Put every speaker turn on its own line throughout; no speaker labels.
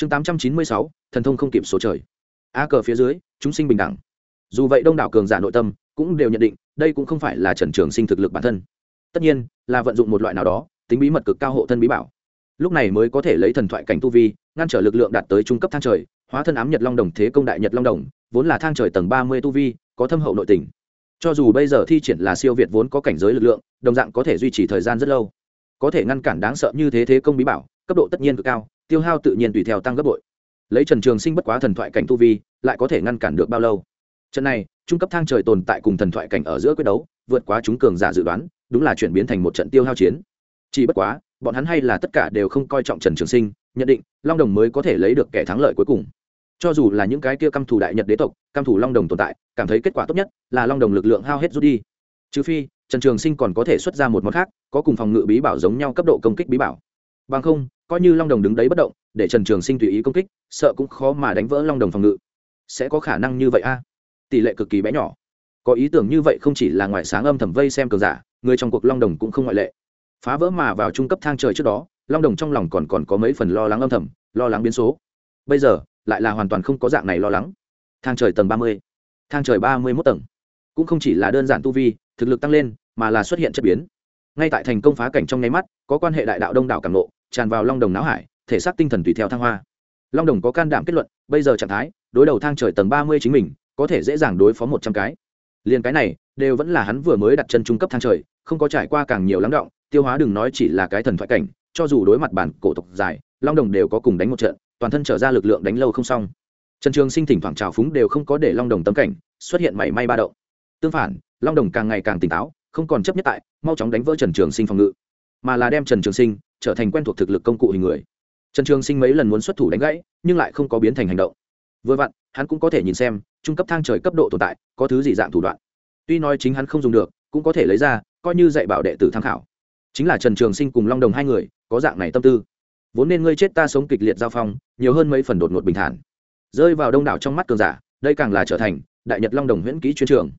chương tám trăm chín mươi sáu, thần thông không kịp số trời. A cờ phía dưới, chúng sinh bình đẳng. Dù vậy đông đảo cường giả nội tâm cũng đều nhận định đây cũng không phải là trần trường sinh thực lực bản thân. Tất nhiên, là vận dụng một loại nào đó, tính bí mật cực cao hộ thân bí bảo. Lúc này mới có thể lấy thần thoại cảnh tu vi, ngăn trở lực lượng đạt tới trung cấp thang trời, hóa thân ám nhật long đồng thế công đại nhật long đồng, vốn là thang trời tầng ba mươi tu vi, có thâm hậu nội tình. Cho dù bây giờ thi triển là siêu việt vốn có cảnh giới lực lượng, đồng dạng có thể duy trì thời gian rất lâu. Có thể ngăn cản đáng sợ như thế thế công bí bảo, cấp độ tất nhiên cực cao tiêu hao tự nhiên tùy theo tăng gấp bội. Lấy trần trường sinh bất quá thần thoại cảnh tu vi, lại có thể ngăn cản được bao lâu? Trận này, trung cấp thang trời tồn tại cùng thần thoại cảnh ở giữa quyết đấu, vượt quá chúng cường giả dự đoán, đúng là chuyển biến thành một trận tiêu hao chiến. Chỉ bất quá, bọn hắn hay là tất cả đều không coi trọng trần trường sinh, nhận định long đồng mới có thể lấy được kẻ thắng lợi cuối cùng. Cho dù là những cái kia căm thủ đại nhật đế tộc, căm thủ long đồng tồn tại, cảm thấy kết quả tốt nhất là long đồng lực lượng hao hết rút đi. Trừ phi, trần trường sinh còn có thể xuất ra một món khác, có cùng phòng ngự bí bảo giống nhau cấp độ công kích bí bảo. Bằng không coi như long đồng đứng đấy bất động, để trần trường sinh tùy ý công kích, sợ cũng khó mà đánh vỡ long đồng phòng ngự. Sẽ có khả năng như vậy a? Tỷ lệ cực kỳ bé nhỏ. Có ý tưởng như vậy không chỉ là ngoại sáng âm thầm vây xem cường giả, người trong cuộc long đồng cũng không ngoại lệ. Phá vỡ mà vào trung cấp thang trời trước đó, long đồng trong lòng còn còn có mấy phần lo lắng âm thầm, lo lắng biến số. Bây giờ, lại là hoàn toàn không có dạng này lo lắng. Thang trời tầng ba mươi, thang trời ba mươi mốt tầng. Cũng không chỉ là đơn giản tu vi, thực lực tăng lên, mà là xuất hiện chất biến. Ngay tại thành công phá cảnh trong nháy mắt, có quan hệ đại đạo đông đảo càng nộ tràn vào long đồng não hải, thể xác tinh thần tùy theo thăng hoa. Long đồng có can đảm kết luận, bây giờ trạng thái, đối đầu thang trời tầng ba mươi chính mình, có thể dễ dàng đối phó một trăm cái. Liền cái này, đều vẫn là hắn vừa mới đặt chân trung cấp thang trời, không có trải qua càng nhiều lắng động, tiêu hóa đừng nói chỉ là cái thần thoại cảnh, cho dù đối mặt bản cổ tộc dài, long đồng đều có cùng đánh một trận, toàn thân trở ra lực lượng đánh lâu không xong. Trần trường sinh thỉnh thoảng trào phúng đều không có để long đồng tấm cảnh, xuất hiện mảy may ba động. Tương phản, long đồng càng ngày càng tỉnh táo, không còn chấp nhất tại, mau chóng đánh vỡ trần trường sinh phòng ngự, mà là đem trần trường sinh trở thành quen thuộc thực lực công cụ hình người. Trần trường sinh mấy lần muốn xuất thủ đánh gãy, nhưng lại không có biến thành hành động. Vừa vặn, hắn cũng có thể nhìn xem, trung cấp thang trời cấp độ tồn tại, có thứ gì dạng thủ đoạn. Tuy nói chính hắn không dùng được, cũng có thể lấy ra, coi như dạy bảo đệ tử tham khảo. Chính là trần trường sinh cùng long đồng hai người, có dạng này tâm tư. Vốn nên ngươi chết ta sống kịch liệt giao phong, nhiều hơn mấy phần đột ngột bình thản. Rơi vào đông đảo trong mắt cường giả, đây càng là trở thành đại nhật long đồng huyễn kỹ chuyên trường.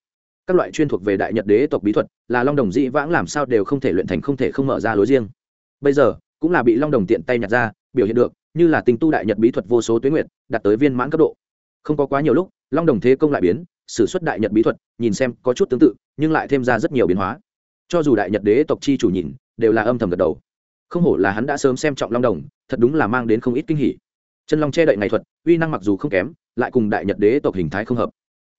Các loại chuyên thuộc về đại nhật đế tộc bí thuật, là long đồng dĩ vãng làm sao đều không thể luyện thành không thể không mở ra lối riêng bây giờ, cũng là bị long đồng tiện tay nhặt ra, biểu hiện được như là tình tu đại nhật bí thuật vô số tuyến nguyện đạt tới viên mãn cấp độ. Không có quá nhiều lúc, long đồng thế công lại biến s ử suất đại nhật bí thuật, nhìn xem có chút tương tự, nhưng lại thêm ra rất nhiều biến hóa. Cho dù đại nhật đế tộc chi chủ nhìn, đều là âm thầm gật đầu. Không hổ là hắn đã sớm xem trọng long đồng, thật đúng là mang đến không ít kinh hỉ. Chân long che đậy ngày thuật, uy năng mặc dù không kém, lại cùng đại nhật đế tộc hình thái không hợp.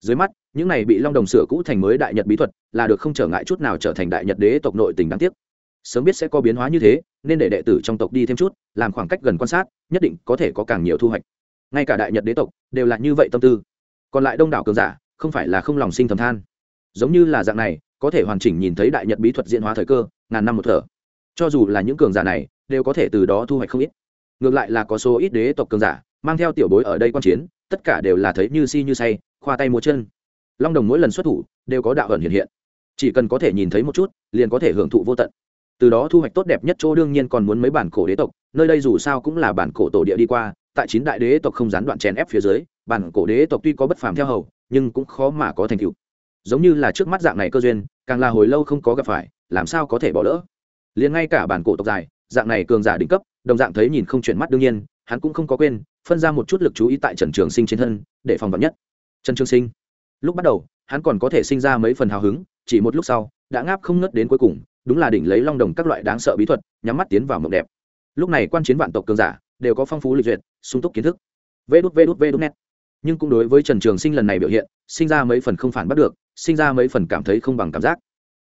Dưới mắt, những này bị long đồng sửa cũ thành mới đại nhật bí thuật, là được không trở ngại chút nào trở thành đại nhật đế tộc nội tình đáng tiếc sớm biết sẽ có biến hóa như thế, nên để đệ tử trong tộc đi thêm chút, làm khoảng cách gần quan sát, nhất định có thể có càng nhiều thu hoạch. Ngay cả đại nhật đế tộc, đều là như vậy tâm tư. Còn lại đông đảo cường giả, không phải là không lòng sinh thầm than. Giống như là dạng này, có thể hoàn chỉnh nhìn thấy đại nhật bí thuật diễn hóa thời cơ, ngàn năm một thở. Cho dù là những cường giả này, đều có thể từ đó thu hoạch không ít. Ngược lại là có số ít đế tộc cường giả, mang theo tiểu bối ở đây quan chiến, tất cả đều là thấy như si như say, khoa tay múa chân. Long đồng mỗi lần xuất thủ, đều có đạo ẩn hiện hiện. Chỉ cần có thể nhìn thấy một chút, liền có thể hưởng thụ vô tận từ đó thu hoạch tốt đẹp nhất chỗ đương nhiên còn muốn mấy bản cổ đế tộc, nơi đây dù sao cũng là bản cổ tổ địa đi qua, tại chín đại đế tộc không gián đoạn chèn ép phía dưới, bản cổ đế tộc tuy có bất phàm theo hầu, nhưng cũng khó mà có thành tựu. Giống như là trước mắt dạng này cơ duyên, càng là hồi lâu không có gặp phải, làm sao có thể bỏ lỡ? Liền ngay cả bản cổ tộc dài, dạng này cường giả đỉnh cấp, đồng dạng thấy nhìn không chuyển mắt đương nhiên, hắn cũng không có quên, phân ra một chút lực chú ý tại trần trường sinh trên thân, để phòng vật nhất. Trần trường sinh, lúc bắt đầu, hắn còn có thể sinh ra mấy phần hào hứng, chỉ một lúc sau, đã ngáp không ngất đến cuối cùng đúng là đỉnh lấy long đồng các loại đáng sợ bí thuật, nhắm mắt tiến vào mộng đẹp. Lúc này quan chiến vạn tộc cường giả đều có phong phú lịch duyệt, sung túc kiến thức. Vê đút vê đút vê đút net. Nhưng cũng đối với trần trường sinh lần này biểu hiện, sinh ra mấy phần không phản bắt được, sinh ra mấy phần cảm thấy không bằng cảm giác.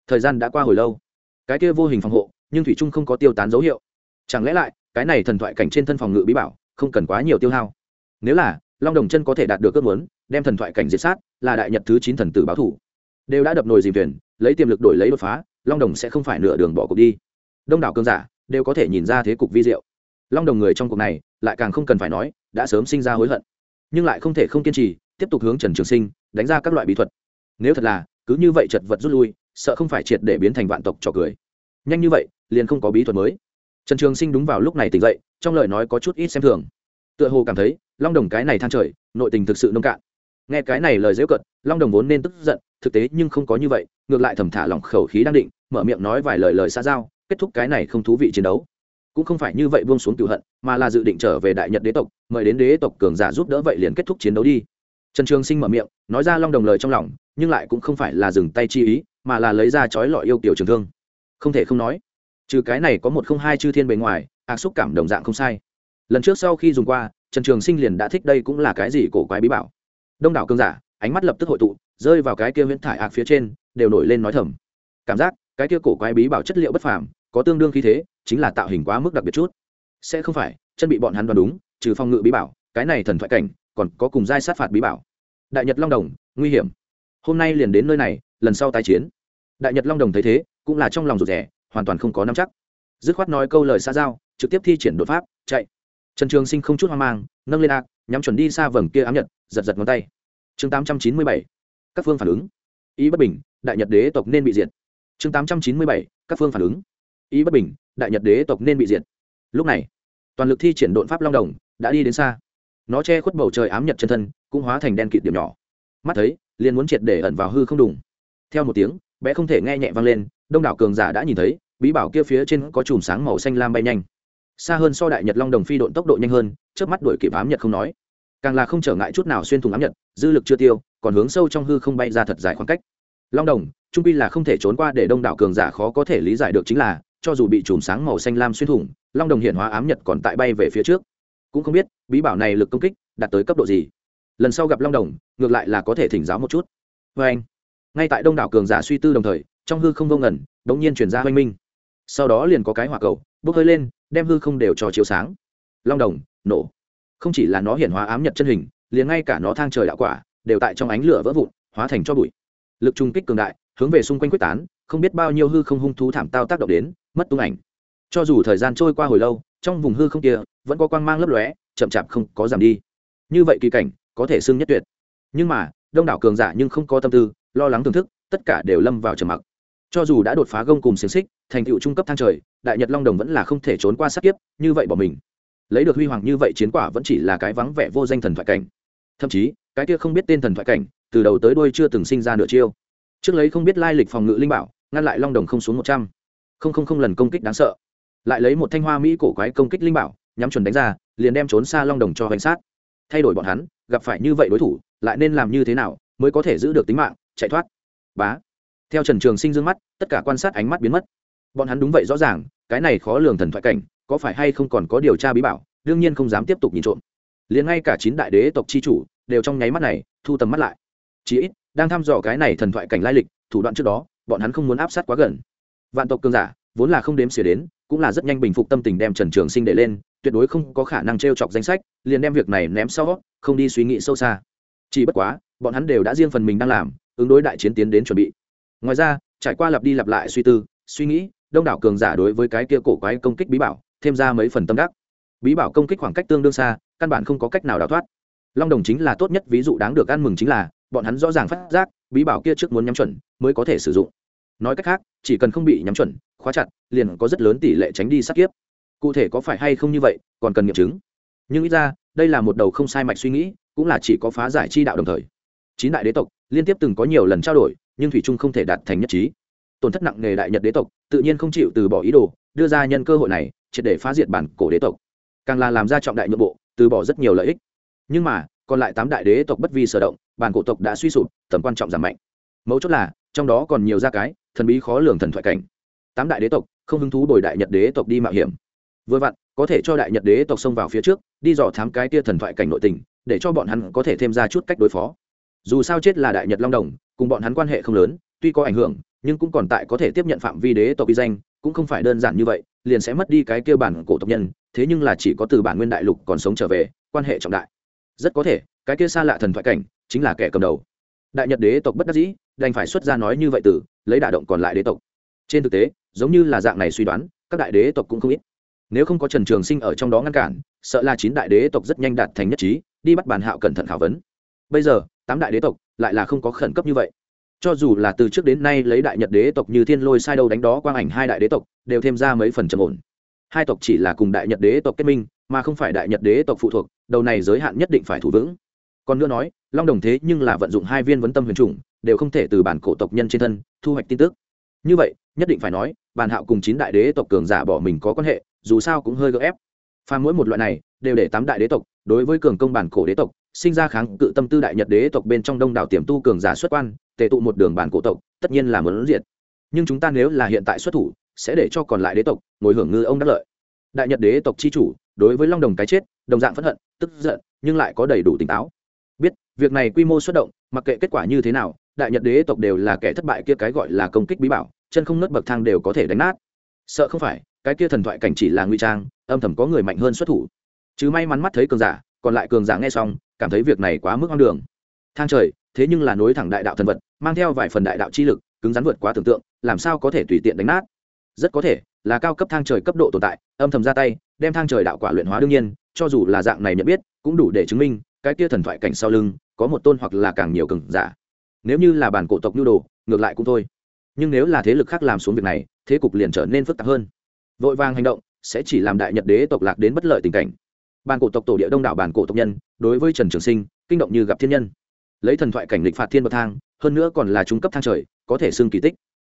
Thời gian đã qua hồi lâu. Cái kia vô hình phòng hộ, nhưng thủy trung không có tiêu tán dấu hiệu. Chẳng lẽ lại, cái này thần thoại cảnh trên thân phòng ngự bí bảo, không cần quá nhiều tiêu hao? Nếu là, long đồng chân có thể đạt được ước muốn, đem thần thoại cảnh diệt sát, là đại nhật thứ chín thần tử báo thủ. Đều đã đập nồi dìm thuyền, lấy tiềm lực đổi lấy đột phá long đồng sẽ không phải nửa đường bỏ cuộc đi. Đông đảo cơn giả đều có thể nhìn ra thế cục vi diệu. Long đồng người trong cuộc này lại càng không cần phải nói, đã sớm sinh ra hối hận, nhưng lại không thể không kiên trì, tiếp tục hướng trần trường sinh đánh ra các loại bí thuật. Nếu thật là, cứ như vậy chật vật rút lui, sợ không phải triệt để biến thành vạn tộc trò cười. Nhanh như vậy, liền không có bí thuật mới. Trần trường sinh đúng vào lúc này tỉnh dậy, trong lời nói có chút ít xem thường. Tựa hồ cảm thấy long đồng cái này than trời, nội tình thực sự nông cạn nghe cái này lời dễu cận long đồng vốn nên tức giận, thực tế nhưng không có như vậy, ngược lại thầm thả lỏng khẩu khí đang định, mở miệng nói vài lời lời xa giao, kết thúc cái này không thú vị chiến đấu. Cũng không phải như vậy buông xuống cựu hận, mà là dự định trở về đại nhật đế tộc, mời đến đế tộc cường giả giúp đỡ vậy liền kết thúc chiến đấu đi. Trần trường sinh mở miệng, nói ra long đồng lời trong lòng, nhưng lại cũng không phải là dừng tay chi ý, mà là lấy ra chói lọi yêu kiểu trường thương. Không thể không nói, trừ cái này có một không hai chư thiên bề ngoài, ác xúc cảm đồng dạng không sai. Lần trước sau khi dùng qua, trần trường sinh liền đã thích đây cũng là cái gì cổ quái bí bảo đông đảo cương giả, ánh mắt lập tức hội tụ, rơi vào cái kia huyễn thải ạc phía trên, đều nổi lên nói thầm. Cảm giác, cái kia cổ quái bí bảo chất liệu bất phàm, có tương đương khí thế, chính là tạo hình quá mức đặc biệt chút. Sẽ không phải, chân bị bọn hắn đoán đúng, trừ phong ngự bí bảo, cái này thần thoại cảnh, còn có cùng giai sát phạt bí bảo. Đại nhật long đồng, nguy hiểm. Hôm nay liền đến nơi này, lần sau tái chiến. Đại nhật long đồng thấy thế, cũng là trong lòng rụt rẻ hoàn toàn không có nắm chắc. Dứt khoát nói câu lời xa giao, trực tiếp thi triển đột pháp, chạy. Trần trường sinh không chút hoang mang, nâng lên ạc, nhắm chuẩn đi xa vầng kia ám nhật giật giật ngón tay. Chương tám trăm chín mươi bảy, các phương phản ứng. Ý bất bình, đại nhật đế tộc nên bị diệt. Chương tám trăm chín mươi bảy, các phương phản ứng. Ý bất bình, đại nhật đế tộc nên bị diệt. Lúc này, toàn lực thi triển độn pháp long đồng đã đi đến xa. Nó che khuất bầu trời ám nhật chân thân, cũng hóa thành đen kịt điểm nhỏ. Mắt thấy, liền muốn triệt để ẩn vào hư không đùng. Theo một tiếng, bé không thể nghe nhẹ vang lên, đông đảo cường giả đã nhìn thấy, bí bảo kia phía trên có chùm sáng màu xanh lam bay nhanh. Xa hơn so đại nhật long đồng phi độn tốc độ nhanh hơn trước mắt đuổi kịp ám nhật không nói càng là không trở ngại chút nào xuyên thủng ám nhật, dư lực chưa tiêu, còn hướng sâu trong hư không bay ra thật dài khoảng cách. Long đồng, trung pi là không thể trốn qua để đông đảo cường giả khó có thể lý giải được chính là, cho dù bị chùm sáng màu xanh lam xuyên thủng, long đồng hiện hóa ám nhật còn tại bay về phía trước. Cũng không biết, bí bảo này lực công kích, đạt tới cấp độ gì. Lần sau gặp long đồng, ngược lại là có thể thỉnh giáo một chút. Vê anh, ngay tại đông đảo cường giả suy tư đồng thời, trong hư không vô ngẩn đ ỗ n g nhiên chuyển ra hoanh minh. Sau đó liền có cái hỏa cầu, bốc hơi lên, đem hư không đều cho chiếu sáng. Long đồng, nổ không chỉ là nó hiển hóa ám nhật chân hình, liền ngay cả nó thang trời đạo quả, đều tại trong ánh lửa vỡ vụn, hóa thành cho bụi. Lực trung kích cường đại, hướng về xung quanh quyết tán, không biết bao nhiêu hư không hung thú thảm tao tác động đến, mất tung ảnh. Cho dù thời gian trôi qua hồi lâu, trong vùng hư không kia, vẫn có quang mang lấp lóe, chậm chạp không có giảm đi. Như vậy kỳ cảnh, có thể xưng nhất tuyệt. Nhưng mà, đông đảo cường giả nhưng không có tâm tư, lo lắng thưởng thức, tất cả đều lâm vào trầm mặc. Cho dù đã đột phá gông cùng xiềng xích, thành tựu trung cấp thang trời, đại nhật long đồng vẫn là không thể trốn qua sát kiếp, như vậy bỏ mình lấy được huy hoàng như vậy chiến quả vẫn chỉ là cái vắng vẻ vô danh thần thoại cảnh. Thậm chí, cái kia không biết tên thần thoại cảnh, từ đầu tới đuôi chưa từng sinh ra nửa chiêu. Trước lấy không biết lai lịch phòng ngự linh bảo, ngăn lại long đồng không xuống một trăm. Không không không lần công kích đáng sợ. Lại lấy một thanh hoa mỹ cổ quái công kích linh bảo, nhắm chuẩn đánh ra, liền đem trốn xa long đồng cho hành sát. Thay đổi bọn hắn, gặp phải như vậy đối thủ, lại nên làm như thế nào mới có thể giữ được tính mạng, chạy thoát? Bá. Theo trần trường sinh d ư ơ n g mắt, tất cả quan sát ánh mắt biến mất. Bọn hắn đúng vậy rõ ràng, cái này khó lường thần thoại cảnh có phải hay không còn có điều tra bí bảo, đương nhiên không dám tiếp tục nhìn trộm. Liền ngay cả chín đại đế tộc chi chủ, đều trong nháy mắt này, thu tầm mắt lại. Chí ít, đang thăm dò cái này thần thoại cảnh lai lịch, thủ đoạn trước đó, bọn hắn không muốn áp sát quá gần. Vạn tộc cường giả, vốn là không đếm xỉa đến, cũng là rất nhanh bình phục tâm tình đem trần trường sinh để lên, tuyệt đối không có khả năng t r e o chọc danh sách, liền đem việc này ném sau, không đi suy nghĩ sâu xa. Chỉ bất quá, bọn hắn đều đã riêng phần mình đang làm, ứng đối đại chiến tiến đến chuẩn bị. Ngoài ra, trải qua lặp đi lặp lại suy tư, suy nghĩ, đông đảo cường giả đối với cái kia cổ quái công kích bí bảo thêm ra mấy phần tâm đắc. Bí bảo công kích khoảng cách tương đương xa, căn bản không có cách nào đào thoát. Long đồng chính là tốt nhất ví dụ đáng được ăn mừng chính là, bọn hắn rõ ràng phát giác, bí bảo kia trước muốn nhắm chuẩn, mới có thể sử dụng. Nói cách khác, chỉ cần không bị nhắm chuẩn, khóa chặt, liền có rất lớn tỷ lệ tránh đi sát kiếp. Cụ thể có phải hay không như vậy, còn cần nghiệm chứng. Nhưng ít ra, đây là một đầu không sai mạch suy nghĩ, cũng là chỉ có phá giải chi đạo đồng thời. Chín đại đế tộc, liên tiếp từng có nhiều lần trao đổi, nhưng thủy trung không thể đạt thành nhất trí. Tổn thất nặng nề đại nhật đế tộc, tự nhiên không chịu từ bỏ ý đồ, đưa ra nhân cơ hội này triệt để phá diệt bản cổ đế tộc. Càng là làm ra trọng đại nội bộ, từ bỏ rất nhiều lợi ích. Nhưng mà, còn lại tám đại đế tộc bất vi sở động, bản cổ tộc đã suy sụp, tầm quan trọng giảm mạnh. Mấu chốt là, trong đó còn nhiều gia cái, thần bí khó lường thần thoại cảnh. Tám đại đế tộc, không hứng thú bồi đại nhật đế tộc đi mạo hiểm. Vừa vặn, có thể cho đại nhật đế tộc xông vào phía trước, đi dò thám cái tia thần thoại cảnh nội tình, để cho bọn hắn có thể thêm ra chút cách đối phó. Dù sao chết là đại nhật long đồng, cùng bọn hắn quan hệ không lớn, tuy có ảnh hưởng, nhưng cũng còn tại có thể tiếp nhận phạm vi đế tộc uy danh, cũng không phải đơn giản như vậy liền sẽ mất đi cái kia bản cổ tộc nhân, thế nhưng là chỉ có từ bản nguyên đại lục còn sống trở về, quan hệ trọng đại. Rất có thể, cái kia xa lạ thần thoại cảnh chính là kẻ cầm đầu. Đại nhật đế tộc bất đắc dĩ, đành phải xuất ra nói như vậy từ, lấy đả động còn lại đế tộc. Trên thực tế, giống như là dạng này suy đoán, các đại đế tộc cũng không ít. Nếu không có trần trường sinh ở trong đó ngăn cản, sợ là chín đại đế tộc rất nhanh đạt thành nhất trí, đi bắt bàn hạo cẩn thận khảo vấn. Bây giờ, tám đại đế tộc lại là không có khẩn cấp như vậy cho dù là từ trước đến nay lấy đại nhật đế tộc như thiên lôi sai đâu đánh đó quang ảnh hai đại đế tộc, đều thêm ra mấy phần trầm ổn. Hai tộc chỉ là cùng đại nhật đế tộc kết minh, mà không phải đại nhật đế tộc phụ thuộc, đầu này giới hạn nhất định phải thủ vững. Còn nữa nói, long đồng thế nhưng là vận dụng hai viên vấn tâm huyền trùng, đều không thể từ bản cổ tộc nhân trên thân thu hoạch tin tức. Như vậy, nhất định phải nói, bản hạo cùng chín đại đế tộc cường giả bỏ mình có quan hệ, dù sao cũng hơi gỡ ép. Pha mỗi một loại này, đều để tám đại đế tộc, đối với cường công bản cổ đế tộc, sinh ra kháng cự tâm tư đại nhật đế tộc bên trong đông đảo tiềm tu cường giả xuất quan tề tụ một đường bản cổ tộc, tất nhiên là muốn diệt. Nhưng chúng ta nếu là hiện tại xuất thủ, sẽ để cho còn lại đế tộc ngồi hưởng ngư ông đắc lợi. Đại nhật đế tộc chi chủ, đối với long đồng cái chết, đồng dạng phẫn hận, tức giận, nhưng lại có đầy đủ tỉnh táo. Biết, việc này quy mô xuất động, mặc kệ kết quả như thế nào, đại nhật đế tộc đều là kẻ thất bại kia cái gọi là công kích bí bảo, chân không nớt bậc thang đều có thể đánh nát. Sợ không phải, cái kia thần thoại cảnh chỉ là nguy trang, âm thầm có người mạnh hơn xuất thủ. Chứ may mắn mắt thấy cường giả, còn lại cường giả nghe xong, cảm thấy việc này quá mức hoang đường. Thang trời thế nhưng là nối thẳng đại đạo thần vật, mang theo vài phần đại đạo chi lực, cứng rắn vượt quá tưởng tượng, làm sao có thể tùy tiện đánh nát? Rất có thể, là cao cấp thang trời cấp độ tồn tại, âm thầm ra tay, đem thang trời đạo quả luyện hóa đương nhiên, cho dù là dạng này nhận biết, cũng đủ để chứng minh, cái kia thần thoại cảnh sau lưng, có một tôn hoặc là càng nhiều cường giả. Nếu như là bản cổ tộc nhu đồ, ngược lại cũng thôi. Nhưng nếu là thế lực khác làm xuống việc này, thế cục liền trở nên phức tạp hơn. Vội vàng hành động, sẽ chỉ làm đại nhật đế tộc lạc đến bất lợi tình cảnh. Bản cổ tộc tổ địa đông đảo bản cổ tộc nhân, đối với trần trường sinh, kinh động như gặp thiên nhân lấy thần thoại cảnh lịch phạt thiên bậc thang, hơn nữa còn là trung cấp thang trời, có thể xưng kỳ tích.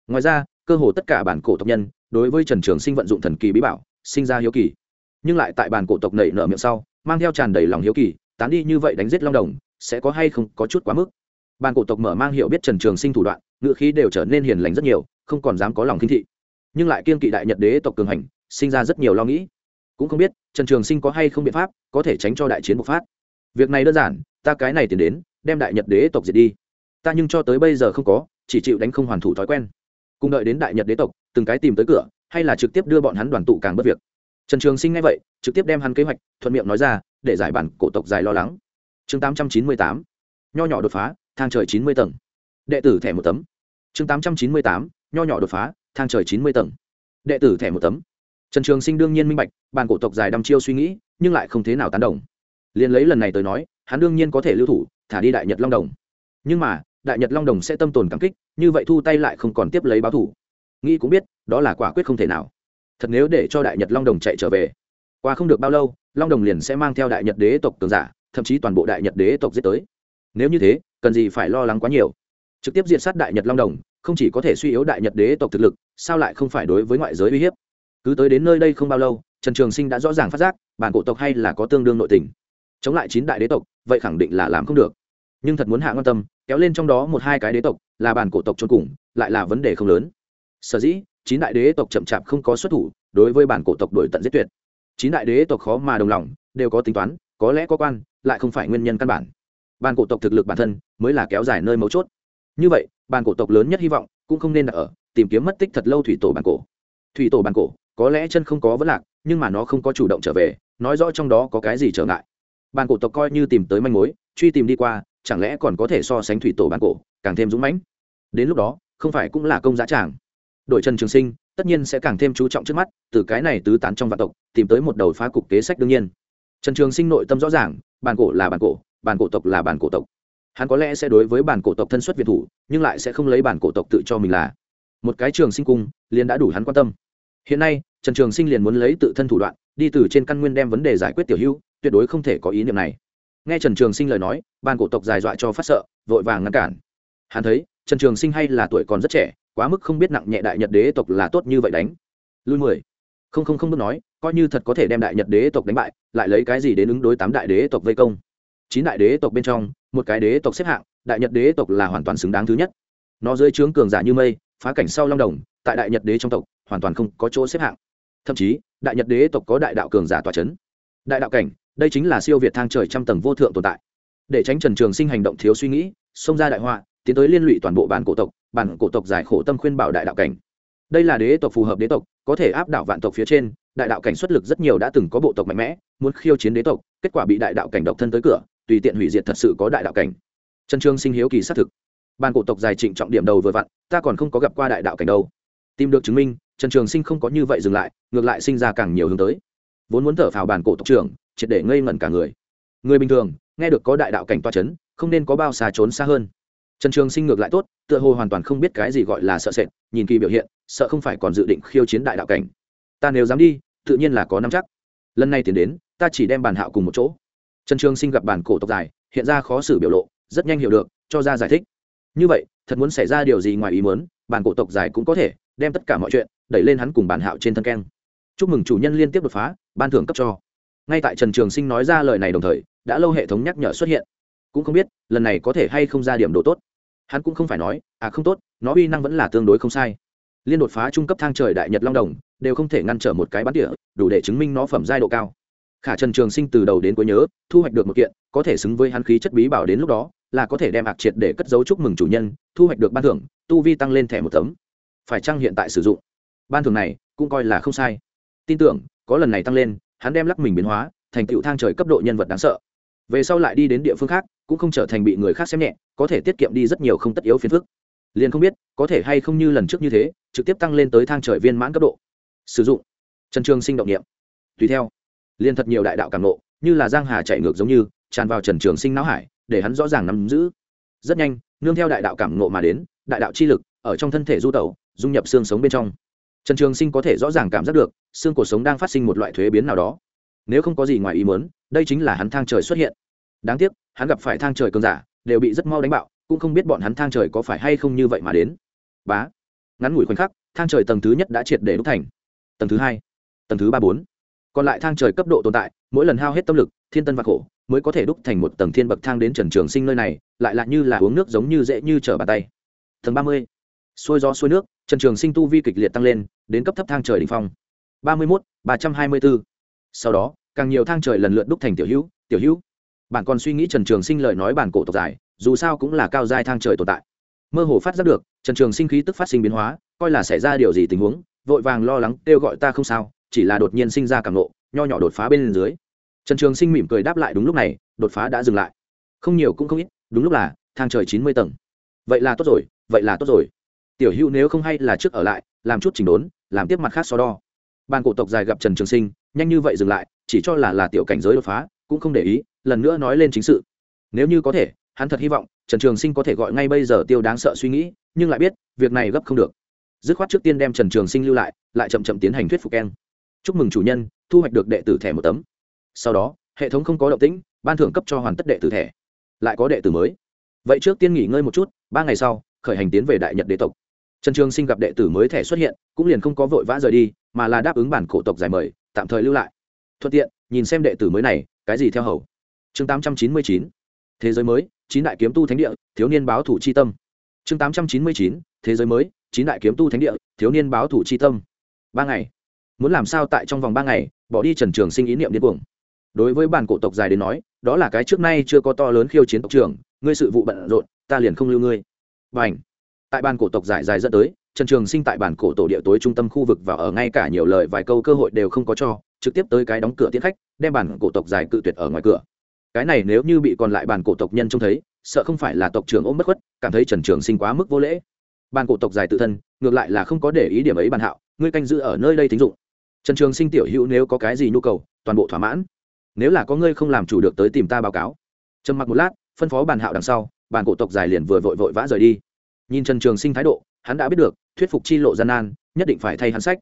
Ngoài ra, cơ hồ tất cả bản cổ tộc nhân, đối với trần trường sinh vận dụng thần kỳ bí bảo, sinh ra hiếu kỳ. Nhưng lại tại bản cổ tộc nảy nở miệng sau, mang theo tràn đầy lòng hiếu kỳ, tán đi như vậy đánh giết long đồng, sẽ có hay không có chút quá mức? Bản cổ tộc mở mang hiểu biết trần trường sinh thủ đoạn, ngựa khí đều trở nên hiền lành rất nhiều, không còn dám có lòng khinh thị. Nhưng lại kiên kỵ đại nhật đế tộc cường hành, sinh ra rất nhiều lo nghĩ. Cũng không biết, trần trường sinh có hay không biện pháp, có thể tránh cho đại chiến bộc phát. Việc này đơn giản, ta cái này tiền đến đem đại nhật đế tộc diệt đi. Ta nhưng cho tới bây giờ không có, chỉ chịu đánh không hoàn thủ thói quen. Cùng đợi đến đại nhật đế tộc, từng cái tìm tới cửa, hay là trực tiếp đưa bọn hắn đoàn tụ càng bất việc. Trần trường sinh nghe vậy, trực tiếp đem hắn kế hoạch, thuận miệng nói ra, để giải bản cổ tộc dài lo lắng. Chương tám trăm chín mươi tám. Nho nhỏ đột phá, thang trời chín mươi tầng. Đệ tử thẻ một tấm. Chương tám trăm chín mươi tám. Nho nhỏ đột phá, thang trời chín mươi tầng. Đệ tử thẻ một tấm. Trần trường sinh đương nhiên minh bạch, bản cổ tộc dài đăm chiêu suy nghĩ, nhưng lại không thế nào tán đồng. Liền lấy lần này tới nói hắn đương nhiên có thể lưu thủ, thả đi đại nhật long đồng. Nhưng mà, đại nhật long đồng sẽ tâm tồn cảm kích, như vậy thu tay lại không còn tiếp lấy báo thủ. Nghĩ cũng biết, đó là quả quyết không thể nào. Thật nếu để cho đại nhật long đồng chạy trở về, qua không được bao lâu, long đồng liền sẽ mang theo đại nhật đế tộc cường giả, thậm chí toàn bộ đại nhật đế tộc giết tới. Nếu như thế, cần gì phải lo lắng quá nhiều. Trực tiếp diện sát đại nhật long đồng, không chỉ có thể suy yếu đại nhật đế tộc thực lực, sao lại không phải đối với ngoại giới uy hiếp? Cứ tới đến nơi đây không bao lâu, trần trường sinh đã rõ ràng phát giác, bản cổ tộc hay là có tương đương nội tình. Chống lại chín đại đế tộc vậy khẳng định là làm không được. Nhưng thật muốn hạ quan tâm, kéo lên trong đó một hai cái đế tộc, là bản cổ tộc trốn cùng, lại là vấn đề không lớn. Sở dĩ, chín đại đế tộc chậm chạp không có xuất thủ, đối với bản cổ tộc đổi tận giết tuyệt. Chín đại đế tộc khó mà đồng lòng, đều có tính toán, có lẽ có quan, lại không phải nguyên nhân căn bản. Bản cổ tộc thực lực bản thân, mới là kéo dài nơi mấu chốt. Như vậy, bản cổ tộc lớn nhất hy vọng, cũng không nên đặt ở, tìm kiếm mất tích thật lâu thủy tổ bản cổ. Thủy tổ bản cổ, có lẽ chân không có vấn lạc, nhưng mà nó không có chủ động trở về, nói rõ trong đó có cái gì trở ngại bản cổ tộc coi như tìm tới manh mối, truy tìm đi qua, chẳng lẽ còn có thể so sánh thủy tổ bản cổ, càng thêm dũng mãnh? Đến lúc đó, không phải cũng là công giá tràng. Đội trần trường sinh, tất nhiên sẽ càng thêm chú trọng trước mắt, từ cái này tứ tán trong vạn tộc, tìm tới một đầu phá cục kế sách đương nhiên. Trần trường sinh nội tâm rõ ràng bản cổ là bản cổ bản cổ tộc là bản cổ tộc. Hắn có lẽ sẽ đối với bản cổ tộc thân xuất việt thủ, nhưng lại sẽ không lấy bản cổ tộc tự cho mình là. Một cái trường sinh cung, liền đã đủ hắn quan tâm. Hiện nay trần trường sinh liền muốn lấy tự thân thủ đoạn, đi từ trên căn nguyên đem vấn đề giải quyết tiểu hữu, tuyệt đối không thể có ý niệm này. Nghe trần trường sinh lời nói, ban cổ tộc dài dọa cho phát sợ, vội vàng ngăn cản. Hắn thấy, trần trường sinh hay là tuổi còn rất trẻ, quá mức không biết nặng nhẹ đại nhật đế tộc là tốt như vậy đánh. Lui mười. Không không không biết nói, coi như thật có thể đem đại nhật đế tộc đánh bại, lại lấy cái gì đến ứng đối tám đại đế tộc vây công? Chín đại đế tộc bên trong, một cái đế tộc xếp hạng, đại nhật đế tộc là hoàn toàn xứng đáng thứ nhất. Nó dưới trướng cường giả như mây, phá cảnh sau long đồng, tại đại nhật đế trong tộc, hoàn toàn không có chỗ xếp hạng thậm chí, đại nhật đế tộc có đại đạo cường giả tòa c h ấ n đại đạo cảnh, đây chính là siêu việt thang trời trăm tầng vô thượng tồn tại. Để tránh trần trường sinh hành động thiếu suy nghĩ, xông ra đại họa, tiến tới liên lụy toàn bộ bản cổ tộc, bản cổ tộc giải khổ tâm khuyên bảo đại đạo cảnh. Đây là đế tộc phù hợp đế tộc, có thể áp đảo vạn tộc phía trên, đại đạo cảnh xuất lực rất nhiều đã từng có bộ tộc mạnh mẽ, muốn khiêu chiến đế tộc, kết quả bị đại đạo cảnh độc thân tới cửa, tùy tiện hủy diệt thật sự có đại đạo cảnh. Trần trương sinh hiếu kỳ xác thực. Bản cổ tộc dài trịnh trọng điểm đầu vừa vặn, ta còn không có gặp qua đại đạo cảnh đâu. Tìm được chứng minh trần trường sinh không có như vậy dừng lại, ngược lại sinh ra càng nhiều hướng tới. Vốn muốn thở phào bản cổ tộc trưởng, triệt để ngây ngẩn cả người. Người bình thường, nghe được có đại đạo cảnh toa c h ấ n không nên có bao xa trốn xa hơn. Trần trường sinh ngược lại tốt, tựa hồ hoàn toàn không biết cái gì gọi là sợ sệt, nhìn kỳ biểu hiện, sợ không phải còn dự định khiêu chiến đại đạo cảnh. Ta nếu dám đi, tự nhiên là có năm chắc. Lần này tiến đến, ta chỉ đem bản hạo cùng một chỗ. Trần trường sinh gặp bản cổ tộc dài hiện ra khó xử biểu lộ, rất nhanh hiểu được, cho ra giải thích. Như vậy, thật muốn xảy ra điều gì ngoài ý muốn, bản cổ tộc dài cũng có thể đem tất cả mọi chuyện đẩy lên hắn cùng bản hạo trên thân keng. Chúc mừng chủ nhân liên tiếp đột phá ban thưởng cấp cho. Ngay tại trần trường sinh nói ra lời này đồng thời đã lâu hệ thống nhắc nhở xuất hiện. Cũng không biết lần này có thể hay không ra điểm độ tốt. Hắn cũng không phải nói à không tốt nó uy năng vẫn là tương đối không sai. Liên đột phá trung cấp thang trời đại nhật long đồng đều không thể ngăn trở một cái bắn địa, đủ để chứng minh nó phẩm giai độ cao. Khả trần trường sinh từ đầu đến cuối nhớ thu hoạch được một kiện có thể xứng với hắn khí chất bí bảo đến lúc đó là có thể đem ạc triệt để cất dấu chúc mừng chủ nhân thu hoạch được ban thưởng tu vi tăng lên thẻ một tấm phải chăng hiện tại sử dụng? Ban thường này cũng coi là không sai. Tin tưởng, có lần này tăng lên, hắn đem lắc mình biến hóa, thành tựu thang trời cấp độ nhân vật đáng sợ. Về sau lại đi đến địa phương khác, cũng không trở thành bị người khác xem nhẹ, có thể tiết kiệm đi rất nhiều không tất yếu phiền phức. Liền không biết, có thể hay không như lần trước như thế, trực tiếp tăng lên tới thang trời viên mãn cấp độ. Sử dụng. Trần trường sinh động niệm. Tùy theo. Liền thật nhiều đại đạo cảm nộ như là giang hà chạy ngược giống như, tràn vào trần trường sinh não hải, để hắn rõ ràng nắm giữ. Rất nhanh, nương theo đại đạo cảm nộ mà đến, đại đạo chi lực, ở trong thân thể du tẩu dung nhập xương sống bên trong. Trần trường sinh có thể rõ ràng cảm giác được, xương cuộc sống đang phát sinh một loại thuế biến nào đó. Nếu không có gì ngoài ý muốn, đây chính là hắn thang trời xuất hiện. Đáng tiếc, hắn gặp phải thang trời cường giả, đều bị rất mau đánh bạo, cũng không biết bọn hắn thang trời có phải hay không như vậy mà đến. Bá. Ngắn ngủi khoảnh khắc, thang trời tầng thứ nhất đã triệt để đúc thành. Tầng thứ hai, tầng thứ ba bốn. Còn lại thang trời cấp độ tồn tại, mỗi lần hao hết tâm lực, thiên tân và khổ, mới có thể đúc thành một tầng thiên bậc thang đến trần trường sinh nơi này, lại là như là uống nước giống như dễ như trở bàn tay. Tầng ba mươi. Xuôi gió xuôi nước trần trường sinh tu vi kịch liệt tăng lên đến cấp thấp thang trời đỉnh phong. ba mươi mốt ba trăm hai mươi b ố sau đó càng nhiều thang trời lần lượt đúc thành tiểu hữu tiểu hữu. Bạn còn suy nghĩ trần trường sinh lời nói bản cổ tộc giải, dù sao cũng là cao giai thang trời tồn tại. Mơ hồ phát giác được trần trường sinh khí tức phát sinh biến hóa coi là xảy ra điều gì tình huống vội vàng lo lắng kêu gọi ta không sao chỉ là đột nhiên sinh ra cảm nộ nho nhỏ đột phá bên dưới. Trần trường sinh mỉm cười đáp lại đúng lúc này đột phá đã dừng lại. Không nhiều cũng không ít đúng lúc là thang trời chín mươi tầng. Vậy là tốt rồi vậy là tốt rồi tiểu hữu nếu không hay là trước ở lại, làm chút chỉnh đốn, làm tiếp mặt khác so đo. Bàn cổ tộc dài gặp trần trường sinh, nhanh như vậy dừng lại, chỉ cho là là tiểu cảnh giới đột phá, cũng không để ý, lần nữa nói lên chính sự. Nếu như có thể, hắn thật hy vọng, trần trường sinh có thể gọi ngay bây giờ tiêu đáng sợ suy nghĩ, nhưng lại biết, việc này gấp không được. Dứt khoát trước tiên đem trần trường sinh lưu lại lại chậm chậm tiến hành thuyết phục keng. Chúc mừng chủ nhân, thu hoạch được đệ tử thẻ một tấm. Sau đó, hệ thống không có động tĩnh, ban thưởng cấp cho hoàn tất đệ tử thẻ. Lại có đệ tử mới. Vậy trước tiên nghỉ ngơi một chút, ba ngày sau, khởi hành tiến về đại nhật đế tộc trần trường sinh gặp đệ tử mới thẻ xuất hiện, cũng liền không có vội vã rời đi, mà là đáp ứng bản cổ tộc giải mời, tạm thời lưu lại. Thuận tiện, nhìn xem đệ tử mới này, cái gì theo hầu. Chương tám trăm chín mươi chín, thế giới mới, chín đại kiếm tu thánh địa, thiếu niên báo thủ c h i tâm. Chương tám trăm chín mươi chín, thế giới mới, chín đại kiếm tu thánh địa, thiếu niên báo thủ c h i tâm. Ba ngày. Muốn làm sao tại trong vòng ba ngày, bỏ đi trần trường sinh ý niệm điên cuồng. Đối với bản cổ tộc dài đến nói, đó là cái trước nay chưa có to lớn khiêu chiến tộc trưởng, ngươi sự vụ bận rộn, ta liền không lưu ngươi. Và tại bàn cổ tộc giải dài dẫn tới, trần trường sinh tại bản cổ tổ địa tối trung tâm khu vực và ở ngay cả nhiều lời vài câu cơ hội đều không có cho, trực tiếp tới cái đóng cửa tiến khách, đem bản cổ tộc dài cự tuyệt ở ngoài cửa. Cái này nếu như bị còn lại bản cổ tộc nhân trông thấy, sợ không phải là tộc trưởng ôm bất khuất, cảm thấy trần trường sinh quá mức vô lễ. Bản cổ tộc dài tự thân, ngược lại là không có để ý điểm ấy bàn hạo, ngươi canh giữ ở nơi đây thính dụng. Trần trường sinh tiểu hữu nếu có cái gì nhu cầu, toàn bộ thỏa mãn. Nếu là có ngươi không làm chủ được tới tìm ta báo cáo. Trầm mặc một lát, phân phó bàn hạo đằng sau bản cổ tộc dài liền vừa vội vội vã rời đi nhìn trần trường sinh thái độ, hắn đã biết được, thuyết phục chi lộ gian nan, nhất định phải thay hắn sách.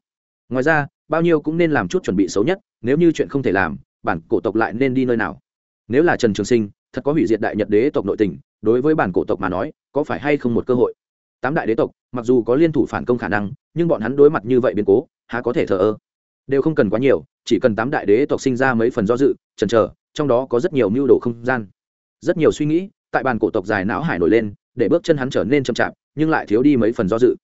Ngoài ra, bao nhiêu cũng nên làm chút chuẩn bị xấu nhất, nếu như chuyện không thể làm, bản cổ tộc lại nên đi nơi nào? Nếu là trần trường sinh, thật có hủy diệt đại nhật đế tộc nội tình, đối với bản cổ tộc mà nói, có phải hay không một cơ hội? Tám đại đế tộc, mặc dù có liên thủ phản công khả năng, nhưng bọn hắn đối mặt như vậy biến cố, há có thể thờ ơ? Đều không cần quá nhiều, chỉ cần tám đại đế tộc sinh ra mấy phần do dự, chần chờ, trong đó có rất nhiều mưu đồ không gian. Rất nhiều suy nghĩ, tại bàn cổ tộc dài não hải nổi lên để bước chân hắn trở nên chậm chạp, nhưng lại thiếu đi mấy phần do dự.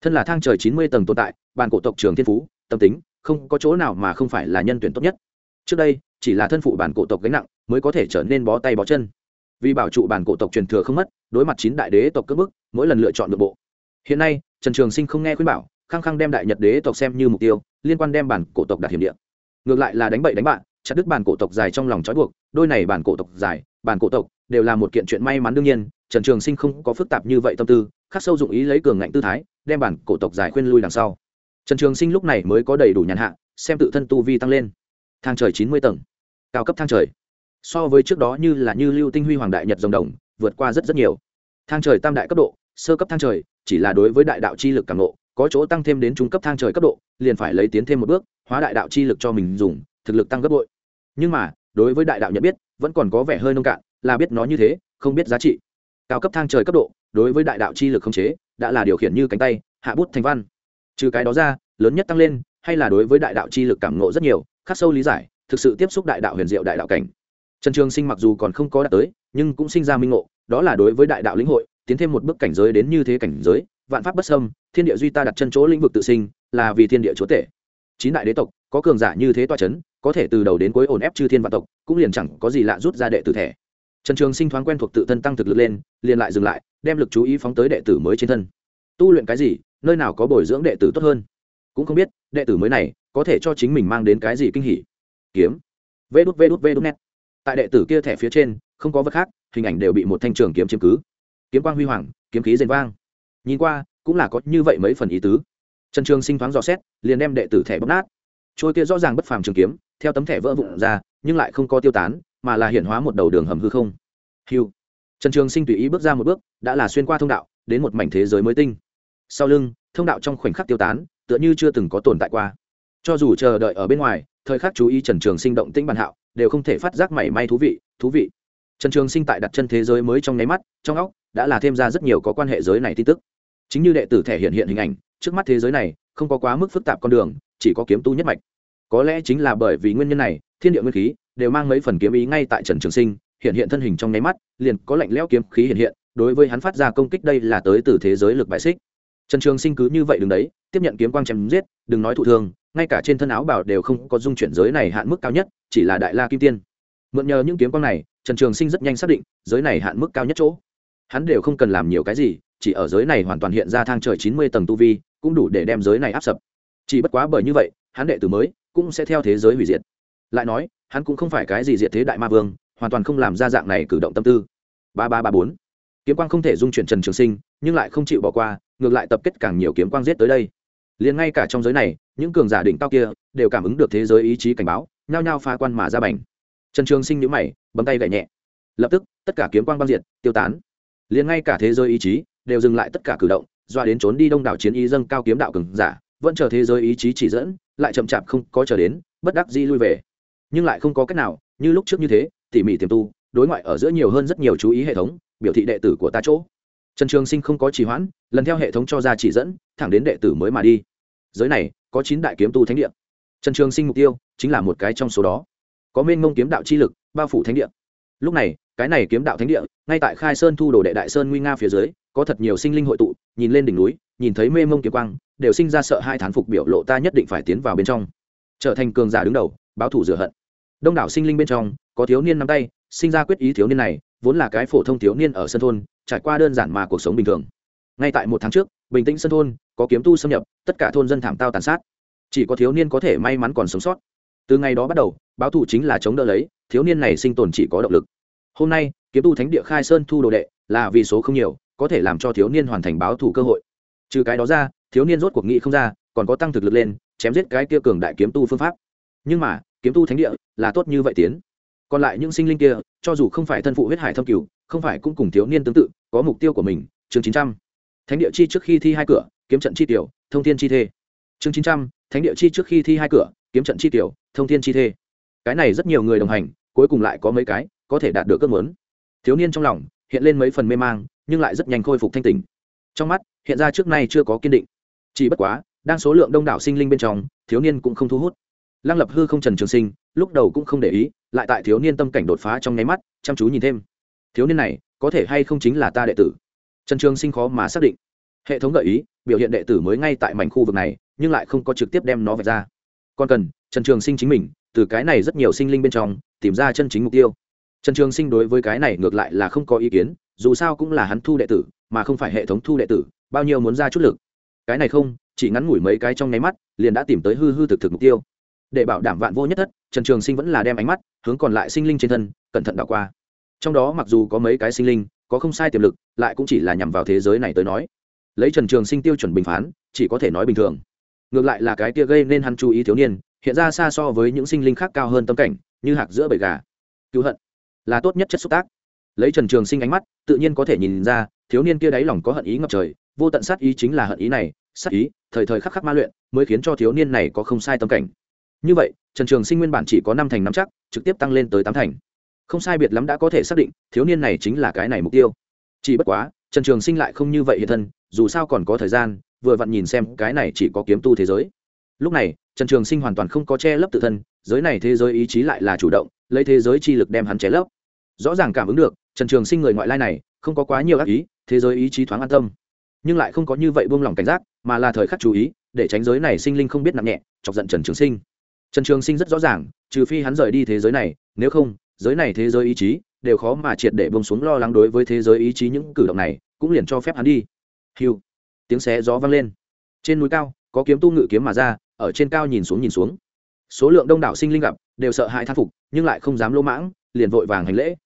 Thân là thang trời chín mươi tầng tồn tại bàn cổ tộc trường thiên phú, tâm tính, không có chỗ nào mà không phải là nhân tuyển tốt nhất. Trước đây, chỉ là thân phụ bản cổ tộc gánh nặng, mới có thể trở nên bó tay bó chân. Vì bảo trụ bản cổ tộc truyền thừa không mất, đối mặt chín đại đế tộc cất bức, mỗi lần lựa chọn được bộ. Hiện nay, trần trường sinh không nghe khuyên bảo, khăng khăng đem đại nhật đế tộc xem như mục tiêu, liên quan đem bản cổ tộc đạt hiểm địa. Ngược lại là đánh bậy đánh bạn, chặt đứt bản cổ tộc dài trong lòng trói buộc, đôi này bản cổ tộc dài, bản cổ tộc đều là một kiện chuyện may mắn đương nhiên trần trường sinh không có phức tạp như vậy tâm tư, khắc sâu dụng ý lấy cường ngạnh tư thái, đem bản cổ tộc giải khuyên lui đằng sau. Trần trường sinh lúc này mới có đầy đủ nhàn hạ, xem tự thân tu vi tăng lên. Thang trời chín mươi tầng, cao cấp thang trời. So với trước đó như là như lưu tinh huy hoàng đại nhật dòng đồng, vượt qua rất rất nhiều. Thang trời tam đại cấp độ, sơ cấp thang trời, chỉ là đối với đại đạo chi lực càng lộ có chỗ tăng thêm đến trung cấp thang trời cấp độ, liền phải lấy tiến thêm một bước, hóa đại đạo chi lực cho mình dùng, thực lực tăng gấp bội. Nhưng mà, đối với đại đạo nhận biết, vẫn còn có vẻ hơi nông cạn, là biết nó như thế, không biết giá trị cao cấp thang trời cấp độ, đối với đại đạo chi lực không chế, đã là điều khiển như cánh tay, hạ bút thành văn. Trừ cái đó ra, lớn nhất tăng lên, hay là đối với đại đạo chi lực cảm ngộ rất nhiều, khắc sâu lý giải, thực sự tiếp xúc đại đạo huyền diệu đại đạo cảnh. Trần trường sinh mặc dù còn không có đạt tới, nhưng cũng sinh ra minh ngộ, đó là đối với đại đạo lĩnh hội, tiến thêm một bước cảnh giới đến như thế cảnh giới, vạn pháp bất sâm thiên địa duy ta đặt chân chỗ lĩnh vực tự sinh, là vì thiên địa chúa tể. Chín đại đế tộc, có cường giả như thế toa c h ấ n có thể từ đầu đến cuối ổn ép chư thiên vạn tộc, cũng liền chẳng có gì lạ rút ra đệ tử thẻ trần trường sinh thoáng quen thuộc tự thân tăng thực lực lên, liền lại dừng lại, đem lực chú ý phóng tới đệ tử mới trên thân. Tu luyện cái gì, nơi nào có bồi dưỡng đệ tử tốt hơn? Cũng không biết, đệ tử mới này có thể cho chính mình mang đến cái gì kinh hỉ? Kiếm. Vê đút vê đút vê đút net. Tại đệ tử kia thẻ phía trên, không có vật khác, hình ảnh đều bị một thanh trường kiếm chiếm cứ. Kiếm quang huy hoàng, kiếm khí rền vang. Nhìn qua, cũng là có như vậy mấy phần ý tứ. Trần trường sinh thoáng dò xét, liền đem đệ tử thẻ bóc nát. Trôi kia rõ ràng bất phàm trường kiếm, theo tấm thẻ vỡ vụn ra nhưng lại không có tiêu tán, mà là hiện hóa một đầu đường hầm hư không. Hiu trần trường sinh tùy ý bước ra một bước, đã là xuyên qua thông đạo, đến một mảnh thế giới mới tinh. Sau lưng, thông đạo trong khoảnh khắc tiêu tán, tựa như chưa từng có tồn tại qua. Cho dù chờ đợi ở bên ngoài, thời khắc chú ý trần trường sinh động tĩnh bàn hạo, đều không thể phát giác mảy may thú vị thú vị. Trần trường sinh tại đặt chân thế giới mới trong nháy mắt, trong óc đã là thêm ra rất nhiều có quan hệ giới này tin tức. Chính như đệ tử thể hiện hiện hình ảnh, trước mắt thế giới này không có quá mức phức tạp con đường, chỉ có kiếm tu nhất mạch. Có lẽ chính là bởi vì nguyên nhân này thiên địa nguyên khí đều mang mấy phần kiếm ý ngay tại trần trường sinh, hiện hiện thân hình trong nháy mắt, liền có lạnh lẽo kiếm khí hiện hiện, đối với hắn phát ra công kích đây là tới từ thế giới lực bại xích. Trần trường sinh cứ như vậy đứng đấy, tiếp nhận kiếm quang chém giết, đừng nói thụ thương, ngay cả trên thân áo bảo đều không có dung chuyển giới này hạn mức cao nhất, chỉ là đại la kim tiên. Mượn nhờ những kiếm quang này, trần trường sinh rất nhanh xác định, giới này hạn mức cao nhất chỗ. Hắn đều không cần làm nhiều cái gì, chỉ ở giới này hoàn toàn hiện ra thang trời chín mươi tầng tu vi, cũng đủ để đem giới này áp sập. Chỉ bất quá bởi như vậy, hắn đệ tử mới cũng sẽ theo thế giới hủy diệt lại nói, hắn cũng không phải cái gì diệt thế đại ma vương, hoàn toàn không làm ra dạng này cử động tâm tư. Ba ba ba bốn. Kiếm quang không thể dung chuyển trần trường sinh, nhưng lại không chịu bỏ qua, ngược lại tập kết càng nhiều kiếm quang giết tới đây. Liền ngay cả trong giới này, những cường giả đỉnh cao kia, đều cảm ứng được thế giới ý chí cảnh báo, nhao nhao pha quan mà ra bành. Trần trường sinh nhíu mày, bấm tay gậy nhẹ. Lập tức, tất cả kiếm quang băng diệt, tiêu tán. Liền ngay cả thế giới ý chí, đều dừng lại tất cả cử động, doa đến trốn đi đông đảo chiến ý dâng cao kiếm đạo cường giả, vẫn chờ thế giới ý chí chỉ dẫn, lại chậm chạp không có chờ đến, bất đắc dĩ lui về nhưng lại không có cách nào, như lúc trước như thế, tỉ mỉ tiềm tu, đối ngoại ở giữa nhiều hơn rất nhiều chú ý hệ thống, biểu thị đệ tử của ta chỗ. Trần trường sinh không có trì hoãn, lần theo hệ thống cho ra chỉ dẫn, thẳng đến đệ tử mới mà đi. Giới này, có chín đại kiếm tu thánh địa. Trần trường sinh mục tiêu chính là một cái trong số đó. Có mênh mông kiếm đạo chi lực, bao phủ thánh địa. Lúc này, cái này kiếm đạo thánh địa, ngay tại khai sơn thu đồ đệ đại sơn nguy nga phía dưới, có thật nhiều sinh linh hội tụ, nhìn lên đỉnh núi, nhìn thấy mê mông kiếm quang, đều sinh ra sợ hai thán phục biểu lộ ta nhất định phải tiến vào bên trong. Trở thành cường giả đứng đầu, báo thủ rửa hận đông đảo sinh linh bên trong, có thiếu niên nắm tay, sinh ra quyết ý thiếu niên này, vốn là cái phổ thông thiếu niên ở sân thôn, trải qua đơn giản mà cuộc sống bình thường. Ngay tại một tháng trước, bình tĩnh sân thôn, có kiếm tu xâm nhập, tất cả thôn dân thảm tao tàn sát. Chỉ có thiếu niên có thể may mắn còn sống sót. Từ ngày đó bắt đầu, báo thủ chính là chống đỡ lấy, thiếu niên này sinh tồn chỉ có động lực. Hôm nay, kiếm tu thánh địa khai sơn thu đồ đệ, là vì số không nhiều, có thể làm cho thiếu niên hoàn thành báo thủ cơ hội. Trừ cái đó ra, thiếu niên rốt cuộc nghị không ra, còn có tăng thực lực lên, chém giết cái kia cường đại kiếm tu phương pháp. Nhưng mà kiếm tu thánh địa, là tốt như vậy tiến. Còn lại những sinh linh kia, cho dù không phải thân phụ huyết hải thâm cửu, không phải cũng cùng thiếu niên tương tự, có mục tiêu của mình, chương chín trăm. Thánh địa chi trước khi thi hai cửa, kiếm trận chi tiểu, thông thiên chi thê. Chương chín trăm, thánh địa chi trước khi thi hai cửa, kiếm trận chi tiểu, thông thiên chi thê. Cái này rất nhiều người đồng hành, cuối cùng lại có mấy cái, có thể đạt được cơn muốn. Thiếu niên trong lòng, hiện lên mấy phần mê mang, nhưng lại rất nhanh khôi phục thanh tình trong mắt, hiện ra trước nay chưa có kiên định. Chỉ bất quá, đang số lượng đông đảo sinh linh bên trong, thiếu niên cũng không thu hút lăng lập hư không trần trường sinh, lúc đầu cũng không để ý, lại tại thiếu niên tâm cảnh đột phá trong nháy mắt, chăm chú nhìn thêm. Thiếu niên này, có thể hay không chính là ta đệ tử? Trần trường sinh khó mà xác định. Hệ thống gợi ý, biểu hiện đệ tử mới ngay tại mảnh khu vực này, nhưng lại không có trực tiếp đem nó vạch ra. Còn cần, trần trường sinh chính mình, từ cái này rất nhiều sinh linh bên trong, tìm ra chân chính mục tiêu. Trần trường sinh đối với cái này ngược lại là không có ý kiến, dù sao cũng là hắn thu đệ tử, mà không phải hệ thống thu đệ tử, bao nhiêu muốn ra chút lực. Cái này không, chỉ ngắn ngủi mấy cái trong nháy mắt, liền đã tìm tới hư hư thực thực mục tiêu để bảo đảm vạn vô nhất thất, trần trường sinh vẫn là đem ánh mắt hướng còn lại sinh linh trên thân, cẩn thận đảo qua. Trong đó mặc dù có mấy cái sinh linh, có không sai tiềm lực, lại cũng chỉ là nhằm vào thế giới này tới nói. Lấy trần trường sinh tiêu chuẩn bình phán, chỉ có thể nói bình thường. Ngược lại là cái kia gây nên hắn chú ý thiếu niên, hiện ra xa so với những sinh linh khác cao hơn tâm cảnh, như hạc giữa bầy gà. Cứu hận, là tốt nhất chất xúc tác. Lấy trần trường sinh ánh mắt, tự nhiên có thể nhìn ra, thiếu niên kia đáy lòng có hận ý ngập trời, vô tận sát ý chính là hận ý này, sát ý, thời thời khắc khắc ma luyện, mới khiến cho thiếu niên này có không sai tâm cảnh như vậy, trần trường sinh nguyên bản chỉ có năm thành năm chắc, trực tiếp tăng lên tới tám thành. Không sai biệt lắm đã có thể xác định, thiếu niên này chính là cái này mục tiêu. Chỉ bất quá, trần trường sinh lại không như vậy hiện thân, dù sao còn có thời gian, vừa vặn nhìn xem cái này chỉ có kiếm tu thế giới. Lúc này, trần trường sinh hoàn toàn không có che lấp tự thân, giới này thế giới ý chí lại là chủ động, lấy thế giới chi lực đem hắn che lấp. Rõ ràng cảm ứng được, trần trường sinh người ngoại lai này, không có quá nhiều ác ý, thế giới ý chí thoáng an tâm. Nhưng lại không có như vậy buông lỏng cảnh giác, mà là thời khắc chú ý, để tránh giới này sinh linh không biết nặng nhẹ, chọc giận trần trường sinh trần trường sinh rất rõ ràng, trừ phi hắn rời đi thế giới này, nếu không, giới này thế giới ý chí đều khó mà triệt để bông xuống lo lắng đối với thế giới ý chí những cử động này, cũng liền cho phép hắn đi. Hiu tiếng xé gió vang lên. Trên núi cao, có kiếm tu ngự kiếm mà ra, ở trên cao nhìn xuống nhìn xuống. Số lượng đông đảo sinh linh gặp, đều sợ hãi thán phục, nhưng lại không dám lỗ mãng, liền vội vàng hành lễ.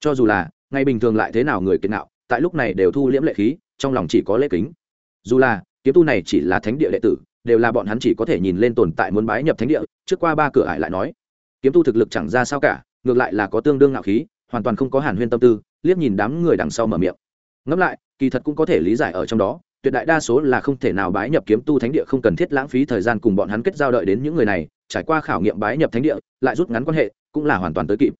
Cho dù là, ngày bình thường lại thế nào người kiệt nạo, tại lúc này đều thu liễm lệ khí, trong lòng chỉ có lễ kính. Dù là, kiếm tu này chỉ là thánh địa đệ tử đều là bọn hắn chỉ có thể nhìn lên tồn tại muốn bái nhập thánh địa, trước qua ba cửa ải lại nói, kiếm tu thực lực chẳng ra sao cả, ngược lại là có tương đương ngạo khí, hoàn toàn không có hàn huyên tâm tư, liếc nhìn đám người đằng sau mở miệng. Ngẫm lại, kỳ thật cũng có thể lý giải ở trong đó, tuyệt đại đa số là không thể nào bái nhập kiếm tu thánh địa không cần thiết lãng phí thời gian cùng bọn hắn kết giao đợi đến những người này, trải qua khảo nghiệm bái nhập thánh địa, lại rút ngắn quan hệ, cũng là hoàn toàn tới kịp.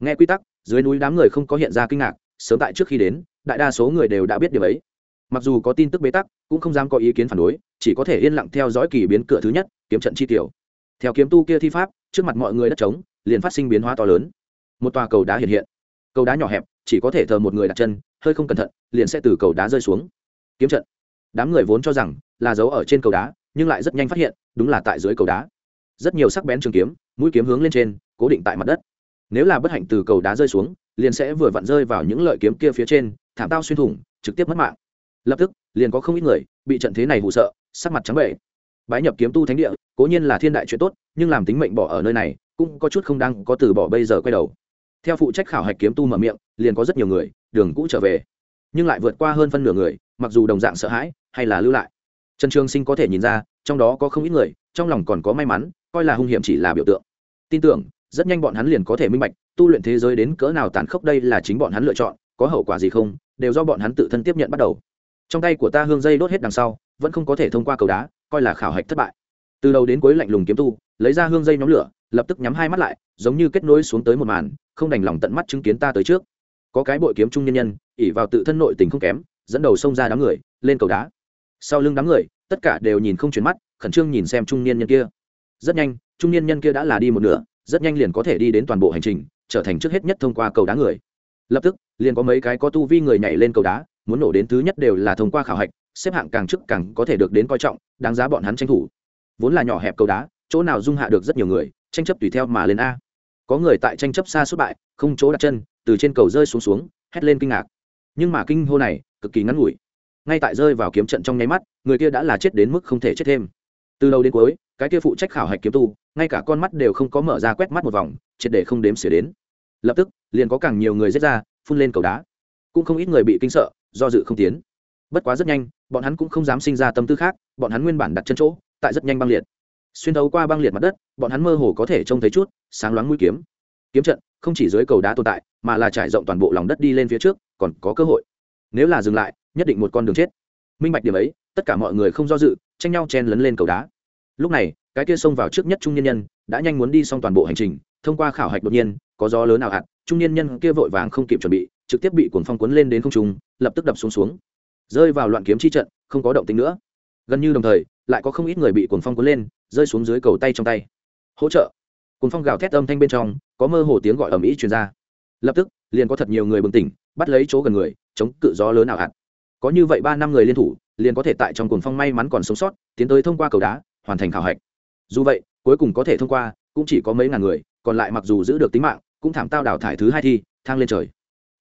Nghe quy tắc, dưới núi đám người không có hiện ra kinh ngạc, sớm tại trước khi đến, đại đa số người đều đã biết điều ấy mặc dù có tin tức bế tắc, cũng không dám có ý kiến phản đối, chỉ có thể yên lặng theo dõi kỳ biến cửa thứ nhất, kiếm trận chi tiểu. Theo kiếm tu kia thi pháp, trước mặt mọi người đất trống, liền phát sinh biến hóa to lớn. Một tòa cầu đá hiện hiện. Cầu đá nhỏ hẹp, chỉ có thể thờ một người đặt chân, hơi không cẩn thận, liền sẽ từ cầu đá rơi xuống. Kiếm trận. Đám người vốn cho rằng là giấu ở trên cầu đá, nhưng lại rất nhanh phát hiện, đúng là tại dưới cầu đá. Rất nhiều sắc bén trường kiếm, mũi kiếm hướng lên trên, cố định tại mặt đất. Nếu là bất hạnh từ cầu đá rơi xuống, liền sẽ vừa vặn rơi vào những lợi kiếm kia phía trên, thảm tao xuyên thủng, trực tiếp mất mạng lập tức, liền có không ít người bị trận thế này hụ sợ, sắc mặt trắng bệ bái nhập kiếm tu thánh địa, cố nhiên là thiên đại chuyện tốt, nhưng làm tính mệnh bỏ ở nơi này, cũng có chút không đang có từ bỏ bây giờ quay đầu. Theo phụ trách khảo hạch kiếm tu mở miệng, liền có rất nhiều người, đường cũ trở về. Nhưng lại vượt qua hơn phân nửa người, mặc dù đồng dạng sợ hãi, hay là lưu lại. Trần trường sinh có thể nhìn ra, trong đó có không ít người, trong lòng còn có may mắn, coi là hung hiểm chỉ là biểu tượng. Tin tưởng, rất nhanh bọn hắn liền có thể minh bạch, tu luyện thế giới đến cỡ nào tàn khốc đây là chính bọn hắn lựa chọn, có hậu quả gì không, đều do bọn hắn tự thân tiếp nhận bắt đầu trong tay của ta hương dây đốt hết đằng sau, vẫn không có thể thông qua cầu đá, coi là khảo hạch thất bại. Từ đầu đến cuối lạnh lùng kiếm tu, lấy ra hương dây nhóm lửa, lập tức nhắm hai mắt lại, giống như kết nối xuống tới một màn, không đành lòng tận mắt chứng kiến ta tới trước. Có cái bội kiếm trung nhân nhân ỉ vào tự thân nội tình không kém, dẫn đầu xông ra đám người, lên cầu đá. Sau lưng đám người, tất cả đều nhìn không chuyển mắt, khẩn trương nhìn xem trung niên nhân kia. Rất nhanh, trung niên nhân kia đã là đi một nửa, rất nhanh liền có thể đi đến toàn bộ hành trình, trở thành trước hết nhất thông qua cầu đá người. Lập tức, liền có mấy cái có tu vi người nhảy lên cầu đá muốn nổ đến thứ nhất đều là thông qua khảo hạch, xếp hạng càng trước càng có thể được đến coi trọng, đáng giá bọn hắn tranh thủ. Vốn là nhỏ hẹp cầu đá, chỗ nào dung hạ được rất nhiều người, tranh chấp tùy theo mà lên a. Có người tại tranh chấp xa suốt bại, không chỗ đặt chân, từ trên cầu rơi xuống xuống, hét lên kinh ngạc. Nhưng mà kinh hô này, cực kỳ ngắn ngủi. Ngay tại rơi vào kiếm trận trong nháy mắt, người kia đã là chết đến mức không thể chết thêm. Từ đầu đến cuối, cái kia phụ trách khảo hạch kiếm tu, ngay cả con mắt đều không có mở ra quét mắt một vòng, triệt để không đếm xỉa đến. Lập tức, liền có càng nhiều người giết ra, phun lên cầu đá cũng không ít người bị kinh sợ, do dự không tiến. Bất quá rất nhanh, bọn hắn cũng không dám sinh ra tâm tư khác, bọn hắn nguyên bản đặt chân chỗ, tại rất nhanh băng liệt. Xuyên thấu qua băng liệt mặt đất, bọn hắn mơ hồ có thể trông thấy chút sáng loáng mũi kiếm. Kiếm trận không chỉ dưới cầu đá tồn tại, mà là trải rộng toàn bộ lòng đất đi lên phía trước, còn có cơ hội. Nếu là dừng lại, nhất định một con đường chết. Minh bạch điểm ấy, tất cả mọi người không do dự, tranh nhau chen lấn lên cầu đá. Lúc này, cái kia xông vào trước nhất trung nhân nhân đã nhanh muốn đi xong toàn bộ hành trình, thông qua khảo hạch đột nhiên, có gió lớn nào hạt, trung nhân nhân kia vội vàng không kịp chuẩn bị trực tiếp bị cuồng phong cuốn lên đến không trung, lập tức đập xuống xuống. Rơi vào loạn kiếm chi trận, không có động tĩnh nữa. Gần như đồng thời, lại có không ít người bị cuồng phong cuốn lên, rơi xuống dưới cầu tay trong tay. Hỗ trợ. Cuồng phong gào thét âm thanh bên trong, có mơ hồ tiếng gọi ầm ĩ truyền ra. Lập tức, liền có thật nhiều người bừng tỉnh, bắt lấy chỗ gần người, chống cự gió lớn nào hạt có như vậy ba năm người liên thủ, liền có thể tại trong cuồng phong may mắn còn sống sót, tiến tới thông qua cầu đá, hoàn thành khảo hạch. Dù vậy, cuối cùng có thể thông qua, cũng chỉ có mấy ngàn người, còn lại mặc dù giữ được tính mạng, cũng thảm tao đào thải thứ hai thi, thang lên trời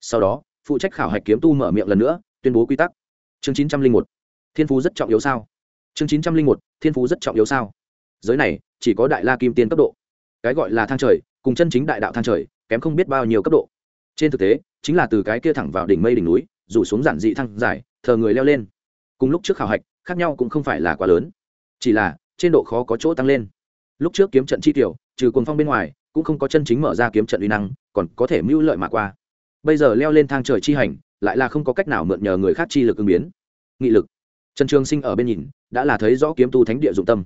sau đó, phụ trách khảo hạch kiếm tu mở miệng lần nữa, tuyên bố quy tắc. Chương chín trăm linh một, thiên phú rất trọng yếu sao? Chương chín trăm linh một, thiên phú rất trọng yếu sao? Giới này, chỉ có đại la kim tiên cấp độ. Cái gọi là thang trời, cùng chân chính đại đạo thang trời, kém không biết bao nhiêu cấp độ. Trên thực tế, chính là từ cái kia thẳng vào đỉnh mây đỉnh núi rủ xuống giản dị thăng dài, thờ người leo lên. Cùng lúc trước khảo hạch, khác nhau cũng không phải là quá lớn. Chỉ là, trên độ khó có chỗ tăng lên. Lúc trước kiếm trận chi tiểu, trừ cuồng phong bên ngoài, cũng không có chân chính mở ra kiếm trận uy năng, còn có thể mưu lợi mà qua bây giờ leo lên thang trời chi hành, lại là không có cách nào mượn nhờ người khác chi lực ứng biến. Nghị lực. Trần trường sinh ở bên nhìn, đã là thấy rõ kiếm tu thánh địa dụng tâm.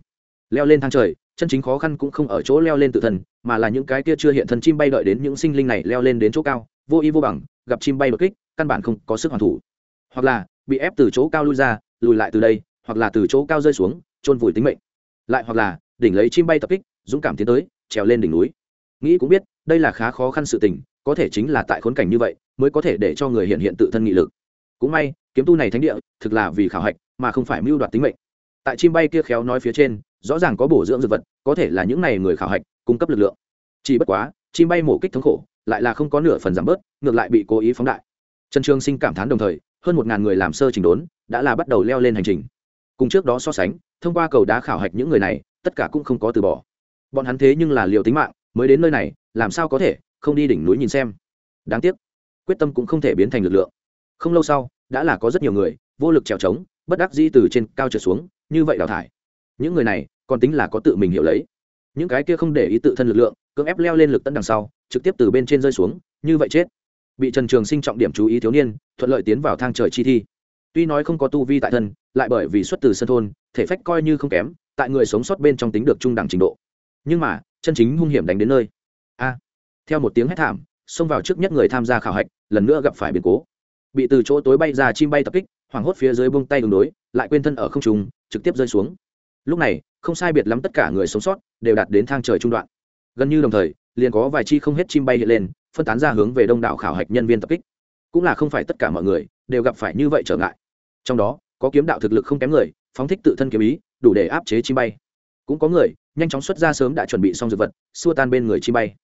Leo lên thang trời, chân chính khó khăn cũng không ở chỗ leo lên tự thân, mà là những cái kia chưa hiện thân chim bay đợi đến những sinh linh này leo lên đến chỗ cao, vô y vô bằng, gặp chim bay đột kích, căn bản không có sức hoàn thủ. Hoặc là, bị ép từ chỗ cao lui ra, lùi lại từ đây, hoặc là từ chỗ cao rơi xuống trôn vùi tính mệnh. Lại hoặc là, đỉnh lấy chim bay tập kích, dũng cảm tiến tới, trèo lên đỉnh núi. Nghĩ cũng biết đây là khá khó khăn sự tình, có thể chính là tại khốn cảnh như vậy, mới có thể để cho người hiện hiện tự thân nghị lực. Cũng may, kiếm tu này thánh địa, thực là vì khảo hạch, mà không phải mưu đoạt tính mệnh. Tại chim bay kia khéo nói phía trên, rõ ràng có bổ dưỡng dược vật, có thể là những này người khảo hạch, cung cấp lực lượng. Chỉ bất quá, chim bay mổ kích thống khổ, lại là không có nửa phần giảm bớt, ngược lại bị cố ý phóng đại. Trần trường sinh cảm thán đồng thời, hơn một ngàn người làm sơ trình đốn, đã là bắt đầu leo lên hành trình. Cùng trước đó so sánh, thông qua cầu đá khảo hạch những người này, tất cả cũng không có từ bỏ. Bọn hắn thế nhưng là liều tính mạng, mới đến nơi này làm sao có thể, không đi đỉnh núi nhìn xem. Đáng tiếc, quyết tâm cũng không thể biến thành lực lượng. Không lâu sau, đã là có rất nhiều người, vô lực trèo trống, bất đắc dĩ từ trên cao trở xuống, như vậy đào thải. Những người này, còn tính là có tự mình hiểu lấy. Những cái kia không để ý tự thân lực lượng, cưỡng ép leo lên lực tấn đằng sau, trực tiếp từ bên trên rơi xuống, như vậy chết. Bị trần trường sinh trọng điểm chú ý thiếu niên, thuận lợi tiến vào thang trời chi thi. Tuy nói không có tu vi tại thân, lại bởi vì xuất từ sân thôn, thể phách coi như không kém, tại người sống sót bên trong tính được trung đẳng trình độ. Nhưng mà, chân chính hung hiểm đánh đến nơi a. Theo một tiếng hét thảm, xông vào trước nhất người tham gia khảo hạch, lần nữa gặp phải biến cố. Bị từ chỗ tối bay ra chim bay tập kích, hoảng hốt phía dưới bông tay đường đối, lại quên thân ở không trung, trực tiếp rơi xuống. Lúc này, không sai biệt lắm tất cả người sống sót đều đạt đến thang trời trung đoạn. Gần như đồng thời, liền có vài chi không hết chim bay hiện lên, phân tán ra hướng về đông đảo khảo hạch nhân viên tập kích. Cũng là không phải tất cả mọi người đều gặp phải như vậy trở ngại. Trong đó, có kiếm đạo thực lực không kém người, phóng thích tự thân kiếm ý, đủ để áp chế chim bay. Cũng có người nhanh chóng xuất ra sớm đã chuẩn bị xong dược vật, xua tan bên người chim bay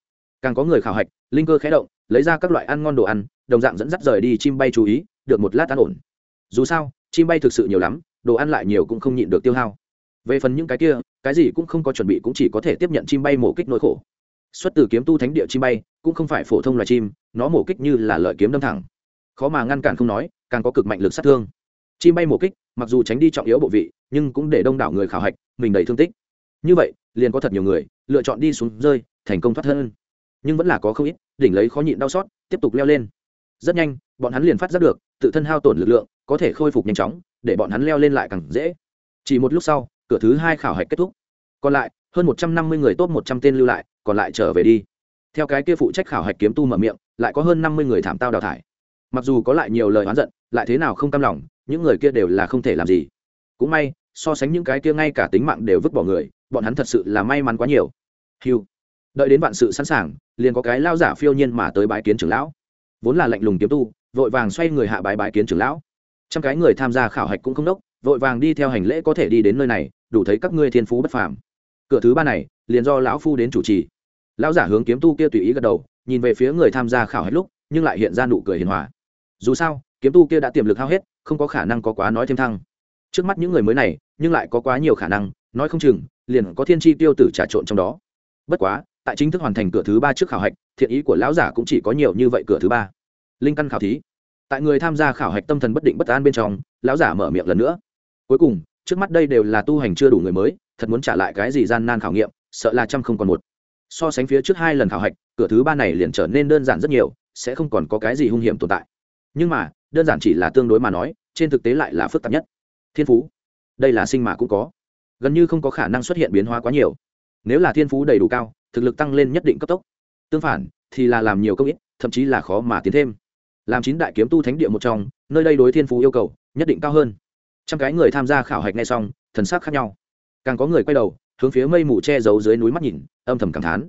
càng có người khảo hạch, linh cơ khé động, lấy ra các loại ăn ngon đồ ăn, đồng dạng dẫn dắt rời đi chim bay chú ý, được một lát ăn ổn. Dù sao, chim bay thực sự nhiều lắm, đồ ăn lại nhiều cũng không nhịn được tiêu hao. Về phần những cái kia, cái gì cũng không có chuẩn bị cũng chỉ có thể tiếp nhận chim bay mổ kích nỗi khổ. Xuất từ kiếm tu thánh địa chim bay, cũng không phải phổ thông loài chim, nó mổ kích như là lợi kiếm đâm thẳng. Khó mà ngăn cản không nói, càng có cực mạnh lực sát thương. Chim bay mổ kích, mặc dù tránh đi trọng yếu bộ vị, nhưng cũng để đông đảo người khảo hạch, mình đầy thương tích. Như vậy, liền có thật nhiều người lựa chọn đi xuống rơi, thành công thoát thân nhưng vẫn là có không ít, đỉnh lấy khó nhịn đau xót, tiếp tục leo lên. Rất nhanh, bọn hắn liền phát giác được, tự thân hao tổn lực lượng, có thể khôi phục nhanh chóng, để bọn hắn leo lên lại càng dễ. Chỉ một lúc sau, cửa thứ hai khảo hạch kết thúc. Còn lại, hơn một trăm năm mươi người tốt một trăm tên lưu lại, còn lại trở về đi. Theo cái kia phụ trách khảo hạch kiếm tu mở miệng, lại có hơn năm mươi người thảm tao đào thải. Mặc dù có lại nhiều lời oán giận, lại thế nào không cam lòng, những người kia đều là không thể làm gì. Cũng may, so sánh những cái kia ngay cả tính mạng đều vứt bỏ người, bọn hắn thật sự là may mắn quá nhiều. Hiu đợi đến vạn sự sẵn sàng, liền có cái lao giả phiêu nhiên mà tới bái kiến trưởng lão. Vốn là lạnh lùng kiếm tu, vội vàng xoay người hạ bái bái kiến trưởng lão. Trăm cái người tham gia khảo hạch cũng không đốc, vội vàng đi theo hành lễ có thể đi đến nơi này, đủ thấy các ngươi thiên phú bất phàm. Cửa thứ ba này, liền do lão phu đến chủ trì. Lão giả hướng kiếm tu kia tùy ý gật đầu, nhìn về phía người tham gia khảo hạch lúc, nhưng lại hiện ra nụ cười hiền hòa. Dù sao, kiếm tu kia đã tiềm lực hao hết, không có khả năng có quá nói thêm thăng. Trước mắt những người mới này, nhưng lại có quá nhiều khả năng, nói không chừng, liền có thiên tri tiêu tử trà trộn trong đó. Bất quá tại chính thức hoàn thành cửa thứ ba trước khảo hạch, thiện ý của lão giả cũng chỉ có nhiều như vậy cửa thứ ba. Linh căn khảo thí. Tại người tham gia khảo hạch tâm thần bất định bất an bên trong, lão giả mở miệng lần nữa. Cuối cùng, trước mắt đây đều là tu hành chưa đủ người mới, thật muốn trả lại cái gì gian nan khảo nghiệm, sợ là trăm không còn một. So sánh phía trước hai lần khảo hạch, cửa thứ ba này liền trở nên đơn giản rất nhiều, sẽ không còn có cái gì hung hiểm tồn tại. Nhưng mà, đơn giản chỉ là tương đối mà nói, trên thực tế lại là phức tạp nhất. Thiên phú. Đây là sinh mà cũng có. Gần như không có khả năng xuất hiện biến hóa quá nhiều. Nếu là thiên phú đầy đủ cao thực lực tăng lên nhất định cấp tốc. Tương phản, thì là làm nhiều công ít, thậm chí là khó mà tiến thêm. Làm chín đại kiếm tu thánh địa một trong, nơi đây đối thiên phú yêu cầu, nhất định cao hơn. Trăm cái người tham gia khảo hạch ngay xong, thần sắc khác nhau. Càng có người quay đầu, hướng phía mây mù che giấu dưới núi mắt nhìn, âm thầm cảm thán.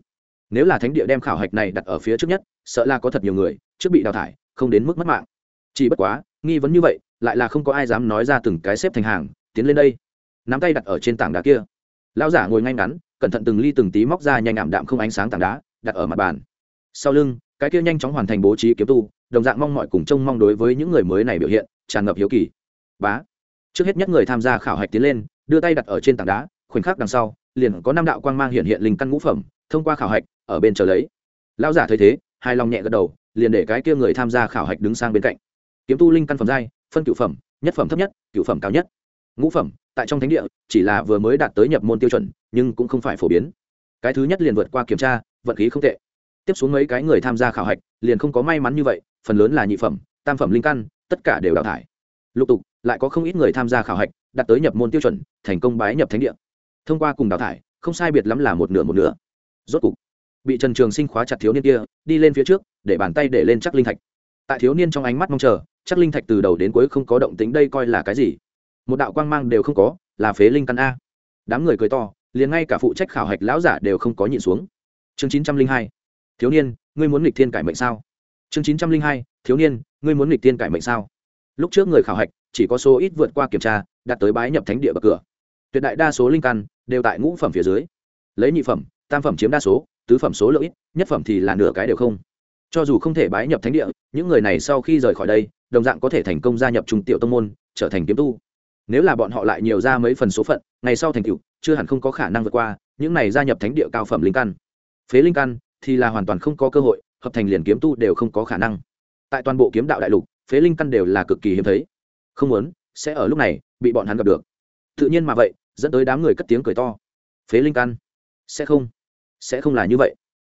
Nếu là thánh địa đem khảo hạch này đặt ở phía trước nhất, sợ là có thật nhiều người, trước bị đào thải, không đến mức mất mạng. Chỉ bất quá, nghi vấn như vậy, lại là không có ai dám nói ra từng cái xếp thành hàng, tiến lên đây. Nắm tay đặt ở trên tảng đá kia. Lão giả ngồi ngay ngắn cẩn thận từng ly từng tí móc ra nhanh ảm đạm không ánh sáng tảng đá, đặt ở mặt bàn. Sau lưng, cái kia nhanh chóng hoàn thành bố trí kiếm tu, đồng dạng mong mọi cùng trông mong đối với những người mới này biểu hiện, tràn ngập hiếu kỳ. Bá. Trước hết nhất người tham gia khảo hạch tiến lên, đưa tay đặt ở trên tảng đá, khoảnh khắc đằng sau, liền có năm đạo quang mang hiện hiện linh căn ngũ phẩm, thông qua khảo hạch, ở bên chờ lấy. Lão giả thấy thế hai lòng nhẹ gật đầu, liền để cái kia người tham gia khảo hạch đứng sang bên cạnh. Kiếm tu linh căn phẩm giai, phân cửu phẩm, nhất phẩm thấp nhất, cửu phẩm cao nhất. Ngũ phẩm, tại trong thánh địa, chỉ là vừa mới đạt tới nhập môn tiêu chuẩn nhưng cũng không phải phổ biến. Cái thứ nhất liền vượt qua kiểm tra, vận khí không tệ. Tiếp xuống mấy cái người tham gia khảo hạch, liền không có may mắn như vậy, phần lớn là nhị phẩm, tam phẩm linh căn, tất cả đều đào thải. Lục tục, lại có không ít người tham gia khảo hạch, đạt tới nhập môn tiêu chuẩn, thành công bái nhập thánh địa. Thông qua cùng đào thải, không sai biệt lắm là một nửa một nửa. Rốt cục, bị trần trường sinh khóa chặt thiếu niên kia, đi lên phía trước, để bàn tay để lên chắc linh thạch. Tại thiếu niên trong ánh mắt mong chờ chắc linh thạch từ đầu đến cuối không có động tính đây coi là cái gì. Một đạo quang mang đều không có, là phế linh căn a. Đám người cười to liền ngay cả phụ trách khảo hạch lão giả đều không có nhịn xuống. Chương chín trăm linh hai, thiếu niên, ngươi muốn nghịch thiên cải mệnh sao? Chương chín trăm linh hai, thiếu niên, ngươi muốn nghịch thiên cải mệnh sao? Lúc trước người khảo hạch, chỉ có số ít vượt qua kiểm tra, đạt tới bái nhập thánh địa bậc cửa. Tuyệt đại đa số linh căn đều tại ngũ phẩm phía dưới. Lấy nhị phẩm, tam phẩm chiếm đa số, tứ phẩm số lượng ít, nhất phẩm thì là nửa cái đều không. Cho dù không thể bái nhập thánh địa, những người này sau khi rời khỏi đây, đồng dạng có thể thành công gia nhập trung tiểu tông môn, trở thành kiếm tu. Nếu là bọn họ lại nhiều ra mấy phần số phận, ngày sau thành tựu chưa hẳn không có khả năng vượt qua, những này gia nhập thánh địa cao phẩm linh căn. Phế linh căn thì là hoàn toàn không có cơ hội, hợp thành liền kiếm tu đều không có khả năng. Tại toàn bộ kiếm đạo đại lục, phế linh căn đều là cực kỳ hiếm thấy. Không muốn, sẽ ở lúc này bị bọn hắn gặp được. Tự nhiên mà vậy, dẫn tới đám người cất tiếng cười to. Phế linh căn? Sẽ không. Sẽ không là như vậy.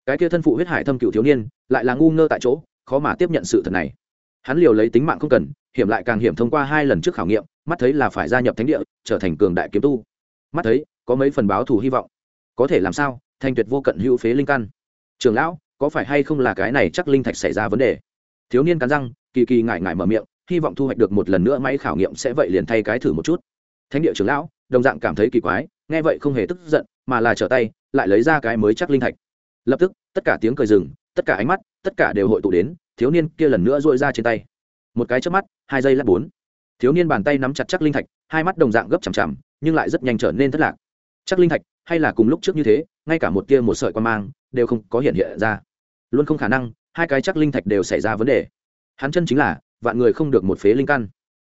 Cái kia thân phụ huyết hải thâm cựu thiếu niên lại là ngu ngơ tại chỗ, khó mà tiếp nhận sự thật này. Hắn liều lấy tính mạng không cần, hiểm lại càng hiểm thông qua hai lần trước khảo nghiệm, mắt thấy là phải gia nhập thánh địa, trở thành cường đại kiếm tu. Mắt thấy có mấy phần báo thù hy vọng. Có thể làm sao? Thanh tuyệt vô cận hữu phế linh căn. Trường lão, có phải hay không là cái này chắc linh thạch xảy ra vấn đề? Thiếu niên cắn răng, kỳ kỳ ngại ngại mở miệng, hy vọng thu hoạch được một lần nữa máy khảo nghiệm sẽ vậy liền thay cái thử một chút. Thánh địa trưởng lão, đồng dạng cảm thấy kỳ quái, nghe vậy không hề tức giận, mà là trở tay, lại lấy ra cái mới chắc linh thạch. Lập tức, tất cả tiếng cười rừng tất cả ánh mắt, tất cả đều hội tụ đến, thiếu niên kia lần nữa dội ra trên tay. Một cái trước mắt, hai giây lát bốn. Thiếu niên bàn tay nắm chặt chắc linh thạch, hai mắt đồng dạng gấp chằm chằm, nhưng lại rất nhanh trở nên thất lạc chắc linh thạch, hay là cùng lúc trước như thế, ngay cả một tia một sợi quan mang, đều không có hiện hiện ra. Luôn không khả năng, hai cái chắc linh thạch đều xảy ra vấn đề. Hắn chân chính là, vạn người không được một phế linh căn.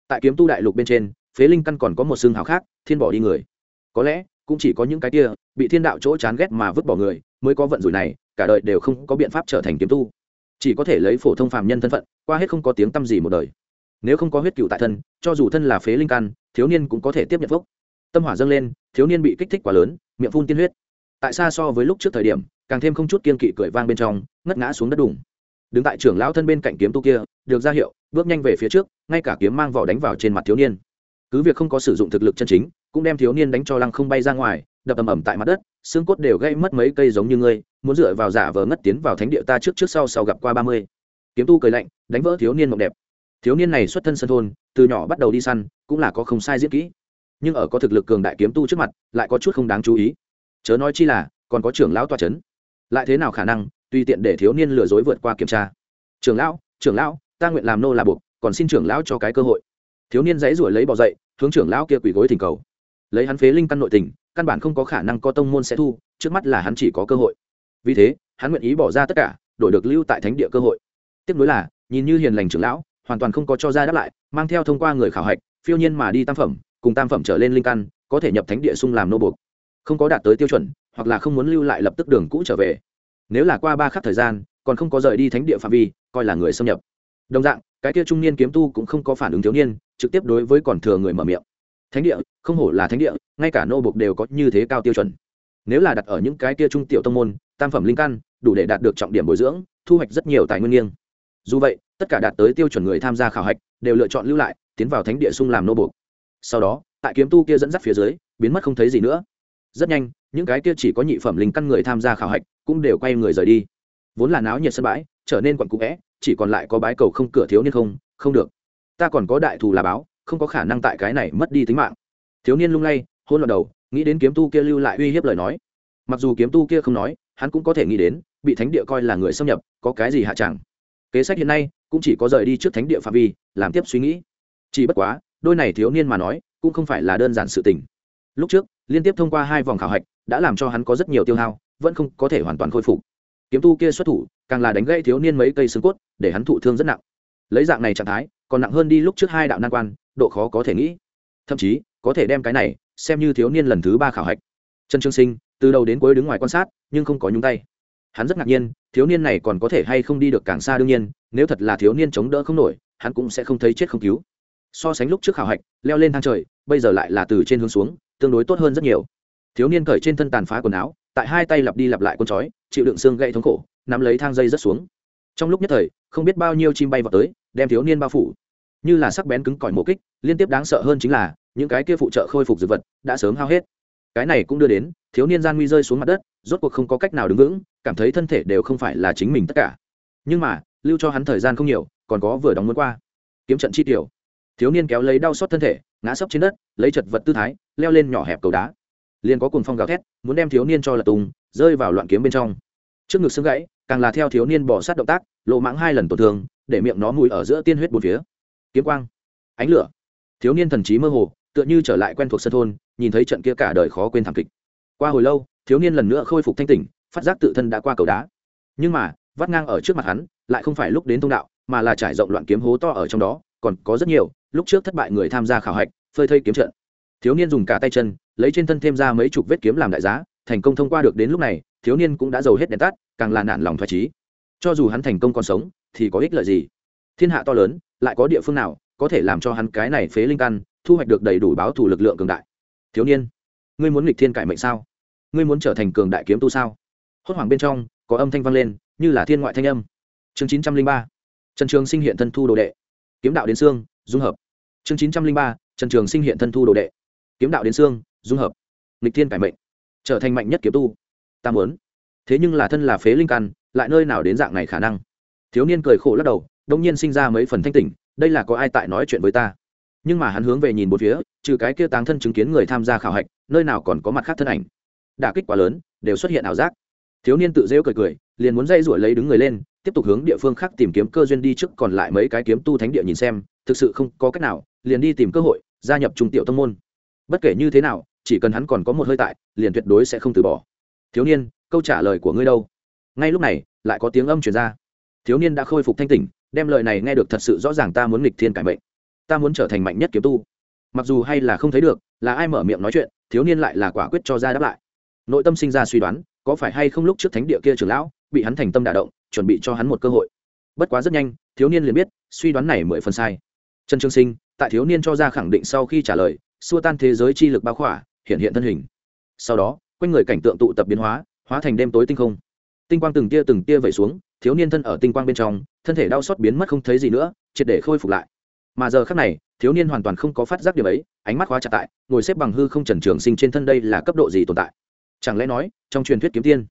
Tại kiếm tu đại lục bên trên, phế linh căn còn có một xương hào khác, thiên bỏ đi người. Có lẽ, cũng chỉ có những cái kia, bị thiên đạo chỗ chán ghét mà vứt bỏ người, mới có vận rủi này, cả đời đều không có biện pháp trở thành kiếm tu. Chỉ có thể lấy phổ thông phàm nhân thân phận, qua hết không có tiếng tăm gì một đời. Nếu không có huyết cựu tại thân, cho dù thân là phế linh căn, thiếu niên cũng có thể tiếp nhận phúc tâm hỏa dâng lên, thiếu niên bị kích thích quá lớn, miệng phun tiên huyết. Tại sao so với lúc trước thời điểm, càng thêm không chút kiên kỵ cười vang bên trong, ngất ngã xuống đất đùng. Đứng tại trưởng lão thân bên cạnh kiếm tu kia, được ra hiệu, bước nhanh về phía trước, ngay cả kiếm mang vỏ đánh vào trên mặt thiếu niên. Cứ việc không có sử dụng thực lực chân chính, cũng đem thiếu niên đánh cho lăng không bay ra ngoài, đập ầm ầm tại mặt đất, xương cốt đều gây mất mấy cây giống như ngươi, muốn dựa vào giả vờ ngất tiến vào thánh địa ta trước trước sau sau gặp qua ba mươi. Kiếm tu cười lạnh, đánh vỡ thiếu niên mộng đẹp. Thiếu niên này xuất thân sân thôn, từ nhỏ bắt đầu đi săn, cũng là có không sai diễn kỹ nhưng ở có thực lực cường đại kiếm tu trước mặt, lại có chút không đáng chú ý. Chớ nói chi là, còn có trưởng lão toa c h ấ n lại thế nào khả năng, tùy tiện để thiếu niên lừa dối vượt qua kiểm tra? Trưởng lão trưởng lão, ta nguyện làm nô là buộc, còn xin trưởng lão cho cái cơ hội. Thiếu niên dãy ruổi lấy bỏ dậy, hướng trưởng lão kia quỳ gối thỉnh cầu. Lấy hắn phế linh căn nội tình, căn bản không có khả năng có tông môn sẽ thu, trước mắt là hắn chỉ có cơ hội. Vì thế, hắn nguyện ý bỏ ra tất cả, đổi được lưu tại thánh địa cơ hội. Tiếp nối là, nhìn như hiền lành trưởng lão, hoàn toàn không có cho ra đáp lại, mang theo thông qua người khảo hạch, phiêu nhiên mà đi tam phẩm cùng tam phẩm trở lên linh căn, có thể nhập thánh địa sung làm nô buộc. Không có đạt tới tiêu chuẩn, hoặc là không muốn lưu lại lập tức đường cũ trở về. Nếu là qua ba khắc thời gian, còn không có rời đi thánh địa phạm vi, coi là người xâm nhập. Đồng dạng, cái kia trung niên kiếm tu cũng không có phản ứng thiếu niên, trực tiếp đối với còn thừa người mở miệng. Thánh địa, không hổ là thánh địa, ngay cả nô buộc đều có như thế cao tiêu chuẩn. Nếu là đặt ở những cái kia trung tiểu tông môn, tam phẩm linh căn, đủ để đạt được trọng điểm bồi dưỡng, thu hoạch rất nhiều tài nguyên nghiêng. Dù vậy, tất cả đạt tới tiêu chuẩn người tham gia khảo hạch, đều lựa chọn lưu lại, tiến vào thánh địa sung làm nô buộc sau đó, tại kiếm tu kia dẫn dắt phía dưới, biến mất không thấy gì nữa. Rất nhanh, những cái kia chỉ có nhị phẩm linh căn người tham gia khảo hạch cũng đều quay người rời đi. Vốn là náo nhiệt sân bãi, trở nên quặn cũ vẽ chỉ còn lại có bái cầu không cửa thiếu niên không không được. Ta còn có đại thù là báo, không có khả năng tại cái này mất đi tính mạng. Thiếu niên lung lay hôn loạn đầu, nghĩ đến kiếm tu kia lưu lại uy hiếp lời nói. Mặc dù kiếm tu kia không nói, hắn cũng có thể nghĩ đến, bị thánh địa coi là người xâm nhập, có cái gì hạ chẳng. Kế sách hiện nay cũng chỉ có rời đi trước thánh địa phạm vi, làm tiếp suy nghĩ. Chỉ bất quá đôi này thiếu niên mà nói, cũng không phải là đơn giản sự tình. Lúc trước, liên tiếp thông qua hai vòng khảo hạch, đã làm cho hắn có rất nhiều tiêu hao, vẫn không có thể hoàn toàn khôi phục. Kiếm tu kia xuất thủ, càng là đánh gãy thiếu niên mấy cây xương cốt, để hắn thụ thương rất nặng. Lấy dạng này trạng thái, còn nặng hơn đi lúc trước hai đạo nan quan, độ khó có thể nghĩ. Thậm chí, có thể đem cái này, xem như thiếu niên lần thứ ba khảo hạch. Trần trương sinh, từ đầu đến cuối đứng ngoài quan sát, nhưng không có nhúng tay. Hắn rất ngạc nhiên, thiếu niên này còn có thể hay không đi được càng xa đương nhiên, nếu thật là thiếu niên chống đỡ không nổi, hắn cũng sẽ không thấy chết không cứu so sánh lúc trước khảo hạch, leo lên thang trời, bây giờ lại là từ trên hướng xuống, tương đối tốt hơn rất nhiều. Thiếu niên cởi trên thân tàn phá quần áo, tại hai tay lặp đi lặp lại con chói, chịu đựng xương gậy thống khổ, nắm lấy thang dây rất xuống. Trong lúc nhất thời, không biết bao nhiêu chim bay vào tới, đem thiếu niên bao phủ. Như là sắc bén cứng cỏi mổ kích, liên tiếp đáng sợ hơn chính là, những cái kia phụ trợ khôi phục dược vật đã sớm hao hết. Cái này cũng đưa đến, thiếu niên gian nguy rơi xuống mặt đất, rốt cuộc không có cách nào đứng vững, cảm thấy thân thể đều không phải là chính mình tất cả. Nhưng mà, lưu cho hắn thời gian không nhiều, còn có vừa đóng muốn qua. Kiếm trận chi tiểu thiếu niên kéo lấy đau xót thân thể, ngã sấp trên đất, lấy chật vật tư thái, leo lên nhỏ hẹp cầu đá. Liền có cuồng phong gào thét, muốn đem thiếu niên cho lật tùng, rơi vào loạn kiếm bên trong. Trước ngực xương gãy, càng là theo thiếu niên bỏ sát động tác, lộ mãng hai lần tổn thương, để miệng nó mùi ở giữa tiên huyết bùn phía. Kiếm quang, ánh lửa. Thiếu niên thần trí mơ hồ, tựa như trở lại quen thuộc sân thôn, nhìn thấy trận kia cả đời khó quên thảm kịch. Qua hồi lâu, thiếu niên lần nữa khôi phục thanh tỉnh, phát giác tự thân đã qua cầu đá. Nhưng mà, vắt ngang ở trước mặt hắn, lại không phải lúc đến thông đạo, mà là trải rộng loạn kiếm hố to ở trong đó, còn có rất nhiều lúc trước thất bại người tham gia khảo hạch, phơi thây kiếm trận. Thiếu niên dùng cả tay chân, lấy trên thân thêm ra mấy chục vết kiếm làm đại giá, thành công thông qua được đến lúc này, thiếu niên cũng đã giàu hết đèn tắt, càng là nản lòng thoải trí cho dù hắn thành công còn sống, thì có ích lợi gì? Thiên hạ to lớn, lại có địa phương nào có thể làm cho hắn cái này phế linh căn, thu hoạch được đầy đủ báo thủ lực lượng cường đại? Thiếu niên, ngươi muốn nghịch thiên cải mệnh sao? Ngươi muốn trở thành cường đại kiếm tu sao? Hốt hoảng bên trong, có âm thanh vang lên, như là thiên ngoại thanh âm. Chương chín trăm linh ba. Trần trường sinh hiện thân thu đồ đệ. Kiếm đạo đến xương, dung hợp chương chín trăm linh ba, trần trường sinh hiện thân thu đồ đệ. Kiếm đạo đến xương, dung hợp. Nghịch thiên cải mệnh. Trở thành mạnh nhất kiếm tu. Ta muốn. Thế nhưng là thân là phế linh căn, lại nơi nào đến dạng này khả năng? Thiếu niên cười khổ lắc đầu, đông nhiên sinh ra mấy phần thanh tỉnh, đây là có ai tại nói chuyện với ta? Nhưng mà hắn hướng về nhìn một phía, trừ cái kia táng thân chứng kiến người tham gia khảo hạch, nơi nào còn có mặt khác thân ảnh? Đả kích quá lớn, đều xuất hiện ảo giác. Thiếu niên tự rêu cười cười, liền muốn dây rủi lấy đứng người lên, tiếp tục hướng địa phương khác tìm kiếm cơ duyên đi trước còn lại mấy cái kiếm tu thánh địa nhìn xem, thực sự không có cách nào liền đi tìm cơ hội gia nhập trung tiểu tông môn. Bất kể như thế nào, chỉ cần hắn còn có một hơi tại, liền tuyệt đối sẽ không từ bỏ. Thiếu niên, câu trả lời của ngươi đâu? Ngay lúc này, lại có tiếng âm truyền ra. Thiếu niên đã khôi phục thanh tỉnh, đem lời này nghe được thật sự rõ ràng ta muốn nghịch thiên cải mệnh. Ta muốn trở thành mạnh nhất kiếm tu. Mặc dù hay là không thấy được, là ai mở miệng nói chuyện, thiếu niên lại là quả quyết cho ra đáp lại. Nội tâm sinh ra suy đoán, có phải hay không lúc trước thánh địa kia trưởng lão, bị hắn thành tâm đả động, chuẩn bị cho hắn một cơ hội. Bất quá rất nhanh, thiếu niên liền biết, suy đoán này mười phần sai trần trương sinh, tại thiếu niên cho ra khẳng định sau khi trả lời, xua tan thế giới chi lực bao khỏa, hiện hiện thân hình. Sau đó, quanh người cảnh tượng tụ tập biến hóa hóa thành đêm tối tinh không. Tinh quang từng tia từng tia vẩy xuống, thiếu niên thân ở tinh quang bên trong, thân thể đau xót biến mất không thấy gì nữa, triệt để khôi phục lại. Mà giờ khác này, thiếu niên hoàn toàn không có phát giác điểm ấy, ánh mắt khóa chặt tại, ngồi xếp bằng hư không trần trường sinh trên thân đây là cấp độ gì tồn tại? Chẳng lẽ nói, trong truyền thuyết kiếm tiên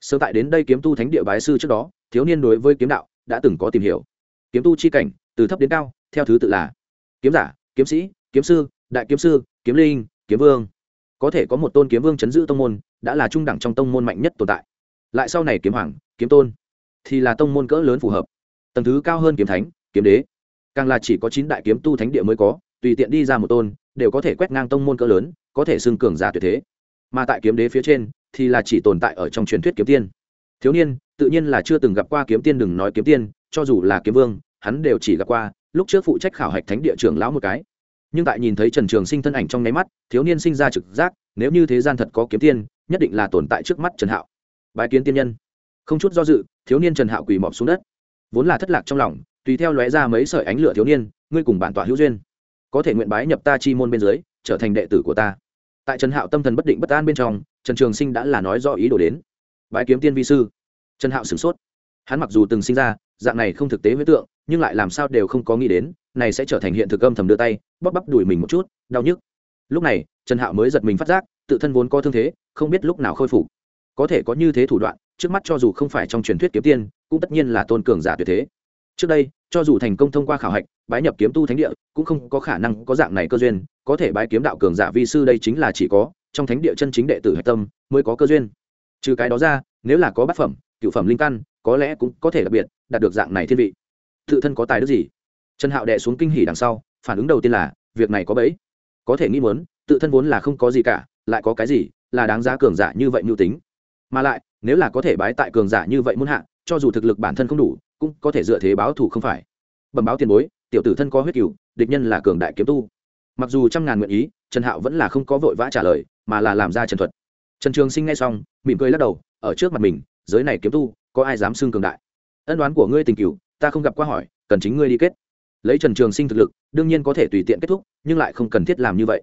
sơ tại đến đây kiếm tu thánh địa bái sư trước đó, thiếu niên đối với kiếm đạo, đã từng có tìm hiểu. Kiếm tu chi cảnh, từ thấp đến cao theo thứ tự là kiếm giả, kiếm sĩ, kiếm sư, đại kiếm sư, kiếm linh, kiếm vương. Có thể có một tôn kiếm vương chấn giữ tông môn, đã là trung đẳng trong tông môn mạnh nhất tồn tại. Lại sau này kiếm hoàng, kiếm tôn, thì là tông môn cỡ lớn phù hợp. Tầng thứ cao hơn kiếm thánh, kiếm đế. Càng là chỉ có chín đại kiếm tu thánh địa mới có, tùy tiện đi ra một tôn, đều có thể quét ngang tông môn cỡ lớn, có thể xưng cường giả tuyệt thế. Mà tại kiếm đế phía trên, thì là chỉ tồn tại ở trong truyền thuyết kiếm tiên. Thiếu niên, tự nhiên là chưa từng gặp qua kiếm tiên đừng nói kiếm tiên, cho dù là kiếm vương, hắn đều chỉ gặp qua lúc trước phụ trách khảo hạch thánh địa trưởng lão một cái. Nhưng tại nhìn thấy trần trường sinh thân ảnh trong nháy mắt, thiếu niên sinh ra trực giác, nếu như thế gian thật có kiếm tiên, nhất định là tồn tại trước mắt trần hạo. Bái kiến tiên nhân. Không chút do dự, thiếu niên trần hạo quỳ mọp xuống đất. Vốn là thất lạc trong lòng, tùy theo lóe ra mấy sợi ánh lửa thiếu niên, ngươi cùng bản tọa hữu duyên. Có thể nguyện bái nhập ta chi môn bên dưới, trở thành đệ tử của ta. Tại trần hạo tâm thần bất định bất an bên trong, trần trường sinh đã là nói do ý đồ đến. Bái kiếm tiên vi sư. Trần hạo sửng sốt. Hắn mặc dù từng sinh ra, dạng này không thực tế với tượng nhưng lại làm sao đều không có nghĩ đến, này sẽ trở thành hiện thực âm thầm đưa tay, bóp bắp đùi mình một chút, đau nhức. Lúc này, trần hạo mới giật mình phát giác, tự thân vốn có thương thế, không biết lúc nào khôi phục. Có thể có như thế thủ đoạn, trước mắt cho dù không phải trong truyền thuyết kiếm tiên, cũng tất nhiên là tôn cường giả tuyệt thế. Trước đây, cho dù thành công thông qua khảo hạch, bái nhập kiếm tu thánh địa, cũng không có khả năng có dạng này cơ duyên, có thể bái kiếm đạo cường giả vi sư đây chính là chỉ có, trong thánh địa chân chính đệ tử hạch tâm, mới có cơ duyên. Trừ cái đó ra, nếu là có bát phẩm, cựu phẩm linh căn, có lẽ cũng có thể đặc biệt, đạt được dạng này thiên vị tự thân có tài đức gì? Trần hạo đẻ xuống kinh hỉ đằng sau, phản ứng đầu tiên là, việc này có bẫy. Có thể nghĩ muốn, tự thân vốn là không có gì cả, lại có cái gì là đáng giá cường giả như vậy mưu tính? Mà lại, nếu là có thể bái tại cường giả như vậy muốn hạ, cho dù thực lực bản thân không đủ, cũng có thể dựa thế báo thủ không phải. Bẩm báo tiền bối, tiểu tử thân có huyết cựu địch nhân là cường đại kiếm tu. Mặc dù trăm ngàn nguyện ý, trần hạo vẫn là không có vội vã trả lời, mà là làm ra trần thuật. Trần trường sinh nghe xong, mỉm cười lắc đầu, ở trước mặt mình, giới này kiếm tu, có ai dám xưng cường đại? Ân đoán của ngươi tình cựu ta không gặp qua hỏi, cần chính ngươi đi kết. Lấy trần trường sinh thực lực, đương nhiên có thể tùy tiện kết thúc, nhưng lại không cần thiết làm như vậy.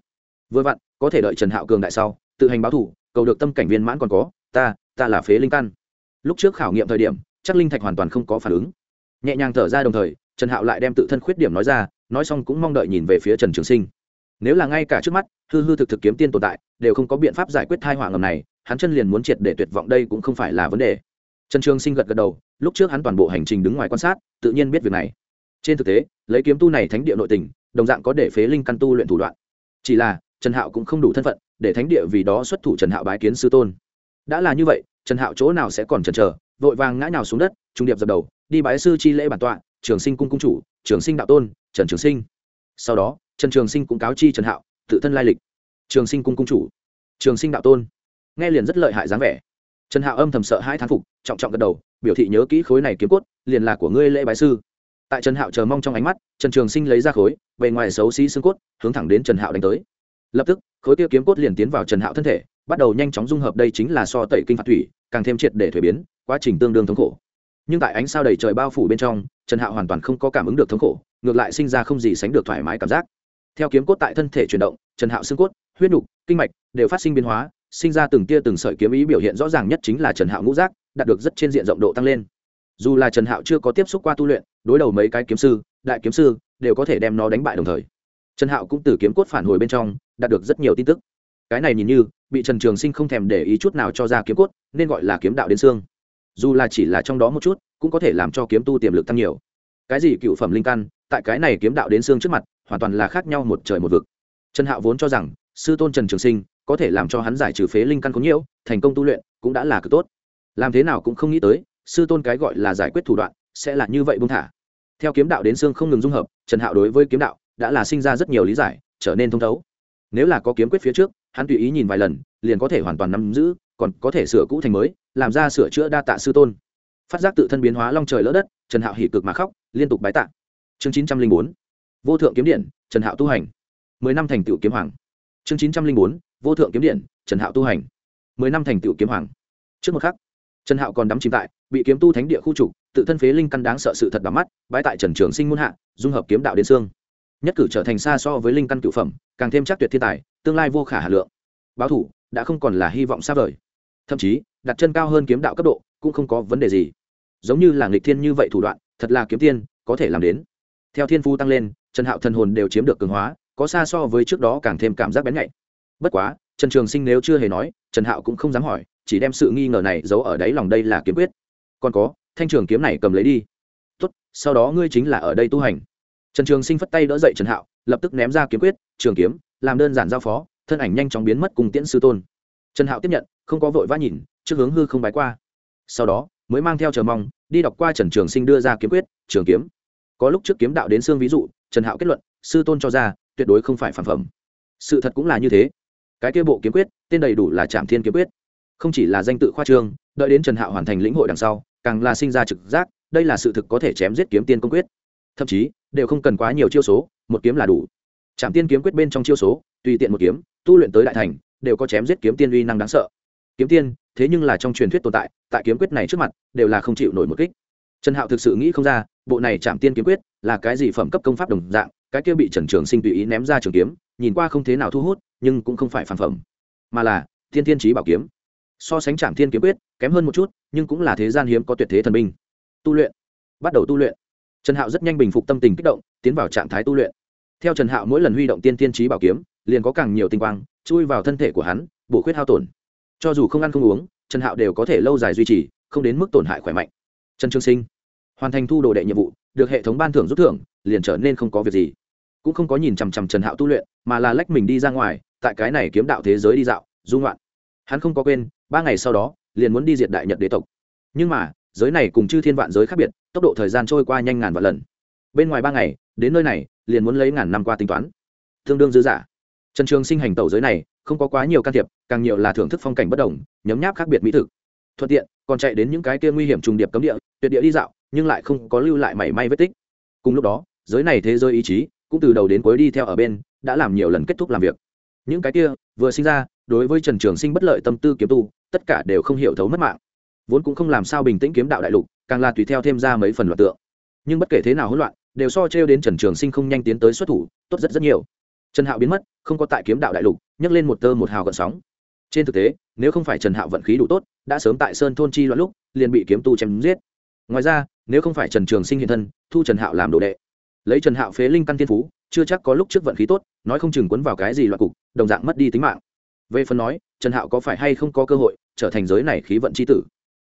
Vừa vặn, có thể đợi trần hạo cường đại sau, tự hành báo thủ, cầu được tâm cảnh viên mãn còn có, ta ta là phế linh căn. Lúc trước khảo nghiệm thời điểm, chắc linh thạch hoàn toàn không có phản ứng. Nhẹ nhàng thở ra đồng thời, trần hạo lại đem tự thân khuyết điểm nói ra, nói xong cũng mong đợi nhìn về phía trần trường sinh. Nếu là ngay cả trước mắt, hư hư thực thực kiếm tiên tồn tại, đều không có biện pháp giải quyết thai hỏa ngầm này, hắn chân liền muốn triệt để tuyệt vọng đây cũng không phải là vấn đề. Trần trường sinh gật gật đầu lúc trước hắn toàn bộ hành trình đứng ngoài quan sát, tự nhiên biết việc này. Trên thực tế, lấy kiếm tu này thánh địa nội tình, đồng dạng có để phế linh căn tu luyện thủ đoạn. Chỉ là, trần hạo cũng không đủ thân phận, để thánh địa vì đó xuất thủ trần hạo bái kiến sư tôn. Đã là như vậy, trần hạo chỗ nào sẽ còn chần chờ, vội vàng ngã nào xuống đất, trung điệp dập đầu, đi bái sư chi lễ bản tọa, trường sinh cung cung chủ, trường sinh đạo tôn, trần trường sinh. Sau đó, trần trường sinh cũng cáo chi trần hạo, tự thân lai lịch. Trường sinh cung cung chủ, trường sinh đạo tôn. Nghe liền rất lợi hại dáng vẻ trần hạo âm thầm sợ hai thán phục, trọng trọng gật đầu, biểu thị nhớ kỹ khối này kiếm cốt, liền là của ngươi lễ bái sư. Tại trần hạo chờ mong trong ánh mắt, trần trường sinh lấy ra khối, bề ngoài xấu xí xương cốt, hướng thẳng đến trần hạo đánh tới. Lập tức, khối tiêu kiếm cốt liền tiến vào trần hạo thân thể, bắt đầu nhanh chóng dung hợp đây chính là so tẩy kinh phạt thủy, càng thêm triệt để thuế biến, quá trình tương đương thống khổ. Nhưng tại ánh sao đầy trời bao phủ bên trong, trần hạo hoàn toàn không có cảm ứng được thống khổ, ngược lại sinh ra không gì sánh được thoải mái cảm giác. Theo kiếm cốt tại thân thể chuyển động, trần hạo xương cốt, huyết nục kinh mạch đều phát sinh biến hóa sinh ra từng tia từng sợi kiếm ý biểu hiện rõ ràng nhất chính là trần hạo ngũ giác, đạt được rất trên diện rộng độ tăng lên. Dù là trần hạo chưa có tiếp xúc qua tu luyện, đối đầu mấy cái kiếm sư, đại kiếm sư, đều có thể đem nó đánh bại đồng thời. Trần hạo cũng từ kiếm cốt phản hồi bên trong, đạt được rất nhiều tin tức. Cái này nhìn như, bị trần trường sinh không thèm để ý chút nào cho ra kiếm cốt, nên gọi là kiếm đạo đến xương. Dù là chỉ là trong đó một chút, cũng có thể làm cho kiếm tu tiềm lực tăng nhiều. Cái gì cựu phẩm linh căn, tại cái này kiếm đạo đến xương trước mặt, hoàn toàn là khác nhau một trời một vực. Trần hạo vốn cho rằng, sư tôn trần trường sinh có thể làm cho hắn giải trừ phế linh căn có nhiễu, thành công tu luyện cũng đã là cực tốt. Làm thế nào cũng không nghĩ tới, sư tôn cái gọi là giải quyết thủ đoạn sẽ là như vậy buông thả. Theo kiếm đạo đến xương không ngừng dung hợp, trần hạo đối với kiếm đạo đã là sinh ra rất nhiều lý giải, trở nên thông thấu. Nếu là có kiếm quyết phía trước, hắn tùy ý nhìn vài lần, liền có thể hoàn toàn nắm giữ, còn có thể sửa cũ thành mới, làm ra sửa chữa đa tạ sư tôn. Phát giác tự thân biến hóa long trời lỡ đất, trần hạo hỉ cực mà khóc, liên tục bái tạ. Chương chín trăm linh bốn. Vô thượng kiếm điện, trần hạo tu hành. Mười năm thành tựu kiếm hoàng. Chương chín trăm linh bốn vô thượng kiếm điện, trần hạo tu hành. Mười năm thành tựu kiếm hoàng. Trước một khắc, trần hạo còn đắm chìm tại bị kiếm tu thánh địa khu trục, tự thân phế linh căn đáng sợ sự thật bám mắt bãi tại trần trường sinh muôn hạ, dung hợp kiếm đạo đến xương. Nhất cử trở thành xa so với linh căn cựu phẩm, càng thêm chắc tuyệt thiên tài, tương lai vô khả hà lượng. Báo thủ, đã không còn là hy vọng xa vời. Thậm chí, đặt chân cao hơn kiếm đạo cấp độ, cũng không có vấn đề gì. Giống như là nghịch thiên như vậy thủ đoạn, thật là kiếm tiên, có thể làm đến. Theo thiên phu tăng lên, trần hạo thần hồn đều chiếm được cường hóa, có xa so với trước đó càng thêm cảm giác bén nhạy bất quá, trần trường sinh nếu chưa hề nói, trần hạo cũng không dám hỏi, chỉ đem sự nghi ngờ này giấu ở đáy lòng đây là kiếm quyết. Còn có, thanh trường kiếm này cầm lấy đi. Tốt, sau đó ngươi chính là ở đây tu hành. Trần trường sinh phất tay đỡ dậy trần hạo, lập tức ném ra kiếm quyết, trường kiếm, làm đơn giản giao phó, thân ảnh nhanh chóng biến mất cùng tiễn sư tôn. Trần hạo tiếp nhận, không có vội vã nhìn, trước hướng hư không bái qua. Sau đó, mới mang theo chờ mong, đi đọc qua trần trường sinh đưa ra kiếm quyết, trường kiếm. Có lúc trước kiếm đạo đến xương ví dụ, trần hạo kết luận, sư tôn cho ra, tuyệt đối không phải phản phẩm. Sự thật cũng là như thế cái kia bộ kiếm quyết, tên đầy đủ là trạm thiên kiếm quyết. Không chỉ là danh tự khoa trương, đợi đến trần hạo hoàn thành lĩnh hội đằng sau, càng là sinh ra trực giác, đây là sự thực có thể chém giết kiếm tiên công quyết. Thậm chí, đều không cần quá nhiều chiêu số, một kiếm là đủ. Trạm tiên kiếm quyết bên trong chiêu số, tùy tiện một kiếm, tu luyện tới đại thành, đều có chém giết kiếm tiên uy năng đáng sợ. Kiếm tiên, thế nhưng là trong truyền thuyết tồn tại tại kiếm quyết này trước mặt, đều là không chịu nổi một kích. Trần hạo thực sự nghĩ không ra, bộ này chạm tiên kiếm quyết là cái gì phẩm cấp công pháp đồng dạng, cái kia bị trần trường sinh tùy ý ném ra trường kiếm nhìn qua không thế nào thu hút, nhưng cũng không phải phản phẩm. Mà là, thiên thiên trí bảo kiếm. So sánh trạm thiên kiếm quyết, kém hơn một chút, nhưng cũng là thế gian hiếm có tuyệt thế thần binh. Tu luyện. Bắt đầu tu luyện. Trần hạo rất nhanh bình phục tâm tình kích động, tiến vào trạng thái tu luyện. Theo trần hạo mỗi lần huy động tiên tiên trí bảo kiếm, liền có càng nhiều tinh quang chui vào thân thể của hắn, bổ khuyết hao tổn. Cho dù không ăn không uống, trần hạo đều có thể lâu dài duy trì, không đến mức tổn hại khỏe mạnh. Trần trương sinh. Hoàn thành thu đồ đệ nhiệm vụ, được hệ thống ban thưởng rút thưởng, liền trở nên không có việc gì cũng không có nhìn chằm chằm trần hạo tu luyện, mà là lách mình đi ra ngoài, tại cái này kiếm đạo thế giới đi dạo dung loạn hắn không có quên, ba ngày sau đó, liền muốn đi diệt đại nhật đế tộc. Nhưng mà, giới này cùng chư thiên vạn giới khác biệt, tốc độ thời gian trôi qua nhanh ngàn vạn lần. Bên ngoài ba ngày, đến nơi này, liền muốn lấy ngàn năm qua tính toán. Tương đương dư giả trần trường sinh hành tẩu giới này, không có quá nhiều can thiệp, càng nhiều là thưởng thức phong cảnh bất đồng, nhấm nháp khác biệt mỹ thực. Thuận tiện, còn chạy đến những cái kia nguy hiểm trùng điệp cấm địa, tuyệt địa đi dạo, nhưng lại không có lưu lại mảy may vết tích. Cùng lúc đó, giới này thế giới ý chí cũng từ đầu đến cuối đi theo ở bên, đã làm nhiều lần kết thúc làm việc. Những cái kia, vừa sinh ra, đối với trần trường sinh bất lợi tâm tư kiếm tu, tất cả đều không hiểu thấu mất mạng. Vốn cũng không làm sao bình tĩnh kiếm đạo đại lục, càng là tùy theo thêm ra mấy phần loạt tượng. Nhưng bất kể thế nào hỗn loạn, đều so t đến trần trường sinh không nhanh tiến tới xuất thủ, tốt rất rất nhiều. Trần hạo biến mất, không có tại kiếm đạo đại lục, nhấc lên một tơ một hào gợn sóng. Trên thực tế, nếu không phải trần hạo vận khí đủ tốt, đã sớm tại sơn thôn chi loạn lúc, liền bị kiếm tu chém giết. Ngoài ra, nếu không phải trần trường sinh hiện thân, thu trần hạo làm đồ đệ lấy trần hạo phế linh căn tiên phú, chưa chắc có lúc trước vận khí tốt, nói không chừng quấn vào cái gì loại cục, đồng dạng mất đi tính mạng. Về phần nói, trần hạo có phải hay không có cơ hội trở thành giới này khí vận c h i tử?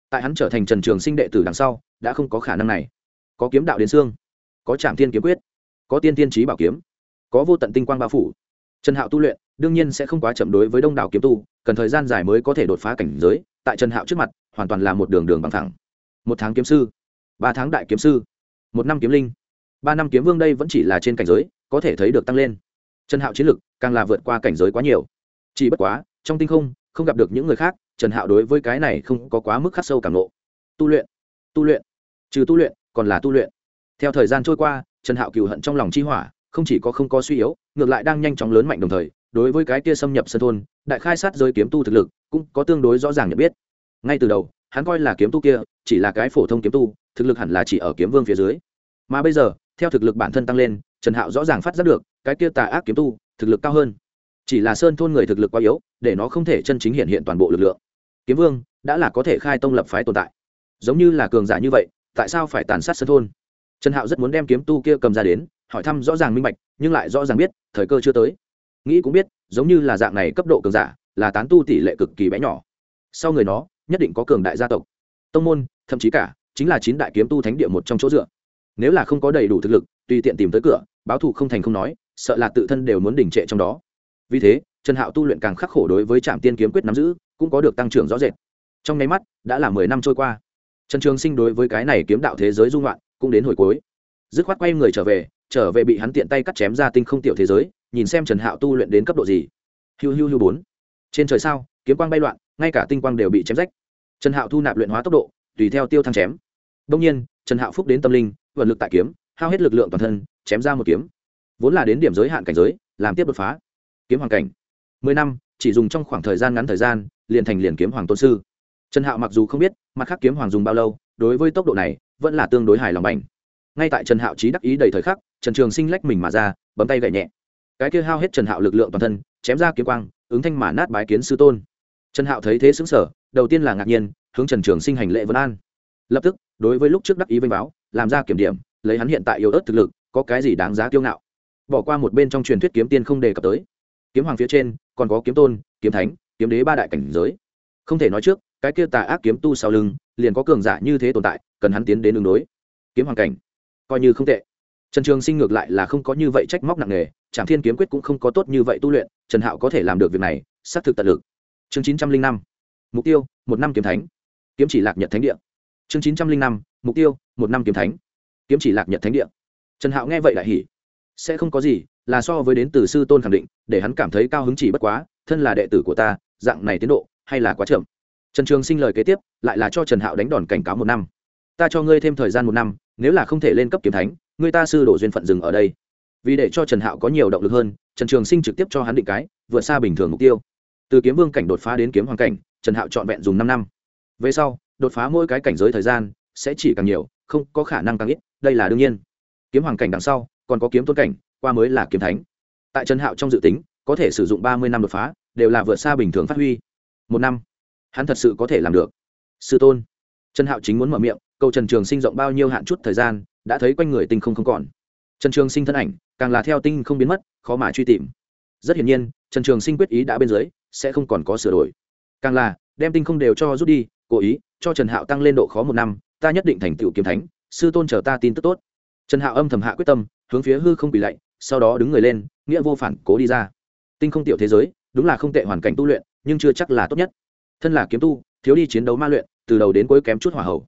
Tại hắn trở thành trần trường sinh đệ tử đằng sau, đã không có khả năng này. Có kiếm đạo đến xương, có trạm thiên kiếm quyết, có tiên tiên trí bảo kiếm, có vô tận tinh quang bao phủ. Trần hạo tu luyện, đương nhiên sẽ không quá chậm đối với đông đảo kiếm tu, cần thời gian dài mới có thể đột phá cảnh giới, tại trần hạo trước mặt, hoàn toàn là một đường đường bằng thẳng. Một tháng kiếm sư, ba tháng đại kiếm sư, một năm kiếm linh ba năm kiếm vương đây vẫn chỉ là trên cảnh giới, có thể thấy được tăng lên. Trần hạo chiến lực càng là vượt qua cảnh giới quá nhiều. Chỉ bất quá, trong tinh không không gặp được những người khác, trần hạo đối với cái này không có quá mức khắc sâu cảm lộ tu luyện tu luyện, trừ tu luyện, còn là tu luyện. Theo thời gian trôi qua, trần hạo cựu hận trong lòng chi hỏa, không chỉ có không có suy yếu, ngược lại đang nhanh chóng lớn mạnh đồng thời, đối với cái kia xâm nhập sân thôn, đại khai sát giới kiếm tu thực lực, cũng có tương đối rõ ràng nhận biết. Ngay từ đầu, hắn coi là kiếm tu kia, chỉ là cái phổ thông kiếm tu, thực lực hẳn là chỉ ở kiếm vương phía dưới. Mà bây giờ theo thực lực bản thân tăng lên, trần hạo rõ ràng phát giác được, cái kia tà ác kiếm tu, thực lực cao hơn. Chỉ là sơn thôn người thực lực quá yếu, để nó không thể chân chính hiện hiện toàn bộ lực lượng. Kiếm vương, đã là có thể khai tông lập phái tồn tại. Giống như là cường giả như vậy, tại sao phải tàn sát sơn thôn? Trần hạo rất muốn đem kiếm tu kia cầm ra đến, hỏi thăm rõ ràng minh bạch, nhưng lại rõ ràng biết, thời cơ chưa tới. Nghĩ cũng biết, giống như là dạng này cấp độ cường giả, là tán tu tỷ lệ cực kỳ bé nhỏ. Sau người nó, nhất định có cường đại gia tộc. Tông môn, thậm chí cả, chính là chín đại kiếm tu thánh địa một trong chỗ dựa nếu là không có đầy đủ thực lực, tùy tiện tìm tới cửa, báo thù không thành không nói, sợ là tự thân đều muốn đình trệ trong đó. Vì thế, trần hạo tu luyện càng khắc khổ đối với trạm tiên kiếm quyết nắm giữ, cũng có được tăng trưởng rõ rệt. Trong nháy mắt, đã là mười năm trôi qua. Trần trường sinh đối với cái này kiếm đạo thế giới dung loạn cũng đến hồi cuối. Dứt khoát quay người trở về trở về bị hắn tiện tay cắt chém ra tinh không tiểu thế giới, nhìn xem trần hạo tu luyện đến cấp độ gì. Hiu hiu hiu bốn. Trên trời sao, kiếm quang bay loạn, ngay cả tinh quang đều bị chém rách. Trần hạo thu nạp luyện hóa tốc độ, tùy theo tiêu thăng chém. Đông nhiên, trần hạo phúc đến tâm linh vận lực tại kiếm, hao hết lực lượng toàn thân, chém ra một kiếm. Vốn là đến điểm giới hạn cảnh giới, làm tiếp đột phá. Kiếm hoàng cảnh. Mười năm, chỉ dùng trong khoảng thời gian ngắn thời gian, liền thành liền kiếm hoàng tôn sư. Trần hạo mặc dù không biết, mặt khác kiếm hoàng dùng bao lâu, đối với tốc độ này, vẫn là tương đối hài lòng bành. Ngay tại trần hạo trí đắc ý đầy thời khắc, trần trường sinh lách mình mà ra, bấm tay gậy nhẹ. Cái kia hao hết trần hạo lực lượng toàn thân, chém ra kiếm quang, ứng thanh mà nát bái kiến sư tôn. Trần hạo thấy thế xứng sở đầu tiên là ngạc nhiên, hướng trần trường sinh hành lệ vân an. Lập tức, đối với lúc trước đắc ý vênh báo làm ra kiểm điểm, lấy hắn hiện tại yếu ớt thực lực, có cái gì đáng giá kiêu ngạo? Bỏ qua một bên trong truyền thuyết kiếm tiên không đề cập tới. Kiếm hoàng phía trên, còn có kiếm tôn, kiếm thánh, kiếm đế ba đại cảnh giới. Không thể nói trước, cái kia tà ác kiếm tu sau lưng, liền có cường giả như thế tồn tại, cần hắn tiến đến đường đối. Kiếm hoàng cảnh, coi như không tệ. Trần trường sinh ngược lại là không có như vậy trách móc nặng nề trạm thiên kiếm quyết cũng không có tốt như vậy tu luyện, trần hạo có thể làm được việc này, xác thực tận lực. Chương chín trăm linh năm. Mục tiêu, một năm kiếm thánh. Kiếm chỉ lạc nhật thánh địa. Chương chín trăm linh năm mục tiêu, một năm kiếm thánh. Kiếm chỉ lạc nhật thánh địa. Trần hạo nghe vậy lại hỉ. Sẽ không có gì, là so với đến từ sư tôn khẳng định, để hắn cảm thấy cao hứng chỉ bất quá, thân là đệ tử của ta, dạng này tiến độ, hay là quá chậm. Trần trường sinh lời kế tiếp, lại là cho trần hạo đánh đòn cảnh cáo một năm. Ta cho ngươi thêm thời gian một năm, nếu là không thể lên cấp kiếm thánh, ngươi ta sư đổ duyên phận dừng ở đây. Vì để cho trần hạo có nhiều động lực hơn, trần trường sinh trực tiếp cho hắn định cái, vượt xa bình thường mục tiêu. Từ kiếm vương cảnh đột phá đến kiếm hoàng cảnh, trần hạo trọn vẹn dùng năm năm. Về sau, đột phá mỗi cái cảnh giới thời gian sẽ chỉ càng nhiều, không có khả năng càng ít, đây là đương nhiên. Kiếm hoàng cảnh đằng sau, còn có kiếm tôn cảnh, qua mới là kiếm thánh. Tại trần hạo trong dự tính, có thể sử dụng ba mươi năm đột phá, đều là vượt xa bình thường phát huy. Một năm, hắn thật sự có thể làm được. Sư tôn, trần hạo chính muốn mở miệng câu trần trường sinh rộng bao nhiêu hạn chút thời gian, đã thấy quanh người tinh không không còn. Trần trường sinh thân ảnh, càng là theo tinh không biến mất, khó mà truy tìm. Rất hiển nhiên, trần trường sinh quyết ý đã bên dưới, sẽ không còn có sửa đổi. Càng là, đem tinh không đều cho rút đi, cố ý, cho trần hạo tăng lên độ khó một năm ta nhất định thành tựu kiếm thánh, sư tôn chờ ta tin tức tốt. Trần hạo âm thầm hạ quyết tâm, hướng phía hư không bị lạy, sau đó đứng người lên, nghĩa vô phản, cố đi ra. Tinh không tiểu thế giới, đúng là không tệ hoàn cảnh tu luyện, nhưng chưa chắc là tốt nhất. Thân là kiếm tu, thiếu đi chiến đấu ma luyện, từ đầu đến cuối kém chút hỏa hậu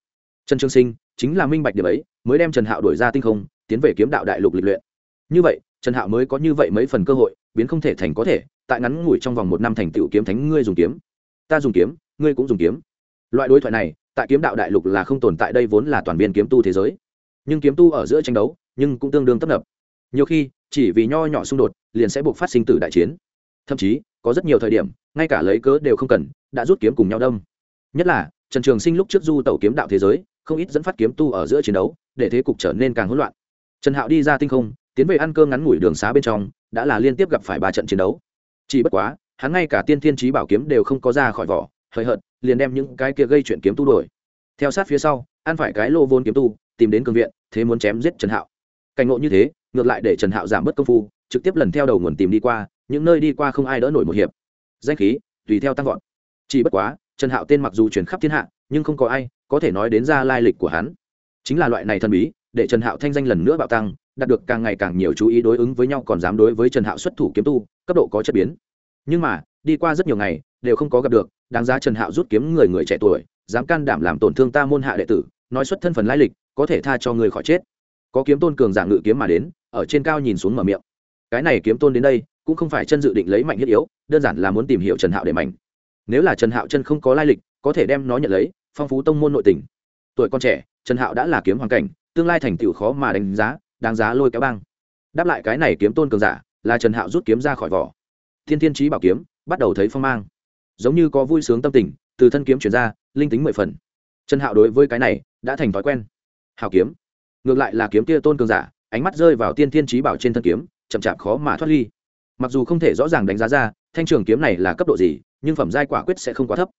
trần trương sinh, chính là minh bạch điểm ấy, mới đem trần hạo đổi ra tinh không, tiến về kiếm đạo đại lục lịch luyện. Như vậy, trần hạo mới có như vậy mấy phần cơ hội, biến không thể thành có thể, tại ngắn ngủi trong vòng một năm thành tựu kiếm thánh, ngươi dùng kiếm. Ta dùng kiếm, ngươi cũng dùng kiếm. Loại đối thoại này tại kiếm đạo đại lục là không tồn tại, đây vốn là toàn viên kiếm tu thế giới. Nhưng kiếm tu ở giữa tranh đấu, nhưng cũng tương đương tấp nập. Nhiều khi, chỉ vì nho nhỏ xung đột, liền sẽ buộc phát sinh tử đại chiến. Thậm chí, có rất nhiều thời điểm, ngay cả lấy cớ đều không cần, đã rút kiếm cùng nhau đông nhất là, trần trường sinh lúc trước du tàu kiếm đạo thế giới, không ít dẫn phát kiếm tu ở giữa chiến đấu, để thế cục trở nên càng hỗn loạn. Trần hạo đi ra tinh không, tiến về ăn cơm ngắn ngủi đường xá bên trong, đã là liên tiếp gặp phải ba trận chiến đấu. Chỉ bất quá, hắn ngay cả tiên thiên trí bảo kiếm đều không có ra khỏi vỏ hời hợt, liền đem những cái kia gây chuyện kiếm tu đuổi. Theo sát phía sau ăn phải cái lô vốn kiếm tu, tìm đến cường viện, thế muốn chém giết trần hạo. Cảnh ngộ như thế, ngược lại để trần hạo giảm bớt công phu, trực tiếp lần theo đầu nguồn tìm đi qua, những nơi đi qua không ai đỡ nổi một hiệp. Danh khí, tùy theo tăng vọt. Chỉ bất quá, trần hạo tên mặc dù chuyển khắp thiên hạ, nhưng không có ai có thể nói đến ra lai lịch của hắn. Chính là loại này thần bí, để trần hạo thanh danh lần nữa bạo tăng, đạt được càng ngày càng nhiều chú ý đối ứng với nhau còn dám đối với trần hạo xuất thủ kiếm tu, cấp độ có chất biến. Nhưng mà, đi qua rất nhiều ngày, đều không có gặp được đáng giá trần hạo rút kiếm người người trẻ tuổi, dám can đảm làm tổn thương ta môn hạ đệ tử, nói xuất thân phần lai lịch, có thể tha cho người khỏi chết. Có kiếm tôn cường giả ngự kiếm mà đến, ở trên cao nhìn xuống mở miệng. Cái này kiếm tôn đến đây, cũng không phải chân dự định lấy mạnh thiết yếu, đơn giản là muốn tìm hiểu trần hạo để mạnh. Nếu là trần hạo chân không có lai lịch, có thể đem nó nhận lấy, phong phú tông môn nội tình. Tuổi con trẻ, trần hạo đã là kiếm hoàn cảnh, tương lai thành tựu khó mà đánh giá, đáng giá lôi kéo băng. Đáp lại cái này kiếm tôn cường giả, là trần hạo rút kiếm ra khỏi vỏ. Thiên thiên trí bảo kiếm, bắt đầu thấy phong mang giống như có vui sướng tâm tình, từ thân kiếm chuyển ra, linh tính mười phần. Trần hạo đối với cái này đã thành thói quen. Hào kiếm. Ngược lại là kiếm kia tôn cường giả, ánh mắt rơi vào tiên thiên trí bảo trên thân kiếm, chậm chạp khó mà thoát ly. Mặc dù không thể rõ ràng đánh giá ra, thanh trường kiếm này là cấp độ gì, nhưng phẩm giai quả quyết sẽ không quá thấp.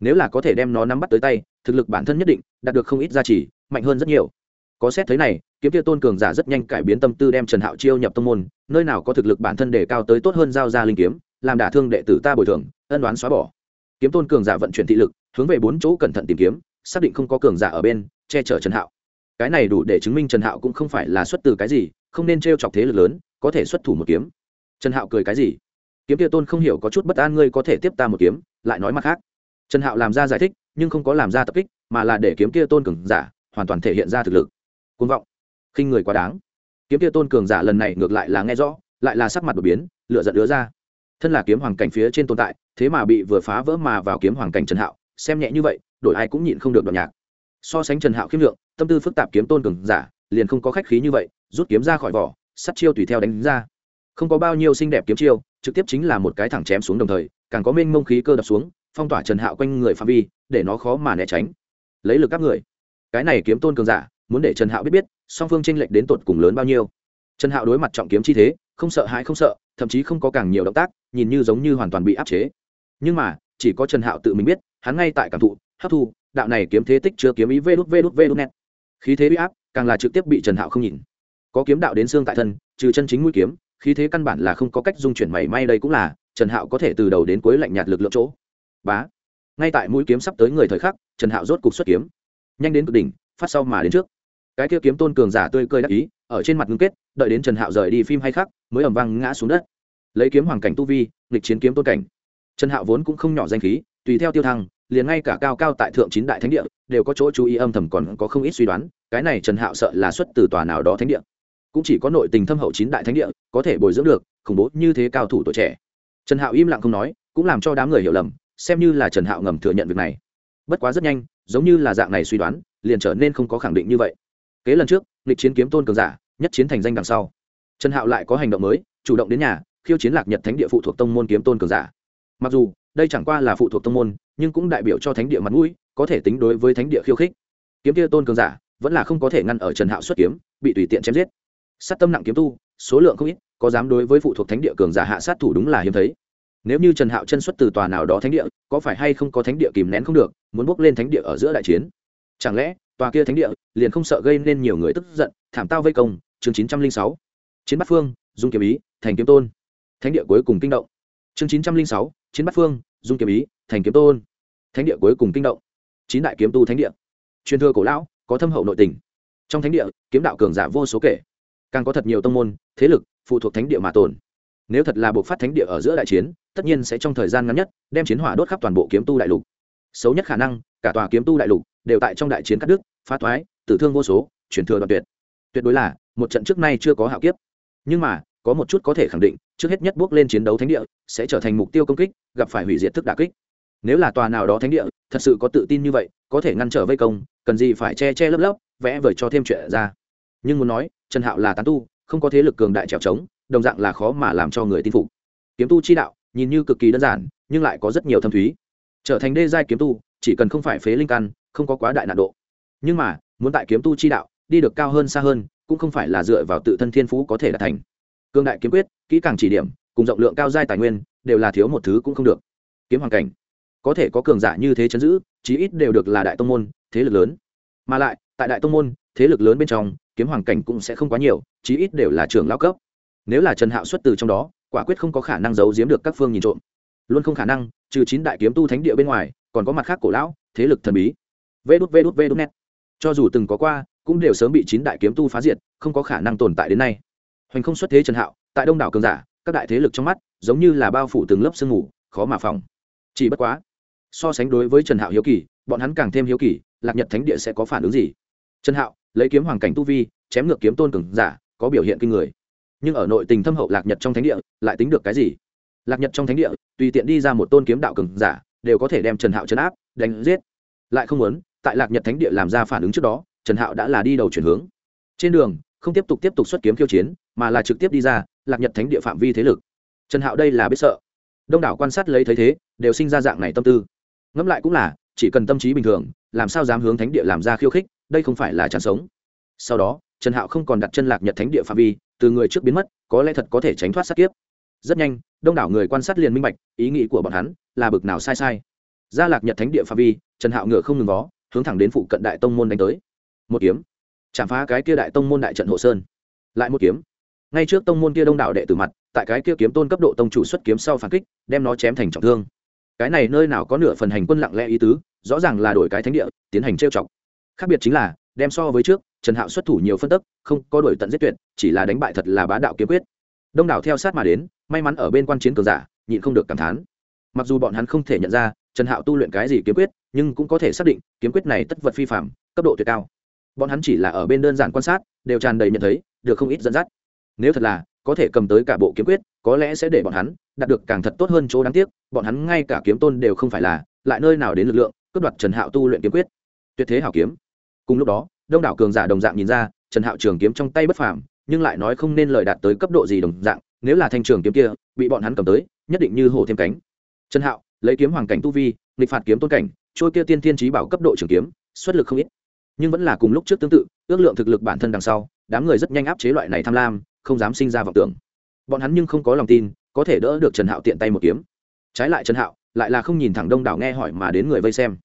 Nếu là có thể đem nó nắm bắt tới tay, thực lực bản thân nhất định đạt được không ít giá trị mạnh hơn rất nhiều. Có xét thấy này, kiếm kia tôn cường giả rất nhanh cải biến tâm tư đem trần hạo chiêu nhập tông môn, nơi nào có thực lực bản thân để cao tới tốt hơn giao ra linh kiếm làm đả thương đệ tử ta bồi thường, ân đoán xóa bỏ. Kiếm tôn cường giả vận chuyển thị lực, hướng về bốn chỗ cẩn thận tìm kiếm, xác định không có cường giả ở bên, che chở trần hạo. Cái này đủ để chứng minh trần hạo cũng không phải là xuất từ cái gì, không nên t r e o chọc thế lực lớn, có thể xuất thủ một kiếm. Trần hạo cười cái gì? Kiếm kia tôn không hiểu có chút bất an, ngươi có thể tiếp ta một kiếm, lại nói mặt khác. Trần hạo làm ra giải thích, nhưng không có làm ra tập kích, mà là để kiếm kia tôn cường giả hoàn toàn thể hiện ra thực lực. Côn vọng. Khinh người quá đáng. Kiếm kia tôn cường giả lần này ngược lại là nghe rõ, lại là sắc mặt đột biến lựa giận đứa ra thân là kiếm hoàng cảnh phía trên tồn tại, thế mà bị vừa phá vỡ mà vào kiếm hoàng cảnh trần hạo, xem nhẹ như vậy, đổi ai cũng nhịn không được đoạn nhạc. So sánh trần hạo khiêm lượng, tâm tư phức tạp kiếm tôn cường giả, liền không có khách khí như vậy, rút kiếm ra khỏi vỏ, sắt chiêu tùy theo đánh ra. Không có bao nhiêu xinh đẹp kiếm chiêu, trực tiếp chính là một cái thẳng chém xuống đồng thời, càng có mênh mông khí cơ đập xuống, phong tỏa trần hạo quanh người phạm vi, để nó khó mà né tránh. Lấy lực các người. Cái này kiếm tôn cường giả, muốn để trần hạo biết biết, song phương tranh lệch đến tột cùng lớn bao nhiêu. Trần hạo đối mặt trọng kiếm chi thế, không sợ hãi không sợ thậm chí không có càng nhiều động tác, nhìn như giống như hoàn toàn bị áp chế. Nhưng mà, chỉ có trần hạo tự mình biết, hắn ngay tại cảm thụ, hấp thu, đạo này kiếm thế tích chưa kiếm ý vê đút vê đút vê đút net khí thế bị áp, càng là trực tiếp bị trần hạo không nhìn. Có kiếm đạo đến xương tại thân, trừ chân chính mũi kiếm, khí thế căn bản là không có cách dung chuyển mảy may đây cũng là, trần hạo có thể từ đầu đến cuối lạnh nhạt lực lượng chỗ. Bá. Ngay tại mũi kiếm sắp tới người thời khắc, trần hạo rốt cục xuất kiếm. Nhanh đến cực đỉnh, phát sau mà đến trước. Cái kia kiếm tôn cường giả tươi cười đắc ý ở trên mặt ngưng kết, đợi đến trần hạo rời đi phim hay khác mới ẩm vang ngã xuống đất. Lấy kiếm hoàng cảnh tu vi, nghịch chiến kiếm tôn cảnh. Trần hạo vốn cũng không nhỏ danh khí, tùy theo tiêu thăng, liền ngay cả cao cao tại thượng chín đại thánh địa, đều có chỗ chú ý âm thầm còn có không ít suy đoán, cái này trần hạo sợ là xuất từ tòa nào đó thánh địa. Cũng chỉ có nội tình thâm hậu chín đại thánh địa, có thể bồi dưỡng được, khủng bố như thế cao thủ tuổi trẻ. Trần hạo im lặng không nói, cũng làm cho đám người hiểu lầm, xem như là trần hạo ngầm thừa nhận việc này. Bất quá rất nhanh, giống như là dạng này suy đoán, liền trở nên không có khẳng định như vậy. Kế lần trước lịch chiến kiếm tôn cường giả, nhất chiến thành danh đằng sau. Trần hạo lại có hành động mới, chủ động đến nhà, khiêu chiến lạc nhật thánh địa phụ thuộc tông môn kiếm tôn cường giả. Mặc dù, đây chẳng qua là phụ thuộc tông môn, nhưng cũng đại biểu cho thánh địa mặt mũi, có thể tính đối với thánh địa khiêu khích. Kiếm kia tôn cường giả, vẫn là không có thể ngăn ở trần hạo xuất kiếm, bị tùy tiện chém giết. Sát tâm nặng kiếm tu, số lượng không ít, có dám đối với phụ thuộc thánh địa cường giả hạ sát thủ đúng là hiếm thấy. Nếu như trần hạo chân xuất từ tòa nào đó thánh địa, có phải hay không có thánh địa kìm nén không được, muốn bước lên thánh địa ở giữa đại chiến? Chẳng lẽ tòa kia thánh địa, liền không sợ gây nên nhiều người tức giận, thảm tao vây công, chương chín trăm linh sáu. Chiến bắc phương, dung kiếm ý, thành kiếm tôn. Thánh địa cuối cùng kinh động. Chương chín trăm linh sáu, chiến bắc phương, dung kiếm ý, thành kiếm tôn. Thánh địa cuối cùng kinh động. Chín đại kiếm tu thánh địa. Truyền thừa cổ lão, có thâm hậu nội tình. Trong thánh địa, kiếm đạo cường giả vô số kể. Càng có thật nhiều tông môn, thế lực, phụ thuộc thánh địa mà tồn. Nếu thật là buộc phát thánh địa ở giữa đại chiến, tất nhiên sẽ trong thời gian ngắn nhất, đem chiến hỏa đốt khắp toàn bộ kiếm tu đại lục xấu nhất khả năng, cả tòa kiếm tu đại lục đều tại trong đại chiến cắt đứt, phá thoái, tử thương vô số chuyển thừa đoạn tuyệt. Tuyệt đối là, một trận trước nay chưa có hạo kiếp. Nhưng mà, có một chút có thể khẳng định, trước hết nhất bước lên chiến đấu thánh địa, sẽ trở thành mục tiêu công kích, gặp phải hủy diệt thức đà kích. Nếu là tòa nào đó thánh địa, thật sự có tự tin như vậy, có thể ngăn trở vây công, cần gì phải che che lấp lấp, vẽ vời cho thêm chuyện ra. Nhưng muốn nói, trần hạo là tán tu, không có thế lực cường đại trèo trống, đồng dạng là khó mà làm cho người tin phục. Kiếm tu chi đạo, nhìn như cực kỳ đơn giản, nhưng lại có rất nhiều thâm thúy trở thành đê giai kiếm tu, chỉ cần không phải phế linh căn, không có quá đại nạn độ. Nhưng mà, muốn tại kiếm tu chi đạo, đi được cao hơn xa hơn, cũng không phải là dựa vào tự thân thiên phú có thể đạt thành. Cương đại kiếm quyết, kỹ càng chỉ điểm, cùng rộng lượng cao giai tài nguyên, đều là thiếu một thứ cũng không được. Kiếm hoàn cảnh, có thể có cường giả như thế chấn giữ, chí ít đều được là đại tông môn, thế lực lớn. Mà lại, tại đại tông môn, thế lực lớn bên trong, kiếm hoàng cảnh cũng sẽ không quá nhiều, chí ít đều là trường lao cấp. Nếu là trần hạo xuất từ trong đó, quả quyết không có khả năng giấu giếm được các phương nhìn trộm luôn không khả năng, trừ chín đại kiếm tu thánh địa bên ngoài, còn có mặt khác cổ lão, thế lực thần bí. Vê đút vê đút vê đút net cho dù từng có qua, cũng đều sớm bị chín đại kiếm tu phá diệt, không có khả năng tồn tại đến nay. Hoành không xuất thế trần hạo, tại đông đảo cường giả, các đại thế lực trong mắt, giống như là bao phủ từng lớp sương mù, khó mà phòng. Chỉ bất quá, so sánh đối với trần hạo hiếu kỳ, bọn hắn càng thêm hiếu kỳ, lạc nhật thánh địa sẽ có phản ứng gì? Trần hạo, lấy kiếm hoàng cảnh tu vi, chém ngược kiếm tôn cường giả, có biểu hiện kinh người. Nhưng ở nội tình thâm hậu lạc nhật trong thánh địa, lại tính được cái gì? Lạc nhật trong thánh địa, tùy tiện đi ra một tôn kiếm đạo cường giả, đều có thể đem trần hạo chấn áp, đánh giết. Lại không muốn, tại lạc nhật thánh địa làm ra phản ứng trước đó, trần hạo đã là đi đầu chuyển hướng. Trên đường, không tiếp tục tiếp tục xuất kiếm khiêu chiến, mà là trực tiếp đi ra, lạc nhật thánh địa phạm vi thế lực. Trần hạo đây là biết sợ. Đông đảo quan sát lấy thấy thế, đều sinh ra dạng này tâm tư. Ngẫm lại cũng là, chỉ cần tâm trí bình thường, làm sao dám hướng thánh địa làm ra khiêu khích, đây không phải là chán sống. Sau đó, trần hạo không còn đặt chân lạc nhật thánh địa phạm vi, từ người trước biến mất, có lẽ thật có thể tránh thoát sát kiếp rất nhanh, đông đảo người quan sát liền minh bạch, ý nghĩ của bọn hắn là bực nào sai sai. Gia lạc nhật thánh địa pha vi, trần hạo ngựa không ngừng vó, hướng thẳng đến phụ cận đại tông môn đánh tới. Một kiếm. Chạm phá cái kia đại tông môn đại trận hộ sơn. Lại một kiếm. Ngay trước tông môn kia đông đảo đệ tử mặt, tại cái kia kiếm tôn cấp độ tông chủ xuất kiếm sau phản kích, đem nó chém thành trọng thương. Cái này nơi nào có nửa phần hành quân lặng lẽ ý tứ, rõ ràng là đổi cái thánh địa, tiến hành trêu chọc. Khác biệt chính là, đem so với trước, trần hạo xuất thủ nhiều phân tức không có đổi tận giết tuyệt, chỉ là đánh bại thật là bá đạo kiếm quyết đông đảo theo sát mà đến, may mắn ở bên quan chiến cường giả, nhịn không được cảm thán. Mặc dù bọn hắn không thể nhận ra, trần hạo tu luyện cái gì kiếm quyết, nhưng cũng có thể xác định, kiếm quyết này tất vật phi phạm cấp độ tuyệt cao. Bọn hắn chỉ là ở bên đơn giản quan sát, đều tràn đầy nhận thấy, được không ít dẫn dắt. Nếu thật là, có thể cầm tới cả bộ kiếm quyết, có lẽ sẽ để bọn hắn đạt được càng thật tốt hơn chỗ đáng tiếc, bọn hắn ngay cả kiếm tôn đều không phải là, lại nơi nào đến lực lượng, cướp đoạt trần hạo tu luyện kiếm quyết. Tuyệt thế hảo kiếm. Cùng lúc đó, đông đảo cường giả đồng dạng nhìn ra, trần hạo trường kiếm trong tay bất phàm nhưng lại nói không nên lời đạt tới cấp độ gì đồng dạng, nếu là thanh trường kiếm kia, bị bọn hắn cầm tới, nhất định như hổ thêm cánh. Trần hạo, lấy kiếm hoàng cảnh tu vi, nghịch phạt kiếm tôn cảnh, trôi kia tiên thiên trí bảo cấp độ trường kiếm, xuất lực không ít. Nhưng vẫn là cùng lúc trước tương tự, ước lượng thực lực bản thân đằng sau, đám người rất nhanh áp chế loại này tham lam, không dám sinh ra vọng tưởng. Bọn hắn nhưng không có lòng tin, có thể đỡ được trần hạo tiện tay một kiếm. Trái lại trần hạo, lại là không nhìn thẳng đông đảo nghe hỏi mà đến người vây xem.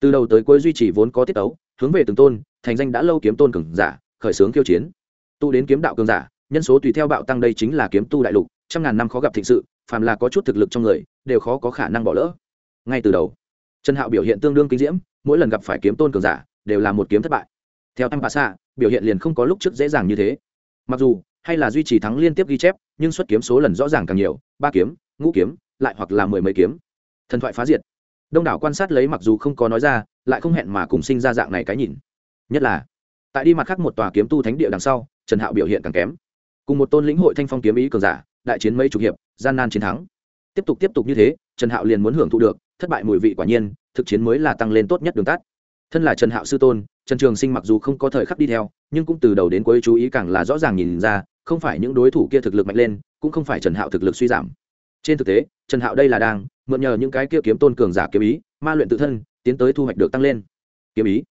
Từ đầu tới cuối duy trì vốn có tiết tấu, hướng về từng tôn, thành danh đã lâu kiếm tôn cường giả, khởi xướng khiêu chiến tu đến kiếm đạo cường giả, nhân số tùy theo bạo tăng đây chính là kiếm tu đại lục, trăm ngàn năm khó gặp thịnh sự, phàm là có chút thực lực trong người, đều khó có khả năng bỏ lỡ. Ngay từ đầu, trần hạo biểu hiện tương đương kinh diễm, mỗi lần gặp phải kiếm tôn cường giả, đều là một kiếm thất bại. Theo em bà xạ biểu hiện liền không có lúc trước dễ dàng như thế. Mặc dù, hay là duy trì thắng liên tiếp ghi chép, nhưng xuất kiếm số lần rõ ràng càng nhiều, ba kiếm, ngũ kiếm, lại hoặc là mười mấy kiếm. Thần thoại phá diệt. Đông đảo quan sát lấy mặc dù không có nói ra, lại không hẹn mà cùng sinh ra dạng này cái nhìn. Nhất là, tại đi mặt khác một tòa kiếm tu thánh địa đằng sau trần hạo biểu hiện càng kém. Cùng một tôn lĩnh hội thanh phong kiếm ý cường giả, đại chiến mấy chục hiệp, gian nan chiến thắng. Tiếp tục tiếp tục như thế, trần hạo liền muốn hưởng thụ được, thất bại mùi vị quả nhiên, thực chiến mới là tăng lên tốt nhất đường tắt. Thân là trần hạo sư tôn, trần trường sinh mặc dù không có thời khắc đi theo, nhưng cũng từ đầu đến cuối chú ý càng là rõ ràng nhìn ra, không phải những đối thủ kia thực lực mạnh lên, cũng không phải trần hạo thực lực suy giảm. Trên thực tế, trần hạo đây là đang, mượn nhờ những cái kia kiếm tôn cường giả kiếm ý, ma luyện tự thân, tiến tới thu hoạch được tăng lên. Kiếm ý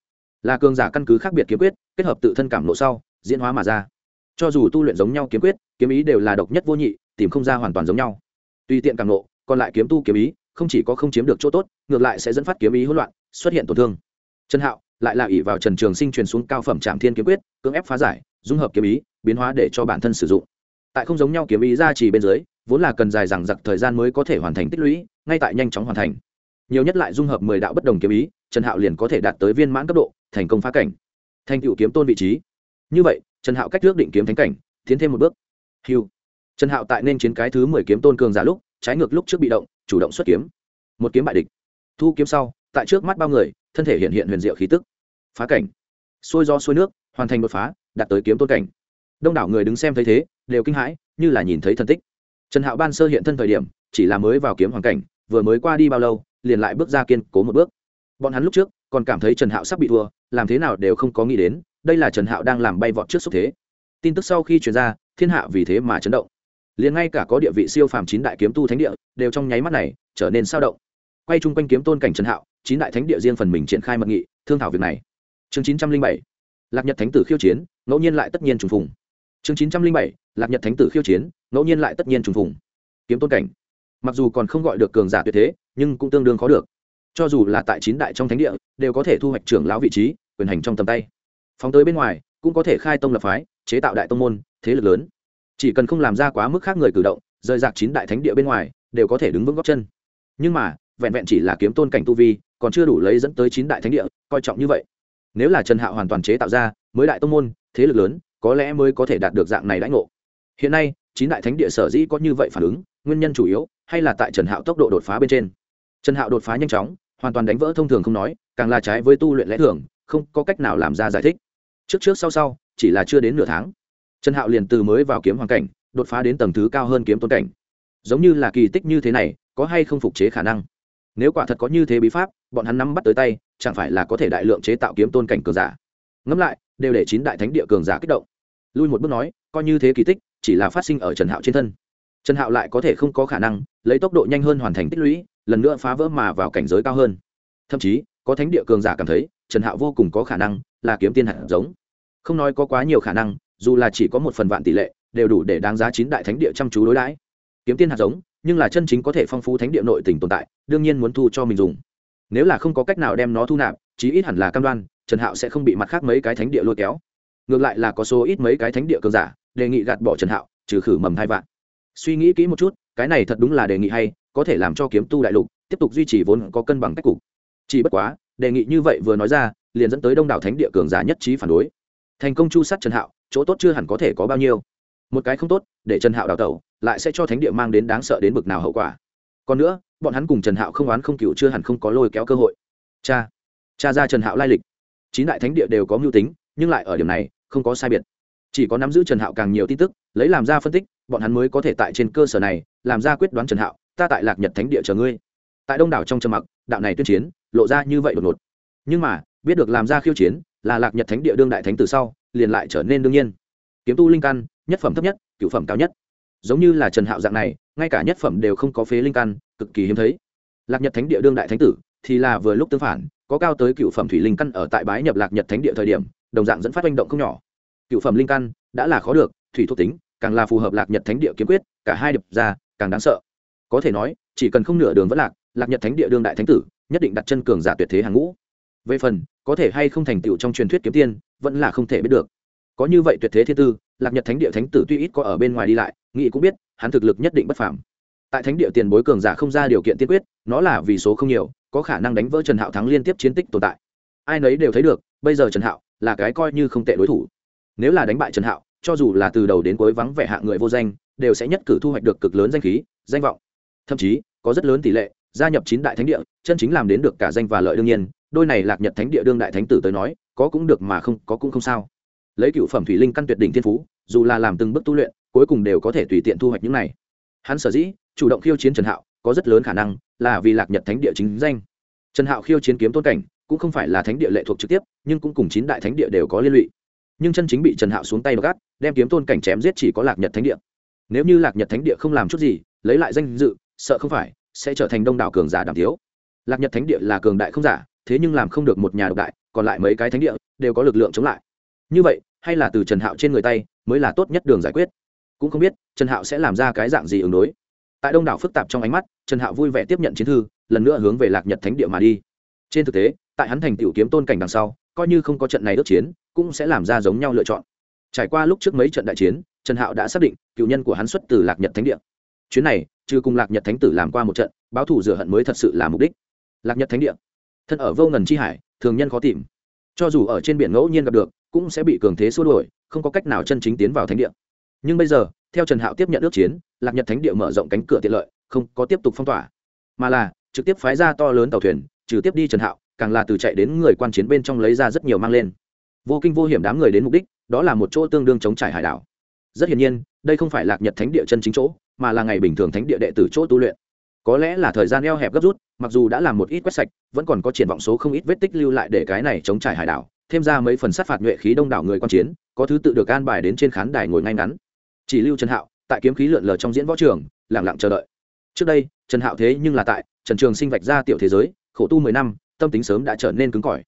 là cường giả căn cứ khác biệt kiếm quyết, kết hợp tự thân cảm lộ sau diễn hóa mà ra. Cho dù tu luyện giống nhau kiếm quyết, kiếm ý đều là độc nhất vô nhị, tìm không ra hoàn toàn giống nhau. Tùy tiện càng nộ còn lại kiếm tu kiếm ý, không chỉ có không chiếm được chỗ tốt, ngược lại sẽ dẫn phát kiếm ý hỗn loạn, xuất hiện tổn thương. Trần hạo lại là ỷ vào trần trường sinh truyền xuống cao phẩm trạm thiên kiếm quyết, cưỡng ép phá giải, dung hợp kiếm ý, biến hóa để cho bản thân sử dụng. Tại không giống nhau kiếm ý ra chỉ bên dưới, vốn là cần dài dằng dặc thời gian mới có thể hoàn thành tích lũy, ngay tại nhanh chóng hoàn thành. Nhiều nhất lại dung hợp mười đạo bất đồng kiếm ý, trần hạo liền có thể đạt tới viên mãn cấp độ, thành công phá cảnh. Thành cựu kiếm tôn vị trí như vậy, trần hạo cách trước định kiếm thánh cảnh, tiến thêm một bước. Hiu trần hạo tại nên chiến cái thứ mười kiếm tôn cường giả lúc, trái ngược lúc trước bị động, chủ động xuất kiếm. Một kiếm bại địch. Thu kiếm sau, tại trước mắt bao người, thân thể hiện hiện huyền diệu khí tức. Phá cảnh. Xuôi do xuôi nước, hoàn thành đột phá, đạt tới kiếm tôn cảnh. Đông đảo người đứng xem thấy thế, đều kinh hãi, như là nhìn thấy thân tích. Trần hạo ban sơ hiện thân thời điểm, chỉ là mới vào kiếm hoàn cảnh, vừa mới qua đi bao lâu, liền lại bước ra kiên cố một bước. Bọn hắn lúc trước, còn cảm thấy trần hạo sắp bị thua, làm thế nào đều không có nghĩ đến đây là trần hạo đang làm bay vọt trước xúc thế. Tin tức sau khi truyền ra, thiên hạ vì thế mà chấn động. Liền ngay cả có địa vị siêu phàm chín đại kiếm tu thánh địa, đều trong nháy mắt này trở nên sao động. Quay chung quanh kiếm tôn cảnh trần hạo, chín đại thánh địa riêng phần mình triển khai mật nghị, thương thảo việc này. Chương chín trăm linh bảy, lạc nhật thánh tử khiêu chiến, ngẫu nhiên lại tất nhiên trùng phùng. Chương chín trăm linh bảy, lạc nhật thánh tử khiêu chiến, ngẫu nhiên lại tất nhiên trùng phùng. Kiếm tôn cảnh. Mặc dù còn không gọi được cường giả tuyệt thế, nhưng cũng tương đương khó được. Cho dù là tại chín đại trong thánh địa, đều có thể thu hoạch trưởng lão vị trí, quyền hành trong tầm tay phóng tới bên ngoài, cũng có thể khai tông lập phái, chế tạo đại tông môn, thế lực lớn. Chỉ cần không làm ra quá mức khác người cử động, rời rạc chín đại thánh địa bên ngoài, đều có thể đứng vững góc chân. Nhưng mà, vẹn vẹn chỉ là kiếm tôn cảnh tu vi, còn chưa đủ lấy dẫn tới chín đại thánh địa, coi trọng như vậy. Nếu là trần hạo hoàn toàn chế tạo ra, mới đại tông môn, thế lực lớn, có lẽ mới có thể đạt được dạng này đãi ngộ. Hiện nay, chín đại thánh địa sở dĩ có như vậy phản ứng, nguyên nhân chủ yếu hay là tại trần hạo tốc độ đột phá bên trên. Trần hạo đột phá nhanh chóng, hoàn toàn đánh vỡ thông thường không nói, càng là trái với tu luyện lẽ thường, không có cách nào làm ra giải thích trước trước sau sau, chỉ là chưa đến nửa tháng. Trần hạo liền từ mới vào kiếm hoàn cảnh, đột phá đến tầng thứ cao hơn kiếm tôn cảnh. Giống như là kỳ tích như thế này, có hay không phục chế khả năng? Nếu quả thật có như thế bí pháp, bọn hắn nắm bắt tới tay, chẳng phải là có thể đại lượng chế tạo kiếm tôn cảnh cường giả? Ngẫm lại, đều để chín đại thánh địa cường giả kích động. Lui một bước nói, coi như thế kỳ tích, chỉ là phát sinh ở trần hạo trên thân. Trần hạo lại có thể không có khả năng, lấy tốc độ nhanh hơn hoàn thành tích lũy, lần nữa phá vỡ mà vào cảnh giới cao hơn. Thậm chí, có thánh địa cường giả cảm thấy, trần hạo vô cùng có khả năng là kiếm tiên hạt giống. Không nói có quá nhiều khả năng, dù là chỉ có một phần vạn tỷ lệ, đều đủ để đáng giá chín đại thánh địa chăm chú đối đãi. Kiếm tiên hạt giống, nhưng là chân chính có thể phong phú thánh địa nội tình tồn tại, đương nhiên muốn thu cho mình dùng. Nếu là không có cách nào đem nó thu nạp, chí ít hẳn là cam đoan, trần hạo sẽ không bị mặt khác mấy cái thánh địa lôi kéo. Ngược lại là có số ít mấy cái thánh địa cường giả, đề nghị gạt bỏ trần hạo, trừ khử mầm hai vạn. Suy nghĩ kỹ một chút, cái này thật đúng là đề nghị hay, có thể làm cho kiếm tu đại lục, tiếp tục duy trì vốn có cân bằng cách cục. Chỉ bất quá đề nghị như vậy vừa nói ra, liền dẫn tới đông đảo thánh địa cường giả nhất trí phản đối. Thành công chu sát trần hạo, chỗ tốt chưa hẳn có thể có bao nhiêu. Một cái không tốt, để trần hạo đào tẩu, lại sẽ cho thánh địa mang đến đáng sợ đến bực nào hậu quả. Còn nữa, bọn hắn cùng trần hạo không oán không cựu chưa hẳn không có lôi kéo cơ hội. Cha cha ra trần hạo lai lịch. Chín đại thánh địa đều có mưu tính, nhưng lại ở điểm này, không có sai biệt. Chỉ có nắm giữ trần hạo càng nhiều tin tức, lấy làm ra phân tích, bọn hắn mới có thể tại trên cơ sở này, làm ra quyết đoán trần hạo, ta tại lạc nhật thánh địa chờ ngươi. Tại đông đảo trong trầm mặc, đạo này tuyên chiến lộ ra như vậy đột ngột. Nhưng mà, biết được làm ra khiêu chiến, là lạc nhật thánh địa đương đại thánh từ sau, liền lại trở nên đương nhiên. Kiếm tu linh căn, nhất phẩm thấp nhất cựu phẩm cao nhất. Giống như là trần hạo dạng này, ngay cả nhất phẩm đều không có phế linh căn, cực kỳ hiếm thấy. Lạc nhật thánh địa đương đại thánh tử, thì là vừa lúc tương phản, có cao tới cựu phẩm thủy linh căn ở tại bái nhập lạc nhật thánh địa thời điểm, đồng dạng dẫn phát manh động không nhỏ. Cựu phẩm linh căn, đã là khó được, thủy thuộc tính, càng là phù hợp lạc nhật thánh địa kiếm quyết, cả hai đập ra, càng đáng sợ. Có thể nói, chỉ cần không nửa đường vẫn lạc lạc nhật thánh địa đương đại thánh tử nhất định đặt chân cường giả tuyệt thế hàng ngũ. Về phần, có thể hay không thành tựu trong truyền thuyết kiếm tiên, vẫn là không thể biết được. Có như vậy tuyệt thế thiên tư, lạc nhật thánh địa thánh tử tuy ít có ở bên ngoài đi lại nghị cũng biết, hắn thực lực nhất định bất phàm. Tại thánh địa tiền bối cường giả không ra điều kiện tiên quyết, nó là vì số không nhiều, có khả năng đánh vỡ trần hạo thắng liên tiếp chiến tích tồn tại. Ai nấy đều thấy được, bây giờ trần hạo là cái coi như không tệ đối thủ. Nếu là đánh bại trần hạo, cho dù là từ đầu đến cuối vắng vẻ hạ người vô danh, đều sẽ nhất cử thu hoạch được cực lớn danh khí, danh vọng. Thậm chí, có rất lớn tỷ lệ gia nhập chín đại thánh địa, chân chính làm đến được cả danh và lợi đương nhiên, đôi này lạc nhật thánh địa đương đại thánh tử tới nói, có cũng được mà không, có cũng không sao. Lấy cựu phẩm thủy linh căn tuyệt đỉnh thiên phú, dù là làm từng bước tu luyện, cuối cùng đều có thể tùy tiện thu hoạch những này. Hắn sở dĩ chủ động khiêu chiến trần hạo, có rất lớn khả năng là vì lạc nhật thánh địa chính danh. Trần hạo khiêu chiến kiếm tôn cảnh, cũng không phải là thánh địa lệ thuộc trực tiếp, nhưng cũng cùng chín đại thánh địa đều có liên lụy. Nhưng chân chính bị trần hạo xuống tay gắt, đem kiếm tôn cảnh chém giết chỉ có lạc nhật thánh địa. Nếu như lạc nhật thánh địa không làm chút gì, lấy lại danh dự, sợ không phải sẽ trở thành đông đảo cường giả đàm thiếu lạc nhật thánh địa là cường đại không giả, thế nhưng làm không được một nhà độc đại, còn lại mấy cái thánh địa đều có lực lượng chống lại. Như vậy, hay là từ trần hạo trên người tay mới là tốt nhất đường giải quyết. Cũng không biết, trần hạo sẽ làm ra cái dạng gì ứng đối. Tại đông đảo phức tạp trong ánh mắt, trần hạo vui vẻ tiếp nhận chiến thư, lần nữa hướng về lạc nhật thánh địa mà đi. Trên thực tế, tại hắn thành tiểu kiếm tôn cảnh đằng sau, coi như không có trận này ước chiến, cũng sẽ làm ra giống nhau lựa chọn. Trải qua lúc trước mấy trận đại chiến, trần hạo đã xác định cựu nhân của hắn xuất từ lạc nhật thánh địa. Chuyến này trừ cùng lạc nhật thánh tử làm qua một trận, báo thù rửa hận mới thật sự là mục đích. Lạc nhật thánh địa, thân ở vô ngần chi hải, thường nhân khó tìm. Cho dù ở trên biển ngẫu nhiên gặp được, cũng sẽ bị cường thế xua đuổi, không có cách nào chân chính tiến vào thánh địa. Nhưng bây giờ, theo trần hạo tiếp nhận ước chiến, lạc nhật thánh địa mở rộng cánh cửa tiện lợi, không có tiếp tục phong tỏa. Mà là, trực tiếp phái ra to lớn tàu thuyền, trừ tiếp đi trần hạo, càng là từ chạy đến người quan chiến bên trong lấy ra rất nhiều mang lên. Vô kinh vô hiểm đám người đến mục đích, đó là một chỗ tương đương chống trải hải đảo. Rất hiển nhiên, đây không phải lạc nhật thánh địa chân chính chỗ mà là ngày bình thường thánh địa đệ tử chỗ tu luyện. Có lẽ là thời gian eo hẹp gấp rút, mặc dù đã làm một ít quét sạch, vẫn còn có triển vọng số không ít vết tích lưu lại để cái này chống trải hải đảo, thêm ra mấy phần sát phạt nhuệ khí đông đảo người quan chiến, có thứ tự được an bài đến trên khán đài ngồi ngay ngắn. Chỉ lưu trần hạo, tại kiếm khí lượn lờ trong diễn võ trường lẳng lặng chờ đợi. Trước đây, trần hạo thế nhưng là tại trần trường sinh vạch ra tiểu thế giới, khổ tu mười năm, tâm tính sớm đã trở nên cứng cỏi.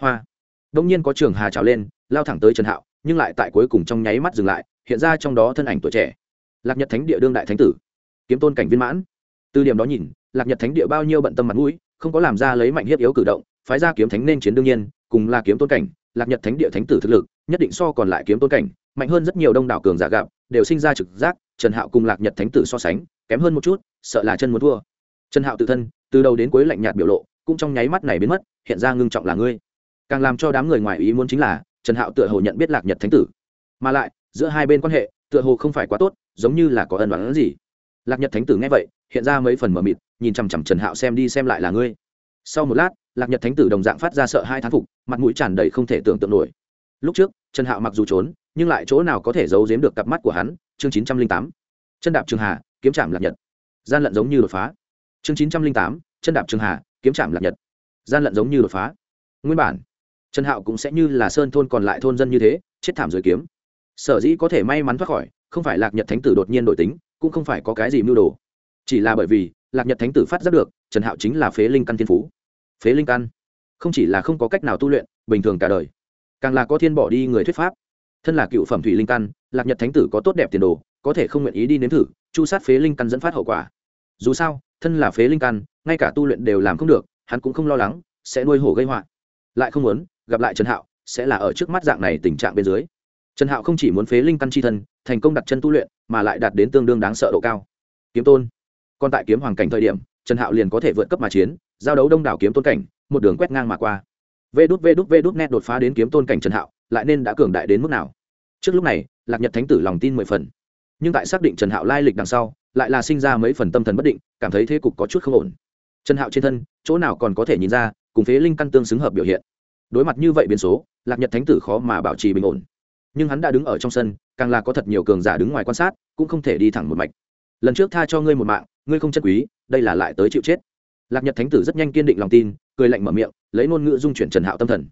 Hoa. Đông nhiên có trường hà trào lên, lao thẳng tới trần hạo, nhưng lại tại cuối cùng trong nháy mắt dừng lại, hiện ra trong đó thân ảnh tuổi trẻ lạc nhật thánh địa đương đại thánh tử kiếm tôn cảnh viên mãn từ điểm đó nhìn lạc nhật thánh địa bao nhiêu bận tâm mặt mũi không có làm ra lấy mạnh hiếp yếu cử động phái ra kiếm thánh nên chiến đương nhiên cùng là kiếm tôn cảnh lạc nhật thánh địa thánh tử thực lực nhất định so còn lại kiếm tôn cảnh mạnh hơn rất nhiều đông đảo cường giả gặp đều sinh ra trực giác trần hạo cùng lạc nhật thánh tử so sánh kém hơn một chút sợ là chân muốn thua trần hạo tự thân từ đầu đến cuối lạnh nhạt biểu lộ cũng trong nháy mắt này biến mất hiện ra ngưng trọng là ngươi càng làm cho đám người ngoài ý muốn chính là trần hạo tựa hồ nhận biết lạc nhật thánh tử mà lại giữa hai bên quan hệ tựa hồ không phải quá tốt giống như là có ân đoán gì. Lạc nhật thánh tử nghe vậy, hiện ra mấy phần mờ mịt, nhìn chằm chằm trần hạo xem đi xem lại là ngươi. Sau một lát, lạc nhật thánh tử đồng dạng phát ra sợ hai thán phục, mặt mũi tràn đầy không thể tưởng tượng nổi. Lúc trước, trần hạo mặc dù trốn, nhưng lại chỗ nào có thể giấu giếm được cặp mắt của hắn, chương chín trăm linh tám. Chân đạp trường hà, kiếm trạm lạc nhật. Gian lận giống như đột phá. Chương chín trăm linh tám, chân đạp trường hà, kiếm trạm lạc nhật. Gian lận giống như đột phá. Nguyên bản, trần hạo cũng sẽ như là sơn thôn còn lại thôn dân như thế, chết thảm dưới kiếm. Sở dĩ có thể may mắn thoát khỏi không phải lạc nhật thánh tử đột nhiên đổi tính, cũng không phải có cái gì mưu đồ. Chỉ là bởi vì, lạc nhật thánh tử phát giác được, trần hạo chính là phế linh căn thiên phú. Phế linh căn? Không chỉ là không có cách nào tu luyện, bình thường cả đời. Càng là có thiên bỏ đi người thuyết pháp. Thân là cựu phẩm thủy linh căn, lạc nhật thánh tử có tốt đẹp tiền đồ, có thể không nguyện ý đi nếm thử, chu sát phế linh căn dẫn phát hậu quả. Dù sao, thân là phế linh căn, ngay cả tu luyện đều làm không được, hắn cũng không lo lắng, sẽ nuôi hổ gây họa. Lại không muốn gặp lại trần hạo, sẽ là ở trước mắt dạng này tình trạng bên dưới. Trần hạo không chỉ muốn phế linh căn c h i thân thành công đặt chân tu luyện, mà lại đạt đến tương đương đáng sợ độ cao. Kiếm tôn. Còn tại kiếm hoàng cảnh thời điểm, trần hạo liền có thể vượt cấp mà chiến, giao đấu đông đảo kiếm tôn cảnh, một đường quét ngang mà qua. Vê đút vê đút vê đút net đột phá đến kiếm tôn cảnh trần hạo, lại nên đã cường đại đến mức nào? Trước lúc này, lạc nhật thánh tử lòng tin mười phần. Nhưng tại xác định trần hạo lai lịch đằng sau, lại là sinh ra mấy phần tâm thần bất định, cảm thấy thế cục có chút không ổn. Trần hạo trên thân, chỗ nào còn có thể nhìn ra, cùng phế linh căn tương xứng hợp biểu hiện. Đối mặt như vậy biến số, lạc nhật thánh tử khó mà bảo trì bình ổn nhưng hắn đã đứng ở trong sân, càng là có thật nhiều cường giả đứng ngoài quan sát, cũng không thể đi thẳng một mạch. Lần trước tha cho ngươi một mạng, ngươi không chân quý, đây là lại tới chịu chết. Lạc nhật thánh tử rất nhanh kiên định lòng tin, cười lạnh mở miệng, lấy ngôn ngữ dung chuyển trần hạo tâm thần.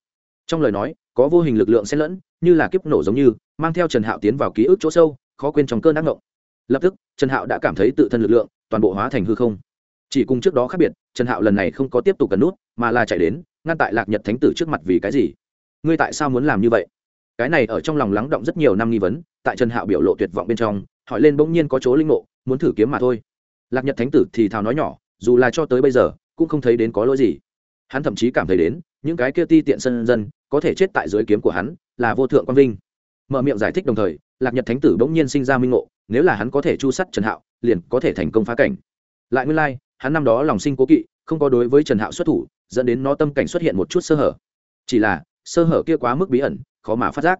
Trong lời nói, có vô hình lực lượng xen lẫn, như là kiếp nổ giống như, mang theo trần hạo tiến vào ký ức chỗ sâu, khó quên trong cơn ác ngộng lập tức, trần hạo đã cảm thấy tự thân lực lượng, toàn bộ hóa thành hư không. Chỉ cùng trước đó khác biệt, trần hạo lần này không có tiếp tục cần nút, mà là chạy đến, ngăn tại lạc nhật thánh tử trước mặt vì cái gì? Ngươi tại sao muốn làm như vậy? Cái này ở trong lòng lắng động rất nhiều năm nghi vấn tại trần hạo biểu lộ tuyệt vọng bên trong hỏi lên bỗng nhiên có chỗ linh mộ muốn thử kiếm mà thôi. Lạc nhật thánh tử thì thào nói nhỏ dù là cho tới bây giờ cũng không thấy đến có lỗi gì. Hắn thậm chí cảm thấy đến những cái kia ti tiện sân dân có thể chết tại dưới kiếm của hắn là vô thượng quang vinh. Mở miệng giải thích đồng thời lạc nhật thánh tử bỗng nhiên sinh ra minh ngộ nếu là hắn có thể chu sắt trần hạo liền có thể thành công phá cảnh. Lại nguyên lai、like, hắn năm đó lòng sinh cố kỵ không có đối với trần hạo xuất thủ dẫn đến nó tâm cảnh xuất hiện một chút sơ hở. Chỉ là sơ hở kia quá mức bí ẩn khó mà phát giác.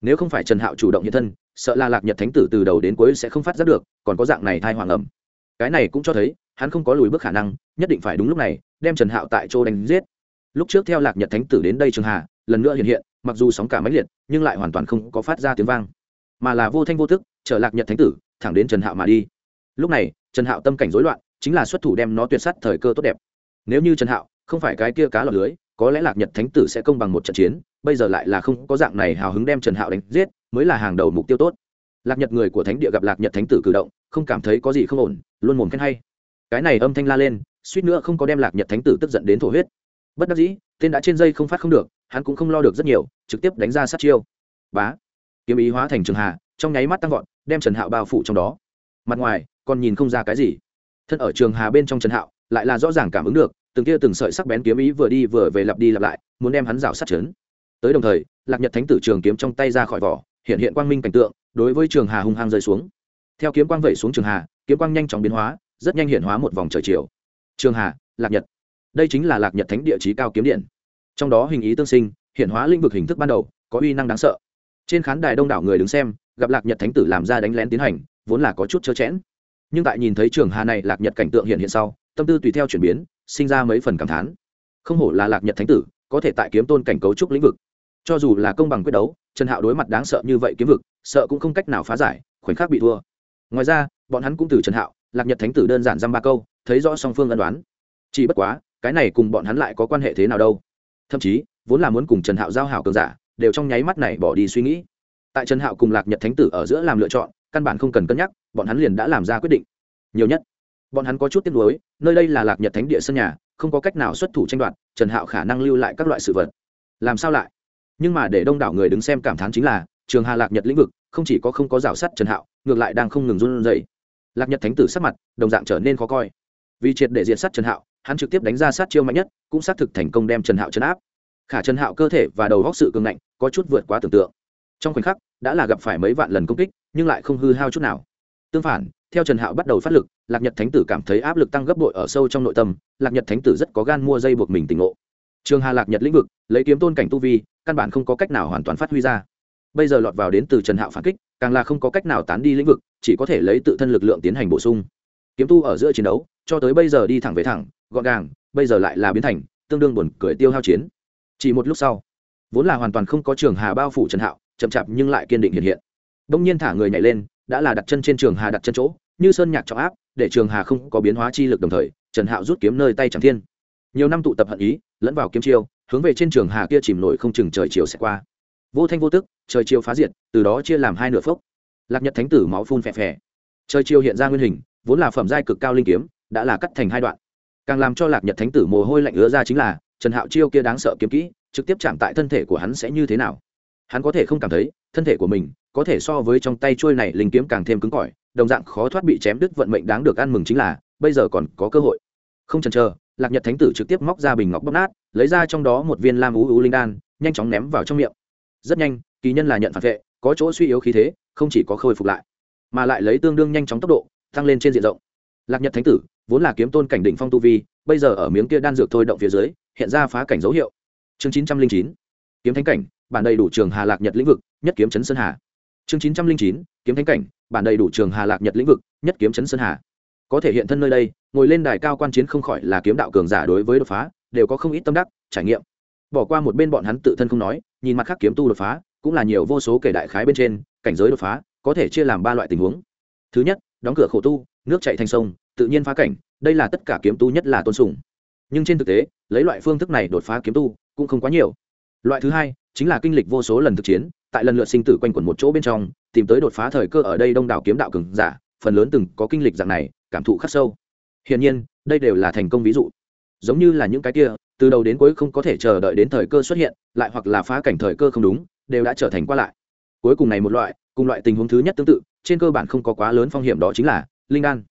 Nếu không phải trần hạo chủ động hiện thân, sợ là lạc nhật thánh tử từ đầu đến cuối sẽ không phát giác được, còn có dạng này thai hoàng ẩm cái này cũng cho thấy, hắn không có lùi bước khả năng, nhất định phải đúng lúc này, đem trần hạo tại chỗ đánh giết. Lúc trước theo lạc nhật thánh tử đến đây trường hà, lần nữa hiện hiện, mặc dù sóng cả máy liệt, nhưng lại hoàn toàn không có phát ra tiếng vang. Mà là vô thanh vô thức trở lạc nhật thánh tử thẳng đến trần hạo mà đi. Lúc này, trần hạo tâm cảnh rối loạn, chính là xuất thủ đem nó tuyệt sắt thời cơ tốt đẹp. Nếu như trần hạo không phải cái kia cá lọt lưới, có lẽ lạc nhật thánh tử sẽ công bằng một trận chiến bây giờ lại là không có dạng này hào hứng đem trần hạo đánh giết, mới là hàng đầu mục tiêu tốt. Lạc nhật người của thánh địa gặp lạc nhật thánh tử cử động, không cảm thấy có gì không ổn, luôn mồm khen hay. Cái này âm thanh la lên, suýt nữa không có đem lạc nhật thánh tử tức giận đến thổ huyết. Bất đắc dĩ, tên đã trên dây không phát không được, hắn cũng không lo được rất nhiều, trực tiếp đánh ra sát chiêu. Bá. Kiếm ý hóa thành trường hà, trong nháy mắt tăng vọt, đem trần hạo bao phủ trong đó. Mặt ngoài, còn nhìn không ra cái gì. Thân ở trường hà bên trong trần hạo, lại là rõ ràng cảm ứng được, từng kia từng sợi sắc bén kiếm ý vừa đi vừa về lặp đi lặp lại, muốn đem hắn rào sát chấn tới đồng thời, lạc nhật thánh tử trường kiếm trong tay ra khỏi vỏ, hiện hiện quang minh cảnh tượng, đối với trường hà hung hăng rơi xuống. Theo kiếm quang vẩy xuống trường hà, kiếm quang nhanh chóng biến hóa, rất nhanh hiện hóa một vòng trời chiều. Trường hà, lạc nhật. Đây chính là lạc nhật thánh địa chí cao kiếm điện. Trong đó hình ý tương sinh, hiện hóa lĩnh vực hình thức ban đầu, có uy năng đáng sợ. Trên khán đài đông đảo người đứng xem, gặp lạc nhật thánh tử làm ra đánh lén tiến hành, vốn là có chút trơ chẽn. Nhưng tại nhìn thấy trường hà này, lạc nhật cảnh tượng hiện hiện sau, tâm tư tùy theo chuyển biến, sinh ra mấy phần cảm thán. Không hổ là lạc nhật thánh tử, có thể tại kiếm tôn cảnh cấu trúc lĩnh vực cho dù là công bằng quyết đấu, trần hạo đối mặt đáng sợ như vậy kiếm vực, sợ cũng không cách nào phá giải, khoảnh khắc bị thua. Ngoài ra, bọn hắn cũng từ trần hạo, lạc nhật thánh tử đơn giản dăm ba câu, thấy rõ song phương ân đoán. Chỉ bất quá, cái này cùng bọn hắn lại có quan hệ thế nào đâu. Thậm chí, vốn là muốn cùng trần hạo giao hảo cường giả, đều trong nháy mắt này bỏ đi suy nghĩ. Tại trần hạo cùng lạc nhật thánh tử ở giữa làm lựa chọn, căn bản không cần cân nhắc, bọn hắn liền đã làm ra quyết định. Nhiều nhất, bọn hắn có chút tiếc nuối, nơi đây là lạc nhật thánh địa sân nhà, không có cách nào xuất thủ tranh đoạt, trần hạo khả năng lưu lại các loại sự vật. Làm sao lại? Nhưng mà để đông đảo người đứng xem cảm thán chính là, trường hà lạc nhật lĩnh vực, không chỉ có không có rào sắt trần hạo, ngược lại đang không ngừng run dậy lạc nhật thánh tử sắc mặt, đồng dạng trở nên khó coi. Vì triệt để diện sát trần hạo, hắn trực tiếp đánh ra sát chiêu mạnh nhất, cũng xác thực thành công đem trần hạo chấn áp. Khả trần hạo cơ thể và đầu góc sự cường ngạnh, có chút vượt quá tưởng tượng. Trong khoảnh khắc, đã là gặp phải mấy vạn lần công kích, nhưng lại không hư hao chút nào. Tương phản, theo trần hạo bắt đầu phát lực, lạc nhật thánh tử cảm thấy áp lực tăng gấp bội ở sâu trong nội tâm, lạc nhật thánh tử rất có gan mua dây buộc mình tỉnh ngộ trường hà lạc nhật lĩnh vực, lấy kiếm tôn cảnh tu vi, căn bản không có cách nào hoàn toàn phát huy ra. Bây giờ lọt vào đến từ trần hạo phản kích, càng là không có cách nào tán đi lĩnh vực, chỉ có thể lấy tự thân lực lượng tiến hành bổ sung. Kiếm tu ở giữa chiến đấu, cho tới bây giờ đi thẳng về thẳng, gọn gàng, bây giờ lại là biến thành tương đương buồn cười tiêu hao chiến. Chỉ một lúc sau, vốn là hoàn toàn không có trường hà bao phủ trần hạo, chậm chạp nhưng lại kiên định hiện hiện. Đông nhiên thả người nhảy lên, đã là đặt chân trên trường hà đặt chân chỗ, như sơn nhạc trọng áp, để trường hà không có biến hóa chi lực đồng thời, trần hạo rút kiếm nơi tay chẳng thiên nhiều năm tụ tập hận ý, lẫn vào kiếm chiêu, hướng về trên trường hà kia chìm nổi không chừng trời chiều sẽ qua. Vô thanh vô tức, trời chiều phá diệt, từ đó chia làm hai nửa phốc lạc nhật thánh tử máu phun phè phè. Trời chiều hiện ra nguyên hình, vốn là phẩm giai cực cao linh kiếm, đã là cắt thành hai đoạn. Càng làm cho lạc nhật thánh tử mồ hôi lạnh ứa ra chính là, trần hạo chiêu kia đáng sợ kiếm kỹ, trực tiếp chạm tại thân thể của hắn sẽ như thế nào? Hắn có thể không cảm thấy, thân thể của mình có thể so với trong tay trôi này linh kiếm càng thêm cứng cỏi, đồng dạng khó thoát bị chém đứt vận mệnh đáng được ăn mừng chính là, bây giờ còn có cơ hội. Không chần chờ lạc nhật thánh tử trực tiếp móc ra bình ngọc bóc nát, lấy ra trong đó một viên lam ú ú linh đan, nhanh chóng ném vào trong miệng. Rất nhanh, kỳ nhân là nhận phản vệ, có chỗ suy yếu khí thế, không chỉ có khôi phục lại, mà lại lấy tương đương nhanh chóng tốc độ, tăng lên trên diện rộng. Lạc nhật thánh tử, vốn là kiếm tôn cảnh đỉnh phong tu vi, bây giờ ở miếng kia đan dược thôi động phía dưới, hiện ra phá cảnh dấu hiệu. Chương chín trăm linh chín, kiếm thánh cảnh, bản đầy đủ trường hà lạc nhật lĩnh vực, nhất kiếm chấn sơn hà. Chương chín trăm linh chín, kiếm thánh cảnh, bản đầy đủ trường hà lạc nhật lĩnh vực, nhất kiếm chấn sơn hà có thể hiện thân nơi đây, ngồi lên đài cao quan chiến không khỏi là kiếm đạo cường giả đối với đột phá, đều có không ít tâm đắc, trải nghiệm. Bỏ qua một bên bọn hắn tự thân không nói, nhìn mặt khác kiếm tu đột phá, cũng là nhiều vô số kể đại khái bên trên, cảnh giới đột phá, có thể chia làm ba loại tình huống. Thứ nhất, đóng cửa khổ tu, nước chạy thành sông, tự nhiên phá cảnh, đây là tất cả kiếm tu nhất là tôn sùng. Nhưng trên thực tế, lấy loại phương thức này đột phá kiếm tu, cũng không quá nhiều. Loại thứ hai, chính là kinh lịch vô số lần thực chiến, tại lần lượt sinh tử quanh quẩn một chỗ bên trong, tìm tới đột phá thời cơ ở đây đông đảo kiếm đạo cường giả, phần lớn từng có kinh lịch dạng này cảm thụ khắc sâu. Hiển nhiên, đây đều là thành công ví dụ. Giống như là những cái kia, từ đầu đến cuối không có thể chờ đợi đến thời cơ xuất hiện, lại hoặc là phá cảnh thời cơ không đúng, đều đã trở thành qua lại. Cuối cùng này một loại, cùng loại tình huống thứ nhất tương tự, trên cơ bản không có quá lớn phong hiểm đó chính là linh đan.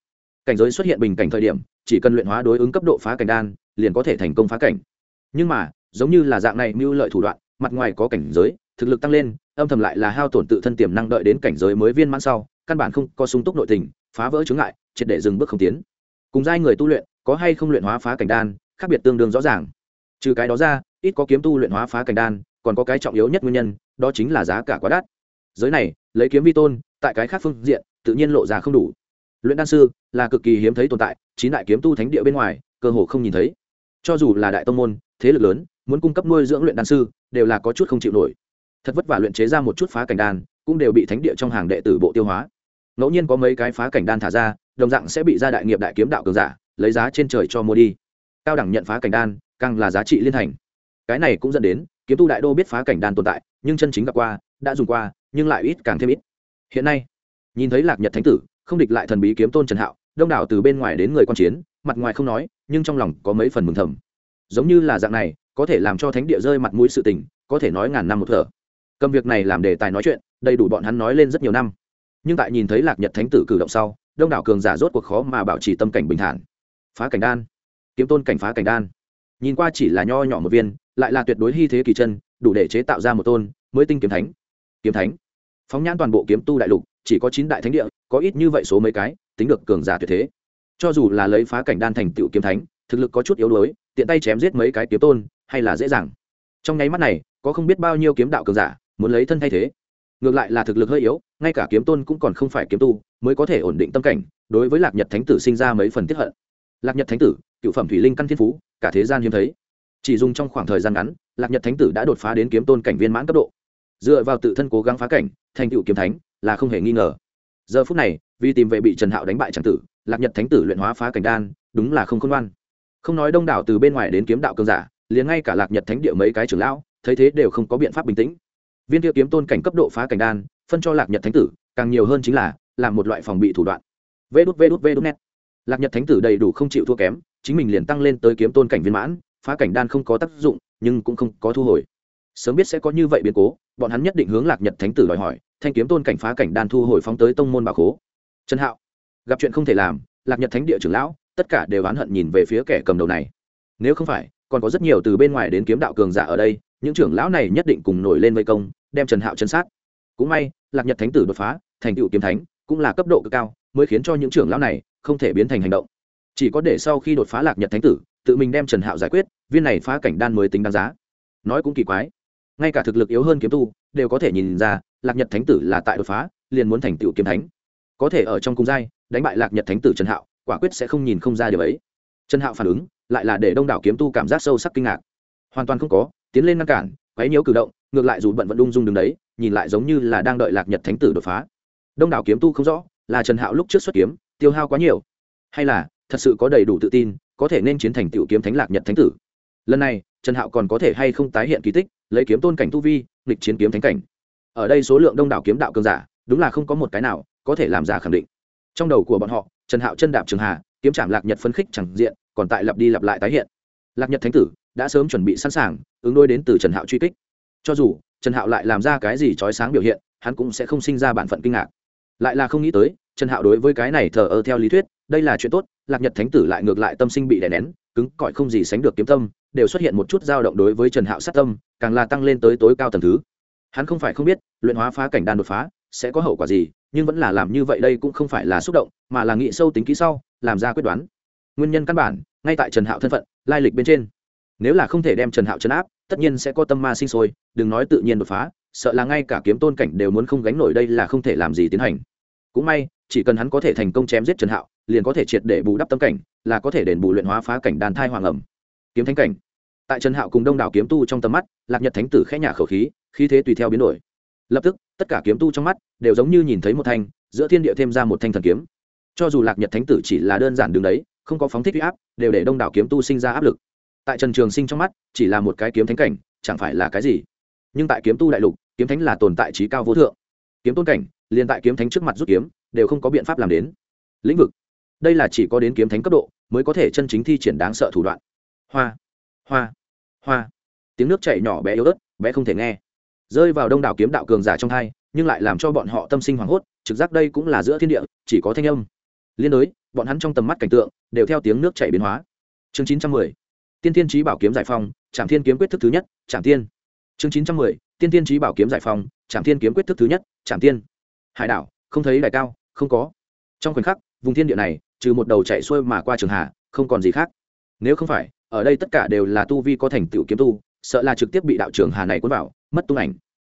Cảnh giới xuất hiện bình cảnh thời điểm, chỉ cần luyện hóa đối ứng cấp độ phá cảnh đan, liền có thể thành công phá cảnh. Nhưng mà, giống như là dạng này mưu lợi thủ đoạn, mặt ngoài có cảnh giới, thực lực tăng lên, âm thầm lại là hao tổn tự thân tiềm năng đợi đến cảnh giới mới viên mãn sau, căn bản không có sung túc nội tình, phá vỡ chướng ngại triệt để dừng bước không tiến. Cùng giai người tu luyện, có hay không luyện hóa phá cảnh đan, khác biệt tương đương rõ ràng. Trừ cái đó ra, ít có kiếm tu luyện hóa phá cảnh đan, còn có cái trọng yếu nhất nguyên nhân, đó chính là giá cả quá đắt. Giới này, lấy kiếm vi tôn, tại cái khác phương diện, tự nhiên lộ ra không đủ. Luyện đan sư, là cực kỳ hiếm thấy tồn tại, chín đại kiếm tu thánh địa bên ngoài, cơ hồ không nhìn thấy. Cho dù là đại tông môn, thế lực lớn, muốn cung cấp nuôi dưỡng luyện đan sư, đều là có chút không chịu nổi. Thật vất vả luyện chế ra một chút phá cảnh đan, cũng đều bị thánh địa trong hàng đệ tử bộ tiêu hóa ngẫu nhiên có mấy cái phá cảnh đan thả ra, đồng dạng sẽ bị ra đại nghiệp đại kiếm đạo cường giả lấy giá trên trời cho mua đi. Cao đẳng nhận phá cảnh đan, càng là giá trị liên thành. Cái này cũng dẫn đến, kiếm tu đại đô biết phá cảnh đan tồn tại, nhưng chân chính gặp qua, đã dùng qua, nhưng lại ít càng thêm ít. Hiện nay, nhìn thấy lạc nhật thánh tử, không địch lại thần bí kiếm tôn trần hạo, đông đảo từ bên ngoài đến người quan chiến, mặt ngoài không nói, nhưng trong lòng có mấy phần mừng thầm. Giống như là dạng này, có thể làm cho thánh địa rơi mặt mũi sự tình, có thể nói ngàn năm một thở. Cầm việc này làm đề tài nói chuyện, đầy đủ bọn hắn nói lên rất nhiều năm nhưng tại nhìn thấy lạc nhật thánh tử cử động sau, đông đảo cường giả rốt cuộc khó mà bảo trì tâm cảnh bình thản. Phá cảnh đan. Kiếm tôn cảnh phá cảnh đan. Nhìn qua chỉ là nho nhỏ một viên, lại là tuyệt đối hy thế kỳ chân, đủ để chế tạo ra một tôn mới tinh kiếm thánh. Kiếm thánh. Phóng nhãn toàn bộ kiếm tu đại lục, chỉ có chín đại thánh địa, có ít như vậy số mấy cái, tính được cường giả tuyệt thế. Cho dù là lấy phá cảnh đan thành tựu kiếm thánh, thực lực có chút yếu đuối, tiện tay chém giết mấy cái kiếm tôn, hay là dễ dàng. Trong nháy mắt này, có không biết bao nhiêu kiếm đạo cường giả muốn lấy thân thay thế ngược lại là thực lực hơi yếu, ngay cả kiếm tôn cũng còn không phải kiếm tu, mới có thể ổn định tâm cảnh, đối với lạc nhật thánh tử sinh ra mấy phần tiếp hận. Lạc nhật thánh tử, cựu phẩm thủy linh căn thiên phú, cả thế gian hiếm thấy. Chỉ dùng trong khoảng thời gian ngắn, lạc nhật thánh tử đã đột phá đến kiếm tôn cảnh viên mãn cấp độ. Dựa vào tự thân cố gắng phá cảnh, thành cựu kiếm thánh, là không hề nghi ngờ. Giờ phút này, vì tìm về bị trần hạo đánh bại tràng tử, lạc nhật thánh tử luyện hóa phá cảnh đan, đúng là không khôn ngoan. Không nói đông đảo từ bên ngoài đến kiếm đạo cường giả, liền ngay cả lạc nhật thánh địa mấy cái trưởng lão, thấy thế đều không có biện pháp bình tĩnh viên tiêu kiếm tôn cảnh cấp độ phá cảnh đan, phân cho lạc nhật thánh tử, càng nhiều hơn chính là làm một loại phòng bị thủ đoạn. Vê đút vê đút vê đút net lạc nhật thánh tử đầy đủ không chịu thua kém, chính mình liền tăng lên tới kiếm tôn cảnh viên mãn, phá cảnh đan không có tác dụng, nhưng cũng không có thu hồi. Sớm biết sẽ có như vậy biến cố, bọn hắn nhất định hướng lạc nhật thánh tử đòi hỏi, thanh kiếm tôn cảnh phá cảnh đan thu hồi phóng tới tông môn bà khố. Trần hạo, gặp chuyện không thể làm, lạc nhật thánh địa trưởng lão, tất cả đều oán hận nhìn về phía kẻ cầm đầu này. Nếu không phải, còn có rất nhiều từ bên ngoài đến kiếm đạo cường giả ở đây những trưởng lão này nhất định cùng nổi lên vây công, đem trần hạo chân sát. Cũng may, lạc nhật thánh tử đột phá, thành tựu kiếm thánh, cũng là cấp độ cực cao, mới khiến cho những trưởng lão này không thể biến thành hành động. Chỉ có để sau khi đột phá lạc nhật thánh tử, tự mình đem trần hạo giải quyết, viên này phá cảnh đan mới tính đáng giá. Nói cũng kỳ quái, ngay cả thực lực yếu hơn kiếm tu, đều có thể nhìn ra, lạc nhật thánh tử là tại đột phá, liền muốn thành tựu kiếm thánh. Có thể ở trong cung giai, đánh bại lạc nhật thánh tử trần hạo, quả quyết sẽ không nhìn không ra điều ấy. Trần hạo phản ứng, lại là để đông đảo kiếm tu cảm giác sâu sắc kinh ngạc. Hoàn toàn không có tiến lên ngăn cản, quấy nhiễu cử động, ngược lại dù bận vẫn ung dung đứng đấy, nhìn lại giống như là đang đợi lạc nhật thánh tử đột phá. Đông đảo kiếm tu không rõ, là trần hạo lúc trước xuất kiếm, tiêu hao quá nhiều. Hay là, thật sự có đầy đủ tự tin, có thể nên chiến thành tiểu kiếm thánh lạc nhật thánh tử. Lần này, trần hạo còn có thể hay không tái hiện kỳ tích, lấy kiếm tôn cảnh tu vi, nghịch chiến kiếm thánh cảnh. Ở đây số lượng đông đảo kiếm đạo cường giả, đúng là không có một cái nào có thể làm giả khẳng định. Trong đầu của bọn họ, trần hạo chân đạp trường hà, kiếm trảm lạc nhật phấn khích chẳng diện, còn tại lặp đi lặp lại tái hiện. Lạc nhật thánh tử đã sớm chuẩn bị sẵn sàng, ứng đôi đến từ trần hạo truy kích. Cho dù, trần hạo lại làm ra cái gì trói sáng biểu hiện, hắn cũng sẽ không sinh ra bản phận kinh ngạc. Lại là không nghĩ tới, trần hạo đối với cái này thờ ơ theo lý thuyết, đây là chuyện tốt, lạc nhật thánh tử lại ngược lại tâm sinh bị đè nén, cứng cỏi không gì sánh được kiếm tâm, đều xuất hiện một chút dao động đối với trần hạo sát tâm, càng là tăng lên tới tối cao tầng thứ. Hắn không phải không biết, luyện hóa phá cảnh đan đột phá, sẽ có hậu quả gì, nhưng vẫn là làm như vậy đây cũng không phải là xúc động, mà là nghĩ sâu tính kỹ sau, làm ra quyết đoán. Nguyên nhân căn bản, ngay tại trần hạo thân phận, lai lịch bên trên nếu là không thể đem trần hạo chấn áp, tất nhiên sẽ có tâm ma sinh sôi, đừng nói tự nhiên đột phá, sợ là ngay cả kiếm tôn cảnh đều muốn không gánh nổi đây là không thể làm gì tiến hành. Cũng may, chỉ cần hắn có thể thành công chém giết trần hạo, liền có thể triệt để bù đắp tâm cảnh, là có thể đền bù luyện hóa phá cảnh đàn thai hoàng ẩm. Kiếm thánh cảnh. Tại trần hạo cùng đông đảo kiếm tu trong tầm mắt, lạc nhật thánh tử khẽ nhả khẩu khí khí thế tùy theo biến đổi. Lập tức, tất cả kiếm tu trong mắt đều giống như nhìn thấy một thanh, giữa thiên địa thêm ra một thanh thần kiếm. Cho dù lạc nhật thánh tử chỉ là đơn giản đường đấy, không có phóng thích huy áp, đều để đông đảo kiếm tu sinh ra áp lực tại trần trường sinh trong mắt, chỉ là một cái kiếm thánh cảnh, chẳng phải là cái gì. Nhưng tại kiếm tu đại lục, kiếm thánh là tồn tại trí cao vô thượng. Kiếm tôn cảnh, liền tại kiếm thánh trước mặt rút kiếm, đều không có biện pháp làm đến. Lĩnh vực. Đây là chỉ có đến kiếm thánh cấp độ, mới có thể chân chính thi triển đáng sợ thủ đoạn. Hoa. Hoa. Hoa. Tiếng nước chảy nhỏ bé yếu ớt, bé không thể nghe. Rơi vào đông đảo kiếm đạo cường giả trong thai nhưng lại làm cho bọn họ tâm sinh hoảng hốt, trực giác đây cũng là giữa thiên địa, chỉ có thanh âm. Liên đối, bọn hắn trong tầm mắt cảnh tượng, đều theo tiếng nước chảy biến hóa. Chương chín trăm mười tiên tiên trí bảo kiếm giải phong trạm thiên kiếm quyết thức thứ nhất trạm tiên. Chương chín trăm mười, tiên tiên trí bảo kiếm giải phong trạm thiên kiếm quyết thức thứ nhất trạm tiên. Hải đảo, không thấy đại cao, không có. Trong khoảnh khắc, vùng thiên địa này, trừ một đầu chạy xuôi mà qua trường hà, không còn gì khác. Nếu không phải, ở đây tất cả đều là tu vi có thành tựu kiếm tu, sợ là trực tiếp bị đạo trường hà này cuốn vào, mất tung ảnh.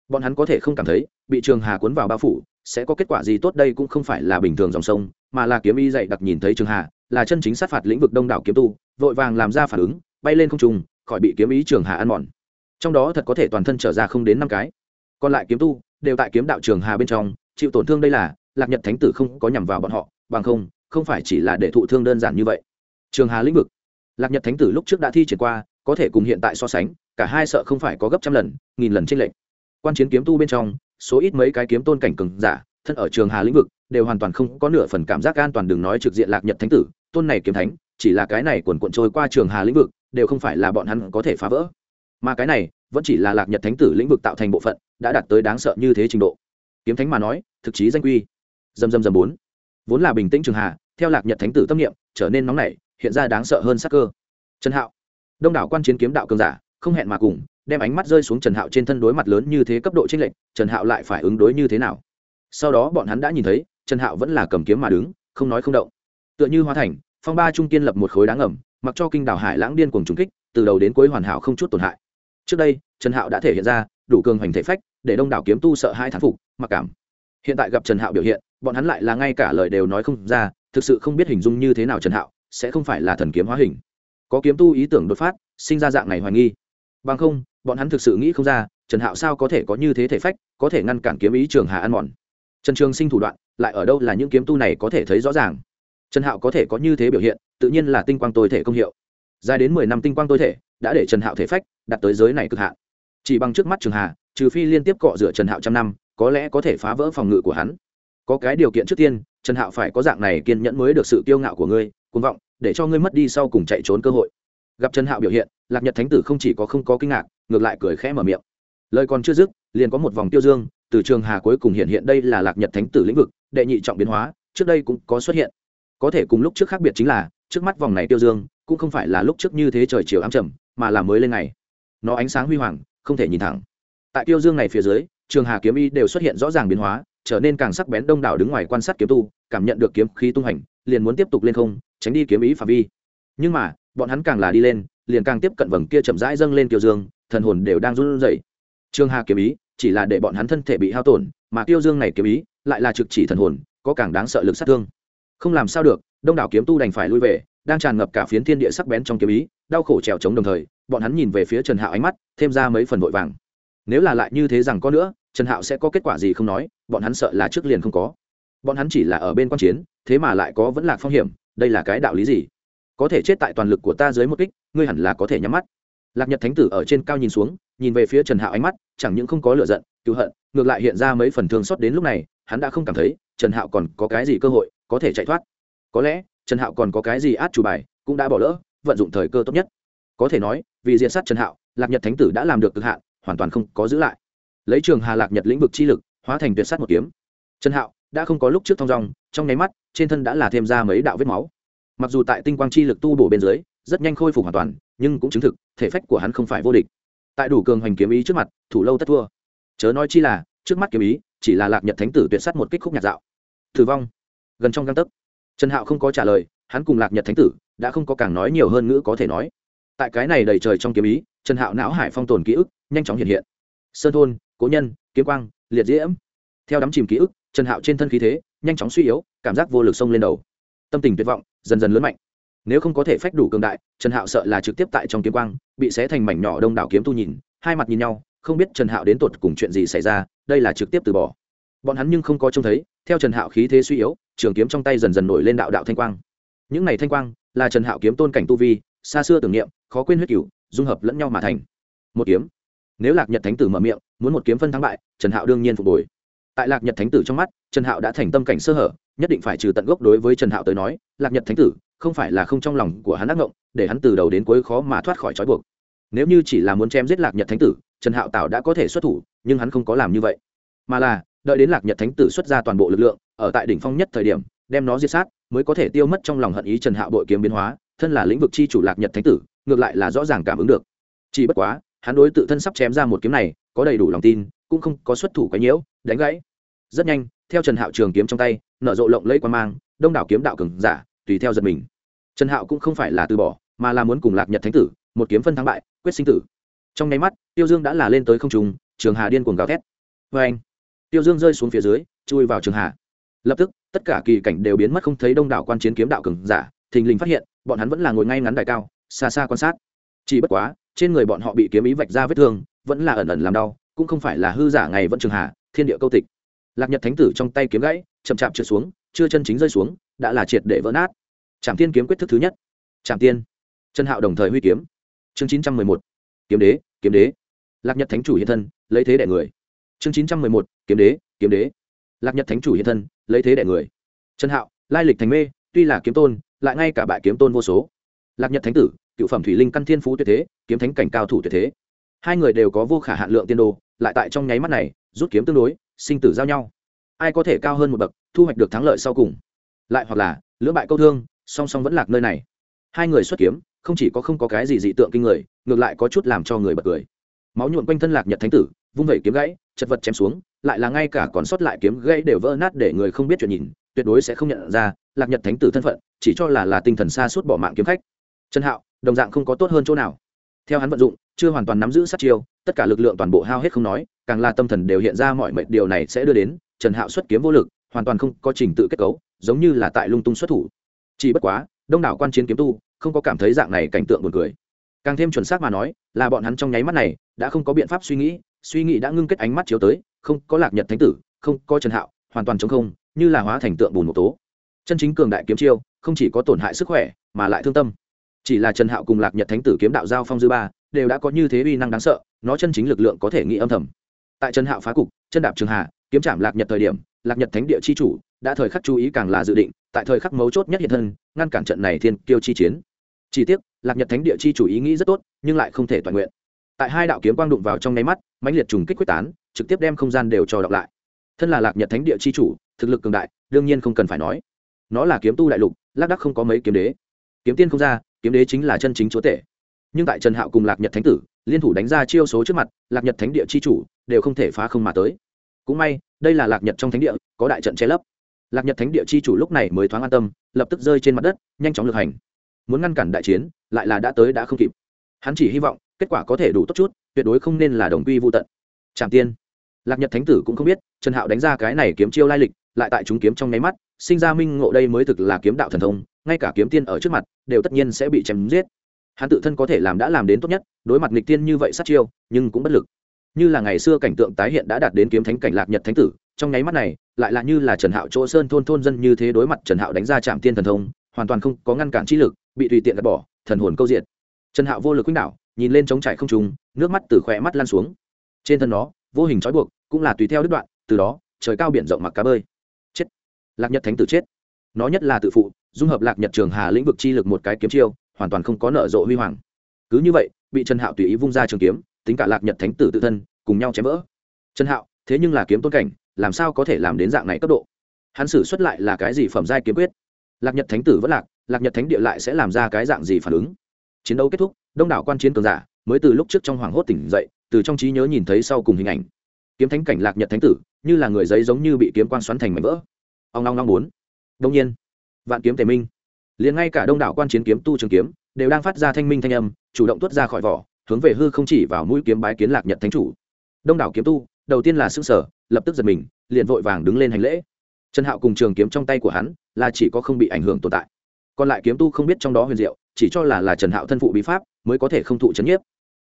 Bọn hắn có thể không cảm thấy, bị trường hà cuốn vào bao phủ, sẽ có kết quả gì tốt đây cũng không phải là bình thường dòng sông, mà là kiếm y dạy đặc nhìn thấy trường hà, là chân chính sát phạt lĩnh vực đông đảo kiếm tu, vội vàng làm ra phản ứng bay lên không trung, khỏi bị kiếm ý trường hà ăn mòn. Trong đó thật có thể toàn thân trở ra không đến năm cái. Còn lại kiếm tu, đều tại kiếm đạo trường hà bên trong, chịu tổn thương đây là, lạc nhật thánh tử không có nhằm vào bọn họ, bằng không không phải chỉ là để thụ thương đơn giản như vậy. Trường hà lĩnh vực. Lạc nhật thánh tử lúc trước đã thi triển qua, có thể cùng hiện tại so sánh, cả hai sợ không phải có gấp trăm lần, nghìn lần trên lệnh quan chiến kiếm tu bên trong, số ít mấy cái kiếm tôn cảnh cường giả, thân ở trường hà lĩnh vực, đều hoàn toàn không có nửa phần cảm giác an toàn đừng nói trực diện lạc nhật thánh tử, tôn này kiếm thánh, chỉ là cái này quần cuộn trôi qua trường hà lĩnh vực đều không phải là bọn hắn có thể phá vỡ. Mà cái này, vẫn chỉ là lạc nhật thánh tử lĩnh vực tạo thành bộ phận, đã đạt tới đáng sợ như thế trình độ. Kiếm thánh mà nói, thực chí danh quy. Dầm dầm dầm bốn. Vốn là bình tĩnh trường hà, theo lạc nhật thánh tử tâm niệm, trở nên nóng nảy, hiện ra đáng sợ hơn sắc cơ. Trần hạo. Đông đảo quan chiến kiếm đạo cường giả, không hẹn mà cùng, đem ánh mắt rơi xuống trần hạo trên thân đối mặt lớn như thế cấp độ tranh lệch, trần hạo lại phải ứng đối như thế nào? Sau đó bọn hắn đã nhìn thấy, trần hạo vẫn là cầm kiếm mà đứng, không nói không động. Tựa như hóa thành, phong ba trung kiên lập một khối đáng ẩm mặc cho kinh đảo hải lãng điên cuồng trúng kích, từ đầu đến cuối hoàn hảo không chút tổn hại. Trước đây, trần hạo đã thể hiện ra đủ cường hoành thể phách, để đông đảo kiếm tu sợ hai thán phục, mặc cảm. Hiện tại gặp trần hạo biểu hiện, bọn hắn lại là ngay cả lời đều nói không ra, thực sự không biết hình dung như thế nào trần hạo sẽ không phải là thần kiếm hóa hình. Có kiếm tu ý tưởng đột phát, sinh ra dạng này hoài nghi. Bằng không, bọn hắn thực sự nghĩ không ra, trần hạo sao có thể có như thế thể phách, có thể ngăn cản kiếm ý trường hà ăn mòn. Trần trường sinh thủ đoạn, lại ở đâu là những kiếm tu này có thể thấy rõ ràng? Trần hạo có thể có như thế biểu hiện, tự nhiên là tinh quang tôi thể công hiệu. Dài đến mười năm tinh quang tôi thể đã để trần hạo thể phách, đạt tới giới này cực hạn. Chỉ bằng trước mắt trường hà, trừ phi liên tiếp cọ rửa trần hạo trăm năm, có lẽ có thể phá vỡ phòng ngự của hắn. Có cái điều kiện trước tiên, trần hạo phải có dạng này kiên nhẫn mới được sự kiêu ngạo của ngươi, cuồng vọng, để cho ngươi mất đi sau cùng chạy trốn cơ hội. Gặp trần hạo biểu hiện, lạc nhật thánh tử không chỉ có không có kinh ngạc, ngược lại cười khẽ mở miệng. Lời còn chưa dứt, liền có một vòng tiêu dương, từ trường hà cuối cùng hiện hiện đây là lạc nhật thánh tử lĩnh vực, đệ nhị trọng biến hóa, trước đây cũng có xuất hiện có thể cùng lúc trước khác biệt chính là, trước mắt vòng này tiêu dương, cũng không phải là lúc trước như thế trời chiều ám trầm, mà là mới lên ngày. Nó ánh sáng huy hoàng, không thể nhìn thẳng. Tại tiêu dương này phía dưới, trường hà kiếm y đều xuất hiện rõ ràng biến hóa, trở nên càng sắc bén đông đảo đứng ngoài quan sát kiếm tu, cảm nhận được kiếm khí tung hành, liền muốn tiếp tục lên không, tránh đi kiếm ý phạm vi. Nhưng mà, bọn hắn càng là đi lên, liền càng tiếp cận vầng kia chậm rãi dâng lên tiêu dương, thần hồn đều đang run rẩy. Trường hà kiếm ý, chỉ là để bọn hắn thân thể bị hao tổn, mà tiêu dương này kiếm ý, lại là trực chỉ thần hồn, có càng đáng sợ lực sát thương không làm sao được, đông đảo kiếm tu đành phải lui về, đang tràn ngập cả phiến thiên địa sắc bén trong kiếm ý, đau khổ trèo trống đồng thời, bọn hắn nhìn về phía trần hạo ánh mắt, thêm ra mấy phần vội vàng. Nếu là lại như thế rằng có nữa, trần hạo sẽ có kết quả gì không nói, bọn hắn sợ là trước liền không có. Bọn hắn chỉ là ở bên quan chiến, thế mà lại có vẫn lạc phong hiểm, đây là cái đạo lý gì? Có thể chết tại toàn lực của ta dưới một kích, ngươi hẳn là có thể nhắm mắt. Lạc nhật thánh tử ở trên cao nhìn xuống, nhìn về phía trần hạo ánh mắt, chẳng những không có lựa giận, cứu hận, ngược lại hiện ra mấy phần thương xót đến lúc này, hắn đã không cảm thấy trần hạo còn có cái gì cơ hội có thể chạy thoát. Có lẽ, trần hạo còn có cái gì át chủ bài, cũng đã bỏ lỡ, vận dụng thời cơ tốt nhất. Có thể nói, vì diện sát trần hạo, lạc nhật thánh tử đã làm được cực hạn, hoàn toàn không có giữ lại. Lấy trường hà lạc nhật lĩnh vực chi lực, hóa thành tuyệt sát một kiếm. Trần hạo đã không có lúc trước thong dong, trong nháy mắt, trên thân đã là thêm ra mấy đạo vết máu. Mặc dù tại tinh quang chi lực tu bổ bên dưới, rất nhanh khôi phục hoàn toàn, nhưng cũng chứng thực, thể phách của hắn không phải vô địch. Tại đủ cường hoành kiếm ý trước mặt, thủ lâu tất thua. Chớ nói chi là, trước mắt kiếm ý, chỉ là lạc nhật thánh tử tuyệt sát một kích khúc nhạt dạo. Thử vong gần trong găng tấc. Trần hạo không có trả lời, hắn cùng lạc nhật thánh tử đã không có càng nói nhiều hơn ngữ có thể nói. Tại cái này đầy trời trong kiếm ý, trần hạo não hải phong tồn ký ức nhanh chóng hiện hiện. Sơn thôn, cố nhân, kiếm quang, liệt diễm. Theo đắm chìm ký ức, trần hạo trên thân khí thế nhanh chóng suy yếu, cảm giác vô lực sông lên đầu. Tâm tình tuyệt vọng dần dần lớn mạnh. Nếu không có thể phách đủ cường đại, trần hạo sợ là trực tiếp tại trong kiếm quang, bị xé thành mảnh nhỏ đông đảo kiếm tu nhìn, hai mặt nhìn nhau, không biết trần hạo đến tột cùng chuyện gì xảy ra, đây là trực tiếp từ bỏ bọn hắn nhưng không có trông thấy, theo trần hạo khí thế suy yếu, trường kiếm trong tay dần dần nổi lên đạo đạo thanh quang. Những này thanh quang là trần hạo kiếm tôn cảnh tu vi, xa xưa tưởng niệm, khó quên huyết cửu, dung hợp lẫn nhau mà thành. Một kiếm. Nếu lạc nhật thánh tử mở miệng, muốn một kiếm phân thắng bại, trần hạo đương nhiên phục hồi. Tại lạc nhật thánh tử trong mắt, trần hạo đã thành tâm cảnh sơ hở, nhất định phải trừ tận gốc đối với trần hạo tới nói, lạc nhật thánh tử không phải là không trong lòng của hắn ác ngộng, để hắn từ đầu đến cuối khó mà thoát khỏi trói buộc. Nếu như chỉ là muốn chém giết lạc nhật thánh tử, trần hạo tạo đã có thể xuất thủ, nhưng hắn không có làm như vậy. Mà là đợi đến lạc nhật thánh tử xuất ra toàn bộ lực lượng, ở tại đỉnh phong nhất thời điểm, đem nó diệt sát, mới có thể tiêu mất trong lòng hận ý trần hạo bội kiếm biến hóa, thân là lĩnh vực chi chủ lạc nhật thánh tử, ngược lại là rõ ràng cảm ứng được. Chỉ bất quá, hắn đối tự thân sắp chém ra một kiếm này, có đầy đủ lòng tin, cũng không có xuất thủ quái nhiễu đánh gãy. Rất nhanh, theo trần hạo trường kiếm trong tay, nở rộ lộng lẫy quan mang, đông đảo kiếm đạo cường giả, tùy theo giật mình. Trần hạo cũng không phải là từ bỏ, mà là muốn cùng lạc nhật thánh tử, một kiếm phân thắng bại, quyết sinh tử. Trong nháy mắt, tiêu dương đã là lên tới không trùng trường hà điên cuồng gào thét. Vê anh tiêu dương rơi xuống phía dưới, chui vào trường hạ. lập tức, tất cả kỳ cảnh đều biến mất không thấy đông đảo quan chiến kiếm đạo cường giả. Thình lình phát hiện, bọn hắn vẫn là ngồi ngay ngắn đài cao, xa xa quan sát. Chỉ bất quá, trên người bọn họ bị kiếm ý vạch ra vết thương, vẫn là ẩn ẩn làm đau, cũng không phải là hư giả ngày vẫn trường hạ, thiên địa câu tịch. Lạc nhật thánh tử trong tay kiếm gãy, chậm chạp trượt xuống, chưa chân chính rơi xuống, đã là triệt để vỡ nát. Trạm tiên kiếm quyết thức thứ nhất. Trạm tiên. Chân hạo đồng thời huy kiếm. Chương chín trăm mười một. Kiếm đế kiếm đế. Lạc nhật thánh chủ hiện thân, lấy thế đẻ người chương chín trăm mười một, kiếm đế kiếm đế. Lạc nhật thánh chủ hiện thân, lấy thế đẻ người. Trần hạo, lai lịch thành mê, tuy là kiếm tôn, lại ngay cả bại kiếm tôn vô số. Lạc nhật thánh tử, cựu phẩm thủy linh căn thiên phú tuyệt thế, kiếm thánh cảnh cao thủ tuyệt thế. Hai người đều có vô khả hạn lượng tiên đồ, lại tại trong nháy mắt này, rút kiếm tương đối, sinh tử giao nhau. Ai có thể cao hơn một bậc, thu hoạch được thắng lợi sau cùng? Lại hoặc là, lưỡng bại câu thương, song song vẫn lạc nơi này. Hai người xuất kiếm, không chỉ có không có cái gì dị tượng kinh người, ngược lại có chút làm cho người bật cười. Máu nhuộn quanh thân lạc nhật thánh tử vung vẩy kiếm gãy, chật vật chém xuống, lại là ngay cả còn sót lại kiếm gãy đều vỡ nát để người không biết chuyện nhìn, tuyệt đối sẽ không nhận ra, lạc nhật thánh tử thân phận, chỉ cho là là tinh thần xa suốt bỏ mạng kiếm khách. Trần hạo, đồng dạng không có tốt hơn chỗ nào. Theo hắn vận dụng, chưa hoàn toàn nắm giữ sát chiêu, tất cả lực lượng toàn bộ hao hết không nói, càng là tâm thần đều hiện ra mọi mệnh điều này sẽ đưa đến, trần hạo xuất kiếm vô lực, hoàn toàn không có trình tự kết cấu, giống như là tại lung tung xuất thủ. Chỉ bất quá, đông đảo quan chiến kiếm tu, không có cảm thấy dạng này cảnh tượng buồn cười. Càng thêm chuẩn xác mà nói, là bọn hắn trong nháy mắt này, đã không có biện pháp suy nghĩ suy nghĩ đã ngưng kết ánh mắt chiếu tới, không có lạc nhật thánh tử, không có trần hạo, hoàn toàn chống không, như là hóa thành tượng bùn một tố. Chân chính cường đại kiếm chiêu, không chỉ có tổn hại sức khỏe, mà lại thương tâm. Chỉ là trần hạo cùng lạc nhật thánh tử kiếm đạo giao phong dư ba, đều đã có như thế uy năng đáng sợ, nó chân chính lực lượng có thể nghĩ âm thầm. Tại trần hạo phá cục, chân đạp trường hà, kiếm trảm lạc nhật thời điểm, lạc nhật thánh địa chi chủ đã thời khắc chú ý càng là dự định, tại thời khắc mấu chốt nhất hiện thân, ngăn cản trận này thiên kiêu chi chiến. Chỉ tiếc, lạc nhật thánh địa chi chủ ý nghĩ rất tốt, nhưng lại không thể toàn nguyện tại hai đạo kiếm quang đụng vào trong nháy mắt, mãnh liệt trùng kích quyết tán, trực tiếp đem không gian đều cho đọc lại. Thân là lạc nhật thánh địa chi chủ, thực lực cường đại, đương nhiên không cần phải nói. Nó là kiếm tu đại lục, lác đắc không có mấy kiếm đế. Kiếm tiên không ra, kiếm đế chính là chân chính chúa tể. Nhưng tại trần hạo cùng lạc nhật thánh tử, liên thủ đánh ra chiêu số trước mặt, lạc nhật thánh địa chi chủ đều không thể phá không mà tới. Cũng may, đây là lạc nhật trong thánh địa, có đại trận che lấp. Lạc nhật thánh địa chi chủ lúc này mới thoáng an tâm, lập tức rơi trên mặt đất, nhanh chóng lực hành. Muốn ngăn cản đại chiến, lại là đã tới đã không kịp. Hắn chỉ hy vọng kết quả có thể đủ tốt chút, tuyệt đối không nên là đồng quy vô tận. Trạm tiên. Lạc nhật thánh tử cũng không biết, trần hạo đánh ra cái này kiếm chiêu lai lịch, lại tại chúng kiếm trong nháy mắt, sinh ra minh ngộ đây mới thực là kiếm đạo thần thông, ngay cả kiếm tiên ở trước mặt, đều tất nhiên sẽ bị chém giết. Hắn tự thân có thể làm đã làm đến tốt nhất, đối mặt nghịch tiên như vậy sát chiêu, nhưng cũng bất lực. Như là ngày xưa cảnh tượng tái hiện đã đạt đến kiếm thánh cảnh lạc nhật thánh tử, trong nháy mắt này, lại là như là trần hạo chỗ sơn thôn thôn dân như thế đối mặt trần hạo đánh ra trạm tiên thần thông, hoàn toàn không có ngăn cản trí lực, bị tùy tiện gạt bỏ, thần hồn câu diện trần hạo vô lực quýnh đạo nhìn lên trống trải không trùng, nước mắt từ khỏe mắt lan xuống. Trên thân nó, vô hình trói buộc, cũng là tùy theo đứt đoạn, từ đó, trời cao biển rộng mặc cá bơi. Chết. Lạc nhật thánh tử chết. Nó nhất là tự phụ, dung hợp lạc nhật trường hà lĩnh vực chi lực một cái kiếm chiêu, hoàn toàn không có nợ rộ huy hoàng. Cứ như vậy, bị trần hạo tùy ý vung ra trường kiếm, tính cả lạc nhật thánh tử tự thân, cùng nhau chém vỡ. Trần hạo, thế nhưng là kiếm tôn cảnh, làm sao có thể làm đến dạng này cấp độ? Hắn xử xuất lại là cái gì phẩm giai kiếm quyết? Lạc nhật thánh tử vẫn lạc lạc nhật thánh địa lại sẽ làm ra cái dạng gì phản ứng? Chiến đấu kết thúc, đông đảo quan chiến cường giả mới từ lúc trước trong hoàng hốt tỉnh dậy, từ trong trí nhớ nhìn thấy sau cùng hình ảnh. Kiếm thánh cảnh lạc nhật thánh tử, như là người giấy giống như bị kiếm quan xoắn thành mảnh vỡ. Ông long long bốn. Đông nhiên, vạn kiếm tề minh. Liền ngay cả đông đảo quan chiến kiếm tu trường kiếm đều đang phát ra thanh minh thanh âm, chủ động tuốt ra khỏi vỏ, hướng về hư không chỉ vào mũi kiếm bái kiến lạc nhật thánh chủ. Đông đảo kiếm tu, đầu tiên là xương sở lập tức giật mình, liền vội vàng đứng lên hành lễ. Trần hạo cùng trường kiếm trong tay của hắn là chỉ có không bị ảnh hưởng tồn tại. Còn lại kiếm tu không biết trong đó huyền diệu chỉ cho là là trần hạo thân phụ bí pháp mới có thể không thụ chấn nhiếp.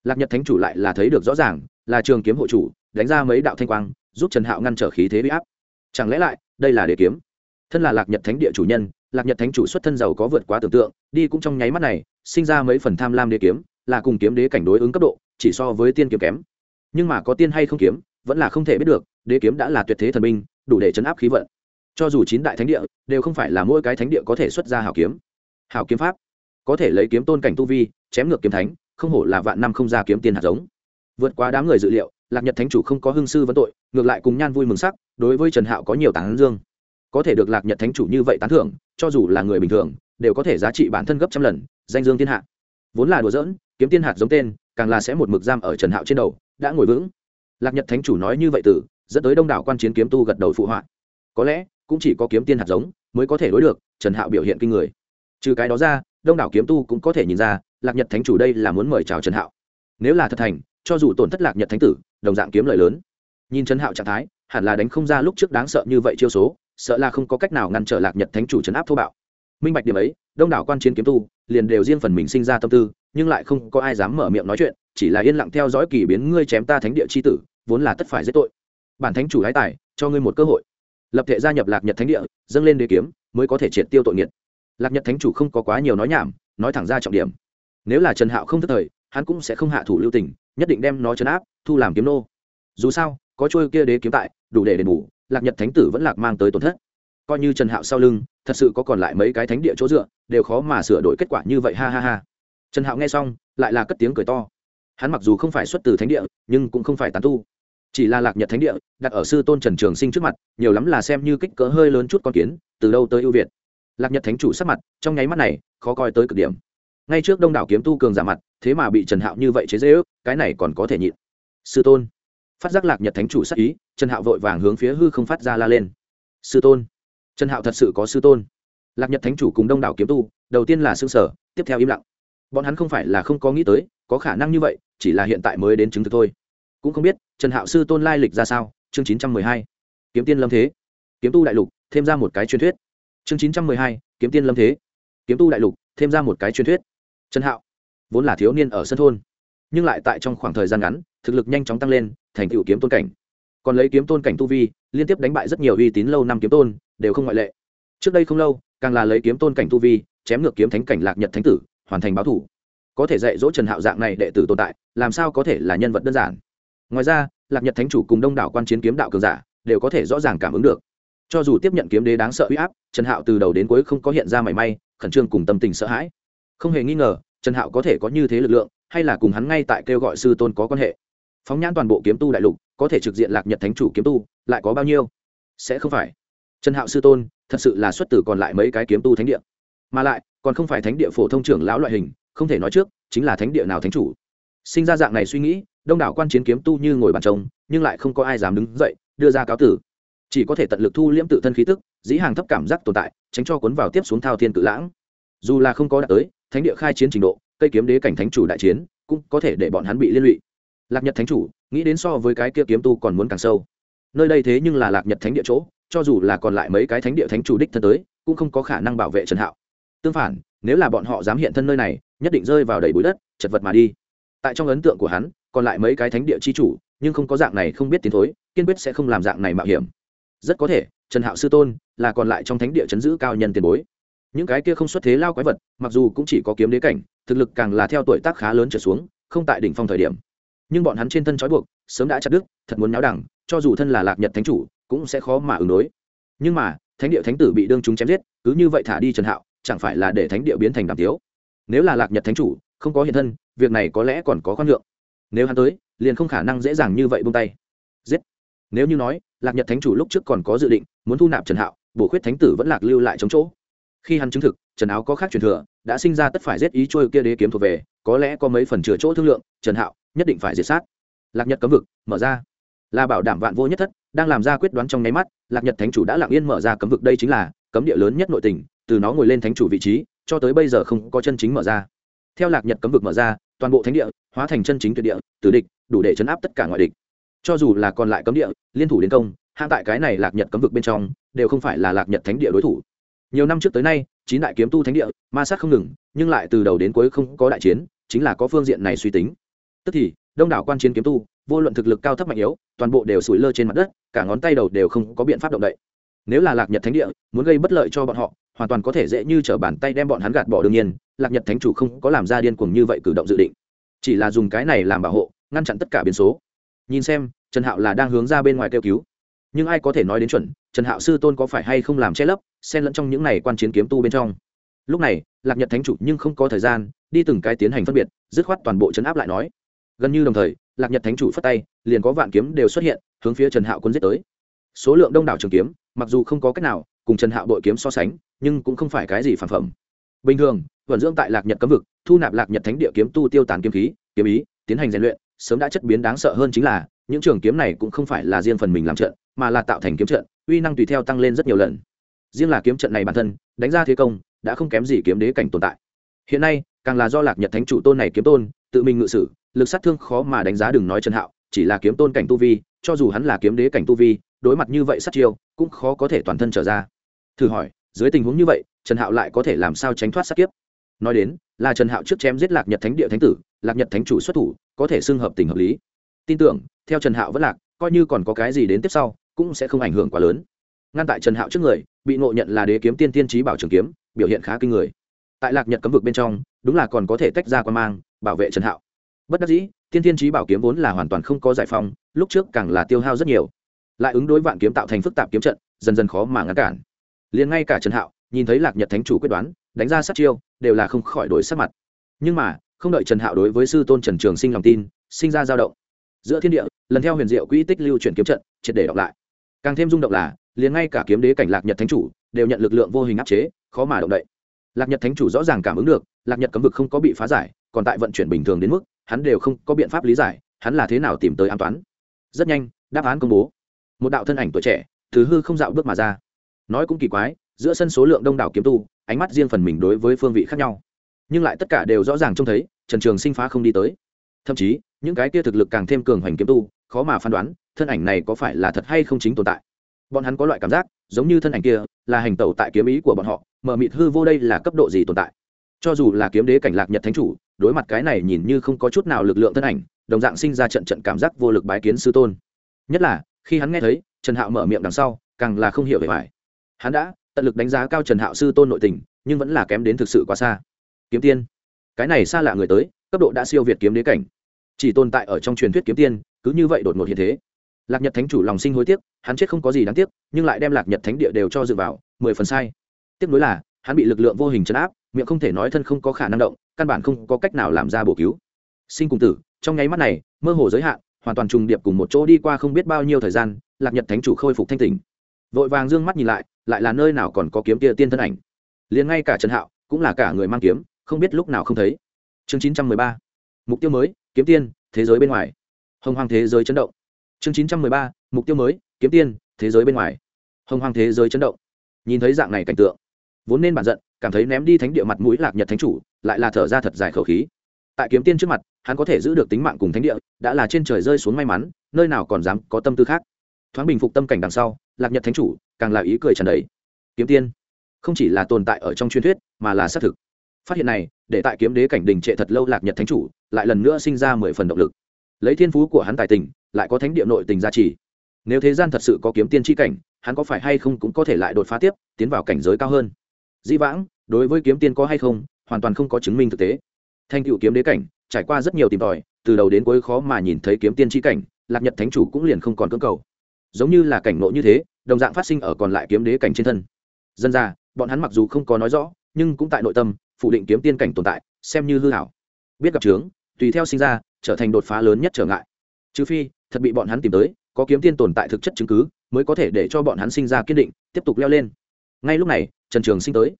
Lạc nhật thánh chủ lại là thấy được rõ ràng, là trường kiếm hộ chủ, đánh ra mấy đạo thanh quang, giúp trần hạo ngăn trở khí thế bị áp. Chẳng lẽ lại, đây là đế kiếm? Thân là lạc nhật thánh địa chủ nhân, lạc nhật thánh chủ xuất thân giàu có vượt quá tưởng tượng, đi cũng trong nháy mắt này, sinh ra mấy phần tham lam đế kiếm, là cùng kiếm đế cảnh đối ứng cấp độ, chỉ so với tiên kiếm kém. Nhưng mà có tiên hay không kiếm, vẫn là không thể biết được, đế kiếm đã là tuyệt thế thần minh đủ để chấn áp khí vận. Cho dù chín đại thánh địa, đều không phải là mỗi cái thánh địa có thể xuất ra hảo kiếm. Hảo kiếm pháp có thể lấy kiếm tôn cảnh tu vi, chém ngược kiếm thánh, không hổ là vạn năm không ra kiếm tiên hạt giống. Vượt qua đám người dự liệu, lạc nhật thánh chủ không có hưng sư vấn tội, ngược lại cùng nhan vui mừng sắc, đối với trần hạo có nhiều tán dương. Có thể được lạc nhật thánh chủ như vậy tán thưởng, cho dù là người bình thường, đều có thể giá trị bản thân gấp trăm lần, danh dương thiên hạ. Vốn là đùa giỡn, kiếm tiên hạt giống tên, càng là sẽ một mực giam ở trần hạo trên đầu, đã ngồi vững. Lạc nhật thánh chủ nói như vậy từ, dẫn tới đông đảo quan chiến kiếm tu gật đầu phụ họa. Có lẽ, cũng chỉ có kiếm tiên hạt giống, mới có thể đối được, trần hạo biểu hiện kinh người. Trừ cái đó ra đông đảo kiếm tu cũng có thể nhìn ra, lạc nhật thánh chủ đây là muốn mời chào trần hạo. Nếu là thật thành, cho dù tổn thất lạc nhật thánh tử, đồng dạng kiếm lời lớn. Nhìn trần hạo trạng thái, hẳn là đánh không ra lúc trước đáng sợ như vậy chiêu số, sợ là không có cách nào ngăn trở lạc nhật thánh chủ trấn áp thô bạo. Minh bạch điểm ấy, đông đảo quan chiến kiếm tu, liền đều riêng phần mình sinh ra tâm tư, nhưng lại không có ai dám mở miệng nói chuyện, chỉ là yên lặng theo dõi kỳ biến ngươi chém ta thánh địa c h i tử, vốn là tất phải giết tội. Bản thánh chủ lái tài, cho ngươi một cơ hội. Lập thể gia nhập lạc nhật thánh địa, dâng lên đế kiếm, mới có thể triệt tiêu tội nghiệt lạc nhật thánh chủ không có quá nhiều nói nhảm, nói thẳng ra trọng điểm. Nếu là trần hạo không thức thời, hắn cũng sẽ không hạ thủ lưu tình, nhất định đem nó chấn áp, thu làm kiếm nô. Dù sao, có trôi kia đế kiếm tại, đủ để đền bù, lạc nhật thánh tử vẫn lạc mang tới tổn thất. Coi như trần hạo sau lưng, thật sự có còn lại mấy cái thánh địa chỗ dựa, đều khó mà sửa đổi kết quả như vậy, ha ha ha. Trần hạo nghe xong, lại là cất tiếng cười to. Hắn mặc dù không phải xuất từ thánh địa, nhưng cũng không phải tán tu. Chỉ là lạc nhật thánh địa, đặt ở sư tôn trần trường sinh trước mặt, nhiều lắm là xem như kích cỡ hơi lớn chút con kiến, từ đâu tới ưu việt lạc nhật thánh chủ sắc mặt, trong nháy mắt này, khó coi tới cực điểm. Ngay trước đông đảo kiếm tu cường giả mặt, thế mà bị trần hạo như vậy chế dễ ước cái này còn có thể nhịn. Sư tôn. Phát giác lạc nhật thánh chủ sắc ý, trần hạo vội vàng hướng phía hư không phát ra la lên. Sư tôn. Trần hạo thật sự có sư tôn. Lạc nhật thánh chủ cùng đông đảo kiếm tu, đầu tiên là xương sở tiếp theo im lặng. Bọn hắn không phải là không có nghĩ tới, có khả năng như vậy, chỉ là hiện tại mới đến chứng thực thôi. Cũng không biết, trần hạo sư tôn lai lịch ra sao, chương chín trăm mười hai. Kiếm tiên lâm thế. Kiếm tu đại lục, thêm ra một cái truyền thuyết chương chín trăm mười hai, kiếm tiên lâm thế. Kiếm tu đại lục, thêm ra một cái truyền thuyết. Trần hạo, vốn là thiếu niên ở sân thôn, nhưng lại tại trong khoảng thời gian ngắn, thực lực nhanh chóng tăng lên, thành tựu kiếm tôn cảnh. Còn lấy kiếm tôn cảnh tu vi, liên tiếp đánh bại rất nhiều uy tín lâu năm kiếm tôn, đều không ngoại lệ. Trước đây không lâu, càng là lấy kiếm tôn cảnh tu vi, chém ngược kiếm thánh cảnh lạc nhật thánh tử, hoàn thành báo thủ. Có thể dạy dỗ trần hạo dạng này đệ tử tồn tại, làm sao có thể là nhân vật đơn giản? Ngoài ra, lạc nhật thánh chủ cùng đông đảo quan chiến kiếm đạo cường giả, đều có thể rõ ràng cảm ứng được cho dù tiếp nhận kiếm đế đáng sợ huy áp, trần hạo từ đầu đến cuối không có hiện ra mảy may, khẩn trương cùng tâm tình sợ hãi. Không hề nghi ngờ, trần hạo có thể có như thế lực lượng, hay là cùng hắn ngay tại kêu gọi sư tôn có quan hệ. Phóng nhãn toàn bộ kiếm tu đại lục, có thể trực diện lạc nhật thánh chủ kiếm tu, lại có bao nhiêu? Sẽ không phải. Trần hạo sư tôn, thật sự là xuất tử còn lại mấy cái kiếm tu thánh địa. Mà lại, còn không phải thánh địa phổ thông trưởng lão loại hình, không thể nói trước, chính là thánh địa nào thánh chủ. Sinh ra dạng này suy nghĩ, đông đảo quan chiến kiếm tu như ngồi bàn trống, nhưng lại không có ai dám đứng dậy, đưa ra cáo tử chỉ có thể tận lực thu liễm tự thân khí tức, dĩ hàng thấp cảm giác tồn tại, tránh cho cuốn vào tiếp xuống thao thiên cự lãng. Dù là không có đạt tới thánh địa khai chiến trình độ, cây kiếm đế cảnh thánh chủ đại chiến cũng có thể để bọn hắn bị liên lụy. Lạc nhật thánh chủ, nghĩ đến so với cái kia kiếm tu còn muốn càng sâu. Nơi đây thế nhưng là lạc nhật thánh địa chỗ, cho dù là còn lại mấy cái thánh địa thánh chủ đích thân tới, cũng không có khả năng bảo vệ trần hạo. Tương phản, nếu là bọn họ dám hiện thân nơi này, nhất định rơi vào đầy bụi đất, chật vật mà đi. Tại trong ấn tượng của hắn, còn lại mấy cái thánh địa chi chủ, nhưng không có dạng này không biết tiến thối, kiên quyết sẽ không làm dạng này mạo hiểm rất có thể, trần hạo sư tôn là còn lại trong thánh địa chấn giữ cao nhân tiền bối. Những cái kia không xuất thế lao quái vật, mặc dù cũng chỉ có kiếm đế cảnh, thực lực càng là theo tuổi tác khá lớn trở xuống, không tại đỉnh phong thời điểm. Nhưng bọn hắn trên thân trói buộc, sớm đã chặt đứt, thật muốn nháo đẳng, cho dù thân là lạc nhật thánh chủ, cũng sẽ khó mà ứng đối. Nhưng mà, thánh địa thánh tử bị đương chúng chém giết, cứ như vậy thả đi trần hạo, chẳng phải là để thánh địa biến thành đàm tiếu? Nếu là lạc nhật thánh chủ, không có hiện thân, việc này có lẽ còn có khoan nhượng. Nếu hắn tới, liền không khả năng dễ dàng như vậy buông tay. Giết! Nếu như nói lạc nhật thánh chủ lúc trước còn có dự định muốn thu nạp trần hạo bổ khuyết thánh tử vẫn lạc lưu lại chống chỗ. Khi hắn chứng thực trần áo có khác truyền thừa đã sinh ra tất phải giết ý trôi kia đế kiếm thuộc về có lẽ có mấy phần chừa chỗ thương lượng trần hạo nhất định phải diệt sát. Lạc nhật cấm vực mở ra. Là bảo đảm vạn vô nhất thất đang làm ra quyết đoán trong nháy mắt lạc nhật thánh chủ đã lặng yên mở ra cấm vực. Đây chính là cấm địa lớn nhất nội tỉnh, từ nó ngồi lên thánh chủ vị trí cho tới bây giờ không có chân chính mở ra. Theo lạc nhật cấm vực mở ra toàn bộ thánh địa hóa thành chân chính tuyệt địa tử địch đủ để chấn áp tất cả ngoại địch cho dù là còn lại cấm địa, liên thủ đến công hạng tại cái này lạc nhật cấm vực bên trong, đều không phải là lạc nhật thánh địa đối thủ. Nhiều năm trước tới nay, chín đại kiếm tu thánh địa, ma sát không ngừng, nhưng lại từ đầu đến cuối không có đại chiến, chính là có phương diện này suy tính. Tức thì, đông đảo quan chiến kiếm tu, vô luận thực lực cao thấp mạnh yếu, toàn bộ đều sủi lơ trên mặt đất, cả ngón tay đầu đều không có biện pháp động đậy. Nếu là lạc nhật thánh địa, muốn gây bất lợi cho bọn họ, hoàn toàn có thể dễ như t r ở bàn tay đem bọn hắn gạt bỏ đương nhiên, lạc nhật thánh chủ không có làm ra điên cuồng như vậy cử động dự định. Chỉ là dùng cái này làm bảo hộ, ngăn chặn tất cả biến số nhìn xem, trần hạo là đang hướng ra bên ngoài kêu cứu. Nhưng ai có thể nói đến chuẩn, trần hạo sư tôn có phải hay không làm che lấp, xen lẫn trong những này quan chiến kiếm tu bên trong. Lúc này, lạc nhật thánh chủ nhưng không có thời gian, đi từng cái tiến hành phân biệt, dứt khoát toàn bộ chấn áp lại nói. Gần như đồng thời, lạc nhật thánh chủ phất tay, liền có vạn kiếm đều xuất hiện, hướng phía trần hạo quân giết tới. Số lượng đông đảo trường kiếm, mặc dù không có cách nào cùng trần hạo đội kiếm so sánh, nhưng cũng không phải cái gì phản phẩm. Bình thường, vận dưỡng tại lạc nhật cấm vực, thu nạp lạc nhật thánh địa kiếm tu tiêu tán kiếm khí, kiếm ý, tiến hành rèn luyện sớm đã chất biến đáng sợ hơn chính là, những trường kiếm này cũng không phải là riêng phần mình làm trận, mà là tạo thành kiếm trận, uy năng tùy theo tăng lên rất nhiều lần. Riêng là kiếm trận này bản thân, đánh ra thế công, đã không kém gì kiếm đế cảnh tồn tại. Hiện nay, càng là do lạc nhật thánh chủ tôn này kiếm tôn, tự mình ngự sử, lực sát thương khó mà đánh giá đừng nói trần hạo, chỉ là kiếm tôn cảnh tu vi, cho dù hắn là kiếm đế cảnh tu vi, đối mặt như vậy sát chiêu, cũng khó có thể toàn thân trở ra. Thử hỏi, dưới tình huống như vậy, trần hạo lại có thể làm sao tránh thoát sát kiếp? Nói đến là trần hạo trước chém giết lạc nhật thánh địa thánh tử lạc nhật thánh chủ xuất thủ có thể xưng hợp tình hợp lý. Tin tưởng theo trần hạo vẫn lạc coi như còn có cái gì đến tiếp sau cũng sẽ không ảnh hưởng quá lớn. Ngăn tại trần hạo trước người bị ngộ nhận là đế kiếm tiên tiên trí bảo trường kiếm biểu hiện khá kinh người. Tại lạc nhật cấm vực bên trong đúng là còn có thể tách ra quan mang bảo vệ trần hạo. Bất đắc dĩ tiên tiên trí bảo kiếm vốn là hoàn toàn không có giải phóng, lúc trước càng là tiêu hao rất nhiều. Lại ứng đối vạn kiếm tạo thành phức tạp kiếm trận dần dần khó mà ngăn cản. Liền ngay cả trần hạo nhìn thấy lạc nhật thánh chủ quyết đoán đánh ra sát chiêu, đều là không khỏi đổi sắc mặt. Nhưng mà, không đợi trần hạo đối với sư tôn trần trường sinh lòng tin, sinh ra dao động. Giữa thiên địa, lần theo huyền diệu quỹ tích lưu chuyển kiếm trận, triệt để đọc lại. Càng thêm rung động là, liền ngay cả kiếm đế cảnh lạc nhật thánh chủ, đều nhận lực lượng vô hình áp chế, khó mà động đậy. Lạc nhật thánh chủ rõ ràng cảm ứng được, lạc nhật cấm vực không có bị phá giải, còn tại vận chuyển bình thường đến mức, hắn đều không có biện pháp lý giải, hắn là thế nào tìm tới an toán. Rất nhanh, đáp án công bố. Một đạo thân ảnh tuổi trẻ thứ hư không dạo bước mà ra. Nói cũng kỳ quái giữa sân số lượng đông đảo kiếm tu, ánh mắt riêng phần mình đối với phương vị khác nhau. Nhưng lại tất cả đều rõ ràng trông thấy, trần trường sinh phá không đi tới. Thậm chí, những cái kia thực lực càng thêm cường hoành kiếm tu, khó mà phán đoán, thân ảnh này có phải là thật hay không chính tồn tại. Bọn hắn có loại cảm giác, giống như thân ảnh kia, là hành tẩu tại kiếm ý của bọn họ, mở mịt hư vô đây là cấp độ gì tồn tại. Cho dù là kiếm đế cảnh lạc nhật thánh chủ, đối mặt cái này nhìn như không có chút nào lực lượng thân ảnh, đồng dạng sinh ra trận trận cảm giác vô lực bái kiến sư tôn. Nhất là, khi hắn nghe thấy, trần hạo mở miệng đằng sau, càng là không hiểu về phải hắn đã tận lực đánh giá cao trần hạo sư tôn nội tình, nhưng vẫn là kém đến thực sự quá xa. Kiếm tiên, cái này xa lạ người tới, cấp độ đã siêu việt kiếm đế cảnh. Chỉ tồn tại ở trong truyền thuyết kiếm tiên, cứ như vậy đột ngột hiện thế. Lạc nhật thánh chủ lòng sinh hối tiếc, hắn chết không có gì đáng tiếc, nhưng lại đem lạc nhật thánh địa đều cho dựa vào, mười phần sai. Tiếc nối là, hắn bị lực lượng vô hình chấn áp, miệng không thể nói thân không có khả năng động, căn bản không có cách nào làm ra bổ cứu. Sinh cùng tử, trong nháy mắt này, mơ hồ giới hạn, hoàn toàn trùng điệp cùng một chỗ đi qua không biết bao nhiêu thời gian, lạc nhật thánh chủ khôi phục thanh tỉnh. Vội vàng d ư ơ n g mắt nhìn lại lại là nơi nào còn có kiếm tia tiên thân ảnh. Liền ngay cả trần hạo, cũng là cả người mang kiếm, không biết lúc nào không thấy. Chương chín trăm mười ba, mục tiêu mới, kiếm tiên, thế giới bên ngoài. Hồng hoàng thế giới chấn động. Chương chín trăm mười ba, mục tiêu mới, kiếm tiên, thế giới bên ngoài. Hồng hoàng thế giới chấn động. Nhìn thấy dạng này cảnh tượng, vốn nên bản giận, cảm thấy ném đi thánh địa mặt mũi lạc nhật thánh chủ, lại là thở ra thật dài khẩu khí. Tại kiếm tiên trước mặt, hắn có thể giữ được tính mạng cùng thánh địa, đã là trên trời rơi xuống may mắn, nơi nào còn dám có tâm tư khác. Thoáng bình phục tâm cảnh đằng sau lạc nhật thánh chủ càng là ý cười tràn đầy. Kiếm tiên không chỉ là tồn tại ở trong truyền thuyết, mà là xác thực. Phát hiện này, để tại kiếm đế cảnh đình trệ thật lâu lạc nhật thánh chủ, lại lần nữa sinh ra mười phần động lực. Lấy thiên phú của hắn tài tình, lại có thánh địa nội tình gia trì. Nếu thế gian thật sự có kiếm tiên tri cảnh, hắn có phải hay không cũng có thể lại đột phá tiếp, tiến vào cảnh giới cao hơn? Dĩ vãng, đối với kiếm tiên có hay không, hoàn toàn không có chứng minh thực tế. Thanh cựu kiếm đế cảnh, trải qua rất nhiều tìm tòi, từ đầu đến cuối khó mà nhìn thấy kiếm tiên tri cảnh, lạc nhật thánh chủ cũng liền không còn cưỡng cầu giống như là cảnh nộ như thế, đồng dạng phát sinh ở còn lại kiếm đế cảnh trên thân. Dân ra bọn hắn mặc dù không có nói rõ, nhưng cũng tại nội tâm, phủ định kiếm tiên cảnh tồn tại, xem như hư hảo. Biết gặp trướng, tùy theo sinh ra, trở thành đột phá lớn nhất trở ngại. Trừ phi, thật bị bọn hắn tìm tới, có kiếm tiên tồn tại thực chất chứng cứ, mới có thể để cho bọn hắn sinh ra kiên định, tiếp tục leo lên. Ngay lúc này, trần trường sinh tới.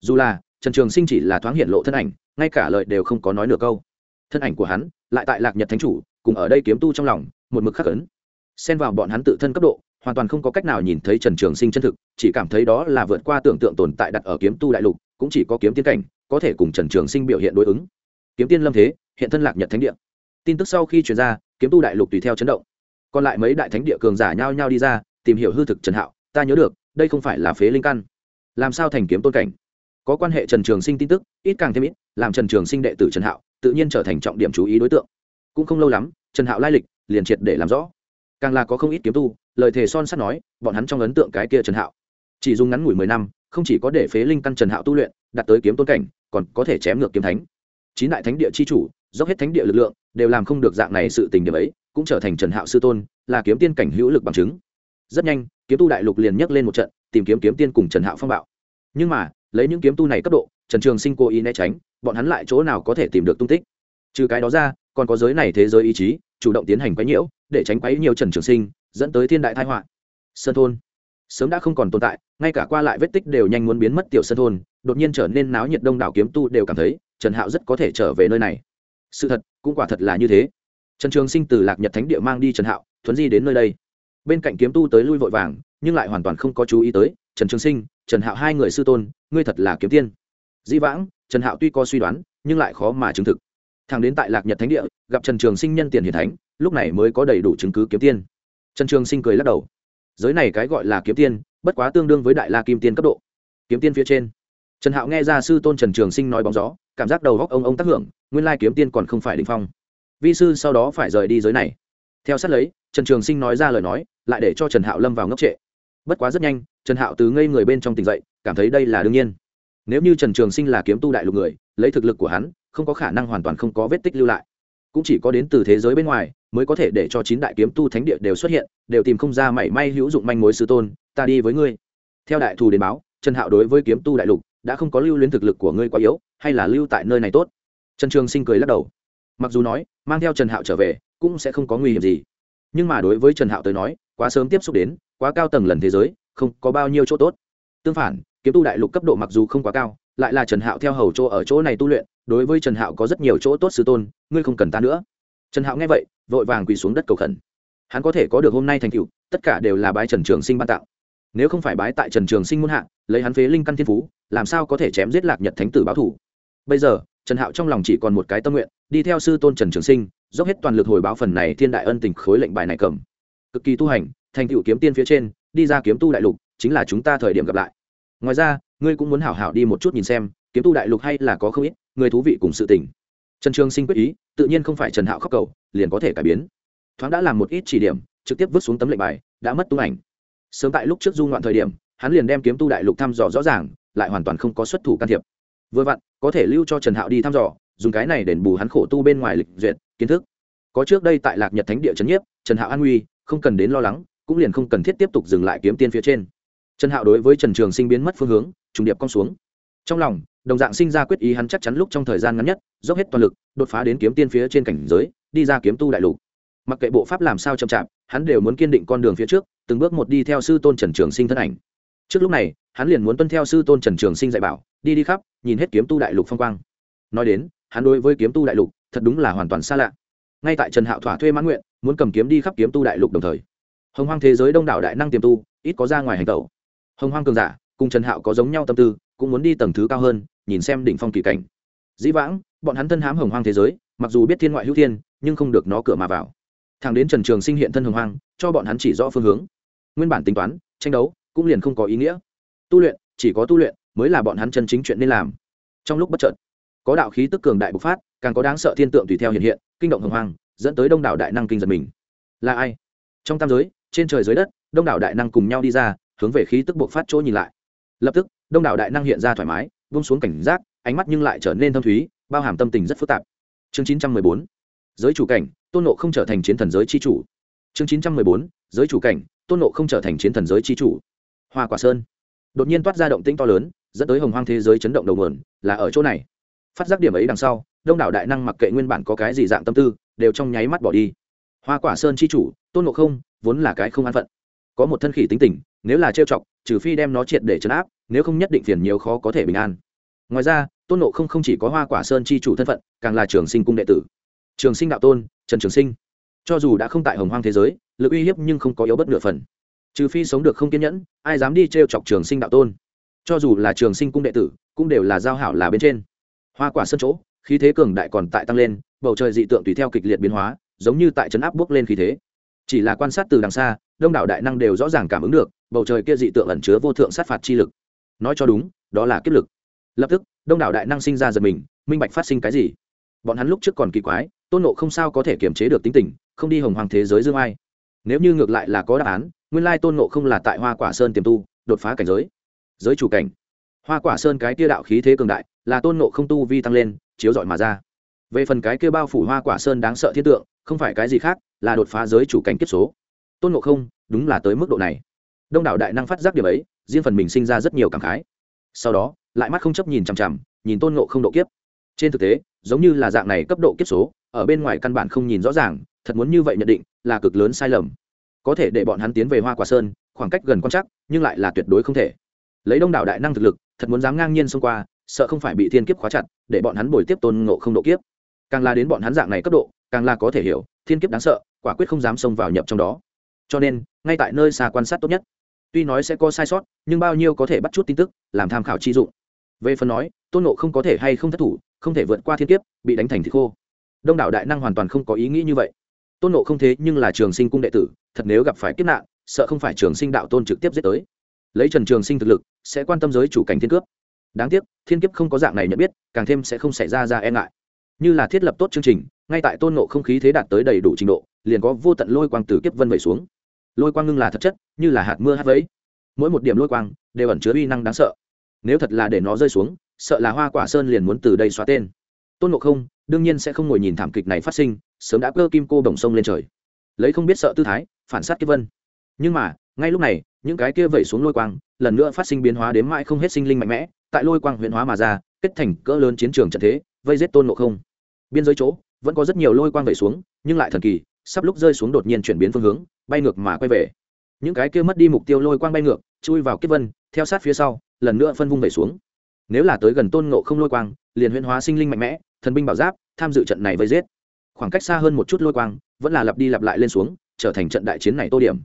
Dù là, trần trường sinh chỉ là thoáng hiện lộ thân ảnh, ngay cả lời đều không có nói nửa câu. Thân ảnh của hắn, lại tại lạc nhật thánh chủ, cùng ở đây kiếm tu trong lòng, một mực khắc ấn xen vào bọn hắn tự thân cấp độ, hoàn toàn không có cách nào nhìn thấy trần trường sinh chân thực, chỉ cảm thấy đó là vượt qua tưởng tượng tồn tại đặt ở kiếm tu đại lục, cũng chỉ có kiếm tiên cảnh, có thể cùng trần trường sinh biểu hiện đối ứng. Kiếm tiên lâm thế, hiện thân lạc nhật thánh địa. Tin tức sau khi truyền ra, kiếm tu đại lục tùy theo chấn động. Còn lại mấy đại thánh địa cường giả nhao nhao đi ra, tìm hiểu hư thực trần hạo, ta nhớ được, đây không phải là phế linh căn. Làm sao thành kiếm tôn cảnh? Có quan hệ trần trường sinh tin tức, ít càng thêm ít, làm trần trường sinh đệ tử trần hạo tự nhiên trở thành trọng điểm chú ý đối tượng. Cũng không lâu lắm, trần hạo lai lịch liền triệt để làm rõ càng là có không ít kiếm tu, lời thề son sắt nói, bọn hắn trong ấn tượng cái kia trần hạo. Chỉ dùng ngắn ngủi mười năm, không chỉ có để phế linh căn trần hạo tu luyện, đạt tới kiếm tôn cảnh, còn có thể chém ngược kiếm thánh. Chín đại thánh địa c h i chủ, dốc hết thánh địa lực lượng, đều làm không được dạng này sự tình điểm ấy, cũng trở thành trần hạo sư tôn, là kiếm tiên cảnh hữu lực bằng chứng. Rất nhanh, kiếm tu đại lục liền nhấc lên một trận, tìm kiếm kiếm tiên cùng trần hạo phong bạo. Nhưng mà, lấy những kiếm tu này cấp độ, trần trường sinh cố ý né tránh, bọn hắn lại chỗ nào có thể tìm được tung tích? Trừ cái đó ra còn có giới này thế giới ý chí, chủ động tiến hành quấy nhiễu, để tránh quấy nhiều trần trường sinh, dẫn tới thiên đại thái họa. Sơn thôn. Sớm đã không còn tồn tại, ngay cả qua lại vết tích đều nhanh muốn biến mất tiểu sơn thôn, đột nhiên trở nên náo nhiệt đông đảo kiếm tu đều cảm thấy, trần hạo rất có thể trở về nơi này. Sự thật, cũng quả thật là như thế. Trần trường sinh từ lạc nhật thánh địa mang đi trần hạo, thuấn di đến nơi đây. Bên cạnh kiếm tu tới lui vội vàng, nhưng lại hoàn toàn không có chú ý tới, trần trường sinh, trần hạo hai người sư tôn, ngươi thật là kiếm tiên. Dĩ vãng, trần hạo tuy có suy đoán, nhưng lại khó mà chứng thực thằng đến tại lạc nhật thánh địa, gặp trần trường sinh nhân tiền hiền thánh, lúc này mới có đầy đủ chứng cứ kiếm tiên. Trần trường sinh cười lắc đầu. Giới này cái gọi là kiếm tiên, bất quá tương đương với đại la kim tiên cấp độ. Kiếm tiên phía trên. Trần hạo nghe ra sư tôn trần trường sinh nói bóng gió, cảm giác đầu góc ông ông tác hưởng, nguyên lai kiếm tiên còn không phải đình phong. Vi sư sau đó phải rời đi giới này. Theo sát lấy, trần trường sinh nói ra lời nói, lại để cho trần hạo lâm vào ngốc trệ. Bất quá rất nhanh, trần hạo từ ngây người bên trong tỉnh dậy, cảm thấy đây là đương nhiên. Nếu như trần trường sinh là kiếm tu đại lục người, lấy thực lực của hắn không có khả năng hoàn toàn không có vết tích lưu lại. Cũng chỉ có đến từ thế giới bên ngoài mới có thể để cho chín đại kiếm tu thánh địa đều xuất hiện, đều tìm không ra mảy may hữu dụng manh mối sư tôn, ta đi với ngươi. Theo đại thù đến báo, trần hạo đối với kiếm tu đại lục đã không có lưu luyến thực lực của ngươi quá yếu, hay là lưu tại nơi này tốt? Trần trường sinh cười lắc đầu. Mặc dù nói, mang theo trần hạo trở về cũng sẽ không có nguy hiểm gì. Nhưng mà đối với trần hạo tới nói, quá sớm tiếp xúc đến, quá cao tầng lần thế giới, không có bao nhiêu chỗ tốt. Tương phản, kiếm tu đại lục cấp độ mặc dù không quá cao lại là trần hạo theo hầu chỗ ở chỗ này tu luyện, đối với trần hạo có rất nhiều chỗ tốt sư tôn, ngươi không cần ta nữa. Trần hạo nghe vậy, vội vàng quỳ xuống đất cầu khẩn. Hắn có thể có được hôm nay thành tựu, tất cả đều là bái trần trường sinh ban tạo nếu không phải bái tại trần trường sinh muôn hạ, lấy hắn phế linh căn thiên phú, làm sao có thể chém giết lạc nhật thánh tử báo thủ? Bây giờ, trần hạo trong lòng chỉ còn một cái tâm nguyện, đi theo sư tôn trần trường sinh, dốc hết toàn lực hồi báo phần này thiên đại ân tình khối lệnh bài này cầm. Cực kỳ tu hành, thành tựu kiếm tiên phía trên, đi ra kiếm tu đại lục, chính là chúng ta thời điểm gặp lại. Ngoài ra ngươi cũng muốn hảo hảo đi một chút nhìn xem, kiếm tu đại lục hay là có không ít, người thú vị cùng sự tình. Trần trường sinh quyết ý, tự nhiên không phải trần hạo khóc cầu, liền có thể cải biến. Thoáng đã làm một ít chỉ điểm, trực tiếp vứt xuống tấm lệnh bài, đã mất tung ảnh. Sớm tại lúc trước du ngoạn thời điểm, hắn liền đem kiếm tu đại lục thăm dò rõ ràng, lại hoàn toàn không có xuất thủ can thiệp. Vừa vặn, có thể lưu cho trần hạo đi thăm dò, dùng cái này đền bù hắn khổ tu bên ngoài lịch duyệt, kiến thức. Có trước đây tại lạc nhật thánh địa trấn nhiếp, trần hạo an nguy, không cần đến lo lắng, cũng liền không cần thiết tiếp tục dừng lại kiếm tiên phía trên. Trần hạo đối với trần trường sinh biến mất phương hướng trùng điệp cong xuống. Trong lòng, đồng dạng sinh ra quyết ý hắn chắc chắn lúc trong thời gian ngắn nhất, dốc hết toàn lực, đột phá đến kiếm tiên phía trên cảnh giới, đi ra kiếm tu đại lục. Mặc kệ bộ pháp làm sao chậm chạp, hắn đều muốn kiên định con đường phía trước, từng bước một đi theo sư tôn trần trường sinh thân ảnh. Trước lúc này, hắn liền muốn tuân theo sư tôn trần trường sinh dạy bảo, đi đi khắp, nhìn hết kiếm tu đại lục phong quang. Nói đến, hắn đối với kiếm tu đại lục, thật đúng là hoàn toàn xa lạ. Ngay tại trần hạo thỏa thuê mãn nguyện, muốn cầm kiếm đi khắp kiếm tu đại lục đồng thời. Hồng hoang thế giới đông đảo đại năng tiềm tu, ít có ra ngoài hành tẩu. Hồng hoang cường giả cùng trần hạo có giống nhau tâm tư, cũng muốn đi tầng thứ cao hơn, nhìn xem đỉnh phong kỳ cảnh. Dĩ vãng, bọn hắn thân hám hồng hoang thế giới, mặc dù biết thiên ngoại hữu thiên, nhưng không được nó cửa mà vào. Thằng đến trần trường sinh hiện thân hồng hoang, cho bọn hắn chỉ rõ phương hướng. Nguyên bản tính toán, tranh đấu cũng liền không có ý nghĩa. Tu luyện, chỉ có tu luyện mới là bọn hắn chân chính chuyện nên làm. Trong lúc bất chợt, có đạo khí tức cường đại bộc phát, càng có đáng sợ thiên tượng tùy theo hiện hiện, kinh động hồng hoang, dẫn tới đông đảo đại năng kinh giật mình. Là ai? Trong tam giới, trên trời dưới đất, đông đảo đại năng cùng nhau đi ra, hướng về khí tức bộc phát chỗ nhìn lại lập tức, đông đảo đại năng hiện ra thoải mái, buông xuống cảnh giác, ánh mắt nhưng lại trở nên thâm thúy, bao hàm tâm tình rất phức tạp. Chương chín trăm mười bốn, giới chủ cảnh, tôn nộ không trở thành chiến thần giới chi chủ. Chương chín trăm mười bốn, giới chủ cảnh, tôn nộ không trở thành chiến thần giới chi chủ. Hoa quả sơn. Đột nhiên toát ra động tĩnh to lớn, dẫn tới hồng hoang thế giới chấn động đầu nguồn, là ở chỗ này. Phát giác điểm ấy đằng sau, đông đảo đại năng mặc kệ nguyên bản có cái gì dạng tâm tư, đều trong nháy mắt bỏ đi. Hoa quả sơn chi chủ, tôn ngộ không, vốn là cái không an phận. Có một thân khỉ tính tình nếu là trêu chọc, trừ phi đem nó triệt để chấn áp, nếu không nhất định phiền nhiều khó có thể bình an. Ngoài ra, tôn ngộ không không chỉ có hoa quả sơn chi chủ thân phận, càng là trường sinh cung đệ tử. Trường sinh đạo tôn, trần trường sinh. Cho dù đã không tại hồng hoang thế giới, lực uy hiếp nhưng không có yếu bất nửa phần. Trừ phi sống được không kiên nhẫn, ai dám đi t chọc trường sinh đạo tôn. Cho dù là trường sinh cung đệ tử, cũng đều là giao hảo là bên trên. Hoa quả sân chỗ, khí thế cường đại còn tại tăng lên, bầu trời dị tượng tùy theo kịch liệt biến hóa, giống như tại trấn áp bước lên khí thế chỉ là quan sát từ đằng xa, đông đảo đại năng đều rõ ràng cảm ứng được, bầu trời kia dị tượng ẩn chứa vô thượng sát phạt chi lực. Nói cho đúng, đó là kiếp lực. Lập tức, đông đảo đại năng sinh ra giật mình, minh bạch phát sinh cái gì. Bọn hắn lúc trước còn kỳ quái, tôn nộ không sao có thể kiềm chế được tính tình, không đi hồng hoàng thế giới dương ai. Nếu như ngược lại là có đáp án, nguyên lai tôn nộ không là tại hoa quả sơn tiềm tu, đột phá cảnh giới. Giới chủ cảnh. Hoa quả sơn cái tia đạo khí thế cường đại, là tôn nộ không tu vi tăng lên, chiếu dọi mà ra về phần cái kia bao phủ hoa quả sơn đáng sợ thiên tượng, không phải cái gì khác, là đột phá giới chủ cảnh kiếp số. Tôn ngộ không, đúng là tới mức độ này. Đông đảo đại năng phát giác điểm ấy, riêng phần mình sinh ra rất nhiều cảm khái. Sau đó, lại mắt không chấp nhìn chằm chằm, nhìn tôn ngộ không độ kiếp. Trên thực tế, giống như là dạng này cấp độ kiếp số, ở bên ngoài căn bản không nhìn rõ ràng, thật muốn như vậy nhận định, là cực lớn sai lầm. Có thể để bọn hắn tiến về hoa quả sơn, khoảng cách gần quan chắc nhưng lại là tuyệt đối không thể. Lấy đông đảo đại năng thực lực, thật muốn dám ngang nhiên xông qua, sợ không phải bị thiên kiếp khóa chặt, để bọn hắn bồi tiếp tôn ngộ không độ kiếp càng là đến bọn hắn dạng này cấp độ, càng là có thể hiểu, thiên kiếp đáng sợ, quả quyết không dám xông vào nhập trong đó. Cho nên, ngay tại nơi xa quan sát tốt nhất. Tuy nói sẽ có sai sót, nhưng bao nhiêu có thể bắt chút tin tức, làm tham khảo chi dụng. Về phần nói, tôn nộ không có thể hay không thất thủ, không thể vượt qua thiên kiếp, bị đánh thành thịt khô. Đông đảo đại năng hoàn toàn không có ý nghĩ như vậy. Tôn nộ không thế nhưng là trường sinh cung đệ tử, thật nếu gặp phải kiếp nạn, sợ không phải trường sinh đạo tôn trực tiếp giết tới. Lấy trần trường sinh thực lực, sẽ quan tâm giới chủ cảnh thiên cướp. Đáng tiếc, thiên kiếp không có dạng này nhận biết, càng thêm sẽ không xảy ra ra e ngại như là thiết lập tốt chương trình, ngay tại tôn nộ không khí thế đạt tới đầy đủ trình độ, liền có vô tận lôi quang từ kiếp vân vẩy xuống. Lôi quang ngưng là thật chất, như là hạt mưa hát vẫy. Mỗi một điểm lôi quang đều ẩn chứa uy năng đáng sợ. Nếu thật là để nó rơi xuống, sợ là hoa quả sơn liền muốn từ đây xóa tên. Tôn nộ không đương nhiên sẽ không ngồi nhìn thảm kịch này phát sinh, sớm đã cơ kim cô đồng sông lên trời. Lấy không biết sợ tư thái, phản sát kiếp vân. Nhưng mà, ngay lúc này, những cái kia vẩy xuống lôi quang, lần nữa phát sinh biến hóa đến mãi không hết sinh linh mạnh mẽ, tại lôi quang huyện hóa mà ra kết thành cỡ lớn chiến trường trận thế, vây giết tôn nộ không. Biên giới chỗ, vẫn có rất nhiều lôi quang vẩy xuống, nhưng lại thần kỳ, sắp lúc rơi xuống đột nhiên chuyển biến phương hướng, bay ngược mà quay về. Những cái kia mất đi mục tiêu lôi quang bay ngược, chui vào kiếp vân, theo sát phía sau, lần nữa phân vung vẩy xuống. Nếu là tới gần tôn nộ không lôi quang, liền huyễn hóa sinh linh mạnh mẽ, thần binh bảo giáp, tham dự trận này vây giết. Khoảng cách xa hơn một chút lôi quang, vẫn là lặp đi lặp lại lên xuống, trở thành trận đại chiến này tô điểm.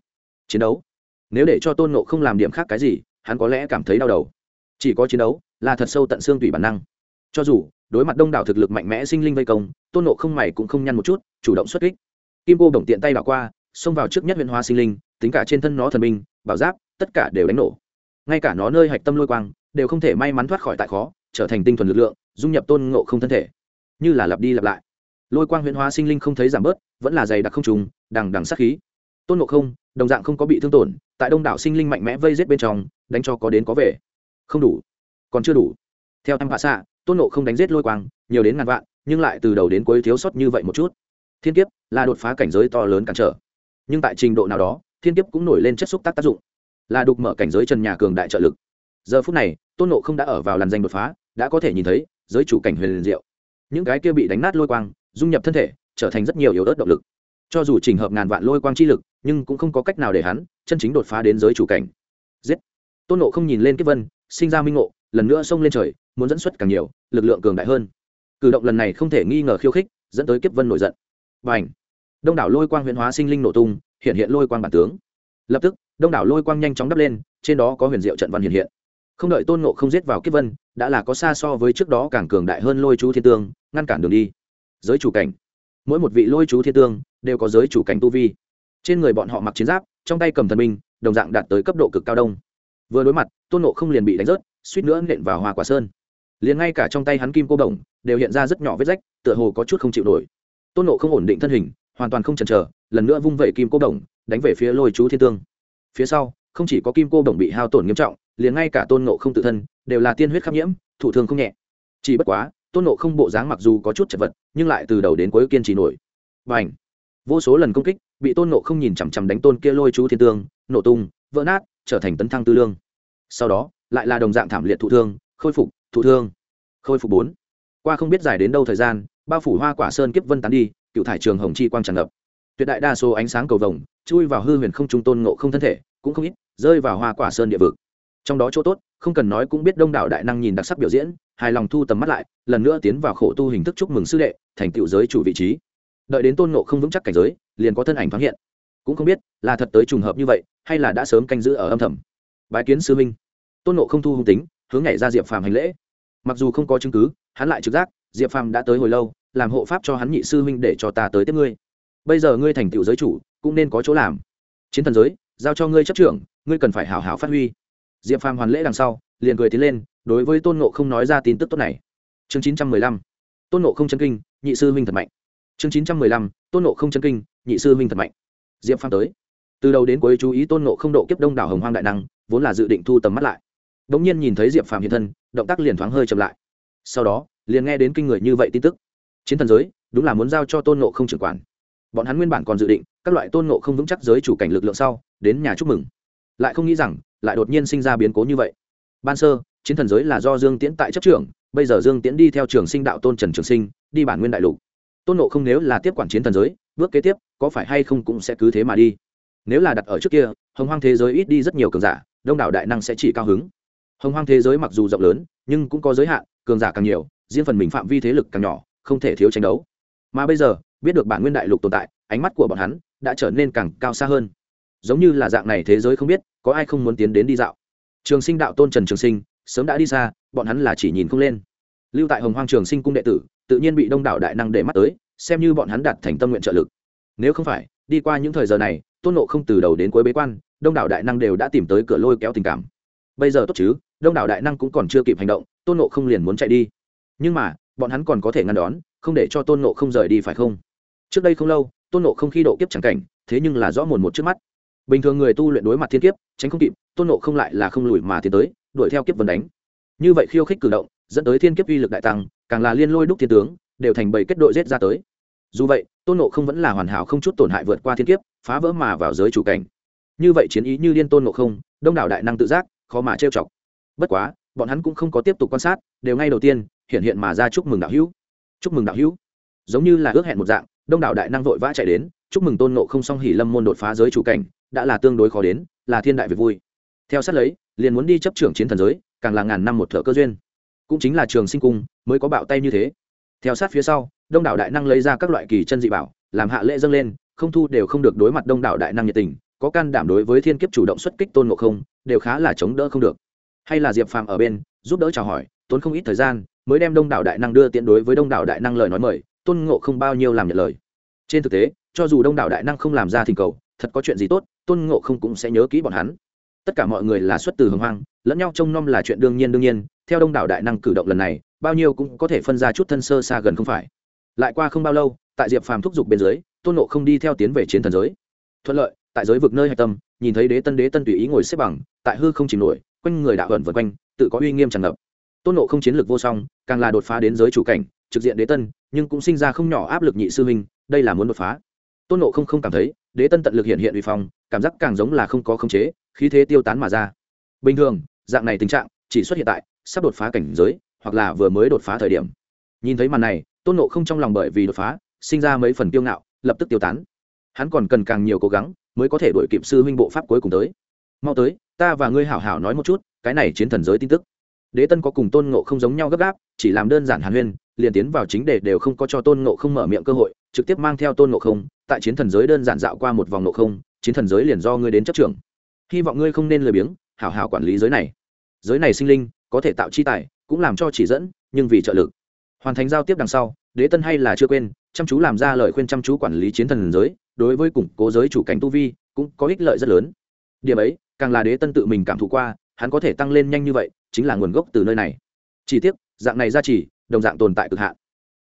Chiến đấu. Nếu để cho tôn nộ không làm điểm khác cái gì, hắn có lẽ cảm thấy đau đầu. Chỉ có chiến đấu là thật sâu tận xương tùy bản năng. Cho dù đối mặt đông đảo thực lực mạnh mẽ sinh linh vây công tôn nộ không mày cũng không nhăn một chút chủ động xuất kích. Kim cô đồng tiện tay đảo qua xông vào trước nhất huyện hoa sinh linh tính cả trên thân nó thần minh, bảo giáp tất cả đều đánh nổ. Ngay cả nó nơi hạch tâm lôi quang đều không thể may mắn thoát khỏi tại khó trở thành tinh thuần lực lượng dung nhập tôn ngộ không thân thể. Như là lặp đi lặp lại. Lôi quang huyễn hóa sinh linh không thấy giảm bớt vẫn là dày đặc không trùng đằng đằng sát khí. Tôn ngộ không đồng dạng không có bị thương tổn tại đông đảo sinh linh mạnh mẽ vây giết bên trong đánh cho có đến có về. Không đủ còn chưa đủ. Theo em hạ xạ, tôn ngộ không đánh giết lôi quang, nhiều đến ngàn vạn, nhưng lại từ đầu đến cuối thiếu sót như vậy một chút. Thiên kiếp là đột phá cảnh giới to lớn cản trở. Nhưng tại trình độ nào đó, thiên kiếp cũng nổi lên chất xúc tác tác dụng. Là đục mở cảnh giới trần nhà cường đại trợ lực. Giờ phút này, tôn nộ không đã ở vào làn danh đột phá, đã có thể nhìn thấy giới chủ cảnh huyền liền diệu. Những cái kia bị đánh nát lôi quang, dung nhập thân thể, trở thành rất nhiều yếu ớt động lực. Cho dù trình hợp ngàn vạn lôi quang chi lực, nhưng cũng không có cách nào để hắn chân chính đột phá đến giới chủ cảnh. Giết! Tôn nộ không nhìn lên kiếp vân, sinh ra minh ngộ lần nữa xông lên trời, muốn dẫn xuất càng nhiều, lực lượng cường đại hơn. Cử động lần này không thể nghi ngờ khiêu khích, dẫn tới kiếp vân nổi giận. Và ảnh đông đảo lôi quang huyền hóa sinh linh nổ tung, hiện hiện lôi quang bản tướng. Lập tức, đông đảo lôi quang nhanh chóng đắp lên, trên đó có huyền diệu trận văn hiện hiện. Không đợi tôn nộ không giết vào kiếp vân, đã là có xa so với trước đó càng cường đại hơn lôi chú thiên tương, ngăn cản đường đi. Giới chủ cảnh. Mỗi một vị lôi chú thiên tương đều có giới chủ cảnh tu vi. Trên người bọn họ mặc chiến giáp, trong tay cầm thần binh, đồng dạng đạt tới cấp độ cực cao đông vừa đối mặt, tôn nộ không liền bị đánh rớt, suýt nữa nện vào hoa quả sơn. Liền ngay cả trong tay hắn kim cô đồng, đều hiện ra rất nhỏ vết rách, tựa hồ có chút không chịu nổi. Tôn nộ không ổn định thân hình, hoàn toàn không chần chờ, lần nữa vung vẩy kim cô đồng, đánh về phía lôi chú thiên tương. Phía sau, không chỉ có kim cô đồng bị hao tổn nghiêm trọng, liền ngay cả tôn nộ không tự thân, đều là tiên huyết khắc nhiễm thủ thường không nhẹ. Chỉ bất quá, tôn nộ không bộ dáng mặc dù có chút chật vật, nhưng lại từ đầu đến cuối kiên trì nổi. Và h vô số lần công kích, bị tôn nộ không nhìn chằm chằm đánh tôn kia lôi chú thiên tương, nổ tung, vỡ nát trở thành tấn thăng tư lương. Sau đó, lại là đồng dạng thảm liệt thụ thương, khôi phục, thụ thương, khôi phục bốn. Qua không biết dài đến đâu thời gian, bao phủ hoa quả sơn kiếp vân tán đi, cựu thải trường hồng chi quang tràn ngập. Tuyệt đại đa số ánh sáng cầu vồng, chui vào hư huyền không trung tôn ngộ không thân thể, cũng không ít, rơi vào hoa quả sơn địa vực. Trong đó chỗ tốt, không cần nói cũng biết đông đảo đại năng nhìn đặc sắc biểu diễn, hài lòng thu tầm mắt lại, lần nữa tiến vào khổ tu hình thức chúc mừng sư đệ, thành tựu giới chủ vị trí. Đợi đến tôn ngộ không vững chắc cảnh giới, liền có thân ảnh thoáng hiện. Cũng không biết là thật tới trùng hợp như vậy hay là đã sớm canh giữ ở âm thầm? Bái kiến sư minh tôn ngộ không thu hung tính, hướng nhảy ra diệp phàm hành lễ. Mặc dù không có chứng cứ, hắn lại trực giác, diệp phàm đã tới hồi lâu, làm hộ pháp cho hắn nhị sư huynh để cho ta tới tiếp ngươi. Bây giờ ngươi thành tựu giới chủ, cũng nên có chỗ làm. Chiến thần giới, giao cho ngươi chấp trưởng, ngươi cần phải hảo hảo phát huy. Diệp phàm hoàn lễ đằng sau, liền cười tiến lên, đối với tôn nộ không nói ra tin tức tốt này. Chương chín trăm mười lăm, tôn nộ không chân kinh, nhị sư huynh thật mạnh. Chương chín trăm mười lăm, tôn nộ không chân kinh, nhị sư huynh thật mạnh. Diệp phàm tới từ đầu đến cuối chú ý tôn nộ không độ kiếp đông đảo hồng hoang đại năng, vốn là dự định thu tầm mắt lại. Đ ỗ n g nhiên nhìn thấy diệp phàm hiện thân, động tác liền thoáng hơi chậm lại. Sau đó, liền nghe đến kinh người như vậy tin tức. Chiến thần giới, đúng là muốn giao cho tôn nộ không trưởng quản. Bọn hắn nguyên bản còn dự định, các loại tôn nộ không vững chắc giới chủ cảnh lực lượng sau, đến nhà chúc mừng. Lại không nghĩ rằng, lại đột nhiên sinh ra biến cố như vậy. Ban sơ, chiến thần giới là do dương tiễn tại chấp trưởng, bây giờ dương tiễn đi theo trường sinh đạo tôn trần trường sinh, đi bản nguyên đại lục. Tôn nộ không nếu là tiếp quản chiến thần giới, bước kế tiếp, có phải hay không cũng sẽ cứ thế mà đi nếu là đặt ở trước kia, hồng hoang thế giới ít đi rất nhiều cường giả, đông đảo đại năng sẽ chỉ cao hứng. Hồng hoang thế giới mặc dù rộng lớn, nhưng cũng có giới hạn, cường giả càng nhiều, riêng phần mình phạm vi thế lực càng nhỏ, không thể thiếu tranh đấu. Mà bây giờ, biết được bản nguyên đại lục tồn tại, ánh mắt của bọn hắn đã trở nên càng cao xa hơn. Giống như là dạng này thế giới không biết, có ai không muốn tiến đến đi dạo. Trường sinh đạo tôn trần trường sinh, sớm đã đi xa, bọn hắn là chỉ nhìn không lên. Lưu tại hồng hoang trường sinh cung đệ tử, tự nhiên bị đông đảo đại năng để mắt tới, xem như bọn hắn đặt thành tâm nguyện trợ lực. Nếu không phải đi qua những thời giờ này, tôn nộ không từ đầu đến cuối bế quan, đông đảo đại năng đều đã tìm tới cửa lôi kéo tình cảm. Bây giờ tốt chứ, đông đảo đại năng cũng còn chưa kịp hành động, tôn nộ không liền muốn chạy đi. Nhưng mà, bọn hắn còn có thể ngăn đón, không để cho tôn nộ không rời đi phải không? Trước đây không lâu, tôn nộ không khi độ kiếp chẳng cảnh, thế nhưng là rõ mồn một trước mắt. Bình thường người tu luyện đối mặt thiên kiếp, tránh không kịp, tôn nộ không lại là không lùi mà tiến tới, đuổi theo kiếp vần đánh. Như vậy khiêu khích cử động, dẫn tới thiên kiếp uy lực đại tăng, càng là liên lôi đúc thiên tướng, đều thành bảy kết đội rết ra tới dù vậy, tôn nộ không vẫn là hoàn hảo không chút tổn hại vượt qua thiên kiếp, phá vỡ mà vào giới chủ cảnh. Như vậy chiến ý như liên tôn nộ không, đông đảo đại năng tự giác, khó mà trêu chọc. Bất quá, bọn hắn cũng không có tiếp tục quan sát, đều ngay đầu tiên, hiện hiện mà ra chúc mừng đạo hữu. Chúc mừng đạo hữu. Giống như là ước hẹn một dạng, đông đảo đại năng vội vã chạy đến, chúc mừng tôn nộ không song hỉ lâm môn đột phá giới chủ cảnh, đã là tương đối khó đến, là thiên đại việc vui. Theo sát lấy, liền muốn đi chấp trưởng chiến thần giới, càng là ngàn năm một thợ cơ duyên. Cũng chính là trường sinh cung, mới có bạo tay như thế. Theo sát phía sau đông đảo đại năng lấy ra các loại kỳ chân dị bảo, làm hạ lễ dâng lên, không thu đều không được đối mặt đông đảo đại năng nhiệt tình, có can đảm đối với thiên kiếp chủ động xuất kích tôn ngộ không, đều khá là chống đỡ không được. Hay là diệp phàm ở bên, giúp đỡ chào hỏi, tốn không ít thời gian, mới đem đông đảo đại năng đưa tiện đối với đông đảo đại năng lời nói mời, tôn ngộ không bao nhiêu làm nhận lời. Trên thực tế, cho dù đông đảo đại năng không làm ra thỉnh cầu, thật có chuyện gì tốt, tôn ngộ không cũng sẽ nhớ kỹ bọn hắn. Tất cả mọi người là xuất từ hồng hoang, lẫn nhau trông nom là chuyện đương nhiên đương nhiên, theo đông đảo đại năng cử động lần này, bao nhiêu cũng có thể phân ra chút thân sơ xa gần không phải lại qua không bao lâu, tại diệp phàm thúc giục bên dưới, tôn Nộ không đi theo tiến về chiến thần giới. Thuận lợi, tại giới vực nơi hạch tâm, nhìn thấy đế tân đế tân tùy ý ngồi xếp bằng, tại hư không chìm nổi, quanh người đạo ẩn vượt quanh, tự có uy nghiêm tràn ngập. Tôn nộ không chiến lược vô song, càng là đột phá đến giới chủ cảnh, trực diện đế tân, nhưng cũng sinh ra không nhỏ áp lực nhị sư huynh, đây là muốn đột phá. Tôn nộ không không cảm thấy, đế tân tận lực hiện hiện uy phong, cảm giác càng giống là không có khống chế, khí thế tiêu tán mà ra. Bình thường, dạng này tình trạng, chỉ xuất hiện tại, sắp đột phá cảnh giới, hoặc là vừa mới đột phá thời điểm. Nhìn thấy màn này tôn nộ không trong lòng bởi vì đột phá, sinh ra mấy phần kiêu ngạo, lập tức tiêu tán. Hắn còn cần càng nhiều cố gắng mới có thể đuổi kịp sư huynh bộ pháp cuối cùng tới. Mau tới, ta và ngươi hảo hảo nói một chút, cái này chiến thần giới tin tức. Đế tân có cùng tôn ngộ không giống nhau gấp gáp, chỉ làm đơn giản hàn huyên, liền tiến vào chính đề đều không có cho tôn ngộ không mở miệng cơ hội, trực tiếp mang theo tôn ngộ không, tại chiến thần giới đơn giản dạo qua một vòng ngộ không, chiến thần giới liền do ngươi đến chấp trường hy vọng ngươi không nên lười biếng, hảo hảo quản lý giới này. Giới này sinh linh, có thể tạo chi tài, cũng làm cho chỉ dẫn, nhưng vì trợ lực hoàn thành giao tiếp đằng sau, đế tân hay là chưa quên, chăm chú làm ra lời khuyên chăm chú quản lý chiến thần giới, đối với củng cố giới chủ cảnh tu vi, cũng có ích lợi rất lớn. Điểm ấy, càng là đế tân tự mình cảm thụ qua, hắn có thể tăng lên nhanh như vậy, chính là nguồn gốc từ nơi này. Chỉ tiếc, dạng này ra chỉ đồng dạng tồn tại cực hạn.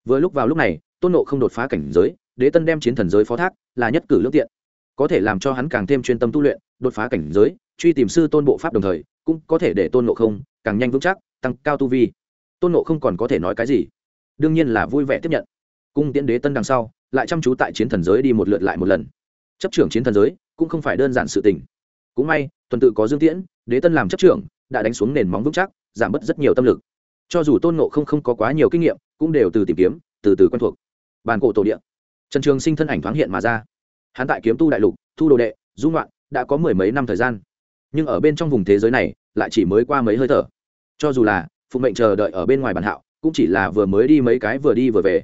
Vừa lúc vào lúc này, tôn nộ không đột phá cảnh giới, đế tân đem chiến thần giới phó thác, là nhất cử lương tiện. Có thể làm cho hắn càng thêm chuyên tâm tu luyện, đột phá cảnh giới, truy tìm sư tôn bộ pháp đồng thời, cũng có thể để tôn nộ không càng nhanh vững chắc, tăng cao tu vi. Tôn nộ không còn có thể nói cái gì? Đương nhiên là vui vẻ tiếp nhận. Cung tiễn đế tân đằng sau, lại chăm chú tại chiến thần giới đi một lượt lại một lần. Chấp trưởng chiến thần giới cũng không phải đơn giản sự tình. Cũng may, tuần tự có dương tiễn, đế tân làm chấp trưởng, đã đánh xuống nền móng vững chắc, giảm bớt rất nhiều tâm lực. Cho dù tôn nộ không không có quá nhiều kinh nghiệm, cũng đều từ tìm kiếm, từ từ quen thuộc. Bàn cổ tổ địa. Trần trường sinh thân ảnh thoáng hiện mà ra. Hắn tại kiếm tu đại lục, thu đồ đệ dung loạn đã có mười mấy năm thời gian. Nhưng ở bên trong vùng thế giới này, lại chỉ mới qua mấy hơi thở. Cho dù là, phụ mệnh chờ đợi ở bên ngoài bàn hạo cũng chỉ là vừa mới đi mấy cái vừa đi vừa về.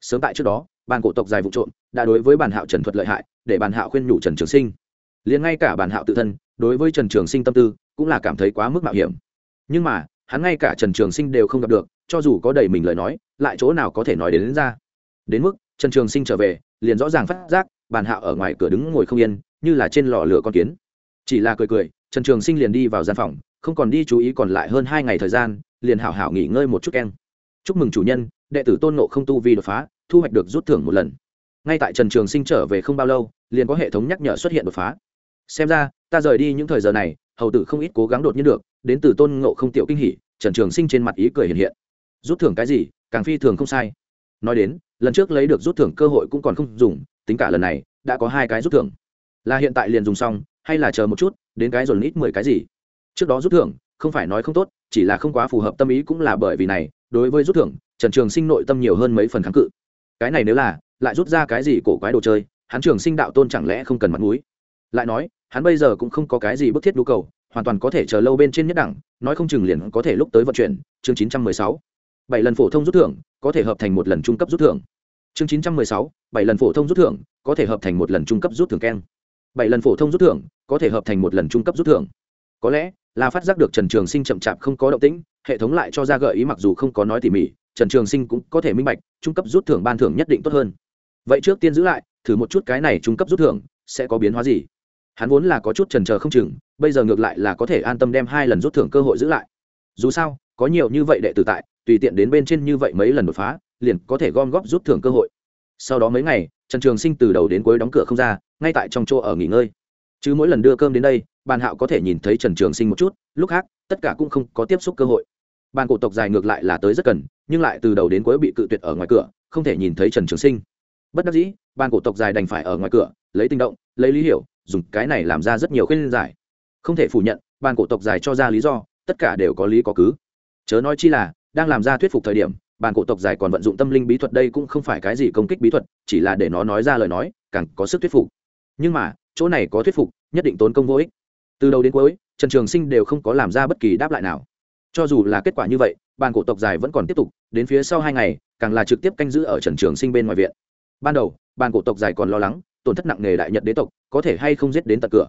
Sớm tại trước đó bàn cổ tộc dài vụ trộm đã đối với bản hạo trần thuật lợi hại để bản hạo khuyên nhủ trần trường sinh. Liền ngay cả bản hạo tự thân đối với trần trường sinh tâm tư cũng là cảm thấy quá mức mạo hiểm. Nhưng mà hắn ngay cả trần trường sinh đều không gặp được cho dù có đầy mình lời nói lại chỗ nào có thể nói đến, đến ra. Đến mức trần trường sinh trở về liền rõ ràng phát giác bản hạo ở ngoài cửa đứng ngồi không yên như là trên lò lửa con kiến. Chỉ là cười cười trần trường sinh liền đi vào gian phòng không còn đi chú ý còn lại hơn hai ngày thời gian liền hảo hảo nghỉ ngơi một chút keng chúc mừng chủ nhân, đệ tử tôn nộ không tu vi đột phá, thu hoạch được rút thưởng một lần. Ngay tại trần trường sinh trở về không bao lâu, liền có hệ thống nhắc nhở xuất hiện đột phá. Xem ra, ta rời đi những thời giờ này, hầu tử không ít cố gắng đột nhiên được, đến từ tôn ngộ không tiểu kinh hỉ, trần trường sinh trên mặt ý cười hiện hiện. Rút thưởng cái gì, càng phi thường không sai. Nói đến, lần trước lấy được rút thưởng cơ hội cũng còn không dùng, tính cả lần này, đã có hai cái rút thưởng. Là hiện tại liền dùng xong, hay là chờ một chút, đến cái dồn ít mười cái gì? Trước đó rút thưởng, không phải nói không tốt, chỉ là không quá phù hợp tâm ý cũng là bởi vì này đối với rút thưởng, trần trường sinh nội tâm nhiều hơn mấy phần kháng cự. Cái này nếu là, lại rút ra cái gì cổ quái đồ chơi, hắn trường sinh đạo tôn chẳng lẽ không cần mặt mũi? Lại nói, hắn bây giờ cũng không có cái gì bức thiết nhu cầu, hoàn toàn có thể chờ lâu bên trên nhất đẳng, nói không chừng liền có thể lúc tới vận chuyển. Chương chín trăm mười sáu, bảy lần phổ thông rút thưởng, có thể hợp thành một lần trung cấp rút thưởng. Chương chín trăm mười sáu, bảy lần phổ thông rút thưởng, có thể hợp thành một lần trung cấp rút thưởng keng. Bảy lần phổ thông rút thưởng, có thể hợp thành một lần trung cấp rút thưởng. Có lẽ là phát giác được trần trường sinh chậm chạp không có động tĩnh hệ thống lại cho ra gợi ý mặc dù không có nói tỉ mỉ, trần trường sinh cũng có thể minh bạch, trung cấp rút thưởng ban thưởng nhất định tốt hơn. Vậy trước tiên giữ lại, thử một chút cái này trung cấp rút thưởng, sẽ có biến hóa gì? Hắn vốn là có chút trần trờ không chừng, bây giờ ngược lại là có thể an tâm đem hai lần rút thưởng cơ hội giữ lại. Dù sao, có nhiều như vậy đệ tử tại, tùy tiện đến bên trên như vậy mấy lần đột phá, liền có thể gom góp rút thưởng cơ hội. Sau đó mấy ngày, trần trường sinh từ đầu đến cuối đóng cửa không ra, ngay tại trong chỗ ở nghỉ ngơi. Chứ mỗi lần đưa cơm đến đây, bàn hạo có thể nhìn thấy trần trường sinh một chút, lúc khác, tất cả cũng không có tiếp xúc cơ hội bàn cổ tộc dài ngược lại là tới rất cần, nhưng lại từ đầu đến cuối bị cự tuyệt ở ngoài cửa, không thể nhìn thấy trần trường sinh. Bất đắc dĩ, bàn cổ tộc dài đành phải ở ngoài cửa, lấy tinh động, lấy lý hiểu, dùng cái này làm ra rất nhiều khuyên giải. Không thể phủ nhận, bàn cổ tộc dài cho ra lý do, tất cả đều có lý có cứ. Chớ nói chi là, đang làm ra thuyết phục thời điểm, bàn cổ tộc dài còn vận dụng tâm linh bí thuật đây cũng không phải cái gì công kích bí thuật, chỉ là để nó nói ra lời nói, càng có sức thuyết phục. Nhưng mà, chỗ này có thuyết phục, nhất định tốn công vô ích. Từ đầu đến cuối, trần trường sinh đều không có làm ra bất kỳ đáp lại nào cho dù là kết quả như vậy, bàn cổ tộc dài vẫn còn tiếp tục, đến phía sau hai ngày, càng là trực tiếp canh giữ ở trần trường sinh bên ngoài viện. Ban đầu, bàn cổ tộc dài còn lo lắng, tổn thất nặng nề đại nhật đế tộc, có thể hay không giết đến tận cửa.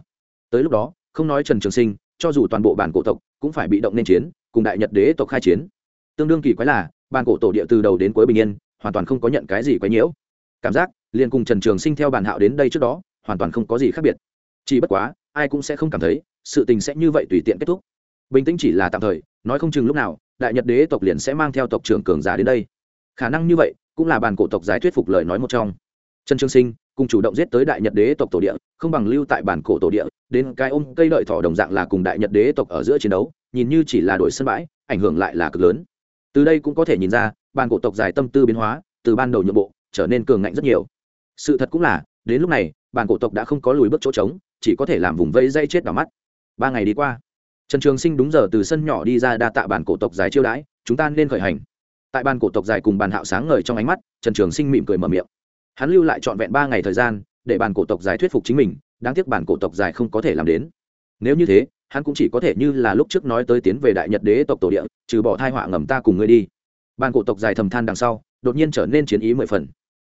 Tới lúc đó, không nói trần trường sinh, cho dù toàn bộ bản cổ tộc cũng phải bị động nên chiến, cùng đại nhật đế tộc khai chiến. Tương đương kỳ quái là bản cổ tổ địa từ đầu đến cuối bình yên, hoàn toàn không có nhận cái gì quái nhiễu. Cảm giác, liền cùng trần trường sinh theo bản hạo đến đây trước đó, hoàn toàn không có gì khác biệt. Chỉ bất quá, ai cũng sẽ không cảm thấy, sự tình sẽ như vậy tùy tiện kết thúc. Bình tĩnh chỉ là tạm thời nói không chừng lúc nào, đại nhật đế tộc liền sẽ mang theo tộc trưởng cường giả đến đây. Khả năng như vậy, cũng là bản cổ tộc giải thuyết phục lời nói một trong. Trần Trương sinh, cùng chủ động giết tới đại nhật đế tộc tổ địa, không bằng lưu tại bản cổ tổ địa, đến cái ôm cây đợi thỏ đồng dạng là cùng đại nhật đế tộc ở giữa chiến đấu, nhìn như chỉ là đổi sân bãi, ảnh hưởng lại là cực lớn. Từ đây cũng có thể nhìn ra, bản cổ tộc dài tâm tư biến hóa, từ ban đầu nhượng bộ, trở nên cường ngạnh rất nhiều. Sự thật cũng là, đến lúc này, bản cổ tộc đã không có lùi bước chỗ trống, chỉ có thể làm vùng vây dây chết đỏ mắt. Ba ngày đi qua trần trường sinh đúng giờ từ sân nhỏ đi ra đa tạ bản cổ tộc dài chiêu đãi, chúng ta nên khởi hành. Tại bàn cổ tộc dài cùng bàn hạo sáng ngời trong ánh mắt, trần trường sinh mỉm cười mở miệng. Hắn lưu lại trọn vẹn ba ngày thời gian, để bàn cổ tộc dài thuyết phục chính mình, đáng tiếc bản cổ tộc dài không có thể làm đến. Nếu như thế, hắn cũng chỉ có thể như là lúc trước nói tới tiến về đại nhật đế tộc tổ địa, trừ bỏ thai họa ngầm ta cùng ngươi đi. Bàn cổ tộc dài thầm than đằng sau, đột nhiên trở nên chiến ý mười phần.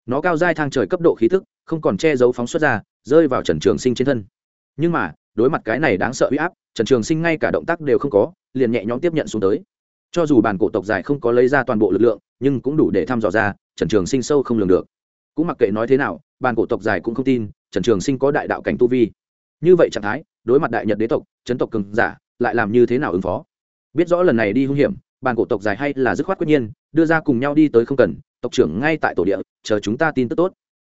Nó cao dai thang trời cấp độ khí thức, không còn che giấu phóng xuất ra, rơi vào trần trường sinh trên thân. Nhưng mà đối mặt cái này đáng sợ uy áp, trần trường sinh ngay cả động tác đều không có, liền nhẹ nhõm tiếp nhận xuống tới. Cho dù bản cổ tộc dài không có lấy ra toàn bộ lực lượng, nhưng cũng đủ để thăm dò ra, trần trường sinh sâu không lường được. Cũng mặc kệ nói thế nào, bản cổ tộc dài cũng không tin, trần trường sinh có đại đạo cảnh tu vi. Như vậy trạng thái, đối mặt đại nhật đế tộc, chấn tộc cường giả, lại làm như thế nào ứng phó? Biết rõ lần này đi hung hiểm, bản cổ tộc dài hay là dứt khoát quyết nhiên, đưa ra cùng nhau đi tới không cần, tộc trưởng ngay tại tổ địa, chờ chúng ta tin tức tốt.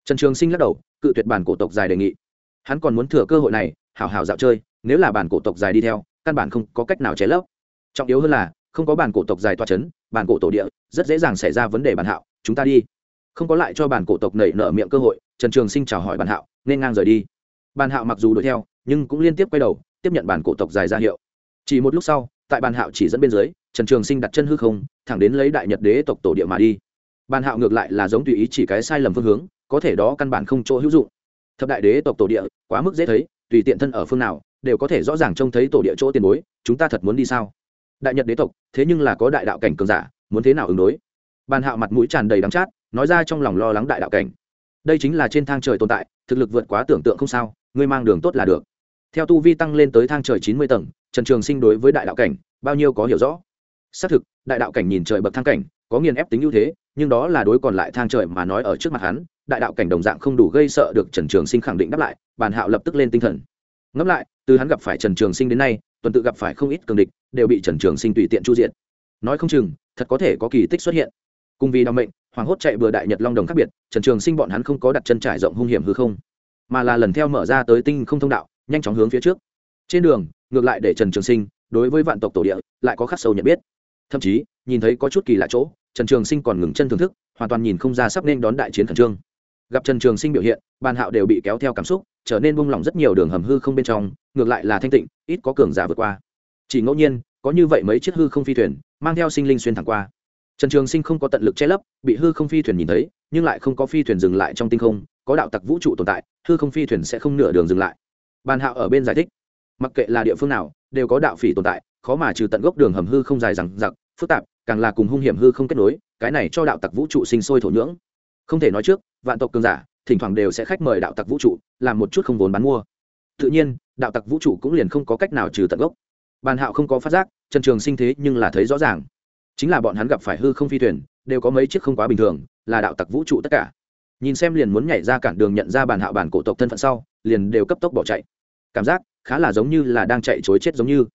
Trần trường sinh lắc đầu, cự tuyệt bản cổ tộc dài đề nghị. Hắn còn muốn thừa cơ hội này hảo hảo dạo chơi, nếu là bản cổ tộc dài đi theo, căn bản không có cách nào chế lấp. Trọng yếu hơn là, không có bản cổ tộc dài toa c h ấ n bản cổ tổ địa, rất dễ dàng xảy ra vấn đề bản hạo, chúng ta đi. Không có lại cho bản cổ tộc nảy nở miệng cơ hội, trần trường sinh chào hỏi bản hạo, nên ngang rời đi. Bản hạo mặc dù đuổi theo, nhưng cũng liên tiếp quay đầu, tiếp nhận bản cổ tộc dài ra hiệu. Chỉ một lúc sau, tại bản hạo chỉ dẫn bên dưới, trần trường sinh đặt chân hư không, thẳng đến lấy đại nhật đế tộc tổ địa mà đi. Bản hạo ngược lại là giống tùy ý chỉ cái sai lầm phương hướng, có thể đó căn bản không chỗ hữu dụng. Thập đại đế tộc tổ địa, quá mức dễ thấy tùy tiện thân ở phương nào, đều có thể rõ ràng trông thấy tổ địa chỗ tiền bối, chúng ta thật muốn đi sao? Đại nhật đế tộc, thế nhưng là có đại đạo cảnh cường giả, muốn thế nào ứng đối? Bàn hạo mặt mũi tràn đầy đắng chát, nói ra trong lòng lo lắng đại đạo cảnh. Đây chính là trên thang trời tồn tại, thực lực vượt quá tưởng tượng không sao, ngươi mang đường tốt là được. Theo tu vi tăng lên tới thang trời chín mươi tầng, trần trường sinh đối với đại đạo cảnh, bao nhiêu có hiểu rõ. Xác thực, đại đạo cảnh nhìn trời bậc thang cảnh, có nghiền ép tính ưu thế, nhưng đó là đối còn lại thang trời mà nói ở trước mặt hắn đại đạo cảnh đồng dạng không đủ gây sợ được trần trường sinh khẳng định đáp lại, bàn hạo lập tức lên tinh thần. Ngẫm lại, từ hắn gặp phải trần trường sinh đến nay, tuần tự gặp phải không ít cường địch, đều bị trần trường sinh tùy tiện chu diện nói không chừng, thật có thể có kỳ tích xuất hiện. Cùng vì đau mệnh, hoàng hốt chạy vừa đại nhật long đồng khác biệt, trần trường sinh bọn hắn không có đặt chân trải rộng hung hiểm hư không, mà là lần theo mở ra tới tinh không thông đạo, nhanh chóng hướng phía trước. Trên đường, ngược lại để trần trường sinh, đối với vạn tộc tổ địa, lại có khắc sâu nhận biết. Thậm chí, nhìn thấy có chút kỳ lạ chỗ, trần trường sinh còn ngừng chân thưởng thức, hoàn toàn nhìn không ra sắp nên đón đại chiến khẩn trương gặp trần trường sinh biểu hiện bàn hạo đều bị kéo theo cảm xúc, trở nên buông lỏng rất nhiều đường hầm hư không bên trong, ngược lại là thanh tịnh, ít có cường giả vượt qua. Chỉ ngẫu nhiên, có như vậy mấy chiếc hư không phi thuyền, mang theo sinh linh xuyên thẳng qua. Trần trường sinh không có tận lực che lấp, bị hư không phi thuyền nhìn thấy, nhưng lại không có phi thuyền dừng lại trong tinh không, có đạo tặc vũ trụ tồn tại, hư không phi thuyền sẽ không nửa đường dừng lại. Bàn hạo ở bên giải thích, mặc kệ là địa phương nào, đều có đạo phỉ tồn tại, khó mà trừ tận gốc đường hầm hư không dài rằng giặc phức tạp, càng là cùng hung hiểm hư không kết nối, cái này cho đạo tặc vũ trụ sinh sôi thổ nhưỡng không thể nói trước, vạn tộc cường giả, thỉnh thoảng đều sẽ khách mời đạo tặc vũ trụ, làm một chút không vốn bán mua. Tự nhiên, đạo tặc vũ trụ cũng liền không có cách nào trừ tận gốc. Bàn hạo không có phát giác, trần trường sinh thế nhưng là thấy rõ ràng. Chính là bọn hắn gặp phải hư không phi thuyền, đều có mấy chiếc không quá bình thường, là đạo tặc vũ trụ tất cả. Nhìn xem liền muốn nhảy ra cản đường nhận ra bàn hạo bản cổ tộc thân phận sau, liền đều cấp tốc bỏ chạy. Cảm giác, khá là giống như là đang chạy chối chết giống như.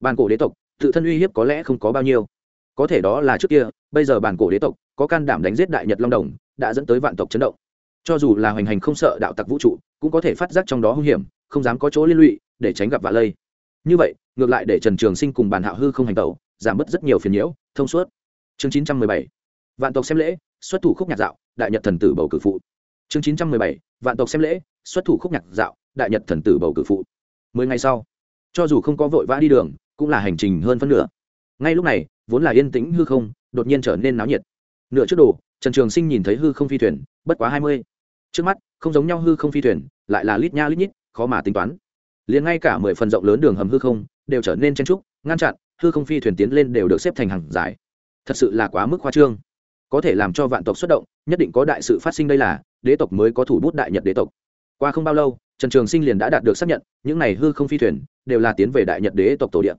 Bàn cổ đế tộc, tự thân uy hiếp có lẽ không có bao nhiêu. Có thể đó là trước kia, bây giờ bản cổ đế tộc, có can đảm đánh giết đại nhật long đồng đã dẫn tới vạn tộc chấn động. Cho dù là hoành hành không sợ đạo tặc vũ trụ, cũng có thể phát giác trong đó hung hiểm, không dám có chỗ liên lụy để tránh gặp vạ lây. Như vậy, ngược lại để trần trường sinh cùng bàn hạo hư không hành tẩu, giảm bớt rất nhiều phiền nhiễu, thông suốt. Chương chín trăm mười bảy. Vạn tộc xem lễ, xuất thủ khúc nhạc dạo, đại nhật thần tử bầu cử phụ. Chương chín trăm mười bảy. Vạn tộc xem lễ, xuất thủ khúc nhạc dạo, đại nhật thần tử bầu cử phụ. Mười ngày sau, cho dù không có vội vã đi đường, cũng là hành trình hơn phân nửa. Ngay lúc này, vốn là yên tĩnh hư không, đột nhiên trở nên náo nhiệt. Nửa trước đồ trần trường sinh nhìn thấy hư không phi thuyền, bất quá hai mươi. Trước mắt, không giống nhau hư không phi thuyền, lại là lít nha lít nhít, khó mà tính toán. Liền ngay cả mười phần rộng lớn đường hầm hư không, đều trở nên chen trúc, ngăn chặn, hư không phi thuyền tiến lên đều được xếp thành hàng dài. Thật sự là quá mức khoa trương. Có thể làm cho vạn tộc xuất động, nhất định có đại sự phát sinh đây là, đế tộc mới có thủ bút đại nhật đế tộc. Qua không bao lâu, trần trường sinh liền đã đạt được xác nhận, những này hư không phi thuyền, đều là tiến về đại nhật đế tộc tổ điện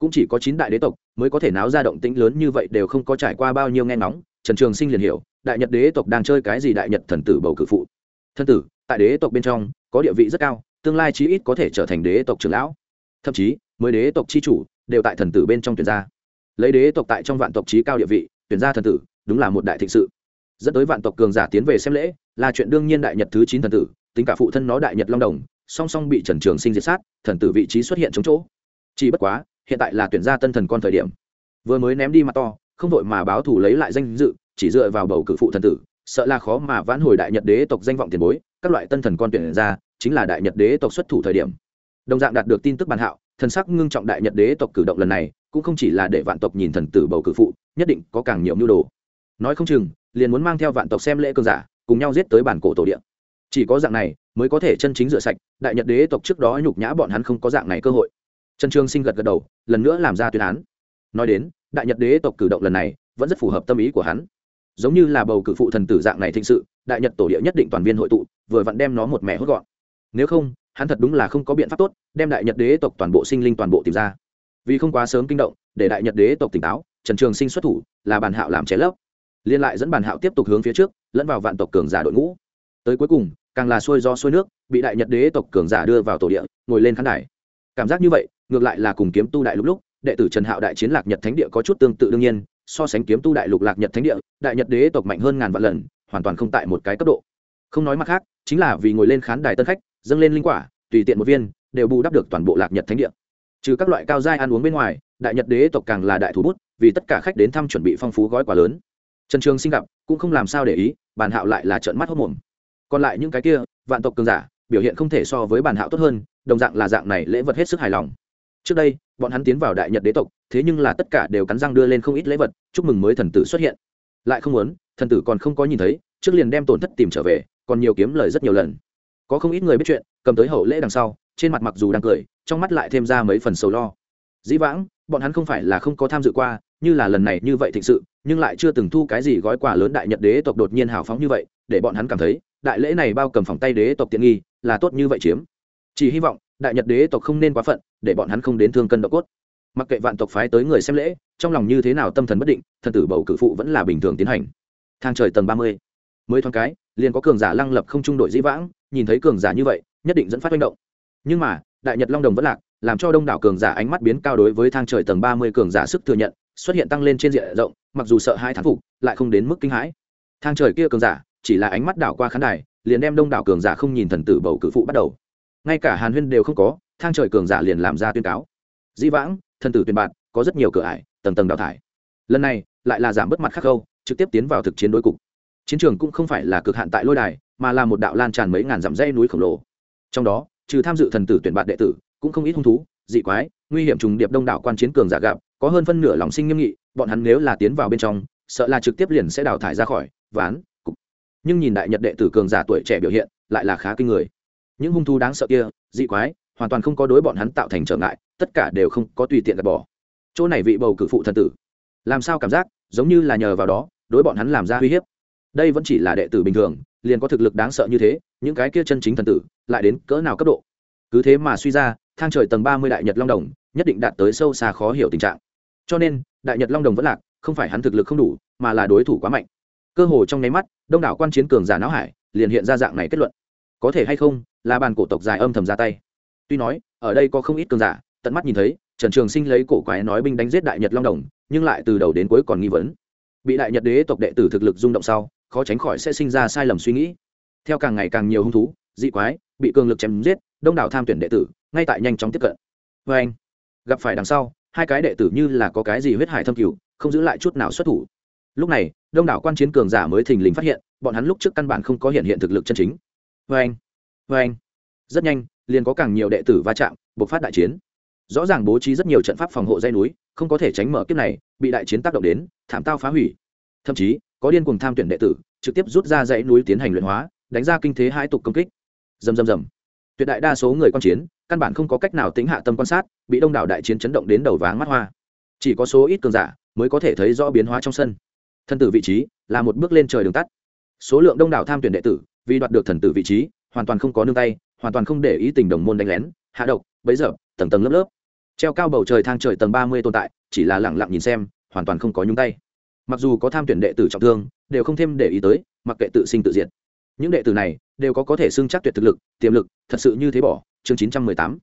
cũng chỉ có chín đại đế tộc mới có thể náo ra động tĩnh lớn như vậy đều không có trải qua bao nhiêu nghe ngóng trần trường sinh liền hiểu, đại nhật đế tộc đang chơi cái gì đại nhật thần tử bầu cử phụ. Thân tử, tại đế tộc bên trong, có địa vị rất cao, tương lai chí ít có thể trở thành đế tộc trưởng lão. Thậm chí mới đế tộc chi chủ đều tại thần tử bên trong tuyển gia lấy đế tộc tại trong vạn tộc trí cao địa vị, tuyển gia thần tử, đúng là một đại thịnh sự. Dẫn tới vạn tộc cường giả tiến về xem lễ, là chuyện đương nhiên đại nhật thứ chín thần tử, tính cả phụ thân nó đại nhật long đồng, song song bị trần trường sinh diệt sát, thần tử vị trí xuất hiện chống chỗ. Chỉ bất quá, hiện tại là tuyển gia tân thần con thời điểm. Vừa mới ném đi mặt to không vội mà báo thủ lấy lại danh dự, chỉ dựa vào bầu cử phụ thần tử, sợ là khó mà vãn hồi đại nhật đế tộc danh vọng tiền bối, các loại tân thần con tuyển ra, chính là đại nhật đế tộc xuất thủ thời điểm. Đồng dạng đạt được tin tức bàn hạo, thần sắc ngưng trọng đại nhật đế tộc cử động lần này, cũng không chỉ là để vạn tộc nhìn thần tử bầu cử phụ, nhất định có càng nhiều mưu đồ. Nói không chừng, liền muốn mang theo vạn tộc xem lễ cơn giả, cùng nhau giết tới bản cổ tổ địa. Chỉ có dạng này, mới có thể chân chính rửa sạch, đại nhật đế tộc trước đó nhục nhã bọn hắn không có dạng này cơ hội. Trần trương sinh gật gật đầu, lần nữa làm ra tuyên án. Nói đến đại nhật đế tộc cử động lần này vẫn rất phù hợp tâm ý của hắn. Giống như là bầu cử phụ thần tử dạng này thịnh sự, đại nhật tổ địa nhất định toàn viên hội tụ, vừa vặn đem nó một mẹ hốt gọn. Nếu không, hắn thật đúng là không có biện pháp tốt, đem đại nhật đế tộc toàn bộ sinh linh toàn bộ tìm ra. Vì không quá sớm kinh động, để đại nhật đế tộc tỉnh táo, trần trường sinh xuất thủ, là bàn hạo làm cháy lấp liên lại dẫn bàn hạo tiếp tục hướng phía trước, lẫn vào vạn tộc cường giả đội ngũ. Tới cuối cùng, càng là xuôi do xuôi nước, bị đại nhật đế tộc cường giả đưa vào tổ địa, ngồi lên khán đài. Cảm giác như vậy, ngược lại là cùng kiếm tu đại lúc lúc đệ tử trần hạo đại chiến lạc nhật thánh địa có chút tương tự đương nhiên, so sánh kiếm tu đại lục lạc nhật thánh địa, đại nhật đế tộc mạnh hơn ngàn vạn lần, hoàn toàn không tại một cái cấp độ. Không nói mặt khác, chính là vì ngồi lên khán đài tân khách, dâng lên linh quả, tùy tiện một viên, đều bù đắp được toàn bộ lạc nhật thánh địa. Trừ các loại cao giai ăn uống bên ngoài, đại nhật đế tộc càng là đại thủ bút, vì tất cả khách đến thăm chuẩn bị phong phú gói quà lớn. Trần trường sinh gặp, cũng không làm sao để ý bản hạo lại là trợn mắt hốc mồm. Còn lại những cái kia, vạn tộc cường giả, biểu hiện không thể so với bản hạo tốt hơn, đồng dạng là dạng này lễ vật hết sức hài lòng. Trước đây bọn hắn tiến vào đại nhật đế tộc, thế nhưng là tất cả đều cắn răng đưa lên không ít lễ vật, chúc mừng mới thần tử xuất hiện. Lại không muốn, thần tử còn không có nhìn thấy, trước liền đem tổn thất tìm trở về, còn nhiều kiếm lời rất nhiều lần. Có không ít người biết chuyện, cầm tới hậu lễ đằng sau, trên mặt mặc dù đang cười, trong mắt lại thêm ra mấy phần sầu lo. Dĩ vãng, bọn hắn không phải là không có tham dự qua, như là lần này như vậy thịnh sự, nhưng lại chưa từng thu cái gì gói quà lớn đại nhật đế tộc đột nhiên hào phóng như vậy, để bọn hắn cảm thấy, đại lễ này bao cầm phòng tay đế tộc tiện nghi, là tốt như vậy chiếm. Chỉ hy vọng đại nhật đế tộc không nên quá phận, để bọn hắn không đến thương cân độ cốt. Mặc kệ vạn tộc phái tới người xem lễ, trong lòng như thế nào tâm thần bất định, thần tử bầu cử phụ vẫn là bình thường tiến hành. Thang trời tầng ba mươi, mới thoáng cái, liền có cường giả lăng lập không trung đội dĩ vãng, nhìn thấy cường giả như vậy, nhất định dẫn phát manh động. Nhưng mà, đại nhật long đồng vẫn lạc, làm cho đông đảo cường giả ánh mắt biến cao đối với thang trời tầng ba mươi cường giả sức thừa nhận, xuất hiện tăng lên trên diện rộng, mặc dù sợ hai thán phục, lại không đến mức kinh hãi. Thang trời kia cường giả, chỉ là ánh mắt đảo qua khán đài, liền đem đông đảo cường giả không nhìn thần tử bầu cử phụ bắt đầu ngay cả hàn huyên đều không có, thang trời cường giả liền làm ra tuyên cáo. Dĩ vãng, thần tử tuyên bạt có rất nhiều cửa ải, tầng tầng đào thải. Lần này, lại là giảm bớt mặt khắc khâu, trực tiếp tiến vào thực chiến đối cục. Chiến trường cũng không phải là cực hạn tại lôi đài, mà là một đạo lan tràn mấy ngàn dặm dây núi khổng lồ. Trong đó, trừ tham dự thần tử tuyển bạt đệ tử, cũng không ít hung thú, dị quái, nguy hiểm trùng điệp đông đảo quan chiến cường giả gặp, có hơn phân nửa lòng sinh nghiêm nghị, bọn hắn nếu là tiến vào bên trong, sợ là trực tiếp liền sẽ đào thải ra khỏi, ván, cục. Nhưng nhìn đại nhật đệ tử cường giả tuổi trẻ biểu hiện, lại là khá kinh người những hung thú đáng sợ kia, dị quái, hoàn toàn không có đối bọn hắn tạo thành trở ngại, tất cả đều không có tùy tiện gạt bỏ. Chỗ này vị bầu cử phụ thần tử, làm sao cảm giác giống như là nhờ vào đó, đối bọn hắn làm ra uy hiếp? Đây vẫn chỉ là đệ tử bình thường, liền có thực lực đáng sợ như thế, những cái kia chân chính thần tử lại đến cỡ nào cấp độ? Cứ thế mà suy ra, thang trời tầng ba mươi đại nhật long đồng nhất định đạt tới sâu xa khó hiểu tình trạng. Cho nên, đại nhật long đồng vẫn lạc, không phải hắn thực lực không đủ, mà là đối thủ quá mạnh. Cơ hồ trong nháy mắt, đông đảo quan chiến cường giả não hải liền hiện ra dạng này kết luận. Có thể hay không là bàn cổ tộc dài âm thầm ra tay. Tuy nói, ở đây có không ít cường giả, tận mắt nhìn thấy, trần trường sinh lấy cổ quái nói binh đánh giết đại nhật long đồng, nhưng lại từ đầu đến cuối còn nghi vấn. Bị đại nhật đế tộc đệ tử thực lực rung động sau, khó tránh khỏi sẽ sinh ra sai lầm suy nghĩ. Theo càng ngày càng nhiều hung thú, dị quái, bị cường lực chém giết, đông đảo tham tuyển đệ tử, ngay tại nhanh chóng tiếp cận. Vê anh, gặp phải đằng sau, hai cái đệ tử như là có cái gì huyết hải thâm cửu không giữ lại chút nào xuất thủ. Lúc này, đông đảo quan chiến cường giả mới thình lình phát hiện, bọn hắn lúc trước căn bản không có hiện hiện thực lực chân chính. Vê anh vê anh. Rất nhanh, liền có càng nhiều đệ tử va chạm, bộc phát đại chiến. Rõ ràng bố trí rất nhiều trận pháp phòng hộ dây núi, không có thể tránh mở kiếp này, bị đại chiến tác động đến, thảm tao phá hủy. Thậm chí, có điên cùng tham tuyển đệ tử, trực tiếp rút ra dãy núi tiến hành luyện hóa, đánh ra kinh thế hai tục công kích. Dầm dầm dầm tuyệt đại đa số người quan chiến, căn bản không có cách nào tính hạ tâm quan sát, bị đông đảo đại chiến chấn động đến đầu váng mắt hoa. Chỉ có số ít cường giả mới có thể thấy rõ biến hóa trong sân. Thân tử vị trí là một bước lên trời đường tắt. Số lượng đông đảo tham tuyển đệ tử vì đoạt được thần tử vị trí hoàn toàn không có nương tay, hoàn toàn không để ý tình đồng môn đánh lén, hạ độc bấy giờ tầng tầng lớp lớp. Treo cao bầu trời thang trời tầng ba mươi tồn tại, chỉ là lẳng lặng nhìn xem, hoàn toàn không có nhúng tay. Mặc dù có tham tuyển đệ tử trọng thương, đều không thêm để ý tới, mặc kệ tự sinh tự diệt. Những đệ tử này đều có có thể xưng chắc tuyệt thực lực, tiềm lực, thật sự như thế bỏ, chương chín trăm mười tám.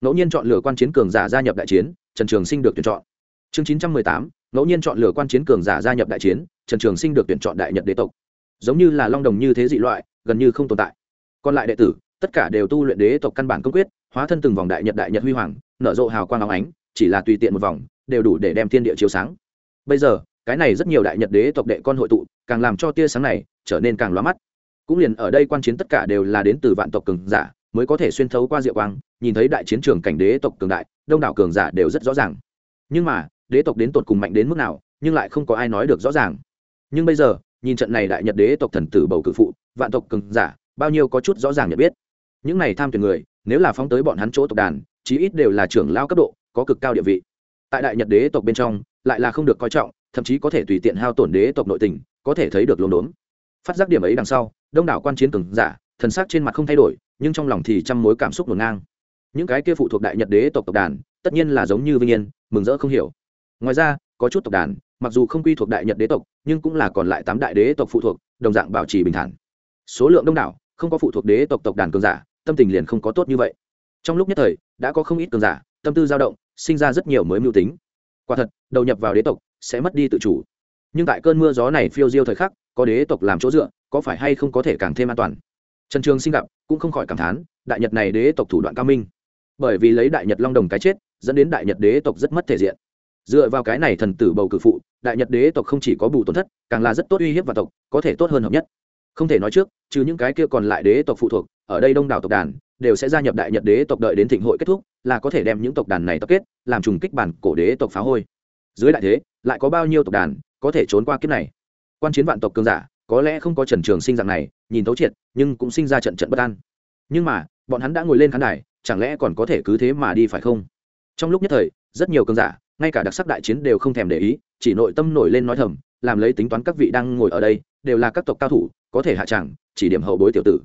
Ngẫu nhiên chọn lựa quan chiến cường giả gia nhập đại chiến, trần trường sinh được tuyển chọn. Chương chín trăm mười tám, ngẫu nhiên chọn lựa quan chiến cường giả gia nhập đại chiến, trần trường sinh được tuyển chọn đại nhật đế tộc. Giống như là long đồng như thế dị loại, gần như không tồn tại còn lại đệ tử, tất cả đều tu luyện đế tộc căn bản công quyết, hóa thân từng vòng đại nhật đại nhật huy hoàng, nở rộ hào quang áo ánh, chỉ là tùy tiện một vòng, đều đủ để đem thiên địa chiếu sáng. Bây giờ, cái này rất nhiều đại nhật đế tộc đệ con hội tụ, càng làm cho tia sáng này trở nên càng lóa mắt. Cũng liền ở đây quan chiến tất cả đều là đến từ vạn tộc cường giả, mới có thể xuyên thấu qua diệu quang, nhìn thấy đại chiến trường cảnh đế tộc cường đại, đông đảo cường giả đều rất rõ ràng. Nhưng mà, đế tộc đến tột cùng mạnh đến mức nào, nhưng lại không có ai nói được rõ ràng. Nhưng bây giờ, nhìn trận này đại nhật đế tộc thần tử bầu cử phụ, vạn tộc cường giả bao nhiêu có chút rõ ràng nhận biết. Những này tham tuyển người, nếu là phóng tới bọn hắn chỗ tộc đàn, chí ít đều là trưởng lao cấp độ, có cực cao địa vị. Tại đại nhật đế tộc bên trong, lại là không được coi trọng, thậm chí có thể tùy tiện hao tổn đế tộc nội tình, có thể thấy được lốm đốm. Phát giác điểm ấy đằng sau, đông đảo quan chiến cường giả, thần sắc trên mặt không thay đổi, nhưng trong lòng thì trăm mối cảm xúc ngổn ngang. Những cái kia phụ thuộc đại nhật đế tộc tộc đàn, tất nhiên là giống như vinh yên, mừng rỡ không hiểu. Ngoài ra, có chút tộc đàn, mặc dù không quy thuộc đại nhật đế tộc, nhưng cũng là còn lại tám đại đế tộc phụ thuộc, đồng dạng bảo trì bình thản. Số lượng đông đảo không có phụ thuộc đế tộc tộc đàn cường giả, tâm tình liền không có tốt như vậy. Trong lúc nhất thời, đã có không ít cường giả, tâm tư dao động, sinh ra rất nhiều mới mưu tính. Quả thật, đầu nhập vào đế tộc, sẽ mất đi tự chủ. Nhưng tại cơn mưa gió này phiêu diêu thời khắc, có đế tộc làm chỗ dựa, có phải hay không có thể càng thêm an toàn? Trần trường sinh gặp, cũng không khỏi cảm thán, đại nhật này đế tộc thủ đoạn cao minh. Bởi vì lấy đại nhật long đồng cái chết, dẫn đến đại nhật đế tộc rất mất thể diện. Dựa vào cái này thần tử bầu cử phụ, đại nhật đế tộc không chỉ có bù tổn thất, càng là rất tốt uy hiếp và tộc, có thể tốt hơn hợp nhất không thể nói trước, trừ những cái kia còn lại đế tộc phụ thuộc, ở đây đông đảo tộc đàn, đều sẽ gia nhập đại nhật đế tộc đợi đến thịnh hội kết thúc, là có thể đem những tộc đàn này tập kết, làm trùng kích bản cổ đế tộc phá hôi. Dưới đại thế, lại có bao nhiêu tộc đàn có thể trốn qua kiếp này? Quan chiến vạn tộc cường giả, có lẽ không có trần trường sinh dạng này, nhìn thấu triệt, nhưng cũng sinh ra trận trận bất an. Nhưng mà, bọn hắn đã ngồi lên khán đài, chẳng lẽ còn có thể cứ thế mà đi phải không? Trong lúc nhất thời, rất nhiều cường giả, ngay cả đặc sắc đại chiến đều không thèm để ý, chỉ nội tâm nổi lên nói thầm làm lấy tính toán các vị đang ngồi ở đây, đều là các tộc cao thủ, có thể hạ chẳng, chỉ điểm hậu bối tiểu tử.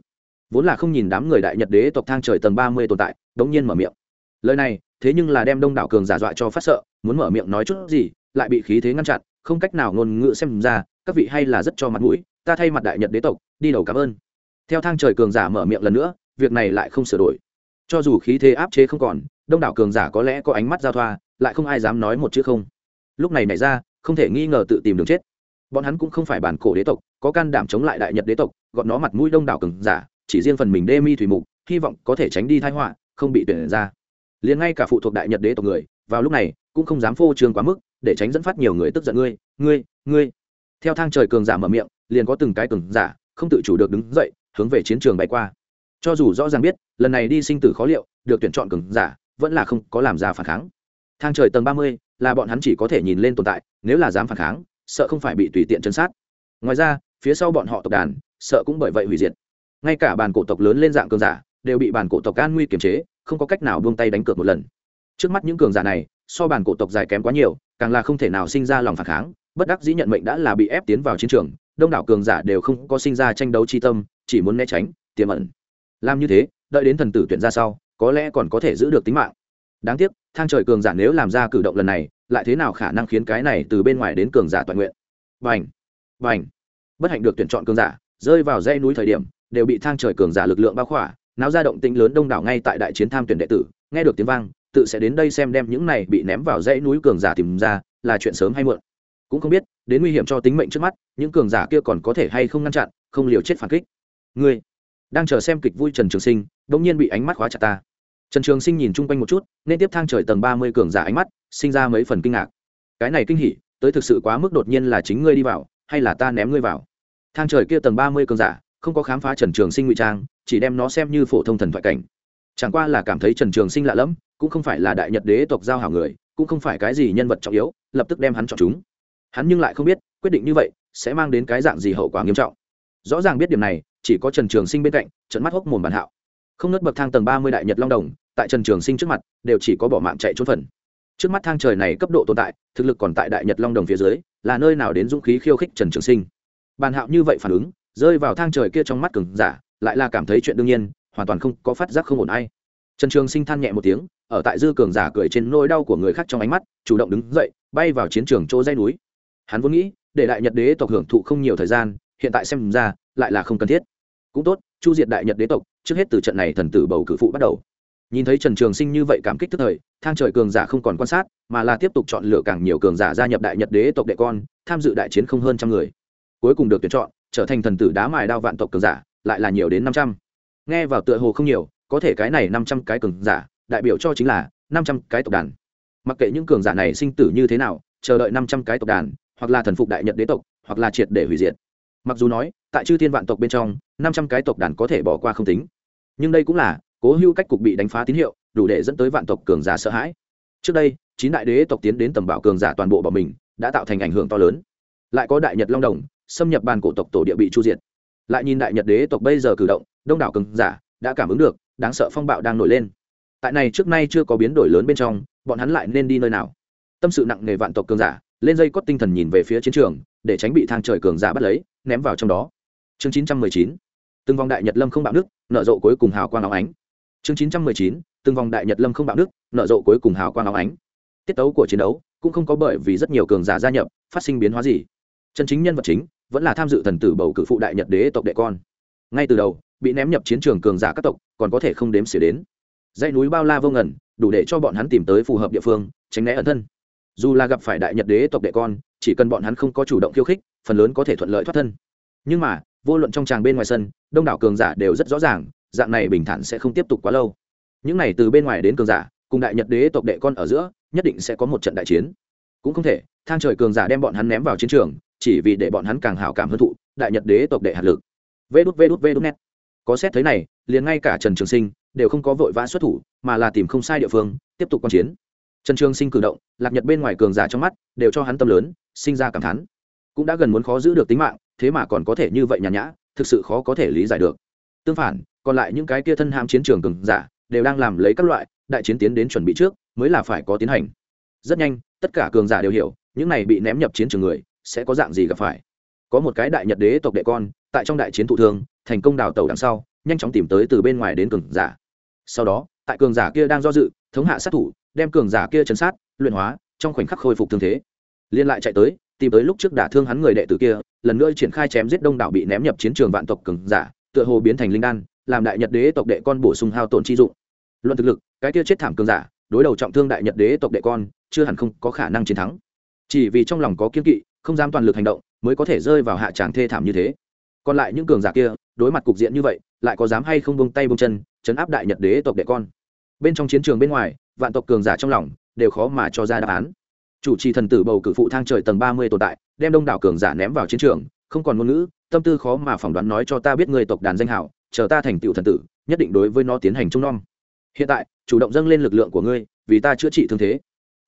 Vốn là không nhìn đám người đại nhật đế tộc thang trời tầng ba mươi tồn tại, đống nhiên mở miệng. Lời này, thế nhưng là đem đông đảo cường giả dọa cho phát sợ, muốn mở miệng nói chút gì, lại bị khí thế ngăn chặn, không cách nào ngôn ngữ xem ra, các vị hay là rất cho mặt mũi, ta thay mặt đại nhật đế tộc, đi đầu cảm ơn. Theo thang trời cường giả mở miệng lần nữa, việc này lại không sửa đổi. Cho dù khí thế áp chế không còn, đông đảo cường giả có lẽ có ánh mắt giao thoa, lại không ai dám nói một chữ không. Lúc này nảy ra không thể nghi ngờ tự tìm đường chết. Bọn hắn cũng không phải bản cổ đế tộc, có can đảm chống lại đại nhật đế tộc gọn nó mặt mũi đông đảo cừng giả, chỉ riêng phần mình đê mi thủy mục, hy vọng có thể tránh đi thái họa, không bị tuyển ra. Liền ngay cả phụ thuộc đại nhật đế tộc người, vào lúc này, cũng không dám phô trương quá mức, để tránh dẫn phát nhiều người tức giận ngươi ngươi ngươi. Theo thang trời cường giả mở miệng, liền có từng cái cường giả, không tự chủ được đứng dậy, hướng về chiến trường bay qua. Cho dù rõ ràng biết, lần này đi sinh tử khó liệu, được tuyển chọn cường giả, vẫn là không có làm ra phản kháng thang trời tầng ba mươi, là bọn hắn chỉ có thể nhìn lên tồn tại, nếu là dám phản kháng, sợ không phải bị tùy tiện chân sát. Ngoài ra, phía sau bọn họ tộc đàn, sợ cũng bởi vậy hủy diệt. Ngay cả bàn cổ tộc lớn lên dạng cường giả, đều bị bàn cổ tộc an nguy kiềm chế, không có cách nào buông tay đánh cược một lần. Trước mắt những cường giả này, so bàn cổ tộc dài kém quá nhiều, càng là không thể nào sinh ra lòng phản kháng, bất đắc dĩ nhận mệnh đã là bị ép tiến vào chiến trường, đông đảo cường giả đều không có sinh ra tranh đấu chi tâm, chỉ muốn né tránh, tiềm ẩn. Làm như thế, đợi đến thần tử tuyển ra sau, có lẽ còn có thể giữ được tính mạng đáng tiếc, thang trời cường giả nếu làm ra cử động lần này, lại thế nào khả năng khiến cái này từ bên ngoài đến cường giả toàn nguyện? Vành vành bất hạnh được tuyển chọn cường giả, rơi vào dãy núi thời điểm, đều bị thang trời cường giả lực lượng bao khỏa, náo ra động tĩnh lớn đông đảo ngay tại đại chiến tham tuyển đệ tử, nghe được tiếng vang, tự sẽ đến đây xem đem những này bị ném vào dãy núi cường giả tìm ra, là chuyện sớm hay muộn. Cũng không biết, đến nguy hiểm cho tính mệnh trước mắt, những cường giả kia còn có thể hay không ngăn chặn, không liều chết phản kích. Ngươi đang chờ xem kịch vui trần trường sinh đ nhiên bị ánh mắt khóa chặt ta trần trường sinh nhìn chung quanh một chút, nên tiếp thang trời tầng ba mươi cường giả ánh mắt, sinh ra mấy phần kinh ngạc. Cái này kinh hỉ, tới thực sự quá mức đột nhiên là chính ngươi đi vào, hay là ta ném ngươi vào? Thang trời kia tầng ba mươi cường giả, không có khám phá trần trường sinh ngụy trang, chỉ đem nó xem như phổ thông thần thoại cảnh. Chẳng qua là cảm thấy trần trường sinh lạ lẫm, cũng không phải là đại nhật đế tộc giao hảo người, cũng không phải cái gì nhân vật trọng yếu, lập tức đem hắn chọn chúng. Hắn nhưng lại không biết, quyết định như vậy, sẽ mang đến cái dạng gì hậu quả nghiêm trọng. Rõ ràng biết điểm này, chỉ có trần trường sinh bên cạnh trận mắt hốc mồm bàn hạo không nớt bậc thang tầng ba mươi đại nhật long đồng, tại trần trường sinh trước mặt, đều chỉ có bỏ mạng chạy trốn phần. Trước mắt thang trời này cấp độ tồn tại, thực lực còn tại đại nhật long đồng phía dưới, là nơi nào đến dũng khí khiêu khích trần trường sinh. Bàn hạo như vậy phản ứng, rơi vào thang trời kia trong mắt cường giả, lại là cảm thấy chuyện đương nhiên, hoàn toàn không có phát giác không ổn ai. Trần trường sinh than nhẹ một tiếng, ở tại dư cường giả cười trên nỗi đau của người khác trong ánh mắt, chủ động đứng dậy, bay vào chiến trường chỗ dây núi. Hắn vốn nghĩ, để đại nhật đế tộc hưởng thụ không nhiều thời gian, hiện tại xem ra, lại là không cần thiết. Cũng tốt, chu diệt đại nhật đế tộc trước hết từ trận này thần tử bầu cử phụ bắt đầu. Nhìn thấy trần trường sinh như vậy cảm kích tức thời, thang trời cường giả không còn quan sát, mà là tiếp tục chọn lựa càng nhiều cường giả gia nhập đại nhật đế tộc đệ con, tham dự đại chiến không hơn trăm người. Cuối cùng được tuyển chọn, trở thành thần tử đá mài đao vạn tộc cường giả, lại là nhiều đến năm trăm. Nghe vào tựa hồ không nhiều, có thể cái này năm trăm cái cường giả, đại biểu cho chính là năm trăm cái tộc đàn. Mặc kệ những cường giả này sinh tử như thế nào, chờ đợi năm trăm cái tộc đàn, hoặc là thần phục đại nhật đế tộc, hoặc là triệt để hủy diệt. Mặc dù nói, tại chư thiên vạn tộc bên trong, năm trăm cái tộc đàn có thể bỏ qua không tính nhưng đây cũng là cố hữu cách cục bị đánh phá tín hiệu, đủ để dẫn tới vạn tộc cường giả sợ hãi. Trước đây, chín đại đế tộc tiến đến tầm bảo cường giả toàn bộ bọn mình, đã tạo thành ảnh hưởng to lớn. Lại có đại nhật long đồng, xâm nhập bàn cổ tộc tổ địa bị chu diệt. Lại nhìn đại nhật đế tộc bây giờ cử động, đông đảo cường giả đã cảm ứng được, đáng sợ phong bạo đang nổi lên. Tại này trước nay chưa có biến đổi lớn bên trong, bọn hắn lại nên đi nơi nào? Tâm sự nặng nề vạn tộc cường giả, lên dây cót tinh thần nhìn về phía chiến trường, để tránh bị thang trời cường giả bắt lấy, ném vào trong đó. Chương chín trăm mười chín từng vòng đại nhật lâm không bạo nước, nở rộ cuối cùng hào quang áo ánh. Chương chín trăm mười chín, từng vòng đại nhật lâm không bạo nước, nở rộ cuối cùng hào quang áo ánh. Tiết tấu của chiến đấu cũng không có bởi vì rất nhiều cường giả gia nhập, phát sinh biến hóa gì. Chân chính nhân vật chính vẫn là tham dự thần tử bầu cử phụ đại nhật đế tộc đệ con. Ngay từ đầu, bị ném nhập chiến trường cường giả các tộc còn có thể không đếm xỉa đến. Dãy núi bao la vô ngần, đủ để cho bọn hắn tìm tới phù hợp địa phương, tránh né ẩn thân. Dù là gặp phải đại nhật đế tộc đệ con, chỉ cần bọn hắn không có chủ động khiêu khích, phần lớn có thể thuận lợi thoát thân. Nhưng mà vô luận trong tràng bên ngoài sân, đông đảo cường giả đều rất rõ ràng, dạng này bình thản sẽ không tiếp tục quá lâu. Những này từ bên ngoài đến cường giả, cùng đại nhật đế tộc đệ con ở giữa, nhất định sẽ có một trận đại chiến. Cũng không thể, thang trời cường giả đem bọn hắn ném vào chiến trường, chỉ vì để bọn hắn càng hảo cảm hơn thụ đại nhật đế tộc đệ hạt lực. Vê đút vê đút vê đút net có xét thế này, liền ngay cả trần trường sinh đều không có vội vã xuất thủ, mà là tìm không sai địa phương, tiếp tục q chiến. Trần trường sinh cử động, lạc nhật bên ngoài cường giả trong mắt đều cho hắn tâm lớn, sinh ra cảm thán. Cũng đã gần muốn khó giữ được tính mạng thế mà còn có thể như vậy nhàn nhã, thực sự khó có thể lý giải được. Tương phản, còn lại những cái kia thân ham chiến trường cường giả, đều đang làm lấy các loại đại chiến tiến đến chuẩn bị trước, mới là phải có tiến hành. Rất nhanh, tất cả cường giả đều hiểu, những này bị ném nhập chiến trường người, sẽ có dạng gì gặp phải. Có một cái đại nhật đế tộc đệ con, tại trong đại chiến thụ thương, thành công đào tẩu đằng sau, nhanh chóng tìm tới từ bên ngoài đến cường giả. Sau đó, tại cường giả kia đang do dự, thống hạ sát thủ, đem cường giả kia chấn sát, luyện hóa, trong khoảnh khắc khôi phục thương thế. Liên lại chạy tới tìm tới lúc trước đả thương hắn người đệ tử kia, lần nữa triển khai chém giết đông đảo bị ném nhập chiến trường vạn tộc cường giả, tựa hồ biến thành linh đan, làm đại nhật đế tộc đệ con bổ sung hao tổn chi dụng. Luận thực lực, cái kia chết thảm cường giả, đối đầu trọng thương đại nhật đế tộc đệ con, chưa hẳn không có khả năng chiến thắng. Chỉ vì trong lòng có kiên kỵ, không dám toàn lực hành động, mới có thể rơi vào hạ tràng thê thảm như thế. Còn lại những cường giả kia, đối mặt cục diện như vậy, lại có dám hay không bông tay bông chân, chấn áp đại nhật đế tộc đệ con? Bên trong chiến trường bên ngoài, vạn tộc cường giả trong lòng, đều khó mà cho ra đáp án chủ trì thần tử bầu cử phụ thang trời tầng ba mươi tồn tại, đem đông đảo cường giả ném vào chiến trường, không còn ngôn ngữ, tâm tư khó mà phỏng đoán nói cho ta biết người tộc đàn danh hảo, chờ ta thành tựu thần tử, nhất định đối với nó tiến hành trông nom. Hiện tại, chủ động dâng lên lực lượng của ngươi, vì ta chữa trị thương thế.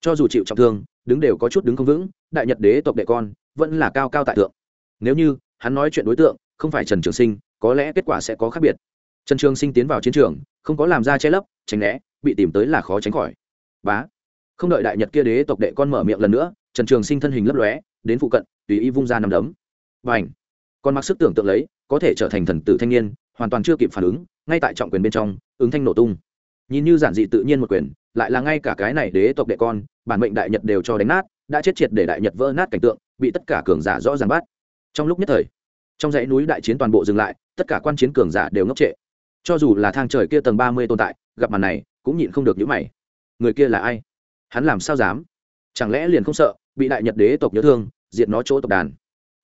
Cho dù chịu trọng thương, đứng đều có chút đứng không vững, đại nhật đế tộc đệ con, vẫn là cao cao tại tượng nếu như, hắn nói chuyện đối tượng, không phải trần trường sinh, có lẽ kết quả sẽ có khác biệt. Trần trường sinh tiến vào chiến trường, không có làm ra che lấp, tránh né, bị tìm tới là khó tránh khỏi. Bá không đợi đại nhật kia đế tộc đệ con mở miệng lần nữa, trần trường sinh thân hình lấp lóe, đến phụ cận, tùy ý vung ra nằm đấm. Và ảnh con mặc sức tưởng tượng lấy, có thể trở thành thần tử thanh niên, hoàn toàn chưa kịp phản ứng, ngay tại trọng quyền bên trong, ứng thanh nổ tung. Nhìn như giản dị tự nhiên một quyền, lại là ngay cả cái này đế tộc đệ con, bản mệnh đại nhật đều cho đánh nát, đã chết triệt để đại nhật vỡ nát cảnh tượng, bị tất cả cường giả rõ ràng bắt. Trong lúc nhất thời, trong dãy núi đại chiến toàn bộ dừng lại, tất cả quan chiến cường giả đều ngốc trệ. Cho dù là thang trời kia tầng ba mươi tồn tại, gặp màn này, cũng nhịn không được những mày. Người kia là ai? Hắn làm sao dám? Chẳng lẽ liền không sợ, bị đại nhật đế tộc nhớ thương, diệt nó chỗ tộc đàn?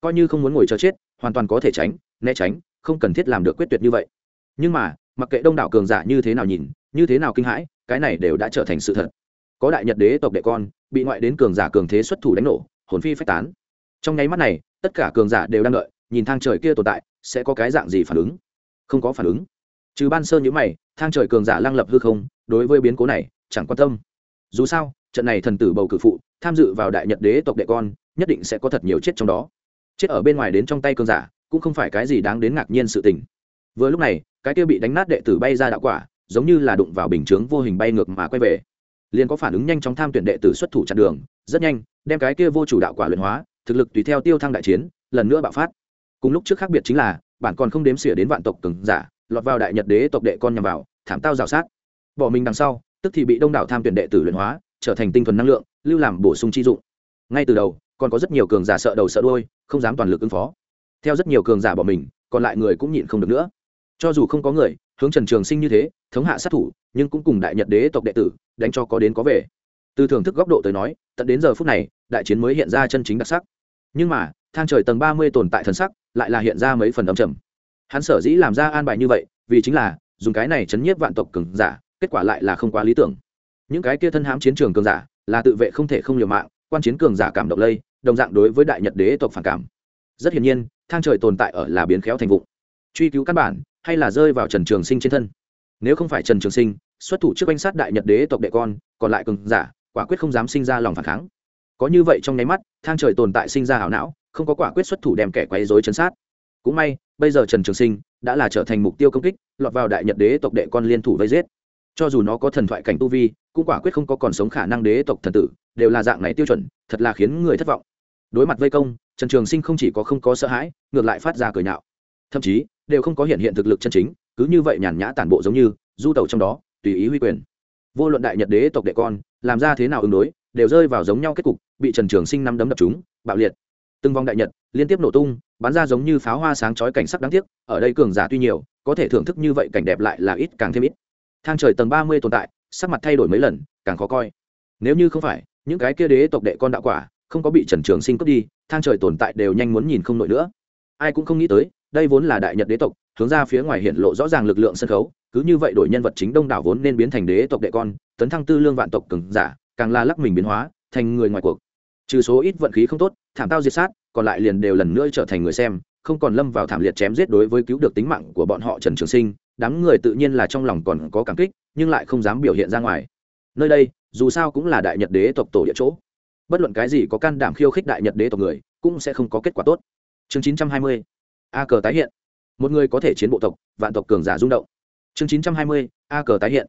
Coi như không muốn ngồi chờ chết, hoàn toàn có thể tránh, né tránh, không cần thiết làm được quyết tuyệt như vậy. Nhưng mà, mặc kệ đông đảo cường giả như thế nào nhìn, như thế nào kinh hãi, cái này đều đã trở thành sự thật. Có đại nhật đế tộc đệ con, bị ngoại đến cường giả cường thế xuất thủ đánh nổ, hồn phi phách tán. Trong nháy mắt này, tất cả cường giả đều đang đợi, nhìn thang trời kia tồn tại, sẽ có cái dạng gì phản ứng? Không có phản ứng. Trừ ban sơn nhữ mày, thang trời cường giả lăng lập hư không, đối với biến cố này, chẳng quan tâm dù sao, trận này thần tử bầu cử phụ, tham dự vào đại nhật đế tộc đệ con, nhất định sẽ có thật nhiều chết trong đó. Chết ở bên ngoài đến trong tay cường giả, cũng không phải cái gì đáng đến ngạc nhiên sự tình. Vừa lúc này, cái kia bị đánh nát đệ tử bay ra đạo quả, giống như là đụng vào bình chướng vô hình bay ngược mà quay về. Liền có phản ứng nhanh chóng tham tuyển đệ tử xuất thủ chặn đường, rất nhanh, đem cái kia vô chủ đạo quả luyện hóa, thực lực tùy theo tiêu thăng đại chiến, lần nữa bạo phát. Cùng lúc trước khác biệt chính là, bản còn không đếm xỉa đến vạn tộc cường giả, lọt vào đại nhật đế tộc đệ con nhằm vào, thảm tao rào sát. Bỏ mình đằng sau tức thì bị đông đảo tham tuyển đệ tử luyện hóa, trở thành tinh thuần năng lượng, lưu làm bổ sung chi dụng. Ngay từ đầu, còn có rất nhiều cường giả sợ đầu sợ đuôi, không dám toàn lực ứng phó. Theo rất nhiều cường giả bỏ mình, còn lại người cũng nhịn không được nữa. Cho dù không có người, hướng trần trường sinh như thế, thống hạ sát thủ, nhưng cũng cùng đại nhật đế tộc đệ tử, đánh cho có đến có về. Từ thưởng thức góc độ tới nói, tận đến giờ phút này, đại chiến mới hiện ra chân chính đặc sắc. Nhưng mà, thang trời tầng ba mươi tồn tại thần sắc, lại là hiện ra mấy phần âm trầm. Hắn sở dĩ làm ra an bài như vậy, vì chính là, dùng cái này chấn nhiếp vạn tộc cường giả kết quả lại là không quá lý tưởng. Những cái kia thân hãm chiến trường cường giả, là tự vệ không thể không liều mạng, quan chiến cường giả cảm động lây, đồng dạng đối với đại nhật đế tộc phản cảm. Rất hiển nhiên, thang trời tồn tại ở là biến khéo thành vụng. Truy cứu căn bản, hay là rơi vào trần trường sinh trên thân. Nếu không phải trần trường sinh, xuất thủ trước banh sát đại nhật đế tộc đệ con, còn lại cường giả, quả quyết không dám sinh ra lòng phản kháng. Có như vậy trong nháy mắt, thang trời tồn tại sinh ra hảo não, không có quả quyết xuất thủ đem kẻ quấy dối chấn sát. Cũng may, bây giờ trần trường sinh đã là trở thành mục tiêu công kích, lọt vào đại nhật đế tộc đệ con liên thủ vây giết cho dù nó có thần thoại cảnh tu vi, cũng quả quyết không có còn sống khả năng đế tộc thần tử, đều là dạng này tiêu chuẩn, thật là khiến người thất vọng. Đối mặt vây công, trần trường sinh không chỉ có không có sợ hãi, ngược lại phát ra cười nhạo. Thậm chí, đều không có hiện hiện thực lực chân chính, cứ như vậy nhàn nhã tản bộ giống như, du tẩu trong đó, tùy ý huy quyền. Vô luận đại nhật đế tộc đệ con, làm ra thế nào ứng đối, đều rơi vào giống nhau kết cục, bị trần trường sinh năm đấm đập chúng bạo liệt. Từng vòng đại nhật, liên tiếp nổ tung, bắn ra giống như pháo hoa sáng chói cảnh sắc đáng tiếc, ở đây cường giả tuy nhiều, có thể thưởng thức như vậy cảnh đẹp lại là ít càng thêm ít thang trời tầng ba mươi tồn tại, sắc mặt thay đổi mấy lần, càng khó coi. Nếu như không phải, những cái kia đế tộc đệ con đạo quả, không có bị trần trường sinh cướp đi, thang trời tồn tại đều nhanh muốn nhìn không nổi nữa. Ai cũng không nghĩ tới, đây vốn là đại nhật đế tộc, hướng ra phía ngoài hiện lộ rõ ràng lực lượng sân khấu, cứ như vậy đổi nhân vật chính đông đảo vốn nên biến thành đế tộc đệ con, tấn thăng tư lương vạn tộc cường giả, càng la lắc mình biến hóa, thành người ngoài cuộc. Trừ số ít vận khí không tốt, thảm tao diệt sát, còn lại liền đều lần nữa trở thành người xem, không còn lâm vào thảm liệt chém giết đối với cứu được tính mạng của bọn họ trần trường sinh đám người tự nhiên là trong lòng còn có cảm kích, nhưng lại không dám biểu hiện ra ngoài. Nơi đây, dù sao cũng là đại nhật đế tộc tổ địa chỗ. Bất luận cái gì có can đảm khiêu khích đại nhật đế tộc người, cũng sẽ không có kết quả tốt. Chương chín trăm hai mươi, a cờ tái hiện. Một người có thể chiến bộ tộc, vạn tộc cường giả rung động. Chương chín trăm hai mươi, a cờ tái hiện.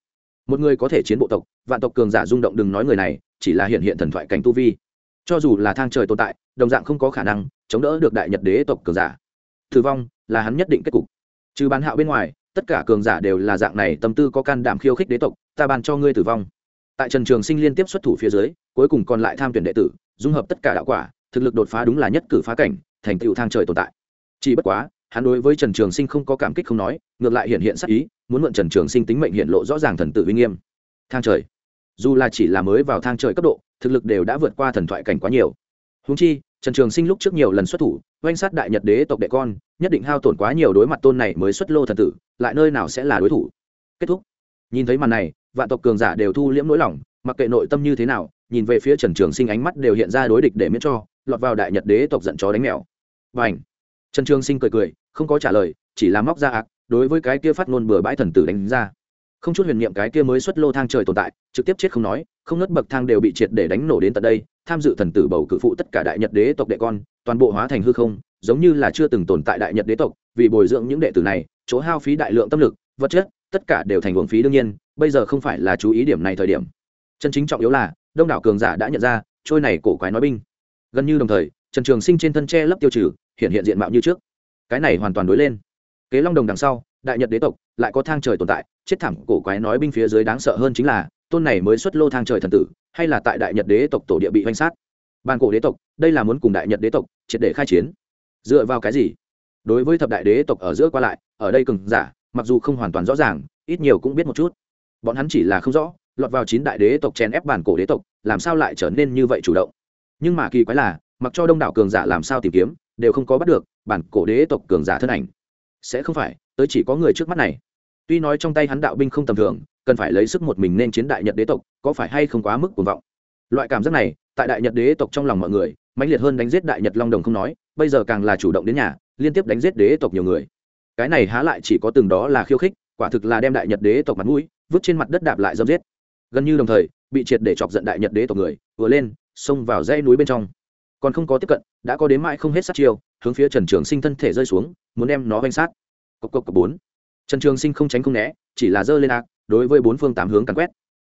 Một người có thể chiến bộ tộc, vạn tộc cường giả rung động đừng nói người này, chỉ là hiện hiện thần thoại cảnh tu vi. Cho dù là thang trời tồn tại, đồng dạng không có khả năng chống đỡ được đại nhật đế tộc cường giả. Tử vong là hắn nhất định kết cục. Trừ bán hạo bên ngoài tất cả cường giả đều là dạng này, tâm tư có can đảm khiêu khích đế tộc, ta ban cho ngươi tử vong. Tại trần trường sinh liên tiếp xuất thủ phía dưới, cuối cùng còn lại tham tuyển đệ tử, dung hợp tất cả đạo quả, thực lực đột phá đúng là nhất cử phá cảnh, thành tựu thang trời tồn tại. Chỉ bất quá, hắn đối với trần trường sinh không có cảm kích không nói, ngược lại hiện hiện sắc ý, muốn mượn trần trường sinh tính mệnh hiện lộ rõ ràng thần tự uy nghiêm. Thang trời. Dù là chỉ là mới vào thang trời cấp độ, thực lực đều đã vượt qua thần thoại cảnh quá nhiều. Húng chi trần trường sinh lúc trước nhiều lần xuất thủ, oanh sát đại nhật đế tộc đệ con, nhất định hao tổn quá nhiều đối mặt tôn này mới xuất lô thần tử, lại nơi nào sẽ là đối thủ? Kết thúc. Nhìn thấy màn này, vạn tộc cường giả đều thu liễm nỗi lòng, mặc kệ nội tâm như thế nào, nhìn về phía trần trường sinh ánh mắt đều hiện ra đối địch để miễn cho, lọt vào đại nhật đế tộc giận chó đánh mèo. Và ảnh trần trường sinh cười cười, không có trả lời, chỉ là móc ra ác đối với cái kia phát ngôn bừa bãi thần tử đánh ra không chút huyền niệm cái kia mới xuất lô thang trời tồn tại, trực tiếp chết không nói, không nứt bậc thang đều bị triệt để đánh nổ đến tận đây, tham dự thần tử bầu cử phụ tất cả đại nhật đế tộc đệ con, toàn bộ hóa thành hư không, giống như là chưa từng tồn tại đại nhật đế tộc, vì bồi dưỡng những đệ tử này, chỗ hao phí đại lượng tâm lực, vật chất, tất cả đều thành uổng phí đương nhiên, bây giờ không phải là chú ý điểm này thời điểm. Chân chính trọng yếu là, đông đảo cường giả đã nhận ra, trôi này cổ quái nói binh. Gần như đồng thời, trần trường sinh trên thân tre lấp tiêu trừ, hiện hiện diện mạo như trước. Cái này hoàn toàn đối lên. Kế long đồng đằng sau, đại nhật đế tộc, lại có thang trời tồn tại chết thảm cổ quái nói binh phía dưới đáng sợ hơn chính là, tôn này mới xuất lô thang trời thần tử, hay là tại đại nhật đế tộc tổ địa bị oanh sát. Bàn cổ đế tộc, đây là muốn cùng đại nhật đế tộc triệt để khai chiến. Dựa vào cái gì? Đối với thập đại đế tộc ở giữa qua lại, ở đây cường giả, mặc dù không hoàn toàn rõ ràng, ít nhiều cũng biết một chút. Bọn hắn chỉ là không rõ, lọt vào chín đại đế tộc chèn ép bản cổ đế tộc, làm sao lại trở nên như vậy chủ động? Nhưng mà kỳ quái là, mặc cho đông đảo cường giả làm sao tìm kiếm, đều không có bắt được bản cổ đế tộc cường giả thân ảnh. Sẽ không phải, tới chỉ có người trước mắt này tuy nói trong tay hắn đạo binh không tầm thường, cần phải lấy sức một mình nên chiến đại nhật đế tộc, có phải hay không quá mức cuồng vọng? Loại cảm giác này, tại đại nhật đế tộc trong lòng mọi người, mãnh liệt hơn đánh giết đại nhật long đồng không nói, bây giờ càng là chủ động đến nhà, liên tiếp đánh giết đế tộc nhiều người. Cái này há lại chỉ có từng đó là khiêu khích, quả thực là đem đại nhật đế tộc mặt mũi, vứt trên mặt đất đạp lại dâm giết. Gần như đồng thời, bị triệt để chọc giận đại nhật đế tộc người, vừa lên, xông vào dãy núi bên trong. Còn không có tiếp cận, đã có đến mãi không hết sát chiêu, hướng phía trần trường sinh thân thể rơi xuống, muốn đem nó vanh sát. Cốc cốc cốc bốn trần trường sinh không tránh không né, chỉ là giơ lên ác đối với bốn phương tám hướng càn quét.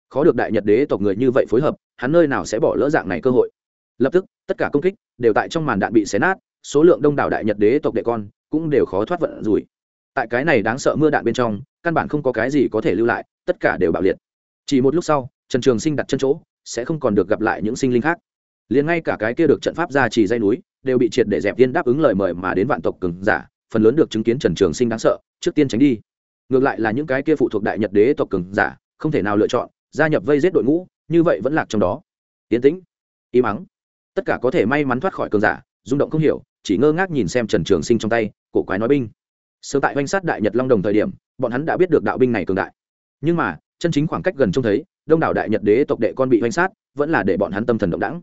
Khó được đại nhật đế tộc người như vậy phối hợp, hắn nơi nào sẽ bỏ lỡ dạng này cơ hội? Lập tức, tất cả công kích đều tại trong màn đạn bị xé nát, số lượng đông đảo đại nhật đế tộc đệ con cũng đều khó thoát vận rủi. Tại cái này đáng sợ mưa đạn bên trong, căn bản không có cái gì có thể lưu lại, tất cả đều bạo liệt. Chỉ một lúc sau, trần trường sinh đặt chân chỗ, sẽ không còn được gặp lại những sinh linh khác. Liền ngay cả cái kia được trận pháp ra chỉ dây núi, đều bị triệt để dẹp yên đáp ứng lời mời mà đến vạn tộc cường giả, phần lớn được chứng kiến trần trường sinh đáng sợ trước tiên tránh đi. Ngược lại là những cái kia phụ thuộc đại nhật đế tộc cường giả, không thể nào lựa chọn, gia nhập vây giết đội ngũ, như vậy vẫn lạc trong đó. Tiến tĩnh. Im mắng tất cả có thể may mắn thoát khỏi cường giả, rung động không hiểu, chỉ ngơ ngác nhìn xem trần trường sinh trong tay, cổ quái nói binh. Sớm tại oanh sát đại nhật long đồng thời điểm, bọn hắn đã biết được đạo binh này cường đại. Nhưng mà, chân chính khoảng cách gần trông thấy, đông đảo đại nhật đế tộc đệ con bị oanh sát, vẫn là để bọn hắn tâm thần động đẳng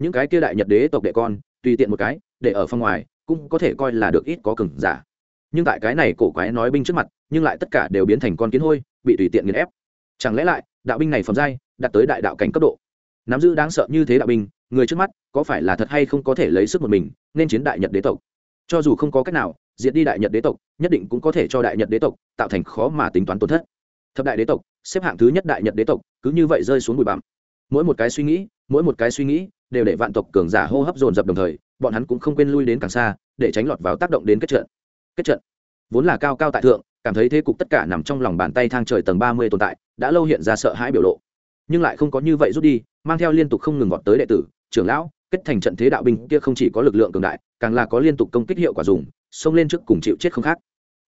những cái kia đại nhật đế tộc đệ con, tùy tiện một cái, để ở phong ngoài, cũng có thể coi là được ít có cường giả nhưng tại cái này cổ quái nói binh trước mặt, nhưng lại tất cả đều biến thành con kiến hôi, bị tùy tiện nghiền ép. Chẳng lẽ lại, đạo binh này phẩm giai, đạt tới đại đạo cảnh cấp độ? Nắm giữ đáng sợ như thế đạo binh, người trước mắt, có phải là thật hay không có thể lấy sức một mình, nên chiến đại nhật đế tộc? Cho dù không có cách nào, diệt đi đại nhật đế tộc, nhất định cũng có thể cho đại nhật đế tộc tạo thành khó mà tính toán tổn thất. Thập đại đế tộc, xếp hạng thứ nhất đại nhật đế tộc, cứ như vậy rơi xuống bụi bặm. Mỗi một cái suy nghĩ, mỗi một cái suy nghĩ, đều để vạn tộc cường giả hô hấp dồn dập đồng thời, bọn hắn cũng không quên lui đến càng xa, để tránh lọt vào tác động đến kết trận kết trận. Vốn là cao cao tại thượng, cảm thấy thế cục tất cả nằm trong lòng bàn tay thang trời tầng ba mươi tồn tại, đã lâu hiện ra sợ hãi biểu lộ. Nhưng lại không có như vậy rút đi, mang theo liên tục không ngừng gọt tới đệ tử, trưởng lão, kết thành trận thế đạo binh kia không chỉ có lực lượng cường đại, càng là có liên tục công kích hiệu quả dùng, xông lên trước cùng chịu chết không khác.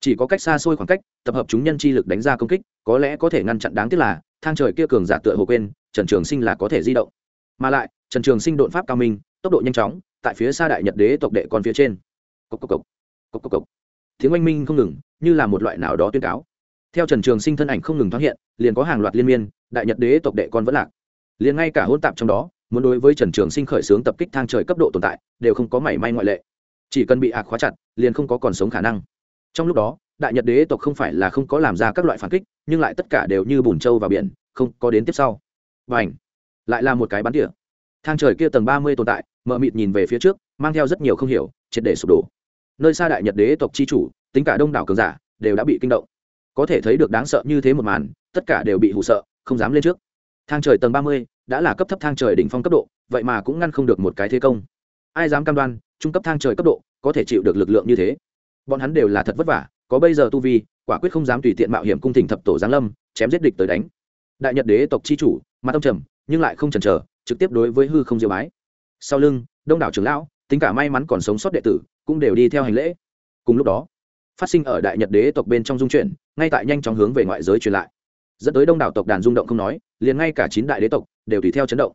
Chỉ có cách xa xôi khoảng cách, tập hợp chúng nhân chi lực đánh ra công kích, có lẽ có thể ngăn chặn đáng tiếc là, thang trời kia cường giả tựa hồ quên, trần trường sinh là có thể di động. Mà lại, trần trường sinh đột pháp cao minh, tốc độ nhanh chóng, tại phía xa đại nhật đế tộc đệ còn phía trên. Cốc cốc cốc. Cốc cốc cốc tiếng oanh minh không ngừng, như là một loại nào đó tuyên cáo. Theo trần trường sinh thân ảnh không ngừng thoát hiện, liền có hàng loạt liên miên, đại nhật đế tộc đệ con vẫn lạc. Liền ngay cả hôn tạp trong đó, muốn đối với trần trường sinh khởi xướng tập kích thang trời cấp độ tồn tại, đều không có mảy may ngoại lệ. Chỉ cần bị ạc khóa chặt, liền không có còn sống khả năng. Trong lúc đó, đại nhật đế tộc không phải là không có làm ra các loại phản kích, nhưng lại tất cả đều như bùn trâu vào biển, không có đến tiếp sau. Và ảnh lại là một cái bắn tỉa. Thang trời kia tầng ba mươi tồn tại mợ mịt nhìn về phía trước, mang theo rất nhiều không hiểu, triệt để sụp đổ nơi xa đại nhật đế tộc chi chủ, tính cả đông đảo cường giả, đều đã bị kinh động. Có thể thấy được đáng sợ như thế một màn, tất cả đều bị hụ sợ, không dám lên trước. Thang trời tầng ba mươi, đã là cấp thấp thang trời đỉnh phong cấp độ, vậy mà cũng ngăn không được một cái thế công. Ai dám cam đoan, trung cấp thang trời cấp độ có thể chịu được lực lượng như thế? Bọn hắn đều là thật vất vả, có bây giờ tu vi, quả quyết không dám tùy tiện mạo hiểm cung thỉnh thập tổ giáng lâm, chém giết địch tới đánh. Đại nhật đế tộc chi chủ, mặt ông trầm, nhưng lại không chần chờ, trực tiếp đối với hư không diêu bái. Sau lưng, đông đảo trưởng lão, tính cả may mắn còn sống sót đệ tử cũng đều đi theo hành lễ. Cùng lúc đó, phát sinh ở đại nhật đế tộc bên trong dung chuyển ngay tại nhanh chóng hướng về ngoại giới truyền lại. Dẫn tới đông đảo tộc đàn rung động không nói, liền ngay cả chín đại đế tộc đều tùy theo chấn động.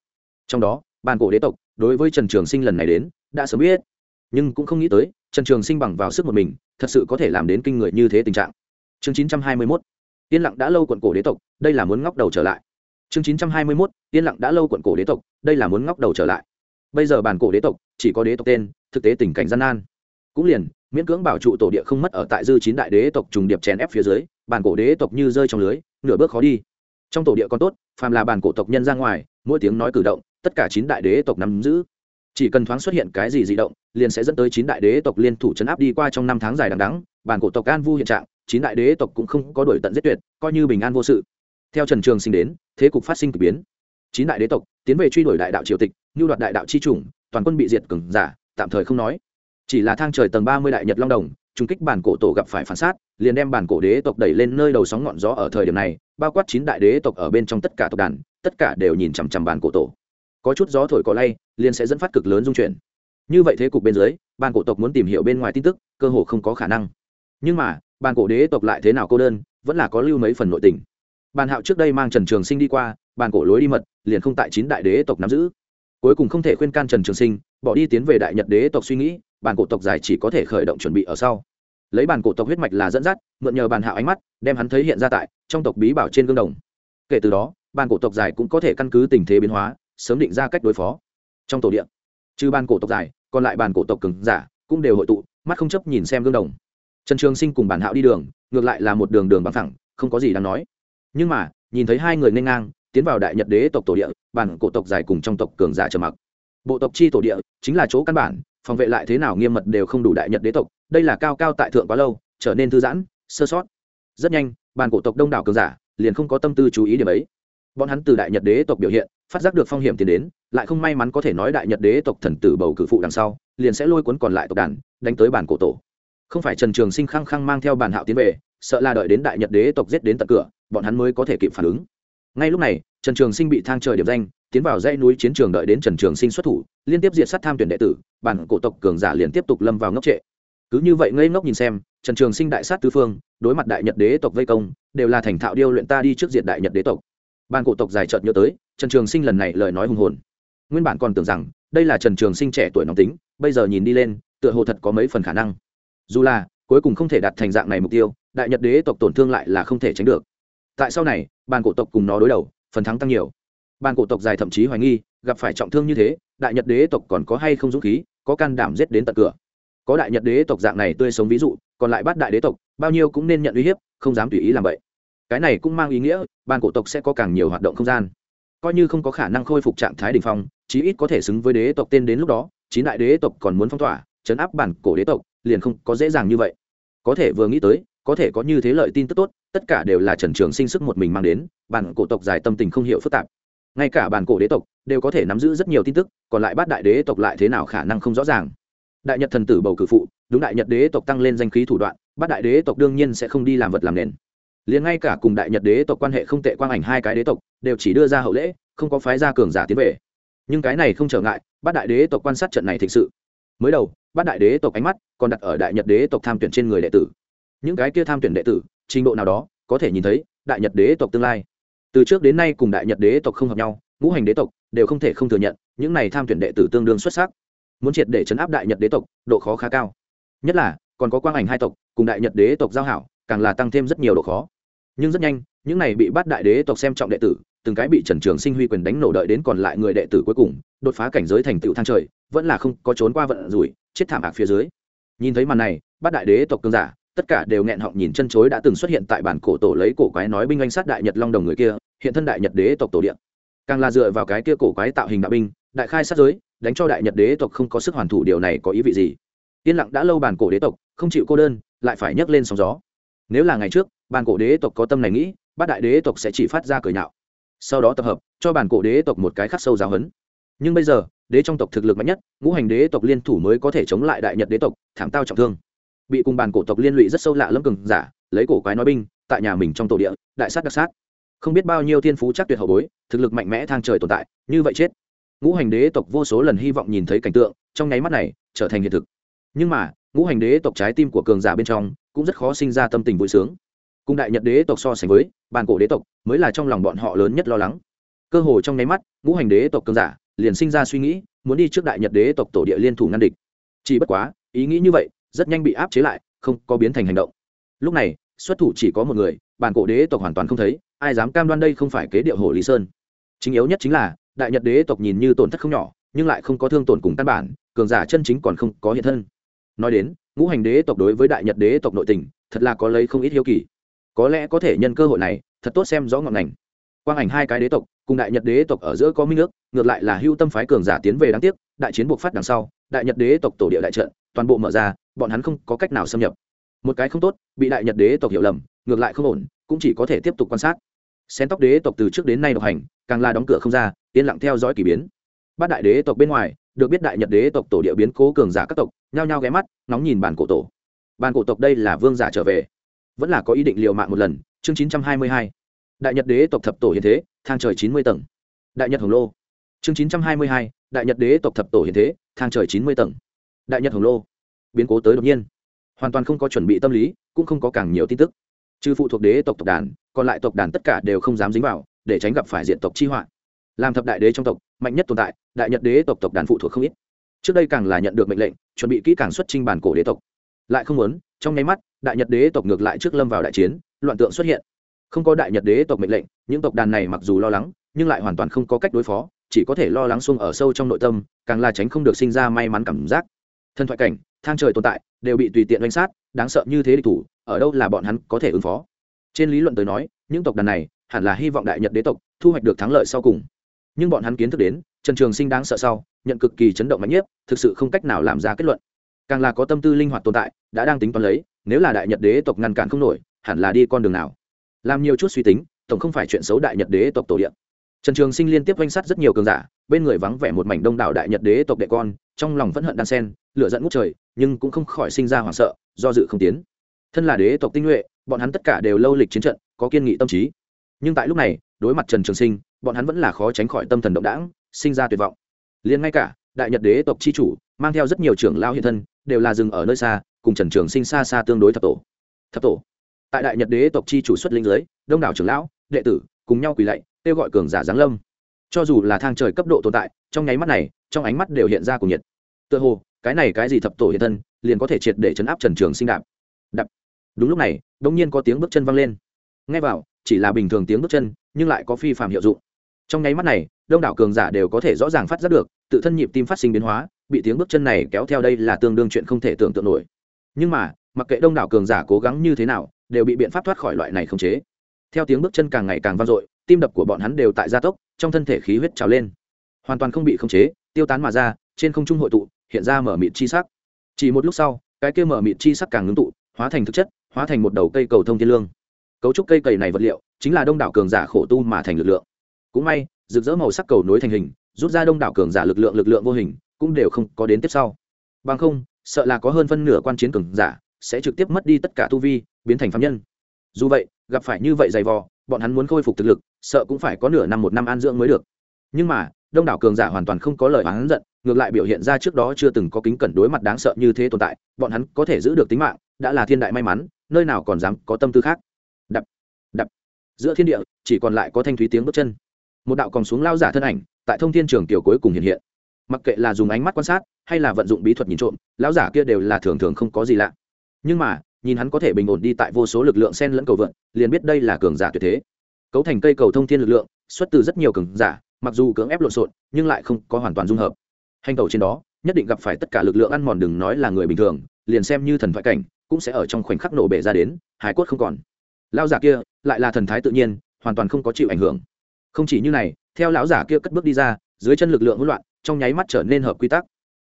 Trong đó, bàn cổ đế tộc, đối với trần trường sinh lần này đến, đã sớm biết. Nhưng cũng không nghĩ tới, trần trường sinh bằng vào sức một mình, thật sự có thể làm đến kinh người như thế tình trạng. Chương chín trăm hai mươi mốt, yên lặng đã lâu quận cổ đế tộc, đây là muốn ngóc đầu trở lại. Chương chín trăm hai mươi mốt, yên lặng đã lâu quận cổ đế tộc, đây là muốn ngóc đầu trở lại. Bây giờ bàn cổ đế tộc, chỉ có đế tộc tên, thực tế tình cảnh gian nan cũng liền, miễn cưỡng bảo trụ tổ địa không mất ở tại dư chín đại đế tộc trùng điệp chèn ép phía dưới, bản cổ đế tộc như rơi trong lưới, nửa bước khó đi. Trong tổ địa còn tốt, phàm là bản cổ tộc nhân ra ngoài, mỗi tiếng nói cử động, tất cả chín đại đế tộc nắm giữ. Chỉ cần thoáng xuất hiện cái gì di động, liền sẽ dẫn tới chín đại đế tộc liên thủ chấn áp đi qua trong năm tháng dài đằng đắng bản cổ tộc an vu hiện trạng, chín đại đế tộc cũng không có đổi tận giết tuyệt, coi như bình an vô sự. Theo trần trường sinh đến, thế cục phát sinh k ỳ biến. Chín đại đế tộc tiến về truy đuổi đại đạo triều tịch như đoạt đại đạo chi chủng, toàn quân bị diệt cừng giả, tạm thời không nói chỉ là thang trời tầng ba mươi đại nhật long đồng trung kích bản cổ tổ gặp phải phản sát, liền đem bản cổ đế tộc đẩy lên nơi đầu sóng ngọn gió ở thời điểm này, bao quát chín đại đế tộc ở bên trong tất cả tộc đàn, tất cả đều nhìn chằm chằm bản cổ tổ. Có chút gió thổi cỏ lay, liền sẽ dẫn phát cực lớn dung chuyển. Như vậy thế cục bên dưới, bản cổ tộc muốn tìm hiểu bên ngoài tin tức, cơ hồ không có khả năng. Nhưng mà, bản cổ đế tộc lại thế nào cô đơn, vẫn là có lưu mấy phần nội tình. Bản hạo trước đây mang trần trường sinh đi qua, bản cổ lối đi mật, liền không tại chín đại đế tộc nắm giữ. Cuối cùng không thể khuyên can trần trường sinh, bỏ đi tiến về đại nhật đế tộc suy nghĩ bản cổ tộc giải chỉ có thể khởi động chuẩn bị ở sau. Lấy bàn cổ tộc huyết mạch là dẫn dắt, mượn nhờ bàn hạo ánh mắt, đem hắn thấy hiện ra tại trong tộc bí bảo trên gương đồng. Kể từ đó, bản cổ tộc giải cũng có thể căn cứ tình thế biến hóa, sớm định ra cách đối phó. Trong tổ điện trừ bản cổ tộc giải, còn lại bàn cổ tộc cứng giả cũng đều hội tụ, mắt không chấp nhìn xem gương đồng. Trần trường sinh cùng bản hạo đi đường, ngược lại là một đường đường bằng thẳng không có gì đáng nói. Nhưng mà, nhìn thấy hai người nên ngang, tiến vào đại nhật đế tộc tổ địa, bản cổ tộc dài cùng trong tộc cường giả trầm mặc. Bộ tộc chi tổ địa chính là chỗ căn bản phòng vệ lại thế nào nghiêm mật đều không đủ đại nhật đế tộc, đây là cao cao tại thượng quá lâu, trở nên thư giãn, sơ sót. Rất nhanh, bàn cổ tộc đông đảo cường giả liền không có tâm tư chú ý điểm ấy. Bọn hắn từ đại nhật đế tộc biểu hiện, phát giác được phong hiểm tiến đến, lại không may mắn có thể nói đại nhật đế tộc thần tử bầu cử phụ đằng sau, liền sẽ lôi cuốn còn lại tộc đàn, đánh tới bản cổ tổ. Không phải trần trường sinh khăng khăng mang theo bản hạo tiến về, sợ là đợi đến đại nhật đế tộc giết đến tận cửa, bọn hắn mới có thể kịp phản ứng. Ngay lúc này, trần trường sinh bị thang trời điểm danh tiến vào dãy núi chiến trường đợi đến trần trường sinh xuất thủ, liên tiếp diệt sát tham tuyển đệ tử, bản cổ tộc cường giả liền tiếp tục lâm vào ngốc trệ. Cứ như vậy ngây ngốc nhìn xem, trần trường sinh đại sát tứ phương, đối mặt đại nhật đế tộc vây công, đều là thành thạo điêu luyện ta đi trước diện đại nhật đế tộc. Bản cổ tộc dài chợt nhớ tới, trần trường sinh lần này lời nói hùng hồn. Nguyên bản còn tưởng rằng, đây là trần trường sinh trẻ tuổi nóng tính, bây giờ nhìn đi lên, tựa hồ thật có mấy phần khả năng. Dù là, cuối cùng không thể đạt thành dạng này mục tiêu, đại nhật đế tộc tổn thương lại là không thể tránh được. Tại sau này bàn cổ tộc cùng nó đối đầu, phần thắng tăng nhiều bàn cổ tộc dài thậm chí hoài nghi, gặp phải trọng thương như thế, đại nhật đế tộc còn có hay không dũng khí, có can đảm giết đến tận cửa. Có đại nhật đế tộc dạng này tươi sống ví dụ, còn lại bắt đại đế tộc, bao nhiêu cũng nên nhận uy hiếp, không dám tùy ý làm vậy. Cái này cũng mang ý nghĩa, bàn cổ tộc sẽ có càng nhiều hoạt động không gian. Coi như không có khả năng khôi phục trạng thái đ ỉ n h phong, chí ít có thể xứng với đế tộc tên đến lúc đó, chín đại đế tộc còn muốn phong tỏa, chấn áp bản cổ đế tộc, liền không có dễ dàng như vậy. Có thể vừa nghĩ tới, có thể có như thế lợi tin tức tốt, tất cả đều là trần trường sinh sức một mình mang đến, bản cổ tộc dài tâm tình không hiểu phức tạp ngay cả bản cổ đế tộc đều có thể nắm giữ rất nhiều tin tức, còn lại bát đại đế tộc lại thế nào khả năng không rõ ràng. Đại nhật thần tử bầu cử phụ, đúng đại nhật đế tộc tăng lên danh khí thủ đoạn, bát đại đế tộc đương nhiên sẽ không đi làm vật làm nền. Liền ngay cả cùng đại nhật đế tộc quan hệ không tệ quang ảnh hai cái đế tộc, đều chỉ đưa ra hậu lễ, không có phái gia cường giả tiến về. Nhưng cái này không trở ngại, bát đại đế tộc quan sát trận này thực sự. Mới đầu, bát đại đế tộc ánh mắt còn đặt ở đại nhật đế tộc tham tuyển trên người đệ tử. Những cái kia tham tuyển đệ tử, trình độ nào đó, có thể nhìn thấy đại nhật đế tộc tương lai từ trước đến nay cùng đại nhật đế tộc không hợp nhau, ngũ hành đế tộc đều không thể không thừa nhận, những này tham tuyển đệ tử tương đương xuất sắc. Muốn triệt để chấn áp đại nhật đế tộc, độ khó khá cao. Nhất là, còn có quang ảnh hai tộc, cùng đại nhật đế tộc giao hảo, càng là tăng thêm rất nhiều độ khó. Nhưng rất nhanh, những này bị bắt đại đế tộc xem trọng đệ tử, từng cái bị trần trường sinh huy quyền đánh nổ đợi đến còn lại người đệ tử cuối cùng, đột phá cảnh giới thành tựu thang trời, vẫn là không có trốn qua vận rủi, chết thảm ạc phía dưới. Nhìn thấy màn này, bắt đại đế tộc cương giả tất cả đều nghẹn họng nhìn chân chối đã từng xuất hiện tại bản cổ tổ lấy cổ quái nói binh anh sát đại nhật long đồng người kia, hiện thân đại nhật đế tộc tổ điện càng là dựa vào cái kia cổ quái tạo hình đạo binh, đại khai sát giới, đánh cho đại nhật đế tộc không có sức hoàn thủ điều này có ý vị gì. Yên lặng đã lâu bản cổ đế tộc, không chịu cô đơn, lại phải nhấc lên sóng gió. Nếu là ngày trước, bản cổ đế tộc có tâm này nghĩ, bát đại đế tộc sẽ chỉ phát ra cười nhạo. Sau đó tập hợp, cho bản cổ đế tộc một cái khắc sâu giáo hấn nhưng bây giờ, đế trong tộc thực lực mạnh nhất, ngũ hành đế tộc liên thủ mới có thể chống lại đại nhật đế tộc, thảm tao trọng thương bị cùng bản cổ tộc liên lụy rất sâu lạ lâm cường giả, lấy cổ quái nói binh, tại nhà mình trong tổ địa, đại sát đặc sát. Không biết bao nhiêu thiên phú chắc tuyệt hậu bối, thực lực mạnh mẽ thang trời tồn tại, như vậy chết. Ngũ hành đế tộc vô số lần hy vọng nhìn thấy cảnh tượng, trong nháy mắt này, trở thành hiện thực. Nhưng mà, ngũ hành đế tộc trái tim của cường giả bên trong, cũng rất khó sinh ra tâm tình vui sướng. Cùng đại nhật đế tộc so sánh với, bàn cổ đế tộc mới là trong lòng bọn họ lớn nhất lo lắng. Cơ hồ trong nháy mắt, ngũ hành đế tộc cường giả liền sinh ra suy nghĩ, muốn đi trước đại nhật đế tộc tổ địa liên thủ ngăn địch. Chỉ bất quá, ý nghĩ như vậy rất nhanh bị áp chế lại, không có biến thành hành động. Lúc này, xuất thủ chỉ có một người, bản cổ đế tộc hoàn toàn không thấy, ai dám cam đoan đây không phải kế điệu hồ lý sơn. Chính yếu nhất chính là, đại nhật đế tộc nhìn như tổn thất không nhỏ, nhưng lại không có thương tổn cùng căn bản, cường giả chân chính còn không có hiện thân. Nói đến, ngũ hành đế tộc đối với đại nhật đế tộc nội tình, thật là có lấy không ít hiếu kỳ. Có lẽ có thể nhân cơ hội này, thật tốt xem rõ ngọn ngành. Quang ảnh hai cái đế tộc, cùng đại nhật đế tộc ở giữa có minh nước ngược lại là hưu tâm phái cường giả tiến về đáng tiếc, đại chiến buộc phát đằng sau, đại nhật đế tộc tổ địa đại trận, toàn bộ mở ra bọn hắn không có cách nào xâm nhập. Một cái không tốt, bị đại nhật đế tộc hiểu lầm, ngược lại không ổn, cũng chỉ có thể tiếp tục quan sát. Xén tóc đế tộc từ trước đến nay độc hành, càng là đóng cửa không ra, yên lặng theo dõi k ỳ biến. Bát đại đế tộc bên ngoài, được biết đại nhật đế tộc tổ địa biến cố cường giả các tộc, nhao nhao ghé mắt nóng nhìn bản cổ tổ. Bản cổ tộc đây là vương giả trở về. Vẫn là có ý định liều mạng một lần, chương chín trăm hai mươi hai. Đại nhật đế tộc thập tổ hiện thế, thang trời chín mươi tầng. Đại nhật hồng lô. Chương chín trăm hai mươi hai, đại nhật đế tộc thập tổ hiện thế, thang trời chín mươi tầng. Đại nhật hồng lô biến cố tới đột nhiên. Hoàn toàn không có chuẩn bị tâm lý, cũng không có càng nhiều tin tức. Trừ phụ thuộc đế tộc tộc đàn, còn lại tộc đàn tất cả đều không dám dính vào, để tránh gặp phải diện tộc chi họa. Làm thập đại đế trong tộc, mạnh nhất tồn tại, đại nhật đế tộc tộc đàn phụ thuộc không ít. Trước đây càng là nhận được mệnh lệnh, chuẩn bị kỹ càng xuất trình bản cổ đế tộc. Lại không muốn, trong nháy mắt, đại nhật đế tộc ngược lại trước lâm vào đại chiến, loạn tượng xuất hiện. Không có đại nhật đế tộc mệnh lệnh, những tộc đàn này mặc dù lo lắng, nhưng lại hoàn toàn không có cách đối phó, chỉ có thể lo lắng xuông ở sâu trong nội tâm, càng là tránh không được sinh ra may mắn cảm giác. Thân thoại cảnh thang trời tồn tại, đều bị tùy tiện đánh sát, đáng sợ như thế địch thủ, ở đâu là bọn hắn có thể ứng phó? Trên lý luận tới nói, những tộc đàn này hẳn là hy vọng đại nhật đế tộc thu hoạch được thắng lợi sau cùng. Nhưng bọn hắn kiến thức đến, trần trường sinh đáng sợ sau, nhận cực kỳ chấn động mạnh nhất, thực sự không cách nào làm ra kết luận. Càng là có tâm tư linh hoạt tồn tại, đã đang tính toán lấy, nếu là đại nhật đế tộc ngăn cản không nổi, hẳn là đi con đường nào? Làm nhiều chút suy tính, tổng không phải chuyện xấu đại nhật đế tộc tổ điện trần trường sinh liên tiếp oanh sát rất nhiều cường giả, bên người vắng vẻ một mảnh đông đảo đại nhật đế tộc đệ con, trong lòng vẫn hận đan sen, lửa dẫn ngút trời, nhưng cũng không khỏi sinh ra hoảng sợ, do dự không tiến. Thân là đế tộc tinh nhuệ, bọn hắn tất cả đều lâu lịch chiến trận, có kiên nghị tâm trí. Nhưng tại lúc này, đối mặt trần trường sinh, bọn hắn vẫn là khó tránh khỏi tâm thần động đãng, sinh ra tuyệt vọng. Liền ngay cả, đại nhật đế tộc c h i chủ, mang theo rất nhiều trưởng lao hiện thân, đều là dừng ở nơi xa, cùng trần trường sinh xa xa tương đối thập tổ. Thập tổ. Tại đại nhật đế tộc c h i chủ xuất linh giới đông đảo trưởng lão, đệ tử, cùng nhau quỳ lạy kêu gọi cường giả giáng lâm. Cho dù là thang trời cấp độ tồn tại, trong nháy mắt này, trong ánh mắt đều hiện ra cùng nhiệt. Tựa hồ, cái này cái gì thập tổ hiện thân, liền có thể triệt để chấn áp trần trường sinh đạp. Đạp. Đúng lúc này đ ỗ n g nhiên có tiếng bước chân văng lên. Ngay vào, chỉ là bình thường tiếng bước chân, nhưng lại có phi phạm hiệu dụng. Trong nháy mắt này, đông đảo cường giả đều có thể rõ ràng phát giác được, tự thân nhịp tim phát sinh biến hóa, bị tiếng bước chân này kéo theo đây là tương đương chuyện không thể tưởng tượng nổi. Nhưng mà, mặc kệ đông đảo cường giả cố gắng như thế nào, đều bị biện pháp thoát khỏi loại này khống chế. Theo tiếng bước chân càng ngày càng vang dội tim đập của bọn hắn đều tại gia tốc, trong thân thể khí huyết trào lên. Hoàn toàn không bị khống chế, tiêu tán mà ra, trên không trung hội tụ, hiện ra mở mịt chi sắc. Chỉ một lúc sau, cái kia mở mịt chi sắc càng ngưng tụ, hóa thành thực chất, hóa thành một đầu cây cầu thông thiên lương. Cấu trúc cây cầy này vật liệu, chính là đông đảo cường giả khổ tu mà thành lực lượng. Cũng may, rực rỡ màu sắc cầu nối thành hình, rút ra đông đảo cường giả lực lượng lực lượng vô hình, cũng đều không có đến tiếp sau. Bằng không, sợ là có hơn phân nửa quan chiến cường giả sẽ trực tiếp mất đi tất cả tu vi, biến thành phạm nhân. Dù vậy, gặp phải như vậy dày vò bọn hắn muốn khôi phục thực lực, sợ cũng phải có nửa năm một năm an dưỡng mới được. Nhưng mà, đông đảo cường giả hoàn toàn không có lời oán giận, ngược lại biểu hiện ra trước đó chưa từng có kính cẩn đối mặt đáng sợ như thế tồn tại, bọn hắn có thể giữ được tính mạng, đã là thiên đại may mắn, nơi nào còn dám có tâm tư khác. Đập đập. Giữa thiên địa, chỉ còn lại có thanh thúy tiếng bước chân. Một đạo còn xuống lao giả thân ảnh, tại thông thiên trường tiểu cuối cùng hiện hiện. Mặc kệ là dùng ánh mắt quan sát, hay là vận dụng bí thuật nhìn trộm, lão giả kia đều là thường thường không có gì lạ. Nhưng mà nhìn hắn có thể bình ổn đi tại vô số lực lượng sen lẫn cầu vượn, liền biết đây là cường giả tuyệt thế. Cấu thành cây cầu thông thiên lực lượng, xuất từ rất nhiều cường giả, mặc dù cưỡng ép lộn xộn, nhưng lại không có hoàn toàn dung hợp. Hành cầu trên đó, nhất định gặp phải tất cả lực lượng ăn mòn đừng nói là người bình thường, liền xem như thần thoại cảnh, cũng sẽ ở trong khoảnh khắc nổ bể ra đến, hải cốt không còn. Lao giả kia, lại là thần thái tự nhiên, hoàn toàn không có chịu ảnh hưởng. Không chỉ như này, theo lão giả kia cất bước đi ra, dưới chân lực lượng hỗn loạn, trong nháy mắt trở nên hợp quy tắc.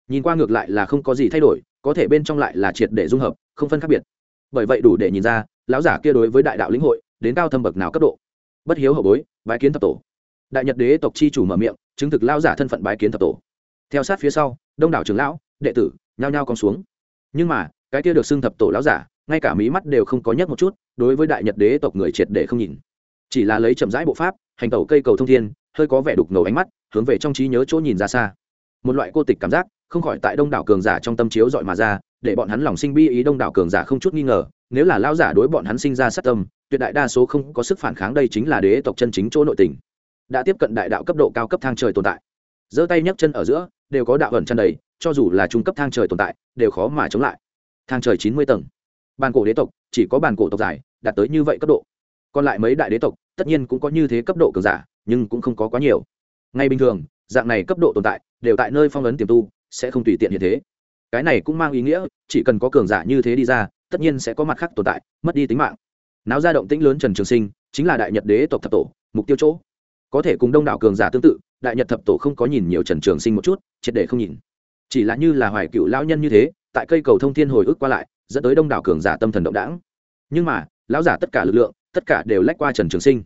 Nhìn qua ngược lại là không có gì thay đổi, có thể bên trong lại là triệt để dung hợp, không phân khác biệt bởi vậy đủ để nhìn ra, lão giả kia đối với đại đạo lĩnh hội, đến cao thâm bậc nào cấp độ. Bất hiếu hậu bối, bái kiến thập tổ. Đại nhật đế tộc chi chủ mở miệng, chứng thực lão giả thân phận bái kiến thập tổ. Theo sát phía sau, đông đảo trưởng lão, đệ tử, nhao nhao cong xuống. Nhưng mà, cái kia được xưng thập tổ lão giả, ngay cả mí mắt đều không có nhấc một chút, đối với đại nhật đế tộc người triệt để không nhìn. Chỉ là lấy chậm rãi bộ pháp, hành tẩu cây cầu thông thiên, hơi có vẻ đục ngầu ánh mắt, hướng về trong trí nhớ chỗ nhìn ra xa. Một loại cô tịch cảm giác không khỏi tại đông đảo cường giả trong tâm chiếu dọi mà ra, để bọn hắn lòng sinh bi ý đông đảo cường giả không chút nghi ngờ, nếu là lao giả đối bọn hắn sinh ra sát tâm, tuyệt đại đa số không có sức phản kháng đây chính là đế tộc chân chính chỗ nội tình. Đã tiếp cận đại đạo cấp độ cao cấp thang trời tồn tại. Giơ tay nhấc chân ở giữa, đều có đạo ẩn chân đầy, cho dù là trung cấp thang trời tồn tại, đều khó mà chống lại. Thang trời chín mươi tầng. Bàn cổ đế tộc, chỉ có bàn cổ tộc giải đạt tới như vậy cấp độ. Còn lại mấy đại đế tộc, tất nhiên cũng có như thế cấp độ cường giả, nhưng cũng không có quá nhiều. Ngay bình thường, dạng này cấp độ tồn tại, đều tại nơi phong ấn tiềm tu sẽ không tùy tiện như thế. Cái này cũng mang ý nghĩa, chỉ cần có cường giả như thế đi ra, tất nhiên sẽ có mặt khác tồn tại, mất đi tính mạng. Náo ra động tĩnh lớn trần trường sinh, chính là đại nhật đế tộc thập tổ, mục tiêu chỗ. Có thể cùng đông đảo cường giả tương tự, đại nhật thập tổ không có nhìn nhiều trần trường sinh một chút, triệt để không nhìn. Chỉ là như là hoài cựu lão nhân như thế, tại cây cầu thông thiên hồi ức qua lại, dẫn tới đông đảo cường giả tâm thần động đảng nhưng mà, lão giả tất cả lực lượng, tất cả đều lách qua trần trường sinh.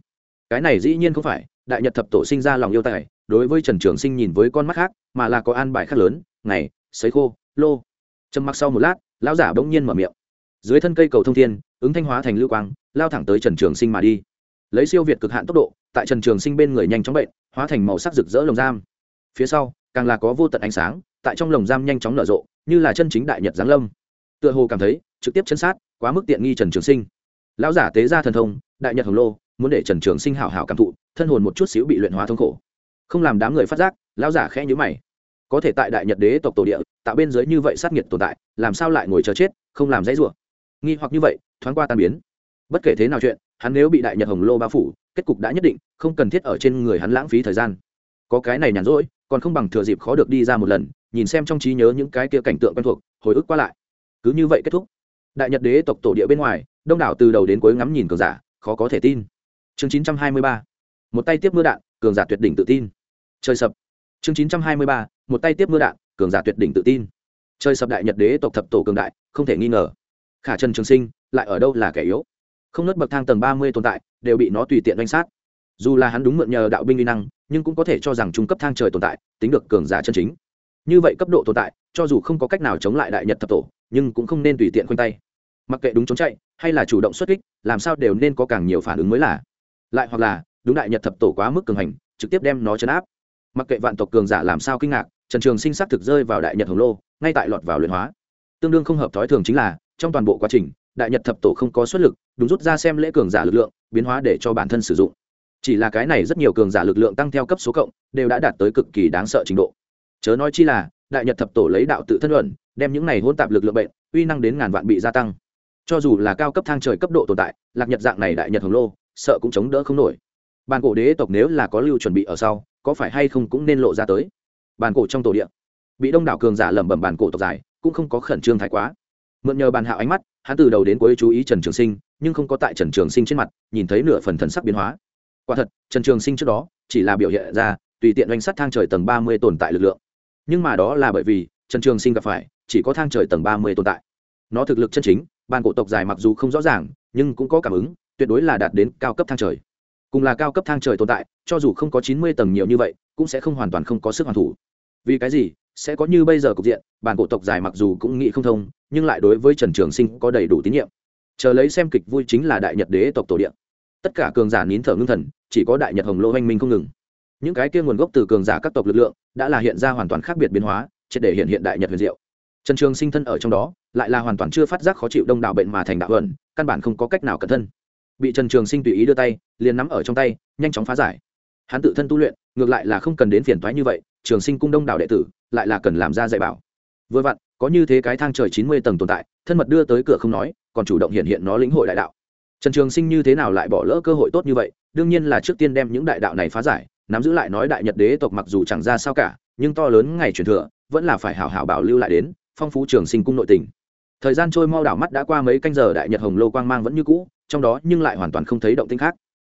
Cái này dĩ nhiên không phải, đại nhật thập tổ sinh ra lòng yêu tài, đối với trần trường sinh nhìn với con mắt khác, mà là có an bài khác lớn ngày, sấy khô, lô. Trầm mặc sau một lát, lão giả bỗng nhiên mở miệng. Dưới thân cây cầu thông thiên, ứng thanh hóa thành lưu quang, lao thẳng tới trần trường sinh mà đi. Lấy siêu việt cực hạn tốc độ, tại trần trường sinh bên người nhanh chóng bệnh, hóa thành màu sắc rực rỡ lồng giam. Phía sau, càng là có vô tận ánh sáng, tại trong lồng giam nhanh chóng nở rộ, như là chân chính đại nhật giáng lâm. Tựa hồ cảm thấy, trực tiếp chân sát, quá mức tiện nghi trần trường sinh. Lão giả tế ra thần thông, đại nhật hồng lô, muốn để trần trường sinh hảo hảo cảm thụ, thân hồn một chút xíu bị luyện hóa thống khổ. Không làm đám người phát giác, lão giả khẽ nhữ mày có thể tại đại nhật đế tộc tổ địa, tạo bên dưới như vậy sát nghiệt tồn tại, làm sao lại ngồi chờ chết, không làm dãy rủa? Nghi hoặc như vậy, thoáng qua tan biến. Bất kể thế nào chuyện, hắn nếu bị đại nhật hồng lô bao phủ, kết cục đã nhất định, không cần thiết ở trên người hắn lãng phí thời gian. Có cái này nhàn rỗi, còn không bằng thừa dịp khó được đi ra một lần, nhìn xem trong trí nhớ những cái kia cảnh tượng quen thuộc, hồi ức qua lại. Cứ như vậy kết thúc. Đại nhật đế tộc tổ địa bên ngoài, đông đảo từ đầu đến cuối ngắm nhìn cường giả, khó có thể tin. Chương chín trăm hai mươi ba. Một tay tiếp mưa đạn, cường giả tuyệt đỉnh tự tin. Trời sập. Chương chín trăm hai mươi ba một tay tiếp mưa đạn, cường giả tuyệt đỉnh tự tin. Chơi sập đại nhật đế tộc thập tổ cường đại, không thể nghi ngờ. Khả trần trường sinh, lại ở đâu là kẻ yếu? Không nớt bậc thang tầng ba mươi tồn tại, đều bị nó tùy tiện đánh sát. Dù là hắn đúng mượn nhờ đạo binh uy năng, nhưng cũng có thể cho rằng trung cấp thang trời tồn tại, tính được cường giả chân chính. Như vậy cấp độ tồn tại, cho dù không có cách nào chống lại đại nhật thập tổ, nhưng cũng không nên tùy tiện khoanh tay. Mặc kệ đúng chống chạy, hay là chủ động xuất kích, làm sao đều nên có càng nhiều phản ứng mới là. Lại hoặc là, đúng đại nhật thập tổ quá mức cường hành, trực tiếp đem nó chấn áp mặc kệ vạn tộc cường giả làm sao kinh ngạc, trần trường sinh sắc thực rơi vào đại nhật hồng lô, ngay tại lọt vào luyện hóa. Tương đương không hợp thói thường chính là, trong toàn bộ quá trình, đại nhật thập tổ không có xuất lực, đúng rút ra xem lễ cường giả lực lượng, biến hóa để cho bản thân sử dụng. Chỉ là cái này rất nhiều cường giả lực lượng tăng theo cấp số cộng, đều đã đạt tới cực kỳ đáng sợ trình độ. Chớ nói chi là, đại nhật thập tổ lấy đạo tự thân luận, đem những này hôn tạp lực lượng bệnh, uy năng đến ngàn vạn bị gia tăng. Cho dù là cao cấp thang trời cấp độ tồn tại, lạc nhật dạng này đại nhật hồng lô, sợ cũng chống đỡ không nổi bàn cổ đế tộc nếu là có lưu chuẩn bị ở sau, có phải hay không cũng nên lộ ra tới. Bàn cổ trong tổ địa. Bị đông đảo cường giả lẩm bẩm bàn cổ tộc dài cũng không có khẩn trương thái quá. Mượn nhờ bàn hạo ánh mắt, hắn từ đầu đến cuối chú ý trần trường sinh, nhưng không có tại trần trường sinh trên mặt, nhìn thấy nửa phần thần sắc biến hóa. Quả thật, trần trường sinh trước đó, chỉ là biểu hiện ra, tùy tiện doanh sắt thang trời tầng ba mươi tồn tại lực lượng. Nhưng mà đó là bởi vì, trần trường sinh gặp phải, chỉ có thang trời tầng ba mươi tồn tại. Nó thực lực chân chính bàn cổ tộc dài mặc dù không rõ ràng, nhưng cũng có cảm ứng, tuyệt đối là đạt đến cao cấp thang trời cùng là cao cấp thang trời tồn tại, cho dù không có chín mươi tầng nhiều như vậy, cũng sẽ không hoàn toàn không có sức hoàn thủ. Vì cái gì? Sẽ có như bây giờ cục diện, bản cổ tộc dài mặc dù cũng nghĩ không thông, nhưng lại đối với trần trường sinh có đầy đủ tín nhiệm. Chờ lấy xem kịch vui chính là đại nhật đế tộc tổ điện. Tất cả cường giả nín thở ngưng thần, chỉ có đại nhật hồng lô oanh minh không ngừng. Những cái kia nguồn gốc từ cường giả các tộc lực lượng, đã là hiện ra hoàn toàn khác biệt biến hóa, triệt để hiện hiện đại nhật huyền diệu. Trần trường sinh thân ở trong đó, lại là hoàn toàn chưa phát giác khó chịu đông đảo bệnh mà thành đạo ẩn căn bản không có cách nào cẩn thân bị trần trường sinh tùy ý đưa tay, liền nắm ở trong tay, nhanh chóng phá giải. Hắn tự thân tu luyện, ngược lại là không cần đến phiền toái như vậy, trường sinh cung đông đảo đệ tử, lại là cần làm ra dạy bảo. Vừa vặn, có như thế cái thang trời chín mươi tầng tồn tại, thân mật đưa tới cửa không nói, còn chủ động hiện hiện nó lĩnh hội đại đạo. Trần trường sinh như thế nào lại bỏ lỡ cơ hội tốt như vậy, đương nhiên là trước tiên đem những đại đạo này phá giải, nắm giữ lại nói đại nhật đế tộc mặc dù chẳng ra sao cả, nhưng to lớn ngày truyền thừa, vẫn là phải hảo hảo bảo lưu lại đến, phong phú trường sinh cung nội tình. Thời gian trôi mau đảo mắt đã qua mấy canh giờ đại nhật hồng lô quang mang vẫn như cũ trong đó nhưng lại hoàn toàn không thấy động tĩnh khác.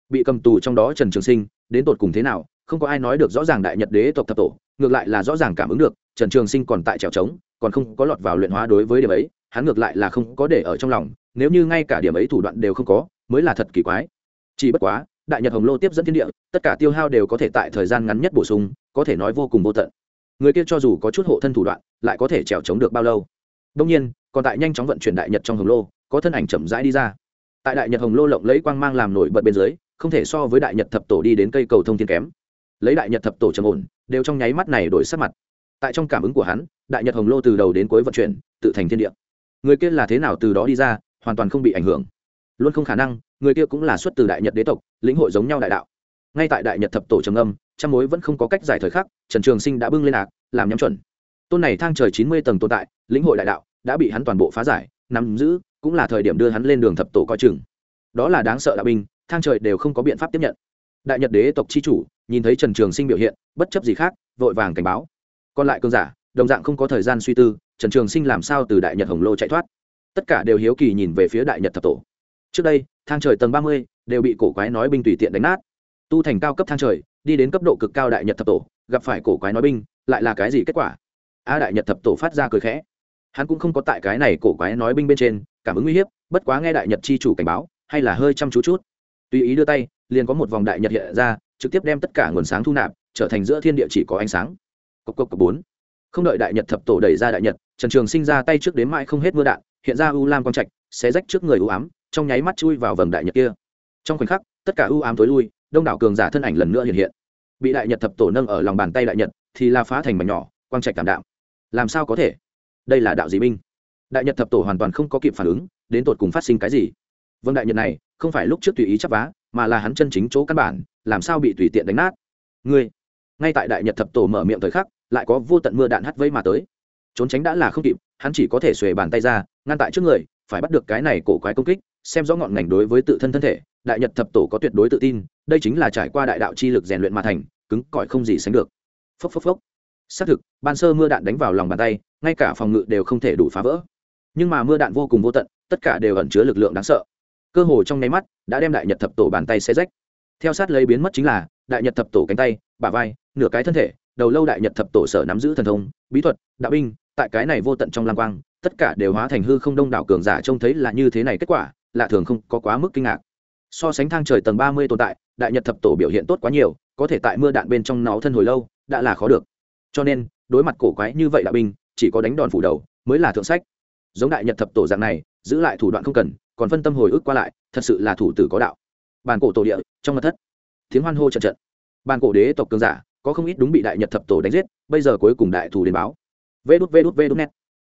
Bị cầm tù trong đó trần trường sinh, đến tột cùng thế nào, không có ai nói được rõ ràng đại nhật đế tộc thập tổ, ngược lại là rõ ràng cảm ứng được, trần trường sinh còn tại trèo trống, còn không có lọt vào luyện hóa đối với điểm ấy, hắn ngược lại là không có để ở trong lòng, nếu như ngay cả điểm ấy thủ đoạn đều không có, mới là thật kỳ quái. Chỉ bất quá, đại nhật hồng lô tiếp dẫn thiên địa, tất cả tiêu hao đều có thể tại thời gian ngắn nhất bổ sung, có thể nói vô cùng vô tận. Người kia cho dù có chút hộ thân thủ đoạn, lại có thể trèo trống được bao lâu? Đông nhiên, còn tại nhanh chóng vận chuyển đại nhật trong hồng lô, có thân ảnh chậm rãi đi ra tại đại nhật hồng lô lộng lấy quang mang làm nổi bật bên dưới, không thể so với đại nhật thập tổ đi đến cây cầu thông thiên kém. Lấy đại nhật thập tổ trầm ổn, đều trong nháy mắt này đổi sắc mặt. Tại trong cảm ứng của hắn, đại nhật hồng lô từ đầu đến cuối vận chuyển, tự thành thiên địa. Người kia là thế nào từ đó đi ra, hoàn toàn không bị ảnh hưởng. Luôn không khả năng, người kia cũng là xuất từ đại nhật đế tộc, lĩnh hội giống nhau đại đạo. Ngay tại đại nhật thập tổ trầm âm trăm mối vẫn không có cách giải thời khắc, trần trường sinh đã bưng lên ạc làm nhắm chuẩn. Tôn này thang trời chín mươi tầng tồn tại, lĩnh hội đại đạo, đã bị hắn toàn bộ phá giải, nắm giữ cũng là thời điểm đưa hắn lên đường thập tổ coi chừng. Đó là đáng sợ đạo binh, thang trời đều không có biện pháp tiếp nhận. Đại nhật đế tộc c h i chủ, nhìn thấy trần trường sinh biểu hiện, bất chấp gì khác, vội vàng cảnh báo. Còn lại cơn giả, đồng dạng không có thời gian suy tư, trần trường sinh làm sao từ đại nhật hồng lô chạy thoát? Tất cả đều hiếu kỳ nhìn về phía đại nhật thập tổ. Trước đây, thang trời tầng ba mươi đều bị cổ quái nói binh tùy tiện đánh nát. Tu thành cao cấp thang trời, đi đến cấp độ cực cao đại nhật thập tổ, gặp phải cổ quái nói binh, lại là cái gì kết quả? A đại nhật thập tổ phát ra cười khẽ. Hắn cũng không có tại cái này cổ quái nói binh bên trên cảm ứng uy hiếp, bất quá nghe đại nhật chi chủ cảnh báo, hay là hơi chăm chú chút. Tùy ý đưa tay, liền có một vòng đại nhật hiện ra, trực tiếp đem tất cả nguồn sáng thu nạp, trở thành giữa thiên địa chỉ có ánh sáng. Cốc cốc cốc bốn. Không đợi đại nhật thập tổ đẩy ra đại nhật, trần trường sinh ra tay trước đến mãi không hết mưa đạn, hiện ra u lam quang trạch, xé rách trước người u ám, trong nháy mắt chui vào vầng đại nhật kia. Trong khoảnh khắc, tất cả u ám tối lui, đông đảo cường giả thân ảnh lần nữa hiện hiện. Bị đại nhật thập tổ nâng ở lòng bàn tay đại nhật, thì la phá thành mảnh nhỏ, quang trạch cảm đạo làm sao có thể? Đây là đạo dị binh đại nhật thập tổ hoàn toàn không có kịp phản ứng, đến tột cùng phát sinh cái gì? Vâng đại nhật này, không phải lúc trước tùy ý chấp vá, mà là hắn chân chính chỗ căn bản, làm sao bị tùy tiện đánh nát? Ngươi, ngay tại đại nhật thập tổ mở miệng thời khắc, lại có vô tận mưa đạn hắt vây mà tới. Trốn tránh đã là không kịp, hắn chỉ có thể xuề bàn tay ra, ngăn tại trước người, phải bắt được cái này cổ quái công kích, xem rõ ngọn ngành đối với tự thân thân thể, đại nhật thập tổ có tuyệt đối tự tin, đây chính là trải qua đại đạo chi lực rèn luyện mà thành, cứng cỏi không gì sánh được. Phốc phốc phốc. Xác thực, ban sơ mưa đạn đánh vào lòng bàn tay, ngay cả phòng ngự đều không thể đủ phá vỡ nhưng mà mưa đạn vô cùng vô tận, tất cả đều ẩn chứa lực lượng đáng sợ. Cơ hồ trong nháy mắt, đã đem đại nhật thập tổ bàn tay xe rách. Theo sát lấy biến mất chính là, đại nhật thập tổ cánh tay, bả vai, nửa cái thân thể, đầu lâu đại nhật thập tổ sở nắm giữ thần thông, bí thuật, đạo binh, tại cái này vô tận trong lam quang, tất cả đều hóa thành hư không đông đảo cường giả trông thấy là như thế này kết quả, lạ thường không có quá mức kinh ngạc. So sánh thang trời tầng ba mươi tồn tại, đại nhật thập tổ biểu hiện tốt quá nhiều, có thể tại mưa đạn bên trong nó thân hồi lâu, đã là khó được. Cho nên, đối mặt cổ quái như vậy đạo binh, chỉ có đánh đòn phủ đầu, mới là thượng sách giống đại nhật thập tổ dạng này giữ lại thủ đoạn không cần còn phân tâm hồi ức qua lại thật sự là thủ tử có đạo. Bàn cổ tổ địa trong mặt thất. Tiếng hoan hô trận trận. Bàn cổ đế tộc cường giả có không ít đúng bị đại nhật thập tổ đánh giết bây giờ cuối cùng đại thủ đến báo. Vê đút vê đút vê đút net.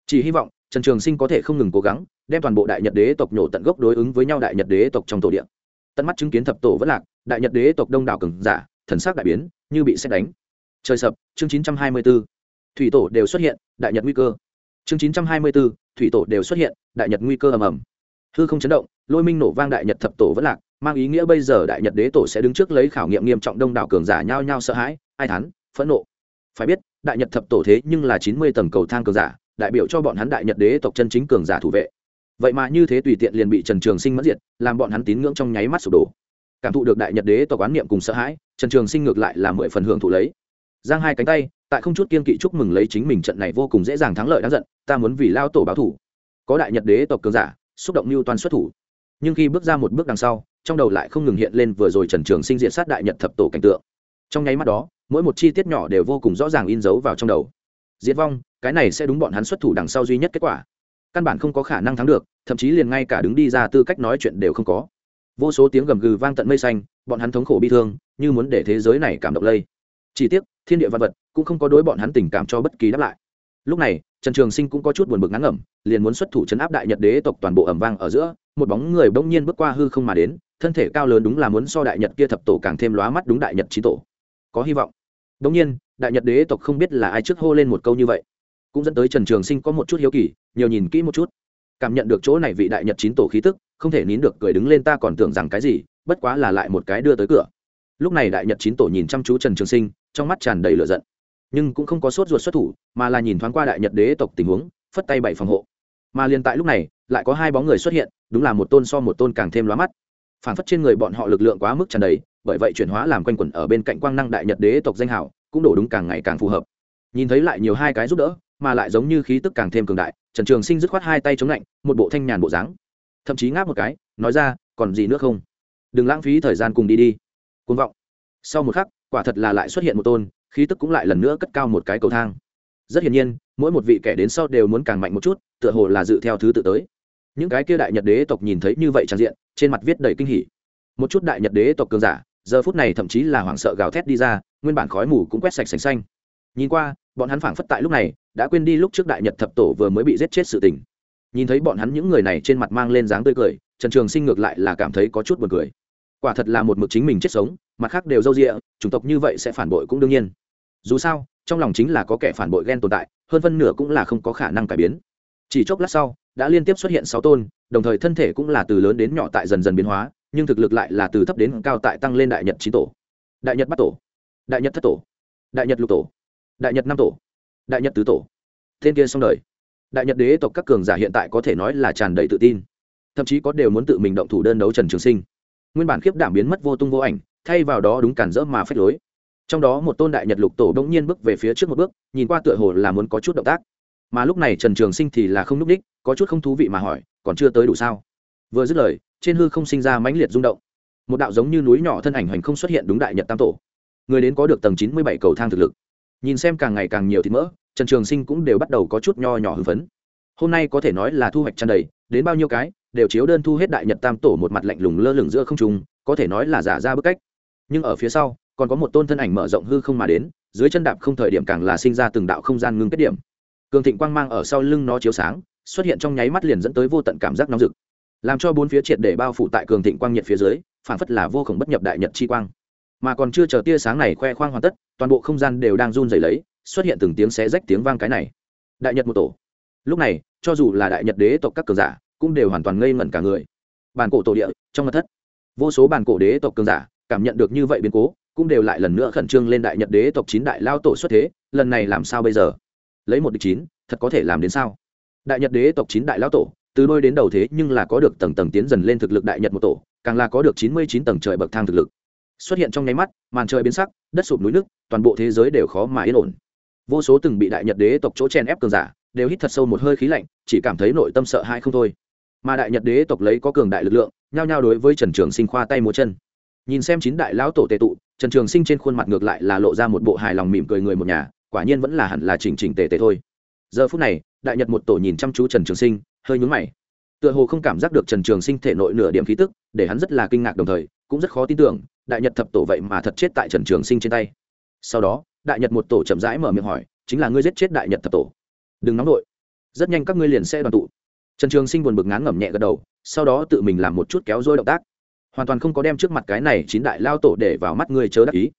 Chỉ hy vọng trần trường sinh có thể không ngừng cố gắng đem toàn bộ đại nhật đế tộc nhổ tận gốc đối ứng với nhau đại nhật đế tộc trong tổ địa. Tận mắt chứng kiến thập tổ vẫn lạc đại nhật đế tộc đông đảo cường giả thần sắc đại biến như bị xét đánh. Trời sập chương chín trăm hai mươi 924. thủy tổ đều xuất hiện đại nhật nguy cơ. Chương chín trăm hai mươi 924, thủy tổ đều xuất hiện, đại nhật nguy cơ ầm ầm. Hư không chấn động, lôi minh nổ vang đại nhật thập tổ vẫn lạc, mang ý nghĩa bây giờ đại nhật đế tổ sẽ đứng trước lấy khảo nghiệm nghiêm trọng đông đảo cường giả nhao nhao sợ hãi, ai thắn phẫn nộ. Phải biết, đại nhật thập tổ thế nhưng là chín mươi tầng cầu thang cường giả, đại biểu cho bọn hắn đại nhật đế tộc chân chính cường giả thủ vệ. Vậy mà như thế tùy tiện liền bị trần trường sinh mất diệt, làm bọn hắn tín ngưỡng trong nháy mắt sụp đổ. Cảm thụ được đại nhật đế tộc quán niệm cùng sợ hãi, trần trường sinh ngược lại là mười phần hưởng thụ lấy giang hai cánh tay, tại không chút kiên kỵ chúc mừng lấy chính mình trận này vô cùng dễ dàng thắng lợi đáng giận, ta muốn vì lao tổ báo thủ. Có đại nhật đế tộc cường giả, xúc động mưu toàn xuất thủ. Nhưng khi bước ra một bước đằng sau, trong đầu lại không ngừng hiện lên vừa rồi trần trường sinh diện sát đại nhật thập tổ cảnh tượng. Trong nháy mắt đó, mỗi một chi tiết nhỏ đều vô cùng rõ ràng in dấu vào trong đầu. Diệt vong, cái này sẽ đúng bọn hắn xuất thủ đằng sau duy nhất kết quả. Căn bản không có khả năng thắng được, thậm chí liền ngay cả đứng đi ra tư cách nói chuyện đều không có. Vô số tiếng gầm gừ vang tận mây xanh, bọn hắn thống khổ bi thương, như muốn để thế giới này cảm động lây chỉ tiếc, thiên địa văn vật cũng không có đối bọn hắn tình cảm cho bất kỳ đáp lại. Lúc này, trần trường sinh cũng có chút buồn bực ngắn ngẩm, liền muốn xuất thủ chấn áp đại nhật đế tộc toàn bộ ẩm vang ở giữa, một bóng người bỗng nhiên bước qua hư không mà đến, thân thể cao lớn đúng là muốn so đại nhật kia thập tổ càng thêm lóa mắt đúng đại nhật trí tổ. Có hy vọng. Bỗng nhiên, đại nhật đế tộc không biết là ai trước hô lên một câu như vậy. Cũng dẫn tới trần trường sinh có một chút hiếu kỳ, nhiều nhìn kỹ một chút. Cảm nhận được chỗ này vị đại nhật chín tổ khí tức, không thể nín được cười đứng lên ta còn tưởng rằng cái gì, bất quá là lại một cái đưa tới cửa lúc này đại nhật chín tổ nhìn chăm chú trần trường sinh, trong mắt tràn đầy lửa giận. Nhưng cũng không có sốt ruột xuất thủ, mà là nhìn thoáng qua đại nhật đế tộc tình huống, phất tay bảy phòng hộ. Mà liền tại lúc này, lại có hai bóng người xuất hiện, đúng là một tôn so một tôn càng thêm lóa mắt. Phản phất trên người bọn họ lực lượng quá mức tràn đầy, bởi vậy chuyển hóa làm quanh quẩn ở bên cạnh quang năng đại nhật đế tộc danh hảo cũng đổ đúng càng ngày càng phù hợp. Nhìn thấy lại nhiều hai cái giúp đỡ, mà lại giống như khí tức càng thêm cường đại, trần trường sinh dứt khoát hai tay chống lạnh, một bộ thanh nhàn bộ dáng. Thậm chí ngáp một cái, nói ra, còn gì nữa không? Đừng lãng phí thời gian cùng đi đi côn vọng. Sau một khắc, quả thật là lại xuất hiện một tôn, khí tức cũng lại lần nữa cất cao một cái cầu thang. Rất hiển nhiên, mỗi một vị kẻ đến sau đều muốn càng mạnh một chút, tựa hồ là dự theo thứ tự tới. Những cái kia đại nhật đế tộc nhìn thấy như vậy tràn diện, trên mặt viết đầy kinh hỉ. Một chút đại nhật đế tộc cường giả, giờ phút này thậm chí là hoảng sợ gào thét đi ra, nguyên bản khói mù cũng quét sạch sành xanh. Nhìn qua, bọn hắn phảng phất tại lúc này, đã quên đi lúc trước đại nhật thập tổ vừa mới bị giết chết sự tình. Nhìn thấy bọn hắn những người này trên mặt mang lên dáng tươi cười, trần trường sinh ngược lại là cảm thấy có chút buồn cười quả thật là một mực chính mình chết sống, mặt khác đều d â u d ị a chủng tộc như vậy sẽ phản bội cũng đương nhiên. Dù sao, trong lòng chính là có kẻ phản bội ghen tồn tại, hơn phân nửa cũng là không có khả năng cải biến. Chỉ chốc lát sau, đã liên tiếp xuất hiện sáu tôn, đồng thời thân thể cũng là từ lớn đến nhỏ tại dần dần biến hóa, nhưng thực lực lại là từ thấp đến cao tại tăng lên đại nhật trí tổ. Đại nhật bắt tổ, đại nhật thất tổ, đại nhật lục tổ, đại nhật năm tổ, đại nhật tứ tổ. Tên kia xong đời. Đại nhật đế tộc các cường giả hiện tại có thể nói là tràn đầy tự tin. Thậm chí có đều muốn tự mình động thủ đơn đấu trần trường sinh nguyên bản khiếp đảm biến mất vô tung vô ảnh, thay vào đó đúng cản rỡ mà phách lối. Trong đó một tôn đại nhật lục tổ bỗng nhiên bước về phía trước một bước, nhìn qua tựa hồ là muốn có chút động tác. Mà lúc này trần trường sinh thì là không n ú c đích, có chút không thú vị mà hỏi, còn chưa tới đủ sao? Vừa dứt lời, trên hư không sinh ra mãnh liệt rung động. Một đạo giống như núi nhỏ thân ảnh hoành không xuất hiện đúng đại nhật tam tổ. Người đến có được tầng chín mươi bảy cầu thang thực lực. Nhìn xem càng ngày càng nhiều thịt mỡ, trần trường sinh cũng đều bắt đầu có chút nho nhỏ hưng phấn. Hôm nay có thể nói là thu hoạch tràn đầy, đến bao nhiêu cái đều chiếu đơn thu hết đại nhật tam tổ một mặt lạnh lùng lơ lửng giữa không trung, có thể nói là giả ra bức cách. Nhưng ở phía sau, còn có một tôn thân ảnh mở rộng hư không mà đến, dưới chân đạp không thời điểm càng là sinh ra từng đạo không gian ngưng kết điểm. Cường thịnh quang mang ở sau lưng nó chiếu sáng, xuất hiện trong nháy mắt liền dẫn tới vô tận cảm giác nóng rực. Làm cho bốn phía triệt để bao phủ tại cường thịnh quang nhiệt phía dưới phản phất là vô khổng bất nhập đại nhật chi quang. Mà còn chưa chờ tia sáng này khoe khoang hoàn tất, toàn bộ không gian đều đang run rẩy lấy, xuất hiện từng tiếng xé rách tiếng vang cái này. Đại nhật một tổ. Lúc này, cho dù là đại nhật đế tộc các cường giả cũng đều hoàn toàn ngây ngẩn cả người. Bàn cổ tổ địa, trong mặt thất. Vô số bàn cổ đế tộc cường giả, cảm nhận được như vậy biến cố, cũng đều lại lần nữa khẩn trương lên đại nhật đế tộc chín đại lao tổ xuất thế, lần này làm sao bây giờ? Lấy một địch chín, thật có thể làm đến sao? Đại nhật đế tộc chín đại lao tổ, từ đôi đến đầu thế nhưng là có được tầng tầng tiến dần lên thực lực đại nhật một tổ, càng là có được chín mươi chín tầng trời bậc thang thực lực. Xuất hiện trong nháy mắt, màn trời biến sắc, đất sụp núi nước toàn bộ thế giới đều khó mà yên ổn. Vô số từng bị đại nhật đế tộc chỗ chen ép cường giả, đều hít thật sâu một hơi khí lạnh, chỉ cảm thấy nội tâm sợ hãi không thôi mà đại nhật đế tộc lấy có cường đại lực lượng nhao nhao đối với trần trường sinh khoa tay múa chân. Nhìn xem chín đại lão tổ tệ tụ trần trường sinh trên khuôn mặt ngược lại là lộ ra một bộ hài lòng mỉm cười người một nhà quả nhiên vẫn là hẳn là chỉnh chỉnh tề tề thôi. Giờ phút này đại nhật một tổ nhìn chăm chú trần trường sinh hơi nhúng mày. Tựa hồ không cảm giác được trần trường sinh thể nội nửa điểm khí tức để hắn rất là kinh ngạc đồng thời cũng rất khó tin tưởng đại nhật thập tổ vậy mà thật chết tại trần trường sinh trên tay. Sau đó đại nhật một tổ chậm rãi mở miệng hỏi chính là ngươi giết chết đại nhật thập tổ? Đừng nóng đội, rất nhanh các ngươi liền sẽ đoàn tụ trần trường sinh buồn bực ngán ngẩm nhẹ gật đầu, sau đó tự mình làm một chút kéo dôi động tác. Hoàn toàn không có đem trước mặt cái này chín đại lao tổ để vào mắt người chớ đắc ý.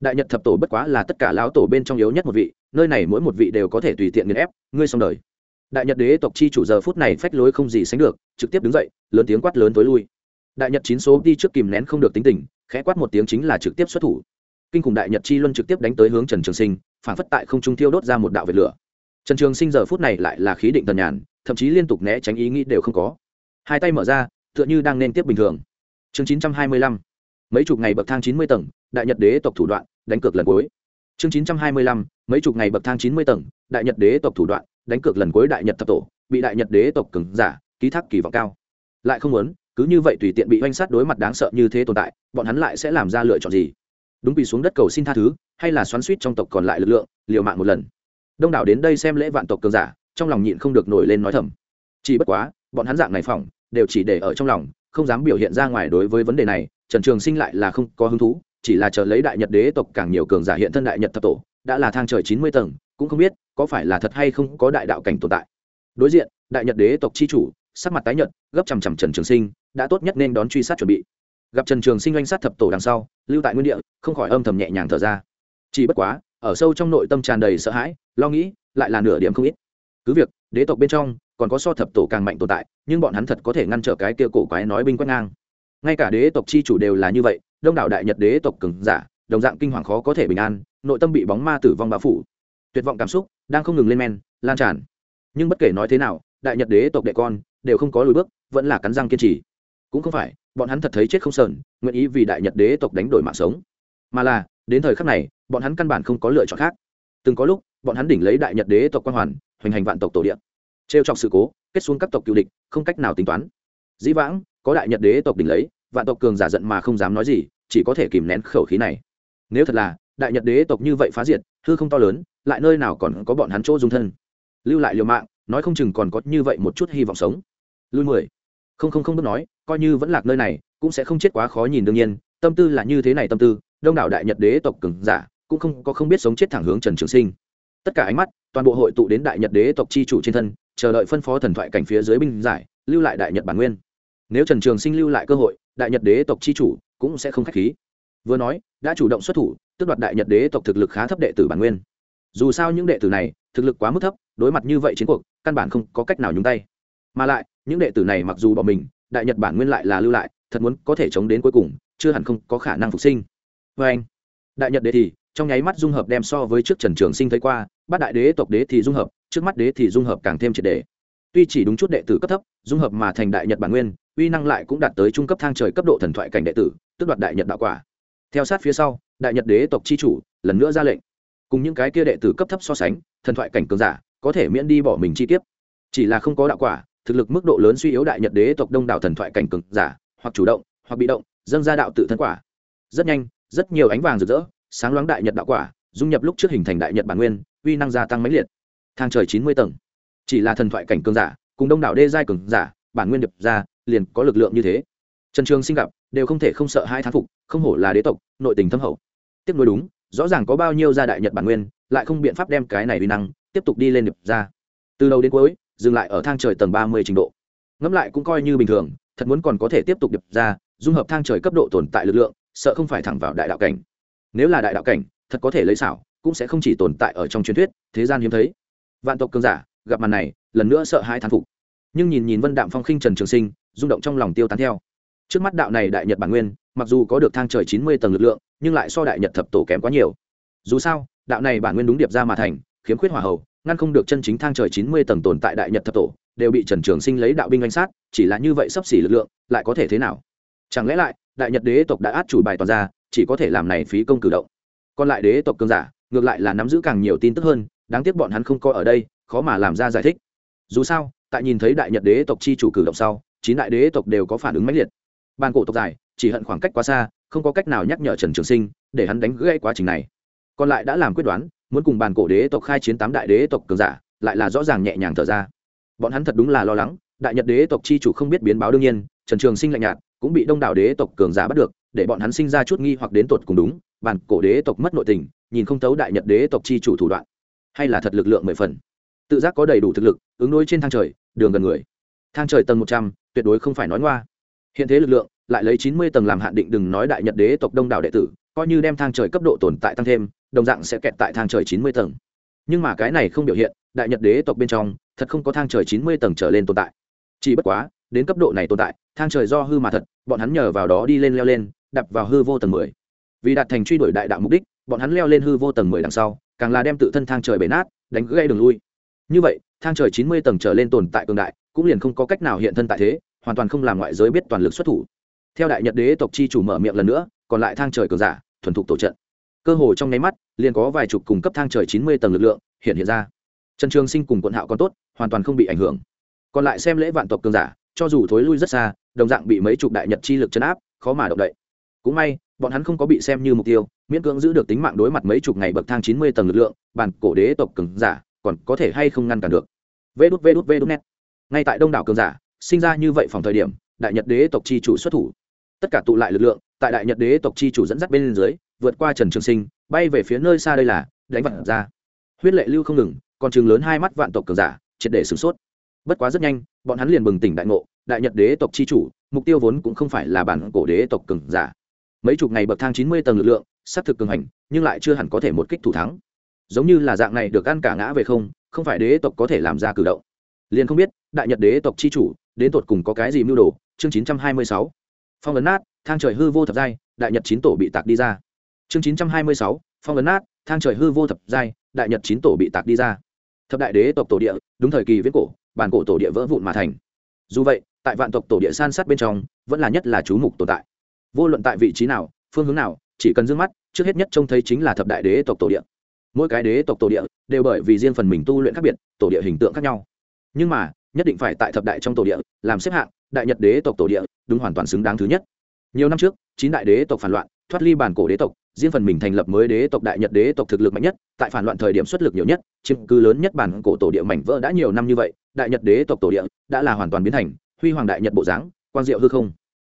Đại nhật thập tổ bất quá là tất cả lao tổ bên trong yếu nhất một vị, nơi này mỗi một vị đều có thể tùy tiện nghiền ép, ngươi xong đời. Đại nhật đế tộc chi chủ giờ phút này phách lối không gì sánh được, trực tiếp đứng dậy, lớn tiếng quát lớn tối lui. Đại nhật chín số đi trước kìm nén không được tính tình, khẽ quát một tiếng chính là trực tiếp xuất thủ. Kinh khủng đại nhật chi luân trực tiếp đánh tới hướng trần trường sinh, phản phất tại không trung thiêu đốt ra một đạo vệt lửa. Trần trường sinh giờ phút này lại là khí định tần nhàn thậm chí liên tục né tránh ý nghĩ đều không có. Hai tay mở ra, tựa như đang nên tiếp bình thường. Chương chín trăm hai mươi lăm. Mấy chục ngày bậc thang chín mươi tầng, đại nhật đế tộc thủ đoạn, đánh cược lần cuối. Chương chín trăm hai mươi lăm. Mấy chục ngày bậc thang chín mươi tầng, đại nhật đế tộc thủ đoạn, đánh cược lần cuối đại nhật thập tổ, bị đại nhật đế tộc cứng giả, ký thác kỳ vọng cao. Lại không muốn, cứ như vậy tùy tiện bị oanh sát đối mặt đáng sợ như thế tồn tại, bọn hắn lại sẽ làm ra lựa chọn gì? Đúng bị xuống đất cầu xin tha thứ, hay là xoắn suýt trong tộc còn lại lực lượng, liều mạng một lần? Đông đảo đến đây xem lễ vạn tộc cường giả trong lòng nhịn không được nổi lên nói thầm. Chỉ bất quá, bọn hắn dạng này phỏng, đều chỉ để ở trong lòng, không dám biểu hiện ra ngoài đối với vấn đề này, trần trường sinh lại là không có hứng thú, chỉ là chờ lấy đại nhật đế tộc càng nhiều cường giả hiện thân đại nhật thập tổ, đã là thang trời chín mươi tầng, cũng không biết có phải là thật hay không có đại đạo cảnh tồn tại. Đối diện, đại nhật đế tộc c h i chủ, sắc mặt tái nhật gấp chằm chằm trần trường sinh, đã tốt nhất nên đón truy sát chuẩn bị. Gặp trần trường sinh oanh sát thập tổ đằng sau, lưu tại nguyên địa, không khỏi âm thầm nhẹ nhàng thở ra. Chỉ bất quá, ở sâu trong nội tâm tràn đầy sợ hãi, lo nghĩ, lại là nửa điểm không ít cứ việc, đế tộc bên trong còn có so thập tổ càng mạnh tồn tại, nhưng bọn hắn thật có thể ngăn trở cái kia cổ quái nói binh quét ngang. Ngay cả đế tộc chi chủ đều là như vậy, đông đảo đại nhật đế tộc cường giả, đồng dạng kinh hoàng khó có thể bình an, nội tâm bị bóng ma tử vong bao phủ. Tuyệt vọng cảm xúc đang không ngừng lên men, lan tràn. Nhưng bất kể nói thế nào, đại nhật đế tộc đệ con đều không có lùi bước, vẫn là cắn răng kiên trì. Cũng không phải, bọn hắn thật thấy chết không sờn, nguyện ý vì đại nhật đế tộc đánh đổi mạng sống. Mà là, đến thời khắc này, bọn hắn căn bản không có lựa chọn khác. Từng có lúc, bọn hắn đỉnh lấy đại nhật đế tộc quan hoàn hoành hành vạn tộc tổ địa, trêu chọc sự cố kết xuống các tộc cựu địch không cách nào tính toán. Dĩ vãng có đại nhật đế tộc đỉnh lấy vạn tộc cường giả giận mà không dám nói gì chỉ có thể kìm nén khẩu khí này. Nếu thật là đại nhật đế tộc như vậy phá diệt hư không to lớn lại nơi nào còn có bọn hắn chỗ dung thân? Lưu lại liều mạng nói không chừng còn có như vậy một chút hy vọng sống. Lui mười. Không không không bước nói coi như vẫn lạc nơi này cũng sẽ không chết quá khó nhìn đương nhiên tâm tư là như thế này tâm tư đông đảo đại nhật đế tộc cường giả cũng không có không biết sống chết thẳng hướng trần trường sinh. Tất cả ánh mắt toàn bộ hội tụ đến đại nhật đế tộc chi chủ trên thân, chờ đợi phân phó thần thoại cảnh phía dưới binh giải, lưu lại đại nhật bản nguyên. Nếu trần trường sinh lưu lại cơ hội, đại nhật đế tộc chi chủ cũng sẽ không k h á c h khí. Vừa nói, đã chủ động xuất thủ, tước đoạt đại nhật đế tộc thực lực khá thấp đệ tử bản nguyên. Dù sao những đệ tử này, thực lực quá mức thấp, đối mặt như vậy chiến cuộc, căn bản không có cách nào nhúng tay. Mà lại, những đệ tử này mặc dù bỏ mình, đại nhật bản nguyên lại là lưu lại, thật muốn có thể chống đến cuối cùng, chưa hẳn không có khả năng phục sinh. Vê anh đại nhật đế thì, trong nháy mắt dung hợp đem so với trước trần trường sinh thấy qua bát đại đế tộc đế thì dung hợp, trước mắt đế thì dung hợp càng thêm triệt đề. Tuy chỉ đúng chút đệ tử cấp thấp, dung hợp mà thành đại nhật bản nguyên, uy năng lại cũng đạt tới trung cấp thang trời cấp độ thần thoại cảnh đệ tử tức đoạt đại nhật đạo quả. Theo sát phía sau, đại nhật đế tộc c h i chủ lần nữa ra lệnh. Cùng những cái kia đệ tử cấp thấp so sánh, thần thoại cảnh cường giả có thể miễn đi bỏ mình chi tiết chỉ là không có đạo quả, thực lực mức độ lớn suy yếu đại nhật đế tộc đông đảo thần thoại cảnh cường giả, hoặc chủ động, hoặc bị động, dâng ra đạo tự thân quả. Rất nhanh, rất nhiều ánh vàng rực rỡ, sáng loáng đại nhật đạo quả, dung nhập lúc trước hình thành đại nhật bản nguyên uy năng gia tăng mãnh liệt. Thang trời chín mươi tầng. Chỉ là thần thoại cảnh cường giả, cùng đông đảo đê giai cường giả, bản nguyên điệp ra, liền có lực lượng như thế. Trần trường sinh gặp, đều không thể không sợ hai thán phục, không hổ là đế tộc, nội tình thâm hậu. Tiếp nối đúng, rõ ràng có bao nhiêu gia đại nhật bản nguyên, lại không biện pháp đem cái này uy năng, tiếp tục đi lên điệp ra. Từ đầu đến cuối, dừng lại ở thang trời tầng ba mươi trình độ. Ngẫm lại cũng coi như bình thường, thật muốn còn có thể tiếp tục điệp ra, dung hợp thang trời cấp độ tồn tại lực lượng, sợ không phải thẳng vào đại đạo cảnh. Nếu là đại đạo cảnh, thật có thể lấy xảo cũng sẽ không chỉ tồn tại ở trong truyền thuyết, thế gian hiếm thấy. Vạn tộc cường giả, gặp màn này, lần nữa sợ hai thán phục. Nhưng nhìn nhìn vân đạm phong khinh trần trường sinh, rung động trong lòng tiêu tán theo. Trước mắt đạo này đại nhật bản nguyên, mặc dù có được thang trời chín mươi tầng lực lượng, nhưng lại so đại nhật thập tổ kém quá nhiều. Dù sao, đạo này bản nguyên đúng điệp ra mà thành, khiếm khuyết hỏa hầu, ngăn không được chân chính thang trời chín mươi tầng tồn tại đại nhật thập tổ, đều bị trần trường sinh lấy đạo binh danh sát, chỉ là như vậy sắp xỉ lực lượng, lại có thể thế nào? Chẳng lẽ lại, đại nhật đế tộc đã át chủ bài toàn ra, chỉ có thể làm này phí công cử động. Còn lại đế tộc cường giả ngược lại là nắm giữ càng nhiều tin tức hơn, đáng tiếc bọn hắn không có ở đây, khó mà làm ra giải thích. Dù sao, tại nhìn thấy đại nhật đế tộc chi chủ cử động sau, chín đại đế tộc đều có phản ứng mãnh liệt. Ban cổ tộc dài, chỉ hận khoảng cách quá xa, không có cách nào nhắc nhở trần trường sinh để hắn đánh gãy quá trình này. Còn lại đã làm quyết đoán, muốn cùng bàn cổ đế tộc khai chiến tám đại đế tộc cường giả, lại là rõ ràng nhẹ nhàng thở ra. Bọn hắn thật đúng là lo lắng, đại nhật đế tộc chi chủ không biết biến báo đương nhiên, trần trường sinh lạnh nhạt, cũng bị đông đảo đế tộc cường giả bắt được, để bọn hắn sinh ra chút nghi hoặc đến tột cùng đúng, bàn cổ đế tộc mất nội tình nhìn không thấu đại nhật đế tộc chi chủ thủ đoạn, hay là thật lực lượng mười phần. Tự giác có đầy đủ thực lực, ứng đối trên thang trời, đường gần người. Thang trời tầng một trăm, tuyệt đối không phải nói ngoa. Hiện thế lực lượng, lại lấy chín mươi tầng làm hạn định đừng nói đại nhật đế tộc đông đảo đệ tử, coi như đem thang trời cấp độ tồn tại tăng thêm, đồng dạng sẽ kẹt tại thang trời chín mươi tầng. Nhưng mà cái này không biểu hiện, đại nhật đế tộc bên trong, thật không có thang trời chín mươi tầng trở lên tồn tại. Chỉ bất quá, đến cấp độ này tồn tại, thang trời do hư mà thật, bọn hắn nhờ vào đó đi lên leo lên, đập vào hư vô tầng mười. Vì đạt thành truy đuổi đại đạo mục đích bọn hắn leo lên hư vô tầng mười đằng sau, càng là đem tự thân thang trời bể nát, đánh gãy đường lui. Như vậy, thang trời chín mươi tầng trở lên tồn tại cường đại, cũng liền không có cách nào hiện thân tại thế, hoàn toàn không làm ngoại giới biết toàn lực xuất thủ. Theo đại nhật đế tộc chi chủ mở miệng lần nữa, còn lại thang trời cường giả, thuần thục tổ trận. Cơ hồ trong nháy mắt, liền có vài chục cùng cấp thang trời chín mươi tầng lực lượng hiện hiện ra. Trần trường sinh cùng quận hạo còn tốt, hoàn toàn không bị ảnh hưởng. Còn lại xem lễ vạn tộc cường giả, cho dù thối lui rất xa, đồng dạng bị mấy chục đại nhật chi lực chấn áp, khó mà động đậy. Cũng may bọn hắn không có bị xem như mục tiêu, miễn cưỡng giữ được tính mạng đối mặt mấy chục ngày bậc thang chín mươi tầng lực lượng, bản cổ đế tộc cường giả còn có thể hay không ngăn cản được. Vê đút vê đút vê đút net ngay tại đông đảo cường giả sinh ra như vậy phòng thời điểm, đại nhật đế tộc chi chủ xuất thủ. Tất cả tụ lại lực lượng, tại đại nhật đế tộc chi chủ dẫn dắt bên dưới, vượt qua trần trường sinh, bay về phía nơi xa đây là đánh vật ra huyết lệ lưu không ngừng, còn chừng lớn hai mắt vạn tộc cường giả, triệt để sửng sốt. Bất quá rất nhanh, bọn hắn liền bừng tỉnh đại ngộ, đại nhật đế tộc chi chủ, mục tiêu vốn cũng không phải là bản cổ đế tộc cường giả mấy chục ngày bậc thang chín mươi tầng lực lượng xác thực cường hành, nhưng lại chưa hẳn có thể một kích thủ thắng. Giống như là dạng này được ăn cả ngã về không không phải đế tộc có thể làm ra cử động. Liền không biết, đại nhật đế tộc chi chủ, đến tột cùng có cái gì mưu đồ? Chương chín trăm hai mươi sáu. Phong ấn nát, thang trời hư vô thập giai, đại nhật chín tổ bị tạc đi ra. Chương chín trăm hai mươi sáu, phong ấn nát, thang trời hư vô thập giai, đại nhật chín tổ bị tạc đi ra. Thập đại đế tộc tổ địa, đúng thời kỳ viễn cổ, bản cổ tổ địa vỡ vụn mà thành. Dù vậy, tại vạn tộc tổ địa san sát bên trong, vẫn là nhất là chú mục tồn tại vô luận tại vị trí nào, phương hướng nào, chỉ cần d ư ơ n g mắt, trước hết nhất trông thấy chính là thập đại đế tộc tổ địa. Mỗi cái đế tộc tổ địa đều bởi vì riêng phần mình tu luyện khác biệt, tổ địa hình tượng khác nhau. Nhưng mà, nhất định phải tại thập đại trong tổ địa, làm xếp hạng, đại nhật đế tộc tổ địa, đúng hoàn toàn xứng đáng thứ nhất. Nhiều năm trước, chín đại đế tộc phản loạn, thoát ly bản cổ đế tộc, riêng phần mình thành lập mới đế tộc đại nhật đế tộc thực lực mạnh nhất, tại phản loạn thời điểm xuất lực nhiều nhất, chiếm cứ lớn nhất bản cổ tổ địa mảnh vỡ đã nhiều năm như vậy, đại nhật đế tộc tổ địa đã là hoàn toàn biến thành huy hoàng đại nhật bộ dáng, quang diệu hư không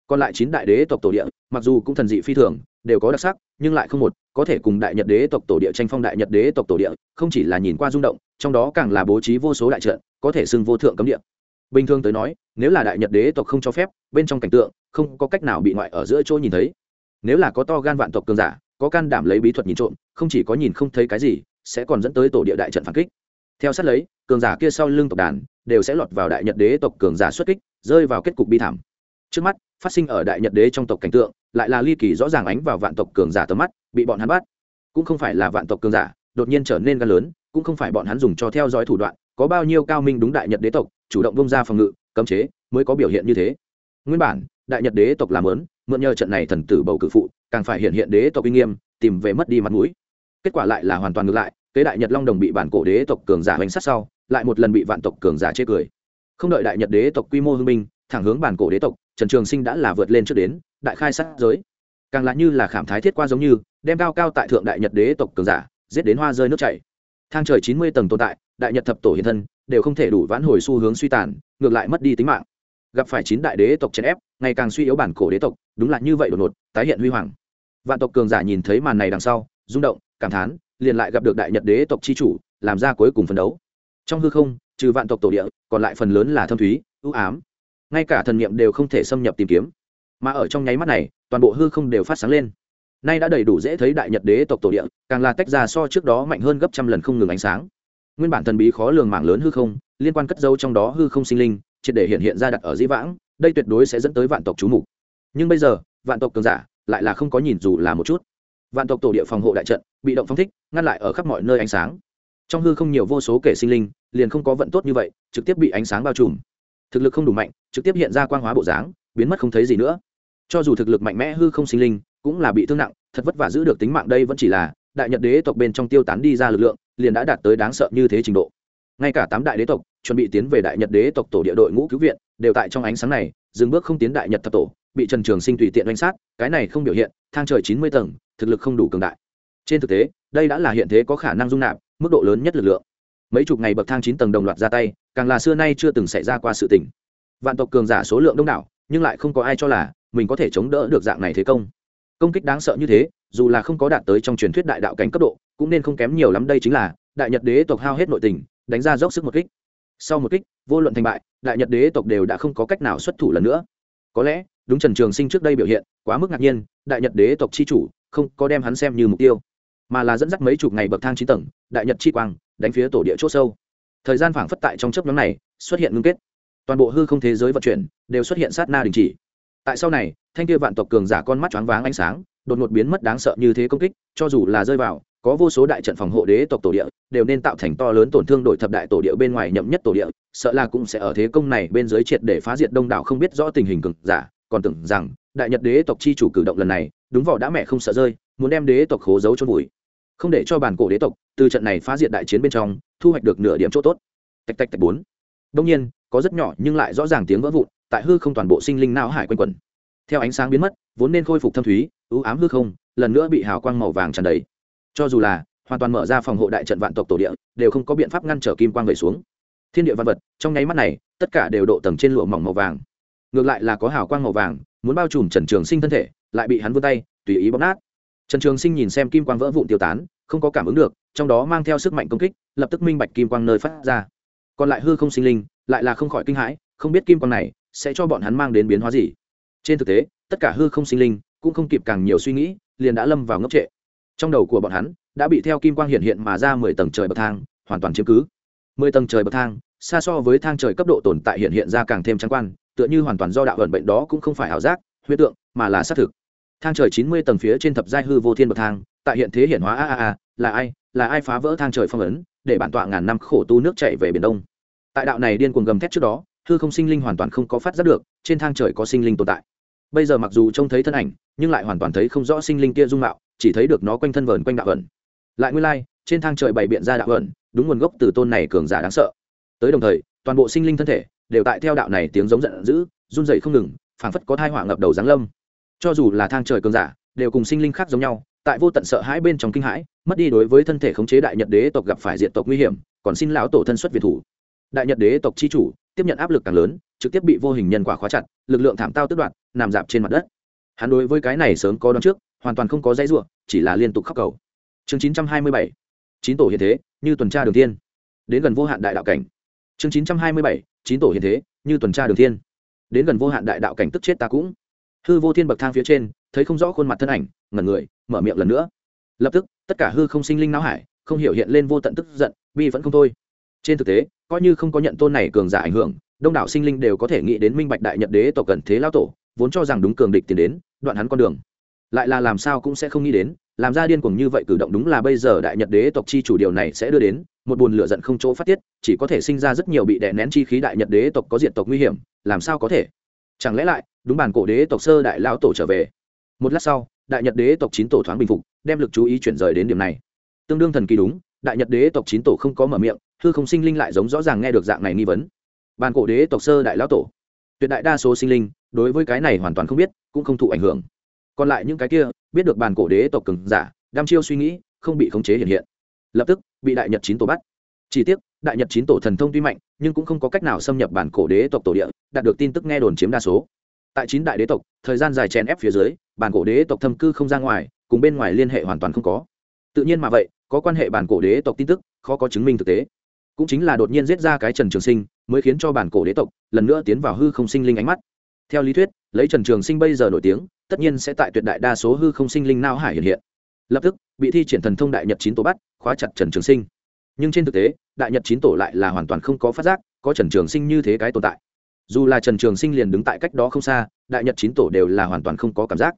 còn lại chín đại đế tộc tổ địa, mặc dù cũng thần dị phi thường, đều có đặc sắc, nhưng lại không một, có thể cùng đại nhật đế tộc tổ địa tranh phong đại nhật đế tộc tổ địa, không chỉ là nhìn qua rung động, trong đó càng là bố trí vô số đại trận, có thể xưng vô thượng cấm địa. Bình thường tới nói, nếu là đại nhật đế tộc không cho phép, bên trong cảnh tượng, không có cách nào bị ngoại ở giữa chỗ nhìn thấy. Nếu là có to gan vạn tộc cường giả, có can đảm lấy bí thuật nhìn trộm, không chỉ có nhìn không thấy cái gì, sẽ còn dẫn tới tổ địa đại trận phản kích. Theo sát lấy, cường giả kia sau lưng tộc đàn, đều sẽ lọt vào đại nhật đế tộc cường giả xuất kích, rơi vào kết cục bi thảm. Trước mắt phát sinh ở đại nhật đế trong tộc cảnh tượng, lại là ly kỳ rõ ràng ánh vào vạn tộc cường giả tầm mắt, bị bọn hắn bắt. Cũng không phải là vạn tộc cường giả, đột nhiên trở nên gan lớn, cũng không phải bọn hắn dùng cho theo dõi thủ đoạn, có bao nhiêu cao minh đúng đại nhật đế tộc, chủ động bông ra phòng ngự, cấm chế, mới có biểu hiện như thế. Nguyên bản, đại nhật đế tộc làm lớn, mượn nhờ trận này thần tử bầu cử phụ, càng phải hiện hiện đế tộc uy nghiêm, tìm về mất đi mặt mũi. Kết quả lại là hoàn toàn ngược lại, kế đại nhật long đồng bị bản cổ đế tộc cường giả hoành sát sau, lại một lần bị vạn tộc cường giả chê cười. Không đợi đại nhật đế tộc quy mô hưng binh, thẳng hướng bản cổ đế tộc trần trường sinh đã là vượt lên trước đến, đại khai sát giới. Càng lạ như là khảm thái thiết qua giống như, đem cao cao tại thượng đại nhật đế tộc cường giả, giết đến hoa rơi nước chảy. Thang trời chín mươi tầng tồn tại, đại nhật thập tổ hiện thân, đều không thể đủ vãn hồi xu hướng suy tàn, ngược lại mất đi tính mạng. Gặp phải chín đại đế tộc chèn ép, ngày càng suy yếu bản cổ đế tộc, đúng là như vậy đột ngột, tái hiện huy hoàng. Vạn tộc cường giả nhìn thấy màn này đằng sau, rung động, cảm thán, liền lại gặp được đại nhật đế tộc chi chủ, làm ra cuối cùng phấn đấu. Trong hư không, trừ vạn tộc tổ địa, còn lại phần lớn là thâm thúy ưu ám ngay cả thần niệm đều không thể xâm nhập tìm kiếm. Mà ở trong nháy mắt này, toàn bộ hư không đều phát sáng lên. Nay đã đầy đủ dễ thấy đại nhật đế tộc tổ địa, càng là tách ra so trước đó mạnh hơn gấp trăm lần không ngừng ánh sáng. Nguyên bản thần bí khó lường mảng lớn hư không, liên quan cất dấu trong đó hư không sinh linh, triệt để hiện hiện ra đặt ở dĩ vãng, đây tuyệt đối sẽ dẫn tới vạn tộc chú mục. Nhưng bây giờ, vạn tộc cường giả lại là không có nhìn dù là một chút. Vạn tộc tổ địa phòng hộ đại trận bị động phong thích, ngăn lại ở khắp mọi nơi ánh sáng. Trong hư không nhiều vô số kẻ sinh linh, liền không có vận tốt như vậy, trực tiếp bị ánh sáng bao trùm thực lực không đủ mạnh, trực tiếp hiện ra quang hóa bộ dáng, biến mất không thấy gì nữa. Cho dù thực lực mạnh mẽ hư không sinh linh, cũng là bị thương nặng, thật vất vả giữ được tính mạng đây vẫn chỉ là đại nhật đế tộc bên trong tiêu tán đi ra lực lượng, liền đã đạt tới đáng sợ như thế trình độ. Ngay cả tám đại đế tộc chuẩn bị tiến về đại nhật đế tộc tổ địa đội ngũ cứu viện, đều tại trong ánh sáng này, dừng bước không tiến đại nhật thập tổ, bị trần trường sinh tùy tiện đánh sát, cái này không biểu hiện, thang trời chín mươi tầng, thực lực không đủ cường đại. Trên thực tế, đây đã là hiện thế có khả năng dung nạp, mức độ lớn nhất lực lượng mấy chục ngày bậc thang chín tầng đồng loạt ra tay, càng là xưa nay chưa từng xảy ra qua sự tình. Vạn tộc cường giả số lượng đông đảo, nhưng lại không có ai cho là mình có thể chống đỡ được dạng này thế công. Công kích đáng sợ như thế, dù là không có đạt tới trong truyền thuyết đại đạo cảnh cấp độ, cũng nên không kém nhiều lắm đây chính là đại nhật đế tộc hao hết nội tình, đánh ra dốc sức một kích. Sau một kích, vô luận thành bại, đại nhật đế tộc đều đã không có cách nào xuất thủ lần nữa. Có lẽ, đúng trần trường sinh trước đây biểu hiện quá mức ngạc nhiên, đại nhật đế tộc chi chủ không có đem hắn xem như mục tiêu mà là dẫn dắt mấy chục ngày bậc thang chín tầng, đại nhật chi quang, đánh phía tổ địa c h ỗ sâu. Thời gian phảng phất tại trong chấp nhóm này, xuất hiện ngưng kết. Toàn bộ hư không thế giới vận chuyển, đều xuất hiện sát na đình chỉ. Tại sau này, thanh kia vạn tộc cường giả con mắt choáng váng ánh sáng, đột ngột biến mất đáng sợ như thế công kích, cho dù là rơi vào, có vô số đại trận phòng hộ đế tộc tổ địa, đều nên tạo thành to lớn tổn thương đổi thập đại tổ địa bên ngoài nhậm nhất tổ địa, sợ là cũng sẽ ở thế công này bên dưới triệt để phá diệt đông đảo không biết rõ tình hình cường giả, còn tưởng rằng, đại nhật đế tộc chi chủ cử động lần này, đúng vỏ đã mẹ không sợ rơi, muốn đem đế tộc khố giấu chôn vùi không để cho bản cổ đế tộc từ trận này phá diệt đại chiến bên trong thu hoạch được nửa điểm chỗ tốt. Tạch tạch tạch bốn. Đông nhiên, có rất nhỏ nhưng lại rõ ràng tiếng vỡ vụn, tại hư không toàn bộ sinh linh não hải quanh quẩn. Theo ánh sáng biến mất, vốn nên khôi phục thâm thúy ưu ám hư không, lần nữa bị hào quang màu vàng tràn đầy. Cho dù là hoàn toàn mở ra phòng hộ đại trận vạn tộc tổ địa, đều không có biện pháp ngăn trở kim quang về xuống. Thiên địa văn vật, trong nháy mắt này, tất cả đều độ tầng trên lụa mỏng màu vàng. Ngược lại là có hào quang màu vàng, muốn bao trùm trần trường sinh thân thể, lại bị hắn vươn tay, tùy ý bóp nát trần trường sinh nhìn xem kim quang vỡ vụn tiêu tán, không có cảm ứng được, trong đó mang theo sức mạnh công kích, lập tức minh bạch kim quang nơi phát ra. Còn lại hư không sinh linh, lại là không khỏi kinh hãi, không biết kim quang này sẽ cho bọn hắn mang đến biến hóa gì. Trên thực tế, tất cả hư không sinh linh cũng không kịp càng nhiều suy nghĩ, liền đã lâm vào ngốc trệ. Trong đầu của bọn hắn đã bị theo kim quang hiện hiện mà ra mười tầng trời bậc thang, hoàn toàn chiếm cứ. Mười tầng trời bậc thang, xa so với thang trời cấp độ tồn tại hiện hiện ra càng thêm trắng quan, tựa như hoàn toàn do đạo ẩn bệnh đó cũng không phải ảo giác huyết tượng, mà là xác thực thang trời chín mươi tầng phía trên thập giai hư vô thiên bậc thang, tại hiện thế hiển hóa a a a, là ai? Là ai phá vỡ thang trời phong ấn, để bản tọa ngàn năm khổ tu nước chạy về biển đông? Tại đạo này điên cuồng gầm thét trước đó, hư không sinh linh hoàn toàn không có phát giác được, trên thang trời có sinh linh tồn tại. Bây giờ mặc dù trông thấy thân ảnh, nhưng lại hoàn toàn thấy không rõ sinh linh kia dung mạo, chỉ thấy được nó quanh thân vờn quanh đạo ẩn lại nguyên lai, trên thang trời bày biện ra đạo ẩn đúng nguồn gốc từ tôn này cường giả đáng sợ. Tới đồng thời, toàn bộ sinh linh thân thể đều tại theo đạo này tiếng giống giận dữ, run dậy không ngừng, phảng phất có thai hỏa ngập đầu giáng lâm cho dù là thang trời cường giả, đều cùng sinh linh khác giống nhau, tại vô tận sợ hãi bên trong kinh hãi, mất đi đối với thân thể khống chế đại nhật đế tộc gặp phải diện tộc nguy hiểm, còn xin lão tổ thân xuất việt thủ. Đại nhật đế tộc chi chủ, tiếp nhận áp lực càng lớn, trực tiếp bị vô hình nhân quả khóa chặt, lực lượng thảm tao tức đoạn nằm dạp trên mặt đất. Hắn đối với cái này sớm có đón trước, hoàn toàn không có dãy ruộng chỉ là liên tục khắc cầu. Chương chín trăm hai mươi bảy, chín tổ hiện thế, như tuần tra đường thiên. Đến gần vô hạn đại đạo cảnh. Chương chín trăm hai mươi bảy, chín tổ hiện thế, như tuần tra đường thiên. Đến gần vô hạn đại đạo cảnh tức chết ta cũng hư vô thiên bậc thang phía trên, thấy không rõ khuôn mặt thân ảnh, ngẩn người, mở miệng lần nữa. Lập tức, tất cả hư không sinh linh não hải, không hiểu hiện lên vô tận tức giận, bi vẫn không thôi. Trên thực tế, coi như không có nhận tôn này cường giả ảnh hưởng, đông đảo sinh linh đều có thể nghĩ đến minh bạch đại nhật đế tộc cần thế lao tổ, vốn cho rằng đúng cường địch tiến đến, đoạn hắn con đường. Lại là làm sao cũng sẽ không nghĩ đến, làm ra điên cuồng như vậy cử động đúng là bây giờ đại nhật đế tộc chi chủ điều này sẽ đưa đến, một buồn lửa giận không chỗ phát tiết, chỉ có thể sinh ra rất nhiều bị đè nén chi khí đại nhật đế tộc có diện tộc nguy hiểm, làm sao có thể? Chẳng lẽ lại đúng bản cổ đế tộc sơ đại lão tổ trở về. Một lát sau, đại nhật đế tộc chín tổ thoáng bình phục, đem lực chú ý chuyển rời đến điểm này. Tương đương thần kỳ đúng, đại nhật đế tộc chín tổ không có mở miệng, hư không sinh linh lại giống rõ ràng nghe được dạng này nghi vấn. Bản cổ đế tộc sơ đại lão tổ, tuyệt đại đa số sinh linh, đối với cái này hoàn toàn không biết, cũng không thụ ảnh hưởng. Còn lại những cái kia, biết được bản cổ đế tộc cường giả đam chiêu suy nghĩ, không bị khống chế hiện hiện. Lập tức, bị đại nhật chín tổ bắt. Chỉ tiếc, đại nhật chín tổ thần thông tuy mạnh, nhưng cũng không có cách nào xâm nhập bản cổ đế tộc tổ địa, đạt được tin tức nghe đồn chiếm đa số tại chín đại đế tộc, thời gian dài chèn ép phía dưới, bản cổ đế tộc thâm cư không ra ngoài, cùng bên ngoài liên hệ hoàn toàn không có. Tự nhiên mà vậy, có quan hệ bản cổ đế tộc tin tức, khó có chứng minh thực tế. Cũng chính là đột nhiên giết ra cái trần trường sinh, mới khiến cho bản cổ đế tộc lần nữa tiến vào hư không sinh linh ánh mắt. Theo lý thuyết, lấy trần trường sinh bây giờ nổi tiếng, tất nhiên sẽ tại tuyệt đại đa số hư không sinh linh nao hải hiện hiện. Lập tức, bị thi triển thần thông đại nhật chín tổ bắt, khóa chặt trần trường sinh. Nhưng trên thực tế, đại nhật chín tổ lại là hoàn toàn không có phát giác, có trần trường sinh như thế cái tồn tại dù là trần trường sinh liền đứng tại cách đó không xa đại nhật chín tổ đều là hoàn toàn không có cảm giác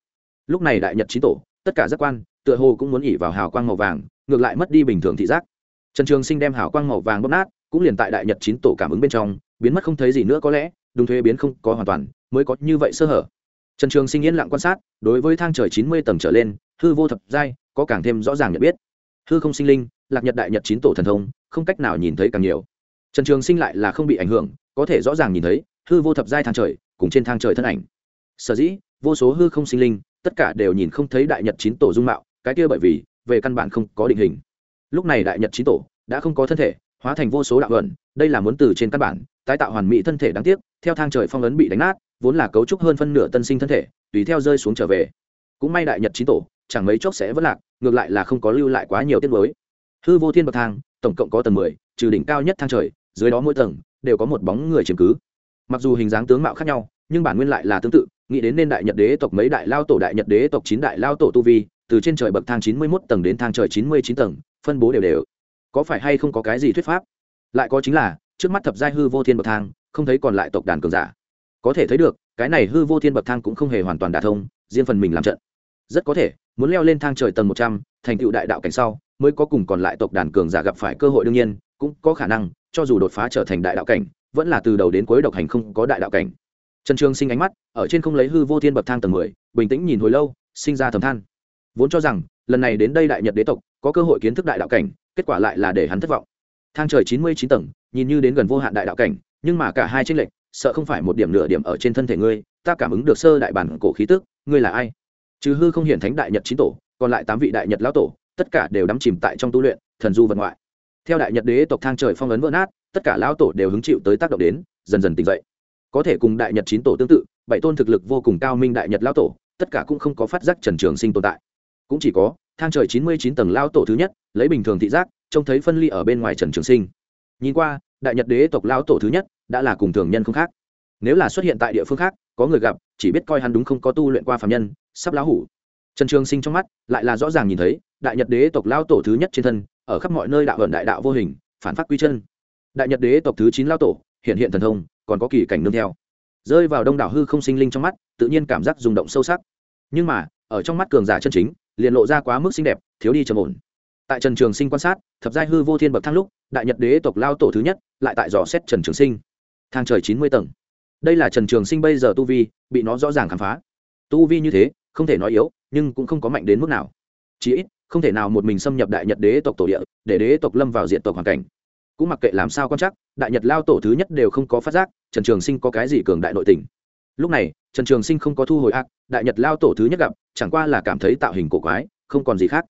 lúc này đại nhật chín tổ tất cả giác quan tựa hồ cũng muốn ỉ vào hào quang màu vàng ngược lại mất đi bình thường thị giác trần trường sinh đem hào quang màu vàng bóp nát cũng liền tại đại nhật chín tổ cảm ứng bên trong biến mất không thấy gì nữa có lẽ đúng thuế biến không có hoàn toàn mới có như vậy sơ hở trần trường sinh yên lặng quan sát đối với thang trời chín mươi tầng trở lên hư vô thập giai có càng thêm rõ ràng nhận biết hư không sinh linh lạc nhật đại nhật chín tổ thần thông không cách nào nhìn thấy càng nhiều trần trường sinh lại là không bị ảnh hưởng có thể rõ ràng nhìn thấy hư vô thập giai thang trời, cùng trên thang trời thân ảnh. Sở dĩ, vô số hư không sinh linh, tất cả đều nhìn không thấy đại nhật chín tổ dung mạo, cái kia bởi vì, về căn bản không có định hình. Lúc này đại nhật chín tổ đã không có thân thể, hóa thành vô số đạo ẩn, đây là muốn từ trên căn bản, tái tạo hoàn mỹ thân thể đáng tiếc, theo thang trời phong ấn bị đánh nát, vốn là cấu trúc hơn phân nửa tân sinh thân thể, tùy theo rơi xuống trở về. Cũng may đại nhật chín tổ, chẳng mấy chốc sẽ vất lạc, ngược lại là không có lưu lại quá nhiều tiết mới. Hư vô thiên bậc thang, tổng cộng có tầng mười, trừ đỉnh cao nhất thang trời, dưới đó mỗi tầng, đều có một bóng người chiếm cứ mặc dù hình dáng tướng mạo khác nhau, nhưng bản nguyên lại là tương tự, nghĩ đến nên đại nhật đế tộc mấy đại lao tổ đại nhật đế tộc chín đại lao tổ tu vi, từ trên trời bậc thang chín mươi mốt tầng đến thang trời chín mươi chín tầng, phân bố đều đều. Có phải hay không có cái gì thuyết pháp? Lại có chính là, trước mắt thập giai hư vô thiên bậc thang, không thấy còn lại tộc đàn cường giả. Có thể thấy được, cái này hư vô thiên bậc thang cũng không hề hoàn toàn đả thông, riêng phần mình làm trận. Rất có thể, muốn leo lên thang trời tầng một trăm, thành tựu đại đạo cảnh sau, mới có cùng còn lại tộc đàn cường giả gặp phải cơ hội đương nhiên, cũng có khả năng, cho dù đột phá trở thành đại đạo cảnh vẫn là từ đầu đến cuối độc hành không có đại đạo cảnh. Trần trường sinh ánh mắt ở trên không lấy hư vô thiên bậc thang tầng mười, bình tĩnh nhìn hồi lâu, sinh ra thầm than. Vốn cho rằng, lần này đến đây đại nhật đế tộc, có cơ hội kiến thức đại đạo cảnh, kết quả lại là để hắn thất vọng. Thang trời chín mươi chín tầng, nhìn như đến gần vô hạn đại đạo cảnh, nhưng mà cả hai tranh lệch, sợ không phải một điểm nửa điểm ở trên thân thể ngươi, ta cảm ứng được sơ đại bản cổ khí tức, ngươi là ai? Trừ hư không hiển thánh đại nhật chín tổ, còn lại tám vị đại nhật lão tổ, tất cả đều đắm chìm tại trong tu luyện, thần du vật ngoại theo đại nhật đế tộc thang trời phong ấn vỡ nát, tất cả lão tổ đều hứng chịu tới tác động đến, dần dần tỉnh dậy. Có thể cùng đại nhật chín tổ tương tự, bảy tôn thực lực vô cùng cao minh đại nhật lão tổ, tất cả cũng không có phát giác trần trường sinh tồn tại. Cũng chỉ có, thang trời chín mươi chín tầng lao tổ thứ nhất, lấy bình thường thị giác, trông thấy phân ly ở bên ngoài trần trường sinh. Nhìn qua, đại nhật đế tộc lao tổ thứ nhất, đã là cùng thường nhân không khác. Nếu là xuất hiện tại địa phương khác, có người gặp, chỉ biết coi hắn đúng không có tu luyện qua phạm nhân, sắp lão hủ. Trần trường sinh trong mắt, lại là rõ ràng nhìn thấy, đại nhật đế tộc lao tổ thứ nhất trên thân ở khắp mọi nơi đạo ẩn đại đạo vô hình, phản phát quy chân. Đại nhật đế tộc thứ chín lao tổ, hiện hiện thần thông, còn có kỳ cảnh nương theo. Rơi vào đông đảo hư không sinh linh trong mắt, tự nhiên cảm giác rung động sâu sắc. Nhưng mà, ở trong mắt cường giả chân chính, liền lộ ra quá mức xinh đẹp, thiếu đi trầm ổn. Tại trần trường sinh quan sát, thập giai hư vô thiên bậc thang lúc, đại nhật đế tộc lao tổ thứ nhất, lại tại dò xét trần trường sinh. Thang trời chín mươi tầng. Đây là trần trường sinh bây giờ tu vi, bị nó rõ ràng khám phá. Tu vi như thế, không thể nói yếu, nhưng cũng không có mạnh đến mức nào. Chỉ ít không thể nào một mình xâm nhập đại nhật đế tộc tổ địa, để đế tộc lâm vào diện tộc hoàn cảnh. Cũng mặc kệ làm sao quan chắc đại nhật lao tổ thứ nhất đều không có phát giác, trần trường sinh có cái gì cường đại nội tình. Lúc này, trần trường sinh không có thu hồi ác, đại nhật lao tổ thứ nhất gặp, chẳng qua là cảm thấy tạo hình cổ quái, không còn gì khác.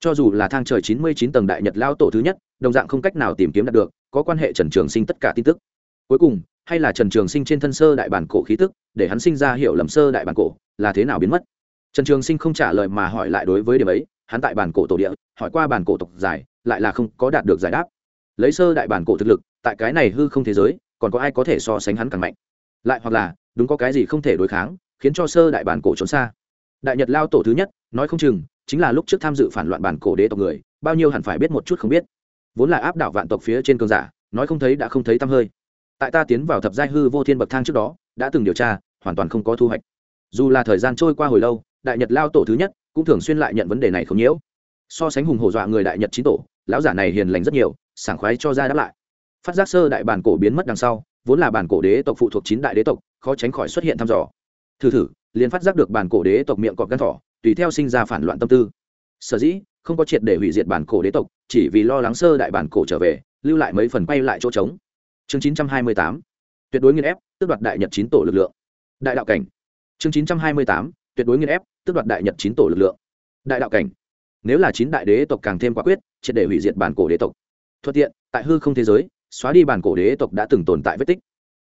Cho dù là thang trời chín mươi chín tầng đại nhật lao tổ thứ nhất, đồng dạng không cách nào tìm kiếm đạt được, có quan hệ trần trường sinh tất cả tin tức. Cuối cùng, hay là trần trường sinh trên thân sơ đại bản cổ khí tức, để hắn sinh ra hiểu lầm sơ đại bản cổ, là thế nào biến mất? Trần trường sinh không trả lời mà hỏi lại đối với điểm ấy hắn tại bản cổ tổ địa, hỏi qua bản cổ tộc giải, lại là không có đạt được giải đáp. Lấy sơ đại bản cổ thực lực, tại cái này hư không thế giới, còn có ai có thể so sánh hắn càng mạnh? Lại hoặc là, đúng có cái gì không thể đối kháng, khiến cho sơ đại bản cổ trốn xa? Đại nhật lao tổ thứ nhất, nói không chừng, chính là lúc trước tham dự phản loạn bản cổ đế tộc người, bao nhiêu hẳn phải biết một chút không biết. Vốn là áp đảo vạn tộc phía trên cường giả, nói không thấy đã không thấy tăm hơi. Tại ta tiến vào thập giai hư vô thiên bậc thang trước đó, đã từng điều tra, hoàn toàn không có thu hoạch. Dù là thời gian trôi qua hồi lâu, đại nhật lao tổ thứ nhất cũng thường xuyên lại nhận vấn đề này không nhiễu. So sánh hùng hổ dọa người đại nhật chín tổ, lão giả này hiền lành rất nhiều, sảng khoái cho ra đáp lại. Phát giác sơ đại bản cổ biến mất đằng sau, vốn là bản cổ đế tộc phụ thuộc chín đại đế tộc, khó tránh khỏi xuất hiện thăm dò. Thử thử, liền phát giác được bản cổ đế tộc miệng cọp gan thỏ, tùy theo sinh ra phản loạn tâm tư. Sở dĩ, không có triệt để hủy diệt bản cổ đế tộc, chỉ vì lo lắng sơ đại bản cổ trở về, lưu lại mấy phần quay lại chỗ trống. Chương chín trăm hai mươi tám. Tuyệt đối nghiên ép, tước đoạt đại nhật chín tổ lực lượng. Đại đạo cảnh. Chương chín trăm hai mươi tám tuyệt đối nghiên ép, tước đoạt đại nhật chín tổ lực lượng. Đại đạo cảnh. Nếu là chín đại đế tộc càng thêm quả quyết, triệt để hủy diệt bản cổ đế tộc. Thuận tiện, tại hư không thế giới, xóa đi bản cổ đế tộc đã từng tồn tại vết tích.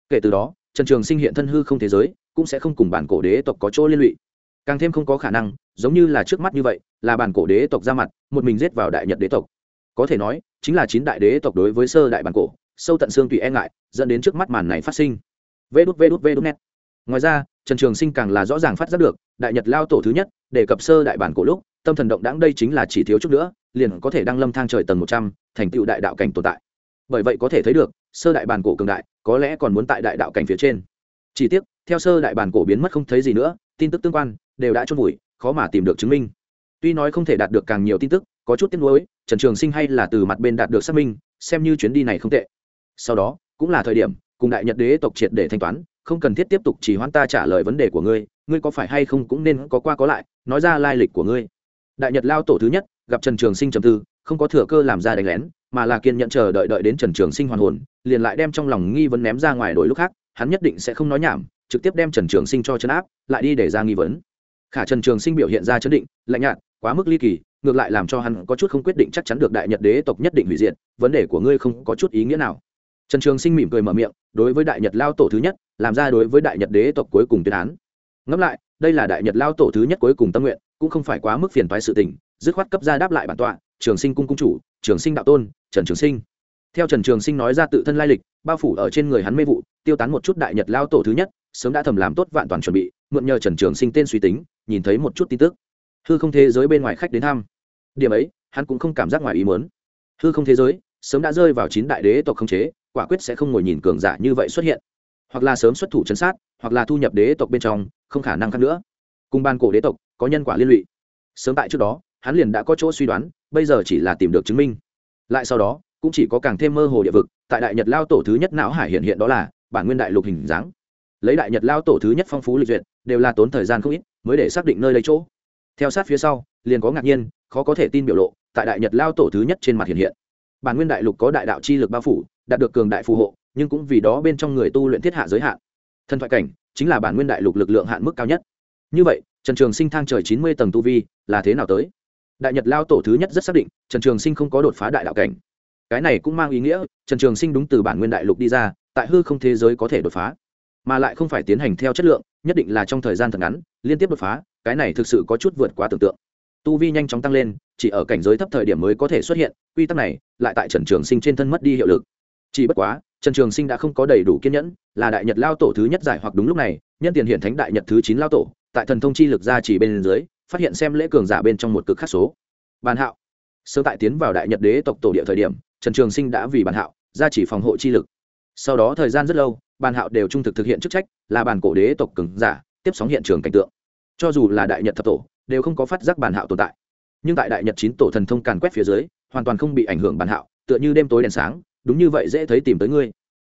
Kể từ đó, trần trường sinh hiện thân hư không thế giới, cũng sẽ không cùng bản cổ đế tộc có chỗ liên lụy. Càng thêm không có khả năng, giống như là trước mắt như vậy, là bản cổ đế tộc ra mặt, một mình giết vào đại nhật đế tộc. Có thể nói, chính là chín đại đế tộc đối với sơ đại bản cổ, sâu tận xương tùy e ngại, dẫn đến trước mắt màn này phát sinh. Vê đút vê đút vê đút net ngoài ra trần trường sinh càng là rõ ràng phát giác được, đại nhật lao tổ thứ nhất để cập sơ đại bản cổ lúc, tâm thần động đáng đây chính là chỉ thiếu chút nữa, liền có thể đăng lâm thang trời tầng một trăm, thành tựu đại đạo cảnh tồn tại. Bởi vậy có thể thấy được, sơ đại bản cổ cường đại, có lẽ còn muốn tại đại đạo cảnh phía trên. Chỉ tiếc, theo sơ đại bản cổ biến mất không thấy gì nữa, tin tức tương quan, đều đã chôn vùi, khó mà tìm được chứng minh. Tuy nói không thể đạt được càng nhiều tin tức, có chút tiếc nuối, trần trường sinh hay là từ mặt bên đạt được xác minh, xem như chuyến đi này không tệ. Sau đó, cũng là thời điểm, cùng đại nhật đế tộc triệt để thanh toán không cần thiết tiếp tục chỉ hoãn ta trả lời vấn đề của ngươi ngươi có phải hay không cũng nên có qua có lại, nói ra lai lịch của ngươi. Đại nhật lao tổ thứ nhất, gặp trần trường sinh trầm tư, không có thừa cơ làm ra đánh lén, mà là kiên nhận chờ đợi đợi đến trần trường sinh hoàn hồn, liền lại đem trong lòng nghi vấn ném ra ngoài đổi lúc khác, hắn nhất định sẽ không nói nhảm, trực tiếp đem trần trường sinh cho chấn áp, lại đi để ra nghi vấn. Khả trần trường sinh biểu hiện ra chấn định, lạnh nhạt, quá mức ly kỳ, ngược lại làm cho hắn có chút không quyết định chắc chắn được đại nhật đế tộc nhất định hủy diệt, vấn đề của ngươi không có chút ý nghĩa nào. Trần trường sinh mỉm cười mở miệng, đối với đại nhật lao tổ thứ nhất làm ra đối với đại nhật đế tộc cuối cùng tuyên án. Ngẫm lại, đây là đại nhật lao tổ thứ nhất cuối cùng tâm nguyện, cũng không phải quá mức phiền toái sự tình, dứt khoát cấp ra đáp lại bản tọa, trường sinh cung cung chủ, trường sinh đạo tôn, trần trường sinh. Theo trần trường sinh nói ra tự thân lai lịch, bao phủ ở trên người hắn mê vụ, tiêu tán một chút đại nhật lao tổ thứ nhất, sớm đã thầm làm tốt vạn toàn chuẩn bị, mượn nhờ trần trường sinh tên suy tính, nhìn thấy một chút tin tức. Hư không thế giới bên ngoài khách đến thăm. Điểm ấy, hắn cũng không cảm giác ngoài ý muốn. Hư không thế giới, sớm đã rơi vào chín đại đế tộc không chế, quả quyết sẽ không ngồi nhìn cường giả như vậy xuất hiện hoặc là sớm xuất thủ chấn sát, hoặc là thu nhập đế tộc bên trong, không khả năng khác nữa. Cùng ban cổ đế tộc, có nhân quả liên lụy. Sớm tại trước đó, hắn liền đã có chỗ suy đoán, bây giờ chỉ là tìm được chứng minh. Lại sau đó, cũng chỉ có càng thêm mơ hồ địa vực, tại đại nhật lao tổ thứ nhất não hải hiện hiện đó là bản nguyên đại lục hình dáng. Lấy đại nhật lao tổ thứ nhất phong phú lịch duyệt, đều là tốn thời gian không ít, mới để xác định nơi lấy chỗ. Theo sát phía sau, liền có ngạc nhiên, khó có thể tin biểu lộ, tại đại nhật lao tổ thứ nhất trên mặt hiện hiện. Bản nguyên đại lục có đại đạo chi lực bao phủ, đạt được cường đại phù hộ nhưng cũng vì đó bên trong người tu luyện thiết hạ giới hạn. Thần thoại cảnh chính là bản nguyên đại lục lực lượng hạn mức cao nhất. Như vậy, trần trường sinh thang trời chín mươi tầng tu vi là thế nào tới? Đại nhật lao tổ thứ nhất rất xác định, trần trường sinh không có đột phá đại đạo cảnh. Cái này cũng mang ý nghĩa, trần trường sinh đúng từ bản nguyên đại lục đi ra, tại hư không thế giới có thể đột phá, mà lại không phải tiến hành theo chất lượng, nhất định là trong thời gian thật ngắn, liên tiếp đột phá, cái này thực sự có chút vượt quá tưởng tượng. Tu vi nhanh chóng tăng lên, chỉ ở cảnh giới thấp thời điểm mới có thể xuất hiện, quy tắc này lại tại trần trường sinh trên thân mất đi hiệu lực chỉ bất quá, trần trường sinh đã không có đầy đủ kiên nhẫn, là đại nhật lao tổ thứ nhất giải hoặc đúng lúc này, nhân tiền hiện thánh đại nhật thứ chín lao tổ, tại thần thông chi lực ra chỉ bên dưới, phát hiện xem lễ cường giả bên trong một cực khắc số. Bàn hạo. Sơ tại tiến vào đại nhật đế tộc tổ địa thời điểm, trần trường sinh đã vì bàn hạo ra chỉ phòng hộ chi lực. Sau đó thời gian rất lâu bàn hạo đều trung thực thực hiện chức trách, là bàn cổ đế tộc cường giả, tiếp sóng hiện trường cảnh tượng. Cho dù là đại nhật thập tổ, đều không có phát giác bàn hạo tồn tại. Nhưng tại đại nhật chín tổ thần thông càn quét phía dưới, hoàn toàn không bị ảnh hưởng bàn hạo, tựa như đêm tối đèn sáng đúng như vậy dễ thấy tìm tới ngươi.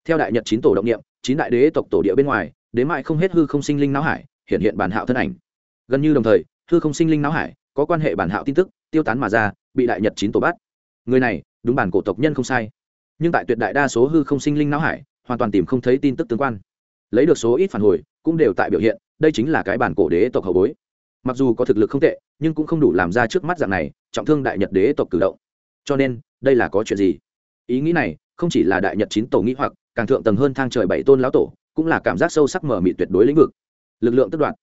Theo đại nhật chín tổ động niệm, chín đại đế tộc tổ địa bên ngoài đến mại không hết hư không sinh linh não hải, hiện hiện bản hạo thân ảnh. Gần như đồng thời, hư không sinh linh não hải, có quan hệ bản hạo tin tức, tiêu tán mà ra, bị đại nhật chín tổ bắt. Người này, đúng bản cổ tộc nhân không sai. Nhưng tại tuyệt đại đa số hư không sinh linh não hải, hoàn toàn tìm không thấy tin tức tương quan. Lấy được số ít phản hồi, cũng đều tại biểu hiện, đây chính là cái bản cổ đế tộc hậu bối. Mặc dù có thực lực không tệ, nhưng cũng không đủ làm ra trước mắt dạng này, trọng thương đại nhật đế tộc cử động. Cho nên, đây là có chuyện gì? Ý nghĩ này không chỉ là đại nhật chín tổ nghĩ hoặc, càng thượng tầng hơn thang trời bảy tôn lão tổ, cũng là cảm giác sâu sắc mở mị tuyệt đối lĩnh vực. Lực lượng tất đoạn.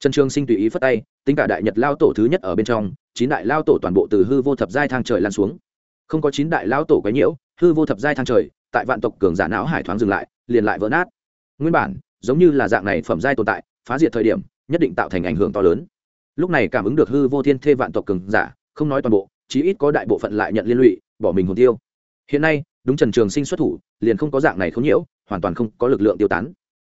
Trần trường sinh tùy ý phất tay, tính cả đại nhật lao tổ thứ nhất ở bên trong, chín đại lao tổ toàn bộ từ hư vô thập giai thang trời lan xuống. Không có chín đại lao tổ quấy nhiễu, hư vô thập giai thang trời, tại vạn tộc cường giả não hải thoáng dừng lại, liền lại vỡ nát. Nguyên bản, giống như là dạng này phẩm giai tồn tại, phá diệt thời điểm, nhất định tạo thành ảnh hưởng to lớn. Lúc này cảm ứng được hư vô thiên thê vạn tộc cường giả, không nói toàn bộ, chí ít có đại bộ phận lại nhận liên lụy, bỏ mình hồn tiêu hiện nay, đúng trần trường sinh xuất thủ, liền không có dạng này không nhiễu, hoàn toàn không có lực lượng tiêu tán.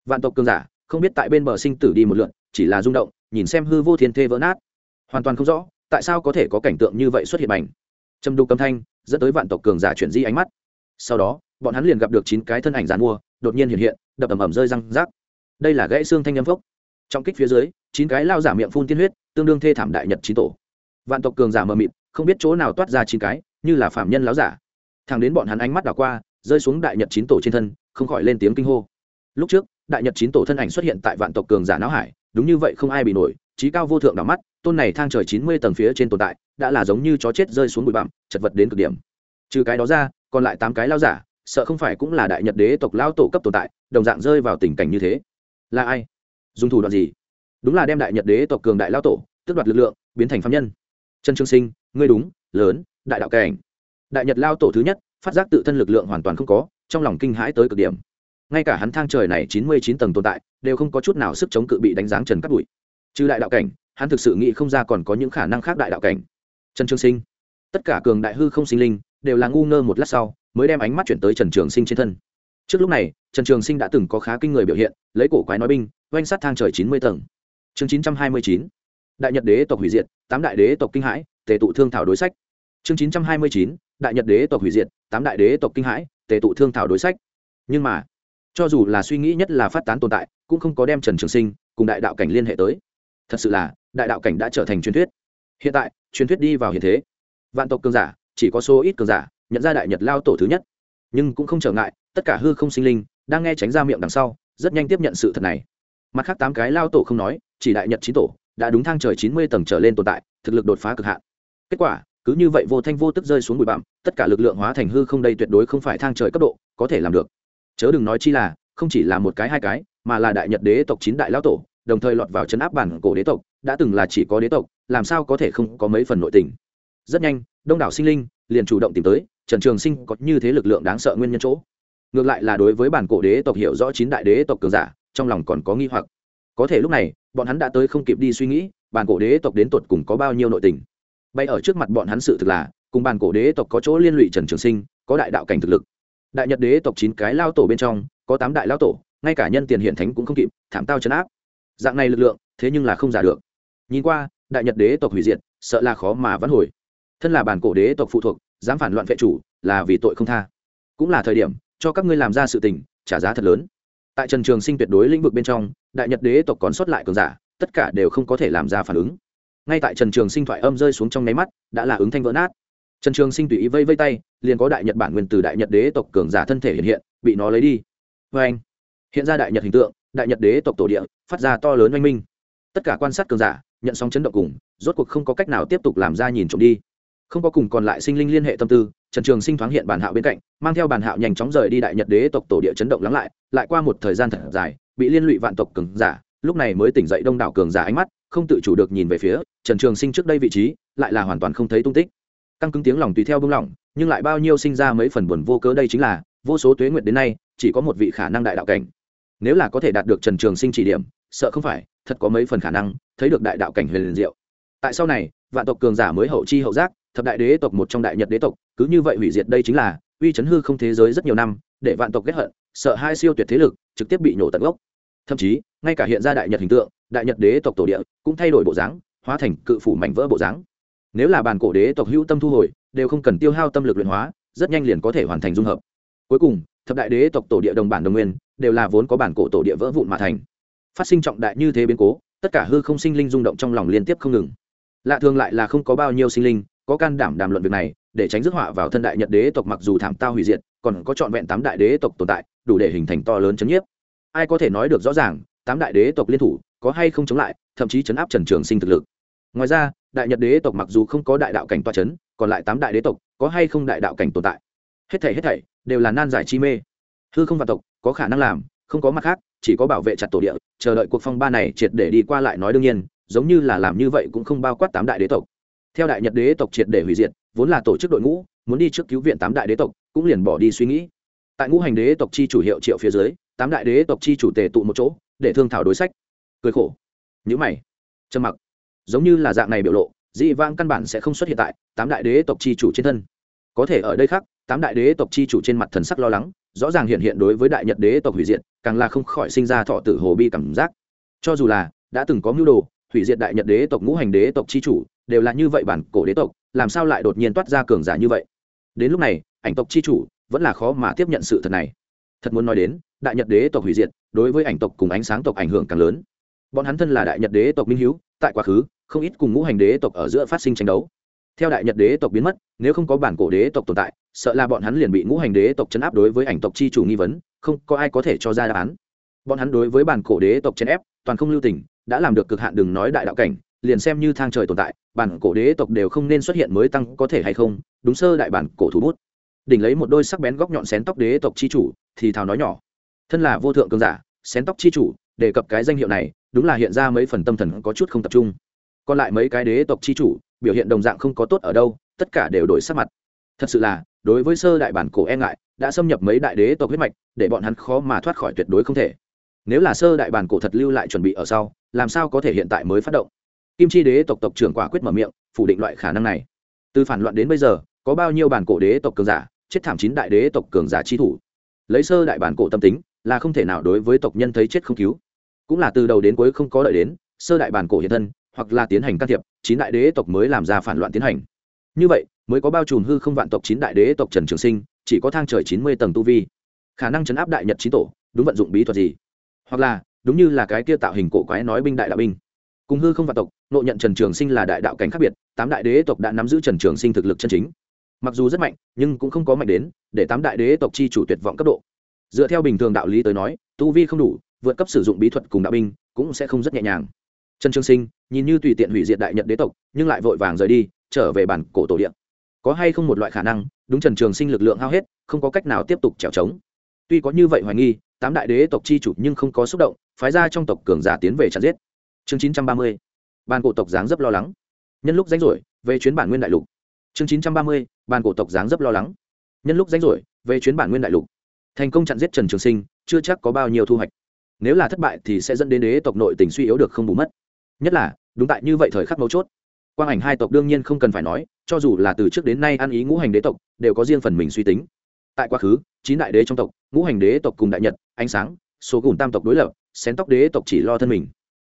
Vạn tộc cường giả, không biết tại bên bờ sinh tử đi một lượn, chỉ là rung động, nhìn xem hư vô thiên thê vỡ nát. Hoàn toàn không rõ, tại sao có thể có cảnh tượng như vậy xuất hiện bành. Trầm đục âm thanh dẫn tới vạn tộc cường giả chuyển di ánh mắt. Sau đó, bọn hắn liền gặp được chín cái thân ảnh giàn mua, đột nhiên hiện hiện, đập ầm ầm rơi răng rác. Đây là gãy xương thanh âm phốc. Trong kích phía dưới, chín cái lao giả miệng phun tiên huyết, tương đương thê thảm đại nhật chín tổ. Vạn tộc cường giả mờ mịt, không biết chỗ nào toát ra chín cái, như là phạm nhân láo giả thằng đến bọn hắn ánh mắt đảo qua, rơi xuống đại nhật chín tổ trên thân, không khỏi lên tiếng kinh hô. Lúc trước, đại nhật chín tổ thân ảnh xuất hiện tại vạn tộc cường giả não hải, đúng như vậy không ai bị nổi trí cao vô thượng đảo mắt, tôn này thang trời chín mươi tầng phía trên tồn tại, đã là giống như chó chết rơi xuống bụi bặm, chật vật đến cực điểm. Trừ cái đó ra, còn lại tám cái lao giả, sợ không phải cũng là đại nhật đế tộc lao tổ cấp tồn tại, đồng dạng rơi vào tình cảnh như thế. Là ai? Dùng thủ đoạn gì? Đúng là đem đại nhật đế tộc cường đại lao tổ, tước đoạt lực lượng, biến thành phạm nhân. Trần trương sinh, ngươi đúng, lớn, đại đạo cảnh đại nhật lao tổ thứ nhất, phát giác tự thân lực lượng hoàn toàn không có, trong lòng kinh hãi tới cực điểm. Ngay cả hắn thang trời này chín mươi chín tầng tồn tại, đều không có chút nào sức chống cự bị đánh giáng trần cắt bụi. Trừ đại đạo cảnh, hắn thực sự nghĩ không ra còn có những khả năng khác đại đạo cảnh. Trần trường sinh. Tất cả cường đại hư không sinh linh đều là ngu ngơ một lát sau, mới đem ánh mắt chuyển tới trần trường sinh trên thân. Trước lúc này, trần trường sinh đã từng có khá kinh người biểu hiện, lấy cổ quái nói binh, oanh sát thang trời chín mươi tầng. Chương chín trăm hai mươi chín. Đại nhật đế tộc hủy diệt, tám đại đế tộc kinh hãi, tề tụ thương thảo đối sách. Chương chín trăm hai mươi chín đại nhật đế tộc hủy diệt, tám đại đế tộc kinh hãi, tề tụ thương thảo đối sách. Nhưng mà, cho dù là suy nghĩ nhất là phát tán tồn tại, cũng không có đem trần trường sinh cùng đại đạo cảnh liên hệ tới. Thật sự là, đại đạo cảnh đã trở thành truyền thuyết. Hiện tại, truyền thuyết đi vào hiện thế. Vạn tộc cường giả, chỉ có số ít cường giả, nhận ra đại nhật lao tổ thứ nhất. Nhưng cũng không trở ngại, tất cả hư không sinh linh đang nghe tránh ra miệng đằng sau, rất nhanh tiếp nhận sự thật này. Mặt khác tám cái lao tổ không nói, chỉ đại nhật chín tổ, đã đúng thang trời chín mươi tầng trở lên tồn tại, thực lực đột phá cực hạn. Kết quả cứ như vậy vô thanh vô tức rơi xuống bụi bặm, tất cả lực lượng hóa thành hư không đây tuyệt đối không phải thang trời cấp độ, có thể làm được. Chớ đừng nói chi là, không chỉ là một cái hai cái, mà là đại nhật đế tộc chín đại lão tổ, đồng thời lọt vào chấn áp bản cổ đế tộc, đã từng là chỉ có đế tộc, làm sao có thể không có mấy phần nội tình. Rất nhanh, đông đảo sinh linh liền chủ động tìm tới, trần trường sinh có như thế lực lượng đáng sợ nguyên nhân chỗ. Ngược lại là đối với bản cổ đế tộc hiểu rõ chín đại đế tộc cường giả, trong lòng còn có nghi hoặc. Có thể lúc này, bọn hắn đã tới không kịp đi suy nghĩ, bản cổ đế tộc đến tột cùng có bao nhiêu nội tình bay ở trước mặt bọn hắn sự thực là, cùng bản cổ đế tộc có chỗ liên lụy trần trường sinh, có đại đạo cảnh thực lực. Đại nhật đế tộc chín cái lao tổ bên trong, có tám đại lao tổ, ngay cả nhân tiền hiện thánh cũng không kịp, thảm tao chấn áp. Dạng này lực lượng, thế nhưng là không giả được. Nhìn qua, đại nhật đế tộc hủy diệt, sợ là khó mà vẫn hồi. Thân là bản cổ đế tộc phụ thuộc, dám phản loạn vệ chủ, là vì tội không tha. Cũng là thời điểm, cho các ngươi làm ra sự tình, trả giá thật lớn. Tại trần trường sinh tuyệt đối lĩnh vực bên trong, đại nhật đế tộc còn sót lại cường giả, tất cả đều không có thể làm ra phản ứng ngay tại trần trường sinh thoại âm rơi xuống trong nháy mắt, đã là ứng thanh vỡ nát. Trần trường sinh tùy ý vây vây tay, liền có đại nhật bản nguyên từ đại nhật đế tộc cường giả thân thể hiện hiện, bị nó lấy đi. Vê anh, hiện ra đại nhật hình tượng, đại nhật đế tộc tổ địa, phát ra to lớn oanh minh. Tất cả quan sát cường giả, nhận sóng chấn động cùng, rốt cuộc không có cách nào tiếp tục làm ra nhìn trộm đi. Không có cùng còn lại sinh linh liên hệ tâm tư, trần trường sinh thoáng hiện bản hạo bên cạnh, mang theo bản hạo nhanh chóng rời đi đại nhật đế tộc tổ địa chấn động lắng lại lại qua một thời gian thật dài, bị liên lụy vạn tộc cường giả, lúc này mới tỉnh dậy đông đảo cường giả ánh mắt không tự chủ được nhìn về phía, trần trường sinh trước đây vị trí, lại là hoàn toàn không thấy tung tích. Căng cứng tiếng lòng tùy theo bưng lỏng, nhưng lại bao nhiêu sinh ra mấy phần buồn vô cớ đây chính là, vô số tuế nguyệt đến nay, chỉ có một vị khả năng đại đạo cảnh. Nếu là có thể đạt được trần trường sinh chỉ điểm, sợ không phải, thật có mấy phần khả năng, thấy được đại đạo cảnh huyền liền diệu. Tại sau này, vạn tộc cường giả mới hậu chi hậu giác, thập đại đế tộc một trong đại nhật đế tộc, cứ như vậy hủy diệt đây chính là, uy chấn hư không thế giới rất nhiều năm, để vạn tộc ghét hận, sợ hai siêu tuyệt thế lực, trực tiếp bị nổ tận gốc. Thậm chí, ngay cả hiện ra đại nhật hình tượng đại nhật đế tộc tổ địa cũng thay đổi bộ dáng, hóa thành cự phủ mảnh vỡ bộ dáng. Nếu là bàn cổ đế tộc hữu tâm thu hồi, đều không cần tiêu hao tâm lực luyện hóa, rất nhanh liền có thể hoàn thành dung hợp. Cuối cùng, thập đại đế tộc tổ địa đồng bản đồng nguyên đều là vốn có bản cổ tổ địa vỡ vụn mà thành. Phát sinh trọng đại như thế biến cố, tất cả hư không sinh linh rung động trong lòng liên tiếp không ngừng. Lạ thường lại là không có bao nhiêu sinh linh có can đảm đàm luận việc này, để tránh rước họa vào thân đại nhật đế tộc mặc dù thảm tao hủy diệt, còn có trọn vẹn tám đại đế tộc tồn tại, đủ để hình thành to lớn chấn nhiếp. Ai có thể nói được rõ ràng, tám đại đế tộc liên thủ có hay không chống lại, thậm chí chấn áp trần trường sinh thực lực. Ngoài ra, đại nhật đế tộc mặc dù không có đại đạo cảnh toa chấn, còn lại tám đại đế tộc có hay không đại đạo cảnh tồn tại? Hết thảy hết thảy đều là nan giải chi mê. Hư không vạn tộc có khả năng làm, không có mặt khác, chỉ có bảo vệ chặt tổ địa, chờ đợi cuộc phong ba này triệt để đi qua lại nói đương nhiên, giống như là làm như vậy cũng không bao quát tám đại đế tộc. Theo đại nhật đế tộc triệt để hủy diệt, vốn là tổ chức đội ngũ, muốn đi trước cứu viện tám đại đế tộc, cũng liền bỏ đi suy nghĩ. Tại ngũ hành đế tộc chi chủ hiệu triệu phía dưới, tám đại đế tộc chi chủ tề tụ một chỗ, để thương thảo đối sách cười khổ. Nhữ mày. Trầm mặc. Giống như là dạng này biểu lộ dị vãng căn bản sẽ không xuất hiện tại tám đại đế tộc chi chủ trên thân. Có thể ở đây khác, tám đại đế tộc chi chủ trên mặt thần sắc lo lắng, rõ ràng hiện hiện đối với đại nhật đế tộc hủy diệt, càng là không khỏi sinh ra thọ tử hồ bi cảm giác. Cho dù là đã từng có mưu đồ, hủy diệt đại nhật đế tộc, ngũ hành đế tộc chi chủ, đều là như vậy bản cổ đế tộc, làm sao lại đột nhiên toát ra cường giả như vậy? Đến lúc này, ảnh tộc chi chủ vẫn là khó mà tiếp nhận sự thật này. Thật muốn nói đến, đại nhật đế tộc hủy diệt, đối với ảnh tộc cùng ánh sáng tộc ảnh hưởng càng lớn bọn hắn thân là đại nhật đế tộc minh hiếu, tại quá khứ, không ít cùng ngũ hành đế tộc ở giữa phát sinh tranh đấu. Theo đại nhật đế tộc biến mất, nếu không có bản cổ đế tộc tồn tại, sợ là bọn hắn liền bị ngũ hành đế tộc chấn áp đối với ảnh tộc chi chủ nghi vấn, không có ai có thể cho ra đáp án. Bọn hắn đối với bản cổ đế tộc chấn ép, toàn không lưu tình, đã làm được cực hạn đừng nói đại đạo cảnh, liền xem như thang trời tồn tại, bản cổ đế tộc đều không nên xuất hiện mới tăng có thể hay không, đúng sơ đại bản cổ thủ bút. Đỉnh lấy một đôi sắc bén góc nhọn xén tóc đế tộc chi chủ, thì thào nói nhỏ. Thân là vô thượng cường giả, xén tóc chi chủ, đề cập cái danh hiệu này đúng là hiện ra mấy phần tâm thần có chút không tập trung. Còn lại mấy cái đế tộc chi chủ, biểu hiện đồng dạng không có tốt ở đâu, tất cả đều đổi sắc mặt. Thật sự là, đối với sơ đại bản cổ e ngại, đã xâm nhập mấy đại đế tộc huyết mạch, để bọn hắn khó mà thoát khỏi tuyệt đối không thể. Nếu là sơ đại bản cổ thật lưu lại chuẩn bị ở sau, làm sao có thể hiện tại mới phát động? Kim chi đế tộc tộc trưởng quả quyết mở miệng, phủ định loại khả năng này. Từ phản loạn đến bây giờ, có bao nhiêu bản cổ đế tộc cường giả, chết thảm chín đại đế tộc cường giả chi thủ? Lấy sơ đại bản cổ tâm tính, là không thể nào đối với tộc nhân thấy chết không cứu cũng là từ đầu đến cuối không có đợi đến, sơ đại bản cổ hiện thân, hoặc là tiến hành can thiệp, chín đại đế tộc mới làm ra phản loạn tiến hành. Như vậy, mới có bao trùm hư không vạn tộc chín đại đế tộc trần trường sinh, chỉ có thang trời chín mươi tầng tu vi. Khả năng chấn áp đại nhật chín tổ, đúng vận dụng bí thuật gì? Hoặc là, đúng như là cái kia tạo hình cổ quái nói binh đại đạo binh. Cùng hư không vạn tộc nộ nhận trần trường sinh là đại đạo cảnh khác biệt, tám đại đế tộc đã nắm giữ trần trường sinh thực lực chân chính. Mặc dù rất mạnh, nhưng cũng không có mạnh đến, để tám đại đế tộc chi chủ tuyệt vọng cấp độ. Dựa theo bình thường đạo lý tới nói, tu vi không đủ vượt cấp sử dụng bí thuật cùng đạo binh, cũng sẽ không rất nhẹ nhàng. Trần trường sinh, nhìn như tùy tiện hủy diệt đại nhật đế tộc, nhưng lại vội vàng rời đi, trở về bản cổ tổ điện có hay không một loại khả năng, đúng trần trường sinh lực lượng hao hết, không có cách nào tiếp tục trèo trống. Tuy có như vậy hoài nghi, tám đại đế tộc chi chủ nhưng không có xúc động, phái ra trong tộc cường giả tiến về chặn giết. Chương chín trăm ba mươi ban cổ tộc dáng dấp lo lắng. Nhân lúc rảnh rỗi về chuyến bản nguyên đại lục. Chương chín trăm ba mươi ban cổ tộc dáng dấp lo lắng. Nhân lúc rảnh rỗi về chuyến bản nguyên đại lục. Thành công chặn giết trần trường sinh, chưa chắc có bao nhiêu thu hoạch nếu là thất bại thì sẽ dẫn đến đế tộc nội tình suy yếu được không bù mất. Nhất là, đúng tại như vậy thời khắc mấu chốt. Quang ảnh hai tộc đương nhiên không cần phải nói, cho dù là từ trước đến nay ăn ý ngũ hành đế tộc, đều có riêng phần mình suy tính. Tại quá khứ, chín đại đế trong tộc, ngũ hành đế tộc cùng đại nhật, ánh sáng, số gùn tam tộc đối lập, xén tóc đế tộc chỉ lo thân mình.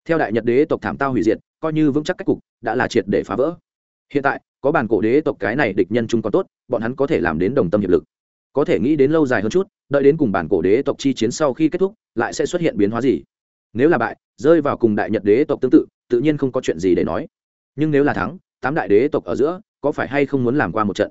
Theo đại nhật đế tộc thảm tao hủy diệt, coi như vững chắc cách cục, đã là triệt để phá vỡ. Hiện tại, có bản cổ đế tộc cái này địch nhân chung còn tốt, bọn hắn có thể làm đến đồng tâm hiệp lực có thể nghĩ đến lâu dài hơn chút, đợi đến cùng bản cổ đế tộc chi chiến sau khi kết thúc, lại sẽ xuất hiện biến hóa gì? Nếu là bại, rơi vào cùng đại nhật đế tộc tương tự tự nhiên không có chuyện gì để nói. Nhưng nếu là thắng, tám đại đế tộc ở giữa, có phải hay không muốn làm qua một trận?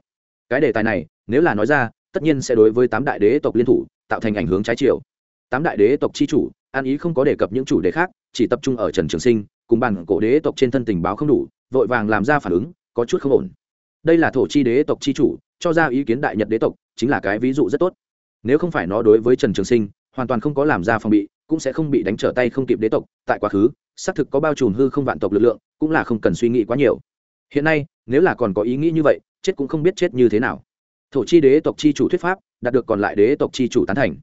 Cái đề tài này, nếu là nói ra, tất nhiên sẽ đối với tám đại đế tộc liên thủ, tạo thành ảnh hướng trái chiều. Tám đại đế tộc chi chủ, an ý không có đề cập những chủ đề khác, chỉ tập trung ở trần trường sinh, cùng bản cổ đế tộc trên thân tình báo không đủ, vội vàng làm ra phản ứng, có chút không ổn. Đây là thổ chi đế tộc chi chủ cho ra ý kiến đại nhật đế tộc chính là cái ví dụ rất tốt. Nếu không phải nó đối với trần trường sinh, hoàn toàn không có làm ra phòng bị, cũng sẽ không bị đánh trở tay không kịp đế tộc, tại quá khứ, xác thực có bao trùm hư không vạn tộc lực lượng, cũng là không cần suy nghĩ quá nhiều. Hiện nay, nếu là còn có ý nghĩ như vậy, chết cũng không biết chết như thế nào. Thổ chi đế tộc chi chủ thuyết pháp, đạt được còn lại đế tộc chi chủ tán thành.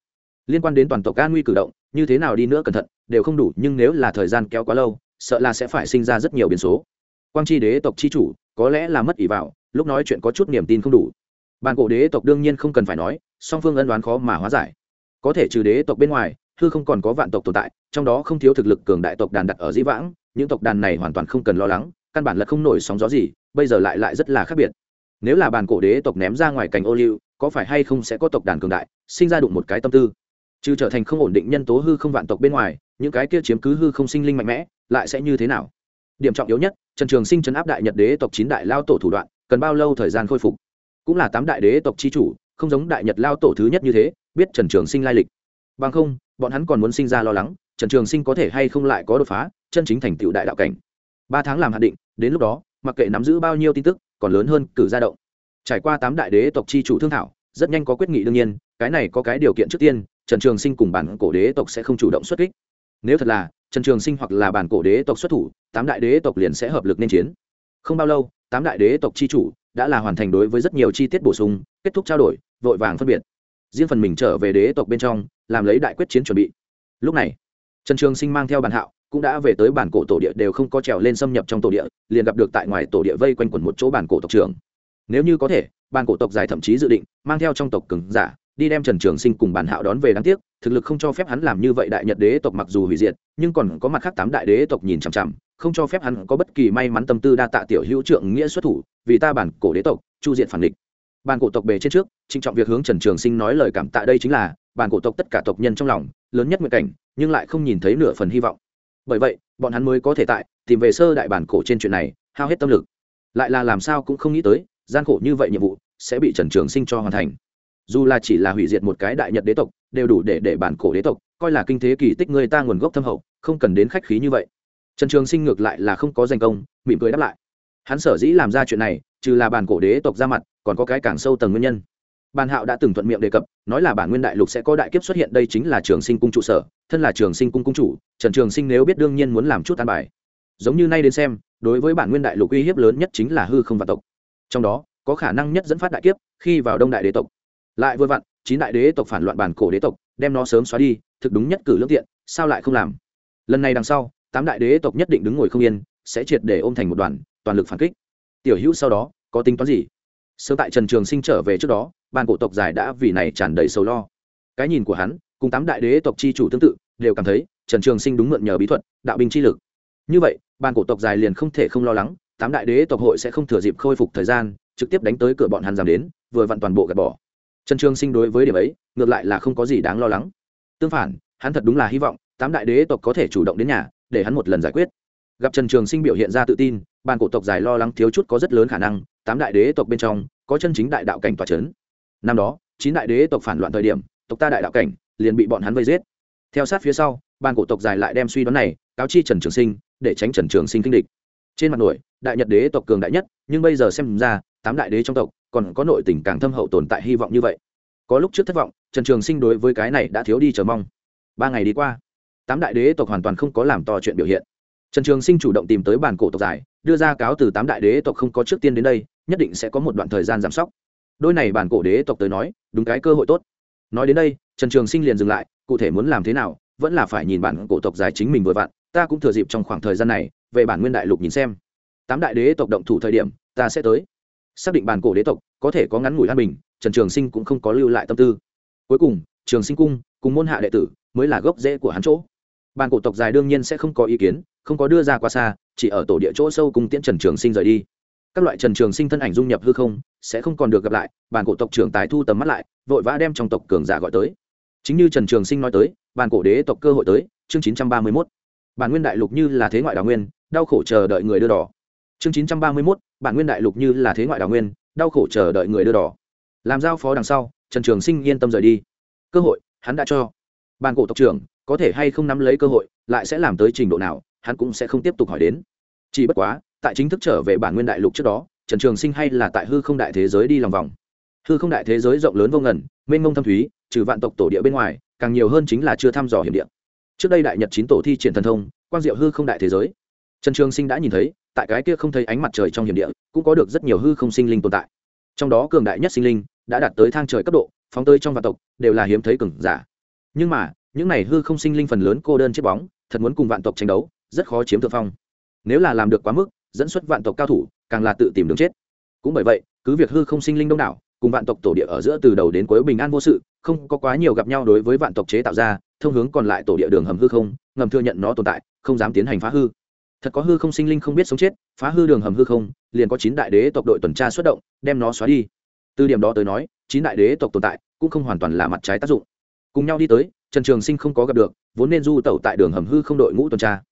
Liên quan đến toàn tộc an nguy cử động, như thế nào đi nữa cẩn thận, đều không đủ, nhưng nếu là thời gian kéo quá lâu, sợ là sẽ phải sinh ra rất nhiều biến số. Quang chi đế tộc chi chủ, có lẽ là mất ỷ vào, lúc nói chuyện có chút niềm tin không đủ bàn cổ đế tộc đương nhiên không cần phải nói, song phương ân đoán khó mà hóa giải. Có thể trừ đế tộc bên ngoài, hư không còn có vạn tộc tồn tại, trong đó không thiếu thực lực cường đại tộc đàn đặt ở dĩ vãng, những tộc đàn này hoàn toàn không cần lo lắng, căn bản là không nổi sóng gió gì, bây giờ lại lại rất là khác biệt. Nếu là bàn cổ đế tộc ném ra ngoài cành ô liu, có phải hay không sẽ có tộc đàn cường đại, sinh ra đụng một cái tâm tư? Trừ trở thành không ổn định nhân tố hư không vạn tộc bên ngoài, những cái kia chiếm cứ hư không sinh linh mạnh mẽ, lại sẽ như thế nào? Điểm trọng yếu nhất, trần trường sinh chấn áp đại nhật đế tộc chín đại lao tổ thủ đoạn, cần bao lâu thời gian khôi phục? Cũng là tám đại đế tộc chi chủ, không giống đại nhật lao tổ thứ nhất như thế, biết trần trường sinh lai lịch. Bằng không, bọn hắn còn muốn sinh ra lo lắng, trần trường sinh có thể hay không lại có đột phá, chân chính thành tựu đại đạo cảnh. Ba tháng làm hạn định, đến lúc đó, mặc kệ nắm giữ bao nhiêu tin tức, còn lớn hơn cử ra động. Trải qua tám đại đế tộc chi chủ thương thảo, rất nhanh có quyết nghị đương nhiên, cái này có cái điều kiện trước tiên, trần trường sinh cùng bản cổ đế tộc sẽ không chủ động xuất kích. Nếu thật là trần trường sinh hoặc là bản cổ đế tộc xuất thủ, tám đại đế tộc liền sẽ hợp lực nên chiến. Không bao lâu, tám đại đế tộc chi chủ đã là hoàn thành đối với rất nhiều chi tiết bổ sung, kết thúc trao đổi, vội vàng phân biệt. Riêng phần mình trở về đế tộc bên trong, làm lấy đại quyết chiến chuẩn bị. Lúc này, trần trường sinh mang theo bản hạo, cũng đã về tới bản cổ tổ địa đều không có trèo lên xâm nhập trong tổ địa, liền gặp được tại ngoài tổ địa vây quanh quẩn một chỗ bản cổ tộc trưởng. Nếu như có thể, bản cổ tộc dài thậm chí dự định, mang theo trong tộc cứng giả, đi đem trần trường sinh cùng bản hạo đón về đáng tiếc thực lực không cho phép hắn làm như vậy đại nhật đế tộc mặc dù hủy diệt, nhưng còn có mặt khác tám đại đế tộc nhìn chằm chằm, không cho phép hắn có bất kỳ may mắn tâm tư đa tạ tiểu hữu trượng nghĩa xuất thủ, vì ta bản cổ đế tộc, chu diện phản địch. Bản cổ tộc bề trên trước trinh trọng việc hướng trần trường sinh nói lời cảm tạ đây chính là, bản cổ tộc tất cả tộc nhân trong lòng, lớn nhất nguyện cảnh, nhưng lại không nhìn thấy nửa phần hy vọng. Bởi vậy, bọn hắn mới có thể tại, tìm về sơ đại bản cổ trên chuyện này, hao hết tâm lực. Lại là làm sao cũng không nghĩ tới, gian khổ như vậy nhiệm vụ sẽ bị trần trường sinh cho hoàn thành dù là chỉ là hủy diệt một cái đại nhật đế tộc, đều đủ để để bản cổ đế tộc coi là kinh thế kỳ tích người ta nguồn gốc thâm hậu, không cần đến khách khí như vậy. Trần trường sinh ngược lại là không có danh công, mỉm cười đáp lại. Hắn sở dĩ làm ra chuyện này, trừ là bản cổ đế tộc ra mặt, còn có cái càng sâu tầng nguyên nhân. Bàn hạo đã từng thuận miệng đề cập, nói là bản nguyên đại lục sẽ có đại kiếp xuất hiện, đây chính là trường sinh cung trụ sở, thân là trường sinh cung cung chủ, trần trường sinh nếu biết đương nhiên muốn làm chút an bài. Giống như nay đến xem, đối với bản nguyên đại lục uy hiếp lớn nhất chính là hư không vạn tộc. Trong đó, có khả năng nhất dẫn phát đại kiếp, khi vào đông đại đế tộc lại vừa vặn, chín đại đế tộc phản loạn bản cổ đế tộc, đem nó sớm xóa đi, thực đúng nhất cử lương tiện, sao lại không làm? Lần này đằng sau, tám đại đế tộc nhất định đứng ngồi không yên, sẽ triệt để ôm thành một đoàn, toàn lực phản kích. Tiểu hữu sau đó, có tính toán gì? Sớm tại trần trường sinh trở về trước đó ban cổ tộc dài đã vì này tràn đầy sầu lo. Cái nhìn của hắn, cùng tám đại đế tộc chi chủ tương tự, đều cảm thấy trần trường sinh đúng mượn nhờ bí thuật, đạo binh chi lực. Như vậy ban cổ tộc dài liền không thể không lo lắng, tám đại đế tộc hội sẽ không thừa dịp khôi phục thời gian, trực tiếp đánh tới cửa bọn hắn giảm đến, vừa vặn toàn bộ gạt bỏ trần trường sinh đối với điểm ấy, ngược lại là không có gì đáng lo lắng. Tương phản, hắn thật đúng là hy vọng, tám đại đế tộc có thể chủ động đến nhà, để hắn một lần giải quyết. Gặp trần trường sinh biểu hiện ra tự tin ban cổ tộc dài lo lắng thiếu chút có rất lớn khả năng, tám đại đế tộc bên trong, có chân chính đại đạo cảnh tòa c h ấ n năm đó, chín đại đế tộc phản loạn thời điểm, tộc ta đại đạo cảnh, liền bị bọn hắn vây giết. Theo sát phía sau ban cổ tộc dài lại đem suy đoán này, cáo chi trần trường sinh, để tránh trần trường sinh kinh địch. Trên mặt nổi, đại nhật đế tộc cường đại nhất, nhưng bây giờ xem ra, tám đại đế trong tộc còn có nội tình càng thâm hậu tồn tại hy vọng như vậy. Có lúc trước thất vọng, trần trường sinh đối với cái này đã thiếu đi chờ mong. Ba ngày đi qua, tám đại đế tộc hoàn toàn không có làm to chuyện biểu hiện. Trần trường sinh chủ động tìm tới bản cổ tộc giải, đưa ra cáo từ tám đại đế tộc không có trước tiên đến đây, nhất định sẽ có một đoạn thời gian giảm sóc. Đôi này bản cổ đế tộc tới nói, đúng cái cơ hội tốt. Nói đến đây, trần trường sinh liền dừng lại, cụ thể muốn làm thế nào, vẫn là phải nhìn bản cổ tộc giải chính mình vừa vặn, ta cũng thừa dịp trong khoảng thời gian này, về bản nguyên đại lục nhìn xem. Tám đại đế tộc động thủ thời điểm, ta sẽ tới xác định bản cổ đế tộc có thể có ngắn ngủi an bình, trần trường sinh cũng không có lưu lại tâm tư. Cuối cùng, trường sinh cung cùng môn hạ đệ tử mới là gốc rễ của hắn chỗ. Bàn cổ tộc dài đương nhiên sẽ không có ý kiến, không có đưa ra quá xa, chỉ ở tổ địa chỗ sâu cùng tiễn trần trường sinh rời đi. Các loại trần trường sinh thân ảnh dung nhập hư không, sẽ không còn được gặp lại bàn cổ tộc trưởng tài thu tầm mắt lại, vội vã đem trong tộc cường giả gọi tới. Chính như trần trường sinh nói tới bàn cổ đế tộc cơ hội tới, chương chín trăm ba mươi mốt. Bản nguyên đại lục như là thế ngoại đào nguyên, đau khổ chờ đợi người đưa đỏ. Chương chín trăm ba mươi mốt bản nguyên đại lục như là thế ngoại đào nguyên, đau khổ chờ đợi người đưa đỏ. Làm giao phó đằng sau, trần trường sinh yên tâm rời đi. Cơ hội, hắn đã cho. Bàn cổ tộc trưởng, có thể hay không nắm lấy cơ hội, lại sẽ làm tới trình độ nào, hắn cũng sẽ không tiếp tục hỏi đến. Chỉ bất quá, tại chính thức trở về bản nguyên đại lục trước đó, trần trường sinh hay là tại hư không đại thế giới đi lòng vòng. Hư không đại thế giới rộng lớn vô ngần, mênh mông thâm thúy, trừ vạn tộc tổ địa bên ngoài, càng nhiều hơn chính là chưa thăm dò hiểm địa. Trước đây đại nhật chín tổ thi triển thần thông, quang diệu hư không đại thế giới. Trần trường sinh đã nhìn thấy tại cái kia không thấy ánh mặt trời trong hiểm địa, cũng có được rất nhiều hư không sinh linh tồn tại. Trong đó cường đại nhất sinh linh đã đạt tới thang trời cấp độ, phóng tới trong vạn tộc, đều là hiếm thấy cường giả. Nhưng mà, những này hư không sinh linh phần lớn cô đơn chiếc bóng, thật muốn cùng vạn tộc tranh đấu, rất khó chiếm thượng phong. Nếu là làm được quá mức, dẫn xuất vạn tộc cao thủ, càng là tự tìm đường chết. Cũng bởi vậy, cứ việc hư không sinh linh đông đảo, cùng vạn tộc tổ địa ở giữa từ đầu đến cuối bình an vô sự, không có quá nhiều gặp nhau đối với vạn tộc chế tạo ra, thông hướng còn lại tổ địa đường hầm hư không, ngầm thừa nhận nó tồn tại, không dám tiến hành phá hư thật có hư không sinh linh không biết sống chết, phá hư đường hầm hư không, liền có chín đại đế tộc đội tuần tra xuất động, đem nó xóa đi. Từ điểm đó tới nói, chín đại đế tộc tồn tại cũng không hoàn toàn là mặt trái tác dụng. Cùng nhau đi tới, trần trường sinh không có gặp được, vốn nên du tẩu tại đường hầm hư không đội ngũ tuần tra.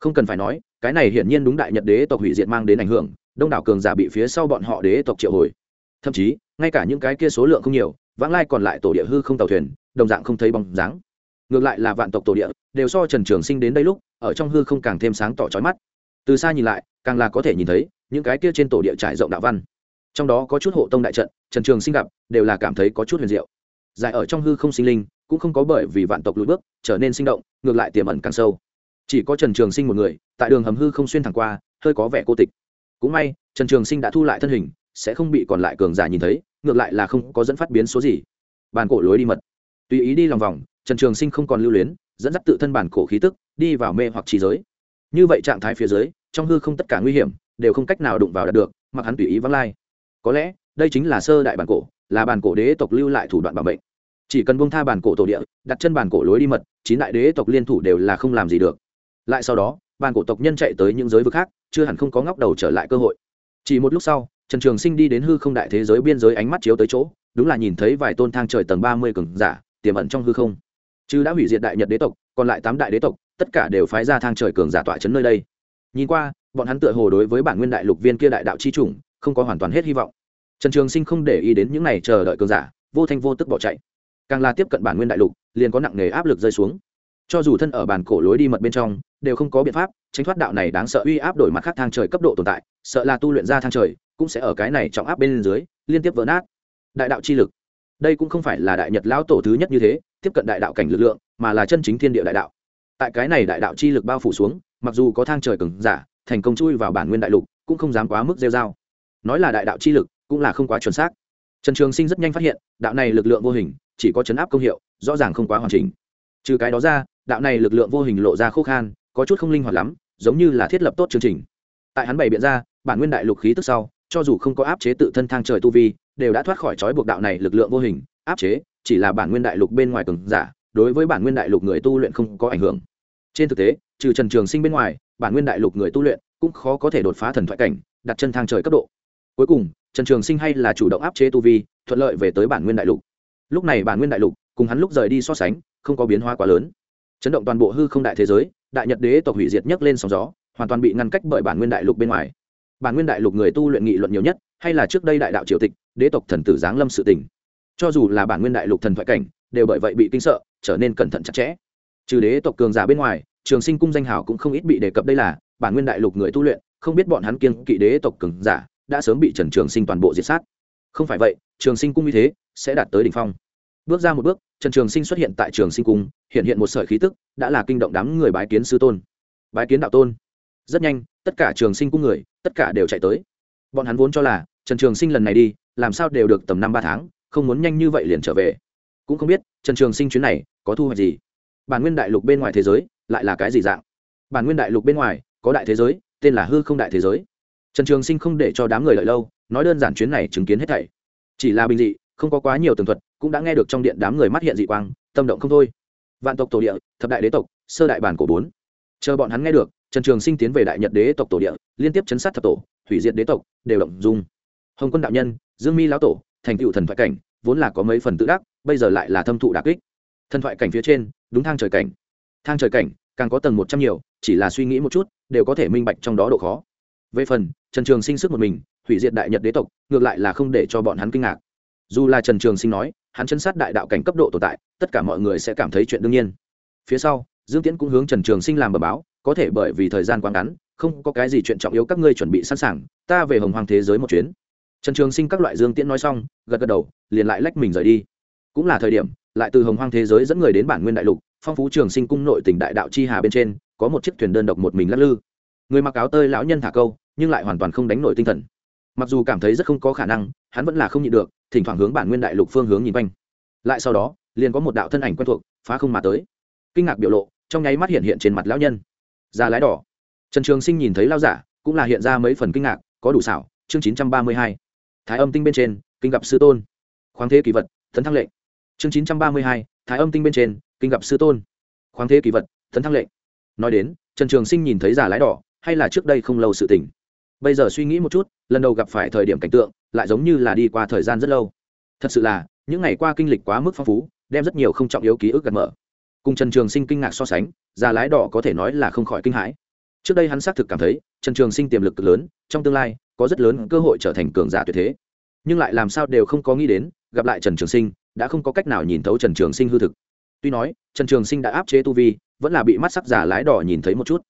Không cần phải nói, cái này hiển nhiên đúng đại nhật đế tộc hủy diệt mang đến ảnh hưởng, đông đảo cường giả bị phía sau bọn họ đế tộc triệu hồi. Thậm chí, ngay cả những cái kia số lượng không nhiều, vãng lai còn lại tổ địa hư không tàu thuyền, đồng dạng không thấy bóng dáng ngược lại là vạn tộc tổ địa, đều so trần trường sinh đến đây lúc, ở trong hư không càng thêm sáng tỏ trói mắt. Từ xa nhìn lại, càng là có thể nhìn thấy, những cái kia trên tổ địa trải rộng đạo văn. Trong đó có chút hộ tông đại trận, trần trường sinh gặp, đều là cảm thấy có chút huyền diệu. Dài ở trong hư không sinh linh, cũng không có bởi vì vạn tộc lùi bước, trở nên sinh động, ngược lại tiềm ẩn càng sâu. Chỉ có trần trường sinh một người, tại đường hầm hư không xuyên thẳng qua, hơi có vẻ cô tịch. Cũng may, trần trường sinh đã thu lại thân hình, sẽ không bị còn lại cường giả nhìn thấy, ngược lại là không có dẫn phát biến số gì. Bàn cổ lối đi mật. Tùy ý đi lòng vòng trần trường sinh không còn lưu luyến, dẫn dắt tự thân bản cổ khí tức, đi vào mê hoặc trí giới. Như vậy trạng thái phía dưới, trong hư không tất cả nguy hiểm, đều không cách nào đụng vào đạt được, mặc hắn tùy ý vắng lai. Có lẽ, đây chính là sơ đại bản cổ, là bản cổ đế tộc lưu lại thủ đoạn bảo mệnh. Chỉ cần bông tha bản cổ tổ địa, đặt chân bản cổ lối đi mật, chín đại đế tộc liên thủ đều là không làm gì được. Lại sau đó, bản cổ tộc nhân chạy tới những giới vực khác, chưa hẳn không có ngóc đầu trở lại cơ hội. Chỉ một lúc sau, trần trường sinh đi đến hư không đại thế giới biên giới ánh mắt chiếu tới chỗ, đúng là nhìn thấy vài tôn thang trời tầng ba mươi cường giả, tiềm ẩn trong hư không chứ đã hủy diệt đại nhật đế tộc, còn lại tám đại đế tộc, tất cả đều phái ra thang trời cường giả tọa chấn nơi đây. Nhìn qua, bọn hắn tựa hồ đối với bản nguyên đại lục viên kia đại đạo chi chủng, không có hoàn toàn hết hy vọng. Trần trường sinh không để ý đến những này chờ đợi cường giả, vô thanh vô tức bỏ chạy. Càng là tiếp cận bản nguyên đại lục, liền có nặng nề áp lực rơi xuống. Cho dù thân ở bản cổ lối đi mật bên trong, đều không có biện pháp, tránh thoát đạo này đáng sợ uy áp đổi mặt khác thang trời cấp độ tồn tại, sợ là tu luyện ra thang trời, cũng sẽ ở cái này trọng áp bên dưới, liên tiếp vỡ nát. Đại đạo chi lực đây cũng không phải là đại nhật lão tổ thứ nhất như thế, tiếp cận đại đạo cảnh lực lượng, mà là chân chính thiên địa đại đạo. Tại cái này đại đạo chi lực bao phủ xuống, mặc dù có thang trời cứng giả, thành công chui vào bản nguyên đại lục, cũng không dám quá mức rêu dao nói là đại đạo chi lực, cũng là không quá chuẩn xác. Trần trường sinh rất nhanh phát hiện, đạo này lực lượng vô hình, chỉ có chấn áp công hiệu, rõ ràng không quá hoàn chỉnh. Trừ cái đó ra, đạo này lực lượng vô hình lộ ra khô khan, có chút không linh hoạt lắm, giống như là thiết lập tốt chương trình. Tại hắn bày biện ra, bản nguyên đại lục khí tức sau cho dù không có áp chế tự thân thang trời tu vi, đều đã thoát khỏi trói buộc đạo này lực lượng vô hình. Áp chế chỉ là bản nguyên đại lục bên ngoài cường giả, đối với bản nguyên đại lục người tu luyện không có ảnh hưởng. Trên thực tế, trừ trần trường sinh bên ngoài, bản nguyên đại lục người tu luyện cũng khó có thể đột phá thần thoại cảnh, đặt chân thang trời cấp độ. Cuối cùng, trần trường sinh hay là chủ động áp chế tu vi, thuận lợi về tới bản nguyên đại lục. Lúc này bản nguyên đại lục cùng hắn lúc rời đi so sánh, không có biến hóa quá lớn. Chấn động toàn bộ hư không đại thế giới, đại nhật đế tộc hủy diệt nhấc lên sóng gió, hoàn toàn bị ngăn cách bởi bản nguyên đại lục bên ngoài bản nguyên đại lục người tu luyện nghị luận nhiều nhất, hay là trước đây đại đạo triều tịch, đế tộc thần tử giáng lâm sự tình. Cho dù là bản nguyên đại lục thần thoại cảnh, đều bởi vậy bị kinh sợ, trở nên cẩn thận chặt chẽ. Trừ đế tộc cường giả bên ngoài, trường sinh cung danh hào cũng không ít bị đề cập đây là bản nguyên đại lục người tu luyện, không biết bọn hắn kiêng kỵ đế tộc cường giả đã sớm bị trần trường sinh toàn bộ diệt sát. Không phải vậy, trường sinh cung như thế sẽ đạt tới đỉnh phong. Bước ra một bước, trần trường sinh xuất hiện tại trường sinh cung, hiện hiện một sợi khí tức, đã là kinh động đám người bái kiến sư tôn. Bái kiến đạo tôn. Rất nhanh, tất cả trường sinh cung người tất cả đều chạy tới. Bọn hắn vốn cho là, trần trường sinh lần này đi, làm sao đều được tầm năm ba tháng, không muốn nhanh như vậy liền trở về. Cũng không biết, trần trường sinh chuyến này có thu hoạch gì. Bản nguyên đại lục bên ngoài thế giới, lại là cái gì dạng? Bản nguyên đại lục bên ngoài, có đại thế giới, tên là hư không đại thế giới. Trần trường sinh không để cho đám người lợi lâu, nói đơn giản chuyến này chứng kiến hết thảy. Chỉ là bình dị, không có quá nhiều tường thuật, cũng đã nghe được trong điện đám người mắt hiện dị quang, tâm động không thôi. Vạn tộc tổ địa, thập đại đế tộc, sơ đại bản cổ bốn. Chờ bọn hắn nghe được trần trường sinh tiến về đại nhật đế tộc tổ địa, liên tiếp chấn sát thập tổ, hủy diệt đế tộc, đều động dung. Hồng quân đạo nhân, dương mi lão tổ, thành cựu thần thoại cảnh, vốn là có mấy phần tự đắc, bây giờ lại là thâm thụ đà kích. Thần thoại cảnh phía trên, đúng thang trời cảnh. Thang trời cảnh, càng có tầng một trăm nhiều, chỉ là suy nghĩ một chút, đều có thể minh bạch trong đó độ khó. Về phần, trần trường sinh sức một mình, hủy diệt đại nhật đế tộc, ngược lại là không để cho bọn hắn kinh ngạc. Dù là trần trường sinh nói, hắn chân sát đại đạo cảnh cấp độ tồn tại, tất cả mọi người sẽ cảm thấy chuyện đương nhiên. Phía sau, dương tiễn cũng hướng trần trường sinh làm bờ báo có thể bởi vì thời gian quá ngắn, không có cái gì chuyện trọng yếu các ngươi chuẩn bị sẵn sàng, ta về hồng hoàng thế giới một chuyến. Trần trường sinh các loại dương tiễn nói xong, gật gật đầu, liền lại lách mình rời đi. Cũng là thời điểm, lại từ hồng hoàng thế giới dẫn người đến bản nguyên đại lục, phong phú trường sinh cung nội tỉnh đại đạo chi hà bên trên, có một chiếc thuyền đơn độc một mình lắc lư. Người mặc áo tơi lão nhân thả câu, nhưng lại hoàn toàn không đánh nổi tinh thần. Mặc dù cảm thấy rất không có khả năng, hắn vẫn là không nhịn được, thỉnh thoảng hướng bản nguyên đại lục phương hướng nhìn quanh. Lại sau đó, liền có một đạo thân ảnh quen thuộc, phá không mà tới. Kinh ngạc biểu lộ, trong nháy mắt hiện hiện trên mặt lão nhân ra lái đỏ. Trần trường sinh nhìn thấy lao giả, cũng là hiện ra mấy phần kinh ngạc, có đủ xảo, chương chín trăm ba mươi hai. Thái âm tinh bên trên, kinh gặp sư tôn. Khoáng thế kỳ vật, thần thăng lệnh. Chương chín trăm ba mươi hai, thái âm tinh bên trên, kinh gặp sư tôn. Khoáng thế kỳ vật, thần thăng lệnh. Nói đến, trần trường sinh nhìn thấy giả lái đỏ, hay là trước đây không lâu sự tình. Bây giờ suy nghĩ một chút, lần đầu gặp phải thời điểm cảnh tượng, lại giống như là đi qua thời gian rất lâu. Thật sự là, những ngày qua kinh lịch quá mức phong phú, đem rất nhiều không trọng yếu ký ức gật mở cùng trần trường sinh kinh ngạc so sánh, già lái đỏ có thể nói là không khỏi kinh hãi. Trước đây hắn xác thực cảm thấy, trần trường sinh tiềm lực cực lớn, trong tương lai, có rất lớn cơ hội trở thành cường giả tuyệt thế. Nhưng lại làm sao đều không có nghĩ đến, gặp lại trần trường sinh, đã không có cách nào nhìn thấu trần trường sinh hư thực. Tuy nói, trần trường sinh đã áp chế tu vi, vẫn là bị mắt sắc giả lái đỏ nhìn thấy một chút.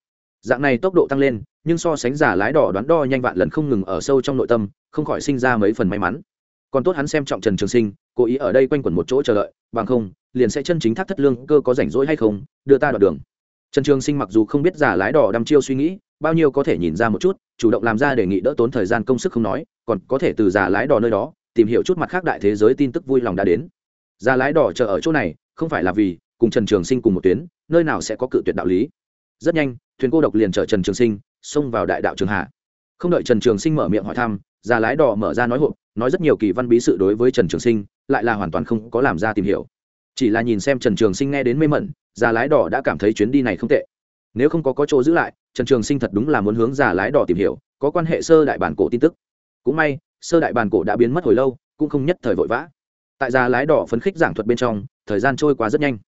Dạng này tốc độ tăng lên, nhưng so sánh giả lái đỏ đoán đo nhanh vạn lần không ngừng ở sâu trong nội tâm, không khỏi sinh ra mấy phần may mắn còn tốt hắn xem trọng trần trường sinh, cố ý ở đây quanh quẩn một chỗ chờ đợi, bằng không, liền sẽ chân chính thác thất lương cơ có rảnh rỗi hay không, đưa ta đoạn đường. Trần trường sinh mặc dù không biết giả lái đỏ đăm chiêu suy nghĩ, bao nhiêu có thể nhìn ra một chút, chủ động làm ra đề nghị đỡ tốn thời gian công sức không nói, còn có thể từ giả lái đỏ nơi đó, tìm hiểu chút mặt khác đại thế giới tin tức vui lòng đã đến. Giả lái đỏ chờ ở chỗ này, không phải là vì cùng trần trường sinh cùng một tuyến, nơi nào sẽ có cự tuyệt đạo lý. Rất nhanh, thuyền cô độc liền chở trần trường sinh xông vào đại đạo trường hạ không đợi trần trường sinh mở miệng hỏi thăm, già lái đỏ mở ra nói hộp nói rất nhiều kỳ văn bí sự đối với trần trường sinh, lại là hoàn toàn không có làm ra tìm hiểu. Chỉ là nhìn xem trần trường sinh nghe đến mê mẩn, già lái đỏ đã cảm thấy chuyến đi này không tệ. Nếu không có có chỗ giữ lại, trần trường sinh thật đúng là muốn hướng già lái đỏ tìm hiểu, có quan hệ sơ đại bản cổ tin tức. Cũng may, sơ đại bản cổ đã biến mất hồi lâu, cũng không nhất thời vội vã. Tại già lái đỏ phấn khích giảng thuật bên trong, thời gian trôi qua rất nhanh.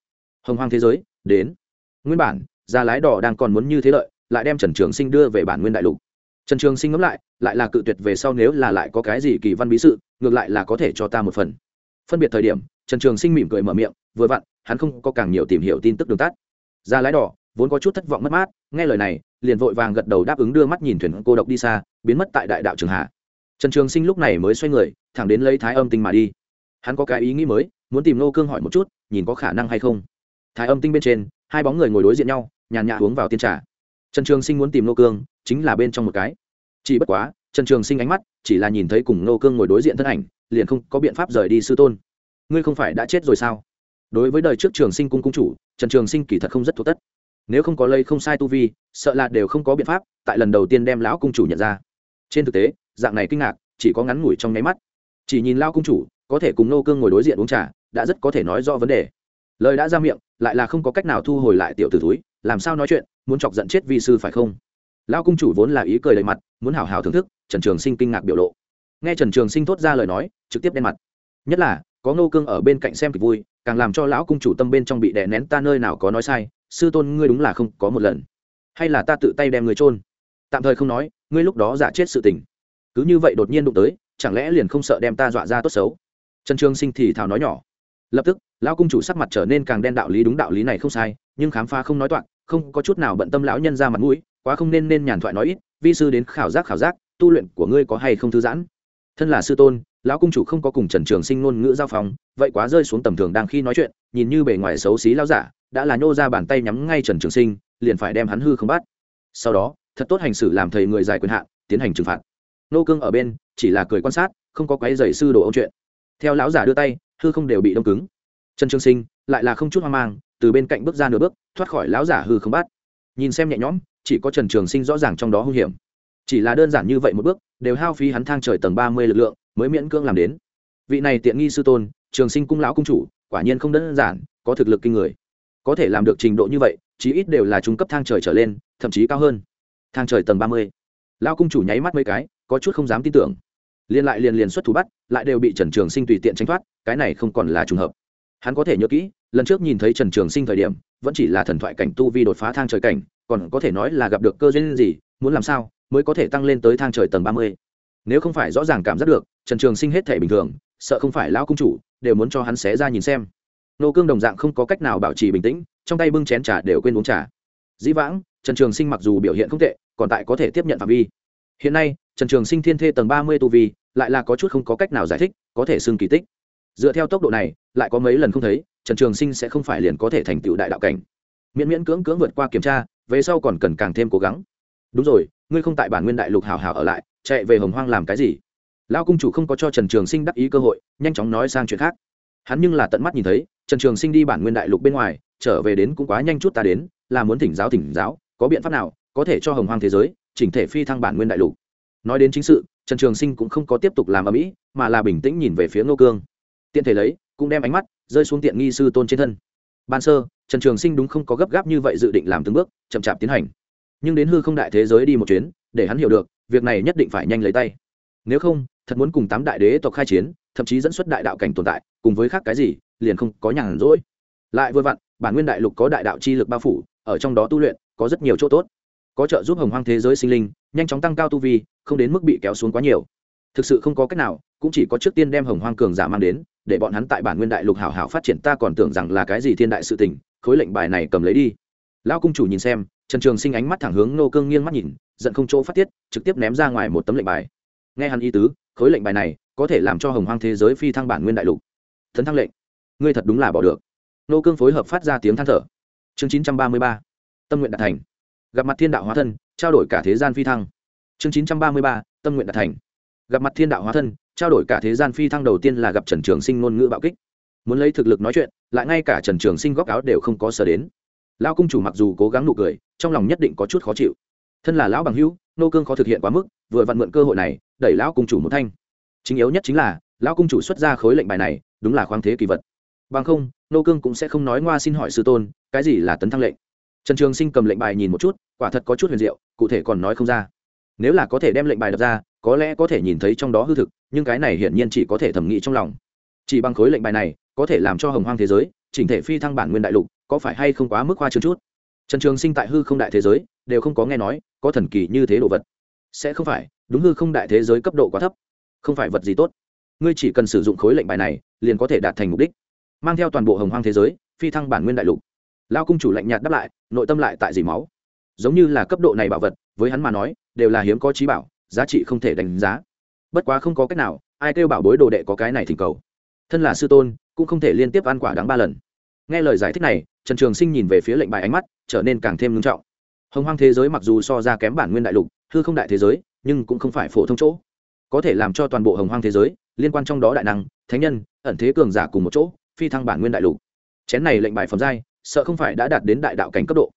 Hồng hoang thế giới, đến. Nguyên bản, già lái đỏ đang còn muốn như thế lợi, lại đem trần trường sinh đưa về bản nguyên đại lục trần trường sinh ngẫm lại lại là cự tuyệt về sau nếu là lại có cái gì kỳ văn bí sự, ngược lại là có thể cho ta một phần. Phân biệt thời điểm, trần trường sinh mỉm cười mở miệng, vừa vặn, hắn không có càng nhiều tìm hiểu tin tức đường tắt. Ra lái đỏ, vốn có chút thất vọng mất mát, nghe lời này, liền vội vàng gật đầu đáp ứng đưa mắt nhìn thuyền cô độc đi xa, biến mất tại đại đạo trường hạ trần trường sinh lúc này mới xoay người, thẳng đến lấy thái âm tinh mà đi. Hắn có cái ý nghĩ mới, muốn tìm nô cương hỏi một chút, nhìn có khả năng hay không. Thái âm tinh bên trên, hai bóng người ngồi đối diện nhau, nhàn nhã uống vào tiên trà. Trần trường sinh muốn tìm nô cương chính là bên trong một cái. Chỉ bất quá, trần trường sinh ánh mắt chỉ là nhìn thấy cùng nô cương ngồi đối diện thân ảnh, liền không có biện pháp rời đi sư tôn. Ngươi không phải đã chết rồi sao? Đối với đời trước trường sinh cung cung chủ, trần trường sinh kỳ thật không rất thuộc tất. Nếu không có lây không sai tu vi, sợ là đều không có biện pháp tại lần đầu tiên đem lão cung chủ nhận ra. Trên thực tế, dạng này kinh ngạc chỉ có ngắn ngủi trong nháy mắt. Chỉ nhìn lão cung chủ, có thể cùng nô cương ngồi đối diện uống trà, đã rất có thể nói rõ vấn đề. Lời đã ra miệng, lại là không có cách nào thu hồi lại tiểu t ử túi làm sao nói chuyện, muốn chọc giận chết vi sư phải không? Lao cung chủ vốn là ý cười đầy mặt, muốn hào hào thưởng thức, trần trường sinh kinh ngạc biểu lộ. Nghe trần trường sinh thốt ra lời nói, trực tiếp đen mặt. Nhất là, có ngô cương ở bên cạnh xem kịch vui, càng làm cho lão cung chủ tâm bên trong bị đè nén ta nơi nào có nói sai, sư tôn ngươi đúng là không có một lần. Hay là ta tự tay đem người trôn tạm thời không nói, ngươi lúc đó giả chết sự tình. Cứ như vậy đột nhiên đụng tới, chẳng lẽ liền không sợ đem ta dọa ra tốt xấu? Trần trường sinh thì thào nói nhỏ. Lập tức, lão cung chủ sắc mặt trở nên càng đen đạo lý đúng đạo lý này không sai, nhưng khám phá không nói toạc, không có chút nào bận tâm lão nhân ra mặt mũi quá không nên nên nhàn thoại nói ít, vi sư đến khảo giác khảo giác, tu luyện của ngươi có hay không thư giãn? Thân là sư tôn, lão cung chủ không có cùng trần trường sinh ngôn ngữ giao phòng vậy quá rơi xuống tầm thường đang khi nói chuyện, nhìn như bề ngoài xấu xí lao giả, đã là nhô ra bàn tay nhắm ngay trần trường sinh, liền phải đem hắn hư không bắt. Sau đó, thật tốt hành xử làm thầy người dài quyền hạn, tiến hành trừng phạt. Nô cương ở bên, chỉ là cười quan sát, không có quái dày sư đồ ông chuyện. Theo lão giả đưa tay, hư không đều bị đông cứng. Trần trường sinh lại là không chút hoang mang, từ bên cạnh bước ra nửa bước, thoát khỏi lão giả hư không bắt. Nhìn xem nhẹ nhõm chỉ có trần trường sinh rõ ràng trong đó hung hiểm. Chỉ là đơn giản như vậy một bước, đều hao phí hắn thang trời tầng ba mươi lực lượng, mới miễn cưỡng làm đến. Vị này tiện nghi sư tôn, trường sinh cung lão cung chủ, quả nhiên không đơn giản, có thực lực kinh người. Có thể làm được trình độ như vậy, chí ít đều là trung cấp thang trời trở lên, thậm chí cao hơn. Thang trời tầng ba mươi. Lão cung chủ nháy mắt mấy cái, có chút không dám tin tưởng. Liên lại liền liền xuất thủ bắt, lại đều bị trần trường sinh tùy tiện tránh thoát, cái này không còn là trùng hợp. Hắn có thể nhớ kỹ, lần trước nhìn thấy trần trường sinh thời điểm, vẫn chỉ là thần thoại cảnh tu vi đột phá thang trời cảnh còn có thể nói là gặp được cơ duyên gì, muốn làm sao mới có thể tăng lên tới thang trời tầng ba mươi? Nếu không phải rõ ràng cảm giác được, trần trường sinh hết thể bình thường, sợ không phải lão cung chủ, đều muốn cho hắn xé ra nhìn xem. Nô cương đồng dạng không có cách nào bảo trì bình tĩnh, trong tay bưng chén trà đều quên uống trà. Dĩ vãng, trần trường sinh mặc dù biểu hiện không tệ, còn tại có thể tiếp nhận phạm vi. Hiện nay, trần trường sinh thiên thê tầng ba mươi tu vi, lại là có chút không có cách nào giải thích, có thể xưng kỳ tích. Dựa theo tốc độ này, lại có mấy lần không thấy, trần trường sinh sẽ không phải liền có thể thành tựu đại đạo cảnh. Miễn miễn cưỡng cưỡng vượt qua kiểm tra về sau còn cần càng thêm cố gắng. Đúng rồi, ngươi không tại bản nguyên đại lục hào hào ở lại, chạy về hồng hoang làm cái gì? Lao cung chủ không có cho trần trường sinh đắc ý cơ hội, nhanh chóng nói sang chuyện khác. Hắn nhưng là tận mắt nhìn thấy, trần trường sinh đi bản nguyên đại lục bên ngoài, trở về đến cũng quá nhanh chút ta đến, là muốn thỉnh giáo thỉnh giáo, có biện pháp nào có thể cho hồng hoang thế giới chỉnh thể phi thăng bản nguyên đại lục. Nói đến chính sự, trần trường sinh cũng không có tiếp tục làm ở mỹ mà là bình tĩnh nhìn về phía ngô cương. Tiện thể lấy, cũng đem ánh mắt rơi xuống tiện nghi sư tôn trên thân. Ban sơ trần trường sinh đúng không có gấp gáp như vậy dự định làm từng bước, chậm chạp tiến hành. Nhưng đến hư không đại thế giới đi một chuyến, để hắn hiểu được, việc này nhất định phải nhanh lấy tay. Nếu không, thật muốn cùng tám đại đế tộc khai chiến, thậm chí dẫn xuất đại đạo cảnh tồn tại, cùng với khác cái gì, liền không có nhàn rỗi. Lại vừa vặn, bản nguyên đại lục có đại đạo chi lực bao phủ, ở trong đó tu luyện, có rất nhiều chỗ tốt. Có trợ giúp hồng hoang thế giới sinh linh, nhanh chóng tăng cao tu vi, không đến mức bị kéo xuống quá nhiều. Thực sự không có cách nào, cũng chỉ có trước tiên đem hồng hoang cường giả mang đến, để bọn hắn tại bản nguyên đại lục hảo hảo phát triển. Ta còn tưởng rằng là cái gì thiên đại sự tình khối lệnh bài này cầm lấy đi. Lão cung chủ nhìn xem, trần trường sinh ánh mắt thẳng hướng nô cương nghiêng mắt nhìn, giận không chỗ phát tiết, trực tiếp ném ra ngoài một tấm lệnh bài. Nghe hắn y tứ, khối lệnh bài này có thể làm cho hồng hoang thế giới phi thăng bản nguyên đại lục. Thần thăng lệnh, ngươi thật đúng là bỏ được. Nô cương phối hợp phát ra tiếng than thở. Chương chín trăm ba mươi ba, tâm nguyện đạt thành. Gặp mặt thiên đạo hóa thân, trao đổi cả thế gian phi thăng. Chương chín trăm ba mươi ba, tâm nguyện đạt thành. Gặp mặt thiên đạo hóa thân, trao đổi cả thế gian phi thăng đầu tiên là gặp trần trường sinh ngôn ngữ bạo kích muốn lấy thực lực nói chuyện, lại ngay cả trần trường sinh góc áo đều không có sở đến. Lao cung chủ mặc dù cố gắng nụ cười, trong lòng nhất định có chút khó chịu. Thân là lão bằng hữu, nô cương khó thực hiện quá mức, vừa vặn mượn cơ hội này, đẩy lão cung chủ một thanh. Chính yếu nhất chính là, lão cung chủ xuất ra khối lệnh bài này, đúng là khoáng thế kỳ vật. Bằng không, nô cương cũng sẽ không nói ngoa xin hỏi sư tôn, cái gì là tấn thăng lệnh. Trần trường sinh cầm lệnh bài nhìn một chút, quả thật có chút huyền diệu, cụ thể còn nói không ra. Nếu là có thể đem lệnh bài đập ra, có lẽ có thể nhìn thấy trong đó hư thực, nhưng cái này hiển nhiên chỉ có thể thẩm nghĩ trong lòng. Chỉ bằng khối lệnh bài này có thể làm cho hồng hoang thế giới, chỉnh thể phi thăng bản nguyên đại lục, có phải hay không quá mức hoa trương chút? Trần trường sinh tại hư không đại thế giới, đều không có nghe nói, có thần kỳ như thế đồ vật. Sẽ không phải, đúng hư không đại thế giới cấp độ quá thấp. Không phải vật gì tốt. Ngươi chỉ cần sử dụng khối lệnh bài này, liền có thể đạt thành mục đích. Mang theo toàn bộ hồng hoang thế giới, phi thăng bản nguyên đại lục. Lao cung chủ lạnh nhạt đáp lại, nội tâm lại tại dì máu. Giống như là cấp độ này bảo vật, với hắn mà nói, đều là hiếm có trí bảo, giá trị không thể đánh giá. Bất quá không có cách nào, ai kêu bảo bối đồ đệ có cái này thỉnh cầu. Thân là sư tôn cũng không thể liên tiếp ăn quả đáng ba lần. Nghe lời giải thích này, trần trường sinh nhìn về phía lệnh bài ánh mắt trở nên càng thêm ngưng trọng. Hồng hoang thế giới mặc dù so ra kém bản nguyên đại lục, hư không đại thế giới, nhưng cũng không phải phổ thông chỗ. Có thể làm cho toàn bộ hồng hoang thế giới liên quan trong đó đại năng, thánh nhân, ẩn thế cường giả cùng một chỗ, phi thăng bản nguyên đại lục. Chén này lệnh bài phẩm giai, sợ không phải đã đạt đến đại đạo cảnh cấp độ.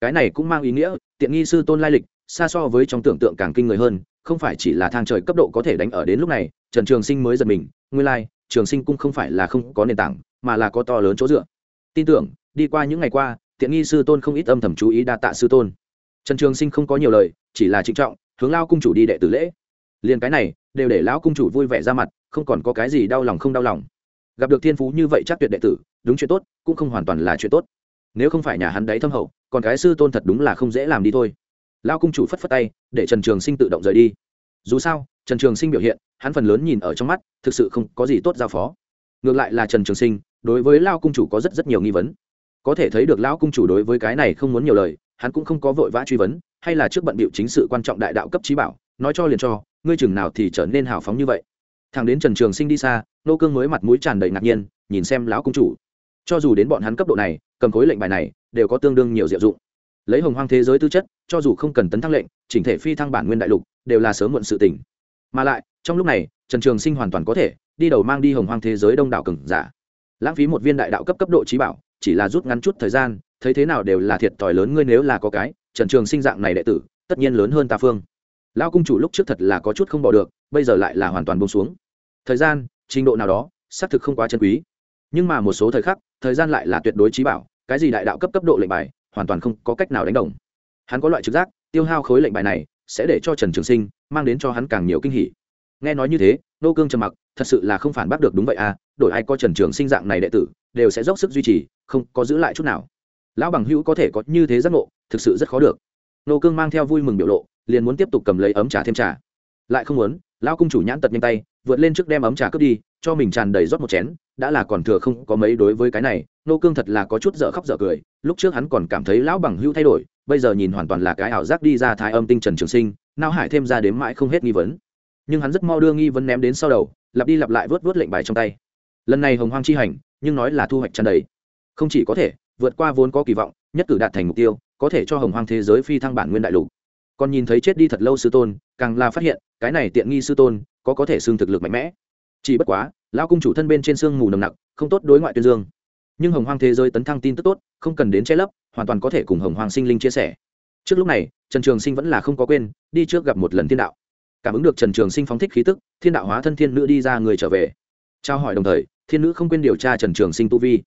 Cái này cũng mang ý nghĩa, tiện nghi sư tôn lai lịch, xa so với trong tưởng tượng càng kinh người hơn, không phải chỉ là thang trời cấp độ có thể đánh ở đến lúc này, trần trường sinh mới giật mình, nguyên lai trường sinh cung không phải là không có nền tảng, mà là có to lớn chỗ dựa. Tin tưởng, đi qua những ngày qua, tiện nghi sư tôn không ít âm thầm chú ý đa tạ sư tôn. Trần trường sinh không có nhiều lời, chỉ là trịnh trọng, hướng lao cung chủ đi đệ tử lễ. Liền cái này, đều để lão cung chủ vui vẻ ra mặt, không còn có cái gì đau lòng không đau lòng. Gặp được thiên phú như vậy chắc tuyệt đệ tử, đúng chuyện tốt, cũng không hoàn toàn là chuyện tốt. Nếu không phải nhà hắn đấy thâm hậu, còn cái sư tôn thật đúng là không dễ làm đi thôi. Lao cung chủ phất phất tay, để trần trường sinh tự động rời đi. Dù sao trần trường sinh biểu hiện, hắn phần lớn nhìn ở trong mắt, thực sự không có gì tốt giao phó. Ngược lại là trần trường sinh, đối với lao cung chủ có rất rất nhiều nghi vấn. Có thể thấy được lão cung chủ đối với cái này không muốn nhiều lời, hắn cũng không có vội vã truy vấn, hay là trước bận bịu chính sự quan trọng đại đạo cấp trí bảo, nói cho liền cho, ngươi chừng nào thì trở nên hào phóng như vậy. Thằng đến trần trường sinh đi xa, nô cương mới mặt mũi tràn đầy ngạc nhiên, nhìn xem lão cung chủ. Cho dù đến bọn hắn cấp độ này, cầm khối lệnh bài này, đều có tương đương nhiều diệu dụng. Lấy hồng hoang thế giới tư chất, cho dù không cần tấn thăng lệnh, chỉnh thể phi thăng bản nguyên đại lục, đều là sớm muộn sự tỉnh mà lại, trong lúc này, trần trường sinh hoàn toàn có thể đi đầu mang đi hồng hoang thế giới đông đảo cừng giả. Lãng phí một viên đại đạo cấp cấp độ trí bảo, chỉ là rút ngắn chút thời gian, thấy thế nào đều là thiệt thòi lớn ngươi nếu là có cái, trần trường sinh dạng này đệ tử, tất nhiên lớn hơn ta phương. Lao cung chủ lúc trước thật là có chút không bỏ được, bây giờ lại là hoàn toàn bông xuống. Thời gian, trình độ nào đó, xác thực không quá chân quý. Nhưng mà một số thời khắc, thời gian lại là tuyệt đối trí bảo, cái gì đại đạo cấp cấp độ lệnh bài, hoàn toàn không có cách nào đánh đồng. Hắn có loại trực giác, tiêu hao khối lệnh bài này, sẽ để cho trần trường sinh mang đến cho hắn càng nhiều kinh hỉ. Nghe nói như thế, nô cương trầm mặc, thật sự là không phản bác được đúng vậy à đổi ai có trần trường sinh dạng này đệ tử, đều sẽ dốc sức duy trì, không có giữ lại chút nào. Lão bằng hữu có thể có như thế giác ngộ, thực sự rất khó được. Nô cương mang theo vui mừng biểu lộ, liền muốn tiếp tục cầm lấy ấm trà thêm trà. Lại không muốn, lão cung chủ nhãn tật nhanh tay, vượt lên trước đem ấm trà cướp đi, cho mình tràn đầy rót một chén, đã là còn thừa không có mấy đối với cái này, nô cương thật là có chút dở khóc dở cười, lúc trước hắn còn cảm thấy lão bằng hữu thay đổi, bây giờ nhìn hoàn toàn là cái ảo giác đi ra thái âm tinh trần trường sinh nao hải thêm ra đến mãi không hết nghi vấn. Nhưng hắn rất mau đưa nghi vấn ném đến sau đầu, lặp đi lặp lại vớt vớt lệnh bài trong tay. Lần này hồng hoang chi hành, nhưng nói là thu hoạch tràn đầy. Không chỉ có thể, vượt qua vốn có kỳ vọng, nhất cử đạt thành mục tiêu, có thể cho hồng hoang thế giới phi thăng bản nguyên đại lục. Còn nhìn thấy chết đi thật lâu sư tôn, càng là phát hiện, cái này tiện nghi sư tôn, có có thể xương thực lực mạnh mẽ. Chỉ bất quá, lão cung chủ thân bên trên xương mù nồng nặc, không tốt đối ngoại tuyên dương. Nhưng hồng hoang thế giới tấn thăng tin tức tốt, không cần đến che lấp, hoàn toàn có thể cùng hồng hoang sinh linh chia sẻ trước lúc này, trần trường sinh vẫn là không có quên, đi trước gặp một lần thiên đạo. Cảm ứng được trần trường sinh phóng thích khí tức, thiên đạo hóa thân thiên nữ đi ra người trở về. Trao hỏi đồng thời, thiên nữ không quên điều tra trần trường sinh tu vi.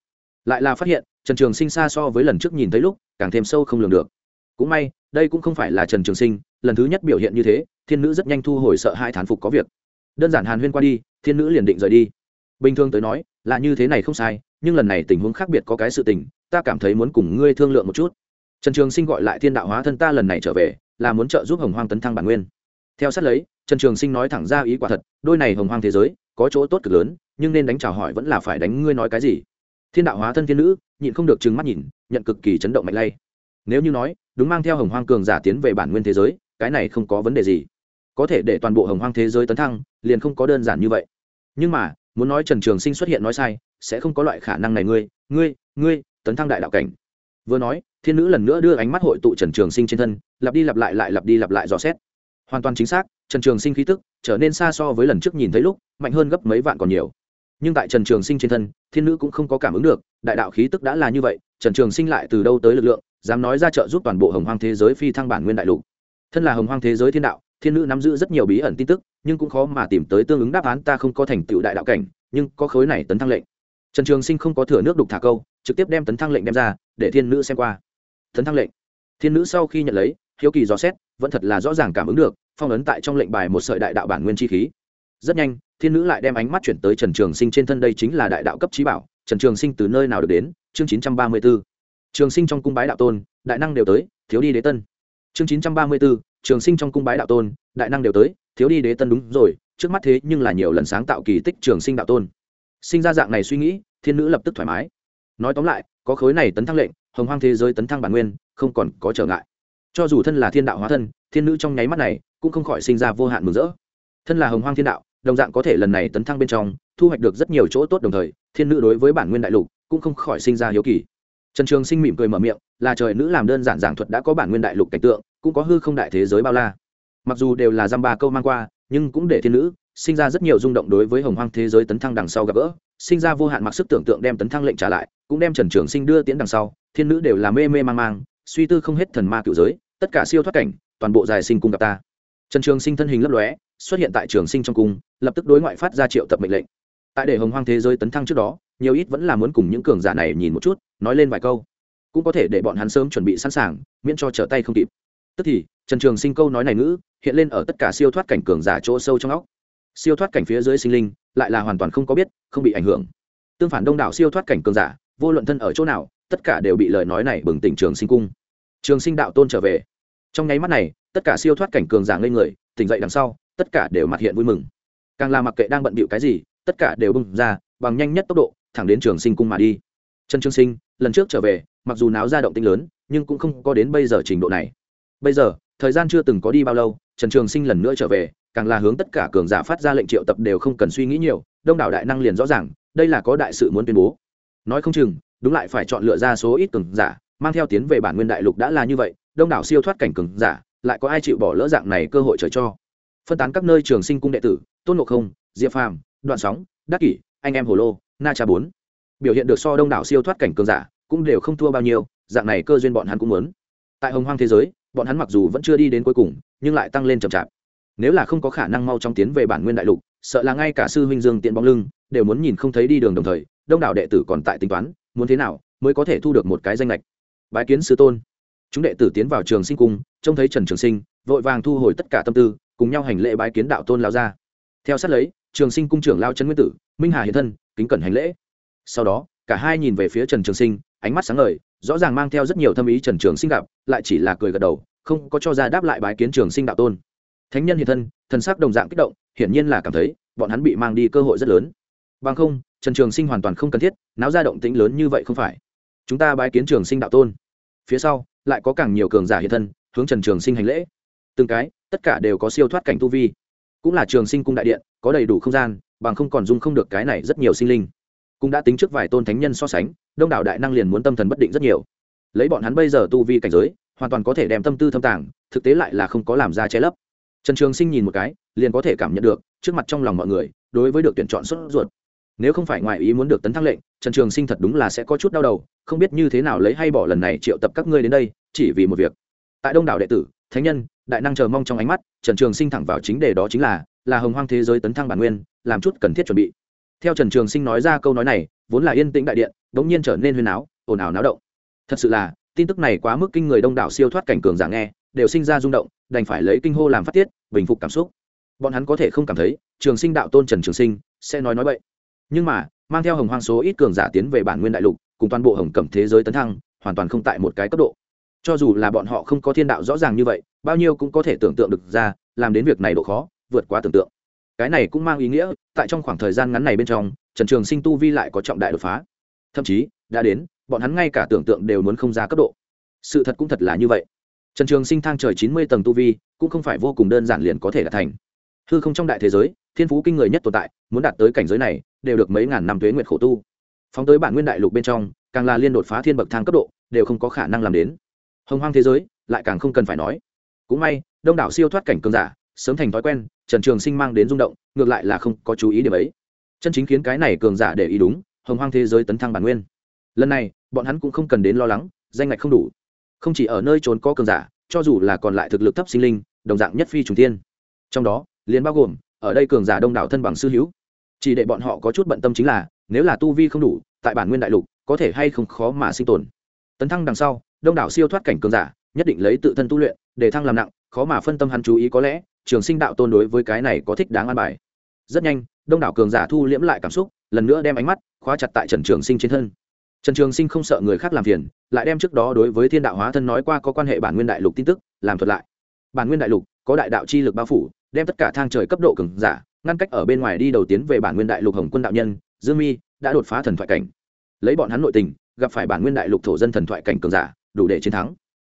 Lại là phát hiện, trần trường sinh xa so với lần trước nhìn thấy lúc, càng thêm sâu không lường được. Cũng may, đây cũng không phải là trần trường sinh, lần thứ nhất biểu hiện như thế, thiên nữ rất nhanh thu hồi sợ hai thán phục có việc. Đơn giản hàn huyên qua đi, thiên nữ liền định rời đi. Bình thường tới nói, là như thế này không sai, nhưng lần này tình huống khác biệt có cái sự tình, ta cảm thấy muốn cùng ngươi thương lượng một chút trần trường sinh gọi lại thiên đạo hóa thân ta lần này trở về, là muốn trợ giúp hồng hoang tấn thăng bản nguyên. Theo sát lấy, trần trường sinh nói thẳng ra ý quả thật, đôi này hồng hoang thế giới, có chỗ tốt cực lớn, nhưng nên đánh chào hỏi vẫn là phải đánh ngươi nói cái gì. Thiên đạo hóa thân thiên nữ, nhịn không được trừng mắt nhìn, nhận cực kỳ chấn động mạnh lay. Nếu như nói, đúng mang theo hồng hoang cường giả tiến về bản nguyên thế giới, cái này không có vấn đề gì. Có thể để toàn bộ hồng hoang thế giới tấn thăng, liền không có đơn giản như vậy. Nhưng mà, muốn nói trần trường sinh xuất hiện nói sai, sẽ không có loại khả năng này ngươi. Ngươi ngươi, tấn thăng đại đạo cảnh vừa nói, thiên nữ lần nữa đưa ánh mắt hội tụ trần trường sinh trên thân, lặp đi lặp lại lại lặp đi lặp lại dò xét. Hoàn toàn chính xác, trần trường sinh khí tức trở nên xa so với lần trước nhìn thấy lúc, mạnh hơn gấp mấy vạn còn nhiều. Nhưng tại trần trường sinh trên thân, thiên nữ cũng không có cảm ứng được, đại đạo khí tức đã là như vậy, trần trường sinh lại từ đâu tới lực lượng, dám nói ra trợ giúp toàn bộ hồng hoang thế giới phi thăng bản nguyên đại lục. Thân là hồng hoang thế giới thiên đạo, thiên nữ nắm giữ rất nhiều bí ẩn tin tức, nhưng cũng khó mà tìm tới tương ứng đáp án, ta không có thành tựu đại đạo cảnh, nhưng có khối này tấn thăng lệnh. Trần trường sinh không có thừa nước đục thả câu trực tiếp đem tấn thăng lệnh đem ra, để thiên nữ xem qua. Tấn thăng lệnh. Thiên nữ sau khi nhận lấy, hiếu kỳ dò xét, vẫn thật là rõ ràng cảm ứng được, phong ấn tại trong lệnh bài một sợi đại đạo bản nguyên chi khí. Rất nhanh, thiên nữ lại đem ánh mắt chuyển tới trần trường sinh trên thân đây chính là đại đạo cấp trí bảo, trần trường sinh từ nơi nào được đến? Chương chín trăm ba mươi b ố trường sinh trong cung bái đạo tôn, đại năng đều tới, thiếu đi đế tân. Chương chín trăm ba mươi b ố trường sinh trong cung bái đạo tôn, đại năng đều tới, thiếu đi đế tân đúng rồi, trước mắt thế nhưng là nhiều lần sáng tạo kỳ tích trường sinh đạo tôn. Sinh ra dạng này suy nghĩ, thiên nữ lập tức thoải mái nói tóm lại, có khối này tấn thăng lệnh, hồng hoang thế giới tấn thăng bản nguyên, không còn có trở ngại. Cho dù thân là thiên đạo hóa thân, thiên nữ trong nháy mắt này cũng không khỏi sinh ra vô hạn mừng rỡ. Thân là hồng hoang thiên đạo, đồng dạng có thể lần này tấn thăng bên trong, thu hoạch được rất nhiều chỗ tốt đồng thời, thiên nữ đối với bản nguyên đại lục cũng không khỏi sinh ra hiếu kỳ. Trần trường sinh mỉm cười mở miệng, là trời nữ làm đơn giản giảng thuật đã có bản nguyên đại lục cảnh tượng, cũng có hư không đại thế giới bao la. Mặc dù đều là dăm ba câu mang qua, nhưng cũng để thiên nữ sinh ra rất nhiều rung động đối với hồng hoang thế giới tấn thăng đằng sau gặp gỡ sinh ra vô hạn mặc sức tưởng tượng đem tấn thăng lệnh trả lại, cũng đem trần trường sinh đưa tiễn đằng sau, thiên nữ đều là mê mê mang mang, suy tư không hết thần ma cựu giới, tất cả siêu thoát cảnh, toàn bộ dài sinh cung gặp ta. Trần trường sinh thân hình lấp lóe, xuất hiện tại trường sinh trong cung, lập tức đối ngoại phát ra triệu tập mệnh lệnh. Tại để hồng hoang thế giới tấn thăng trước đó, nhiều ít vẫn là muốn cùng những cường giả này nhìn một chút, nói lên vài câu. Cũng có thể để bọn hắn sớm chuẩn bị sẵn sàng, miễn cho trở tay không kịp. Tức thì, trần trường sinh câu nói này ngữ, hiện lên ở tất cả siêu thoát cảnh cường giả chỗ sâu trong óc siêu thoát cảnh phía dưới sinh linh, lại là hoàn toàn không có biết, không bị ảnh hưởng. Tương phản đông đảo siêu thoát cảnh cường giả, vô luận thân ở chỗ nào, tất cả đều bị lời nói này bừng tỉnh trường sinh cung. Trường sinh đạo tôn trở về. Trong nháy mắt này, tất cả siêu thoát cảnh cường giả ngây người, tỉnh dậy đằng sau, tất cả đều mặt hiện vui mừng. Càng là mặc kệ đang bận bịu cái gì, tất cả đều bừng ra, bằng nhanh nhất tốc độ, thẳng đến trường sinh cung mà đi. Trần trường sinh, lần trước trở về, mặc dù náo ra động tinh lớn, nhưng cũng không có đến bây giờ trình độ này. Bây giờ, thời gian chưa từng có đi bao lâu trần trường sinh lần nữa trở về càng là hướng tất cả cường giả phát ra lệnh triệu tập đều không cần suy nghĩ nhiều, đông đảo đại năng liền rõ ràng, đây là có đại sự muốn tuyên bố. Nói không chừng, đúng lại phải chọn lựa ra số ít cường giả, mang theo tiến về bản nguyên đại lục đã là như vậy, đông đảo siêu thoát cảnh cường giả, lại có ai chịu bỏ lỡ dạng này cơ hội trời cho? Phân tán các nơi trường sinh cung đệ tử, tôn ngộ không, diệp phàm, đoạn sóng, đắc kỷ, anh em hồ lô, na cha bốn. Biểu hiện được so đông đảo siêu thoát cảnh cường giả cũng đều không thua bao nhiêu, dạng này cơ duyên bọn hắn cũng muốn. Tại hồng hoang thế giới, bọn hắn mặc dù vẫn chưa đi đến cuối cùng, nhưng lại tăng lên chậm chạp nếu là không có khả năng mau chóng tiến về bản nguyên đại lục, sợ là ngay cả sư huynh dương tiện bóng lưng đều muốn nhìn không thấy đi đường đồng thời, đông đảo đệ tử còn tại tính toán, muốn thế nào mới có thể thu được một cái danh lệch bái kiến sư tôn. Chúng đệ tử tiến vào trường sinh cung, trông thấy trần trường sinh, vội vàng thu hồi tất cả tâm tư, cùng nhau hành lễ bái kiến đạo tôn lao ra theo sát lấy, trường sinh cung trưởng lao trấn nguyên tử, minh hà hiện thân, kính cẩn hành lễ. Sau đó, cả hai nhìn về phía trần trường sinh, ánh mắt sáng ngời, rõ ràng mang theo rất nhiều thâm ý trần trường sinh gặp, lại chỉ là cười gật đầu, không có cho ra đáp lại bái kiến trường sinh đạo tôn thánh nhân hiện thân, thần sắc đồng dạng kích động, hiển nhiên là cảm thấy, bọn hắn bị mang đi cơ hội rất lớn. Bằng không, trần trường sinh hoàn toàn không cần thiết, náo ra động tĩnh lớn như vậy không phải. Chúng ta bái kiến trường sinh đạo tôn. Phía sau, lại có càng nhiều cường giả hiện thân, hướng trần trường sinh hành lễ. Từng cái, tất cả đều có siêu thoát cảnh tu vi. Cũng là trường sinh cung đại điện, có đầy đủ không gian, bằng không còn dung không được cái này rất nhiều sinh linh. Cũng đã tính trước vài tôn thánh nhân so sánh, đông đảo đại năng liền muốn tâm thần bất định rất nhiều. Lấy bọn hắn bây giờ tu vi cảnh giới, hoàn toàn có thể đem tâm tư thâm tàng, thực tế lại là không có làm ra che lấp trần trường sinh nhìn một cái, liền có thể cảm nhận được, trước mặt trong lòng mọi người, đối với được tuyển chọn xuất ruột. Nếu không phải ngoại ý muốn được tấn thăng lệnh, trần trường sinh thật đúng là sẽ có chút đau đầu, không biết như thế nào lấy hay bỏ lần này triệu tập các ngươi đến đây, chỉ vì một việc. Tại đông đảo đệ tử, thánh nhân, đại năng chờ mong trong ánh mắt, trần trường sinh thẳng vào chính đề đó chính là là hồng hoang thế giới tấn thăng bản nguyên, làm chút cần thiết chuẩn bị. Theo trần trường sinh nói ra câu nói này, vốn là yên tĩnh đại điện đ ỗ n g nhiên trở nên huyên áo ồn ào náo động. Thật sự là, tin tức này quá mức kinh người đông đảo siêu thoát cảnh cường giả nghe, đều sinh ra rung động đành phải lấy kinh hô làm phát tiết, bình phục cảm xúc. Bọn hắn có thể không cảm thấy, trường sinh đạo tôn trần trường sinh sẽ nói nói vậy. Nhưng mà, mang theo hồng hoang số ít cường giả tiến về bản nguyên đại lục, cùng toàn bộ hồng cẩm thế giới tấn thăng, hoàn toàn không tại một cái cấp độ. Cho dù là bọn họ không có thiên đạo rõ ràng như vậy, bao nhiêu cũng có thể tưởng tượng được ra, làm đến việc này độ khó, vượt quá tưởng tượng. Cái này cũng mang ý nghĩa, tại trong khoảng thời gian ngắn này bên trong, trần trường sinh tu vi lại có trọng đại đột phá. Thậm chí, đã đến, bọn hắn ngay cả tưởng tượng đều muốn không ra cấp độ. Sự thật cũng thật là như vậy trần trường sinh thang trời chín mươi tầng tu vi, cũng không phải vô cùng đơn giản liền có thể đạt thành. Hư không trong đại thế giới, thiên phú kinh người nhất tồn tại, muốn đạt tới cảnh giới này, đều được mấy ngàn năm tuế nguyệt khổ tu. Phóng tới bản nguyên đại lục bên trong, càng là liên đột phá thiên bậc thang cấp độ, đều không có khả năng làm đến. Hồng hoang thế giới, lại càng không cần phải nói. Cũng may, đông đảo siêu thoát cảnh cường giả, sớm thành thói quen, trần trường sinh mang đến rung động, ngược lại là không có chú ý điểm ấy. Chân chính khiến cái này cường giả để ý đúng, hồng hoang thế giới tấn thăng bản nguyên. Lần này, bọn hắn cũng không cần đến lo lắng, danh ngạch không đủ không chỉ ở nơi trốn có cường giả, cho dù là còn lại thực lực thấp sinh linh, đồng dạng nhất phi trùng tiên trong đó, liền bao gồm, ở đây cường giả đông đảo thân bằng sư hữu. Chỉ để bọn họ có chút bận tâm chính là, nếu là tu vi không đủ, tại bản nguyên đại lục, có thể hay không khó mà sinh tồn. Tấn thăng đằng sau, đông đảo siêu thoát cảnh cường giả, nhất định lấy tự thân tu luyện, để thăng làm nặng, khó mà phân tâm hắn chú ý có lẽ, trường sinh đạo tôn đối với cái này có thích đáng an bài. Rất nhanh, đông đảo cường giả thu liễm lại cảm xúc, lần nữa đem ánh mắt khóa chặt tại trần trường sinh trên thân trần trường sinh không sợ người khác làm phiền, lại đem trước đó đối với thiên đạo hóa thân nói qua có quan hệ bản nguyên đại lục tin tức, làm thuật lại. Bản nguyên đại lục, có đại đạo chi lực bao phủ, đem tất cả thang trời cấp độ cường giả, ngăn cách ở bên ngoài đi đầu tiến về bản nguyên đại lục hồng quân đạo nhân, dương mi, đã đột phá thần thoại cảnh. Lấy bọn hắn nội tình, gặp phải bản nguyên đại lục thổ dân thần thoại cảnh cường giả, đủ để chiến thắng.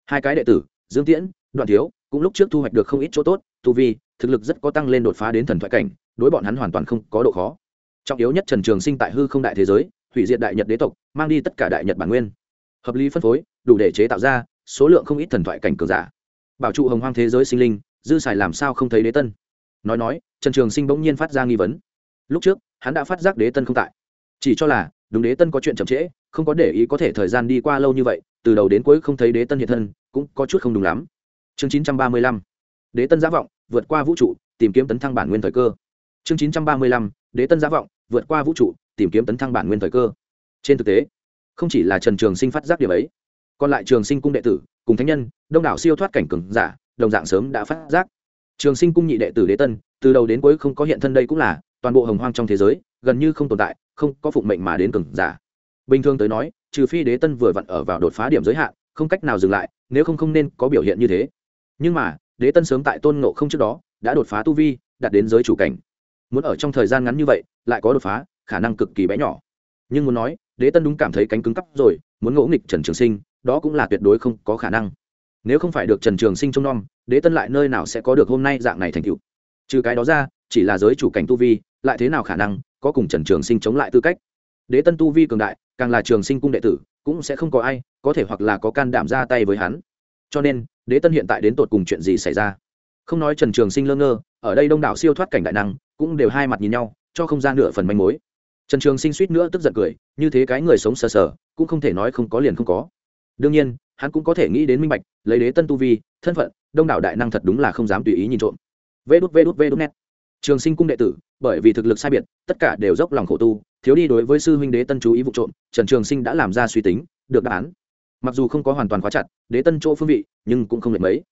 Hai cái đệ tử, dương tiễn, đoạn thiếu, cũng lúc trước thu hoạch được không ít chỗ tốt, tu vi, thực lực rất có tăng lên đột phá đến thần thoại cảnh, đối bọn hắn hoàn toàn không có độ khó. Trọng yếu nhất trần trường sinh tại hư không đại thế giới hủy diệt đại nhật đế tộc, mang đi tất cả đại nhật bản nguyên. Hợp lý phân phối, đủ để chế tạo ra số lượng không ít thần thoại cảnh cường giả. Bảo trụ hồng hoang thế giới sinh linh, dư xài làm sao không thấy đế tân? Nói nói, trần trường sinh bỗng nhiên phát ra nghi vấn. Lúc trước, hắn đã phát giác đế tân không tại. Chỉ cho là, đúng đế tân có chuyện chậm trễ, không có để ý có thể thời gian đi qua lâu như vậy, từ đầu đến cuối không thấy đế tân hiện thân, cũng có chút không đúng lắm. Chương chín trăm ba mươi lăm, đế tân giả vọng, vượt qua vũ trụ, tìm kiếm tấn thăng bản nguyên thời cơ. Chương chín trăm ba mươi lăm, đế tân giả vọng, vượt qua vũ trụ tìm kiếm tấn thăng bản nguyên thời cơ. Trên thực tế, không chỉ là trần trường sinh phát giác điểm ấy, còn lại trường sinh cung đệ tử cùng thánh nhân, đông đảo siêu thoát cảnh cường giả, đồng dạng sớm đã phát giác. Trường sinh cung nhị đệ tử đế tân, từ đầu đến cuối không có hiện thân đây cũng là toàn bộ hồng hoang trong thế giới, gần như không tồn tại, không có phụng mệnh mà đến cường giả. Bình thường tới nói, trừ phi đế tân vừa vặn ở vào đột phá điểm giới hạn, không cách nào dừng lại, nếu không không nên có biểu hiện như thế. Nhưng mà, đế tân sớm tại tôn ngộ không trước đó, đã đột phá tu vi, đạt đến giới chủ cảnh. Muốn ở trong thời gian ngắn như vậy, lại có đột phá khả năng cực kỳ bé nhỏ. Nhưng muốn nói, đế tân đúng cảm thấy cánh cứng cắp rồi, muốn ngỗ nghịch trần trường sinh, đó cũng là tuyệt đối không có khả năng. Nếu không phải được trần trường sinh trông nom, đế tân lại nơi nào sẽ có được hôm nay dạng này thành cựu trừ cái đó ra, chỉ là giới chủ cảnh tu vi, lại thế nào khả năng có cùng trần trường sinh chống lại tư cách? Đế tân tu vi cường đại, càng là trường sinh cung đệ tử, cũng sẽ không có ai có thể hoặc là có can đảm ra tay với hắn. Cho nên, đế tân hiện tại đến tột cùng chuyện gì xảy ra? Không nói trần trường sinh lơ ngơ, ở đây đông đảo siêu thoát cảnh đại năng cũng đều hai mặt nhìn nhau, cho không gian nửa phần manh mối trần trường sinh suýt nữa tức giận cười, như thế cái người sống sờ sờ, cũng không thể nói không có liền không có. Đương nhiên, hắn cũng có thể nghĩ đến minh bạch, lấy đế tân tu vi, thân phận, đông đảo đại năng thật đúng là không dám tùy ý nhìn trộm. Vê đút vê đút vê đút net trường sinh cung đệ tử, bởi vì thực lực sai biệt, tất cả đều dốc lòng khổ tu, thiếu đi đối với sư huynh đế tân chú ý vụ trộm, trần trường sinh đã làm ra suy tính, được đáp án. Mặc dù không có hoàn toàn khóa chặt, đế tân chỗ phương vị, nhưng cũng không lệch mấy.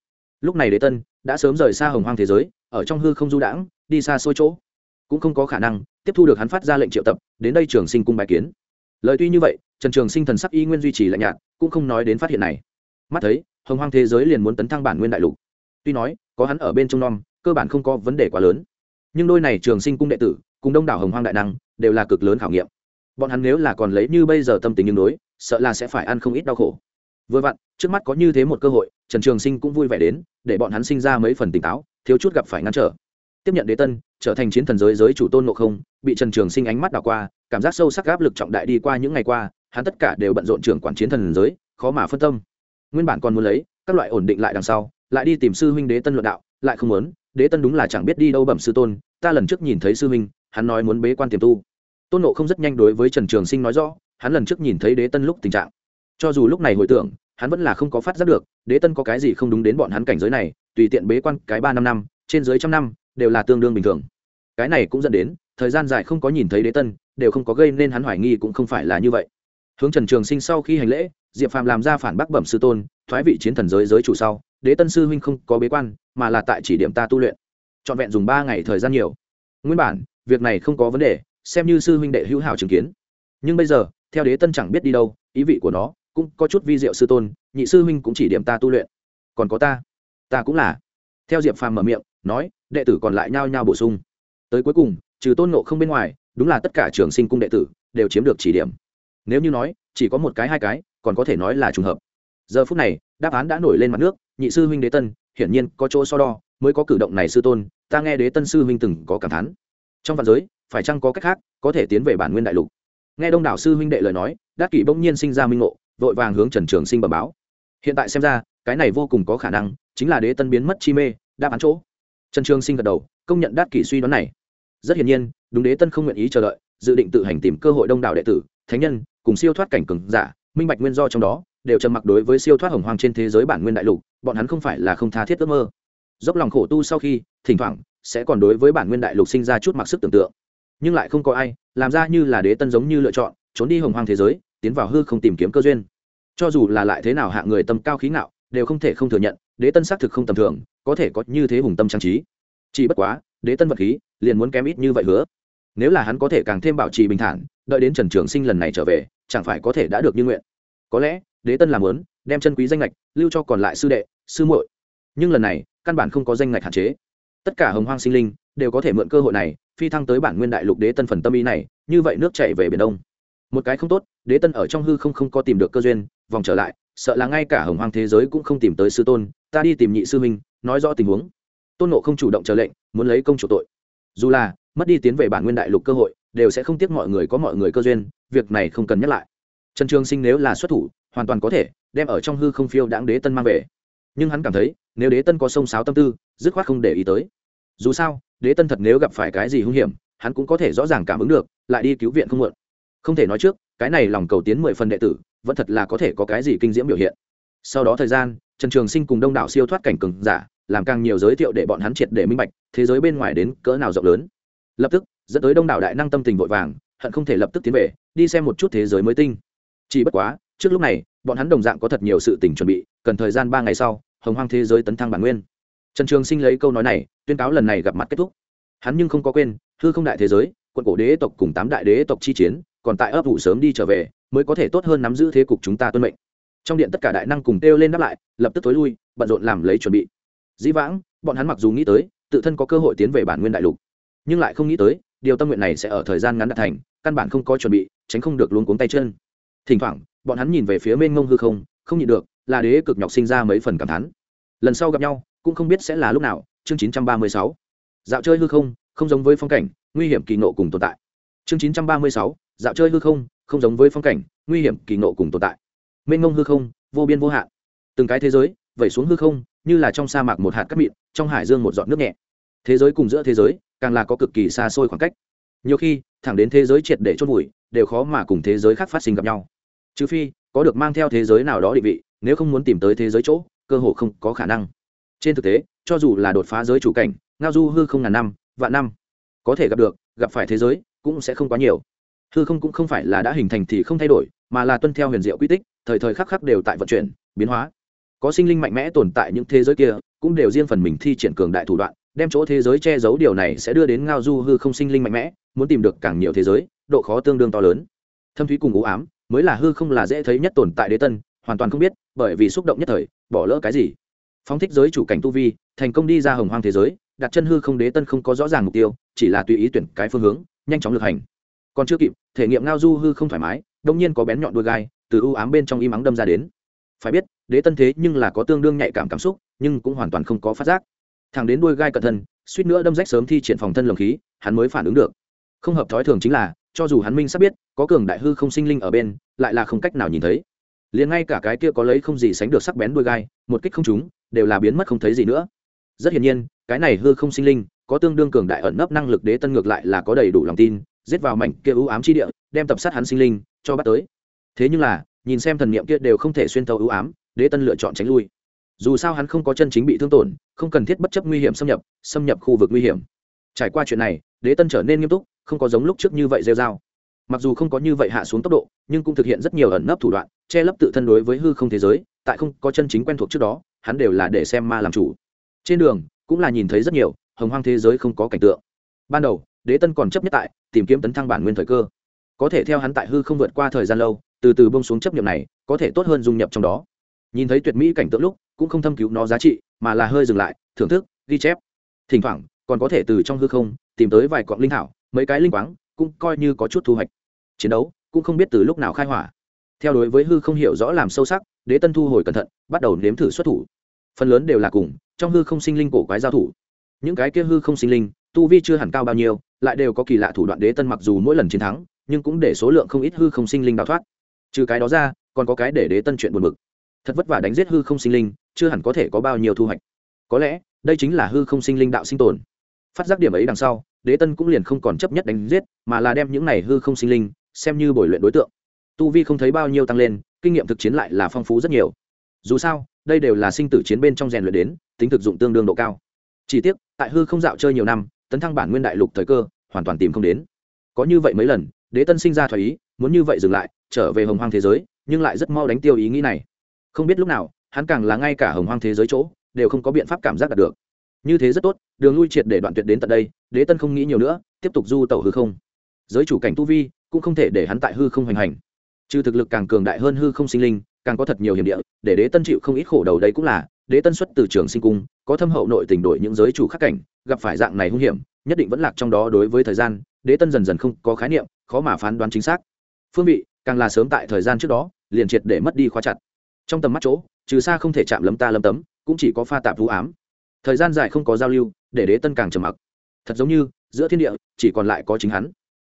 Lúc này đế tân đã sớm rời xa hồng hoang thế giới, ở trong hư không du đãng, đi xa xôi chỗ. Cũng không có khả năng tiếp thu được hắn phát ra lệnh triệu tập, đến đây trường sinh cung bài kiến. Lời tuy như vậy, trần trường sinh thần sắc y nguyên duy trì lạnh nhạt, cũng không nói đến phát hiện này. Mắt thấy, hồng hoang thế giới liền muốn tấn thăng bản nguyên đại lục. Tuy nói, có hắn ở bên trong nom cơ bản không có vấn đề quá lớn. Nhưng đôi này trường sinh cung đệ tử, cùng đông đảo hồng hoang đại năng, đều là cực lớn khảo nghiệm. Bọn hắn nếu là còn lấy như bây giờ tâm tình như đối, sợ là sẽ phải ăn không ít đau khổ. Vừa vặn, trước mắt có như thế một cơ hội, trần trường sinh cũng vui vẻ đến, để bọn hắn sinh ra mấy phần tỉnh táo, thiếu chút gặp phải ngăn trở. Tiếp nhận đế tân trở thành chiến thần giới giới chủ tôn ngộ không, bị trần trường sinh ánh mắt đảo qua, cảm giác sâu sắc áp lực trọng đại đi qua những ngày qua, hắn tất cả đều bận rộn trưởng quản chiến thần giới, khó mà phân tâm. Nguyên bản còn muốn lấy, các loại ổn định lại đằng sau, lại đi tìm sư huynh đế tân luận đạo, lại không muốn, đế tân đúng là chẳng biết đi đâu bẩm sư tôn, ta lần trước nhìn thấy sư huynh, hắn nói muốn bế quan tiềm tu. Tôn nộ không rất nhanh đối với trần trường sinh nói rõ, hắn lần trước nhìn thấy đế tân lúc tình trạng. Cho dù lúc này hồi tưởng, hắn vẫn là không có phát giác được, đế tân có cái gì không đúng đến bọn hắn cảnh giới này, tùy tiện bế quan cái ba năm năm, trên dưới trăm năm đều là tương đương bình thường. Cái này cũng dẫn đến, thời gian dài không có nhìn thấy đế tân, đều không có gây nên hắn hoài nghi cũng không phải là như vậy. Hướng trần trường sinh sau khi hành lễ, diệp phàm làm ra phản bác bẩm sư tôn, thoái vị chiến thần giới giới chủ sau, đế tân sư huynh không có bế quan, mà là tại chỉ điểm ta tu luyện. Trọn vẹn dùng ba ngày thời gian nhiều. Nguyên bản, việc này không có vấn đề, xem như sư huynh đệ hữu hảo chứng kiến. Nhưng bây giờ, theo đế tân chẳng biết đi đâu, ý vị của nó cũng có chút vi diệu sư tôn, nhị sư huynh cũng chỉ điểm ta tu luyện. Còn có ta ta cũng là. Theo diệp phàm mở miệng, nói đệ tử còn lại nhao nhao bổ sung. Tới cuối cùng, trừ tôn nộ không bên ngoài, đúng là tất cả trường sinh cung đệ tử đều chiếm được chỉ điểm. Nếu như nói, chỉ có một cái hai cái, còn có thể nói là trùng hợp. Giờ phút này, đáp án đã nổi lên mặt nước, nhị sư huynh đế tân, hiển nhiên có chỗ so đo, mới có cử động này sư tôn, ta nghe đế tân sư huynh từng có cảm thán. Trong vạn giới, phải chăng có cách khác, có thể tiến về bản nguyên đại lục? Nghe đông đảo sư huynh đệ lời nói, đắc kỷ bỗng nhiên sinh ra minh ngộ, vội vàng hướng trần trường sinh bẩm báo. Hiện tại xem ra, cái này vô cùng có khả năng, chính là đế tân biến mất chi mê, đáp án chỗ trần trường sinh gật đầu, công nhận đắc kỷ suy đoán này. Rất hiển nhiên, đúng đế tân không nguyện ý chờ đợi, dự định tự hành tìm cơ hội đông đảo đệ tử, thánh nhân, cùng siêu thoát cảnh cường giả, minh bạch nguyên do trong đó, đều trầm mặc đối với siêu thoát hồng hoang trên thế giới bản nguyên đại lục, bọn hắn không phải là không tha thiết ước mơ. Dốc lòng khổ tu sau khi, thỉnh thoảng, sẽ còn đối với bản nguyên đại lục sinh ra chút mặc sức tưởng tượng. Nhưng lại không có ai, làm ra như là đế tân giống như lựa chọn, trốn đi hồng hoang thế giới, tiến vào hư không tìm kiếm cơ duyên. Cho dù là lại thế nào hạ người tâm cao khí ngạo, đều không thể không thừa nhận, đế tân xác thực không tầm thường có thể có như thế hùng tâm trang trí. Chỉ bất quá, đế tân vật khí, liền muốn kém ít như vậy hứa. Nếu là hắn có thể càng thêm bảo trì bình thản, đợi đến trần trường sinh lần này trở về, chẳng phải có thể đã được như nguyện. Có lẽ, đế tân làm lớn đem chân quý danh lệch lưu cho còn lại sư đệ, sư muội. Nhưng lần này, căn bản không có danh lệch hạn chế. Tất cả hồng hoang sinh linh, đều có thể mượn cơ hội này, phi thăng tới bản nguyên đại lục đế tân phần tâm ý này, như vậy nước chảy về biển đông. Một cái không tốt, đế tân ở trong hư không không có tìm được cơ duyên, vòng trở lại, sợ là ngay cả hồng hoang thế giới cũng không tìm tới sư tôn, ta đi tìm nhị sư minh nói rõ tình huống. Tôn nộ không chủ động chờ lệnh, muốn lấy công chủ tội. Dù là, mất đi tiến về bản nguyên đại lục cơ hội, đều sẽ không tiếc mọi người có mọi người cơ duyên, việc này không cần nhắc lại. Trần trường sinh nếu là xuất thủ, hoàn toàn có thể đem ở trong hư không phiêu đáng đế tân mang về. Nhưng hắn cảm thấy, nếu đế tân có sông sáo tâm tư, dứt khoát không để ý tới. Dù sao, đế tân thật nếu gặp phải cái gì hung hiểm, hắn cũng có thể rõ ràng cảm ứng được, lại đi cứu viện không muộn. Không thể nói trước, cái này lòng cầu tiến mười phần đệ tử, vẫn thật là có thể có cái gì kinh diễm biểu hiện. Sau đó thời gian trần trường sinh cùng đông đảo siêu thoát cảnh cường giả, làm càng nhiều giới thiệu để bọn hắn triệt để minh bạch, thế giới bên ngoài đến cỡ nào rộng lớn. Lập tức, dẫn tới đông đảo đại năng tâm tình vội vàng, hận không thể lập tức tiến về, đi xem một chút thế giới mới tinh. Chỉ bất quá, trước lúc này, bọn hắn đồng dạng có thật nhiều sự tình chuẩn bị, cần thời gian ba ngày sau, hồng hoang thế giới tấn thăng bản nguyên. Trần trường sinh lấy câu nói này, tuyên cáo lần này gặp mặt kết thúc. Hắn nhưng không có quên, hư không đại thế giới, quận cổ đế tộc cùng tám đại đế tộc chi chiến, còn tại ấp vụ sớm đi trở về, mới có thể tốt hơn nắm giữ thế cục chúng ta tuân mệnh trong điện tất cả đại năng cùng kêu lên đáp lại, lập tức tối lui, bận rộn làm lấy chuẩn bị dĩ vãng, bọn hắn mặc dù nghĩ tới, tự thân có cơ hội tiến về bản nguyên đại lục, nhưng lại không nghĩ tới, điều tâm nguyện này sẽ ở thời gian ngắn đạt thành, căn bản không có chuẩn bị, tránh không được luôn cuống tay chân thỉnh thoảng, bọn hắn nhìn về phía mênh mông hư không không nhịn được, là đế cực nhọc sinh ra mấy phần cảm thán lần sau gặp nhau, cũng không biết sẽ là lúc nào, chương 936. dạo chơi hư không không giống với phong cảnh, nguy hiểm kỳ nộ cùng tồn tại chương 936. dạo chơi hư không không giống với phong cảnh, nguy hiểm kỳ nộ cùng tồn tại mênh mông hư không, vô biên vô hạn. Từng cái thế giới, vẩy xuống hư không, như là trong sa mạc một hạt cát mịn, trong hải dương một giọt nước nhẹ. Thế giới cùng giữa thế giới, càng là có cực kỳ xa xôi khoảng cách. Nhiều khi, thẳng đến thế giới triệt để chôn vùi, đều khó mà cùng thế giới khác phát sinh gặp nhau. Trừ phi, có được mang theo thế giới nào đó định vị, nếu không muốn tìm tới thế giới chỗ, cơ hồ không có khả năng. Trên thực tế, cho dù là đột phá giới chủ cảnh, ngao du hư không ngàn năm, vạn năm, có thể gặp được, gặp phải thế giới cũng sẽ không quá nhiều. Hư không cũng không phải là đã hình thành thì không thay đổi mà là tuân theo huyền diệu quy tích, thời thời khắc khắc đều tại vận chuyển, biến hóa. Có sinh linh mạnh mẽ tồn tại những thế giới kia, cũng đều riêng phần mình thi triển cường đại thủ đoạn, đem chỗ thế giới che giấu điều này sẽ đưa đến ngao du hư không sinh linh mạnh mẽ, muốn tìm được càng nhiều thế giới, độ khó tương đương to lớn. Thâm thúy cùng ú ám, mới là hư không là dễ thấy nhất tồn tại đế tân, hoàn toàn không biết, bởi vì xúc động nhất thời, bỏ lỡ cái gì. Phóng thích giới chủ cảnh tu vi, thành công đi ra hồng hoang thế giới, đặt chân hư không đế tân không có rõ ràng mục tiêu, chỉ là tùy ý tuyển cái phương hướng, nhanh chóng lực hành. Còn chưa kịp, thể nghiệm ngao du hư không thoải mái đông nhiên có bén nhọn đuôi gai từ ưu ám bên trong im ắng đâm ra đến. Phải biết, đế tân thế nhưng là có tương đương nhạy cảm cảm xúc, nhưng cũng hoàn toàn không có phát giác. Thằng đến đuôi gai cẩn thân suýt nữa đâm rách sớm thi triển phòng thân lồng khí, hắn mới phản ứng được. Không hợp thói thường chính là, cho dù hắn minh sắp biết, có cường đại hư không sinh linh ở bên, lại là không cách nào nhìn thấy. Liền ngay cả cái kia có lấy không gì sánh được sắc bén đuôi gai, một kích không trúng, đều là biến mất không thấy gì nữa. Rất hiển nhiên, cái này hư không sinh linh, có tương đương cường đại ẩn nấp năng lực đế tân ngược lại là có đầy đủ lòng tin, giết vào mảnh kia ưu ám chi địa, đem tập sát hắn sinh linh cho bắt tới. Thế nhưng là, nhìn xem thần niệm kia đều không thể xuyên thấu ưu ám, đế tân lựa chọn tránh lui. Dù sao hắn không có chân chính bị thương tổn, không cần thiết bất chấp nguy hiểm xâm nhập xâm nhập khu vực nguy hiểm. Trải qua chuyện này, đế tân trở nên nghiêm túc, không có giống lúc trước như vậy rêu rao. mặc dù không có như vậy hạ xuống tốc độ, nhưng cũng thực hiện rất nhiều ẩn nấp thủ đoạn, che lấp tự thân đối với hư không thế giới, tại không có chân chính quen thuộc trước đó, hắn đều là để xem ma làm chủ. Trên đường, cũng là nhìn thấy rất nhiều hồng hoang thế giới không có cảnh tượng. Ban đầu, đế tân còn chấp nhất tại tìm kiếm tấn thăng bản nguyên thời cơ có thể theo hắn tại hư không vượt qua thời gian lâu, từ từ bông xuống chấp niệm này, có thể tốt hơn dung nhập trong đó. Nhìn thấy tuyệt mỹ cảnh tượng lúc, cũng không thâm cứu nó giá trị, mà là hơi dừng lại, thưởng thức, ghi chép. Thỉnh thoảng, còn có thể từ trong hư không, tìm tới vài cọng linh thảo, mấy cái linh quáng, cũng coi như có chút thu hoạch. Chiến đấu, cũng không biết từ lúc nào khai hỏa. Theo đối với hư không hiểu rõ làm sâu sắc, đế tân thu hồi cẩn thận, bắt đầu nếm thử xuất thủ. Phần lớn đều là cùng, trong hư không sinh linh cổ quái giao thủ. Những cái kia hư không sinh linh, tu vi chưa hẳn cao bao nhiêu, lại đều có kỳ lạ thủ đoạn đế tân mặc dù mỗi lần chiến thắng nhưng cũng để số lượng không ít hư không sinh linh đào thoát. Trừ cái đó ra, còn có cái để đế tân chuyện buồn bực. Thật vất vả đánh giết hư không sinh linh, chưa hẳn có thể có bao nhiêu thu hoạch. Có lẽ, đây chính là hư không sinh linh đạo sinh tồn. Phát giác điểm ấy đằng sau, đế tân cũng liền không còn chấp nhất đánh giết, mà là đem những này hư không sinh linh xem như bồi luyện đối tượng. Tu vi không thấy bao nhiêu tăng lên, kinh nghiệm thực chiến lại là phong phú rất nhiều. Dù sao, đây đều là sinh tử chiến bên trong rèn luyện đến, tính thực dụng tương đương độ cao. Chỉ tiếc, tại hư không dạo chơi nhiều năm, tấn thăng bản nguyên đại lục thời cơ, hoàn toàn tìm không đến. Có như vậy mấy lần đế tân sinh ra thoái ý, muốn như vậy dừng lại, trở về hồng hoang thế giới, nhưng lại rất mau đánh tiêu ý nghĩ này. Không biết lúc nào, hắn càng là ngay cả hồng hoang thế giới chỗ, đều không có biện pháp cảm giác đạt được. Như thế rất tốt, đường lui triệt để đoạn tuyệt đến tận đây, đế tân không nghĩ nhiều nữa, tiếp tục du tẩu hư không. Giới chủ cảnh tu vi, cũng không thể để hắn tại hư không hoành hành. Trừ thực lực càng cường đại hơn hư không sinh linh, càng có thật nhiều hiểm địa, để đế tân chịu không ít khổ đầu đây cũng là, đế tân xuất từ trường sinh cung, có thâm hậu nội tình đổi những giới chủ khắc cảnh, gặp phải dạng này hung hiểm, nhất định vẫn lạc trong đó đối với thời gian đế tân dần dần không có khái niệm, khó mà phán đoán chính xác. Phương vị, càng là sớm tại thời gian trước đó, liền triệt để mất đi khóa chặt. Trong tầm mắt chỗ, trừ xa không thể chạm lấm ta lấm tấm, cũng chỉ có pha tạp vũ ám. Thời gian dài không có giao lưu, để đế tân càng trầm mặc. Thật giống như, giữa thiên địa, chỉ còn lại có chính hắn.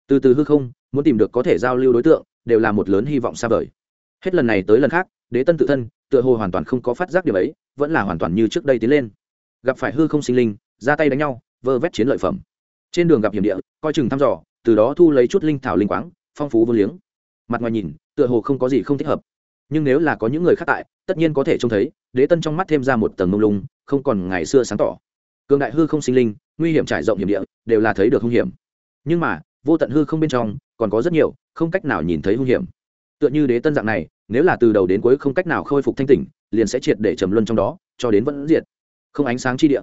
Từ từ hư không, muốn tìm được có thể giao lưu đối tượng, đều là một lớn hy vọng xa vời. Hết lần này tới lần khác, đế tân tự thân, tựa hồ hoàn toàn không có phát giác điều ấy, vẫn là hoàn toàn như trước đây tiến lên. Gặp phải hư không sinh linh, ra tay đánh nhau, vơ vét chiến lợi phẩm trên đường gặp hiểm địa, coi chừng thăm dò, từ đó thu lấy chút linh thảo linh quáng, phong phú vô liếng. Mặt ngoài nhìn, tựa hồ không có gì không thích hợp. Nhưng nếu là có những người khác tại, tất nhiên có thể trông thấy, đế tân trong mắt thêm ra một tầng mông lung, không còn ngày xưa sáng tỏ. Cường đại hư không sinh linh, nguy hiểm trải rộng hiểm địa, đều là thấy được hung hiểm. Nhưng mà, vô tận hư không bên trong, còn có rất nhiều, không cách nào nhìn thấy hung hiểm. Tựa như đế tân dạng này, nếu là từ đầu đến cuối không cách nào khôi phục thanh tỉnh, liền sẽ triệt để trầm luân trong đó, cho đến vẫn diệt. Không ánh sáng chi địa.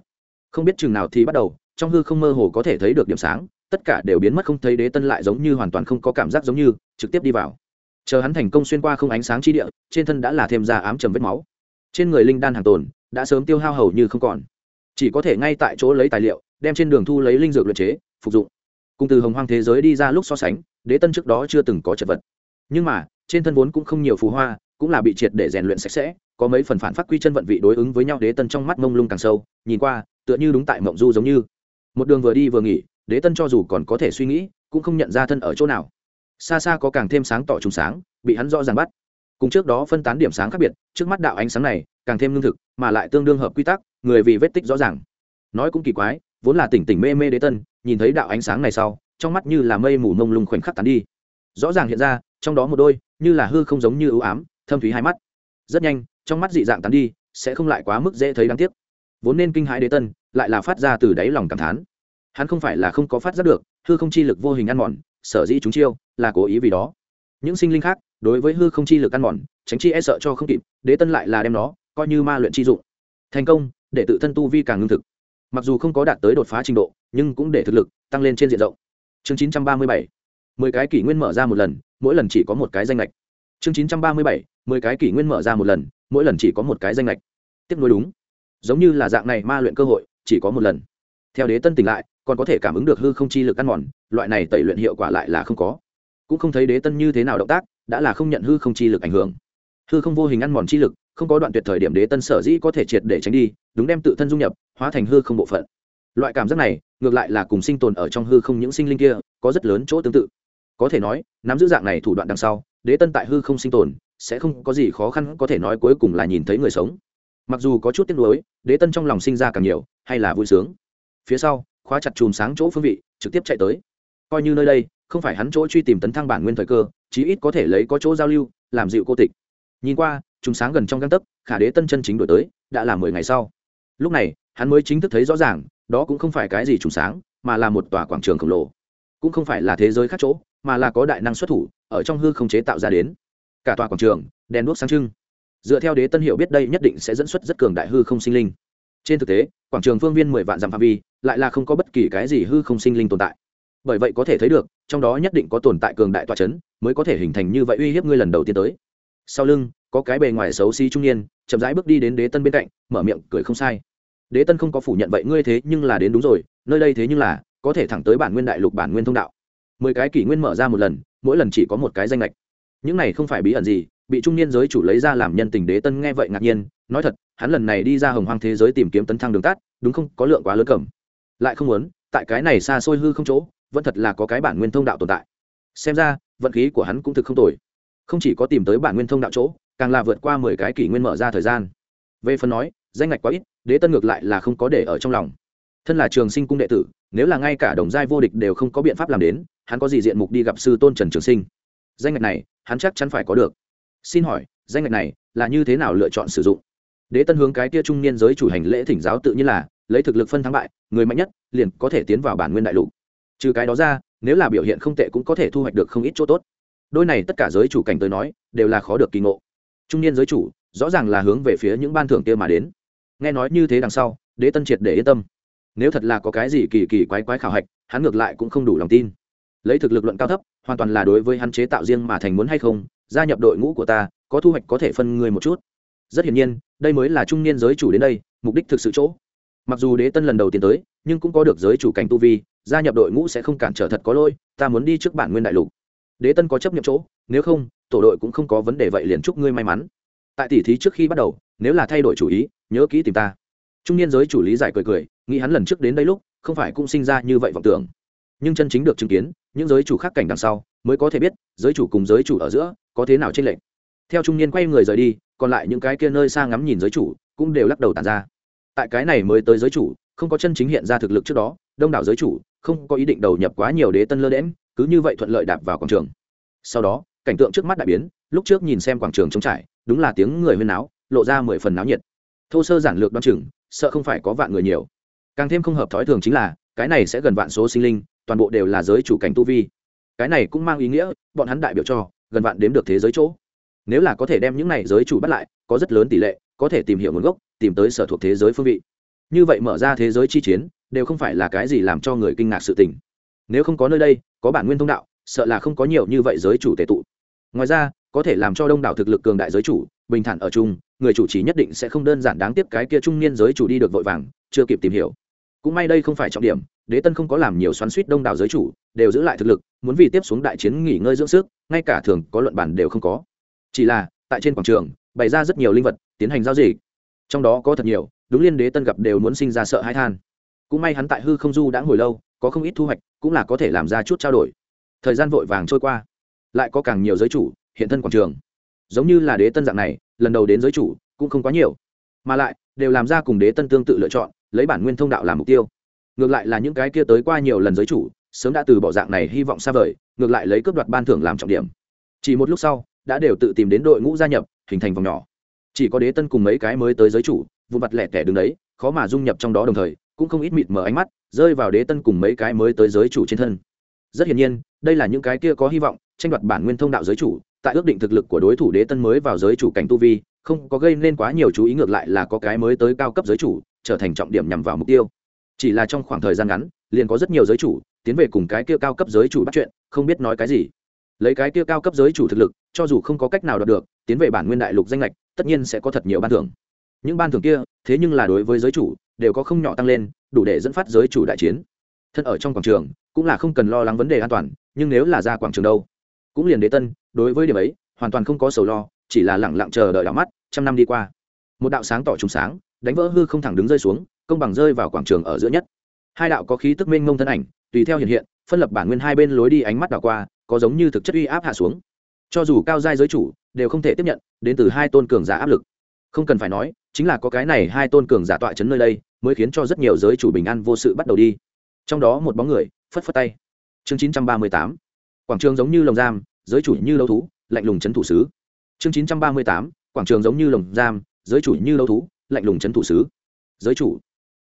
Không biết chừng nào thì bắt đầu trong hư không mơ hồ có thể thấy được điểm sáng, tất cả đều biến mất không thấy đế tân lại giống như hoàn toàn không có cảm giác giống như, trực tiếp đi vào. Chờ hắn thành công xuyên qua không ánh sáng chi địa, trên thân đã là thêm ra ám trầm vết máu. Trên người linh đan hàng tồn, đã sớm tiêu hao hầu như không còn. Chỉ có thể ngay tại chỗ lấy tài liệu, đem trên đường thu lấy linh dược luyện chế, phục dụng. Cùng từ hồng hoang thế giới đi ra lúc so sánh, đế tân trước đó chưa từng có chật vật. Nhưng mà, trên thân vốn cũng không nhiều phù hoa, cũng là bị triệt để rèn luyện sạch sẽ, có mấy phần phản phát quy chân vận vị đối ứng với nhau đế tân trong mắt mông lung càng sâu, nhìn qua, tựa như đúng tại mộng du giống như một đường vừa đi vừa nghỉ, đế tân cho dù còn có thể suy nghĩ, cũng không nhận ra thân ở chỗ nào. Xa xa có càng thêm sáng tỏ trùng sáng, bị hắn rõ ràng bắt. Cùng trước đó phân tán điểm sáng khác biệt, trước mắt đạo ánh sáng này, càng thêm lương thực, mà lại tương đương hợp quy tắc, người vì vết tích rõ ràng. Nói cũng kỳ quái, vốn là tỉnh tỉnh mê mê đế tân, nhìn thấy đạo ánh sáng này sau, trong mắt như là mây mù mông lung khoảnh khắc tán đi. Rõ ràng hiện ra, trong đó một đôi, như là hư không giống như ưu ám, thâm thúy hai mắt. Rất nhanh, trong mắt dị dạng tán đi, sẽ không lại quá mức dễ thấy đáng tiếc. Vốn nên kinh hãi đế tân lại là phát ra từ đáy lòng cảm thán. Hắn không phải là không có phát giác được, hư không chi lực vô hình ăn mòn, sở dĩ chúng chiêu là cố ý vì đó. Những sinh linh khác, đối với hư không chi lực ăn mòn, tránh chi e sợ cho không kịp, đế tân lại là đem nó coi như ma luyện chi dụng. Thành công, để tự thân tu vi càng ngưng thực. Mặc dù không có đạt tới đột phá trình độ, nhưng cũng để thực lực tăng lên trên diện rộng. Chương chín trăm ba mươi bảy, mười cái kỷ nguyên mở ra một lần, mỗi lần chỉ có một cái danh lệch chương chín trăm ba mươi bảy, mười cái kỷ nguyên mở ra một lần, mỗi lần chỉ có một cái danh lệch tiếp nối đúng. Giống như là dạng này ma luyện cơ hội chỉ có một lần. Theo đế tân tỉnh lại, còn có thể cảm ứng được hư không chi lực ăn mòn, loại này tẩy luyện hiệu quả lại là không có. Cũng không thấy đế tân như thế nào động tác, đã là không nhận hư không chi lực ảnh hưởng. Hư không vô hình ăn mòn chi lực, không có đoạn tuyệt thời điểm đế tân sở dĩ có thể triệt để tránh đi, đúng đem tự thân dung nhập, hóa thành hư không bộ phận. Loại cảm giác này, ngược lại là cùng sinh tồn ở trong hư không những sinh linh kia, có rất lớn chỗ tương tự. Có thể nói, nắm giữ dạng này thủ đoạn đằng sau, đế tân tại hư không sinh tồn, sẽ không có gì khó khăn có thể nói cuối cùng là nhìn thấy người sống mặc dù có chút tiếc nuối, đế tân trong lòng sinh ra càng nhiều, hay là vui sướng. Phía sau, khóa chặt chùm sáng chỗ phương vị, trực tiếp chạy tới. Coi như nơi đây, không phải hắn chỗ truy tìm tấn thăng bản nguyên thời cơ, chí ít có thể lấy có chỗ giao lưu, làm dịu cô tịch. Nhìn qua, chùm sáng gần trong găng tấc, khả đế tân chân chính đổi tới, đã là mười ngày sau. Lúc này, hắn mới chính thức thấy rõ ràng, đó cũng không phải cái gì chùm sáng, mà là một tòa quảng trường khổng lồ. Cũng không phải là thế giới khác chỗ, mà là có đại năng xuất thủ, ở trong hư không chế tạo ra đến. Cả tòa quảng trường, đèn đuốc sáng trưng dựa theo đế tân hiệu biết đây nhất định sẽ dẫn xuất rất cường đại hư không sinh linh. Trên thực tế, quảng trường phương viên mười vạn dặm phạm vi lại là không có bất kỳ cái gì hư không sinh linh tồn tại. Bởi vậy có thể thấy được, trong đó nhất định có tồn tại cường đại tọa c h ấ n mới có thể hình thành như vậy uy hiếp ngươi lần đầu tiên tới. Sau lưng, có cái bề ngoài xấu xí trung niên, chậm rãi bước đi đến đế tân bên cạnh, mở miệng cười không sai. Đế tân không có phủ nhận vậy ngươi thế nhưng là đến đúng rồi, nơi đây thế nhưng là có thể thẳng tới bản nguyên đại lục bản nguyên thông đạo. Mười cái kỷ nguyên mở ra một lần, mỗi lần chỉ có một cái danh lệch. Những này không phải bí ẩn gì bị trung niên giới chủ lấy ra làm nhân tình đế tân nghe vậy ngạc nhiên, nói thật, hắn lần này đi ra hồng hoang thế giới tìm kiếm tấn thăng đường tắt, đúng không, có lượng quá lớn cầm. Lại không muốn, tại cái này xa xôi hư không chỗ, vẫn thật là có cái bản nguyên thông đạo tồn tại. Xem ra, vận khí của hắn cũng thực không tồi. Không chỉ có tìm tới bản nguyên thông đạo chỗ, càng là vượt qua mười cái kỷ nguyên mở ra thời gian. Về phần nói, danh ngạch quá ít, đế tân ngược lại là không có để ở trong lòng. Thân là trường sinh cung đệ tử, nếu là ngay cả đồng giai vô địch đều không có biện pháp làm đến, hắn có gì diện mục đi gặp sư tôn trần trường sinh. Danh ngạch này, hắn chắc chắn phải có được xin hỏi, danh ngạch này là như thế nào lựa chọn sử dụng? Đế tân hướng cái kia trung niên giới chủ hành lễ thỉnh giáo tự nhiên là, lấy thực lực phân thắng bại, người mạnh nhất liền có thể tiến vào bản nguyên đại lục. Trừ cái đó ra, nếu là biểu hiện không tệ cũng có thể thu hoạch được không ít chỗ tốt. Đôi này tất cả giới chủ cảnh tới nói, đều là khó được kỳ ngộ. Trung niên giới chủ, rõ ràng là hướng về phía những ban thưởng kia mà đến. Nghe nói như thế đằng sau, đế tân triệt để yên tâm. Nếu thật là có cái gì kỳ kỳ quái quái khảo hạch, hắn ngược lại cũng không đủ lòng tin. Lấy thực lực luận cao thấp, hoàn toàn là đối với hắn chế tạo riêng mà thành muốn hay không gia nhập đội ngũ của ta, có thu hoạch có thể phân người một chút. Rất hiển nhiên, đây mới là trung niên giới chủ đến đây, mục đích thực sự chỗ. Mặc dù đế tân lần đầu tiên tới, nhưng cũng có được giới chủ cảnh tu vi, gia nhập đội ngũ sẽ không cản trở thật có lôi ta muốn đi trước bản nguyên đại lục. Đế tân có chấp nhận chỗ, nếu không, tổ đội cũng không có vấn đề vậy liền chúc ngươi may mắn. Tại tỷ thí trước khi bắt đầu, nếu là thay đổi chủ ý, nhớ kỹ tìm ta. Trung niên giới chủ lý giải cười cười, nghĩ hắn lần trước đến đây lúc, không phải cũng sinh ra như vậy vọng tưởng. Nhưng chân chính được chứng kiến, những giới chủ khác cảnh đằng sau, mới có thể biết, giới chủ cùng giới chủ ở giữa có thế nào trên lệnh theo trung niên quay người rời đi, còn lại những cái kia nơi xa ngắm nhìn giới chủ cũng đều lắc đầu tàn ra. Tại cái này mới tới giới chủ, không có chân chính hiện ra thực lực trước đó, đông đảo giới chủ không có ý định đầu nhập quá nhiều đế tân lơ đễm cứ như vậy thuận lợi đạp vào quảng trường. Sau đó, cảnh tượng trước mắt đại biến, lúc trước nhìn xem quảng trường trống trải, đúng là tiếng người huyên náo, lộ ra mười phần náo nhiệt. Thô sơ giản lược đoan chừng, sợ không phải có vạn người nhiều. Càng thêm không hợp thói thường chính là, cái này sẽ gần vạn số sinh linh, toàn bộ đều là giới chủ cảnh tu vi. Cái này cũng mang ý nghĩa, bọn hắn đại biểu cho gần vạn đếm được thế giới chỗ. Nếu là có thể đem những này giới chủ bắt lại, có rất lớn tỷ lệ có thể tìm hiểu nguồn gốc, tìm tới sở thuộc thế giới phương vị. Như vậy mở ra thế giới chi chiến, đều không phải là cái gì làm cho người kinh ngạc sự tình. Nếu không có nơi đây, có bản nguyên thông đạo, sợ là không có nhiều như vậy giới chủ tệ tụ. Ngoài ra, có thể làm cho đông đảo thực lực cường đại giới chủ, bình thản ở chung, người chủ trì nhất định sẽ không đơn giản đáng tiếc cái kia trung niên giới chủ đi được vội vàng, chưa kịp tìm hiểu. Cũng may đây không phải trọng điểm đế tân không có làm nhiều xoắn suýt đông đảo giới chủ, đều giữ lại thực lực, muốn vì tiếp xuống đại chiến nghỉ ngơi dưỡng sức, ngay cả thường có luận bản đều không có. Chỉ là, tại trên quảng trường, bày ra rất nhiều linh vật, tiến hành giao dịch. Trong đó có thật nhiều, đúng liên đế tân gặp đều muốn sinh ra sợ hãi than. Cũng may hắn tại hư không du đã ngồi lâu, có không ít thu hoạch, cũng là có thể làm ra chút trao đổi. Thời gian vội vàng trôi qua, lại có càng nhiều giới chủ, hiện thân quảng trường. Giống như là đế tân dạng này, lần đầu đến giới chủ, cũng không quá nhiều. Mà lại, đều làm ra cùng đế tân tương tự lựa chọn, lấy bản nguyên thông đạo làm mục tiêu ngược lại là những cái kia tới qua nhiều lần giới chủ, sớm đã từ bỏ dạng này hy vọng xa vời, ngược lại lấy cướp đoạt ban thưởng làm trọng điểm. Chỉ một lúc sau, đã đều tự tìm đến đội ngũ gia nhập, hình thành vòng nhỏ. Chỉ có đế tân cùng mấy cái mới tới giới chủ, vụ mặt lẻ tẻ đứng đấy, khó mà dung nhập trong đó đồng thời, cũng không ít mịt mở ánh mắt, rơi vào đế tân cùng mấy cái mới tới giới chủ trên thân. Rất hiển nhiên, đây là những cái kia có hy vọng, tranh đoạt bản nguyên thông đạo giới chủ, tại ước định thực lực của đối thủ đế tân mới vào giới chủ cảnh tu vi, không có gây nên quá nhiều chú ý ngược lại là có cái mới tới cao cấp giới chủ, trở thành trọng điểm nhằm vào mục tiêu chỉ là trong khoảng thời gian ngắn, liền có rất nhiều giới chủ tiến về cùng cái kia cao cấp giới chủ bắt chuyện, không biết nói cái gì. Lấy cái kia cao cấp giới chủ thực lực, cho dù không có cách nào đạt được, tiến về bản nguyên đại lục danh lệch tất nhiên sẽ có thật nhiều ban thưởng. Những ban thưởng kia, thế nhưng là đối với giới chủ, đều có không nhỏ tăng lên, đủ để dẫn phát giới chủ đại chiến. Thân ở trong quảng trường, cũng là không cần lo lắng vấn đề an toàn, nhưng nếu là ra quảng trường đâu, cũng liền đế tân, đối với điểm ấy, hoàn toàn không có sầu lo, chỉ là lẳng lặng chờ đợi đảo mắt, trăm năm đi qua. Một đạo sáng tỏ trùng sáng, đánh vỡ hư không thẳng đứng rơi xuống công bằng rơi vào quảng trường ở giữa nhất. Hai đạo có khí tức mênh mông thân ảnh, tùy theo hiện hiện, phân lập bản nguyên hai bên lối đi ánh mắt đảo qua, có giống như thực chất uy áp hạ xuống. Cho dù cao giai giới chủ, đều không thể tiếp nhận, đến từ hai tôn cường giả áp lực. Không cần phải nói, chính là có cái này hai tôn cường giả tọa chấn nơi đây, mới khiến cho rất nhiều giới chủ bình an vô sự bắt đầu đi. Trong đó một bóng người, phất phất tay. Chương chín trăm ba mươi tám. Quảng trường giống như lồng giam, giới chủ như lâu thú, lạnh lùng chấn thủ sứ. Chương chín trăm ba mươi tám. Quảng trường giống như lồng giam, giới chủ như lâu thú, lạnh lùng chấn thủ sứ. Giới chủ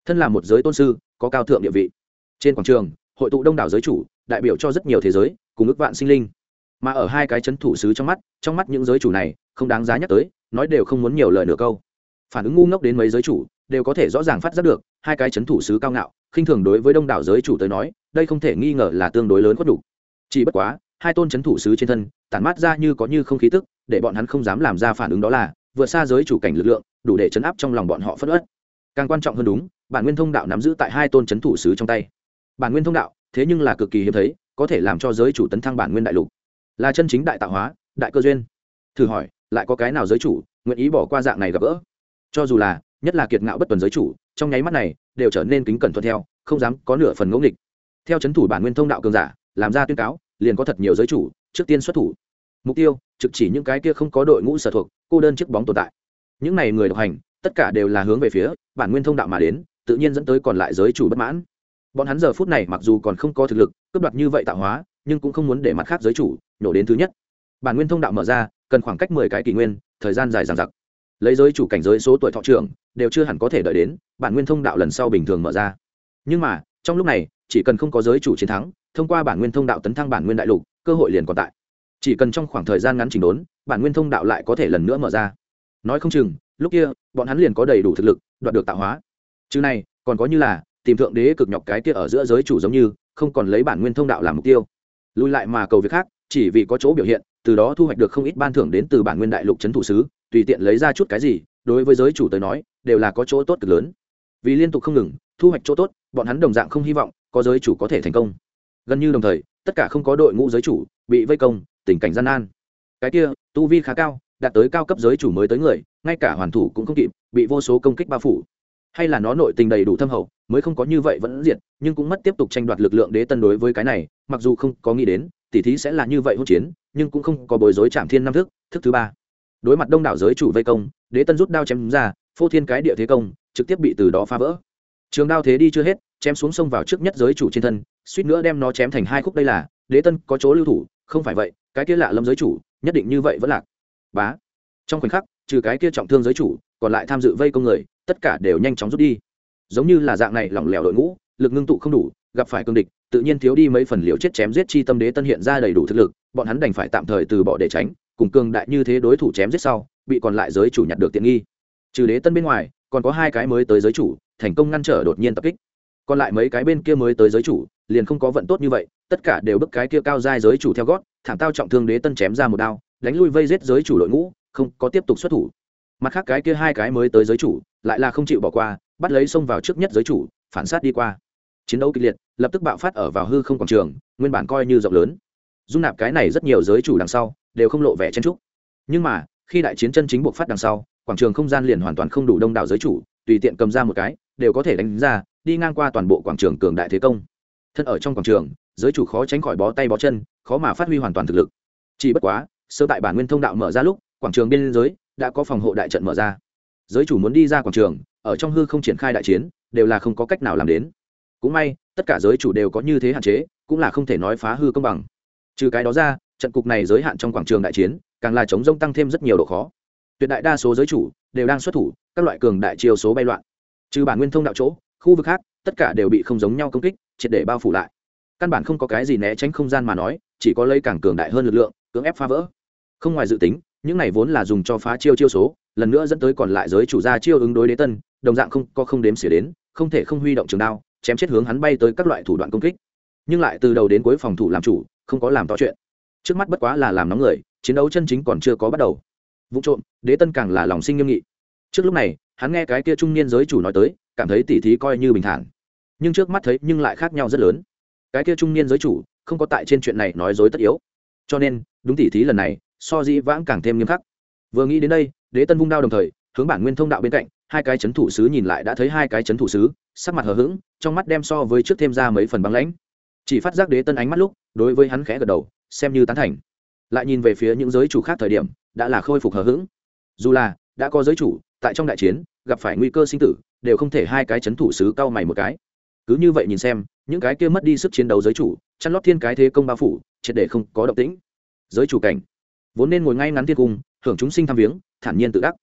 thân là một giới tôn sư, có cao thượng địa vị. Trên quảng trường, hội tụ đông đảo giới chủ, đại biểu cho rất nhiều thế giới, cùng ước vạn sinh linh. Mà ở hai cái chấn thủ sứ trong mắt trong mắt những giới chủ này, không đáng giá nhắc tới, nói đều không muốn nhiều lời nửa câu. Phản ứng ngu ngốc đến mấy giới chủ, đều có thể rõ ràng phát giác được, hai cái chấn thủ sứ cao ngạo, khinh thường đối với đông đảo giới chủ tới nói, đây không thể nghi ngờ là tương đối lớn khuất đủ chỉ bất quá, hai tôn chấn thủ sứ trên thân, tản mát ra như có như không khí tức, để bọn hắn không dám làm ra phản ứng đó là, vượt xa giới chủ cảnh lực lượng, đủ để chấn áp trong lòng bọn họ phất ớt càng quan trọng hơn đúng bản nguyên thông đạo nắm giữ tại hai tôn chấn thủ sứ trong tay. Bản nguyên thông đạo, thế nhưng là cực kỳ hiếm thấy, có thể làm cho giới chủ tấn thăng bản nguyên đại lục. Là chân chính đại tạo hóa, đại cơ duyên. Thử hỏi, lại có cái nào giới chủ nguyện ý bỏ qua dạng này gặp gỡ? Cho dù là, nhất là kiệt ngạo bất tuần giới chủ, trong nháy mắt này, đều trở nên kính cẩn thuận theo, không dám có nửa phần ngẫu nghịch. Theo c h ấ n thủ bản nguyên thông đạo cường giả, làm ra tuyên cáo, liền có thật nhiều giới chủ trước tiên xuất thủ. Mục tiêu, trực chỉ những cái kia không có đội ngũ sở thuộc, cô đơn chiếc bóng tồn tại. Những n à y người độc hành, tất cả đều là hướng về phía bản nguyên thông đạo mà đến tự nhiên dẫn tới còn lại giới chủ bất mãn. Bọn hắn giờ phút này mặc dù còn không có thực lực, cướp đoạt như vậy tạo hóa, nhưng cũng không muốn để mặt khác giới chủ nhổ đến thứ nhất. Bản nguyên thông đạo mở ra, cần khoảng cách mười cái kỷ nguyên, thời gian dài dằng dặc. Lấy giới chủ cảnh giới số tuổi thọ trưởng, đều chưa hẳn có thể đợi đến, bản nguyên thông đạo lần sau bình thường mở ra. Nhưng mà, trong lúc này, chỉ cần không có giới chủ chiến thắng, thông qua bản nguyên thông đạo tấn thăng bản nguyên đại lục, cơ hội liền còn tại. Chỉ cần trong khoảng thời gian ngắn chỉnh đốn, bản nguyên thông đạo lại có thể lần nữa mở ra. Nói không chừng, lúc kia, bọn hắn liền có đầy đủ thực lực, đoạt được tạo hóa chứ này, còn có như là, tìm thượng đế cực nhọc cái kia ở giữa giới chủ giống như, không còn lấy bản nguyên thông đạo làm mục tiêu. Lùi lại mà cầu việc khác, chỉ vì có chỗ biểu hiện, từ đó thu hoạch được không ít ban thưởng đến từ bản nguyên đại lục trấn thủ sứ, tùy tiện lấy ra chút cái gì, đối với giới chủ tới nói, đều là có chỗ tốt cực lớn. Vì liên tục không ngừng, thu hoạch chỗ tốt, bọn hắn đồng dạng không hy vọng, có giới chủ có thể thành công. Gần như đồng thời, tất cả không có đội ngũ giới chủ, bị vây công, tình cảnh gian nan. Cái kia, tu vi khá cao, đạt tới cao cấp giới chủ mới tới người, ngay cả hoàn thủ cũng không kịp, bị vô số công kích bao phủ hay là nó nội tình đầy đủ thâm hậu, mới không có như vậy vẫn diệt, nhưng cũng mất tiếp tục tranh đoạt lực lượng đế tân đối với cái này, mặc dù không có nghĩ đến, tỉ thí sẽ là như vậy hỗn chiến, nhưng cũng không có bối rối chạm thiên năm thức thức thứ ba. Đối mặt đông đảo giới chủ vây công, đế tân rút đao chém ra, phô thiên cái địa thế công, trực tiếp bị từ đó phá vỡ. Trường đao thế đi chưa hết, chém xuống sông vào trước nhất giới chủ trên thân, suýt nữa đem nó chém thành hai khúc đây là, đế tân có chỗ lưu thủ, không phải vậy, cái kia lạ lâm giới chủ, nhất định như vậy vẫn lạc. Bá. Trong khoảnh khắc, trừ cái kia trọng thương giới chủ, còn lại tham dự vây công người tất cả đều nhanh chóng rút đi. Giống như là dạng này lỏng lẻo đội ngũ, lực ngưng tụ không đủ, gặp phải cương địch, tự nhiên thiếu đi mấy phần liều chết chém giết chi tâm đế tân hiện ra đầy đủ thực lực, bọn hắn đành phải tạm thời từ bỏ để tránh, cùng cường đại như thế đối thủ chém giết sau, bị còn lại giới chủ nhặt được tiện nghi. Trừ đế tân bên ngoài, còn có hai cái mới tới giới chủ, thành công ngăn trở đột nhiên tập kích. Còn lại mấy cái bên kia mới tới giới chủ, liền không có vận tốt như vậy, tất cả đều bức cái kia cao giai giới chủ theo gót thảm tao trọng thương đế tân chém ra một đao, đánh lui vây giết giới chủ đội ngũ, không có tiếp tục xuất thủ. Mặt khác cái kia hai cái mới tới giới chủ lại là không chịu bỏ qua, bắt lấy xông vào trước nhất giới chủ, phản sát đi qua. Chiến đấu kịch liệt, lập tức bạo phát ở vào hư không quảng trường, nguyên bản coi như rộng lớn. Dung nạp cái này rất nhiều giới chủ đằng sau, đều không lộ vẻ chen trúc nhưng mà, khi đại chiến chân chính buộc phát đằng sau, quảng trường không gian liền hoàn toàn không đủ đông đảo giới chủ, tùy tiện cầm ra một cái, đều có thể đánh ra, đi ngang qua toàn bộ quảng trường cường đại thế công. Thân ở trong quảng trường, giới chủ khó tránh khỏi bó tay bó chân, khó mà phát huy hoàn toàn thực lực. Chỉ bất quá, sơ tại bản nguyên thông đạo mở ra lúc, quảng trường biên giới đã có phòng hộ đại trận mở ra giới chủ muốn đi ra quảng trường, ở trong hư không triển khai đại chiến, đều là không có cách nào làm đến. Cũng may, tất cả giới chủ đều có như thế hạn chế, cũng là không thể nói phá hư công bằng. Trừ cái đó ra, trận cục này giới hạn trong quảng trường đại chiến, càng là chống rông tăng thêm rất nhiều độ khó. Tuyệt đại đa số giới chủ đều đang xuất thủ, các loại cường đại chiêu số bay loạn. Trừ bản nguyên thông đạo chỗ, khu vực khác, tất cả đều bị không giống nhau công kích, triệt để bao phủ lại. Căn bản không có cái gì né tránh không gian mà nói, chỉ có lấy càng cường đại hơn lực lượng, cưỡng ép phá vỡ. Không ngoài dự tính, những này vốn là dùng cho phá chiêu chiêu số lần nữa dẫn tới còn lại giới chủ gia chiêu ứng đối đế tân, đồng dạng không có không đếm xỉa đến, không thể không huy động trường đao, chém chết hướng hắn bay tới các loại thủ đoạn công kích. Nhưng lại từ đầu đến cuối phòng thủ làm chủ, không có làm to chuyện. Trước mắt bất quá là làm nóng người, chiến đấu chân chính còn chưa có bắt đầu. Vụ trộm, đế tân càng là lòng sinh nghiêm nghị. Trước lúc này, hắn nghe cái kia trung niên giới chủ nói tới, cảm thấy tỉ thí coi như bình thản. Nhưng trước mắt thấy nhưng lại khác nhau rất lớn. Cái kia trung niên giới chủ, không có tại trên chuyện này nói dối tất yếu. Cho nên, đúng tỉ thí lần này, so dĩ vãng càng thêm nghiêm khắc. Vừa nghĩ đến đây đế tân vung đao đồng thời, hướng bản nguyên thông đạo bên cạnh, hai cái chấn thủ sứ nhìn lại đã thấy hai cái chấn thủ sứ, sắc mặt hờ hững, trong mắt đem so với trước thêm ra mấy phần băng lãnh. Chỉ phát giác đế tân ánh mắt lúc, đối với hắn khẽ gật đầu, xem như tán thành. Lại nhìn về phía những giới chủ khác thời điểm, đã là khôi phục hờ hững. Dù là, đã có giới chủ, tại trong đại chiến, gặp phải nguy cơ sinh tử, đều không thể hai cái chấn thủ sứ cao mày một cái. Cứ như vậy nhìn xem, những cái kia mất đi sức chiến đấu giới chủ, chăn lót thiên cái thế công bao phủ, triệt để không có động tĩnh. Giới chủ cảnh. Vốn nên ngồi ngay ngắn thiên cung, hưởng chúng sinh tham viếng thản nhiên tự đắc.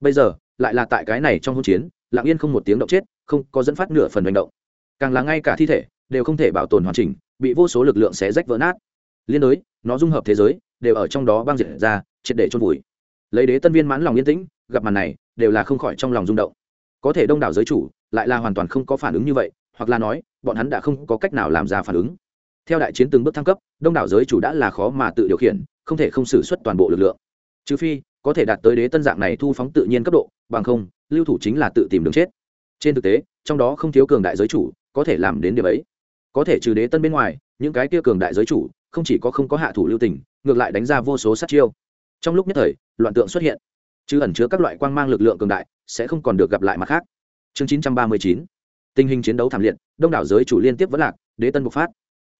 Bây giờ, lại là tại cái này trong hỗn chiến, lặng yên không một tiếng động chết, không có dẫn phát nửa phần hành động. Càng là ngay cả thi thể đều không thể bảo tồn hoàn chỉnh, bị vô số lực lượng xé rách vỡ nát. Liên đối, nó dung hợp thế giới, đều ở trong đó băng diệt ra, triệt để chôn vùi. Lấy đế tân viên mãn lòng yên tĩnh, gặp màn này, đều là không khỏi trong lòng rung động. Có thể đông đảo giới chủ, lại là hoàn toàn không có phản ứng như vậy, hoặc là nói, bọn hắn đã không có cách nào làm ra phản ứng. Theo đại chiến từng bước thăng cấp, đông đảo giới chủ đã là khó mà tự điều khiển, không thể không xử suất toàn bộ lực lượng. Trừ phi có thể đạt tới đế tân dạng này thu phóng tự nhiên cấp độ, bằng không, lưu thủ chính là tự tìm đường chết. Trên thực tế, trong đó không thiếu cường đại giới chủ, có thể làm đến điểm ấy. Có thể trừ đế tân bên ngoài, những cái kia cường đại giới chủ, không chỉ có không có hạ thủ lưu tình, ngược lại đánh ra vô số sát chiêu. Trong lúc nhất thời, loạn tượng xuất hiện. Chứ ẩn chứa các loại quang mang lực lượng cường đại, sẽ không còn được gặp lại mặt khác. Chương 939 tình hình chiến đấu thảm liệt, đông đảo giới chủ liên tiếp vẫn lạc, đế tân bộc phát.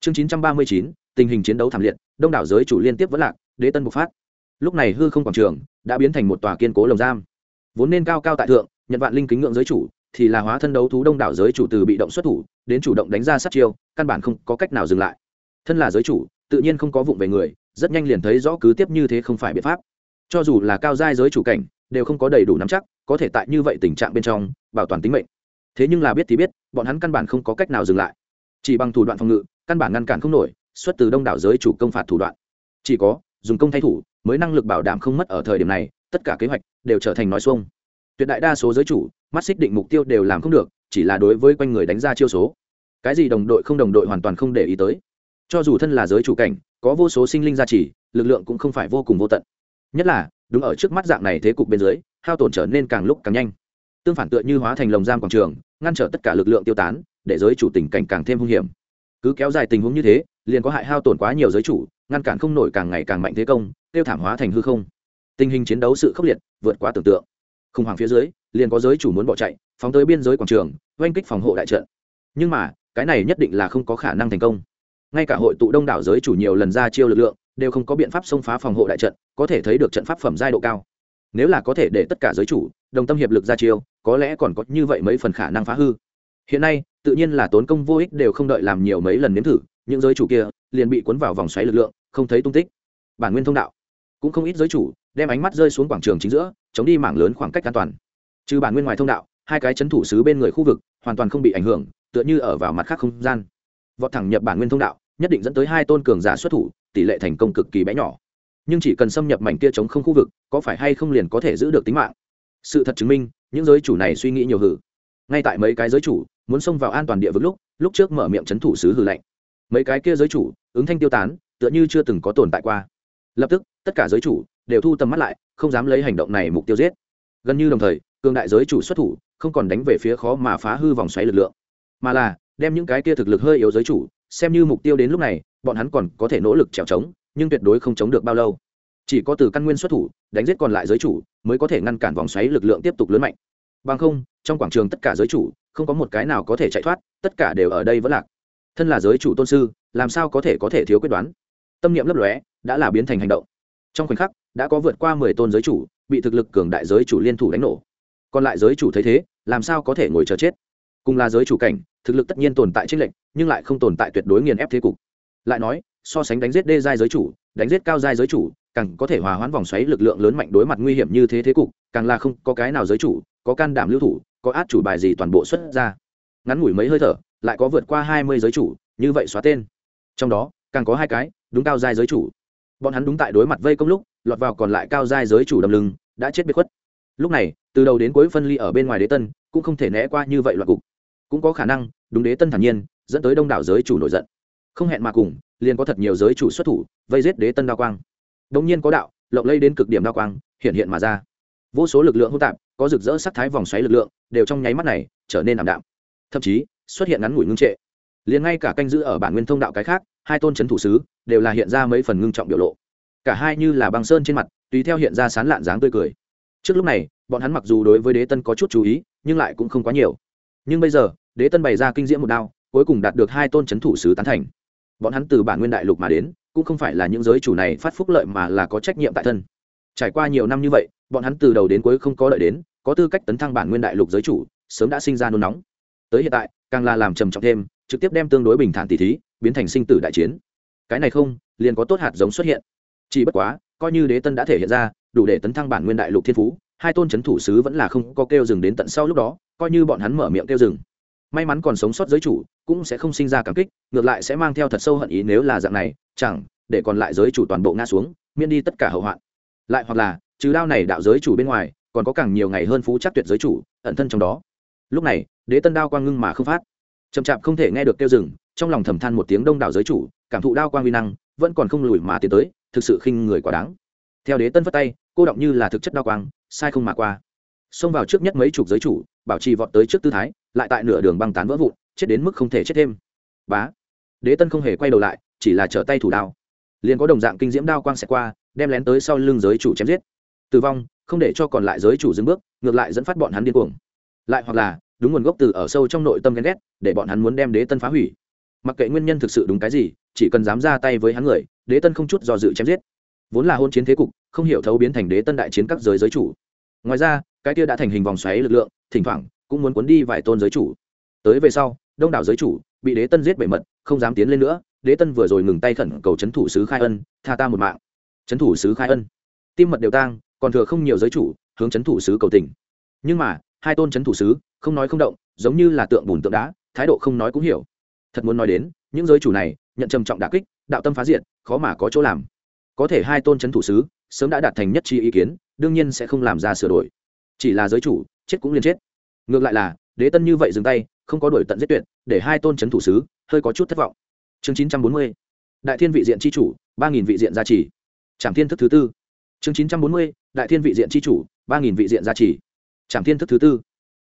Chương 939 tình hình chiến đấu thảm liệt, đông đảo giới chủ liên tiếp vẫn lạc, đế tân bộc phát. Lúc này hư không quảng trường đã biến thành một tòa kiên cố lồng giam. Vốn nên cao cao tại thượng, nhận vạn linh kính ngưỡng giới chủ, thì là hóa thân đấu thú đông đảo giới chủ từ bị động xuất thủ, đến chủ động đánh ra sát chiêu, căn bản không có cách nào dừng lại. Thân là giới chủ, tự nhiên không có vụng về người, rất nhanh liền thấy rõ cứ tiếp như thế không phải biện pháp. Cho dù là cao giai giới chủ cảnh, đều không có đầy đủ nắm chắc, có thể tại như vậy tình trạng bên trong, bảo toàn tính mệnh. Thế nhưng là biết thì biết, bọn hắn căn bản không có cách nào dừng lại. Chỉ bằng thủ đoạn phòng ngự, căn bản ngăn cản không nổi, xuất từ đông đảo giới chủ công phạt thủ đoạn. Chỉ có, dùng công thay thủ mới năng lực bảo đảm không mất ở thời điểm này, tất cả kế hoạch đều trở thành nói xuông. Tuyệt đại đa số giới chủ, mắt xích định mục tiêu đều làm không được, chỉ là đối với quanh người đánh ra chiêu số. Cái gì đồng đội không đồng đội hoàn toàn không để ý tới. Cho dù thân là giới chủ cảnh, có vô số sinh linh gia trì, lực lượng cũng không phải vô cùng vô tận. Nhất là, đúng ở trước mắt dạng này thế cục bên dưới, hao tổn trở nên càng lúc càng nhanh. Tương phản tựa như hóa thành lồng giam quảng trường, ngăn trở tất cả lực lượng tiêu tán, để giới chủ tình cảnh càng thêm hung hiểm cứ kéo dài tình huống như thế, liền có hại hao tổn quá nhiều giới chủ, ngăn cản không nổi càng ngày càng mạnh thế công, tiêu thảm hóa thành hư không. Tình hình chiến đấu sự khốc liệt, vượt quá tưởng tượng. Khủng hoảng phía dưới, liền có giới chủ muốn bỏ chạy, phóng tới biên giới quảng trường, oanh kích phòng hộ đại trận. Nhưng mà, cái này nhất định là không có khả năng thành công. Ngay cả hội tụ đông đảo giới chủ nhiều lần ra chiêu lực lượng, đều không có biện pháp xông phá phòng hộ đại trận, có thể thấy được trận pháp phẩm giai độ cao. Nếu là có thể để tất cả giới chủ đồng tâm hiệp lực ra chiêu, có lẽ còn có như vậy mấy phần khả năng phá hư. Hiện nay tự nhiên là tốn công vô ích đều không đợi làm nhiều mấy lần nếm thử, những giới chủ kia liền bị cuốn vào vòng xoáy lực lượng, không thấy tung tích. Bản nguyên thông đạo. Cũng không ít giới chủ đem ánh mắt rơi xuống quảng trường chính giữa, chống đi mảng lớn khoảng cách an toàn. Trừ bản nguyên ngoài thông đạo, hai cái chấn thủ sứ bên người khu vực hoàn toàn không bị ảnh hưởng, tựa như ở vào mặt khác không gian. Vọt thẳng nhập bản nguyên thông đạo, nhất định dẫn tới hai tôn cường giả xuất thủ, tỷ lệ thành công cực kỳ bé nhỏ. Nhưng chỉ cần xâm nhập mảnh kia chống không khu vực, có phải hay không liền có thể giữ được tính mạng? Sự thật chứng minh, những giới chủ này suy nghĩ nhiều hử. Ngay tại mấy cái giới chủ muốn xông vào an toàn địa vực lúc lúc trước mở miệng c h ấ n thủ sứ hư lệnh. Mấy cái kia giới chủ, ứng thanh tiêu tán, tựa như chưa từng có tồn tại qua. Lập tức, tất cả giới chủ đều thu tầm mắt lại, không dám lấy hành động này mục tiêu giết. Gần như đồng thời, cường đại giới chủ xuất thủ, không còn đánh về phía khó mà phá hư vòng xoáy lực lượng. Mà là, đem những cái kia thực lực hơi yếu giới chủ, xem như mục tiêu đến lúc này, bọn hắn còn có thể nỗ lực trèo trống, nhưng tuyệt đối không chống được bao lâu. Chỉ có từ căn nguyên xuất thủ, đánh giết còn lại giới chủ, mới có thể ngăn cản vòng xoáy lực lượng tiếp tục lớn mạnh. Bằng không, trong quảng trường tất cả giới chủ không có một cái nào có thể chạy thoát, tất cả đều ở đây vẫn lạc. Thân là giới chủ tôn sư, làm sao có thể có thể thiếu quyết đoán? Tâm niệm lấp lóe, đã là biến thành hành động. Trong khoảnh khắc, đã có vượt qua mười tôn giới chủ, bị thực lực cường đại giới chủ liên thủ đánh nổ. Còn lại giới chủ thấy thế, làm sao có thể ngồi chờ chết? Cùng là giới chủ cảnh, thực lực tất nhiên tồn tại trích lệnh nhưng lại không tồn tại tuyệt đối nghiền ép thế cục. Lại nói, so sánh đánh giết đê giai giới chủ, đánh giết cao giai giới chủ, càng có thể hòa hoãn vòng xoáy lực lượng lớn mạnh đối mặt nguy hiểm như thế thế cục, càng là không có cái nào giới chủ có can đảm lưu thủ có át chủ bài gì toàn bộ xuất ra. Ngắn ngủi mấy hơi thở, lại có vượt qua hai mươi giới chủ, như vậy xóa tên. Trong đó, càng có hai cái, đúng cao giai giới chủ. Bọn hắn đúng tại đối mặt vây công lúc, lọt vào còn lại cao giai giới chủ đầm lưng, đã chết biệt khuất. Lúc này, từ đầu đến cuối phân ly ở bên ngoài đế tân, cũng không thể né qua như vậy loạt cục. Cũng có khả năng, đúng đế tân thản nhiên, dẫn tới đông đảo giới chủ nổi giận. Không hẹn mà cùng, liền có thật nhiều giới chủ xuất thủ, vây giết đế tân đao quang. Đông nhiên có đạo, lộng lây đến cực điểm đao quang, hiện hiện mà ra. Vô số lực lượng hỗn tạp có rực rỡ sắc thái vòng xoáy lực lượng, đều trong nháy mắt này trở nên ảm đạm. Thậm chí, xuất hiện ngắn ngủi ngưng trệ. Liền ngay cả canh giữ ở bản nguyên thông đạo cái khác, hai tôn c h ấ n thủ sứ, đều là hiện ra mấy phần ngưng trọng biểu lộ. Cả hai như là băng sơn trên mặt, tùy theo hiện ra sán lạn dáng tươi cười. Trước lúc này, bọn hắn mặc dù đối với đế tân có chút chú ý, nhưng lại cũng không quá nhiều. Nhưng bây giờ, đế tân bày ra kinh diễm một đao, cuối cùng đạt được hai tôn c thủ sứ tán thành. Bọn hắn từ bản nguyên đại lục mà đến, cũng không phải là những giới chủ này phát phúc lợi mà là có trách nhiệm tại thân. Trải qua nhiều năm như vậy bọn hắn từ đầu đến cuối không có đợi đến, có tư cách tấn thăng bản nguyên đại lục giới chủ, sớm đã sinh ra nôn nóng. Tới hiện tại, càng là làm trầm trọng thêm, trực tiếp đem tương đối bình thản tỷ thí, biến thành sinh tử đại chiến. Cái này không, liền có tốt hạt giống xuất hiện. Chỉ bất quá, coi như đế tân đã thể hiện ra, đủ để tấn thăng bản nguyên đại lục thiên phú, hai tôn c h ấ n thủ sứ vẫn là không có kêu dừng đến tận sau lúc đó, coi như bọn hắn mở miệng kêu dừng. May mắn còn sống sót giới chủ, cũng sẽ không sinh ra cảm kích, ngược lại sẽ mang theo thật sâu hận ý nếu là dạng này, chẳng, để còn lại giới chủ toàn bộ ngã xuống, miễn đi tất cả hậu hoạn lại hoặc là, trừ đao này đạo giới chủ bên ngoài, còn có càng nhiều ngày hơn phú chắc tuyệt giới chủ ẩn thân trong đó. Lúc này, đế tân đao quang ngưng mà không phát. Chậm chạp không thể nghe được kêu rừng trong lòng thầm than một tiếng đông đảo giới chủ, cảm thụ đao quang uy năng, vẫn còn không lùi mà tiến tới, thực sự khinh người quá đáng. Theo đế tân phất tay, cô động như là thực chất đao quang, sai không mà qua. Xông vào trước nhất mấy chục giới chủ, bảo trì vọt tới trước tư thái, lại tại nửa đường băng tán vỡ vụn, chết đến mức không thể chết thêm. Bá! Đế tân không hề quay đầu lại, chỉ là trở tay thủ đao. Liền có đồng dạng kinh diễm đao quang xẹt qua đem lén tới sau lưng giới chủ chém giết. Tử vong, không để cho còn lại giới chủ dừng bước, ngược lại dẫn phát bọn hắn điên cuồng. Lại hoặc là, đúng nguồn gốc từ ở sâu trong nội tâm ghen ghét, để bọn hắn muốn đem đế tân phá hủy. Mặc kệ nguyên nhân thực sự đúng cái gì, chỉ cần dám ra tay với hắn người, đế tân không chút do dự chém giết. Vốn là hôn chiến thế cục, không hiểu thấu biến thành đế tân đại chiến các giới giới chủ. Ngoài ra, cái kia đã thành hình vòng xoáy lực lượng, thỉnh thoảng, cũng muốn cuốn đi vài tôn giới chủ. Tới về sau, đông đảo giới chủ, bị đế tân giết bể mật, không dám tiến lên nữa, đế tân vừa rồi ngừng tay khẩn cầu c h ấ n thủ sứ khai ân, tha ta một mạng trấn thủ sứ khai ân. Tim mật đều tang, còn thừa không nhiều giới chủ, hướng trấn thủ sứ cầu tình. Nhưng mà, hai tôn trấn thủ sứ, không nói không động, giống như là tượng bùn tượng đá, thái độ không nói cũng hiểu. Thật muốn nói đến, những giới chủ này, nhận trầm trọng đả kích, đạo tâm phá diện khó mà có chỗ làm. Có thể hai tôn c h ấ n thủ sứ, sớm đã đạt thành nhất chi ý kiến, đương nhiên sẽ không làm ra sửa đổi. Chỉ là giới chủ, chết cũng liền chết. Ngược lại là, đế tân như vậy dừng tay, không có đổi tận giết tuyệt, để hai tôn c h ấ n thủ sứ, hơi có chút thất vọng. Chương chín trăm bốn mươi, đại thiên vị diện c h i chủ, ba nghìn vị diện gia trì trảm thiên thức thứ tư. Chương chín trăm bốn mươi, đại thiên vị diện chi chủ, ba nghìn vị diện gia trì. Trảm thiên thức thứ tư.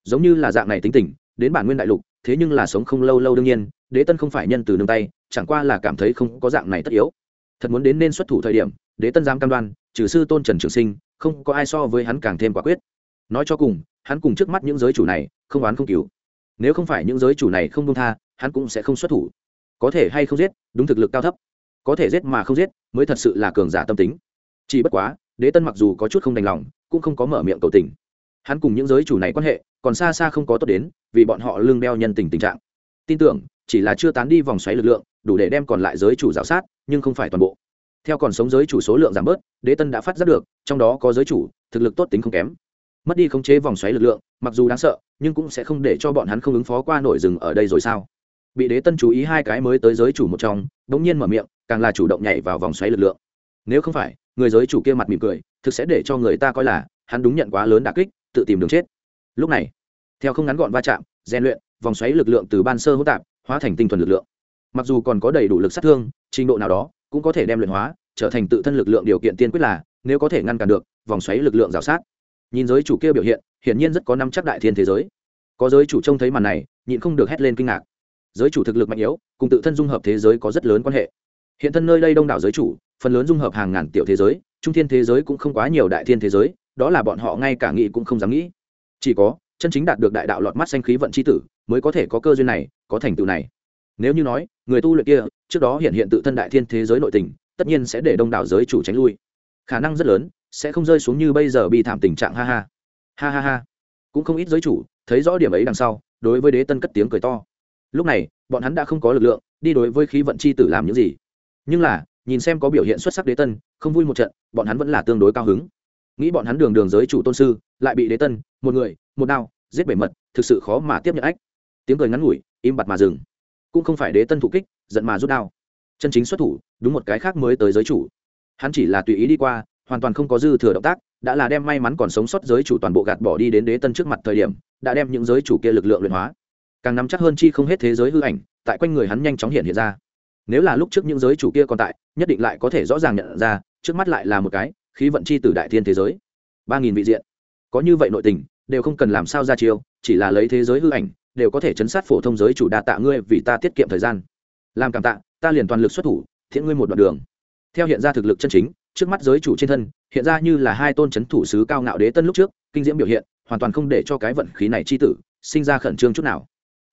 Giống như là dạng này tính tình, đến bản nguyên đại lục, thế nhưng là sống không lâu lâu đương nhiên, đế tân không phải nhân từ nương tay, chẳng qua là cảm thấy không có dạng này tất yếu. Thật muốn đến nên xuất thủ thời điểm, đế tân dám cam đoan, trừ sư tôn trần trường sinh, không có ai so với hắn càng thêm quả quyết. Nói cho cùng, hắn cùng trước mắt những giới chủ này, không oán không cứu nếu không phải những giới chủ này không công tha, hắn cũng sẽ không xuất thủ. Có thể hay không giết, đúng thực lực cao thấp có thể giết mà không giết, mới thật sự là cường giả tâm tính. Chỉ bất quá, đế tân mặc dù có chút không đành lòng, cũng không có mở miệng cầu tình. Hắn cùng những giới chủ này quan hệ, còn xa xa không có tốt đến, vì bọn họ lương đeo nhân tình tình trạng. Tin tưởng, chỉ là chưa tán đi vòng xoáy lực lượng, đủ để đem còn lại giới chủ giáo sát, nhưng không phải toàn bộ. Theo còn sống giới chủ số lượng giảm bớt, đế tân đã phát giác được, trong đó có giới chủ, thực lực tốt tính không kém. Mất đi khống chế vòng xoáy lực lượng, mặc dù đáng sợ, nhưng cũng sẽ không để cho bọn hắn không ứng phó qua nổi rừng ở đây rồi sao? Bị đế tân chú ý hai cái mới tới giới chủ một trong đ ỗ n g nhiên mở miệng càng là chủ động nhảy vào vòng xoáy lực lượng. Nếu không phải, người giới chủ kia mặt mỉm cười, thực sẽ để cho người ta coi là hắn đúng nhận quá lớn đà kích, tự tìm đường chết. Lúc này, theo không ngắn gọn va chạm, rèn luyện, vòng xoáy lực lượng từ ban sơ hỗn tạp hóa thành tinh thuần lực lượng. Mặc dù còn có đầy đủ lực sát thương, trình độ nào đó cũng có thể đem luyện hóa, trở thành tự thân lực lượng điều kiện tiên quyết là, nếu có thể ngăn cản được, vòng xoáy lực lượng rào sát. Nhìn giới chủ kia biểu hiện, hiển nhiên rất có năm chắc đại thiên thế giới. Có giới chủ trông thấy màn này, nhịn không được hét lên kinh ngạc. Giới chủ thực lực mạnh yếu, cùng tự thân dung hợp thế giới có rất lớn quan hệ hiện thân nơi đây đông đảo giới chủ, phần lớn dung hợp hàng ngàn tiểu thế giới, trung thiên thế giới cũng không quá nhiều đại thiên thế giới, đó là bọn họ ngay cả nghĩ cũng không dám nghĩ. Chỉ có, chân chính đạt được đại đạo lọt mắt xanh khí vận c h i tử, mới có thể có cơ duyên này, có thành tựu này. Nếu như nói, người tu luyện kia, trước đó hiện hiện tự thân đại thiên thế giới nội tình, tất nhiên sẽ để đông đảo giới chủ tránh lui. Khả năng rất lớn, sẽ không rơi xuống như bây giờ bị thảm tình trạng, ha ha. Ha ha ha. Cũng không ít giới chủ, thấy rõ điểm ấy đằng sau, đối với đế tân cất tiếng cười to. Lúc này, bọn hắn đã không có lực lượng, đi đối với khí vận c h i tử làm những gì nhưng là, nhìn xem có biểu hiện xuất sắc đế tân, không vui một trận, bọn hắn vẫn là tương đối cao hứng. Nghĩ bọn hắn đường đường giới chủ tôn sư, lại bị đế tân, một người, một đao, giết bể mật, thực sự khó mà tiếp nhận ách. Tiếng cười ngắn ngủi, im bặt mà dừng. Cũng không phải đế tân thủ kích, giận mà rút đao. Chân chính xuất thủ, đúng một cái khác mới tới giới chủ. Hắn chỉ là tùy ý đi qua, hoàn toàn không có dư thừa động tác, đã là đem may mắn còn sống sót giới chủ toàn bộ gạt bỏ đi đến đế tân trước mặt thời điểm, đã đem những giới chủ kia lực lượng luyện hóa. Càng nắm chắc hơn chi không hết thế giới hư ảnh, tại quanh người hắn nhanh chóng hiện hiện ra nếu là lúc trước những giới chủ kia còn tại, nhất định lại có thể rõ ràng nhận ra, trước mắt lại là một cái khí vận chi từ đại thiên thế giới. Ba nghìn vị diện. Có như vậy nội tình, đều không cần làm sao ra chiêu, chỉ là lấy thế giới hư ảnh, đều có thể chấn sát phổ thông giới chủ đa tạ ngươi vì ta tiết kiệm thời gian. Làm cảm tạ, ta liền toàn lực xuất thủ, thiện ngươi một đoạn đường. Theo hiện ra thực lực chân chính, trước mắt giới chủ trên thân, hiện ra như là hai tôn c h ấ n thủ sứ cao ngạo đế tân lúc trước, kinh diễm biểu hiện, hoàn toàn không để cho cái vận khí này chi tử, sinh ra khẩn trương chút nào.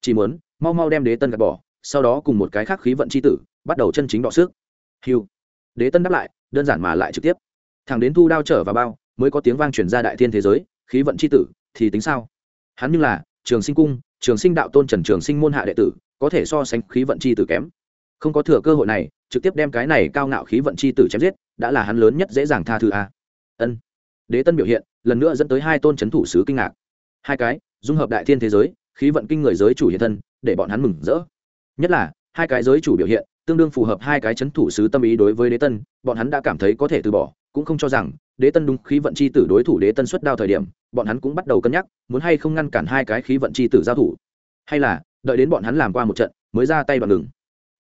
Chỉ muốn, mau mau đem đế tân gạt bỏ sau đó cùng một cái khác khí vận chi tử, bắt đầu chân chính đọ xước. Hiu. Đế tân đáp lại, đơn giản mà lại trực tiếp. Thằng đến thu đao trở vào bao, mới có tiếng vang chuyển ra đại thiên thế giới, khí vận chi tử, thì tính sao? Hắn như là, trường sinh cung, trường sinh đạo tôn trần trường sinh môn hạ đệ tử, có thể so sánh khí vận chi tử kém. Không có thừa cơ hội này, trực tiếp đem cái này cao ngạo khí vận chi tử chém giết, đã là hắn lớn nhất dễ dàng tha thứ a. Ân. Đế tân biểu hiện, lần nữa dẫn tới hai tôn c h ấ n thủ sứ kinh ngạc. Hai cái, dung hợp đại thiên thế giới, khí vận kinh người giới chủ hiện thân, để bọn hắn mừng rỡ nhất là, hai cái giới chủ biểu hiện, tương đương phù hợp hai cái c h ấ n thủ sứ tâm ý đối với đế tân, bọn hắn đã cảm thấy có thể từ bỏ, cũng không cho rằng, đế tân đúng khí vận chi tử đối thủ đế tân xuất đao thời điểm, bọn hắn cũng bắt đầu cân nhắc, muốn hay không ngăn cản hai cái khí vận chi tử giao thủ. Hay là, đợi đến bọn hắn làm qua một trận, mới ra tay đoạn ngừng.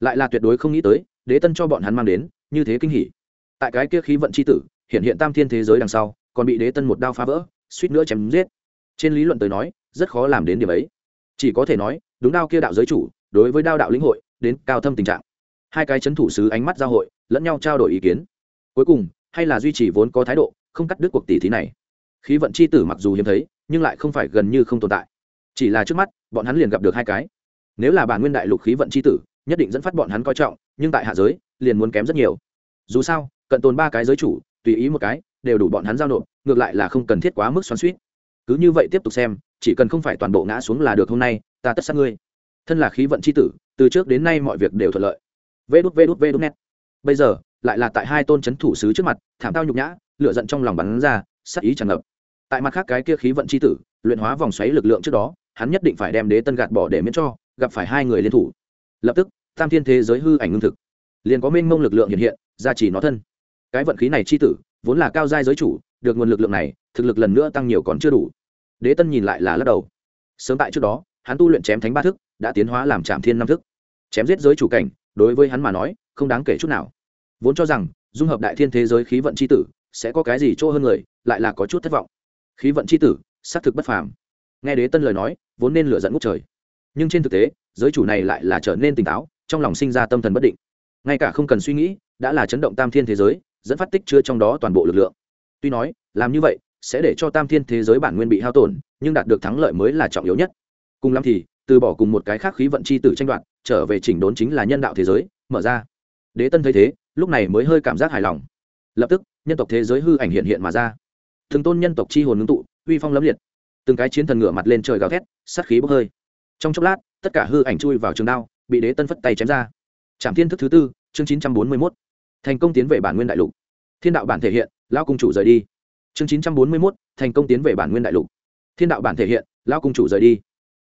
Lại là tuyệt đối không nghĩ tới, đế tân cho bọn hắn mang đến, như thế kinh hỉ. Tại cái kia khí vận c h i tử, hiện hiện tam thiên thế giới đằng sau, còn bị đế tân một đao phá vỡ, suýt nữa chém giết. Trên lý luận tới nói, rất khó làm đến điểm ấy. Chỉ có thể nói, đúng đao kia đạo giới chủ đối với đao đạo lĩnh hội, đến cao thâm tình trạng. Hai cái chấn thủ sứ ánh mắt giao hội, lẫn nhau trao đổi ý kiến. Cuối cùng, hay là duy trì vốn có thái độ, không cắt đứt cuộc tỷ thí này. Khí vận c h i tử mặc dù hiếm thấy, nhưng lại không phải gần như không tồn tại. Chỉ là trước mắt, bọn hắn liền gặp được hai cái. Nếu là bản nguyên đại lục khí vận c h i tử, nhất định dẫn phát bọn hắn coi trọng, nhưng tại hạ giới, liền muốn kém rất nhiều. Dù sao, cận tồn ba cái giới chủ, tùy ý một cái, đều đủ bọn hắn giao nộp, ngược lại là không cần thiết quá mức xoắn suýt cứ như vậy tiếp tục xem, chỉ cần không phải toàn bộ ngã xuống là được hôm nay, ta tất sát ngươi thân là khí vận c h i tử, từ trước đến nay mọi việc đều thuận lợi. Vê đút vê đút vê đút net bây giờ, lại là tại hai tôn c h ấ n thủ sứ trước mặt, thảm tao nhục nhã lựa giận trong lòng bắn ra sắc ý tràn ngập. Tại mặt khác cái kia khí vận c h i tử, luyện hóa vòng xoáy lực lượng trước đó, hắn nhất định phải đem đế tân gạt bỏ để miễn cho, gặp phải hai người liên thủ. Lập tức, tam thiên thế giới hư ảnh ngưng thực. Liền có mênh mông lực lượng hiện hiện ra chỉ nó thân. Cái vận khí này chi tử, vốn là cao giai giới chủ, được nguồn lực lượng này, thực lực lần nữa tăng nhiều còn chưa đủ. Đế tân nhìn lại là lắc đầu. Sớm tại trước đó, hắn tu luyện chém thánh ba thức đã tiến hóa làm trạm thiên năm thức. Chém giết giới chủ cảnh, đối với hắn mà nói, không đáng kể chút nào. Vốn cho rằng, dung hợp đại thiên thế giới khí vận c h i tử, sẽ có cái gì chỗ hơn người, lại là có chút thất vọng. Khí vận c h i tử, xác thực bất phàm. Nghe đế tân lời nói, vốn nên lựa dẫn ngút trời. Nhưng trên thực tế, giới chủ này lại là trở nên tỉnh táo, trong lòng sinh ra tâm thần bất định. Ngay cả không cần suy nghĩ, đã là chấn động tam thiên thế giới, dẫn phát tích chứa trong đó toàn bộ lực lượng. Tuy nói, làm như vậy, sẽ để cho tam thiên thế giới bản nguyên bị hao tổn, nhưng đạt được thắng lợi mới là trọng yếu nhất. Cùng lắm thì từ bỏ cùng một cái khác khí vận chi tử tranh đoạt, trở về chỉnh đốn chính là nhân đạo thế giới, mở ra. Đế tân thấy thế, lúc này mới hơi cảm giác hài lòng. Lập tức, nhân tộc thế giới hư ảnh hiện hiện mà ra. Thường tôn nhân tộc chi hồn ngưng tụ, uy phong lấm liệt. Từng cái chiến thần ngựa mặt lên trời gào thét, sát khí bốc hơi. Trong chốc lát, tất cả hư ảnh chui vào trường đao, bị đế tân phất tay chém ra. Trạm thiên thức thứ tư, chương chín trăm bốn mươi mốt. Thành công tiến về bản nguyên đại lục. Thiên đạo bản thể hiện lao cung chủ rời đi. Chương chín trăm bốn mươi mốt, thành công tiến về bản nguyên đại lục. Thiên đạo bản thể hiện lao cung chủ rời đi.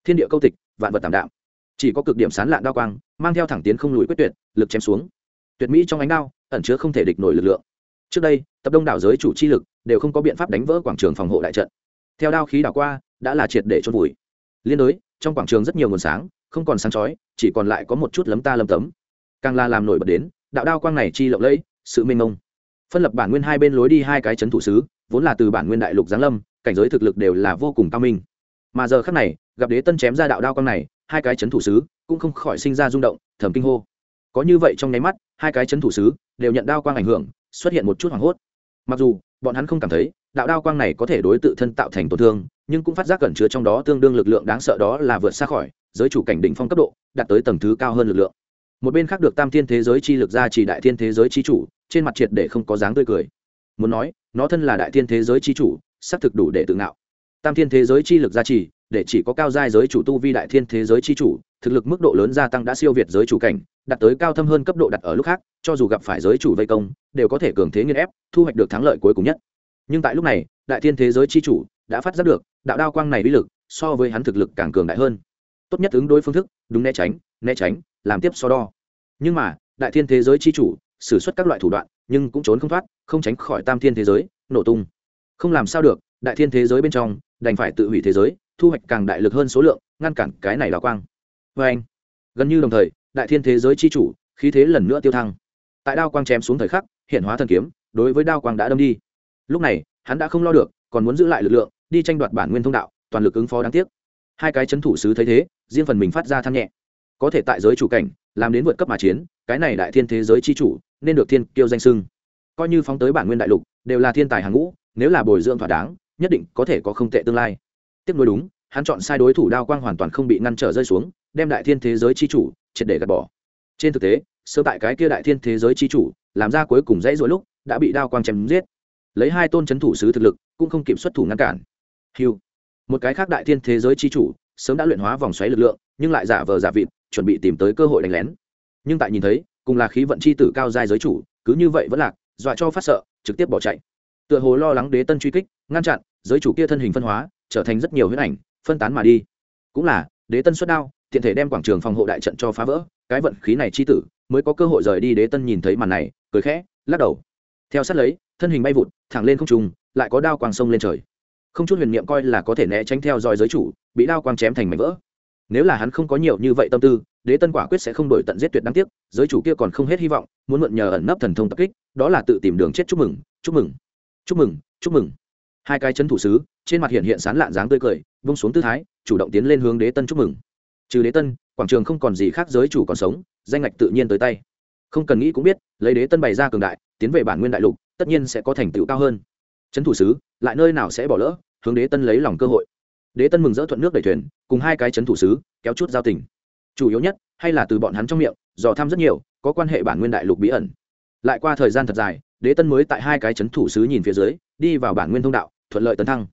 Thiên địa câu tịch vạn vật tạm đạm, chỉ có cực điểm sán lạn đao quang mang theo thẳng tiến không lùi quyết tuyệt lực chém xuống. Tuyệt mỹ trong ánh đao ẩn chứa không thể địch nổi lực lượng. Trước đây tập đông đảo giới chủ chi lực đều không có biện pháp đánh vỡ quảng trường phòng hộ đại trận. Theo đao khí đảo qua đã là triệt để chôn vùi. Liên đối trong quảng trường rất nhiều nguồn sáng không còn sáng chói chỉ còn lại có một chút lấm ta lấm tấm. Càng là làm nổi bật đến đạo đao quang này chi lộng lẫy sự mênh mông. Phân lập bản nguyên hai bên lối đi hai cái chấn thủ sứ vốn là từ bản nguyên đại lục giáng lâm cảnh giới thực lực đều là vô cùng cao minh mà giờ khắc này, gặp đế tân chém ra đạo đao quang này, hai cái chấn thủ sứ cũng không khỏi sinh ra rung động, thầm kinh hô. Có như vậy trong nháy mắt, hai cái chấn thủ sứ đều nhận đao quang ảnh hưởng, xuất hiện một chút hoảng hốt. Mặc dù, bọn hắn không cảm thấy, đạo đao quang này có thể đối tự thân tạo thành tổn thương, nhưng cũng phát giác cẩn chứa trong đó tương đương lực lượng đáng sợ đó là vượt xa khỏi giới chủ cảnh đỉnh phong cấp độ, đạt tới tầng thứ cao hơn lực lượng. Một bên khác được tam thiên thế giới chi lực ra chỉ đại thiên thế giới chi chủ, trên mặt triệt để không có dáng tươi cười. Muốn nói, nó thân là đại thiên thế giới chi chủ, xác thực đủ để tự ngạo tam thiên thế giới chi lực gia trì, để chỉ có cao giai giới chủ tu vi đại thiên thế giới chi chủ, thực lực mức độ lớn gia tăng đã siêu việt giới chủ cảnh, đạt tới cao thâm hơn cấp độ đặt ở lúc khác, cho dù gặp phải giới chủ vây công, đều có thể cường thế nghiên ép, thu hoạch được thắng lợi cuối cùng nhất. Nhưng tại lúc này, đại thiên thế giới chi chủ đã phát giác được, đạo đao quang này uy lực so với hắn thực lực càng cường đại hơn. Tốt nhất ứng đối phương thức, đúng né tránh né tránh, làm tiếp so đo. Nhưng mà, đại thiên thế giới chi chủ xử suất các loại thủ đoạn, nhưng cũng trốn không thoát, không tránh khỏi tam thiên thế giới, nổ tung. Không làm sao được, đại thiên thế giới bên trong đành phải tự hủy thế giới, thu hoạch càng đại lực hơn số lượng, ngăn cản cái này đào quang. Vê anh, gần như đồng thời, đại thiên thế giới chi chủ, khí thế lần nữa tiêu thăng. Tại đao quang chém xuống thời khắc, hiện hóa thần kiếm, đối với đao quang đã đâm đi. Lúc này, hắn đã không lo được, còn muốn giữ lại lực lượng, đi tranh đoạt bản nguyên thông đạo, toàn lực ứng phó đáng tiếc. Hai cái chấn thủ sứ thấy thế, riêng phần mình phát ra than nhẹ. Có thể tại giới chủ cảnh, làm đến vượt cấp mà chiến, cái này đại thiên thế giới chi chủ, nên được thiên kiêu danh sưng. Coi như phóng tới bản nguyên đại lục, đều là thiên tài hàng ngũ, nếu là bồi dưỡng thỏa đáng nhất định có thể có không tệ tương lai. Tiếp nối đúng, hắn chọn sai đối thủ đao quang hoàn toàn không bị ngăn trở rơi xuống, đem đại thiên thế giới chi chủ triệt để gạt bỏ. Trên thực tế sơ tại cái kia đại thiên thế giới chi chủ làm ra cuối cùng dãy dỗi lúc, đã bị đao quang chém giết. Lấy hai tôn chấn thủ sứ thực lực, cũng không kịp xuất thủ ngăn cản. Hiu một cái khác đại thiên thế giới chi chủ, sớm đã luyện hóa vòng xoáy lực lượng, nhưng lại giả vờ giả vịt, chuẩn bị tìm tới cơ hội đánh lén. Nhưng tại nhìn thấy, cùng là khí vận chi tử cao giai giới chủ, cứ như vậy vẫn lạc, dọa cho phát sợ, trực tiếp bỏ chạy tựa hồ lo lắng đế tân truy kích, ngăn chặn, giới chủ kia thân hình phân hóa, trở thành rất nhiều huyết ảnh, phân tán mà đi. Cũng là, đế tân xuất đao thiện thể đem quảng trường phòng hộ đại trận cho phá vỡ, cái vận khí này chi tử, mới có cơ hội rời đi đế tân nhìn thấy màn này, cười khẽ, lắc đầu. Theo sát lấy, thân hình bay vụt, thẳng lên không trùng lại có đao quang sông lên trời. Không chút huyền niệm coi là có thể né tránh theo dõi giới chủ, bị đao quang chém thành mảnh vỡ. Nếu là hắn không có nhiều như vậy tâm tư, đế tân quả quyết sẽ không đổi tận giết tuyệt đáng tiếc, giới chủ kia còn không hết hy vọng, muốn mượn nhờ ẩn nấp thần thông tập kích, đó là tự tìm đường chết chúc mừng chúc mừng chúc mừng chúc mừng. Hai cái chân thủ sứ, trên mặt hiện hiện sán lạn dáng tươi cười, vung xuống tư thái, chủ động tiến lên hướng đế tân chúc mừng. Trừ đế tân, quảng trường không còn gì khác giới chủ còn sống, danh ngạch tự nhiên tới tay. Không cần nghĩ cũng biết, lấy đế tân bày ra cường đại, tiến về bản nguyên đại lục, tất nhiên sẽ có thành tựu cao hơn. Trấn thủ sứ, lại nơi nào sẽ bỏ lỡ, hướng đế tân lấy lòng cơ hội. Đế tân mừng rỡ thuận nước đẩy thuyền, cùng hai cái trấn thủ sứ, kéo chút giao tình. Chủ yếu nhất, hay là từ bọn hắn trong miệng, dò thăm rất nhiều, có quan hệ bản nguyên đại lục bí ẩn. Lại qua thời gian thật dài đế tân mới tại hai cái trấn thủ sứ nhìn phía dưới, đi vào bản nguyên thông đạo, thuận lợi tấn thăng.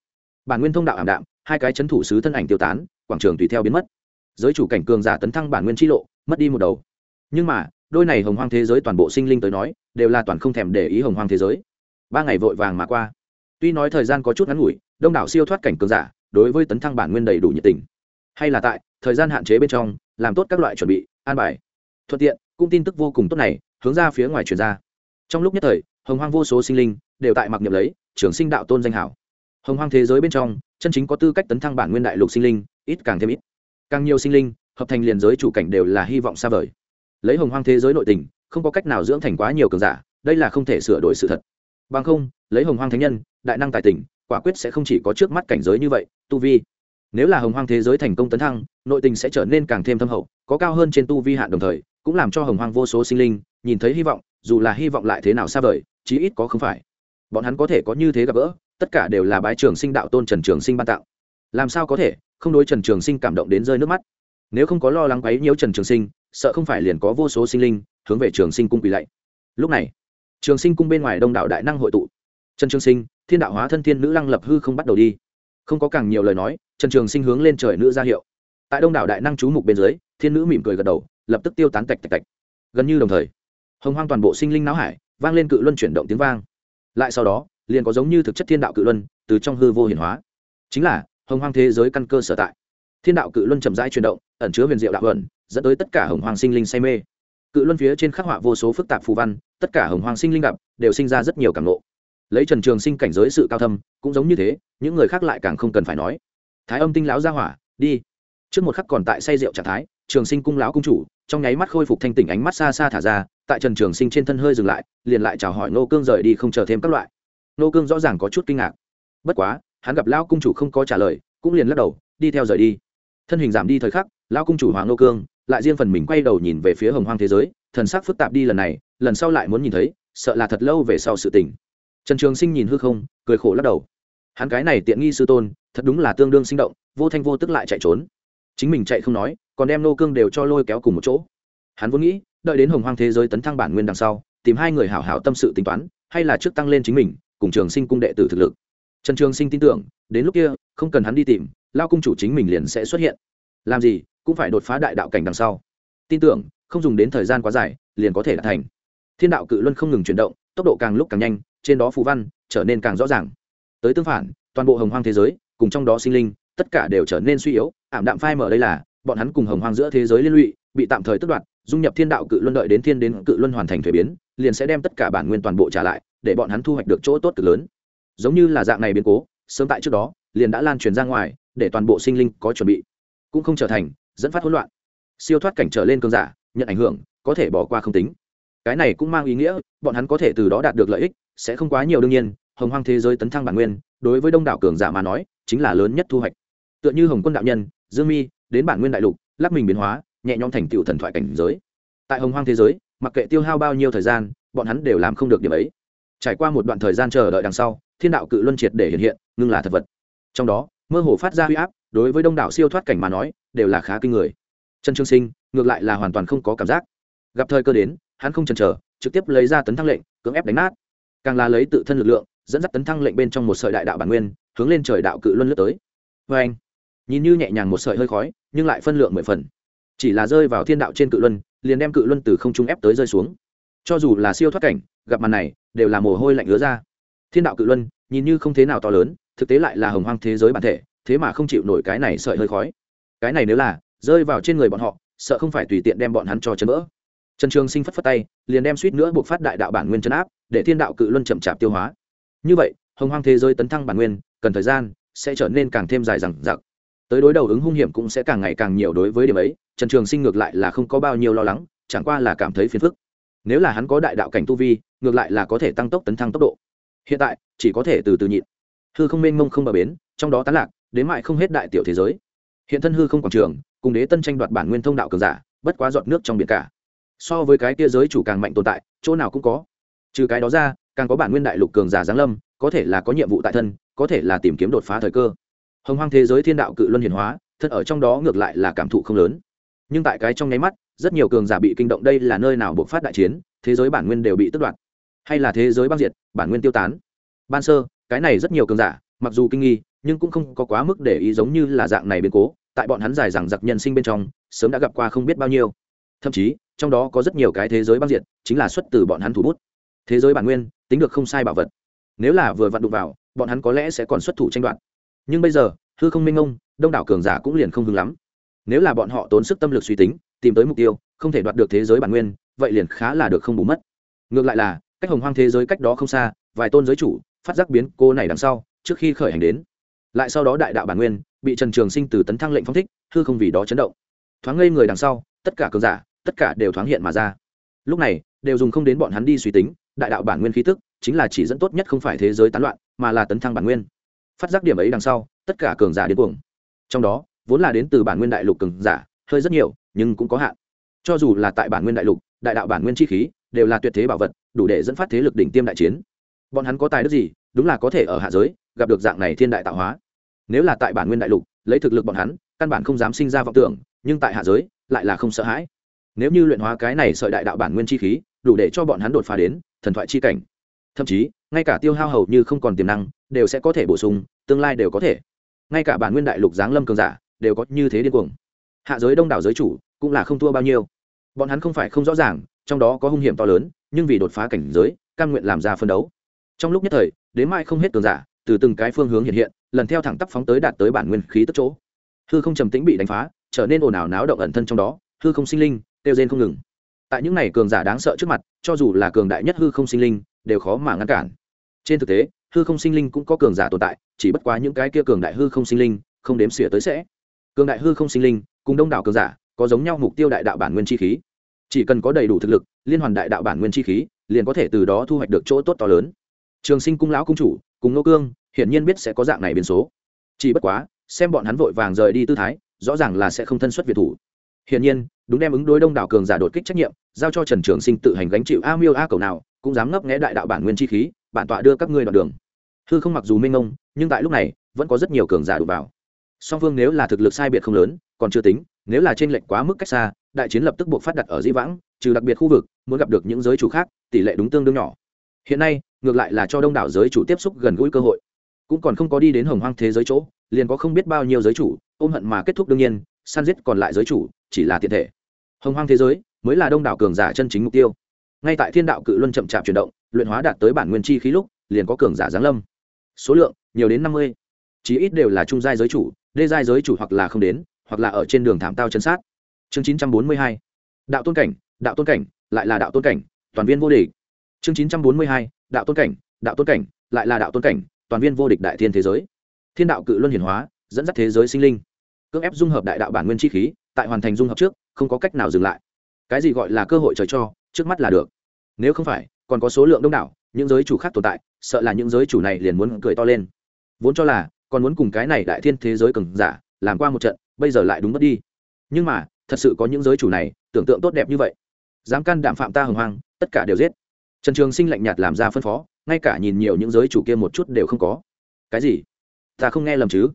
Bản nguyên thông đạo ảm đạm, hai cái trấn thủ sứ thân ảnh tiêu tán, quảng trường tùy theo biến mất. Giới chủ cảnh cường giả tấn thăng bản nguyên chi lộ, mất đi một đầu. Nhưng mà, đôi này hồng hoang thế giới toàn bộ sinh linh tới nói, đều là toàn không thèm để ý hồng hoang thế giới. Ba ngày vội vàng mà qua. Tuy nói thời gian có chút ngắn ngủi, đông đảo siêu thoát cảnh cường giả, đối với tấn thăng bản nguyên đầy đủ nhiệt tình. Hay là tại, thời gian hạn chế bên trong, làm tốt các loại chuẩn bị, an bài. Thuận tiện, cung tin tức vô cùng tốt này, hướng ra phía ngoài truyền ra. Trong lúc nhất thời hồng hoang vô số sinh linh đều tại mặc niệm lấy, trường sinh đạo tôn danh hảo. Hồng hoang thế giới bên trong, chân chính có tư cách tấn thăng bản nguyên đại lục sinh linh, ít càng thêm ít. Càng nhiều sinh linh, hợp thành liền giới chủ cảnh đều là hy vọng xa vời. Lấy hồng hoang thế giới nội tình, không có cách nào dưỡng thành quá nhiều cường giả, đây là không thể sửa đổi sự thật. Bằng không, lấy hồng hoang thánh nhân, đại năng tài tình, quả quyết sẽ không chỉ có trước mắt cảnh giới như vậy, tu vi. Nếu là hồng hoang thế giới thành công tấn thăng, nội tình sẽ trở nên càng thêm thâm hậu, có cao hơn trên tu vi hạn đồng thời, cũng làm cho hồng hoang vô số sinh linh nhìn thấy hy vọng, dù là hy vọng lại thế nào xa vời chí ít có không phải. Bọn hắn có thể có như thế gặp gỡ, tất cả đều là bái trường sinh đạo tôn trần trường sinh ban tạo làm sao có thể, không đối trần trường sinh cảm động đến rơi nước mắt. Nếu không có lo lắng quấy nhiễu trần trường sinh, sợ không phải liền có vô số sinh linh hướng về trường sinh cung quỳ lạy. Lúc này, trường sinh cung bên ngoài đông đảo đại năng hội tụ. Trần trường sinh, thiên đạo hóa thân thiên nữ lăng lập hư không bắt đầu đi. Không có càng nhiều lời nói, trần trường sinh hướng lên trời nữ ra hiệu. Tại đông đảo đại năng chú mục bên dưới, thiên nữ mỉm cười gật đầu, lập tức tiêu tán tạch tạch tạch. Gần như đồng thời, hồng hoang toàn bộ sinh linh não hải vang lên cự luân chuyển động tiếng vang. Lại sau đó, liền có giống như thực chất thiên đạo cự luân từ trong hư vô hiển hóa. Chính là, hồng hoang thế giới căn cơ sở tại. Thiên đạo cự luân chậm rãi chuyển động, ẩn chứa huyền diệu đạo ẩn dẫn tới tất cả hồng hoang sinh linh say mê. Cự luân phía trên khắc họa vô số phức tạp phù văn, tất cả hồng hoang sinh linh gặp, đều sinh ra rất nhiều cảm ngộ. Lấy trần trường sinh cảnh giới sự cao thâm, cũng giống như thế, những người khác lại càng không cần phải nói. Thái âm tinh lão ra hỏa, đi. Trước một khắc còn tại say rượu trạng thái, trường sinh cung lão cung chủ trong nháy mắt khôi phục thanh tỉnh ánh mắt xa xa thả ra, tại trần trường sinh trên thân hơi dừng lại, liền lại chào hỏi nô cương rời đi không chờ thêm các loại. Nô cương rõ ràng có chút kinh ngạc. Bất quá, hắn gặp lão cung chủ không có trả lời, cũng liền lắc đầu, đi theo rời đi. Thân hình giảm đi thời khắc, lão cung chủ hoàng nô cương, lại riêng phần mình quay đầu nhìn về phía hồng hoang thế giới, thần sắc phức tạp đi lần này, lần sau lại muốn nhìn thấy, sợ là thật lâu về sau sự tình. Trần trường sinh nhìn hư không, cười khổ lắc đầu. Hắn cái này tiện nghi sư tôn, thật đúng là tương đương sinh động, vô thanh vô tức lại chạy trốn. Chính mình chạy không nói còn đem nô cương đều cho lôi kéo cùng một chỗ. Hắn vốn nghĩ, đợi đến hồng hoang thế giới tấn thăng bản nguyên đằng sau, tìm hai người hảo hảo tâm sự tính toán, hay là trước tăng lên chính mình, cùng trường sinh cung đệ tử thực lực. Trần trường sinh tin tưởng, đến lúc kia, không cần hắn đi tìm, lao cung chủ chính mình liền sẽ xuất hiện. Làm gì, cũng phải đột phá đại đạo cảnh đằng sau. Tin tưởng, không dùng đến thời gian quá dài, liền có thể đạt thành. Thiên đạo cự luân không ngừng chuyển động, tốc độ càng lúc càng nhanh, trên đó phù văn trở nên càng rõ ràng. Tới tương phản, toàn bộ hồng hoang thế giới, cùng trong đó sinh linh, tất cả đều trở nên suy yếu, ảm đạm phai mở đây là bọn hắn cùng hồng hoang giữa thế giới liên lụy, bị tạm thời tước đoạt, dung nhập thiên đạo cự luân đợi đến thiên đến cự luân hoàn thành thuế biến, liền sẽ đem tất cả bản nguyên toàn bộ trả lại, để bọn hắn thu hoạch được chỗ tốt cực lớn. Giống như là dạng này biến cố, sớm tại trước đó, liền đã lan truyền ra ngoài, để toàn bộ sinh linh có chuẩn bị, cũng không trở thành dẫn phát hỗn loạn. Siêu thoát cảnh trở lên cơn giả, nhận ảnh hưởng, có thể bỏ qua không tính. Cái này cũng mang ý nghĩa, bọn hắn có thể từ đó đạt được lợi ích, sẽ không quá nhiều đương nhiên, hồng hoang thế giới tấn thăng bản nguyên, đối với đông đảo cường giả mà nói, chính là lớn nhất thu hoạch. Tựa như hồng quân đạo nhân, dương mi đến bản nguyên đại lục, lắc mình biến hóa, nhẹ nhõm thành tựu thần thoại cảnh giới. Tại hồng hoang thế giới, mặc kệ tiêu hao bao nhiêu thời gian, bọn hắn đều làm không được điểm ấy. Trải qua một đoạn thời gian chờ đợi đằng sau, thiên đạo cự luân triệt để hiện hiện, ngưng là thật vật. Trong đó, mơ hồ phát ra huy áp, đối với đông đảo siêu thoát cảnh mà nói, đều là khá kinh người. Trần trương sinh, ngược lại là hoàn toàn không có cảm giác. Gặp thời cơ đến, hắn không chần chờ, trực tiếp lấy ra tấn thăng lệnh, cưỡng ép đánh nát. Càng là lấy tự thân lực lượng, dẫn dắt tấn thăng lệnh bên trong một sợi đại đạo bản nguyên, hướng lên trời đạo cự luân lướt tới. Vê anh nhìn như nhẹ nhàng một sợi hơi khói nhưng lại phân lượng mười phần. Chỉ là rơi vào thiên đạo trên cự luân, liền đem cự luân từ không trung ép tới rơi xuống. Cho dù là siêu thoát cảnh, gặp màn này, đều là mồ hôi lạnh ứa ra. Thiên đạo cự luân, nhìn như không thế nào to lớn, thực tế lại là hồng hoang thế giới bản thể, thế mà không chịu nổi cái này sợi hơi khói. Cái này nếu là rơi vào trên người bọn họ, sợ không phải tùy tiện đem bọn hắn cho chấn vỡ. Trần trường sinh phất phất tay, liền đem suýt nữa buộc phát đại đạo bản nguyên chấn áp, để thiên đạo cự luân chậm chạp tiêu hóa. Như vậy, hồng hoang thế giới tấn thăng bản nguyên, cần thời gian, sẽ trở nên càng thêm dài dằng dặc tới đối đầu ứng hung hiểm cũng sẽ càng ngày càng nhiều đối với điểm ấy, trần trường sinh ngược lại là không có bao nhiêu lo lắng, chẳng qua là cảm thấy phiền phức. Nếu là hắn có đại đạo cảnh tu vi, ngược lại là có thể tăng tốc tấn thăng tốc độ. Hiện tại, chỉ có thể từ từ nhịn. Hư không mênh mông không bờ bến, trong đó tán lạc, đến mại không hết đại tiểu thế giới. Hiện thân hư không quảng trường, cùng đế tân tranh đoạt bản nguyên thông đạo cường giả, bất quá giọt nước trong biển cả. So với cái kia giới chủ càng mạnh tồn tại, chỗ nào cũng có. Trừ cái đó ra, càng có bản nguyên đại lục cường giả giáng lâm, có thể là có nhiệm vụ tại thân, có thể là tìm kiếm đột phá thời cơ hồng hoang thế giới thiên đạo cự luân hiển hóa thân ở trong đó ngược lại là cảm thụ không lớn. Nhưng tại cái trong nháy mắt, rất nhiều cường giả bị kinh động đây là nơi nào buộc phát đại chiến, thế giới bản nguyên đều bị tước đoạt. Hay là thế giới băng diệt, bản nguyên tiêu tán. Ban sơ, cái này rất nhiều cường giả, mặc dù kinh nghi, nhưng cũng không có quá mức để ý giống như là dạng này biến cố, tại bọn hắn dài rằng giặc nhân sinh bên trong, sớm đã gặp qua không biết bao nhiêu. Thậm chí, trong đó có rất nhiều cái thế giới băng diệt, chính là xuất từ bọn hắn thủ bút. Thế giới bản nguyên, tính được không sai bảo vật. Nếu là vừa vặn đụng vào, bọn hắn có lẽ sẽ còn xuất thủ tranh đoạt nhưng bây giờ, hư không minh ông đông đảo cường giả cũng liền không hứng lắm. Nếu là bọn họ tốn sức tâm lực suy tính, tìm tới mục tiêu, không thể đoạt được thế giới bản nguyên, vậy liền khá là được không bù mất. Ngược lại là, cách hồng hoang thế giới cách đó không xa, vài tôn giới chủ, phát giác biến cô này đằng sau, trước khi khởi hành đến. Lại sau đó đại đạo bản nguyên, bị trần trường sinh từ tấn thăng lệnh phong thích, hư không vì đó chấn động. Thoáng ngây người đằng sau, tất cả cường giả, tất cả đều thoáng hiện mà ra. Lúc này, đều dùng không đến bọn hắn đi suy tính, đại đạo bản nguyên khí tức, chính là chỉ dẫn tốt nhất không phải thế giới tán loạn, mà là tấn thăng bản nguyên phát giác điểm ấy đằng sau, tất cả cường giả đến cuồng. Trong đó, vốn là đến từ bản nguyên đại lục cường giả, hơi rất nhiều, nhưng cũng có hạn. Cho dù là tại bản nguyên đại lục, đại đạo bản nguyên chi khí đều là tuyệt thế bảo vật, đủ để dẫn phát thế lực đỉnh tiêm đại chiến. Bọn hắn có tài đức gì, đúng là có thể ở hạ giới, gặp được dạng này thiên đại tạo hóa. Nếu là tại bản nguyên đại lục, lấy thực lực bọn hắn, căn bản không dám sinh ra vọng tưởng, nhưng tại hạ giới, lại là không sợ hãi. Nếu như luyện hóa cái này sợi đại đạo bản nguyên chi khí, đủ để cho bọn hắn đột phá đến thần thoại chi cảnh. Thậm chí, ngay cả tiêu hao hầu như không còn tiềm năng đều sẽ có thể bổ sung, tương lai đều có thể. Ngay cả bản nguyên đại lục giáng lâm cường giả, đều có như thế điên cuồng. Hạ giới đông đảo giới chủ cũng là không thua bao nhiêu. Bọn hắn không phải không rõ ràng, trong đó có hung hiểm to lớn, nhưng vì đột phá cảnh giới căn nguyện làm ra phân đấu. Trong lúc nhất thời, đến mai không hết cường giả, từ từng cái phương hướng hiện hiện, lần theo thẳng tắp phóng tới đạt tới bản nguyên khí tức chỗ. Hư không trầm tĩnh bị đánh phá, trở nên ồn ào náo động ẩn thân trong đó, hư không sinh linh tiêu rên không ngừng. Tại những này cường giả đáng sợ trước mặt, cho dù là cường đại nhất hư không sinh linh, đều khó mà ngăn cản. Trên thực tế hư không sinh linh cũng có cường giả tồn tại, chỉ bất quá những cái kia cường đại hư không sinh linh, không đếm xỉa tới sẽ. Cường đại hư không sinh linh, cùng đông đảo cường giả, có giống nhau mục tiêu đại đạo bản nguyên chi khí. Chỉ cần có đầy đủ thực lực, liên hoàn đại đạo bản nguyên chi khí, liền có thể từ đó thu hoạch được chỗ tốt to lớn. Trường sinh cung lão cung chủ, cùng nô cương, hiển nhiên biết sẽ có dạng này biến số. Chỉ bất quá, xem bọn hắn vội vàng rời đi tư thái, rõ ràng là sẽ không thân xuất việt thủ. Hiển nhiên, đúng đem ứng đối đông đảo cường giả đột kích trách nhiệm, giao cho trần trường sinh tự hành gánh chịu a miêu a cầu nào, cũng dám ngấp nghẽ đại đạo bản nguyên chi khí, bản tọa đưa các ngươi đoạn đường hư không mặc dù minh mông, nhưng tại lúc này, vẫn có rất nhiều cường giả đụng vào. Song phương nếu là thực lực sai biệt không lớn, còn chưa tính, nếu là trên lệnh quá mức cách xa, đại chiến lập tức buộc phát đặt ở di vãng, trừ đặc biệt khu vực, muốn gặp được những giới chủ khác, tỷ lệ đúng tương đương nhỏ. Hiện nay, ngược lại là cho đông đảo giới chủ tiếp xúc gần gũi cơ hội. Cũng còn không có đi đến hồng hoang thế giới chỗ, liền có không biết bao nhiêu giới chủ, ôm hận mà kết thúc đương nhiên, săn giết còn lại giới chủ, chỉ là tiện thể. Hồng hoang thế giới mới là đông đảo cường giả chân chính mục tiêu. Ngay tại thiên đạo cự luân chậm chạp chuyển động, luyện hóa đạt tới bản nguyên chi khí lúc, liền có cường giả giáng lâm số lượng, nhiều đến năm mươi. Chí ít đều là trung giai giới chủ, đê giai giới chủ hoặc là không đến, hoặc là ở trên đường thảm tao chân sát. Chương chín trăm bốn mươi hai. Đạo tôn cảnh, đạo tôn cảnh, lại là đạo tôn cảnh, toàn viên vô địch. Chương chín trăm bốn mươi hai. Đạo tôn cảnh, đạo tôn cảnh, lại là đạo tôn cảnh, toàn viên vô địch đại thiên thế giới. Thiên đạo cự luân hiển hóa, dẫn dắt thế giới sinh linh. Cưỡng ép dung hợp đại đạo bản nguyên chi khí, tại hoàn thành dung hợp trước, không có cách nào dừng lại. Cái gì gọi là cơ hội trời cho, trước mắt là được. Nếu không phải, còn có số lượng đông đảo những giới chủ khác tồn tại, sợ là những giới chủ này liền muốn cười to lên. Vốn cho là, còn muốn cùng cái này đại thiên thế giới cường giả, làm qua một trận, bây giờ lại đúng mất đi. Nhưng mà, thật sự có những giới chủ này, tưởng tượng tốt đẹp như vậy. Dám can đảm phạm ta hồng hoang, tất cả đều giết. Trần trường sinh lạnh nhạt làm ra phân phó, ngay cả nhìn nhiều những giới chủ kia một chút đều không có. Cái gì? Ta không nghe lầm chứ?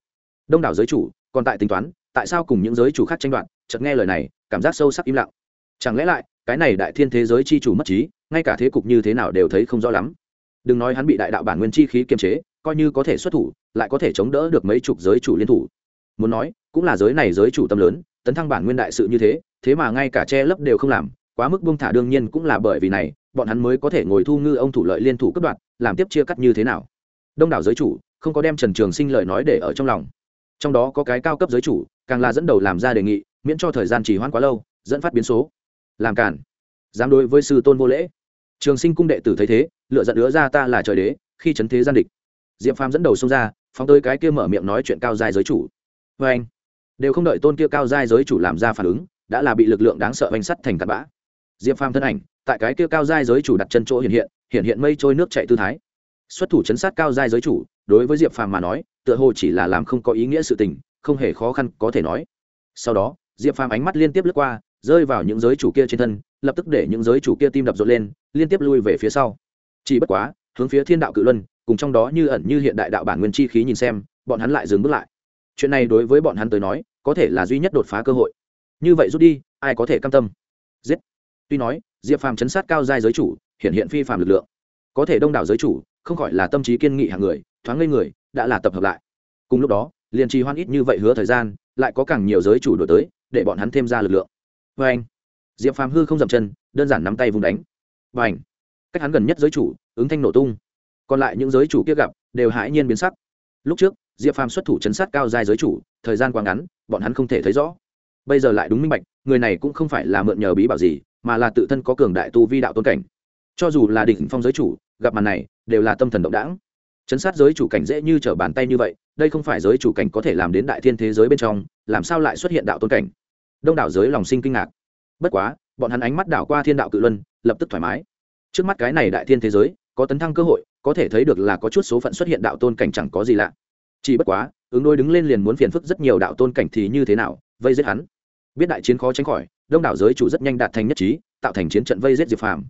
Đông đảo giới chủ, còn tại tính toán, tại sao cùng những giới chủ khác tranh đoạt? Chợt nghe lời này, cảm giác sâu sắc im lặng. Chẳng lẽ lại, cái này đại thiên thế giới chi chủ mất trí ngay cả thế cục như thế nào đều thấy không rõ lắm. Đừng nói hắn bị đại đạo bản nguyên chi khí kiềm chế, coi như có thể xuất thủ, lại có thể chống đỡ được mấy chục giới chủ liên thủ. Muốn nói, cũng là giới này giới chủ tâm lớn, tấn thăng bản nguyên đại sự như thế thế mà ngay cả che lấp đều không làm, quá mức buông thả đương nhiên cũng là bởi vì này, bọn hắn mới có thể ngồi thu ngư ông thủ lợi liên thủ cấp đoạt, làm tiếp chia cắt như thế nào? Đông đảo giới chủ, không có đem trần trường sinh lời nói để ở trong lòng. Trong đó có cái cao cấp giới chủ, càng là dẫn đầu làm ra đề nghị, miễn cho thời gian trì hoãn quá lâu, dẫn phát biến số. Làm cản. Dám đối với sư tôn vô lễ trường sinh cung đệ tử thấy thế, lựa giận đứa ra ta là trời đế, khi trấn thế gian địch. Diệp phàm dẫn đầu xông ra, phóng tới cái kia mở miệng nói chuyện cao giai giới chủ. Vê anh, đều không đợi tôn kia cao giai giới chủ làm ra phản ứng, đã là bị lực lượng đáng sợ bánh sắt thành tạt bã. Diệp phàm thân ảnh, tại cái kia cao giai giới chủ đặt chân chỗ hiện hiện hiện hiện mây trôi nước chạy tư thái. Xuất thủ chấn sát cao giai giới chủ, đối với diệp phàm mà nói, tựa hồ chỉ là làm không có ý nghĩa sự tình, không hề khó khăn có thể nói. Sau đó, diệp phàm ánh mắt liên tiếp lướt qua rơi vào những giới chủ kia trên thân, lập tức để những giới chủ kia tim đập rộn lên, liên tiếp lui về phía sau. Chỉ bất quá, hướng phía thiên đạo cự luân, cùng trong đó như ẩn như hiện đại đạo bản nguyên chi khí nhìn xem, bọn hắn lại dừng bước lại. Chuyện này đối với bọn hắn tới nói, có thể là duy nhất đột phá cơ hội. Như vậy rút đi, ai có thể cam tâm? Giết. Tuy nói, diệp phàm chấn sát cao giai giới chủ, hiện hiện phi phàm lực lượng. Có thể đông đảo giới chủ, không gọi là tâm trí kiên nghị hàng người, thoáng ngây người, đã là tập hợp lại. Cùng lúc đó, liền trì hoan ít như vậy hứa thời gian, lại có càng nhiều giới chủ đổi tới, để bọn hắn thêm ra lực lượng vê anh. Diệp phàm hư không dậm chân, đơn giản nắm tay vùng đánh. Và ảnh cách hắn gần nhất giới chủ, ứng thanh nổ tung. Còn lại những giới chủ kia gặp, đều hãi nhiên biến sắc. Lúc trước, diệp phàm xuất thủ chấn sát cao dài giới chủ, thời gian quá ngắn, bọn hắn không thể thấy rõ. Bây giờ lại đúng minh bạch, người này cũng không phải là mượn nhờ bí bảo gì, mà là tự thân có cường đại tu vi đạo tôn cảnh. Cho dù là đỉnh phong giới chủ, gặp màn này, đều là tâm thần động đảng. Chấn sát giới chủ cảnh dễ như trở bàn tay như vậy, đây không phải giới chủ cảnh có thể làm đến đại thiên thế giới bên trong, làm sao lại xuất hiện đạo tôn cảnh? Đông đảo giới lòng sinh kinh ngạc. Bất quá, bọn hắn ánh mắt đảo qua thiên đạo cự luân, lập tức thoải mái. Trước mắt cái này đại thiên thế giới, có tấn thăng cơ hội, có thể thấy được là có chút số phận xuất hiện đạo tôn cảnh chẳng có gì lạ. Chỉ bất quá, ứng đôi đứng lên liền muốn phiền phức rất nhiều đạo tôn cảnh thì như thế nào, vây giết hắn. Biết đại chiến khó tránh khỏi, đông đảo giới chủ rất nhanh đạt thành nhất trí, tạo thành chiến trận vây giết diệp phàm.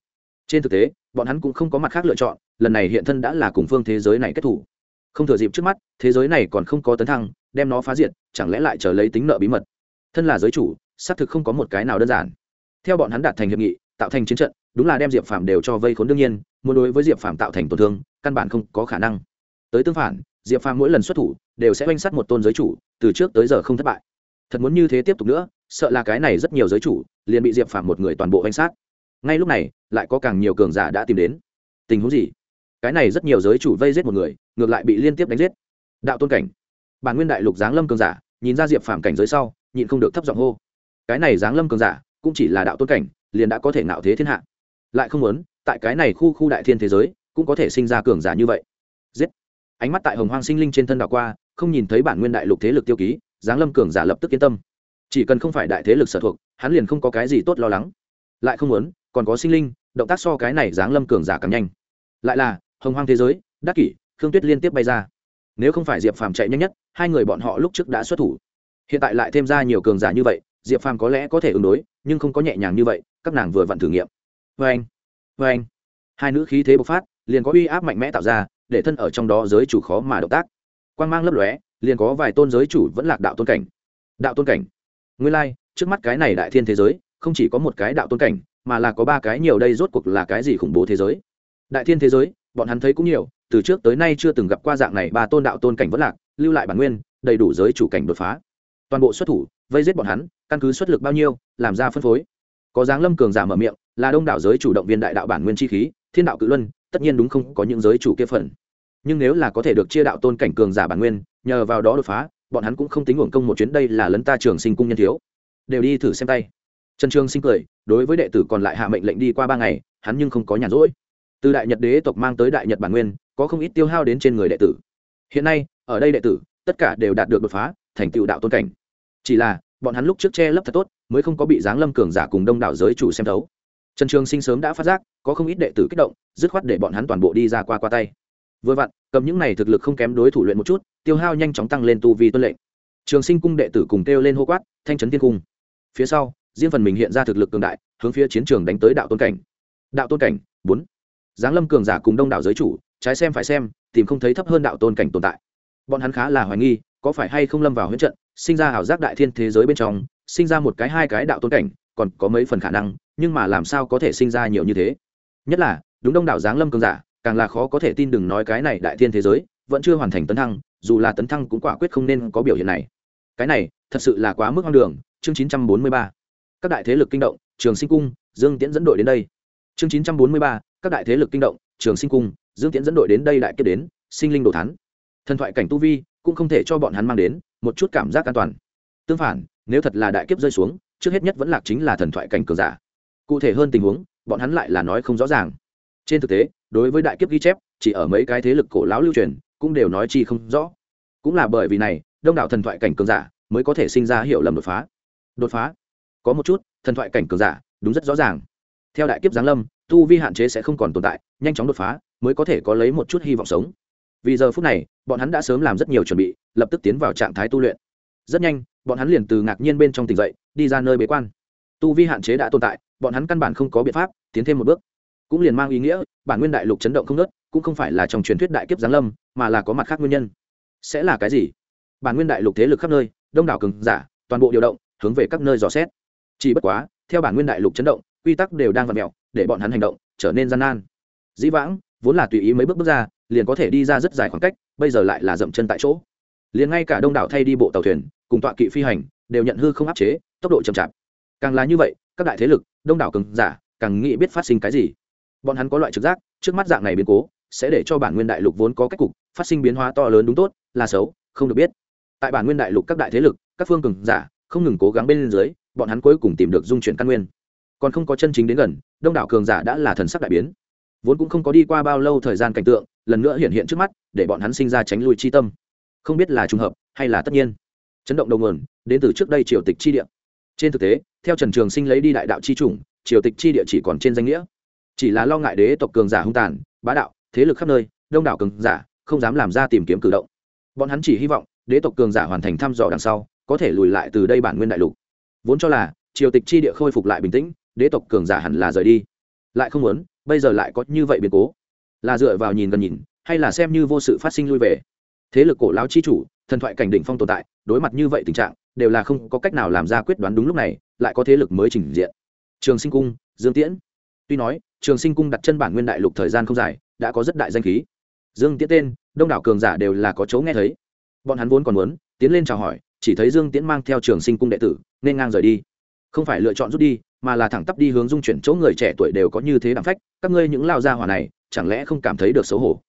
Trên thực tế, bọn hắn cũng không có mặt khác lựa chọn, lần này hiện thân đã là cùng phương thế giới này kết thủ. Không thừa dịp trước mắt, thế giới này còn không có tấn thăng, đem nó phá diệt, chẳng lẽ lại chờ lấy tính nợ bí mật? Thân là giới chủ, xác thực không có một cái nào đơn giản. Theo bọn hắn đạt thành hiệp nghị, tạo thành chiến trận, đúng là đem diệp phạm đều cho vây khốn đương nhiên, muốn đối với diệp phạm tạo thành tổn thương, căn bản không có khả năng. Tới tương phản, diệp phạm mỗi lần xuất thủ, đều sẽ oanh sát một tôn giới chủ, từ trước tới giờ không thất bại. Thật muốn như thế tiếp tục nữa, sợ là cái này rất nhiều giới chủ, liền bị diệp phạm một người toàn bộ oanh sát. Ngay lúc này, lại có càng nhiều cường giả đã tìm đến. Tình huống gì? Cái này rất nhiều giới chủ vây giết một người, ngược lại bị liên tiếp đánh giết. Đạo tôn cảnh. Bản nguyên đại lục giáng lâm cường giả, nhìn ra diệp phạm cảnh giới sau nhịn không được thấp giọng hô. Cái này giáng lâm cường giả, cũng chỉ là đạo tôn cảnh, liền đã có thể nạo thế thiên hạ. Lại không muốn, tại cái này khu khu đại thiên thế giới, cũng có thể sinh ra cường giả như vậy. Giết. Ánh mắt tại hồng hoang sinh linh trên thân đảo qua, không nhìn thấy bản nguyên đại lục thế lực tiêu ký giáng lâm cường giả lập tức yên tâm. Chỉ cần không phải đại thế lực sở thuộc, hắn liền không có cái gì tốt lo lắng. Lại không muốn, còn có sinh linh, động tác so cái này giáng lâm cường giả càng nhanh. Lại là, hồng hoang thế giới, đắc kỷ, khương tuyết liên tiếp bay ra. Nếu không phải diệp phàm chạy nhanh nhất, hai người bọn họ lúc trước đã xuất thủ hiện tại lại thêm ra nhiều cường giả như vậy diệp phàm có lẽ có thể ứng đối nhưng không có nhẹ nhàng như vậy các nàng vừa vặn thử nghiệm. Vê anh vê anh. Hai nữ khí thế bộc phát liền có uy áp mạnh mẽ tạo ra để thân ở trong đó giới chủ khó mà động tác. Quan g mang lấp lóe liền có vài tôn giới chủ vẫn lạc đạo tôn cảnh. Đạo tôn cảnh. Nguyên lai、like, trước mắt cái này đại thiên thế giới không chỉ có một cái đạo tôn cảnh mà là có ba cái nhiều đây rốt cuộc là cái gì khủng bố thế giới. Đại thiên thế giới bọn hắn thấy cũng nhiều từ trước tới nay chưa từng gặp qua dạng này ba tôn đạo tôn cảnh vẫn lạc lưu lại bản nguyên đầy đủ giới chủ cảnh đột phá toàn bộ xuất thủ, vây giết bọn hắn, căn cứ xuất lực bao nhiêu, làm ra phân phối. Có dáng lâm cường giả mở miệng, là đông đảo giới chủ động viên đại đạo bản nguyên chi khí, thiên đạo cự luân, tất nhiên đúng không có những giới chủ kia phần. Nhưng nếu là có thể được chia đạo tôn cảnh cường giả bản nguyên, nhờ vào đó đột phá, bọn hắn cũng không tính uổng công một chuyến đây là lấn ta trường sinh cung nhân thiếu. Đều đi thử xem tay. Trần trường sinh cười, đối với đệ tử còn lại hạ mệnh lệnh đi qua ba ngày, hắn nhưng không có nhàn rỗi. Từ đại nhật đế tộc mang tới đại nhật bản nguyên, có không ít tiêu hao đến trên người đệ tử. Hiện nay, ở đây đệ tử tất cả đều đạt được đột phá, thành tựu đạo tôn cảnh. Chỉ là, bọn hắn lúc trước che lấp thật tốt, mới không có bị giáng lâm cường giả cùng đông đảo giới chủ xem thấu. Trần trường sinh sớm đã phát giác, có không ít đệ tử kích động, dứt khoát để bọn hắn toàn bộ đi ra qua qua tay. Vừa vặn, cầm những này thực lực không kém đối thủ luyện một chút, tiêu hao nhanh chóng tăng lên tu vi tuân lệnh. Trường sinh cung đệ tử cùng kêu lên hô quát, thanh trấn tiên cung. Phía sau, riêng phần mình hiện ra thực lực cường đại, hướng phía chiến trường đánh tới đạo tôn cảnh. Đạo tôn cảnh, bốn. Giáng lâm cường giả cùng đông đảo giới chủ, trái xem phải xem, tìm không thấy thấp hơn đạo tôn cảnh tồn tại bọn hắn khá là hoài nghi, có phải hay không lâm vào huyễn trận, sinh ra ảo giác đại thiên thế giới bên trong, sinh ra một cái hai cái đạo tôn cảnh, còn có mấy phần khả năng, nhưng mà làm sao có thể sinh ra nhiều như thế nhất là, đúng đông đảo giáng lâm cường giả, càng là khó có thể tin đừng nói cái này đại thiên thế giới, vẫn chưa hoàn thành tấn thăng, dù là tấn thăng cũng quả quyết không nên có biểu hiện này cái này, thật sự là quá mức hoang đường, chương 943. các đại thế lực kinh động, trường sinh cung, dương tiễn dẫn đội đến đây chương 943. các đại thế lực kinh động, trường sinh cung, dương tiễn dẫn đội đến đây đại kết đến, sinh linh đồ thắn thần thoại cảnh tu vi cũng không thể cho bọn hắn mang đến một chút cảm giác an toàn. Tương phản, nếu thật là đại kiếp rơi xuống, trước hết nhất vẫn lạc chính là thần thoại cảnh cường giả. Cụ thể hơn tình huống, bọn hắn lại là nói không rõ ràng. Trên thực tế, đối với đại kiếp ghi chép, chỉ ở mấy cái thế lực cổ lão lưu truyền, cũng đều nói chi không rõ. Cũng là bởi vì này, đông đảo thần thoại cảnh cường giả mới có thể sinh ra hiểu lầm đột phá. Đột phá? Có một chút, thần thoại cảnh cường giả đúng rất rõ ràng. Theo đại kiếp giáng lâm, tu vi hạn chế sẽ không còn tồn tại, nhanh chóng đột phá mới có thể có lấy một chút hy vọng sống vì giờ phút này, bọn hắn đã sớm làm rất nhiều chuẩn bị, lập tức tiến vào trạng thái tu luyện. Rất nhanh, bọn hắn liền từ ngạc nhiên bên trong tỉnh dậy, đi ra nơi bế quan. Tu vi hạn chế đã tồn tại, bọn hắn căn bản không có biện pháp tiến thêm một bước. Cũng liền mang ý nghĩa, bản nguyên đại lục chấn động không nớt cũng không phải là trong truyền thuyết đại kiếp giáng lâm, mà là có mặt khác nguyên nhân. Sẽ là cái gì? Bản nguyên đại lục thế lực khắp nơi, đông đảo cường giả, toàn bộ điều động, hướng về các nơi dò xét. Chỉ bất quá, theo bản nguyên đại lục chấn động, quy tắc đều đang vặn mẹo để bọn hắn hành động trở nên gian nan. Dĩ vãng, vốn là tùy ý mấy bước bước ra liền có thể đi ra rất dài khoảng cách, bây giờ lại là dậm chân tại chỗ. Liền ngay cả đông đảo thay đi bộ tàu thuyền, cùng tọa kỵ phi hành, đều nhận hư không áp chế, tốc độ chậm chạp. Càng là như vậy, các đại thế lực, đông đảo cường giả, càng nghĩ biết phát sinh cái gì. Bọn hắn có loại trực giác, trước mắt dạng này biến cố, sẽ để cho bản nguyên đại lục vốn có cách cục, phát sinh biến hóa to lớn đúng tốt, là xấu, không được biết. Tại bản nguyên đại lục các đại thế lực, các phương cường giả, không ngừng cố gắng bên dưới, bọn hắn cuối cùng tìm được dung chuyển căn nguyên. Còn không có chân chính đến gần, đông đảo cường giả đã là thần sắc đại biến vốn cũng không có đi qua bao lâu thời gian cảnh tượng, lần nữa hiện hiện trước mắt, để bọn hắn sinh ra tránh lui chi tâm. Không biết là trùng hợp, hay là tất nhiên. Chấn động đầu nguồn, đến từ trước đây triều tịch chi địa. Trên thực tế, theo trần trường sinh lấy đi đại đạo chi chủng, triều tịch chi địa chỉ còn trên danh nghĩa. Chỉ là lo ngại đế tộc cường giả hung tàn, bá đạo, thế lực khắp nơi, đông đảo cường giả, không dám làm ra tìm kiếm cử động. Bọn hắn chỉ hy vọng, đế tộc cường giả hoàn thành thăm dò đằng sau, có thể lùi lại từ đây bản nguyên đại lục. Vốn cho là, triều tịch chi địa khôi phục lại bình tĩnh, đế tộc cường giả hẳn là rời đi. Lại không muốn bây giờ lại có như vậy biến cố? Là dựa vào nhìn gần nhìn, hay là xem như vô sự phát sinh lui về? Thế lực cổ lão chi chủ, thần thoại cảnh đỉnh phong tồn tại, đối mặt như vậy tình trạng, đều là không có cách nào làm ra quyết đoán đúng lúc này, lại có thế lực mới trình diện. Trường sinh cung, dương tiễn. Tuy nói, trường sinh cung đặt chân bản nguyên đại lục thời gian không dài, đã có rất đại danh khí. Dương tiễn tên, đông đảo cường giả đều là có chỗ nghe thấy. Bọn hắn vốn còn muốn, tiến lên chào hỏi, chỉ thấy dương tiễn mang theo trường sinh cung đệ tử, nên ngang rời đi. Không phải lựa chọn rút đi mà là thẳng tắp đi hướng dung chuyển chỗ người trẻ tuổi đều có như thế đẳng phách, các ngươi những lao gia hỏa này, chẳng lẽ không cảm thấy được xấu hổ?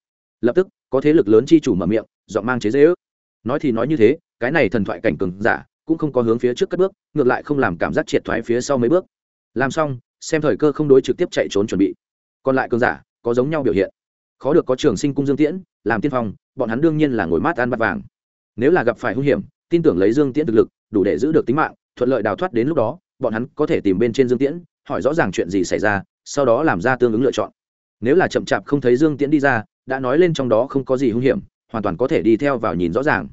Lập tức, có thế lực lớn chi chủ mở miệng dọn mang chế dễ ước. Nói thì nói như thế, cái này thần thoại cảnh cường giả, cũng không có hướng phía trước cất bước, ngược lại không làm cảm giác triệt thoái phía sau mấy bước. Làm xong, xem thời cơ không đối trực tiếp chạy trốn chuẩn bị. Còn lại cường giả, có giống nhau biểu hiện. Khó được có trường sinh cung dương tiễn, làm tiên phong, bọn hắn đương nhiên là ngồi mát ăn bát vàng. Nếu là gặp phải hung hiểm, tin tưởng lấy dương tiễn thực lực, đủ để giữ được tính mạng, thuận lợi đào thoát đến lúc đó bọn hắn có thể tìm bên trên dương tiễn, hỏi rõ ràng chuyện gì xảy ra, sau đó làm ra tương ứng lựa chọn. Nếu là chậm chạp không thấy dương tiễn đi ra, đã nói lên trong đó không có gì hung hiểm, hoàn toàn có thể đi theo vào nhìn rõ ràng.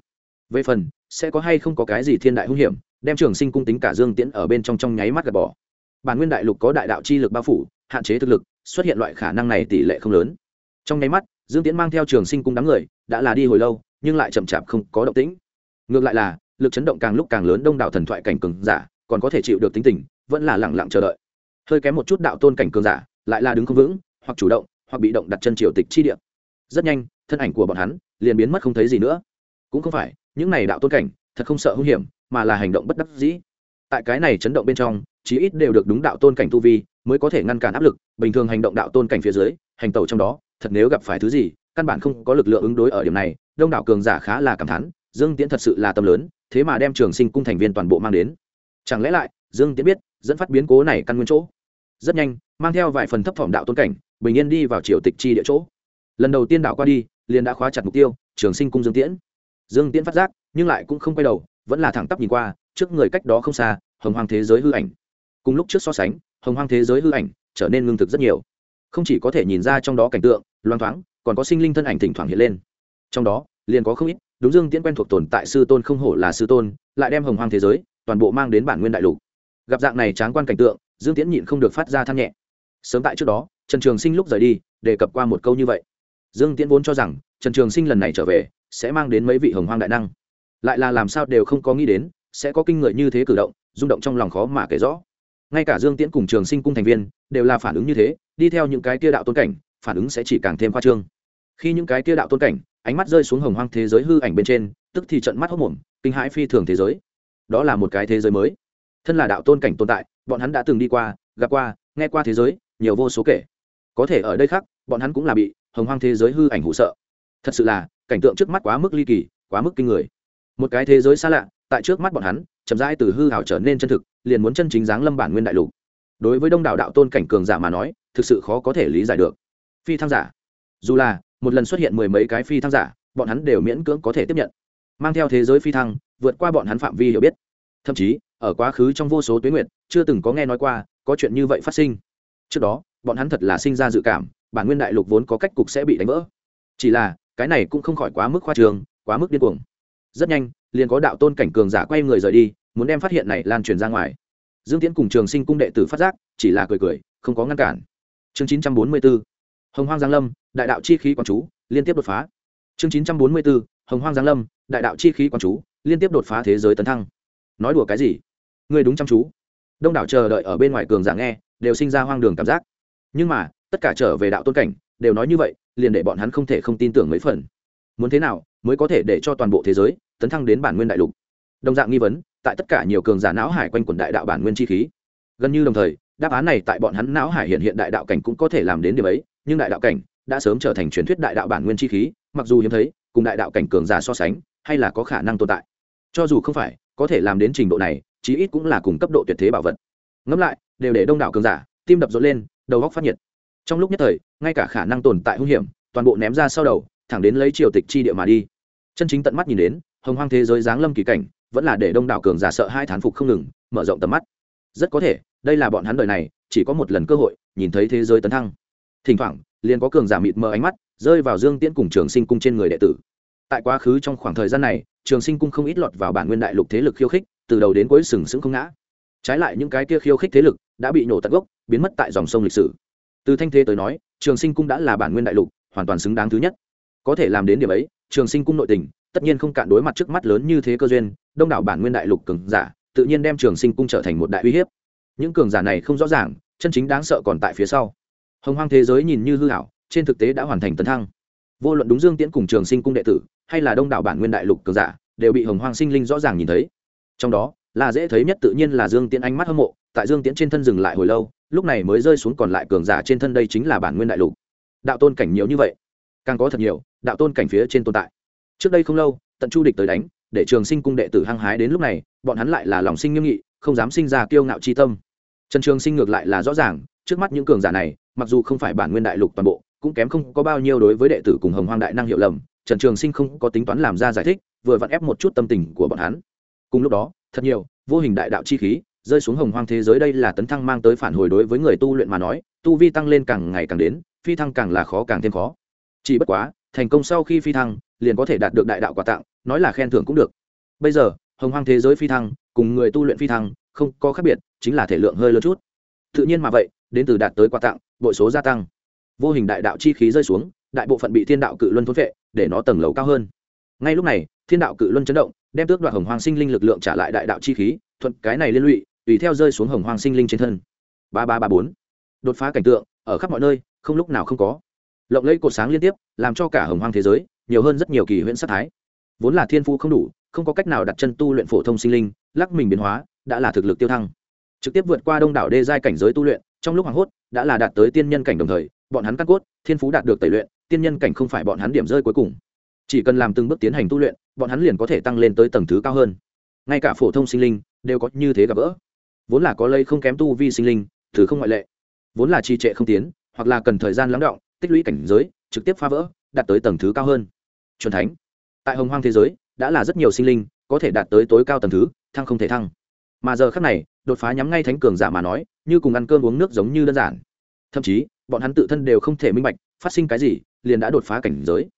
Về phần, sẽ có hay không có cái gì thiên đại hung hiểm, đem trường sinh cung tính cả dương tiễn ở bên trong trong nháy mắt gạt bỏ. Bản nguyên đại lục có đại đạo chi lực bao phủ, hạn chế thực lực, xuất hiện loại khả năng này tỷ lệ không lớn. Trong nháy mắt, dương tiễn mang theo trường sinh cung đám người, đã là đi hồi lâu, nhưng lại chậm chạp không có động tĩnh. Ngược lại là, lực chấn động càng lúc càng lớn đông đảo thần thoại cảnh cường giả còn có thể chịu được tính tình, vẫn là lẳng lặng chờ đợi. Hơi kém một chút đạo tôn cảnh cường giả, lại là đứng không vững, hoặc chủ động, hoặc bị động đặt chân triều tịch chi địa. Rất nhanh, thân ảnh của bọn hắn liền biến mất không thấy gì nữa. Cũng không phải, những này đạo tôn cảnh, thật không sợ hung hiểm, mà là hành động bất đắc dĩ. Tại cái này chấn động bên trong, chí ít đều được đúng đạo tôn cảnh tu vi, mới có thể ngăn cản áp lực, bình thường hành động đạo tôn cảnh phía dưới, hành tẩu trong đó, thật nếu gặp phải thứ gì, căn bản không có lực lượng ứng đối ở điểm này, đông đảo cường giả khá là cảm thán, dương tiễn thật sự là tâm lớn, thế mà đem trường sinh cung thành viên toàn bộ mang đến chẳng lẽ lại, dương tiễn biết, dẫn phát biến cố này căn nguyên chỗ. Rất nhanh, mang theo vài phần thấp phẩm đạo tôn cảnh, bình yên đi vào triều tịch chi địa chỗ. Lần đầu tiên đảo qua đi, liền đã khóa chặt mục tiêu, trường sinh cung dương tiễn. Dương tiễn phát giác, nhưng lại cũng không quay đầu, vẫn là thẳng tắp nhìn qua, trước người cách đó không xa, hồng hoang thế giới hư ảnh. Cùng lúc trước so sánh, hồng hoang thế giới hư ảnh trở nên ngưng thực rất nhiều. Không chỉ có thể nhìn ra trong đó cảnh tượng, loang thoáng, còn có sinh linh thân ảnh thỉnh thoảng hiện lên. Trong đó, liền có không ít, đúng dương tiễn quen thuộc tồn tại sư tôn không hổ là sư tôn, lại đem hồng hoang thế giới toàn bộ mang đến bản nguyên đại lục. Gặp dạng này tráng quan cảnh tượng, dương tiễn nhịn không được phát ra than nhẹ. Sớm tại trước đó, trần trường sinh lúc rời đi, đề cập qua một câu như vậy. Dương tiễn vốn cho rằng, trần trường sinh lần này trở về, sẽ mang đến mấy vị hồng hoang đại năng. Lại là làm sao đều không có nghĩ đến, sẽ có kinh người như thế cử động, rung động trong lòng khó mà kể rõ. Ngay cả dương tiễn cùng trường sinh cung thành viên, đều là phản ứng như thế, đi theo những cái kia đạo tôn cảnh, phản ứng sẽ chỉ càng thêm khoa trương. Khi những cái kia đạo tôn cảnh, ánh mắt rơi xuống hồng hoang thế giới hư ảnh bên trên, tức thì trận mắt hốc mồm, kinh hãi phi thường thế giới đó là một cái thế giới mới. Thân là đạo tôn cảnh tồn tại, bọn hắn đã từng đi qua, gặp qua, nghe qua thế giới, nhiều vô số kể. Có thể ở đây khác, bọn hắn cũng là bị hồng hoang thế giới hư ảnh hụ sợ. Thật sự là, cảnh tượng trước mắt quá mức ly kỳ, quá mức kinh người. Một cái thế giới xa lạ, tại trước mắt bọn hắn, chậm rãi từ hư hảo trở nên chân thực, liền muốn chân chính dáng lâm bản nguyên đại lục. Đối với đông đảo đạo tôn cảnh cường giả mà nói, thực sự khó có thể lý giải được. Phi thăng giả. Dù là, một lần xuất hiện mười mấy cái phi thăng giả, bọn hắn đều miễn cưỡng có thể tiếp nhận. Mang theo thế giới phi thăng vượt qua bọn hắn phạm vi hiểu biết. Thậm chí, ở quá khứ trong vô số tuyến nguyện chưa từng có nghe nói qua có chuyện như vậy phát sinh. Trước đó, bọn hắn thật là sinh ra dự cảm, bản nguyên đại lục vốn có cách cục sẽ bị đánh vỡ. Chỉ là, cái này cũng không khỏi quá mức khoa trường quá mức điên cuồng. Rất nhanh, liền có đạo tôn cảnh cường giả quay người rời đi, muốn đem phát hiện này lan truyền ra ngoài. Dương tiễn cùng trường sinh cung đệ tử phát giác, chỉ là cười cười, không có ngăn cản. Chương chín trăm bốn mươi b ố hồng hoang giang lâm, đại đạo chi khí quán chú, liên tiếp đột phá. Chương chín trăm bốn mươi b ố hồng hoang giang lâm, đại đạo chi khí quán chú liên tiếp đột phá thế giới tấn thăng. Nói đùa cái gì? Người đúng chăm chú. Đông đảo chờ đợi ở bên ngoài cường giả nghe, đều sinh ra hoang đường cảm giác. Nhưng mà, tất cả trở về đạo tôn cảnh, đều nói như vậy, liền để bọn hắn không thể không tin tưởng mấy phần. Muốn thế nào, mới có thể để cho toàn bộ thế giới tấn thăng đến bản nguyên đại lục? Đồng dạng nghi vấn, tại tất cả nhiều cường giả não hải quanh quần đại đạo bản nguyên chi khí. Gần như đồng thời, đáp án này tại bọn hắn não hải hiện hiện đại đạo cảnh cũng có thể làm đến điều ấy, nhưng đại đạo cảnh đã sớm trở thành truyền thuyết đại đạo bản nguyên chi khí, mặc dù hiếm thấy, cùng đại đạo cảnh cường giả so sánh, hay là có khả năng tồn tại cho dù không phải, có thể làm đến trình độ này, chí ít cũng là cùng cấp độ tuyệt thế bảo vật. Ngẫm lại, đều để đông đảo cường giả, tim đập rộn lên, đầu góc phát nhiệt. Trong lúc nhất thời, ngay cả khả năng tồn tại hung hiểm, toàn bộ ném ra sau đầu, thẳng đến lấy triều tịch chi địa mà đi. Chân chính tận mắt nhìn đến, hồng hoang thế giới giáng lâm kỳ cảnh, vẫn là để đông đảo cường giả sợ hai thán phục không ngừng, mở rộng tầm mắt. Rất có thể, đây là bọn hắn đời này, chỉ có một lần cơ hội, nhìn thấy thế giới tấn thăng. Thỉnh thoảng, liền có cường giả mịt mờ ánh mắt, rơi vào dương tiễn cùng trường sinh cung trên người đệ tử. Tại quá khứ trong khoảng thời gian này trường sinh cung không ít lọt vào bản nguyên đại lục thế lực khiêu khích, từ đầu đến cuối sừng sững không ngã. Trái lại những cái kia khiêu khích thế lực đã bị nổ tận gốc, biến mất tại dòng sông lịch sử. Từ thanh thế tới nói, trường sinh cung đã là bản nguyên đại lục, hoàn toàn xứng đáng thứ nhất. Có thể làm đến điểm ấy, trường sinh cung nội tình, tất nhiên không cạn đối mặt trước mắt lớn như thế cơ duyên, đông đảo bản nguyên đại lục cường giả, tự nhiên đem trường sinh cung trở thành một đại uy hiếp. Những cường giả này không rõ ràng, chân chính đáng sợ còn tại phía sau. Hồng hoang thế giới nhìn như hư hảo trên thực tế đã hoàn thành tấn thăng. Vô luận đúng dương tiễn cùng trường sinh cung đệ tử hay là đông đảo bản nguyên đại lục cường giả, đều bị hồng hoang sinh linh rõ ràng nhìn thấy. Trong đó là dễ thấy nhất tự nhiên là dương tiễn ánh mắt hâm mộ, tại dương tiễn trên thân dừng lại hồi lâu, lúc này mới rơi xuống còn lại cường giả trên thân đây chính là bản nguyên đại lục. Đạo tôn cảnh nhiều như vậy, càng có thật nhiều đạo tôn cảnh phía trên tồn tại. Trước đây không lâu, tận chu địch tới đánh, để trường sinh cung đệ tử hăng hái đến lúc này, bọn hắn lại là lòng sinh nghiêm nghị, không dám sinh ra kiêu ngạo chi tâm. Trần trường sinh ngược lại là rõ ràng, trước mắt những cường giả này, mặc dù không phải bản nguyên đại lục toàn bộ, cũng kém không có bao nhiêu đối với đệ tử cùng hồng hoang đại năng hiệu lầm trần trường sinh không có tính toán làm ra giải thích, vừa vặn ép một chút tâm tình của bọn hắn. Cùng lúc đó, thật nhiều, vô hình đại đạo chi khí, rơi xuống hồng hoang thế giới đây là tấn thăng mang tới phản hồi đối với người tu luyện mà nói, tu vi tăng lên càng ngày càng đến, phi thăng càng là khó càng thêm khó. Chỉ bất quá, thành công sau khi phi thăng, liền có thể đạt được đại đạo quà tặng, nói là khen thưởng cũng được. Bây giờ, hồng hoang thế giới phi thăng, cùng người tu luyện phi thăng, không có khác biệt, chính là thể lượng hơi lớn chút. Tự nhiên mà vậy, đến từ đạt tới quà tặng, bội số gia tăng. Vô hình đại đạo chi khí rơi xuống, đại bộ phận bị thiên đạo cự luân thốn vệ để nó tầng lầu cao hơn. Ngay lúc này, thiên đạo cự luân chấn động, đem tước đoạt hồng hoàng sinh linh lực lượng trả lại đại đạo chi khí, thuận cái này liên lụy, tùy theo rơi xuống hồng hoàng sinh linh trên thân. Ba ba ba bốn. Đột phá cảnh tượng, ở khắp mọi nơi, không lúc nào không có. Lộng lẫy cột sáng liên tiếp, làm cho cả hồng hoàng thế giới, nhiều hơn rất nhiều kỳ huyễn sát thái. Vốn là thiên phu không đủ, không có cách nào đặt chân tu luyện phổ thông sinh linh, lắc mình biến hóa, đã là thực lực tiêu thăng. Trực tiếp vượt qua đông đảo đê giai cảnh giới tu luyện, trong lúc hoảng hốt, đã là đạt tới tiên nhân cảnh đồng thời bọn hắn căn cốt, thiên phú đạt được tẩy luyện, tiên nhân cảnh không phải bọn hắn điểm rơi cuối cùng. Chỉ cần làm từng bước tiến hành tu luyện, bọn hắn liền có thể tăng lên tới tầng thứ cao hơn. Ngay cả phổ thông sinh linh đều có như thế gặp gỡ. Vốn là có lây không kém tu vi sinh linh thứ không ngoại lệ. Vốn là trì trệ không tiến, hoặc là cần thời gian lắng động, tích lũy cảnh giới, trực tiếp phá vỡ, đạt tới tầng thứ cao hơn. C thánh. Tại hồng hoang thế giới, đã là rất nhiều sinh linh có thể đạt tới tối cao tầng thứ, thăng không thể thăng. Mà giờ khác này, đột phá nhắm ngay thánh cường giả mà nói, như cùng ăn cơm uống nước giống như đơn giản. Thậm chí bọn hắn tự thân đều không thể minh bạch phát sinh cái gì liền đã đột phá cảnh giới.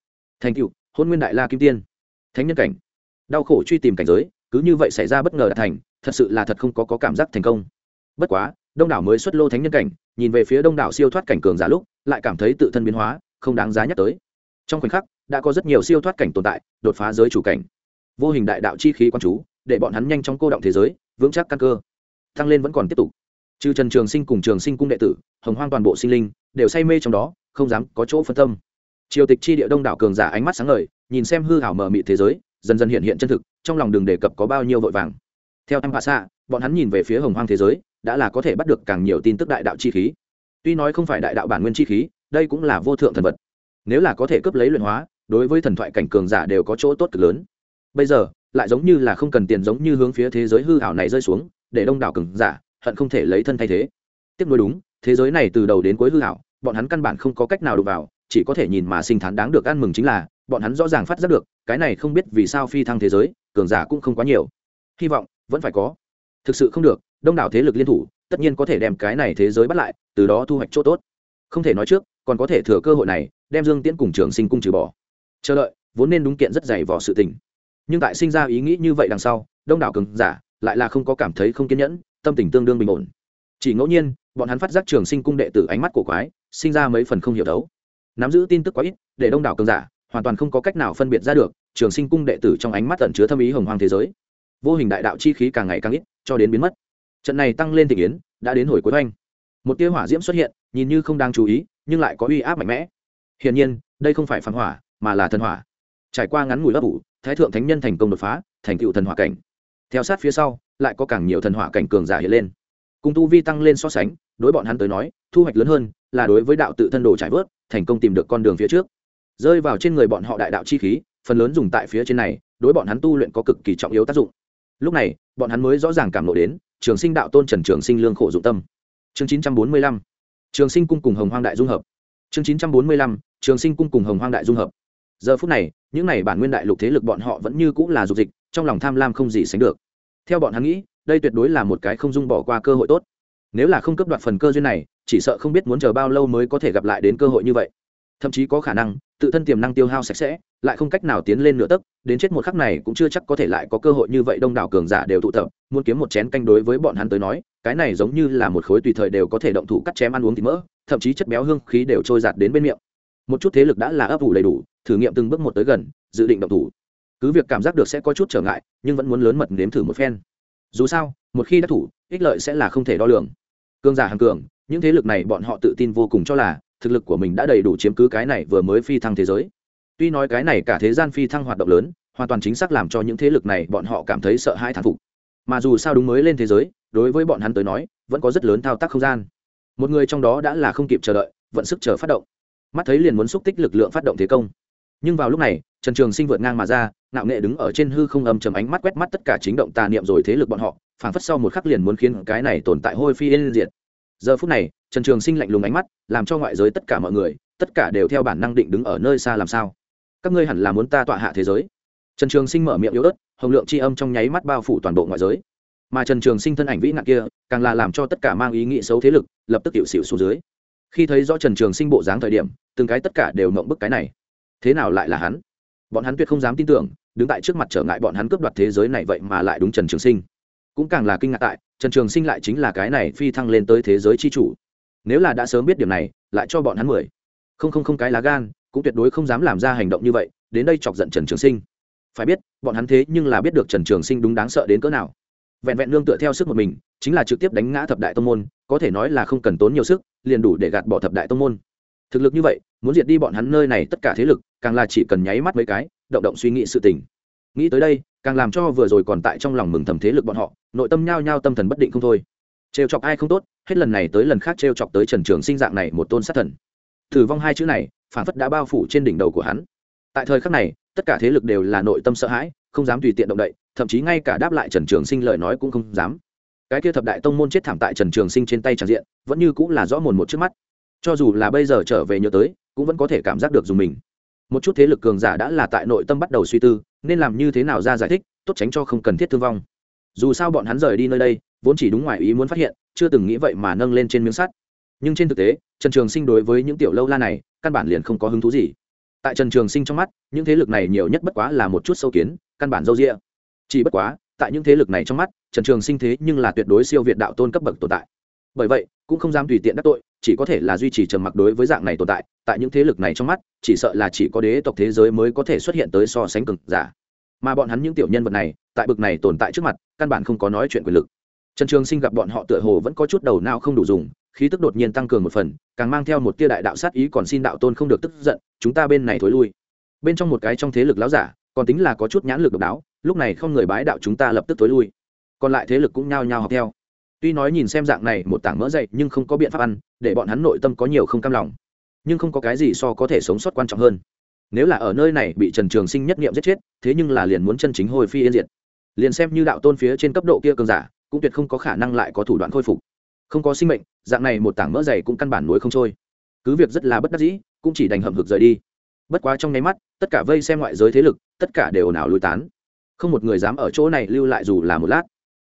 Thành cựu hôn nguyên đại la kim tiên. Thánh nhân cảnh. Đau khổ truy tìm cảnh giới cứ như vậy xảy ra bất ngờ đã thành thật sự là thật không có, có cảm giác thành công. Bất quá đông đảo mới xuất lô thánh nhân cảnh nhìn về phía đông đảo siêu thoát cảnh cường giả lúc lại cảm thấy tự thân biến hóa không đáng giá nhắc tới. Trong khoảnh khắc đã có rất nhiều siêu thoát cảnh tồn tại đột phá giới chủ cảnh. Vô hình đại đạo chi khí quan chú để bọn hắn nhanh chóng cô động thế giới vững chắc căn cơ. Tăng lên vẫn còn tiếp tục trừ trần trường sinh cùng trường sinh cung đệ tử, hồng hoang toàn bộ sinh linh đều say mê trong đó, không dám có chỗ phân tâm. Triều tịch chi địa đông đảo cường giả ánh mắt sáng ngời, nhìn xem hư hảo mờ mị thế giới, dần dần hiện hiện chân thực, trong lòng đường đề cập có bao nhiêu vội vàng. Theo em hạ xạ, bọn hắn nhìn về phía hồng hoang thế giới, đã là có thể bắt được càng nhiều tin tức đại đạo chi khí. Tuy nói không phải đại đạo bản nguyên chi khí, đây cũng là vô thượng thần vật. Nếu là có thể cướp lấy luyện hóa, đối với thần thoại cảnh cường giả đều có chỗ tốt cực lớn. Bây giờ, lại giống như là không cần tiền giống như hướng phía thế giới hư hảo này rơi xuống, để đông đảo cường giả hận không thể lấy thân thay thế. Tiếp nối đúng, thế giới này từ đầu đến cuối hư hảo, bọn hắn căn bản không có cách nào đụng vào, chỉ có thể nhìn mà sinh thán đáng được ăn mừng chính là, bọn hắn rõ ràng phát giác được, cái này không biết vì sao phi thăng thế giới, cường giả cũng không quá nhiều. Hy vọng, vẫn phải có. Thực sự không được, đông đảo thế lực liên thủ, tất nhiên có thể đem cái này thế giới bắt lại, từ đó thu hoạch chỗ tốt. Không thể nói trước, còn có thể thừa cơ hội này, đem dương tiễn cùng trường sinh cung trừ bỏ. Chờ đợi, vốn nên đúng kiện rất dày vỏ sự tình. Nhưng tại sinh ra ý nghĩ như vậy đằng sau, đông đảo cường giả, lại là không có cảm thấy không kiên nhẫn tâm tình tương đương bình ổn. Chỉ ngẫu nhiên, bọn hắn phát giác trường sinh cung đệ tử ánh mắt của quái, sinh ra mấy phần không hiểu đấu. Nắm giữ tin tức quá ít, để đông đảo cường giả, hoàn toàn không có cách nào phân biệt ra được, trường sinh cung đệ tử trong ánh mắt tẩn chứa thâm ý hồng hoang thế giới. Vô hình đại đạo chi khí càng ngày càng ít, cho đến biến mất. Trận này tăng lên tình yến, đã đến hồi cuối oanh một tia hỏa diễm xuất hiện, nhìn như không đang chú ý, nhưng lại có uy áp mạnh mẽ. Hiển nhiên, đây không phải phản hỏa, mà là thần hỏa. Trải qua ngắn ngủi lớp ủ, thái thượng thánh nhân thành công đột phá, thành tựu thần hỏa cảnh theo sát phía sau, lại có càng nhiều thần hỏa cảnh cường giả hiện lên. Cùng tu vi tăng lên so sánh, đối bọn hắn tới nói, thu hoạch lớn hơn là đối với đạo tự thân đồ trải vớt, thành công tìm được con đường phía trước. Rơi vào trên người bọn họ đại đạo chi khí, phần lớn dùng tại phía trên này, đối bọn hắn tu luyện có cực kỳ trọng yếu tác dụng. Lúc này, bọn hắn mới rõ ràng cảm lộ đến, trường sinh đạo tôn trần trường sinh lương khổ dụng tâm. Chương chín trăm bốn mươi lăm, trường sinh cung cùng hồng hoang đại dung hợp. Chương chín trăm bốn mươi lăm, trường sinh cung cùng hồng hoang đại dung hợp. Giờ phút này, những n à y bản nguyên đại lục thế lực bọn họ vẫn như cũng là dục dịch trong lòng tham lam không gì sánh được. Theo bọn hắn nghĩ, đây tuyệt đối là một cái không dung bỏ qua cơ hội tốt. Nếu là không cấp đoạt phần cơ duyên này, chỉ sợ không biết muốn chờ bao lâu mới có thể gặp lại đến cơ hội như vậy. Thậm chí có khả năng, tự thân tiềm năng tiêu hao sạch sẽ, lại không cách nào tiến lên nửa tấc, đến chết một khắc này cũng chưa chắc có thể lại có cơ hội như vậy đông đảo cường giả đều tụ tập, muốn kiếm một chén canh đối với bọn hắn tới nói, cái này giống như là một khối tùy thời đều có thể động thủ cắt chém ăn uống thịt mỡ, thậm chí chất béo hương khí đều trôi giạt đến bên miệng. Một chút thế lực đã là ấp ủ đầy đủ, thử nghiệm từng bước một tới gần, dự định động thủ cứ việc cảm giác được sẽ có chút trở ngại, nhưng vẫn muốn lớn mật nếm thử một phen. Dù sao, một khi đã thủ, ích lợi sẽ là không thể đo lường. Cường giả hàng cường, những thế lực này bọn họ tự tin vô cùng cho là thực lực của mình đã đầy đủ chiếm cứ cái này vừa mới phi thăng thế giới. Tuy nói cái này cả thế gian phi thăng hoạt động lớn, hoàn toàn chính xác làm cho những thế lực này bọn họ cảm thấy sợ hãi thán phục. Mà dù sao đúng mới lên thế giới, đối với bọn hắn tới nói, vẫn có rất lớn thao tác không gian. Một người trong đó đã là không kịp chờ đợi, vận sức chờ phát động. Mắt thấy liền muốn xúc tích lực lượng phát động thế công. Nhưng vào lúc này trần trường sinh vượt ngang mà ra, ngạo nghệ đứng ở trên hư không âm chầm ánh mắt quét mắt tất cả chính động tà niệm rồi thế lực bọn họ, phảng phất sau một khắc liền muốn khiến cái này tồn tại hôi phi yên diệt. Giờ phút này, trần trường sinh lạnh lùng ánh mắt, làm cho ngoại giới tất cả mọi người, tất cả đều theo bản năng định đứng ở nơi xa làm sao? Các ngươi hẳn là muốn ta tọa hạ thế giới. Trần trường sinh mở miệng yếu ớt, hồng lượng c âm trong nháy mắt bao phủ toàn bộ ngoại giới. Mà trần trường sinh thân ảnh vĩ nạn kia, càng là làm cho tất cả mang ý nghĩ xấu thế lực, lập tức hiệu xỉu xuống dưới. Khi thấy rõ trần trường sinh bộ dáng thời điểm, từng cái tất cả đều mộng bức cái này. Thế nào lại là hắn? Bọn hắn tuyệt không dám tin tưởng, đứng tại trước mặt trở ngại bọn hắn cướp đoạt thế giới này vậy mà lại đúng trần trường sinh. Cũng càng là kinh ngạc tại, trần trường sinh lại chính là cái này phi thăng lên tới thế giới c h i chủ. Nếu là đã sớm biết điểm này, lại cho bọn hắn mười. Không không không, cái lá gan, cũng tuyệt đối không dám làm ra hành động như vậy, đến đây chọc giận trần trường sinh. Phải biết, bọn hắn thế nhưng là biết được trần trường sinh đúng đáng sợ đến cỡ nào. Vẹn vẹn nương tựa theo sức một mình, chính là trực tiếp đánh ngã thập đại tông môn, có thể nói là không cần tốn nhiều sức, liền đủ để gạt bỏ thập đại tông môn thực lực như vậy, muốn diệt đi bọn hắn nơi này tất cả thế lực, càng là chỉ cần nháy mắt mấy cái, động động suy nghĩ sự tình. Nghĩ tới đây, càng làm cho vừa rồi còn tại trong lòng mừng thầm thế lực bọn họ, nội tâm nhao nhao tâm thần bất định không thôi. Trêu chọc ai không tốt, hết lần này tới lần khác trêu chọc tới trần trường sinh dạng này một tôn sát thần. Thử vong hai chữ này, phản phất đã bao phủ trên đỉnh đầu của hắn. Tại thời khắc này, tất cả thế lực đều là nội tâm sợ hãi, không dám tùy tiện động đậy, thậm chí ngay cả đáp lại trần trường sinh lời nói cũng không dám. Cái kia thập đại tông môn chết thảm tại trần trường sinh trên tay tràn diện, vẫn như cũng là rõ mồn một trước mắt cho dù là bây giờ trở về nhớ tới, cũng vẫn có thể cảm giác được dùng mình. Một chút thế lực cường giả đã là tại nội tâm bắt đầu suy tư, nên làm như thế nào ra giải thích, tốt tránh cho không cần thiết thương vong. Dù sao bọn hắn rời đi nơi đây, vốn chỉ đúng ngoài ý muốn phát hiện, chưa từng nghĩ vậy mà nâng lên trên miếng sắt. Nhưng trên thực tế, trần trường sinh đối với những tiểu lâu la này, căn bản liền không có hứng thú gì. Tại trần trường sinh trong mắt, những thế lực này nhiều nhất bất quá là một chút sâu kiến, căn bản dâu rịa chỉ bất quá, tại những thế lực này trong mắt, trần trường sinh thế nhưng là tuyệt đối siêu việt đạo tôn cấp bậc tồn tại bởi vậy, cũng không dám tùy tiện đắc tội, chỉ có thể là duy trì trầm mặc đối với dạng này tồn tại. Tại những thế lực này trong mắt, chỉ sợ là chỉ có đế tộc thế giới mới có thể xuất hiện tới so sánh cực giả. Mà bọn hắn những tiểu nhân vật này, tại bực này tồn tại trước mặt, căn bản không có nói chuyện quyền lực. Trần trường sinh gặp bọn họ tựa hồ vẫn có chút đầu não không đủ dùng, khí tức đột nhiên tăng cường một phần, càng mang theo một tia đại đạo sát ý còn xin đạo tôn không được tức giận, chúng ta bên này thối lui. Bên trong một cái trong thế lực láo giả, còn tính là có chút nhãn lực độc đáo, lúc này không người bái đạo chúng ta lập tức thối lui. Còn lại thế lực cũng nhao nhao học theo tuy nói nhìn xem dạng này một tảng mỡ dậy nhưng không có biện pháp ăn, để bọn hắn nội tâm có nhiều không cam lòng. Nhưng không có cái gì so có thể sống sót quan trọng hơn. Nếu là ở nơi này bị trần trường sinh nhất nghiệm giết chết, thế nhưng là liền muốn chân chính hồi phi yên diệt. Liền xem như đạo tôn phía trên cấp độ kia cường giả, cũng tuyệt không có khả năng lại có thủ đoạn khôi phục. Không có sinh mệnh, dạng này một tảng mỡ dày cũng căn bản nuối không trôi. Cứ việc rất là bất đắc dĩ, cũng chỉ đành hầm hực rời đi. Bất quá trong nháy mắt, tất cả vây xem ngoại giới thế lực, tất cả đều ồn ào tán. Không một người dám ở chỗ này lưu lại dù là một lát.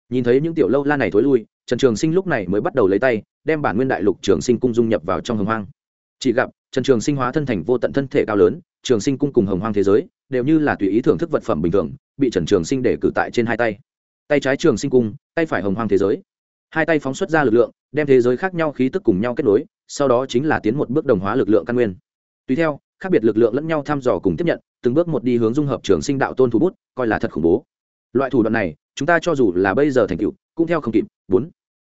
Nhìn thấy những tiểu lâu la này thối lui trần trường sinh lúc này mới bắt đầu lấy tay, đem bản nguyên đại lục trường sinh cung dung nhập vào trong hồng hoang. Chỉ gặp, trần trường sinh hóa thân thành vô tận thân thể cao lớn, trường sinh cung cùng hồng hoang thế giới, đều như là tùy ý thưởng thức vật phẩm bình thường, bị trần trường sinh để cử tại trên hai tay. Tay trái trường sinh cung, tay phải hồng hoang thế giới. Hai tay phóng xuất ra lực lượng, đem thế giới khác nhau khí tức cùng nhau kết nối, sau đó chính là tiến một bước đồng hóa lực lượng căn nguyên. Tùy theo, khác biệt lực lượng lẫn nhau thăm dò cùng tiếp nhận, từng bước một đi hướng dung hợp trường sinh đạo tôn thủ bút, coi là thật khủng bố. Loại thủ đoạn này, chúng ta cho dù là bây giờ thành tựu, cũng theo không kịp bốn.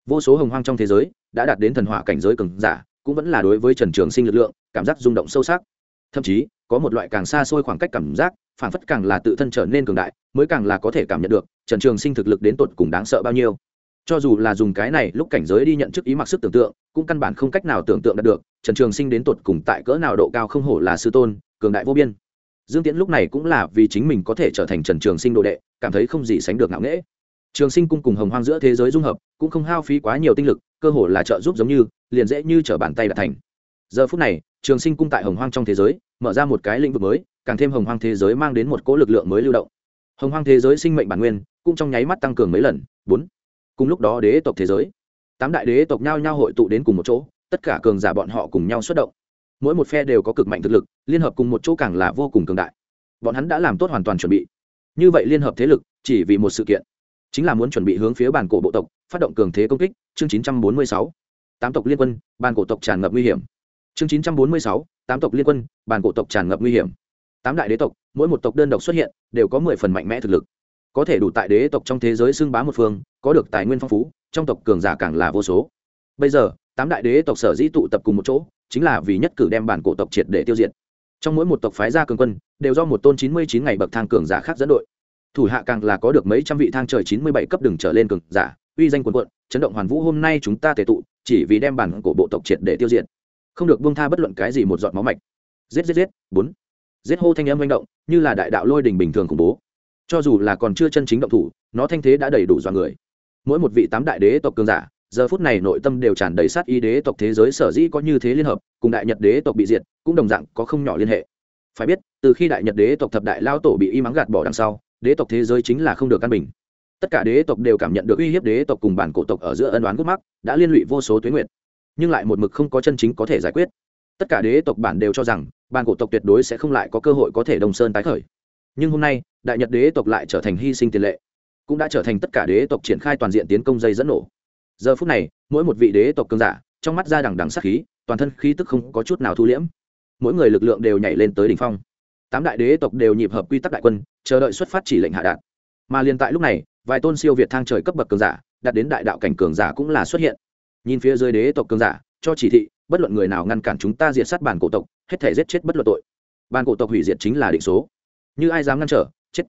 Vô số hồng hoang trong thế giới đã đạt đến thần hỏa cảnh giới cường giả, cũng vẫn là đối với trần trường sinh lực lượng, cảm giác rung động sâu sắc. Thậm chí, có một loại càng xa xôi khoảng cách cảm giác, phản phất càng là tự thân trở nên cường đại, mới càng là có thể cảm nhận được trần trường sinh thực lực đến tột cùng đáng sợ bao nhiêu. Cho dù là dùng cái này lúc cảnh giới đi nhận chức ý mặc sức tưởng tượng, cũng căn bản không cách nào tưởng tượng đạt được trần trường sinh đến tột cùng tại cỡ nào độ cao không hổ là sư tôn, cường đại vô biên. Dương tiễn lúc này cũng là vì chính mình có thể trở thành trần trường sinh đồ đệ, cảm thấy không gì sánh được ngạo nghễ trường sinh cung cùng hồng hoang giữa thế giới dung hợp, cũng không hao phí quá nhiều tinh lực, cơ hồ là trợ giúp giống như, liền dễ như trở bàn tay đạt thành. Giờ phút này, trường sinh cung tại hồng hoang trong thế giới, mở ra một cái lĩnh vực mới, càng thêm hồng hoang thế giới mang đến một cỗ lực lượng mới lưu động. Hồng hoang thế giới sinh mệnh bản nguyên, cũng trong nháy mắt tăng cường mấy lần, bốn. Cùng lúc đó đế tộc thế giới, tám đại đế tộc nhau nhau hội tụ đến cùng một chỗ, tất cả cường giả bọn họ cùng nhau xuất động. Mỗi một phe đều có cực mạnh thực lực, liên hợp cùng một chỗ càng là vô cùng cường đại. Bọn hắn đã làm tốt hoàn toàn chuẩn bị. Như vậy liên hợp thế lực, chỉ vì một sự kiện chính là muốn chuẩn bị hướng phía bản cổ bộ tộc phát động cường thế công kích, chương 946. tám tộc liên quân, bản cổ tộc tràn ngập nguy hiểm chương 946. tám tộc liên quân, bản cổ tộc tràn ngập nguy hiểm tám đại đế tộc, mỗi một tộc đơn độc xuất hiện, đều có mười phần mạnh mẽ thực lực có thể đủ tại đế tộc trong thế giới xưng bá một phương, có được tài nguyên phong phú, trong tộc cường giả càng là vô số bây giờ, tám đại đế tộc sở dĩ tụ tập cùng một chỗ, chính là vì nhất cử đem bản cổ tộc triệt để tiêu diệt trong mỗi một tộc phái gia cường quân, đều do một tôn chín mươi chín ngày bậc thang cường giả khác dẫn đội thủ hạ càng là có được mấy trăm vị thang trời chín mươi bảy cấp đường trở lên cường giả, uy danh quần quận chấn động hoàn vũ hôm nay chúng ta tề tụ, chỉ vì đem bản cổ bộ tộc triệt để tiêu diệt. Không được buông tha bất luận cái gì một giọt máu mạch. Giết giết giết, bốn. Giết hô thanh âm manh động, như là đại đạo lôi đình bình thường khủng bố. Cho dù là còn chưa chân chính động thủ, nó thanh thế đã đầy đủ dọa người. Mỗi một vị tám đại đế tộc cường giả, giờ phút này nội tâm đều tràn đầy sát ý đế tộc thế giới sở dĩ có như thế liên hợp, cùng đại nhật đế tộc bị diệt, cũng đồng dạng có không nhỏ liên hệ. Phải biết, từ khi đại nhật đế tộc thập đại lao tổ bị y mắng gạt bỏ đằng sau đế tộc thế giới chính là không được căn bình. Tất cả đế tộc đều cảm nhận được uy hiếp đế tộc cùng bản cổ tộc ở giữa ân đoán gốc mắc, đã liên lụy vô số tuyến nguyện nhưng lại một mực không có chân chính có thể giải quyết. Tất cả đế tộc bản đều cho rằng, bản cổ tộc tuyệt đối sẽ không lại có cơ hội có thể đồng sơn tái khởi. Nhưng hôm nay, đại nhật đế tộc lại trở thành hy sinh tiền lệ, cũng đã trở thành tất cả đế tộc triển khai toàn diện tiến công dây dẫn nổ. Giờ phút này, mỗi một vị đế tộc cương giả, trong mắt ra đằng đằng sắc khí, toàn thân khí tức không có chút nào thu liễm. Mỗi người lực lượng đều nhảy lên tới đỉnh phong tám đại đế tộc đều nhịp hợp quy tắc đại quân, chờ đợi xuất phát chỉ lệnh hạ đạt. Mà liền tại lúc này, vài tôn siêu việt thang trời cấp bậc cường giả, đạt đến đại đạo cảnh cường giả cũng là xuất hiện. Nhìn phía dưới đế tộc cường giả, cho chỉ thị, bất luận người nào ngăn cản chúng ta diệt sát bản cổ tộc, hết thể giết chết bất luận tội. Bản cổ tộc hủy diệt chính là định số. Như ai dám ngăn trở, chết.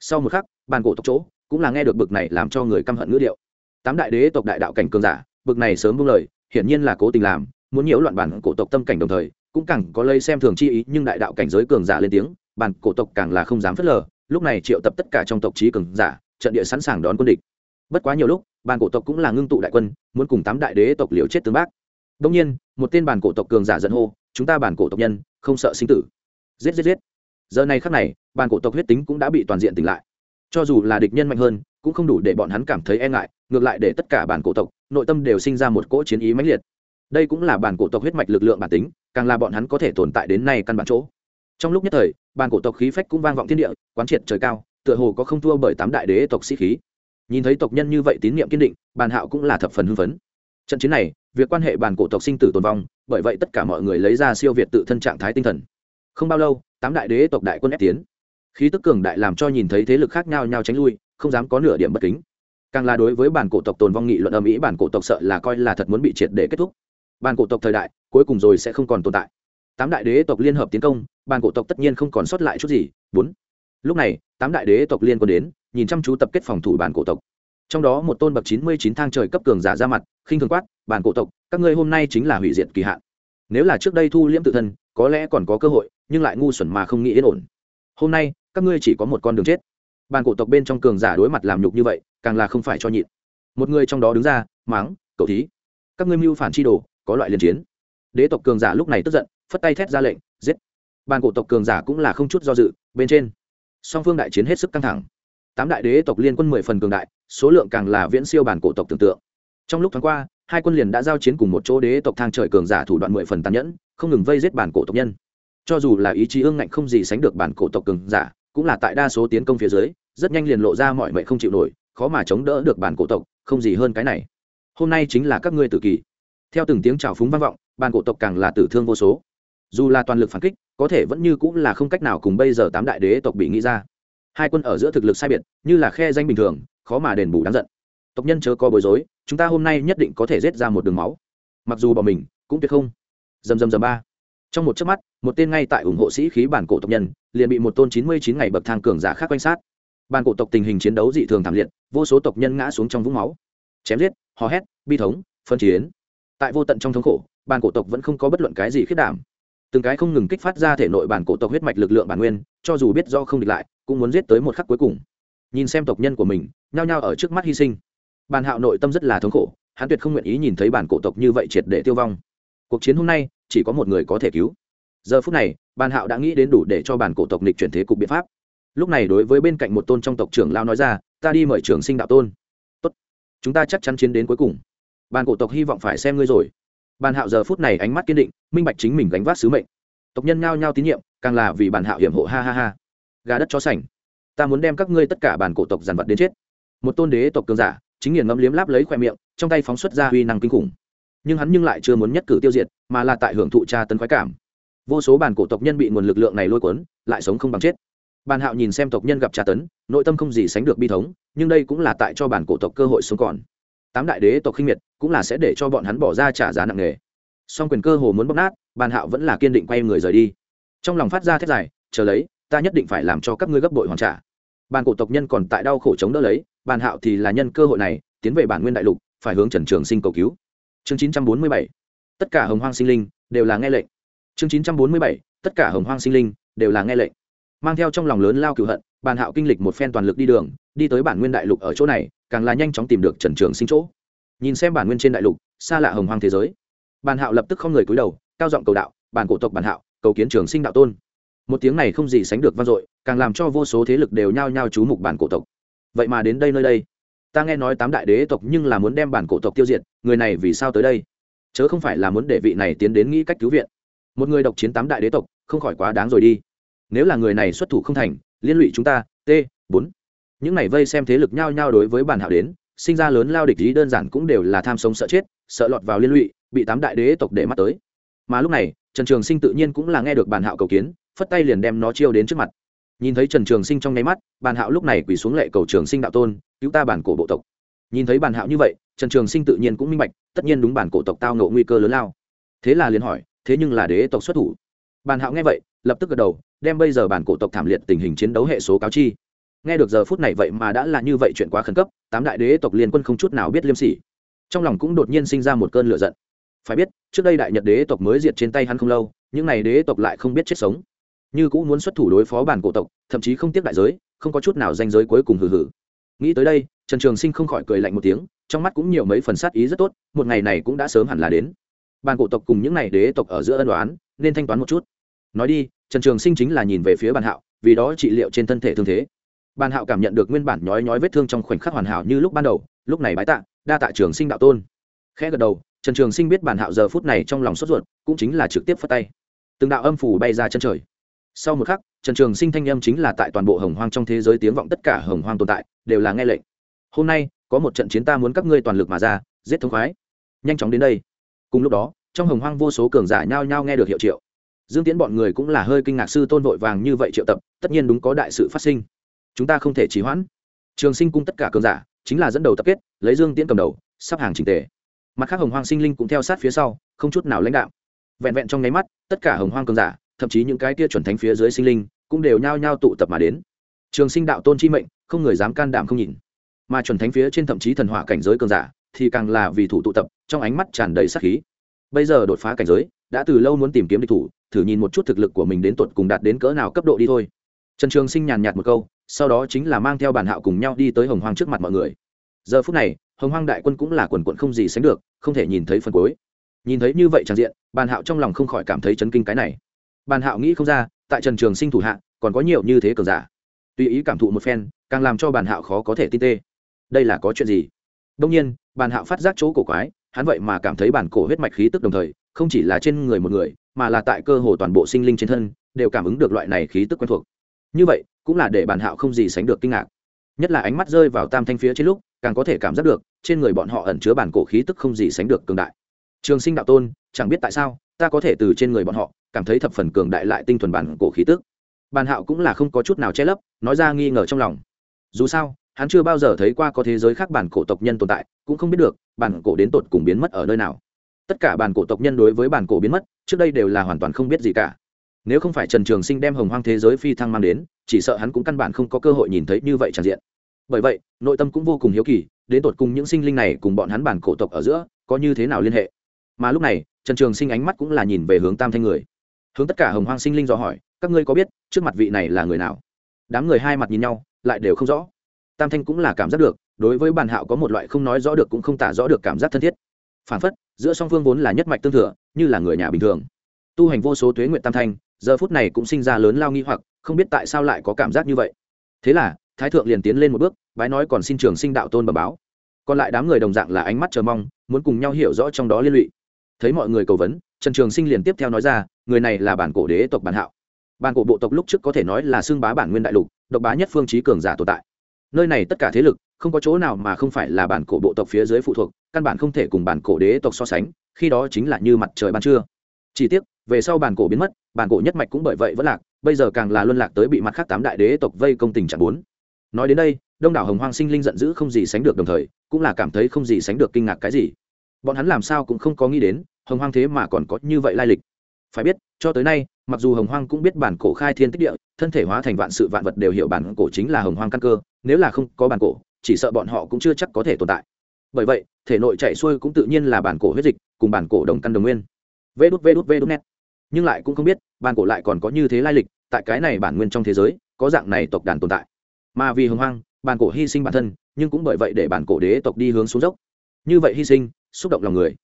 Sau một khắc, bản cổ tộc chỗ cũng là nghe được bực này làm cho người căm hận ngữ điệu. Tám đại đế tộc đại đạo cảnh cường giả, bực này sớm buông lời, hiển nhiên là cố tình làm, muốn nhiễu loạn bản cổ tộc tâm cảnh đồng thời cũng càng có lây xem thường chi ý, nhưng đại đạo cảnh giới cường giả lên tiếng, bản cổ tộc càng là không dám phớt lờ, lúc này triệu tập tất cả trong tộc trí cường giả, trận địa sẵn sàng đón quân địch. Bất quá nhiều lúc, bản cổ tộc cũng là ngưng tụ đại quân, muốn cùng tám đại đế tộc liều chết tướng bác. Đông nhiên, một tên bản cổ tộc cường giả dẫn hô, chúng ta bản cổ tộc nhân, không sợ sinh tử. Giết giết giết. Giờ này khắc này, bản cổ tộc huyết tính cũng đã bị toàn diện tỉnh lại. Cho dù là địch nhân mạnh hơn, cũng không đủ để bọn hắn cảm thấy e ngại, ngược lại để tất cả bản cổ tộc, nội tâm đều sinh ra một cỗ chiến ý mãnh liệt đây cũng là bản cổ tộc huyết mạch lực lượng bản tính, càng là bọn hắn có thể tồn tại đến nay căn bản chỗ. Trong lúc nhất thời, bản cổ tộc khí phách cũng vang vọng thiên địa, quán triệt trời cao, tựa hồ có không thua bởi tám đại đế tộc sĩ khí. Nhìn thấy tộc nhân như vậy tín nhiệm kiên định bàn hạo cũng là thập phần hưng phấn. Trận chiến này, việc quan hệ bản cổ tộc sinh tử tồn vong, bởi vậy tất cả mọi người lấy ra siêu việt tự thân trạng thái tinh thần. Không bao lâu, tám đại đế tộc đại quân ép tiến. Khí tức cường đại làm cho nhìn thấy thế lực khác nhau nhau tránh lui, không dám có nửa điểm bất kính. Càng là đối với bản cổ tộc tồn vong nghị luận âm ý, bản cổ tộc sợ là coi là thật muốn bị triệt để kết thúc bàn cổ tộc thời đại, cuối cùng rồi sẽ không còn tồn tại. Tám đại đế tộc liên hợp tiến công, bàn cổ tộc tất nhiên không còn sót lại chút gì. Bốn. Lúc này, tám đại đế tộc liên quân đến, nhìn chăm chú tập kết phòng thủ bàn cổ tộc. Trong đó một tôn bậc chín mươi chín thang trời cấp cường giả ra mặt, khinh thường quát, bàn cổ tộc, các ngươi hôm nay chính là hủy diệt kỳ hạn. Nếu là trước đây thu liễm tự thân, có lẽ còn có cơ hội, nhưng lại ngu xuẩn mà không nghĩ yên ổn. Hôm nay, các ngươi chỉ có một con đường chết. Bàn cổ tộc bên trong cường giả đối mặt làm nhục như vậy, càng là không phải cho nhịn. Một người trong đó đứng ra, máng, cậu thí, các ngươi mưu phản chi đồ có loại liên chiến. Đế tộc cường giả lúc này tức giận, phất tay thét ra lệnh, giết. Bàn cổ tộc cường giả cũng là không chút do dự, bên trên. Song phương đại chiến hết sức căng thẳng. Tám đại đế tộc liên quân mười phần cường đại, số lượng càng là viễn siêu bản cổ tộc tưởng tượng. Trong lúc tháng qua, hai quân liền đã giao chiến cùng một chỗ đế tộc thang trời cường giả thủ đoạn mười phần tàn nhẫn, không ngừng vây giết bản cổ tộc nhân. Cho dù là ý chí ương ngạnh không gì sánh được bản cổ tộc cường giả, cũng là tại đa số tiến công phía dưới, rất nhanh liền lộ ra mọi mệnh không chịu nổi, khó mà chống đỡ được bản cổ tộc, không gì hơn cái này. Hôm nay chính là các ngươi tử kỳ theo từng tiếng trào phúng vang vọng bản cổ tộc càng là tử thương vô số. Dù là toàn lực phản kích, có thể vẫn như cũng là không cách nào cùng bây giờ tám đại đế tộc bị nghĩ ra. Hai quân ở giữa thực lực sai biệt, như là khe danh bình thường, khó mà đền bù đáng giận. Tộc nhân chớ có bối rối, chúng ta hôm nay nhất định có thể rết ra một đường máu. Mặc dù bỏ mình cũng tuyệt không. Dầm dầm dầm ba. Trong một chớp mắt, một tên ngay tại ủng hộ sĩ khí bản cổ tộc nhân, liền bị một tôn chín mươi chín ngày bậc thang cường giả khác quanh sát. Bản cổ tộc tình hình chiến đấu dị thường thảm liệt, vô số tộc nhân ngã xuống trong vũng máu. Chém giết, hò hét, bi thống, phân chiến tại vô tận trong thống khổ bản cổ tộc vẫn không có bất luận cái gì khiết đảm. Từng cái không ngừng kích phát ra thể nội bản cổ tộc huyết mạch lực lượng bản nguyên, cho dù biết do không địch lại, cũng muốn giết tới một khắc cuối cùng. Nhìn xem tộc nhân của mình, nhao nhao ở trước mắt hy sinh. Bàn hạo nội tâm rất là thống khổ, hắn tuyệt không nguyện ý nhìn thấy bản cổ tộc như vậy triệt để tiêu vong. Cuộc chiến hôm nay, chỉ có một người có thể cứu. Giờ phút này, bàn hạo đã nghĩ đến đủ để cho bản cổ tộc nịch chuyển thế cục biện pháp. Lúc này đối với bên cạnh một tôn trong tộc trưởng lao nói ra, ta đi mời trưởng sinh đạo tôn. Tốt, chúng ta chắc chắn chiến đến cuối cùng bàn cổ tộc hy vọng phải xem ngươi rồi. Bàn hạo giờ phút này ánh mắt kiên định, minh bạch chính mình gánh vác sứ mệnh. Tộc nhân ngao nhau tín nhiệm, càng là vì bàn hạo hiểm hộ, ha ha ha. Gà đất chó sành. Ta muốn đem các ngươi tất cả bàn cổ tộc giàn vật đến chết. Một tôn đế tộc cường giả, chính nghiền ngâm liếm láp lấy khoe miệng, trong tay phóng xuất ra uy năng kinh khủng. Nhưng hắn nhưng lại chưa muốn nhất cử tiêu diệt, mà là tại hưởng thụ tra tấn khoái cảm. Vô số bàn cổ tộc nhân bị nguồn lực lượng này lôi cuốn, lại sống không bằng chết. Bàn hạo nhìn xem tộc nhân gặp tra tấn, nội tâm không gì sánh được bi thống, nhưng đây cũng là tại cho bàn cổ tộc cơ hội sống còn tám đại đế tộc khinh miệt cũng là sẽ để cho bọn hắn bỏ ra trả giá nặng nề. Song quyền cơ hồ muốn bóc nát, bàn hạo vẫn là kiên định quay người rời đi. Trong lòng phát ra thét dài, chờ lấy, ta nhất định phải làm cho các ngươi gấp bội hoàn trả. Bàn cổ tộc nhân còn tại đau khổ chống đỡ lấy, bàn hạo thì là nhân cơ hội này, tiến về bản nguyên đại lục, phải hướng trần trường sinh cầu cứu. Chương chín trăm bốn mươi bảy, tất cả hồng hoang sinh linh đều là nghe lệnh. Chương chín trăm bốn mươi bảy, tất cả hồng hoang sinh linh đều là nghe lệnh. Mang theo trong lòng lớn lao cựu hận, bàn hạo kinh lịch một phen toàn lực đi đường đi tới bản nguyên đại lục ở chỗ này, càng là nhanh chóng tìm được trần trường sinh chỗ. Nhìn xem bản nguyên trên đại lục, xa lạ hồng hoang thế giới. Bản hạo lập tức không người cúi đầu, cao giọng cầu đạo, bản cổ tộc bản hạo, cầu kiến trường sinh đạo tôn. Một tiếng này không gì sánh được vang dội, càng làm cho vô số thế lực đều nhao nhao chú mục bản cổ tộc. Vậy mà đến đây nơi đây. Ta nghe nói tám đại đế tộc nhưng là muốn đem bản cổ tộc tiêu diệt, người này vì sao tới đây? Chớ không phải là muốn để vị này tiến đến nghĩ cách cứu viện. Một người độc chiến tám đại đế tộc, không khỏi quá đáng rồi đi. Nếu là người này xuất thủ không thành, liên lụy chúng ta, t, bốn những này vây xem thế lực nhao nhao đối với bản hạo đến, sinh ra lớn lao địch ý đơn giản cũng đều là tham sống sợ chết, sợ lọt vào liên lụy, bị tám đại đế tộc để mắt tới. Mà lúc này, trần trường sinh tự nhiên cũng là nghe được bản hạo cầu kiến, phất tay liền đem nó chiêu đến trước mặt. Nhìn thấy trần trường sinh trong nháy mắt, bản hạo lúc này quỳ xuống lệ cầu trường sinh đạo tôn, cứu ta bản cổ bộ tộc. Nhìn thấy bản hạo như vậy, trần trường sinh tự nhiên cũng minh bạch, tất nhiên đúng bản cổ tộc tao ngộ nguy cơ lớn lao. Thế là liền hỏi, thế nhưng là đế tộc xuất thủ? Bản hạo nghe vậy, lập tức gật đầu, đem bây giờ bản cổ tộc thảm liệt tình hình chiến đấu hệ số cáo chi nghe được giờ phút này vậy mà đã là như vậy chuyện quá khẩn cấp, tám đại đế tộc liên quân không chút nào biết liêm sỉ. Trong lòng cũng đột nhiên sinh ra một cơn lửa giận. Phải biết, trước đây đại nhật đế tộc mới diệt trên tay hắn không lâu, những n à y đế tộc lại không biết chết sống. Như cũng muốn xuất thủ đối phó bản cổ tộc, thậm chí không tiếp đại giới, không có chút nào danh giới cuối cùng hừ hừ. Nghĩ tới đây, trần trường sinh không khỏi cười lạnh một tiếng, trong mắt cũng nhiều mấy phần sát ý rất tốt, một ngày này cũng đã sớm hẳn là đến. Bản cổ tộc cùng những n à y đế tộc ở giữa ân đoán nên thanh toán một chút. Nói đi, trần trường sinh chính là nhìn về phía bàn hạo, vì đó trị liệu trên thân thể thương thế bàn hạo cảm nhận được nguyên bản nhói nhói vết thương trong khoảnh khắc hoàn hảo như lúc ban đầu, lúc này bái tạ, đa tạ trường sinh đạo tôn. Khẽ gật đầu, trần trường sinh biết bàn hạo giờ phút này trong lòng sốt ruột, cũng chính là trực tiếp phất tay. Từng đạo âm phủ bay ra chân trời. Sau một khắc, trần trường sinh thanh âm chính là tại toàn bộ hồng hoang trong thế giới tiếng vọng tất cả hồng hoang tồn tại, đều là nghe lệnh. Hôm nay, có một trận chiến ta muốn các ngươi toàn lực mà ra, giết thống khoái. Nhanh chóng đến đây. Cùng lúc đó, trong hồng hoang vô số cường giả nhao nhao nghe được hiệu triệu. Dương tiễn bọn người cũng là hơi kinh ngạc sư tôn vội vàng như vậy triệu tập, tất nhiên đúng có đại sự phát sinh chúng ta không thể trì hoãn. Trường sinh cung tất cả cường giả, chính là dẫn đầu tập kết, lấy dương tiễn cầm đầu, sắp hàng trình tề. Mặt khác hồng hoang sinh linh cũng theo sát phía sau, không chút nào lãnh đạo vẹn vẹn trong nháy mắt, tất cả hồng hoang cường giả, thậm chí những cái kia chuẩn thánh phía dưới sinh linh, cũng đều nhao nhao tụ tập mà đến. Trường sinh đạo tôn chi mệnh, không người dám can đảm không nhìn. Mà chuẩn thánh phía trên thậm chí thần hỏa cảnh giới cường giả, thì càng là vì thủ tụ tập, trong ánh mắt tràn đầy sát khí. Bây giờ đột phá cảnh giới, đã từ lâu muốn tìm kiếm địch thủ, thử nhìn một chút thực lực của mình đến tột cùng đạt đến cỡ nào cấp độ đi thôi trần trường sinh nhàn nhạt một câu, sau đó chính là mang theo bản hạo cùng nhau đi tới hồng hoang trước mặt mọi người. Giờ phút này, hồng hoang đại quân cũng là quần quận không gì sánh được, không thể nhìn thấy phần cuối. Nhìn thấy như vậy tràn diện bàn hạo trong lòng không khỏi cảm thấy chấn kinh cái này. Bàn hạo nghĩ không ra, tại trần trường sinh thủ hạ, còn có nhiều như thế cường giả. Tùy ý cảm thụ một phen, càng làm cho bàn hạo khó có thể tin tê. Đây là có chuyện gì? Đông nhiên bàn hạo phát giác chỗ cổ quái, hắn vậy mà cảm thấy bản cổ huyết mạch khí tức đồng thời, không chỉ là trên người một người, mà là tại cơ hồ toàn bộ sinh linh trên thân, đều cảm ứng được loại này khí tức quen thuộc như vậy, cũng là để bản hạo không gì sánh được kinh ngạc. Nhất là ánh mắt rơi vào tam thanh phía trên lúc, càng có thể cảm giác được, trên người bọn họ ẩn chứa bản cổ khí tức không gì sánh được cường đại. Trường sinh đạo tôn, chẳng biết tại sao, ta có thể từ trên người bọn họ, cảm thấy thập phần cường đại lại tinh thuần bản cổ khí tức. Bản hạo cũng là không có chút nào che lấp, nói ra nghi ngờ trong lòng. Dù sao, hắn chưa bao giờ thấy qua có thế giới khác bản cổ tộc nhân tồn tại, cũng không biết được, bản cổ đến tột cùng biến mất ở nơi nào. Tất cả bản cổ tộc nhân đối với bản cổ biến mất, trước đây đều là hoàn toàn không biết gì cả nếu không phải trần trường sinh đem hồng hoang thế giới phi thăng mang đến, chỉ sợ hắn cũng căn bản không có cơ hội nhìn thấy như vậy tràn diện. Bởi vậy, nội tâm cũng vô cùng hiếu kỳ, đến tột cùng những sinh linh này cùng bọn hắn bản cổ tộc ở giữa có như thế nào liên hệ. Mà lúc này, trần trường sinh ánh mắt cũng là nhìn về hướng tam thanh người. Hướng tất cả hồng hoang sinh linh dò hỏi, các ngươi có biết trước mặt vị này là người nào? Đám người hai mặt nhìn nhau, lại đều không rõ. Tam thanh cũng là cảm giác được, đối với bản hạo có một loại không nói rõ được cũng không tả rõ được cảm giác thân thiết. Phản phất, giữa song phương vốn là nhất mạch tương thừa, như là người nhà bình thường. Tu hành vô số tuế nguyện tam thanh giờ phút này cũng sinh ra lớn lao nghi hoặc, không biết tại sao lại có cảm giác như vậy. Thế là, thái thượng liền tiến lên một bước, bái nói còn xin trường sinh đạo tôn bẩm báo. Còn lại đám người đồng dạng là ánh mắt chờ mong, muốn cùng nhau hiểu rõ trong đó liên lụy. Thấy mọi người cầu vấn, trần trường sinh liền tiếp theo nói ra, người này là bản cổ đế tộc bản hạo. Bản cổ bộ tộc lúc trước có thể nói là xưng bá bản nguyên đại lục, độc bá nhất phương trí cường giả tồn tại. Nơi này tất cả thế lực, không có chỗ nào mà không phải là bản cổ bộ tộc phía dưới phụ thuộc, căn bản không thể cùng bản cổ đế tộc so sánh, khi đó chính là như mặt trời ban trưa. Chỉ tiếc, về sau bản cổ biến mất bản cổ nhất mạch cũng bởi vậy vẫn lạc, bây giờ càng là luân lạc tới bị mặt khác tám đại đế tộc vây công tình trạng bốn. Nói đến đây, đông đảo hồng hoang sinh linh giận dữ không gì sánh được đồng thời, cũng là cảm thấy không gì sánh được kinh ngạc cái gì. Bọn hắn làm sao cũng không có nghĩ đến, hồng hoang thế mà còn có như vậy lai lịch. Phải biết, cho tới nay, mặc dù hồng hoang cũng biết bản cổ khai thiên tích địa, thân thể hóa thành vạn sự vạn vật đều hiểu bản cổ chính là hồng hoang căn cơ, nếu là không có bản cổ, chỉ sợ bọn họ cũng chưa chắc có thể tồn tại. Bởi vậy, thể nội chạy xuôi cũng tự nhiên là bản cổ huyết dịch, cùng bản cổ đồng căn đồng nguyên. Vê đút vê đút vê đút net nhưng lại cũng không biết, bản cổ lại còn có như thế lai lịch, tại cái này bản nguyên trong thế giới, có dạng này tộc đàn tồn tại. Mà vì hồng hoang, bản cổ hy sinh bản thân, nhưng cũng bởi vậy để bản cổ đế tộc đi hướng xuống dốc. Như vậy hy sinh, xúc động lòng người.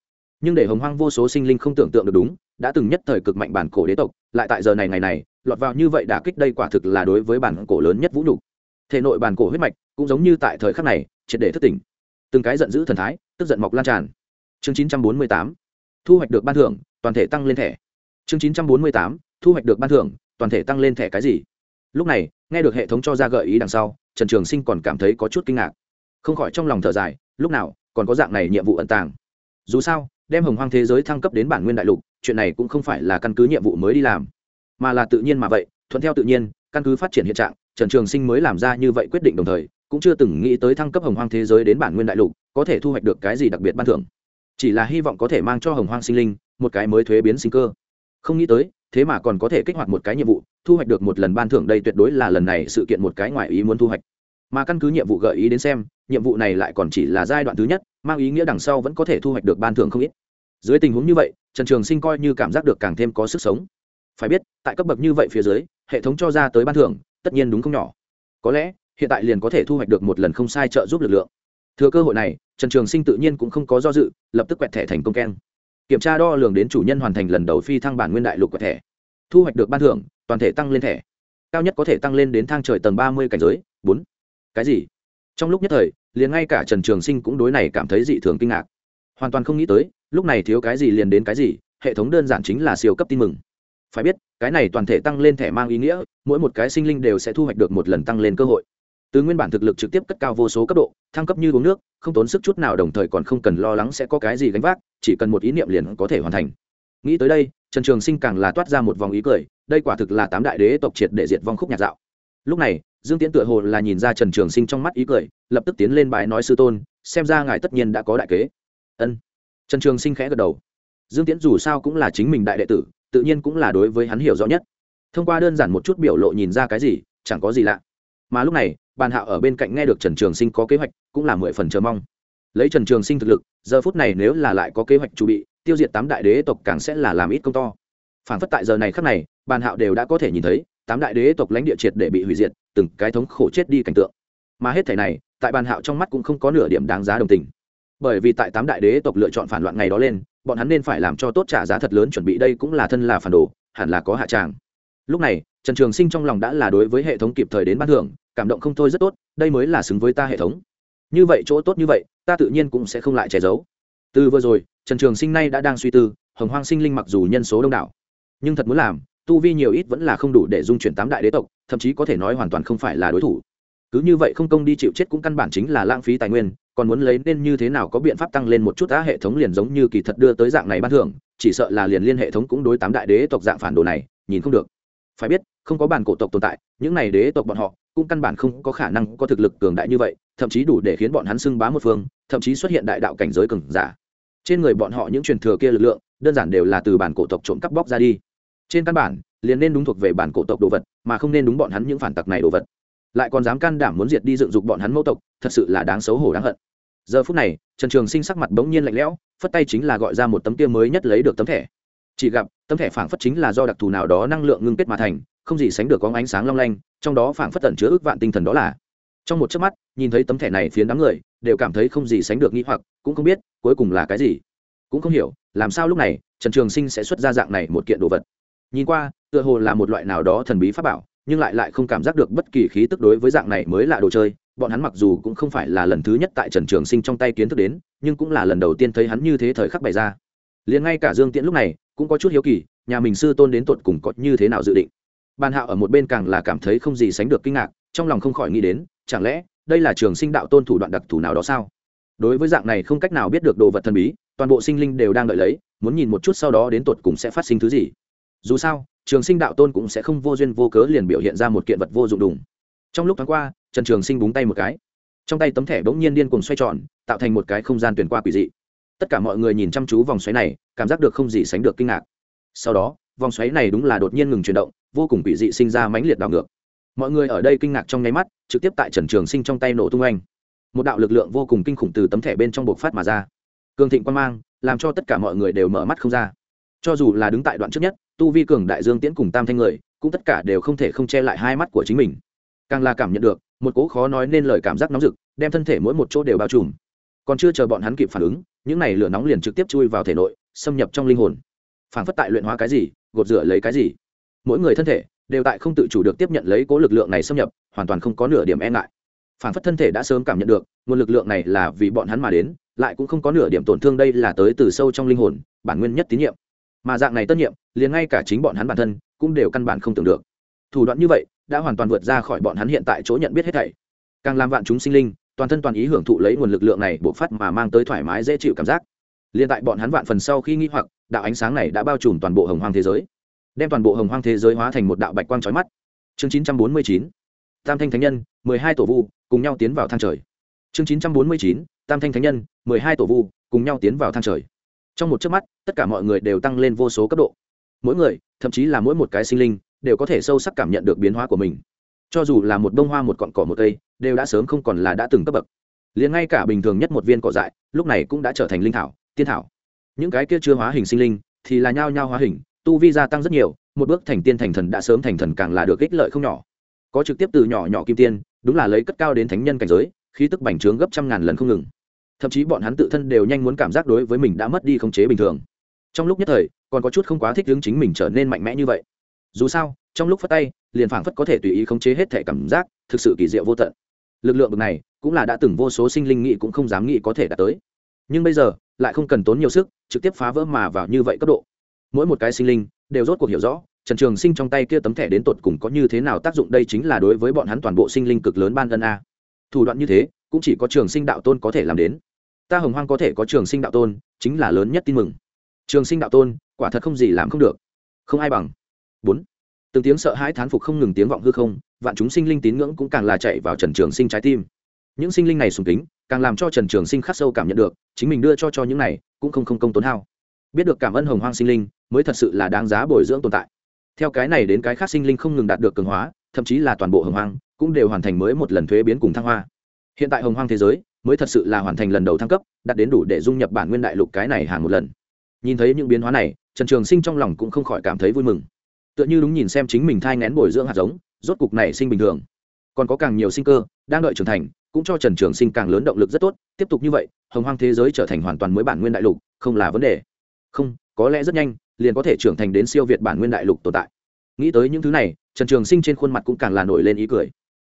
Nhưng để hồng hoang vô số sinh linh không tưởng tượng được đúng, đã từng nhất thời cực mạnh bản cổ đế tộc, lại tại giờ này ngày này, lọt vào như vậy đả kích đây quả thực là đối với bản cổ lớn nhất vũ nhục. Thể nội bản cổ huyết mạch cũng giống như tại thời khắc này, triệt để thất tỉnh. Từng cái giận dữ thần thái, tức giận mọc lan tràn. Chương 948 thu hoạch được ban thưởng, toàn thể tăng lên thẻ chương 948 thu hoạch được ban thưởng, toàn thể tăng lên thẻ cái gì? Lúc này, nghe được hệ thống cho ra gợi ý đằng sau, trần trường sinh còn cảm thấy có chút kinh ngạc. Không khỏi trong lòng thở dài, lúc nào, còn có dạng này nhiệm vụ ẩn tàng. Dù sao, đem hồng hoang thế giới thăng cấp đến bản nguyên đại lục, chuyện này cũng không phải là căn cứ nhiệm vụ mới đi làm, mà là tự nhiên mà vậy, thuận theo tự nhiên, căn cứ phát triển hiện trạng, trần trường sinh mới làm ra như vậy quyết định đồng thời, cũng chưa từng nghĩ tới thăng cấp hồng hoang thế giới đến bản nguyên đại lục, có thể thu hoạch được cái gì đặc biệt ban thưởng. Chỉ là hy vọng có thể mang cho hồng hoang sinh linh, một cái mới thuế biến sinh cơ không nghĩ tới, thế mà còn có thể kích hoạt một cái nhiệm vụ, thu hoạch được một lần ban thưởng đây tuyệt đối là lần này sự kiện một cái ngoài ý muốn thu hoạch. Mà căn cứ nhiệm vụ gợi ý đến xem, nhiệm vụ này lại còn chỉ là giai đoạn thứ nhất, mang ý nghĩa đằng sau vẫn có thể thu hoạch được ban thưởng không ít. Dưới tình huống như vậy, trần trường sinh coi như cảm giác được càng thêm có sức sống. Phải biết, tại cấp bậc như vậy phía dưới, hệ thống cho ra tới ban thưởng, tất nhiên đúng không nhỏ. Có lẽ, hiện tại liền có thể thu hoạch được một lần không sai trợ giúp lực lượng. Thừa cơ hội này, trần trường sinh tự nhiên cũng không có do dự, lập tức quẹt thẻ thành công keng kiểm tra đo lường đến chủ nhân hoàn thành lần đầu phi thăng bản nguyên đại lục của thẻ. Thu hoạch được ban thưởng, toàn thể tăng lên thẻ. Cao nhất có thể tăng lên đến thang trời tầng ba mươi cảnh giới, bốn. Cái gì? Trong lúc nhất thời, liền ngay cả trần trường sinh cũng đối này cảm thấy dị thường kinh ngạc. Hoàn toàn không nghĩ tới, lúc này thiếu cái gì liền đến cái gì, hệ thống đơn giản chính là siêu cấp tin mừng. Phải biết, cái này toàn thể tăng lên thẻ mang ý nghĩa, mỗi một cái sinh linh đều sẽ thu hoạch được một lần tăng lên cơ hội từ nguyên bản thực lực trực tiếp cất cao vô số cấp độ, thăng cấp như uống nước, không tốn sức chút nào đồng thời còn không cần lo lắng sẽ có cái gì gánh vác, chỉ cần một ý niệm liền có thể hoàn thành. Nghĩ tới đây, trần trường sinh càng là toát ra một vòng ý cười, đây quả thực là tám đại đế tộc triệt để diệt vong khúc nhạc dạo. Lúc này, dương tiễn tựa hồ là nhìn ra trần trường sinh trong mắt ý cười, lập tức tiến lên bài nói sư tôn, xem ra ngài tất nhiên đã có đại kế. Ân. Trần trường sinh khẽ gật đầu. Dương tiễn dù sao cũng là chính mình đại đệ tử, tự nhiên cũng là đối với hắn hiểu rõ nhất. Thông qua đơn giản một chút biểu lộ nhìn ra cái gì, chẳng có gì lạ. Mà lúc này bàn hạo ở bên cạnh nghe được trần trường sinh có kế hoạch, cũng là mười phần chờ mong. Lấy trần trường sinh thực lực, giờ phút này nếu là lại có kế hoạch chuẩn bị, tiêu diệt tám đại đế tộc càng sẽ là làm ít công to. Phản phất tại giờ này khắc này, bàn hạo đều đã có thể nhìn thấy, tám đại đế tộc lãnh địa triệt để bị hủy diệt, từng cái thống khổ chết đi cảnh tượng. Mà hết thể này, tại bàn hạo trong mắt cũng không có nửa điểm đáng giá đồng tình. Bởi vì tại tám đại đế tộc lựa chọn phản loạn ngày đó lên, bọn hắn nên phải làm cho tốt trả giá thật lớn chuẩn bị, đây cũng là thân là phản đồ, hẳn là có hạ tràng lúc này, trần trường sinh trong lòng đã là đối với hệ thống kịp thời đến ban thưởng, cảm động không thôi rất tốt, đây mới là xứng với ta hệ thống. Như vậy chỗ tốt như vậy, ta tự nhiên cũng sẽ không lại che giấu. Từ vừa rồi, trần trường sinh nay đã đang suy tư, hồng hoang sinh linh mặc dù nhân số đông đảo, nhưng thật muốn làm, tu vi nhiều ít vẫn là không đủ để dung chuyển tám đại đế tộc, thậm chí có thể nói hoàn toàn không phải là đối thủ. Cứ như vậy không công đi chịu chết cũng căn bản chính là lãng phí tài nguyên, còn muốn lấy nên như thế nào có biện pháp tăng lên một chút á hệ thống liền giống như kỳ thật đưa tới dạng này ban thưởng, chỉ sợ là liền liên hệ thống cũng đối tám đại đế tộc dạng phản đồ này, nhìn không được phải biết, không có bản cổ tộc tồn tại, những này đế tộc bọn họ cũng căn bản không có khả năng có thực lực cường đại như vậy, thậm chí đủ để khiến bọn hắn xưng bá một phương, thậm chí xuất hiện đại đạo cảnh giới cường giả. Trên người bọn họ những truyền thừa kia lực lượng, đơn giản đều là từ bản cổ tộc trộm cắp bóc ra đi. Trên căn bản, liền nên đúng thuộc về bản cổ tộc đồ vật, mà không nên đúng bọn hắn những phản tặc này đồ vật. Lại còn dám can đảm muốn diệt đi dựng dục bọn hắn mẫu tộc, thật sự là đáng xấu hổ đáng hận. Giờ phút này, trần trường sinh sắc mặt bỗng nhiên lạnh lẽo, phất tay chính là gọi ra một tấm kia mới nhất lấy được tấm thẻ chỉ gặp, tấm thẻ phảng phất chính là do đặc thù nào đó năng lượng ngưng kết mà thành, không gì sánh được có ánh sáng long lanh, trong đó phảng phất tẩn chứa ước vạn tinh thần đó là. Trong một chớp mắt, nhìn thấy tấm thẻ này phiến đám người, đều cảm thấy không gì sánh được nghĩ hoặc, cũng không biết, cuối cùng là cái gì. Cũng không hiểu, làm sao lúc này, trần trường sinh sẽ xuất ra dạng này một kiện đồ vật. Nhìn qua, tựa hồ là một loại nào đó thần bí pháp bảo, nhưng lại lại không cảm giác được bất kỳ khí tức đối với dạng này mới là đồ chơi. Bọn hắn mặc dù cũng không phải là lần thứ nhất tại trần trường sinh trong tay kiến thức đến, nhưng cũng là lần đầu tiên thấy hắn như thế thời khắc bày ra liền ngay cả dương tiễn lúc này cũng có chút hiếu kỳ, nhà mình sư tôn đến tột cùng có như thế nào dự định. Bàn hạo ở một bên càng là cảm thấy không gì sánh được kinh ngạc, trong lòng không khỏi nghĩ đến, chẳng lẽ đây là trường sinh đạo tôn thủ đoạn đặc thù nào đó sao? Đối với dạng này không cách nào biết được đồ vật thần bí, toàn bộ sinh linh đều đang đợi lấy, muốn nhìn một chút sau đó đến tột cùng sẽ phát sinh thứ gì. Dù sao, trường sinh đạo tôn cũng sẽ không vô duyên vô cớ liền biểu hiện ra một kiện vật vô dụng đùng. Trong lúc tháng qua, trần trường sinh búng tay một cái. Trong tay tấm thẻ bỗng nhiên điên cùng xoay tròn, tạo thành một cái không gian tuyển qua quỷ dị tất cả mọi người nhìn chăm chú vòng xoáy này, cảm giác được không gì sánh được kinh ngạc. Sau đó, vòng xoáy này đúng là đột nhiên ngừng chuyển động, vô cùng quỷ dị sinh ra mãnh liệt đảo ngược. Mọi người ở đây kinh ngạc trong nháy mắt, trực tiếp tại trần trường sinh trong tay nổ tung anh một đạo lực lượng vô cùng kinh khủng từ tấm thẻ bên trong bộc phát mà ra. Cường thịnh quan mang, làm cho tất cả mọi người đều mở mắt không ra. Cho dù là đứng tại đoạn trước nhất, tu vi cường đại dương tiễn cùng tam thanh người, cũng tất cả đều không thể không che lại hai mắt của chính mình. Càng là cảm nhận được, một cố khó nói nên lời cảm giác nóng rực, đem thân thể mỗi một chỗ đều bao trùm còn chưa chờ bọn hắn kịp phản ứng, những này lửa nóng liền trực tiếp chui vào thể nội, xâm nhập trong linh hồn. Phản phất tại luyện hóa cái gì, gột rửa lấy cái gì. Mỗi người thân thể đều tại không tự chủ được tiếp nhận lấy cố lực lượng này xâm nhập, hoàn toàn không có nửa điểm e ngại. Phản phất thân thể đã sớm cảm nhận được, nguồn lực lượng này là vì bọn hắn mà đến, lại cũng không có nửa điểm tổn thương đây là tới từ sâu trong linh hồn, bản nguyên nhất tín nhiệm. Mà dạng này tân nhiệm, liền ngay cả chính bọn hắn bản thân cũng đều căn bản không tưởng được. Thủ đoạn như vậy, đã hoàn toàn vượt ra khỏi bọn hắn hiện tại chỗ nhận biết hết thảy. Càng làm vạn chúng sinh linh toàn thân toàn ý hưởng thụ lấy nguồn lực lượng này bộc phát mà mang tới thoải mái dễ chịu cảm giác. Liên tại bọn hắn vạn phần sau khi nghĩ hoặc, đạo ánh sáng này đã bao trùm toàn bộ hồng hoang thế giới, đem toàn bộ hồng hoang thế giới hóa thành một đạo bạch quang trói mắt. Chương chín trăm bốn mươi chín, tam thanh thánh nhân, mười hai tổ vu, cùng nhau tiến vào thang trời. Chương chín trăm bốn mươi chín, tam thanh thánh nhân, mười hai tổ vu, cùng nhau tiến vào thang trời. Trong một chớp mắt, tất cả mọi người đều tăng lên vô số cấp độ. Mỗi người, thậm chí là mỗi một cái sinh linh, đều có thể sâu sắc cảm nhận được biến hóa của mình. Cho dù là một bông hoa, một cọn cỏ, một cây đều đã sớm không còn là đã từng cấp bậc. Liền ngay cả bình thường nhất một viên cỏ dại, lúc này cũng đã trở thành linh thảo, tiên thảo. Những cái kia chưa hóa hình sinh linh thì là nhao nhao hóa hình, tu vi gia tăng rất nhiều, một bước thành tiên thành thần đã sớm thành thần càng là được ích lợi không nhỏ. Có trực tiếp từ nhỏ nhỏ kim tiên, đúng là lấy cất cao đến thánh nhân cảnh giới, khí tức bành trướng gấp trăm ngàn lần không ngừng. Thậm chí bọn hắn tự thân đều nhanh muốn cảm giác đối với mình đã mất đi khống chế bình thường. Trong lúc nhất thời, còn có chút không quá thích hướng chính mình trở nên mạnh mẽ như vậy. Dù sao, trong lúc phát tay, liền phảng phất có thể tùy ý khống chế hết thể cảm giác, thực sự kỳ diệu vô tận lực lượng bực này cũng là đã từng vô số sinh linh nghĩ cũng không dám nghĩ có thể đạt tới. Nhưng bây giờ, lại không cần tốn nhiều sức, trực tiếp phá vỡ mà vào như vậy cấp độ. Mỗi một cái sinh linh đều rốt cuộc hiểu rõ, trần trường sinh trong tay kia tấm thẻ đến tột cùng có như thế nào tác dụng đây chính là đối với bọn hắn toàn bộ sinh linh cực lớn ban ân a. Thủ đoạn như thế, cũng chỉ có trường sinh đạo tôn có thể làm đến. Ta hồng hoang có thể có trường sinh đạo tôn, chính là lớn nhất tin mừng. Trường sinh đạo tôn, quả thật không gì làm không được. Không ai bằng. Bốn từng tiếng sợ hãi thán phục không ngừng tiếng vọng hư không, vạn chúng sinh linh tín ngưỡng cũng càng là chạy vào trần trường sinh trái tim. Những sinh linh này sùng kính, càng làm cho trần trường sinh khắc sâu cảm nhận được, chính mình đưa cho cho những này, cũng không không công tốn hao. Biết được cảm ơn hồng hoang sinh linh, mới thật sự là đáng giá bồi dưỡng tồn tại. Theo cái này đến cái khác sinh linh không ngừng đạt được cường hóa, thậm chí là toàn bộ hồng hoang, cũng đều hoàn thành mới một lần thuế biến cùng thăng hoa. Hiện tại hồng hoang thế giới, mới thật sự là hoàn thành lần đầu thăng cấp, đạt đến đủ để dung nhập bản nguyên đại lục cái này hàng một lần. Nhìn thấy những biến hóa này, trần trường sinh trong lòng cũng không khỏi cảm thấy vui mừng tựa như đúng nhìn xem chính mình thai ngén bồi dưỡng hạt giống, rốt cục này sinh bình thường. Còn có càng nhiều sinh cơ, đang đợi trưởng thành, cũng cho trần trường sinh càng lớn động lực rất tốt. Tiếp tục như vậy, hồng hoang thế giới trở thành hoàn toàn mới bản nguyên đại lục, không là vấn đề. Không, có lẽ rất nhanh, liền có thể trưởng thành đến siêu việt bản nguyên đại lục tồn tại. Nghĩ tới những thứ này, trần trường sinh trên khuôn mặt cũng càng là nổi lên ý cười.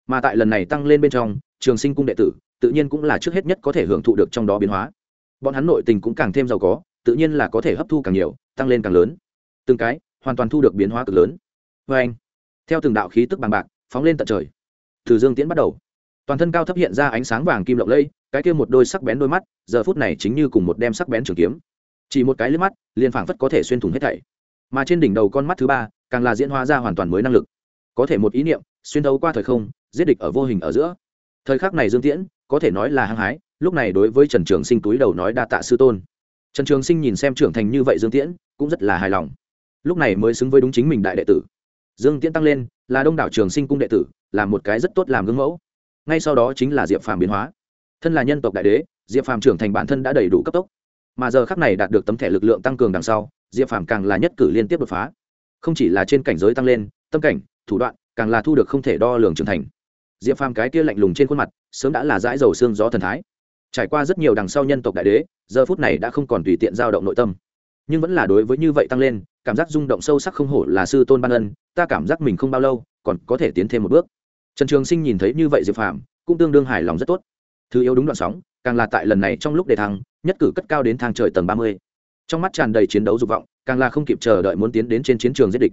Mà tại lần này tăng lên bên trong, trường sinh cung đệ tử, tự nhiên cũng là trước hết nhất có thể hưởng thụ được trong đó biến hóa. Bọn hắn nội tình cũng càng thêm giàu có, tự nhiên là có thể hấp thu càng nhiều, tăng lên càng lớn. Từng cái hoàn toàn thu được biến hóa cực lớn. Vê anh, theo từng đạo khí tức bằng bạc, phóng lên tận trời. Từ dương tiễn bắt đầu. Toàn thân cao thấp hiện ra ánh sáng vàng kim lộng lây cái kia một đôi sắc bén đôi mắt, giờ phút này chính như cùng một đem sắc bén trường kiếm. Chỉ một cái liếc mắt, liền phảng phất có thể xuyên thủng hết thảy. Mà trên đỉnh đầu con mắt thứ ba, càng là diễn hóa ra hoàn toàn mới năng lực. Có thể một ý niệm, xuyên thấu qua thời không, giết địch ở vô hình ở giữa. Thời khắc này dương tiễn, có thể nói là hăng hái, lúc này đối với trần trường sinh túi đầu nói đa tạ sư tôn. Trần trường sinh nhìn xem trưởng thành như vậy dương tiễn, cũng rất là hài lòng lúc này mới xứng với đúng chính mình đại đệ tử. Dương tiễn tăng lên, là đông đảo trường sinh cung đệ tử, là một cái rất tốt làm gương mẫu. Ngay sau đó chính là diệp phàm biến hóa. Thân là nhân tộc đại đế, diệp phàm trưởng thành bản thân đã đầy đủ cấp tốc. Mà giờ khắc này đạt được tấm thẻ lực lượng tăng cường đằng sau, diệp phàm càng là nhất cử liên tiếp đột phá. Không chỉ là trên cảnh giới tăng lên, tâm cảnh, thủ đoạn, càng là thu được không thể đo lường trưởng thành. Diệp phàm cái kia lạnh lùng trên khuôn mặt, sớm đã là dãi dầu xương gió thần thái. Trải qua rất nhiều đằng sau nhân tộc đại đế, giờ phút này đã không còn tùy tiện giao động nội tâm. Nhưng vẫn là đối với như vậy tăng lên cảm giác rung động sâu sắc không hổ là sư tôn ban ân, ta cảm giác mình không bao lâu, còn có thể tiến thêm một bước. Trần trường sinh nhìn thấy như vậy diệp phàm, cũng tương đương hài lòng rất tốt. Thứ yếu đúng đoạn sóng, càng là tại lần này trong lúc đề thăng, nhất cử cất cao đến thang trời tầng ba mươi. Trong mắt tràn đầy chiến đấu dục vọng, càng là không kịp chờ đợi muốn tiến đến trên chiến trường giết địch.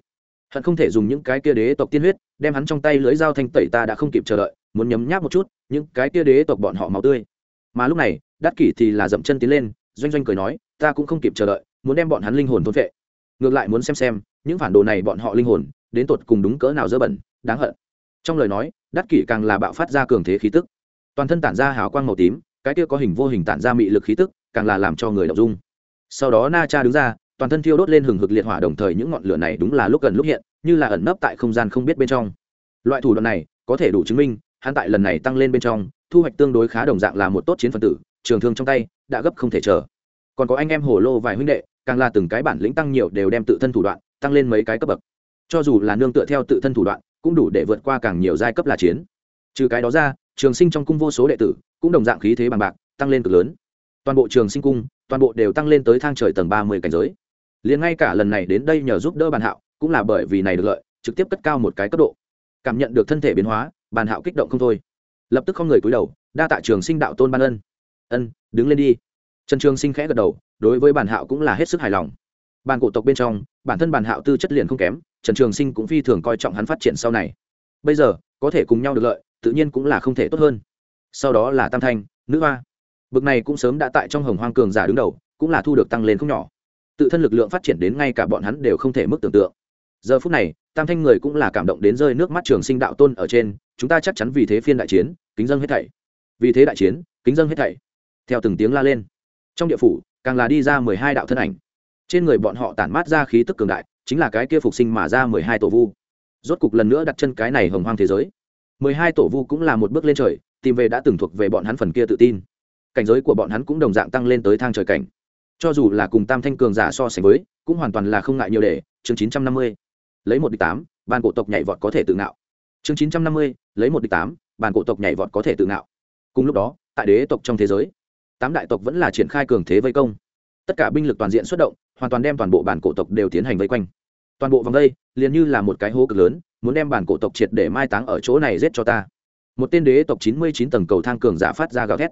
Hận không thể dùng những cái kia đế tộc tiên huyết, đem hắn trong tay lưới dao thanh tẩy ta đã không kịp chờ đợi, muốn nhấm nháp một chút, những cái kia đế tộc bọn họ máu tươi. Mà lúc này, đắc kỷ thì là dậm chân tiến lên, doanh doanh cười nói, ta cũng không kịp chờ đợi, muốn đem bọn hắn linh hồn thôn vệ ngược lại muốn xem xem, những phản đồ này bọn họ linh hồn, đến tột cùng đúng cỡ nào dơ bẩn, đáng hận. Trong lời nói, đắc kỷ càng là bạo phát ra cường thế khí tức. Toàn thân tản ra hào quang màu tím, cái kia có hình vô hình tản ra mị lực khí tức, càng là làm cho người đọc dung. Sau đó na cha đứng ra, toàn thân thiêu đốt lên hừng hực liệt hỏa đồng thời những ngọn lửa này đúng là lúc gần lúc hiện, như là ẩn nấp tại không gian không biết bên trong. Loại thủ đoạn này, có thể đủ chứng minh, hắn tại lần này tăng lên bên trong, thu hoạch tương đối khá đồng dạng là một tốt chiến phần tử, trường thương trong tay, đã gấp không thể chờ. Còn có anh em hồ lô vài huynh đệ càng là từng cái bản lĩnh tăng nhiều đều đem tự thân thủ đoạn tăng lên mấy cái cấp bậc. Cho dù là nương tựa theo tự thân thủ đoạn, cũng đủ để vượt qua càng nhiều giai cấp là chiến. Trừ cái đó ra, trường sinh trong cung vô số đệ tử cũng đồng dạng khí thế bằng bạc, tăng lên cực lớn. Toàn bộ trường sinh cung, toàn bộ đều tăng lên tới thang trời tầng ba mươi cảnh giới. Liền ngay cả lần này đến đây nhờ giúp đỡ bàn hạo, cũng là bởi vì này được lợi, trực tiếp cất cao một cái cấp độ. Cảm nhận được thân thể biến hóa, bàn hạo kích động không thôi. Lập tức không người cúi đầu, đa tạ trường sinh đạo tôn ban ân. Ân, đứng lên đi. Trần trường sinh khẽ gật đầu đối với bản hạo cũng là hết sức hài lòng. Bản cổ tộc bên trong, bản thân bản hạo tư chất liền không kém, trần trường sinh cũng phi thường coi trọng hắn phát triển sau này. Bây giờ, có thể cùng nhau được lợi, tự nhiên cũng là không thể tốt hơn. Sau đó là tam thanh, nữ hoa. Bực này cũng sớm đã tại trong hồng hoang cường giả đứng đầu, cũng là thu được tăng lên không nhỏ. Tự thân lực lượng phát triển đến ngay cả bọn hắn đều không thể mức tưởng tượng. Giờ phút này, tam thanh người cũng là cảm động đến rơi nước mắt trường sinh đạo tôn ở trên, chúng ta chắc chắn vì thế phiên đại chiến, kính dân hết thảy. Vì thế đại chiến, kính dân hết thảy. Theo từng tiếng la lên. Trong địa phủ càng là đi ra mười hai đạo thân ảnh. Trên người bọn họ tản mát ra khí tức cường đại, chính là cái kia phục sinh mà ra mười hai tổ vu. Rốt cục lần nữa đặt chân cái này hồng hoang thế giới. Mười hai tổ vu cũng là một bước lên trời, tìm về đã từng thuộc về bọn hắn phần kia tự tin. Cảnh giới của bọn hắn cũng đồng dạng tăng lên tới thang trời cảnh. Cho dù là cùng tam thanh cường giả so sánh với, cũng hoàn toàn là không ngại nhiều để, chương chín trăm năm mươi, lấy một địch tám, ban cổ tộc nhảy vọt có thể tự ngạo. Chương chín trăm năm mươi, lấy một địch tám, ban cổ tộc nhảy vọt có thể tự ngạo. Cùng lúc đó, tại đế tộc trong thế giới tám đại tộc vẫn là triển khai cường thế vây công. Tất cả binh lực toàn diện xuất động hoàn toàn đem toàn bộ bản cổ tộc đều tiến hành vây quanh. Toàn bộ vòng đây, liền như là một cái hố cực lớn muốn đem bản cổ tộc triệt để mai táng ở chỗ này giết cho ta. Một tên đế tộc chín mươi chín tầng cầu thang cường giả phát ra gào thét.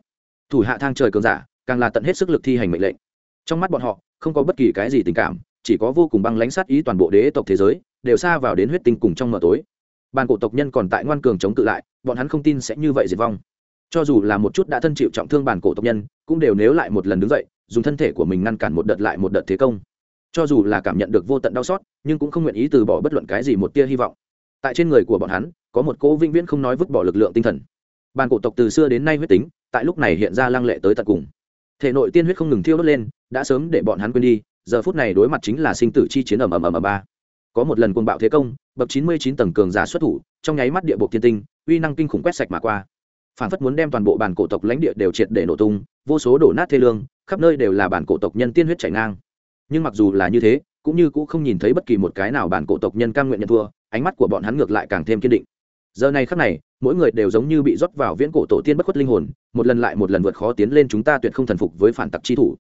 Thủ hạ thang trời cường giả càng là tận hết sức lực thi hành mệnh lệnh. Trong mắt bọn họ không có bất kỳ cái gì tình cảm chỉ có vô cùng băng lãnh sát ý toàn bộ đế tộc thế giới đều xa vào đến huyết tinh cùng trong mờ tối. Bàn cổ tộc nhân còn tại ngoan cường chống tự lại bọn hắn không tin sẽ như vậy diệt vong. Cho dù là một chút đã thân chịu trọng thương bàn cổ tộc nhân cũng đều nếu lại một lần đứng dậy, dùng thân thể của mình ngăn cản một đợt lại một đợt thế công. Cho dù là cảm nhận được vô tận đau xót, nhưng cũng không nguyện ý từ bỏ bất luận cái gì một tia hy vọng. Tại trên người của bọn hắn, có một cỗ vĩnh viễn không nói vứt bỏ lực lượng tinh thần. Bàn cổ tộc từ xưa đến nay huyết tính, tại lúc này hiện ra lăng lệ tới tận cùng. Thể nội tiên huyết không ngừng thiêu đốt lên, đã sớm để bọn hắn quên đi, giờ phút này đối mặt chính là sinh tử chi chiến ầm ầm ầm ầm ba. Có một lần cuồng bạo thế công, bậc chín mươi chín tầng cường giả xuất thủ, trong nháy mắt địa bộ thiên tinh, uy năng kinh khủng quét sạch mà qua phản phất muốn đem toàn bộ bản cổ tộc lãnh địa đều triệt để nổ tung, vô số đổ nát thê lương, khắp nơi đều là bản cổ tộc nhân tiên huyết chảy ngang. Nhưng mặc dù là như thế, cũng như cũng không nhìn thấy bất kỳ một cái nào bản cổ tộc nhân cam nguyện nhận thua, ánh mắt của bọn hắn ngược lại càng thêm kiên định. Giờ này khắc này, mỗi người đều giống như bị rót vào viễn cổ tổ tiên bất khuất linh hồn, một lần lại một lần vượt khó tiến lên chúng ta tuyệt không thần phục với phản tặc chi thủ.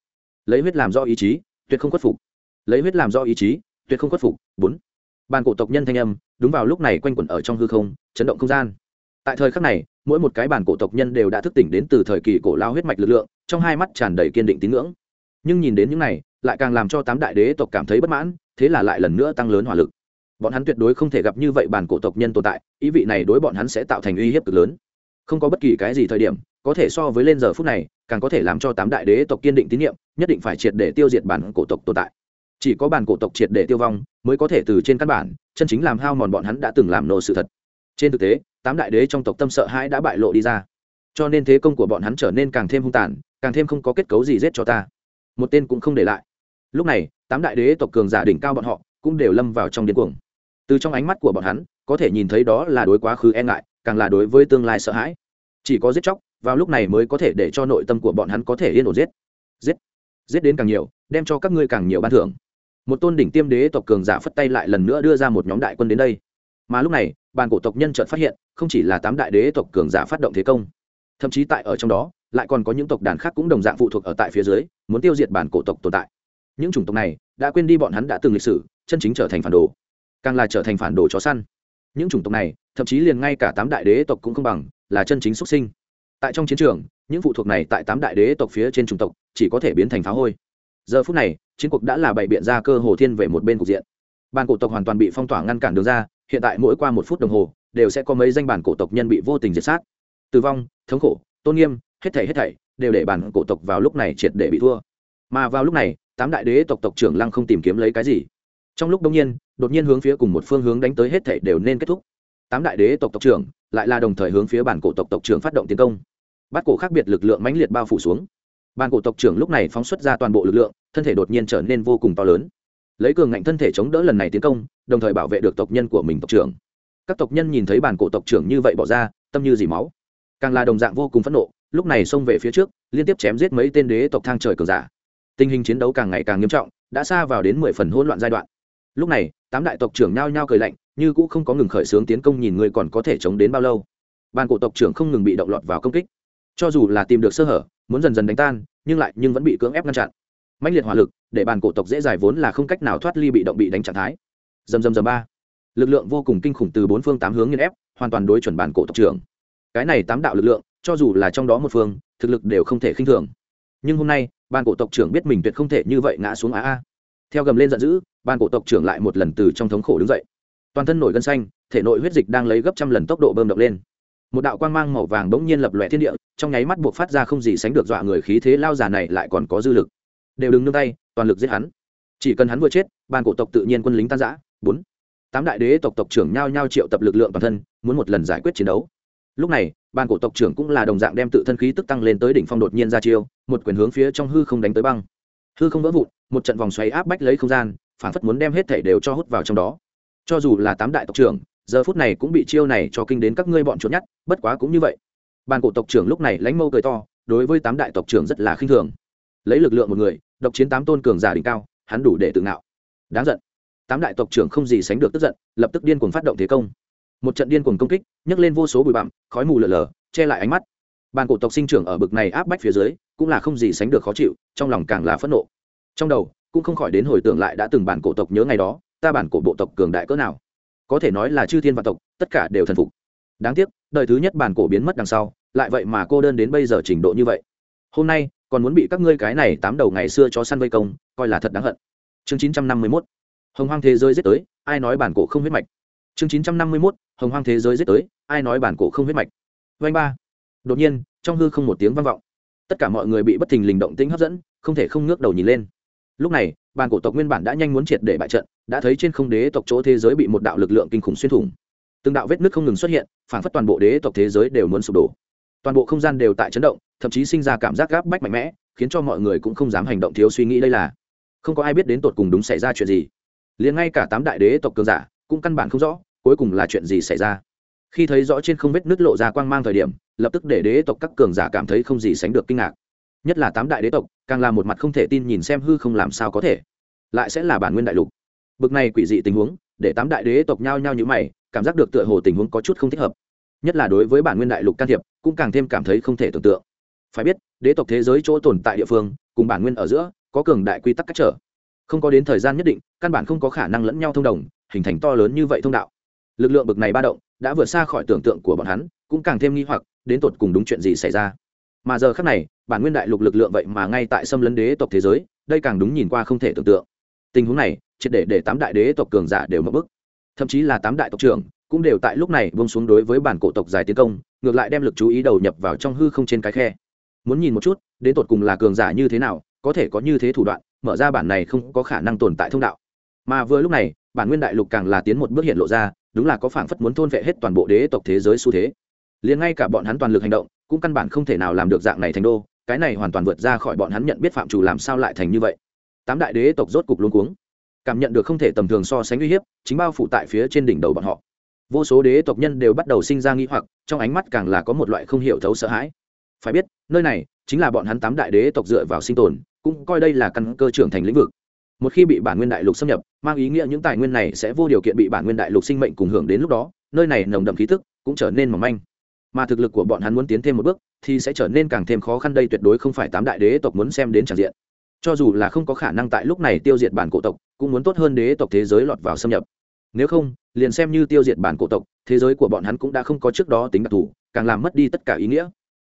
Lấy huyết làm do ý chí, tuyệt không khuất phục. Lấy huyết làm do ý chí, tuyệt không khuất phục. Bốn. Bàn cổ tộc nhân thanh âm, đúng vào lúc này quanh quẩn ở trong hư không, chấn động không gian tại thời khắc này, mỗi một cái bản cổ tộc nhân đều đã thức tỉnh đến từ thời kỳ cổ lao huyết mạch lực lượng, trong hai mắt tràn đầy kiên định tín ngưỡng. Nhưng nhìn đến những này, lại càng làm cho tám đại đế tộc cảm thấy bất mãn, thế là lại lần nữa tăng lớn hỏa lực. Bọn hắn tuyệt đối không thể gặp như vậy bản cổ tộc nhân tồn tại, ý vị này đối bọn hắn sẽ tạo thành uy hiếp cực lớn. Không có bất kỳ cái gì thời điểm, có thể so với lên giờ phút này, càng có thể làm cho tám đại đế tộc kiên định tín nhiệm, nhất định phải triệt để tiêu diệt bản cổ tộc tồn tại. Chỉ có bản cổ tộc triệt để tiêu vong, mới có thể từ trên căn bản, chân chính làm hao mòn bọn hắn đã từng làm nổ sự thật. Trên thực tế tám đại đế trong tộc tâm sợ hãi đã bại lộ đi ra. Cho nên thế công của bọn hắn trở nên càng thêm hung tàn, càng thêm không có kết cấu gì giết cho ta. Một tên cũng không để lại. Lúc này, tám đại đế tộc cường giả đỉnh cao bọn họ cũng đều lâm vào trong điên cuồng. Từ trong ánh mắt của bọn hắn, có thể nhìn thấy đó là đối quá khứ e ngại, càng là đối với tương lai sợ hãi. Chỉ có giết chóc, vào lúc này mới có thể để cho nội tâm của bọn hắn có thể yên ổn giết. Giết. Giết đến càng nhiều, đem cho các ngươi càng nhiều ban thưởng. Một tôn đỉnh tiêm đế tộc cường giả phất tay lại lần nữa đưa ra một nhóm đại quân đến đây. Mà lúc này bàn cổ tộc nhân chợt phát hiện, không chỉ là tám đại đế tộc cường giả phát động thế công, thậm chí tại ở trong đó, lại còn có những tộc đàn khác cũng đồng dạng phụ thuộc ở tại phía dưới, muốn tiêu diệt bản cổ tộc tồn tại. Những chủng tộc này đã quên đi bọn hắn đã từng lịch sử, chân chính trở thành phản đồ, càng là trở thành phản đồ chó săn. Những chủng tộc này, thậm chí liền ngay cả tám đại đế tộc cũng không bằng, là chân chính xuất sinh. Tại trong chiến trường, những phụ thuộc này tại tám đại đế tộc phía trên chủng tộc chỉ có thể biến thành phá hôi. Giờ phút này, chiến cuộc đã là bày biện ra cơ hồ thiên về một bên cục diện. Bàn cổ tộc hoàn toàn bị phong tỏa ngăn cản đường ra hiện tại mỗi qua một phút đồng hồ, đều sẽ có mấy danh bản cổ tộc nhân bị vô tình diệt sát. Tử vong, thống khổ, tôn nghiêm, hết thảy hết thảy, đều để bản cổ tộc vào lúc này triệt để bị thua. Mà vào lúc này, tám đại đế tộc tộc trưởng lăng không tìm kiếm lấy cái gì? Trong lúc đông nhiên, đột nhiên hướng phía cùng một phương hướng đánh tới hết thảy đều nên kết thúc. Tám đại đế tộc tộc trưởng, lại là đồng thời hướng phía bản cổ tộc tộc trưởng phát động tiến công. Bắt cổ khác biệt lực lượng mãnh liệt bao phủ xuống. Bản cổ tộc trưởng lúc này phóng xuất ra toàn bộ lực lượng, thân thể đột nhiên trở nên vô cùng to lớn lấy cường ngạnh thân thể chống đỡ lần này tiến công, đồng thời bảo vệ được tộc nhân của mình tộc trưởng. Các tộc nhân nhìn thấy bản cổ tộc trưởng như vậy bỏ ra, tâm như dì máu. Càng là đồng dạng vô cùng phẫn nộ, lúc này xông về phía trước, liên tiếp chém giết mấy tên đế tộc thang trời cường giả. Tình hình chiến đấu càng ngày càng nghiêm trọng, đã xa vào đến mười phần hỗn loạn giai đoạn. Lúc này, tám đại tộc trưởng nhao nhao cười lạnh, như cũ không có ngừng khởi xướng tiến công nhìn người còn có thể chống đến bao lâu. Ban cổ tộc trưởng không ngừng bị động lọt vào công kích. Cho dù là tìm được sơ hở, muốn dần dần đánh tan, nhưng lại nhưng vẫn bị cưỡng ép ngăn chặn mạnh liệt hỏa lực, để bàn cổ tộc dễ dài vốn là không cách nào thoát ly bị động bị đánh trạng thái. Dầm dầm dầm ba. Lực lượng vô cùng kinh khủng từ bốn phương tám hướng nghiên ép, hoàn toàn đối chuẩn bàn cổ tộc trưởng. Cái này tám đạo lực lượng, cho dù là trong đó một phương, thực lực đều không thể khinh thường. Nhưng hôm nay bàn cổ tộc trưởng biết mình tuyệt không thể như vậy ngã xuống á a theo gầm lên giận dữ bàn cổ tộc trưởng lại một lần từ trong thống khổ đứng dậy. Toàn thân nổi gân xanh, thể nội huyết dịch đang lấy gấp trăm lần tốc độ bơm động lên. Một đạo quang mang màu vàng bỗng nhiên lập lòe thiên địa, trong nháy mắt buộc phát ra không gì sánh được dọa người khí thế lao già này lại còn có dư lực đều đừng nương tay, toàn lực giết hắn. Chỉ cần hắn vừa chết ban cổ tộc tự nhiên quân lính tan giã bốn, tám đại đế tộc tộc trưởng nhao nhao triệu tập lực lượng toàn thân, muốn một lần giải quyết chiến đấu. Lúc này ban cổ tộc trưởng cũng là đồng dạng đem tự thân khí tức tăng lên tới đỉnh phong đột nhiên ra chiêu, một quyền hướng phía trong hư không đánh tới băng. Hư không vỡ vụn, một trận vòng xoáy áp bách lấy không gian, phản phất muốn đem hết thể đều cho hút vào trong đó. Cho dù là tám đại tộc trưởng, giờ phút này cũng bị chiêu này cho kinh đến các ngươi bọn trốn nhất bất quá cũng như vậy. Ban cổ tộc trưởng lúc này lãnh mâu cười to, đối với tám đại tộc trưởng rất là khinh thường. Lấy lực lượng một người độc chiến tám tôn cường giả đỉnh cao, hắn đủ để tự ngạo. Đáng giận. Tám đại tộc trưởng không gì sánh được tức giận, lập tức điên cuồng phát động thế công. Một trận điên cuồng công kích, nhấc lên vô số bụi bặm, khói mù lở lở, che lại ánh mắt. Bàn cổ tộc sinh trưởng ở bực này áp bách phía dưới, cũng là không gì sánh được khó chịu, trong lòng càng là phẫn nộ. Trong đầu, cũng không khỏi đến hồi tưởng lại đã từng bản cổ tộc nhớ ngày đó, ta bản cổ bộ tộc cường đại cỡ nào. Có thể nói là chư thiên vạn tộc, tất cả đều thần phục. Đáng tiếc, đời thứ nhất bản cổ biến mất đằng sau, lại vậy mà cô đơn đến bây giờ trình độ như vậy. Hôm nay còn muốn bị các ngươi cái này tám đầu ngày xưa cho săn vây công, coi là thật đáng hận. Chương chín trăm năm mươi mốt, hồng hoang thế giới giết tới, ai nói bản cổ không huyết mạch? Chương chín trăm năm mươi mốt, hồng hoang thế giới giết tới, ai nói bản cổ không huyết mạch? Vanh ba. Đột nhiên, trong hư không một tiếng vang vọng. Tất cả mọi người bị bất thình lình động tĩnh hấp dẫn, không thể không ngước đầu nhìn lên. Lúc này bàn cổ tộc nguyên bản đã nhanh muốn triệt để bại trận, đã thấy trên không đế tộc chỗ thế giới bị một đạo lực lượng kinh khủng xuyên thủng. Từng đạo vết nước không ngừng xuất hiện, phản phất toàn bộ đế tộc thế giới đều muốn sụp đổ toàn bộ không gian đều tại chấn động, thậm chí sinh ra cảm giác gáp bách mạnh mẽ, khiến cho mọi người cũng không dám hành động thiếu suy nghĩ đây là. Không có ai biết đến tột cùng đúng xảy ra chuyện gì. Liền ngay cả tám đại đế tộc cường giả cũng căn bản không rõ cuối cùng là chuyện gì xảy ra. Khi thấy rõ trên không vết nứt lộ ra quang mang thời điểm, lập tức để đế tộc các cường giả cảm thấy không gì sánh được kinh ngạc. Nhất là tám đại đế tộc, càng là một mặt không thể tin nhìn xem hư không làm sao có thể. Lại sẽ là bản nguyên đại lục. Bực này quỷ dị tình huống, để tám đại đế tộc nhao nhao như mày, cảm giác được tựa hồ tình huống có chút không thích hợp nhất là đối với bản nguyên đại lục can thiệp, cũng càng thêm cảm thấy không thể tưởng tượng. Phải biết, đế tộc thế giới chỗ tồn tại địa phương, cùng bản nguyên ở giữa, có cường đại quy tắc cách trở. Không có đến thời gian nhất định, căn bản không có khả năng lẫn nhau thông đồng, hình thành to lớn như vậy thông đạo. Lực lượng bực này ba động, đã vượt xa khỏi tưởng tượng của bọn hắn, cũng càng thêm nghi hoặc, đến tột cùng đúng chuyện gì xảy ra. Mà giờ khác này, bản nguyên đại lục lực lượng vậy mà ngay tại xâm lấn đế tộc thế giới, đây càng đúng nhìn qua không thể tưởng tượng. Tình huống này, triệt để để tám đại đế tộc cường giả đều mất bức. Thậm chí là tám đại tộc trưởng cũng đều tại lúc này buông xuống đối với bản cổ tộc dài tiến công, ngược lại đem lực chú ý đầu nhập vào trong hư không trên cái khe. Muốn nhìn một chút, đến tột cùng là cường giả như thế nào, có thể có như thế thủ đoạn, mở ra bản này không có khả năng tồn tại thông đạo. Mà vừa lúc này, bản nguyên đại lục càng là tiến một bước hiện lộ ra, đúng là có phảng phất muốn thôn vệ hết toàn bộ đế tộc thế giới xu thế. Liền ngay cả bọn hắn toàn lực hành động, cũng căn bản không thể nào làm được dạng này thành đô, cái này hoàn toàn vượt ra khỏi bọn hắn nhận biết phạm chủ làm sao lại thành như vậy. Tám đại đế tộc rốt cục luôn cuống. Cảm nhận được không thể tầm thường so sánh uy hiếp, chính bao phủ tại phía trên đỉnh đầu bọn họ vô số đế tộc nhân đều bắt đầu sinh ra nghi hoặc, trong ánh mắt càng là có một loại không hiểu thấu sợ hãi. Phải biết, nơi này chính là bọn hắn tám đại đế tộc dựa vào sinh tồn, cũng coi đây là căn cơ trưởng thành lĩnh vực. Một khi bị bản nguyên đại lục xâm nhập, mang ý nghĩa những tài nguyên này sẽ vô điều kiện bị bản nguyên đại lục sinh mệnh cùng hưởng đến lúc đó, nơi này nồng đậm khí tức cũng trở nên mỏng manh. Mà thực lực của bọn hắn muốn tiến thêm một bước, thì sẽ trở nên càng thêm khó khăn đây tuyệt đối không phải tám đại đế tộc muốn xem đến tràn diện. Cho dù là không có khả năng tại lúc này tiêu diệt bản cổ tộc, cũng muốn tốt hơn đế tộc thế giới lọt vào xâm nhập nếu không, liền xem như tiêu diệt bản cổ tộc, thế giới của bọn hắn cũng đã không có trước đó tính đặc thù, càng làm mất đi tất cả ý nghĩa.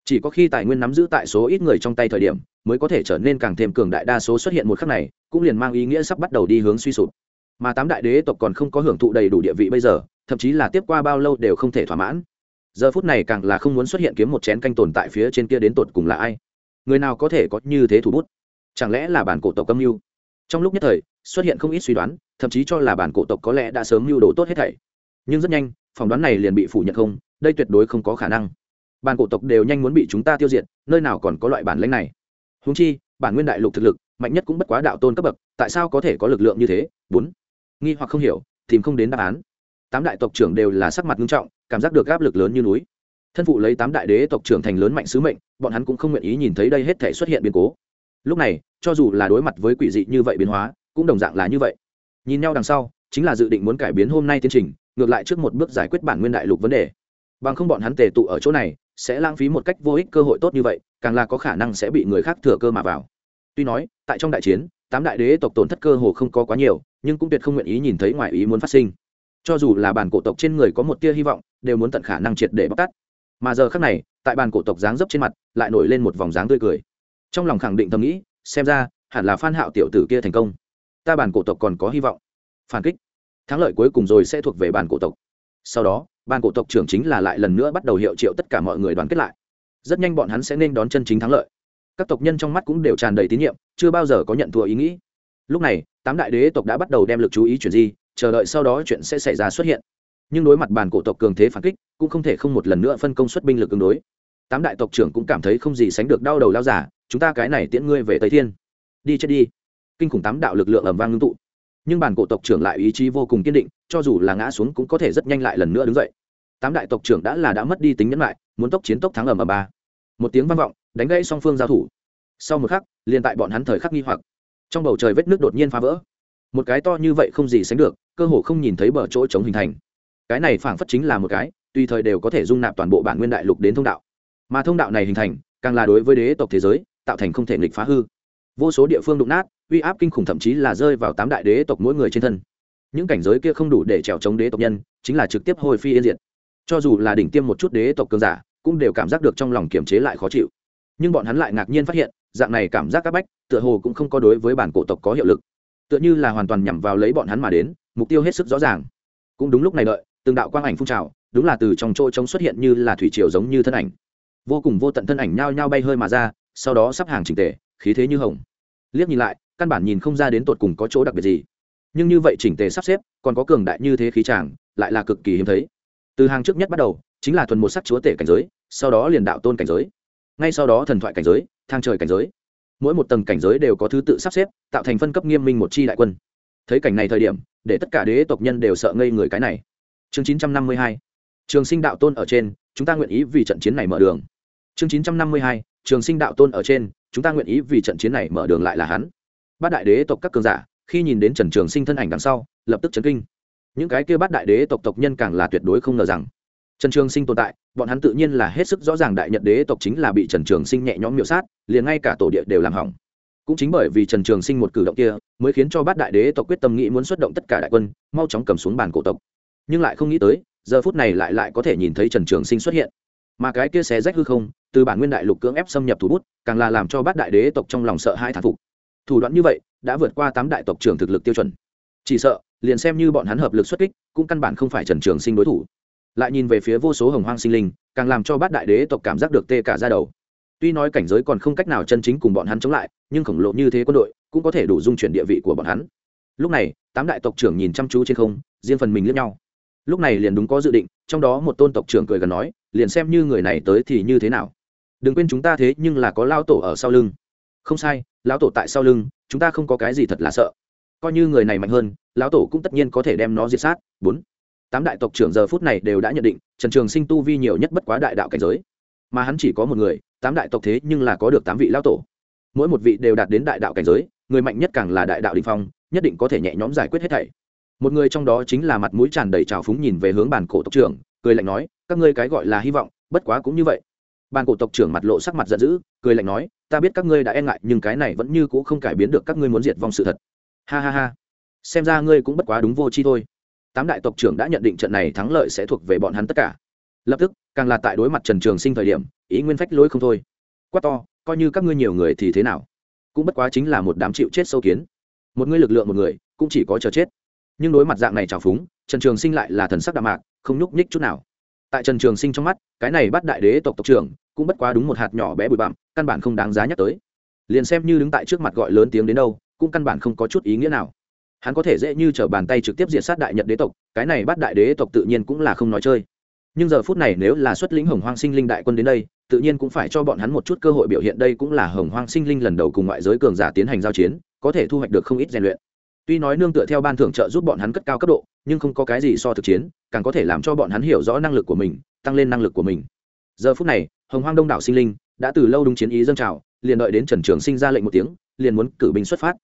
Chỉ có khi tài nguyên nắm giữ tại số ít người trong tay thời điểm, mới có thể trở nên càng thêm cường đại đa số xuất hiện một khắc này, cũng liền mang ý nghĩa sắp bắt đầu đi hướng suy sụp. Mà tám đại đế tộc còn không có hưởng thụ đầy đủ địa vị bây giờ, thậm chí là tiếp qua bao lâu đều không thể thỏa mãn. Giờ phút này càng là không muốn xuất hiện kiếm một chén canh tồn tại phía trên kia đến tột cùng là ai? Người nào có thể có như thế thủ bút? Chẳng lẽ là bản cổ tộc âm mưu? Trong lúc nhất thời, xuất hiện không ít suy đoán, thậm chí cho là bản cổ tộc có lẽ đã sớm mưu đồ tốt hết thảy. Nhưng rất nhanh, phỏng đoán này liền bị phủ nhận không, đây tuyệt đối không có khả năng. Bản cổ tộc đều nhanh muốn bị chúng ta tiêu diệt, nơi nào còn có loại bản lãnh này. Húng chi, bản nguyên đại lục thực lực, mạnh nhất cũng bất quá đạo tôn cấp bậc, tại sao có thể có lực lượng như thế? Bốn. Nghi hoặc không hiểu, tìm không đến đáp án. Tám đại tộc trưởng đều là sắc mặt nghiêm trọng, cảm giác được áp lực lớn như núi. Thân phụ lấy tám đại đế tộc trưởng thành lớn mạnh sứ mệnh, bọn hắn cũng không nguyện ý nhìn thấy đây hết thể xuất hiện biến cố lúc này, cho dù là đối mặt với quỷ dị như vậy biến hóa, cũng đồng dạng là như vậy. Nhìn nhau đằng sau, chính là dự định muốn cải biến hôm nay tiến trình, ngược lại trước một bước giải quyết bản nguyên đại lục vấn đề. Bằng không bọn hắn tề tụ ở chỗ này, sẽ lãng phí một cách vô ích cơ hội tốt như vậy, càng là có khả năng sẽ bị người khác thừa cơ mà vào. Tuy nói, tại trong đại chiến, tám đại đế tộc tổn thất cơ hồ không có quá nhiều, nhưng cũng tuyệt không nguyện ý nhìn thấy ngoài ý muốn phát sinh. Cho dù là bản cổ tộc trên người có một tia hy vọng, đều muốn tận khả năng triệt để bóc tát. Mà giờ khác này, tại bàn cổ tộc dáng dấp trên mặt, lại nổi lên một vòng dáng tươi cười trong lòng khẳng định thầm nghĩ, xem ra, hẳn là phan hạo tiểu tử kia thành công. Ta bản cổ tộc còn có hy vọng. Phản kích. Thắng lợi cuối cùng rồi sẽ thuộc về bản cổ tộc. Sau đó ban cổ tộc trưởng chính là lại lần nữa bắt đầu hiệu triệu tất cả mọi người đoàn kết lại. Rất nhanh bọn hắn sẽ nên đón chân chính thắng lợi. Các tộc nhân trong mắt cũng đều tràn đầy tín nhiệm, chưa bao giờ có nhận thua ý nghĩ. Lúc này, tám đại đế tộc đã bắt đầu đem lực chú ý chuyển di, chờ đợi sau đó chuyện sẽ xảy ra xuất hiện. Nhưng đối mặt bàn cổ tộc cường thế phản kích, cũng không thể không một lần nữa phân công xuất binh lực ứng đối tám đại tộc trưởng cũng cảm thấy không gì sánh được đau đầu lao giả chúng ta cái này tiễn ngươi về tây thiên. Đi chết đi. Kinh khủng tám đạo lực lượng ẩm vang ngưng tụ. Nhưng bản cổ tộc trưởng lại ý chí vô cùng kiên định, cho dù là ngã xuống cũng có thể rất nhanh lại lần nữa đứng dậy. Tám đại tộc trưởng đã là đã mất đi tính nhẫn lại muốn tốc chiến tốc thắng ẩm ầm ba. Một tiếng vang vọng, đánh gãy song phương giao thủ. Sau một khắc, liền tại bọn hắn thời khắc nghi hoặc. Trong bầu trời vết nước đột nhiên phá vỡ. Một cái to như vậy không gì sánh được, cơ hồ không nhìn thấy bờ chỗ chống hình thành. Cái này phảng phất chính là một cái, tùy thời đều có thể dung nạp toàn bộ bản nguyên đại lục đến thông đạo mà thông đạo này hình thành, càng là đối với đế tộc thế giới, tạo thành không thể nghịch phá hư. Vô số địa phương đụng nát, uy áp kinh khủng thậm chí là rơi vào tám đại đế tộc mỗi người trên thân. Những cảnh giới kia không đủ để trèo chống đế tộc nhân, chính là trực tiếp hồi phi yên diệt. Cho dù là đỉnh tiêm một chút đế tộc cường giả, cũng đều cảm giác được trong lòng kiềm chế lại khó chịu. Nhưng bọn hắn lại ngạc nhiên phát hiện, dạng này cảm giác các bách, tựa hồ cũng không có đối với bản cổ tộc có hiệu lực. Tựa như là hoàn toàn nhằm vào lấy bọn hắn mà đến, mục tiêu hết sức rõ ràng. Cũng đúng lúc này đợi, từng đạo quang ảnh phun trào, đúng là từ trong chỗ trống xuất hiện như là thủy triều giống như thân ảnh vô cùng vô tận thân ảnh nhao nhao bay hơi mà ra, sau đó sắp hàng chỉnh tề, khí thế như hồng. Liếc nhìn lại, căn bản nhìn không ra đến tột cùng có chỗ đặc biệt gì. Nhưng như vậy chỉnh tề sắp xếp, còn có cường đại như thế khí tràng lại là cực kỳ hiếm thấy. Từ hàng trước nhất bắt đầu, chính là thuần một sắc chúa tể cảnh giới, sau đó liền đạo tôn cảnh giới. Ngay sau đó thần thoại cảnh giới, thang trời cảnh giới. Mỗi một tầng cảnh giới đều có thứ tự sắp xếp, tạo thành phân cấp nghiêm minh một chi đại quân. Thấy cảnh này thời điểm, để tất cả đế tộc nhân đều sợ ngây người cái này. Chương chín trăm năm mươi hai. Trường sinh đạo tôn ở trên, chúng ta nguyện ý vì trận chiến này mở đường chương chín trăm năm mươi hai, trường sinh đạo tôn ở trên, chúng ta nguyện ý vì trận chiến này mở đường lại là hắn. Bát đại đế tộc các cường giả, khi nhìn đến trần trường sinh thân ảnh đằng sau, lập tức chấn kinh. Những cái kia bát đại đế tộc tộc nhân càng là tuyệt đối không ngờ rằng, trần trường sinh tồn tại, bọn hắn tự nhiên là hết sức rõ ràng đại nhật đế tộc chính là bị trần trường sinh nhẹ nhõm miểu sát, liền ngay cả tổ địa đều làm hỏng. Cũng chính bởi vì trần trường sinh một cử động kia, mới khiến cho bát đại đế tộc quyết tâm nghĩ muốn xuất động tất cả đại quân, mau chóng cầm xuống bàn cổ tộc. Nhưng lại không nghĩ tới, giờ phút này lại lại có thể nhìn thấy trần trường sinh xuất hiện mà cái kia xé rách hư không, từ bản nguyên đại lục cưỡng ép xâm nhập thủ bút, càng là làm cho bát đại đế tộc trong lòng sợ hai thản phục. Thủ đoạn như vậy, đã vượt qua tám đại tộc trưởng thực lực tiêu chuẩn. Chỉ sợ, liền xem như bọn hắn hợp lực xuất kích, cũng căn bản không phải trần trường sinh đối thủ. Lại nhìn về phía vô số hồng hoang sinh linh, càng làm cho bát đại đế tộc cảm giác được tê cả ra đầu. Tuy nói cảnh giới còn không cách nào chân chính cùng bọn hắn chống lại, nhưng khổng lồ như thế quân đội, cũng có thể đủ dung chuyển địa vị của bọn hắn. Lúc này, tám đại tộc trưởng nhìn chăm chú trên không, riêng phần mình lẫn nhau. Lúc này liền đúng có dự định trong đó một tôn tộc trưởng cười gần nói, liền xem như người này tới thì như thế nào? Đừng quên chúng ta thế nhưng là có lao tổ ở sau lưng. Không sai, lão tổ tại sau lưng, chúng ta không có cái gì thật là sợ. Coi như người này mạnh hơn, lão tổ cũng tất nhiên có thể đem nó diệt sát. Bốn. Tám đại tộc trưởng giờ phút này đều đã nhận định, trần trường sinh tu vi nhiều nhất bất quá đại đạo cảnh giới. Mà hắn chỉ có một người, tám đại tộc thế nhưng là có được tám vị lão tổ. Mỗi một vị đều đạt đến đại đạo cảnh giới, người mạnh nhất càng là đại đạo đình phong, nhất định có thể nhẹ nhõm giải quyết hết thảy một người trong đó chính là mặt mũi tràn đầy trào phúng nhìn về hướng bàn cổ tộc trưởng, cười lạnh nói, các ngươi cái gọi là hy vọng, bất quá cũng như vậy. Bàn cổ tộc trưởng mặt lộ sắc mặt giận dữ, cười lạnh nói, ta biết các ngươi đã e ngại, nhưng cái này vẫn như c ũ không cải biến được các ngươi muốn diệt vong sự thật. Ha ha ha. Xem ra ngươi cũng bất quá đúng vô chi thôi. Tám đại tộc trưởng đã nhận định trận này thắng lợi sẽ thuộc về bọn hắn tất cả. Lập tức, càng là tại đối mặt trần trường sinh thời điểm, ý nguyên phách lối không thôi. Quát to, coi như các ngươi nhiều người thì thế nào? Cũng bất quá chính là một đám chịu chết sâu kiến. Một ngươi lực lượng một người, cũng chỉ có chờ chết nhưng đối mặt dạng này trào phúng, trần trường sinh lại là thần sắc đạm mạc, không nhúc nhích chút nào. Tại trần trường sinh trong mắt, cái này bắt đại đế tộc tộc trưởng cũng bất quá đúng một hạt nhỏ bé bụi bặm, căn bản không đáng giá nhắc tới. Liền xem như đứng tại trước mặt gọi lớn tiếng đến đâu, cũng căn bản không có chút ý nghĩa nào. Hắn có thể dễ như t r ở bàn tay trực tiếp diệt sát đại nhật đế tộc, cái này bắt đại đế tộc tự nhiên cũng là không nói chơi. Nhưng giờ phút này nếu là xuất lĩnh hồng hoang sinh linh đại quân đến đây, tự nhiên cũng phải cho bọn hắn một chút cơ hội biểu hiện đây cũng là hồng hoang sinh linh lần đầu cùng ngoại giới cường giả tiến hành giao chiến, có thể thu hoạch được không ít rèn luyện tuy nói nương tựa theo ban thưởng trợ giúp bọn hắn cất cao cấp độ, nhưng không có cái gì so thực chiến, càng có thể làm cho bọn hắn hiểu rõ năng lực của mình, tăng lên năng lực của mình. Giờ phút này, hồng hoang đông đảo sinh linh đã từ lâu đúng chiến ý dâng trào, liền đợi đến trần trường sinh ra lệnh một tiếng, liền muốn cử binh xuất phát.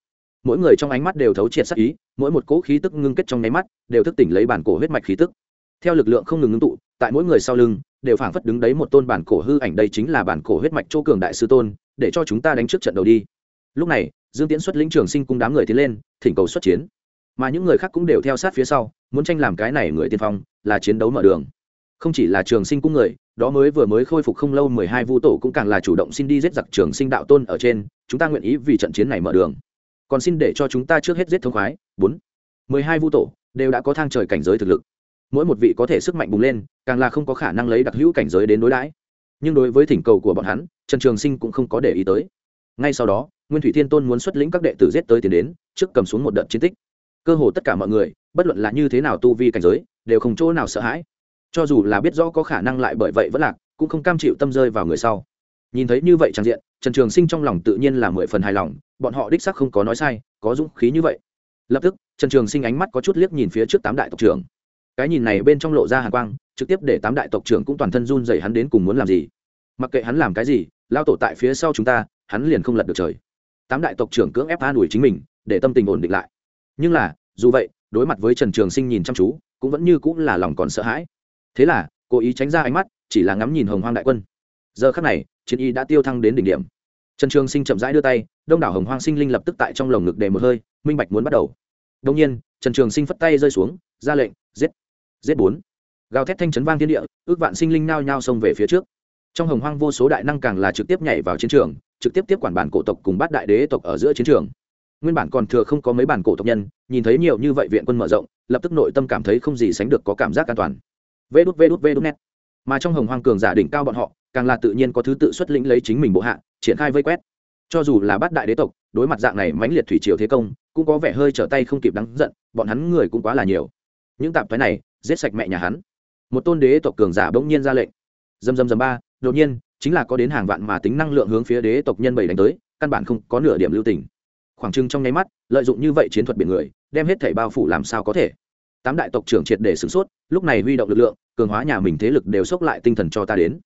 Mỗi người trong ánh mắt đều thấu triệt sắc ý, mỗi một cỗ khí tức ngưng kết trong nháy mắt, đều thức tỉnh lấy bản cổ huyết mạch khí tức. Theo lực lượng không ngừng ngưng tụ, tại mỗi người sau lưng, đều phảng phất đứng đấy một tôn bản cổ hư ảnh, đây chính là bản cổ huyết mạch chỗ cường đại sư tôn, để cho chúng ta đánh trước trận đầu đi. Lúc này, dương tiễn xuất lĩnh trường sinh cung đám người tiến lên thỉnh cầu xuất chiến. Mà những người khác cũng đều theo sát phía sau, muốn tranh làm cái này người tiên phong, là chiến đấu mở đường. Không chỉ là trường sinh cung người, đó mới vừa mới khôi phục không lâu mười hai vu tổ cũng càng là chủ động xin đi giết giặc trường sinh đạo tôn ở trên, chúng ta nguyện ý vì trận chiến này mở đường. Còn xin để cho chúng ta trước hết giết thông khoái. Bốn. mười hai vu tổ đều đã có thang trời cảnh giới thực lực. Mỗi một vị có thể sức mạnh bùng lên, càng là không có khả năng lấy đặc hữu cảnh giới đến đối đãi. Nhưng đối với thỉnh cầu của bọn hắn, trần trường sinh cũng không có để ý tới ngay sau đó, nguyên thủy thiên tôn muốn xuất lĩnh các đệ tử giết tới tiến đến, trước cầm xuống một đợt chiến tích. Cơ hồ tất cả mọi người, bất luận là như thế nào tu vi cảnh giới, đều không chỗ nào sợ hãi. Cho dù là biết rõ có khả năng lại bởi vậy vẫn lạc, cũng không cam chịu tâm rơi vào người sau. Nhìn thấy như vậy trang diện, trần trường sinh trong lòng tự nhiên là mười phần hài lòng, bọn họ đích sắc không có nói sai, có dũng khí như vậy. Lập tức, trần trường sinh ánh mắt có chút liếc nhìn phía trước tám đại tộc trưởng. Cái nhìn này bên trong lộ ra hàng quang, trực tiếp để tám đại tộc trưởng cũng toàn thân run dày hắn đến cùng muốn làm gì. Mặc kệ hắn làm cái gì, lao tổ tại phía sau chúng ta hắn liền không lật được trời. Tám đại tộc trưởng cưỡng ép an ủi chính mình, để tâm tình ổn định lại. Nhưng là, dù vậy, đối mặt với trần trường sinh nhìn chăm chú, cũng vẫn như cũng là lòng còn sợ hãi. Thế là cố ý tránh ra ánh mắt, chỉ là ngắm nhìn hồng hoang đại quân. Giờ khắc này, chiến y đã tiêu thăng đến đỉnh điểm. Trần trường sinh chậm rãi đưa tay, đông đảo hồng hoang sinh linh lập tức tại trong lồng ngực để một hơi, minh bạch muốn bắt đầu. Đông nhiên, trần trường sinh phất tay rơi xuống, ra lệnh, giết giết bốn. Gào thét thanh chấn vang thiên địa, ước vạn sinh linh nao nhao xông về phía trước. Trong hồng hoang vô số đại năng càng là trực tiếp nhảy vào chiến trường trực tiếp tiếp quản bản cổ tộc cùng bát đại đế tộc ở giữa chiến trường. Nguyên bản còn thừa không có mấy bản cổ tộc nhân, nhìn thấy nhiều như vậy viện quân mở rộng, lập tức nội tâm cảm thấy không gì sánh được có cảm giác an toàn. Vê đút vê đút vê đút net mà trong hồng hoang cường giả đỉnh cao bọn họ, càng là tự nhiên có thứ tự xuất lĩnh lấy chính mình bộ hạ, triển khai vây quét. Cho dù là bát đại đế tộc, đối mặt dạng này mãnh liệt thủy triều thế công, cũng có vẻ hơi trở tay không kịp đắng giận, bọn hắn người cũng quá là nhiều. Những tạp thoái này, giết sạch mẹ nhà hắn. Một tôn đế tộc cường giả bỗng nhiên ra lệnh. Dầm dầm dầm ba, đột nhiên chính là có đến hàng vạn mà tính năng lượng hướng phía đế tộc nhân bảy đánh tới, căn bản không có nửa điểm lưu tình. Khoảng trưng trong nháy mắt, lợi dụng như vậy chiến thuật biển người, đem hết thảy bao phủ làm sao có thể. Tám đại tộc trưởng triệt để sửng sốt, lúc này huy động lực lượng, cường hóa nhà mình thế lực đều sốc lại tinh thần cho ta đến.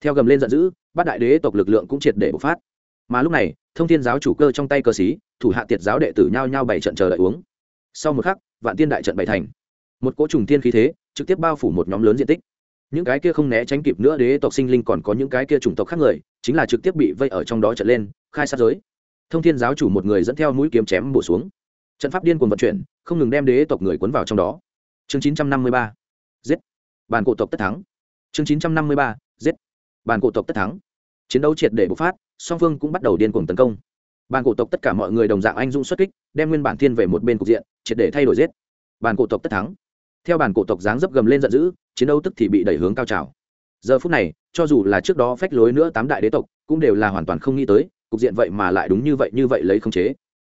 Theo gầm lên giận dữ, bát đại đế tộc lực lượng cũng triệt để bộc phát. Mà lúc này, thông thiên giáo chủ cơ trong tay cơ sĩ thủ hạ tiệt giáo đệ tử nhao nhao bảy trận chờ đợi uống. Sau một khắc, vạn tiên đại trận bày thành. Một cỗ trùng tiên khí thế, trực tiếp bao phủ một nhóm lớn diện tích những cái kia không né tránh kịp nữa đế tộc sinh linh còn có những cái kia chủng tộc khác người, chính là trực tiếp bị vây ở trong đó trở lên, khai sát giới. Thông thiên giáo chủ một người dẫn theo mũi kiếm chém bổ xuống. Trận pháp điên cuồng vận chuyển, không ngừng đem đế tộc người cuốn vào trong đó. Chương chín trăm năm mươi ba, giết. Bàn cổ tộc tất thắng. Chương chín trăm năm mươi ba, giết. Bàn cổ tộc tất thắng. Chiến đấu triệt để bộc phát, song phương cũng bắt đầu điên cuồng tấn công. Bàn cổ tộc tất cả mọi người đồng dạng anh dũng xuất kích, đem nguyên bản thiên về một bên cục diện, triệt để thay đổi giết. Bàn cổ tộc tất thắng theo bản cổ tộc dáng dấp gầm lên giận dữ, chiến đấu tức thì bị đẩy hướng cao trào. Giờ phút này, cho dù là trước đó phách lối nữa tám đại đế tộc, cũng đều là hoàn toàn không nghĩ tới, cục diện vậy mà lại đúng như vậy như vậy lấy không chế.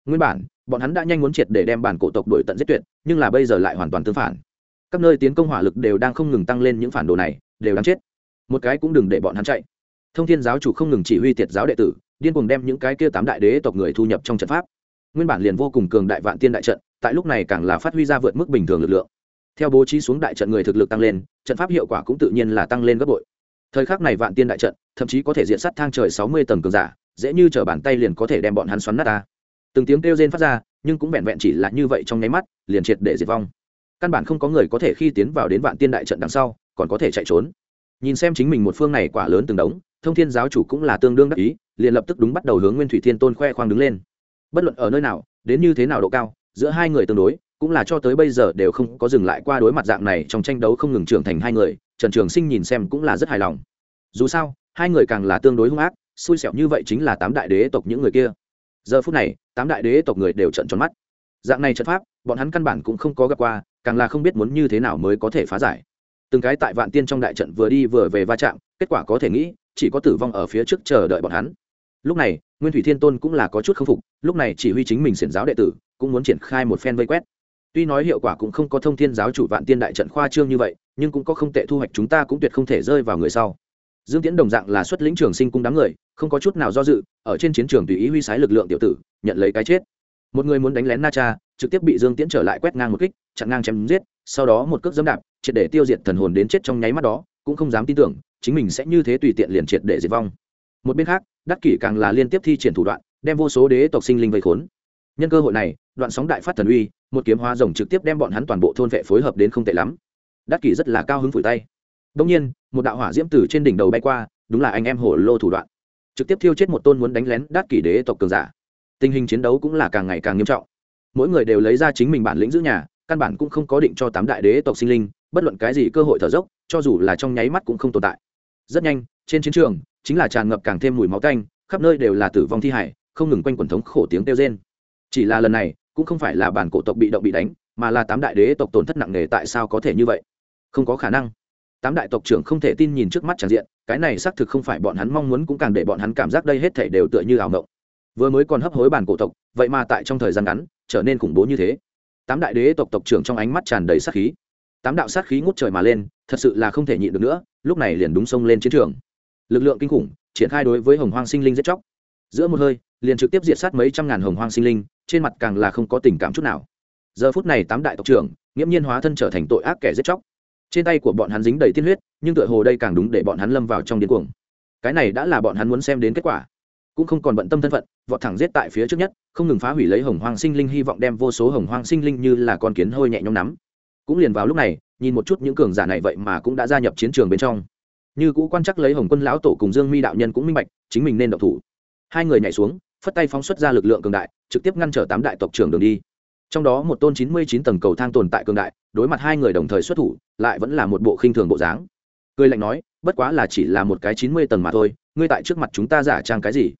Nguyên bản, bọn hắn đã nhanh muốn triệt để đem bản cổ tộc đổi tận giết tuyệt, nhưng là bây giờ lại hoàn toàn tương phản. Các nơi tiến công hỏa lực đều đang không ngừng tăng lên những phản đồ này, đều đang chết. Một cái cũng đừng để bọn hắn chạy. Thông thiên giáo chủ không ngừng chỉ huy tiệt giáo đệ tử, điên cuồng đem những cái kia tám đại đế tộc người thu nhập trong trận pháp. Nguyên bản liền vô cùng cường đại vạn tiên đại trận, tại lúc này càng là phát huy ra vượt mức bình thường lực lượng theo bố trí xuống đại trận người thực lực tăng lên, trận pháp hiệu quả cũng tự nhiên là tăng lên gấp bội. Thời khắc này vạn tiên đại trận, thậm chí có thể diện sát thang trời sáu mươi tầng cường giả, dễ như t bàn tay liền có thể đem bọn hắn xoắn nát ta. Từng tiếng kêu rên phát ra, nhưng cũng vẹn vẹn chỉ là như vậy trong nháy mắt, liền triệt để diệt vong. Căn bản không có người có thể khi tiến vào đến vạn tiên đại trận đằng sau, còn có thể chạy trốn. Nhìn xem chính mình một phương này quả lớn từng đống, thông thiên giáo chủ cũng là tương đương đắc ý, liền lập tức đúng bắt đầu hướng nguyên thủy thiên tôn khoe khoang đứng lên. Bất luận ở nơi nào, đến như thế nào độ cao, giữa hai người tương đối cũng là cho tới bây giờ đều không có dừng lại qua đối mặt dạng này trong tranh đấu không ngừng trưởng thành hai người, trần trường sinh nhìn xem cũng là rất hài lòng. Dù sao, hai người càng là tương đối hung ác, xui xẻo như vậy chính là tám đại đế tộc những người kia. Giờ phút này, tám đại đế tộc người đều trận tròn mắt. Dạng này trận pháp, bọn hắn căn bản cũng không có gặp qua, càng là không biết muốn như thế nào mới có thể phá giải. Từng cái tại vạn tiên trong đại trận vừa đi vừa về va chạm, kết quả có thể nghĩ, chỉ có tử vong ở phía trước chờ đợi bọn hắn. Lúc này, nguyên thủy thiên tôn cũng là có chút k phục, lúc này chỉ huy chính mình xiển giáo đệ tử, cũng muốn triển khai một phen vây quét tuy nói hiệu quả cũng không có thông thiên giáo chủ vạn tiên đại trận khoa trương như vậy, nhưng cũng có không tệ thu hoạch chúng ta cũng tuyệt không thể rơi vào người sau. Dương tiễn đồng dạng là xuất lĩnh trường sinh cung đám người, không có chút nào do dự, ở trên chiến trường tùy ý huy sái lực lượng tiểu tử, nhận lấy cái chết. Một người muốn đánh lén na cha, trực tiếp bị dương tiễn trở lại quét ngang một kích, chặn ngang chém giết, sau đó một cước dẫm đạp, triệt để tiêu diệt thần hồn đến chết trong nháy mắt đó, cũng không dám tin tưởng, chính mình sẽ như thế tùy tiện liền triệt để diệt vong. Một bên khác, đắc kỷ càng là liên tiếp thi triển thủ đoạn, đem vô số đế tộc sinh linh vây khốn. Nhân cơ hội này, đoạn sóng đại phát thần uy một kiếm hoa rồng trực tiếp đem bọn hắn toàn bộ thôn vệ phối hợp đến không tệ lắm. Đắc kỷ rất là cao hứng phủi tay. Đông nhiên, một đạo hỏa diễm từ trên đỉnh đầu bay qua, đúng là anh em hổ lô thủ đoạn. Trực tiếp thiêu chết một tôn muốn đánh lén đắc kỷ đế tộc cường giả. Tình hình chiến đấu cũng là càng ngày càng nghiêm trọng. Mỗi người đều lấy ra chính mình bản lĩnh giữ nhà, căn bản cũng không có định cho tám đại đế tộc sinh linh, bất luận cái gì cơ hội thở dốc, cho dù là trong nháy mắt cũng không tồn tại. Rất nhanh, trên chiến trường, chính là tràn ngập càng thêm mùi máu tanh, khắp nơi đều là tử vong thi hải, không ngừng quanh quần thống khổ tiếng kêu rên. Chỉ là lần này cũng không phải là bản cổ tộc bị động bị đánh, mà là tám đại đế tộc tổn thất nặng nề tại sao có thể như vậy? Không có khả năng. Tám đại tộc trưởng không thể tin nhìn trước mắt tràn diện, cái này xác thực không phải bọn hắn mong muốn cũng càng để bọn hắn cảm giác đây hết thể đều tựa như ảo ngộng vừa mới còn hấp hối bản cổ tộc, vậy mà tại trong thời gian ngắn, trở nên khủng bố như thế. Tám đại đế tộc tộc trưởng trong ánh mắt tràn đầy sát khí. Tám đạo sát khí ngút trời mà lên, thật sự là không thể nhịn được nữa, lúc này liền đúng sông lên chiến trường. Lực lượng kinh khủng, triển khai đối với hồng hoang sinh linh giết chóc. Giữa một hơi, liền trực tiếp diệt sát mấy trăm ngàn hồng hoang sinh linh trên mặt càng là không có tình cảm chút nào. Giờ phút này tám đại tộc trưởng, nghiễm nhiên hóa thân trở thành tội ác kẻ giết chóc. Trên tay của bọn hắn dính đầy tiên huyết, nhưng tựa hồ đây càng đúng để bọn hắn lâm vào trong điên cuồng. Cái này đã là bọn hắn muốn xem đến kết quả. Cũng không còn bận tâm thân phận, vọt thẳng giết tại phía trước nhất, không ngừng phá hủy lấy hồng hoang sinh linh hy vọng đem vô số hồng hoang sinh linh như là con kiến hôi nhẹ nhõm nắm. Cũng liền vào lúc này, nhìn một chút những cường giả này vậy mà cũng đã gia nhập chiến trường bên trong. Như cũ quan chắc lấy hồng quân lão tổ cùng dương mi đạo nhân cũng minh bạch, chính mình nên độc thủ. Hai người nhảy xuống phất tay phóng xuất ra lực lượng cường đại, trực tiếp ngăn trở tám đại tộc trưởng đường đi. Trong đó một tôn chín mươi chín tầng cầu thang tồn tại cường đại, đối mặt hai người đồng thời xuất thủ, lại vẫn là một bộ khinh thường bộ dáng. Cười lạnh nói, bất quá là chỉ là một cái chín mươi tầng mà thôi, ngươi tại trước mặt chúng ta giả trang cái gì?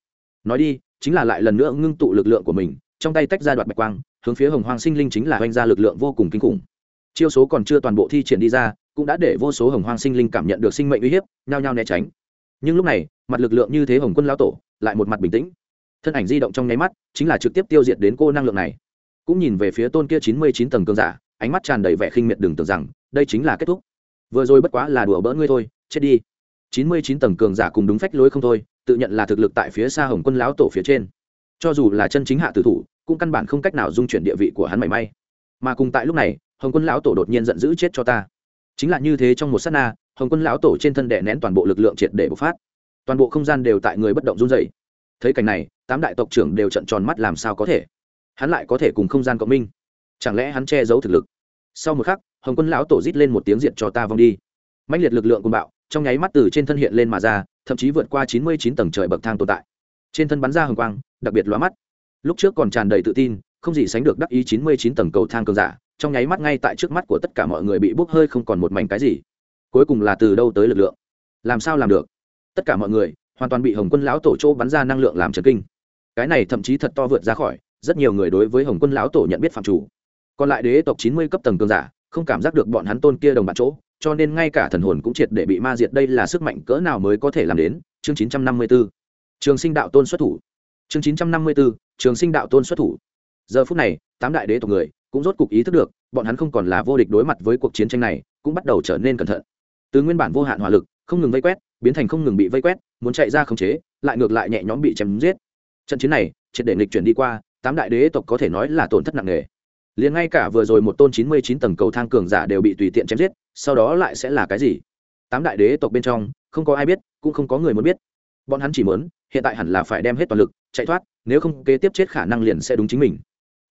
Nói đi, chính là lại lần nữa ngưng tụ lực lượng của mình, trong tay tách ra đoạt bạch quang, hướng phía hồng hoàng sinh linh chính là oanh ra lực lượng vô cùng kinh khủng. Chiêu số còn chưa toàn bộ thi triển đi ra, cũng đã để vô số hồng hoàng sinh linh cảm nhận được sinh mệnh uy hiếp, nhao nhao né tránh. Nhưng lúc này, mặt lực lượng như thế hồng quân lão tổ, lại một mặt bình tĩnh thân ảnh di động trong nháy mắt chính là trực tiếp tiêu diệt đến cô năng lượng này cũng nhìn về phía tôn kia chín mươi chín tầng cường giả ánh mắt tràn đầy vẻ khinh miệt đừng tưởng rằng đây chính là kết thúc vừa rồi bất quá là đùa bỡ ngươi thôi chết đi chín mươi chín tầng cường giả cùng đúng phách lối không thôi tự nhận là thực lực tại phía xa hồng quân lão tổ phía trên cho dù là chân chính hạ tử thủ cũng căn bản không cách nào dung chuyển địa vị của hắn mảy may mà cùng tại lúc này hồng quân lão tổ đột nhiên giận dữ chết cho ta chính là như thế trong một s á t na hồng quân lão tổ trên thân đè nén toàn bộ lực lượng triệt để bộc phát toàn bộ không gian đều tại người bất động run dày thấy cảnh này, tám đại tộc trưởng đều trận tròn mắt làm sao có thể? Hắn lại có thể cùng không gian cộng minh. Chẳng lẽ hắn che giấu thực lực? Sau một khắc, hồng quân lão tổ rít lên một tiếng diện cho ta vong đi. Mạnh liệt lực lượng cùng bạo, trong nháy mắt từ trên thân hiện lên mà ra, thậm chí vượt qua chín mươi chín tầng trời bậc thang tồn tại. Trên thân bắn ra hồng quang, đặc biệt lóa mắt. Lúc trước còn tràn đầy tự tin, không gì sánh được đắc ý chín mươi chín tầng cầu thang cường giả, trong nháy mắt ngay tại trước mắt của tất cả mọi người bị bốc hơi không còn một mảnh cái gì. Cuối cùng là từ đâu tới lực lượng? Làm sao làm được? Tất cả mọi người hoàn toàn bị hồng quân lão tổ chỗ bắn ra năng lượng làm trần kinh. Cái này thậm chí thật to vượt ra khỏi, rất nhiều người đối với hồng quân lão tổ nhận biết phạm chủ. Còn lại đế tộc chín mươi cấp tầng cường giả, không cảm giác được bọn hắn tôn kia đồng bạn chỗ, cho nên ngay cả thần hồn cũng triệt để bị ma diệt. Đây là sức mạnh cỡ nào mới có thể làm đến? Chương chín trăm năm mươi 954 trường sinh đạo tôn xuất thủ. Chương chín trăm năm mươi 954 trường sinh đạo tôn xuất thủ. Giờ phút này, tám đại đế tộc người cũng rốt cục ý thức được, bọn hắn không còn là vô địch đối mặt với cuộc chiến tranh này, cũng bắt đầu trở nên cẩn thận. Từ nguyên bản vô hạn hỏa lực, không ngừng vây quét biến thành không ngừng bị vây quét, muốn chạy ra khống chế, lại ngược lại nhẹ nhõm bị chém giết. Trận chiến này, triệt để nghịch chuyển đi qua, tám đại đế tộc có thể nói là tổn thất nặng nề. Liền ngay cả vừa rồi một tôn chín mươi chín tầng cầu thang cường giả đều bị tùy tiện chém giết, sau đó lại sẽ là cái gì? Tám đại đế tộc bên trong, không có ai biết, cũng không có người muốn biết. Bọn hắn chỉ muốn, hiện tại hẳn là phải đem hết toàn lực, chạy thoát, nếu không kế tiếp chết khả năng liền sẽ đúng chính mình.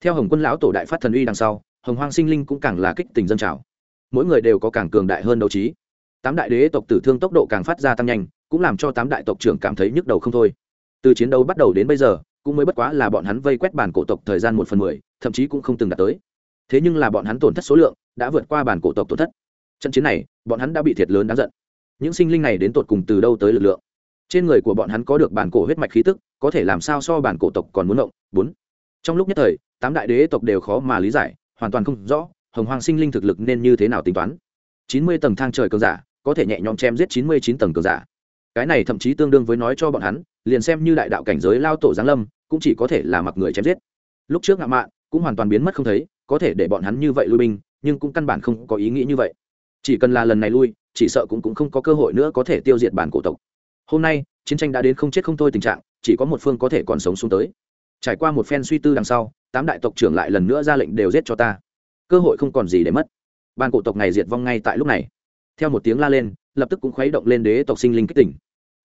Theo hồng quân lão tổ đại phát thần uy đằng sau, hồng hoang sinh linh cũng càng là kích tình dân trào. Mỗi người đều có càng cường đại hơn đấu trí tám đại đế tộc tử thương tốc độ càng phát ra tăng nhanh, cũng làm cho tám đại tộc trưởng cảm thấy nhức đầu không thôi. Từ chiến đấu bắt đầu đến bây giờ, cũng mới bất quá là bọn hắn vây quét bản cổ tộc thời gian một phần mười, thậm chí cũng không từng đạt tới. Thế nhưng là bọn hắn tổn thất số lượng đã vượt qua bản cổ tộc tổn thất. Trận chiến này, bọn hắn đã bị thiệt lớn đáng giận. Những sinh linh này đến tột cùng từ đâu tới lực lượng? Trên người của bọn hắn có được bản cổ huyết mạch khí tức, có thể làm sao so bản cổ tộc còn muốn động? Bốn. Trong lúc nhất thời, tám đại đế tộc đều khó mà lý giải, hoàn toàn không rõ, hồng hoàng sinh linh thực lực nên như thế nào tính toán. Chín mươi tầng thang trời cường giả có thể nhẹ nhõm chém giết chín mươi chín tầng cường giả. Cái này thậm chí tương đương với nói cho bọn hắn liền xem như đại đạo cảnh giới lao tổ giáng lâm cũng chỉ có thể là mặc người chém giết. Lúc trước ngạo mạn cũng hoàn toàn biến mất không thấy có thể để bọn hắn như vậy lui binh nhưng cũng căn bản không có ý nghĩ như vậy. Chỉ cần là lần này lui chỉ sợ cũng, cũng không có cơ hội nữa có thể tiêu diệt bản cổ tộc. Hôm nay chiến tranh đã đến không chết không thôi tình trạng chỉ có một phương có thể còn sống xuống tới. Trải qua một phen suy tư đằng sau tám đại tộc trưởng lại lần nữa ra lệnh đều giết cho ta. Cơ hội không còn gì để mất. Ban cổ tộc này diệt vong ngay tại lúc này theo một tiếng la lên, lập tức cũng khuấy động lên đế tộc sinh linh kích tỉnh.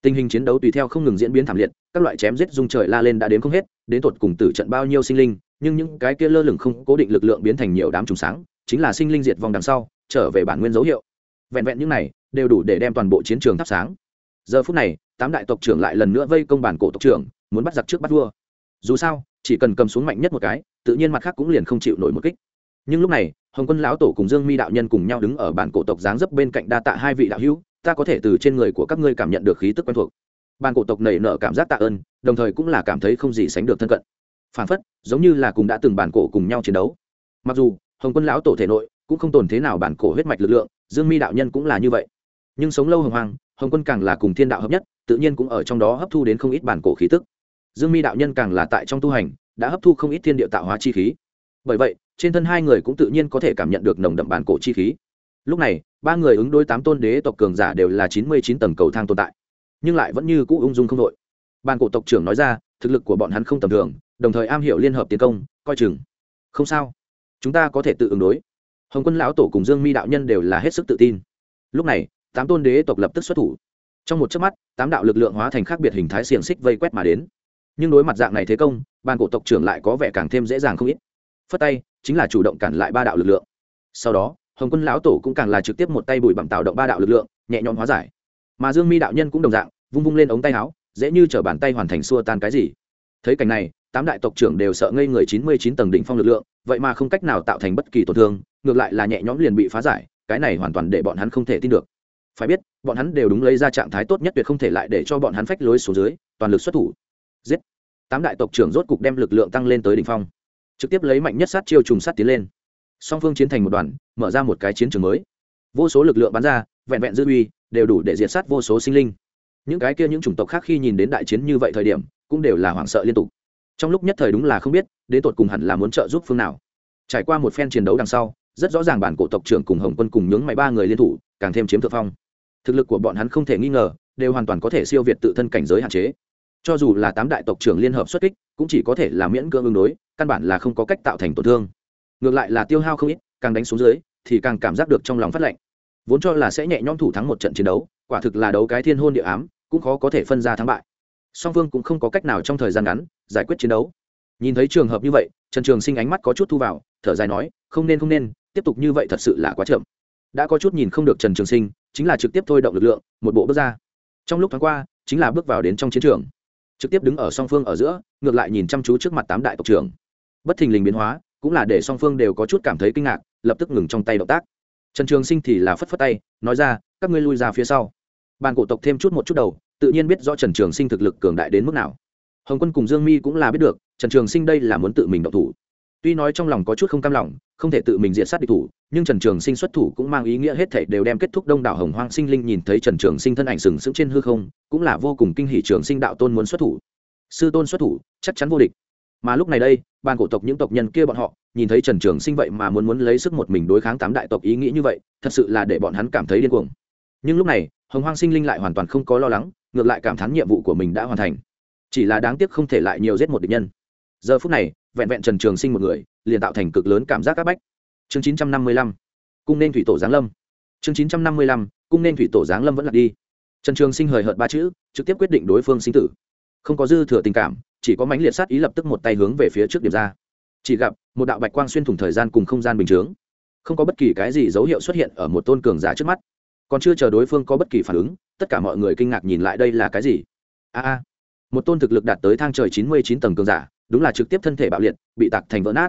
Tình hình chiến đấu tùy theo không ngừng diễn biến thảm liệt, các loại chém giết dung trời la lên đã đến không hết, đến tột cùng tử trận bao nhiêu sinh linh, nhưng những cái kia lơ lửng không cố định lực lượng biến thành nhiều đám trùng sáng, chính là sinh linh diệt vong đằng sau, trở về bản nguyên dấu hiệu. Vẹn vẹn những này, đều đủ để đem toàn bộ chiến trường thắp sáng. Giờ phút này, tám đại tộc trưởng lại lần nữa vây công bản cổ tộc trưởng, muốn bắt giặc trước bắt vua. Dù sao, chỉ cần cầm xuống mạnh nhất một cái, tự nhiên mặt khác cũng liền không chịu nổi một kích. Nhưng lúc này hồng quân lão tổ cùng dương mi đạo nhân cùng nhau đứng ở bản cổ tộc dáng dấp bên cạnh đa tạ hai vị đạo hữu, ta có thể từ trên người của các ngươi cảm nhận được khí tức quen thuộc. Bản cổ tộc nảy nở cảm giác tạ ơn, đồng thời cũng là cảm thấy không gì sánh được thân cận. Phản phất, giống như là cùng đã từng bản cổ cùng nhau chiến đấu. Mặc dù, hồng quân lão tổ thể nội cũng không tồn thế nào bản cổ huyết mạch lực lượng, dương mi đạo nhân cũng là như vậy. Nhưng sống lâu hồng hoàng hồng quân càng là cùng thiên đạo hợp nhất, tự nhiên cũng ở trong đó hấp thu đến không ít bản cổ khí tức. Dương mi đạo nhân càng là tại trong tu hành, đã hấp thu không ít thiên địa tạo hóa chi khí. Bởi vậy trên thân hai người cũng tự nhiên có thể cảm nhận được nồng đậm bản cổ chi khí. Lúc này, ba người ứng đối tám tôn đế tộc cường giả đều là chín mươi chín tầng cầu thang tồn tại, nhưng lại vẫn như cũ ung dung không đội. Ban cổ tộc trưởng nói ra, thực lực của bọn hắn không tầm thường, đồng thời am hiểu liên hợp tiến công, coi chừng. Không sao. Chúng ta có thể tự ứng đối. Hồng quân lão tổ cùng dương mi đạo nhân đều là hết sức tự tin. Lúc này, tám tôn đế tộc lập tức xuất thủ. Trong một chớp mắt, tám đạo lực lượng hóa thành khác biệt hình thái xiềng xích vây quét mà đến. Nhưng đối mặt dạng này thế công bàn cổ tộc trưởng lại có vẻ càng thêm dễ dàng không ít. Phất tay chính là chủ động cản lại ba đạo lực lượng. Sau đó, hồng quân lão tổ cũng càng là trực tiếp một tay bùi bằng tạo động ba đạo lực lượng, nhẹ nhõm hóa giải. Mà dương mi đạo nhân cũng đồng dạng, vung vung lên ống tay áo, dễ như t bàn tay hoàn thành xua tan cái gì. Thấy cảnh này, tám đại tộc trưởng đều sợ ngây người chín mươi chín tầng đỉnh phong lực lượng, vậy mà không cách nào tạo thành bất kỳ tổn thương, ngược lại là nhẹ nhõm liền bị phá giải, cái này hoàn toàn để bọn hắn không thể tin được. Phải biết, bọn hắn đều đúng lấy ra trạng thái tốt nhất tuyệt không thể lại để cho bọn hắn phách lối xuống dưới, toàn lực xuất thủ. Giết! Tám đại tộc trưởng rốt cục đem lực lượng tăng lên tới đỉnh phong trực tiếp lấy mạnh nhất sát chiêu trùng sát tiến lên. Song phương chiến thành một đoàn, mở ra một cái chiến trường mới. Vô số lực lượng bắn ra, vẹn vẹn dư uy, đều đủ để diệt sát vô số sinh linh. Những cái kia những chủng tộc khác khi nhìn đến đại chiến như vậy thời điểm, cũng đều là hoảng sợ liên tục. Trong lúc nhất thời đúng là không biết, đến tột cùng hẳn là muốn trợ giúp phương nào. Trải qua một phen chiến đấu đằng sau, rất rõ ràng bản cổ tộc trưởng cùng hồng quân cùng nhướng mày ba người liên thủ, càng thêm chiếm thượng phong. Thực lực của bọn hắn không thể nghi ngờ, đều hoàn toàn có thể siêu việt tự thân cảnh giới hạn chế cho dù là tám đại tộc trưởng liên hợp xuất kích, cũng chỉ có thể là miễn cưỡng ứng đối, căn bản là không có cách tạo thành tổn thương. Ngược lại là tiêu hao không ít, càng đánh xuống dưới, thì càng cảm giác được trong lòng phát lệnh vốn cho là sẽ nhẹ nhõm thủ thắng một trận chiến đấu, quả thực là đấu cái thiên hôn địa ám, cũng khó có thể phân ra thắng bại. Song phương cũng không có cách nào trong thời gian ngắn giải quyết chiến đấu. Nhìn thấy trường hợp như vậy, trần trường sinh ánh mắt có chút thu vào, thở dài nói, không nên không nên, tiếp tục như vậy thật sự là quá chậm. Đã có chút nhìn không được trần trường sinh, chính là trực tiếp thôi động lực lượng, một bộ bước ra. Trong lúc tháng qua, chính là bước vào đến trong chiến trường trực tiếp đứng ở song phương ở giữa, ngược lại nhìn chăm chú trước mặt tám đại tộc trưởng. Bất thình lình biến hóa, cũng là để song phương đều có chút cảm thấy kinh ngạc, lập tức ngừng trong tay động tác. Trần trường sinh thì là phất phất tay, nói ra, các ngươi lui ra phía sau. Bàn cổ tộc thêm chút một chút đầu, tự nhiên biết do trần trường sinh thực lực cường đại đến mức nào. Hồng quân cùng dương mi cũng là biết được, trần trường sinh đây là muốn tự mình động thủ. Tuy nói trong lòng có chút không cam lòng không thể tự mình diện sát địch thủ, nhưng trần trường sinh xuất thủ cũng mang ý nghĩa hết thảy đều đem kết thúc đông đảo hồng hoang sinh linh nhìn thấy trần trường sinh thân ảnh sừng sững trên hư không, cũng là vô cùng kinh hỷ trường sinh đạo tôn muốn xuất thủ. Sư tôn xuất thủ, chắc chắn vô địch. Mà lúc này đây ban cổ tộc những tộc nhân kia bọn họ, nhìn thấy trần trường sinh vậy mà muốn muốn lấy sức một mình đối kháng tám đại tộc ý nghĩ như vậy, thật sự là để bọn hắn cảm thấy điên cuồng. Nhưng lúc này, hồng hoang sinh linh lại hoàn toàn không có lo lắng, ngược lại cảm thán nhiệm vụ của mình đã hoàn thành. Chỉ là đáng tiếc không thể lại nhiều giết một địch nhân giờ phút này, vẹn vẹn trần trường sinh một người, liền tạo thành cực lớn cảm giác áp bách. Chương chín trăm năm mươi lăm, cung nên thủy tổ giáng lâm. Chương chín trăm năm mươi lăm, cung nên thủy tổ giáng lâm vẫn lặp đi. Trần trường sinh hời hợt ba chữ, trực tiếp quyết định đối phương sinh tử. Không có dư thừa tình cảm, chỉ có mãnh liệt sát ý lập tức một tay hướng về phía trước điểm ra. Chỉ gặp, một đạo bạch quang xuyên thủng thời gian cùng không gian bình chướng. Không có bất kỳ cái gì dấu hiệu xuất hiện ở một tôn cường giả trước mắt. Còn chưa chờ đối phương có bất kỳ phản ứng, tất cả mọi người kinh ngạc nhìn lại đây là cái gì? A a. Một tôn thực lực đạt tới thang trời chín mươi chín tầng cường giả đúng là trực tiếp thân thể bạo liệt, bị tạc thành vỡ nát.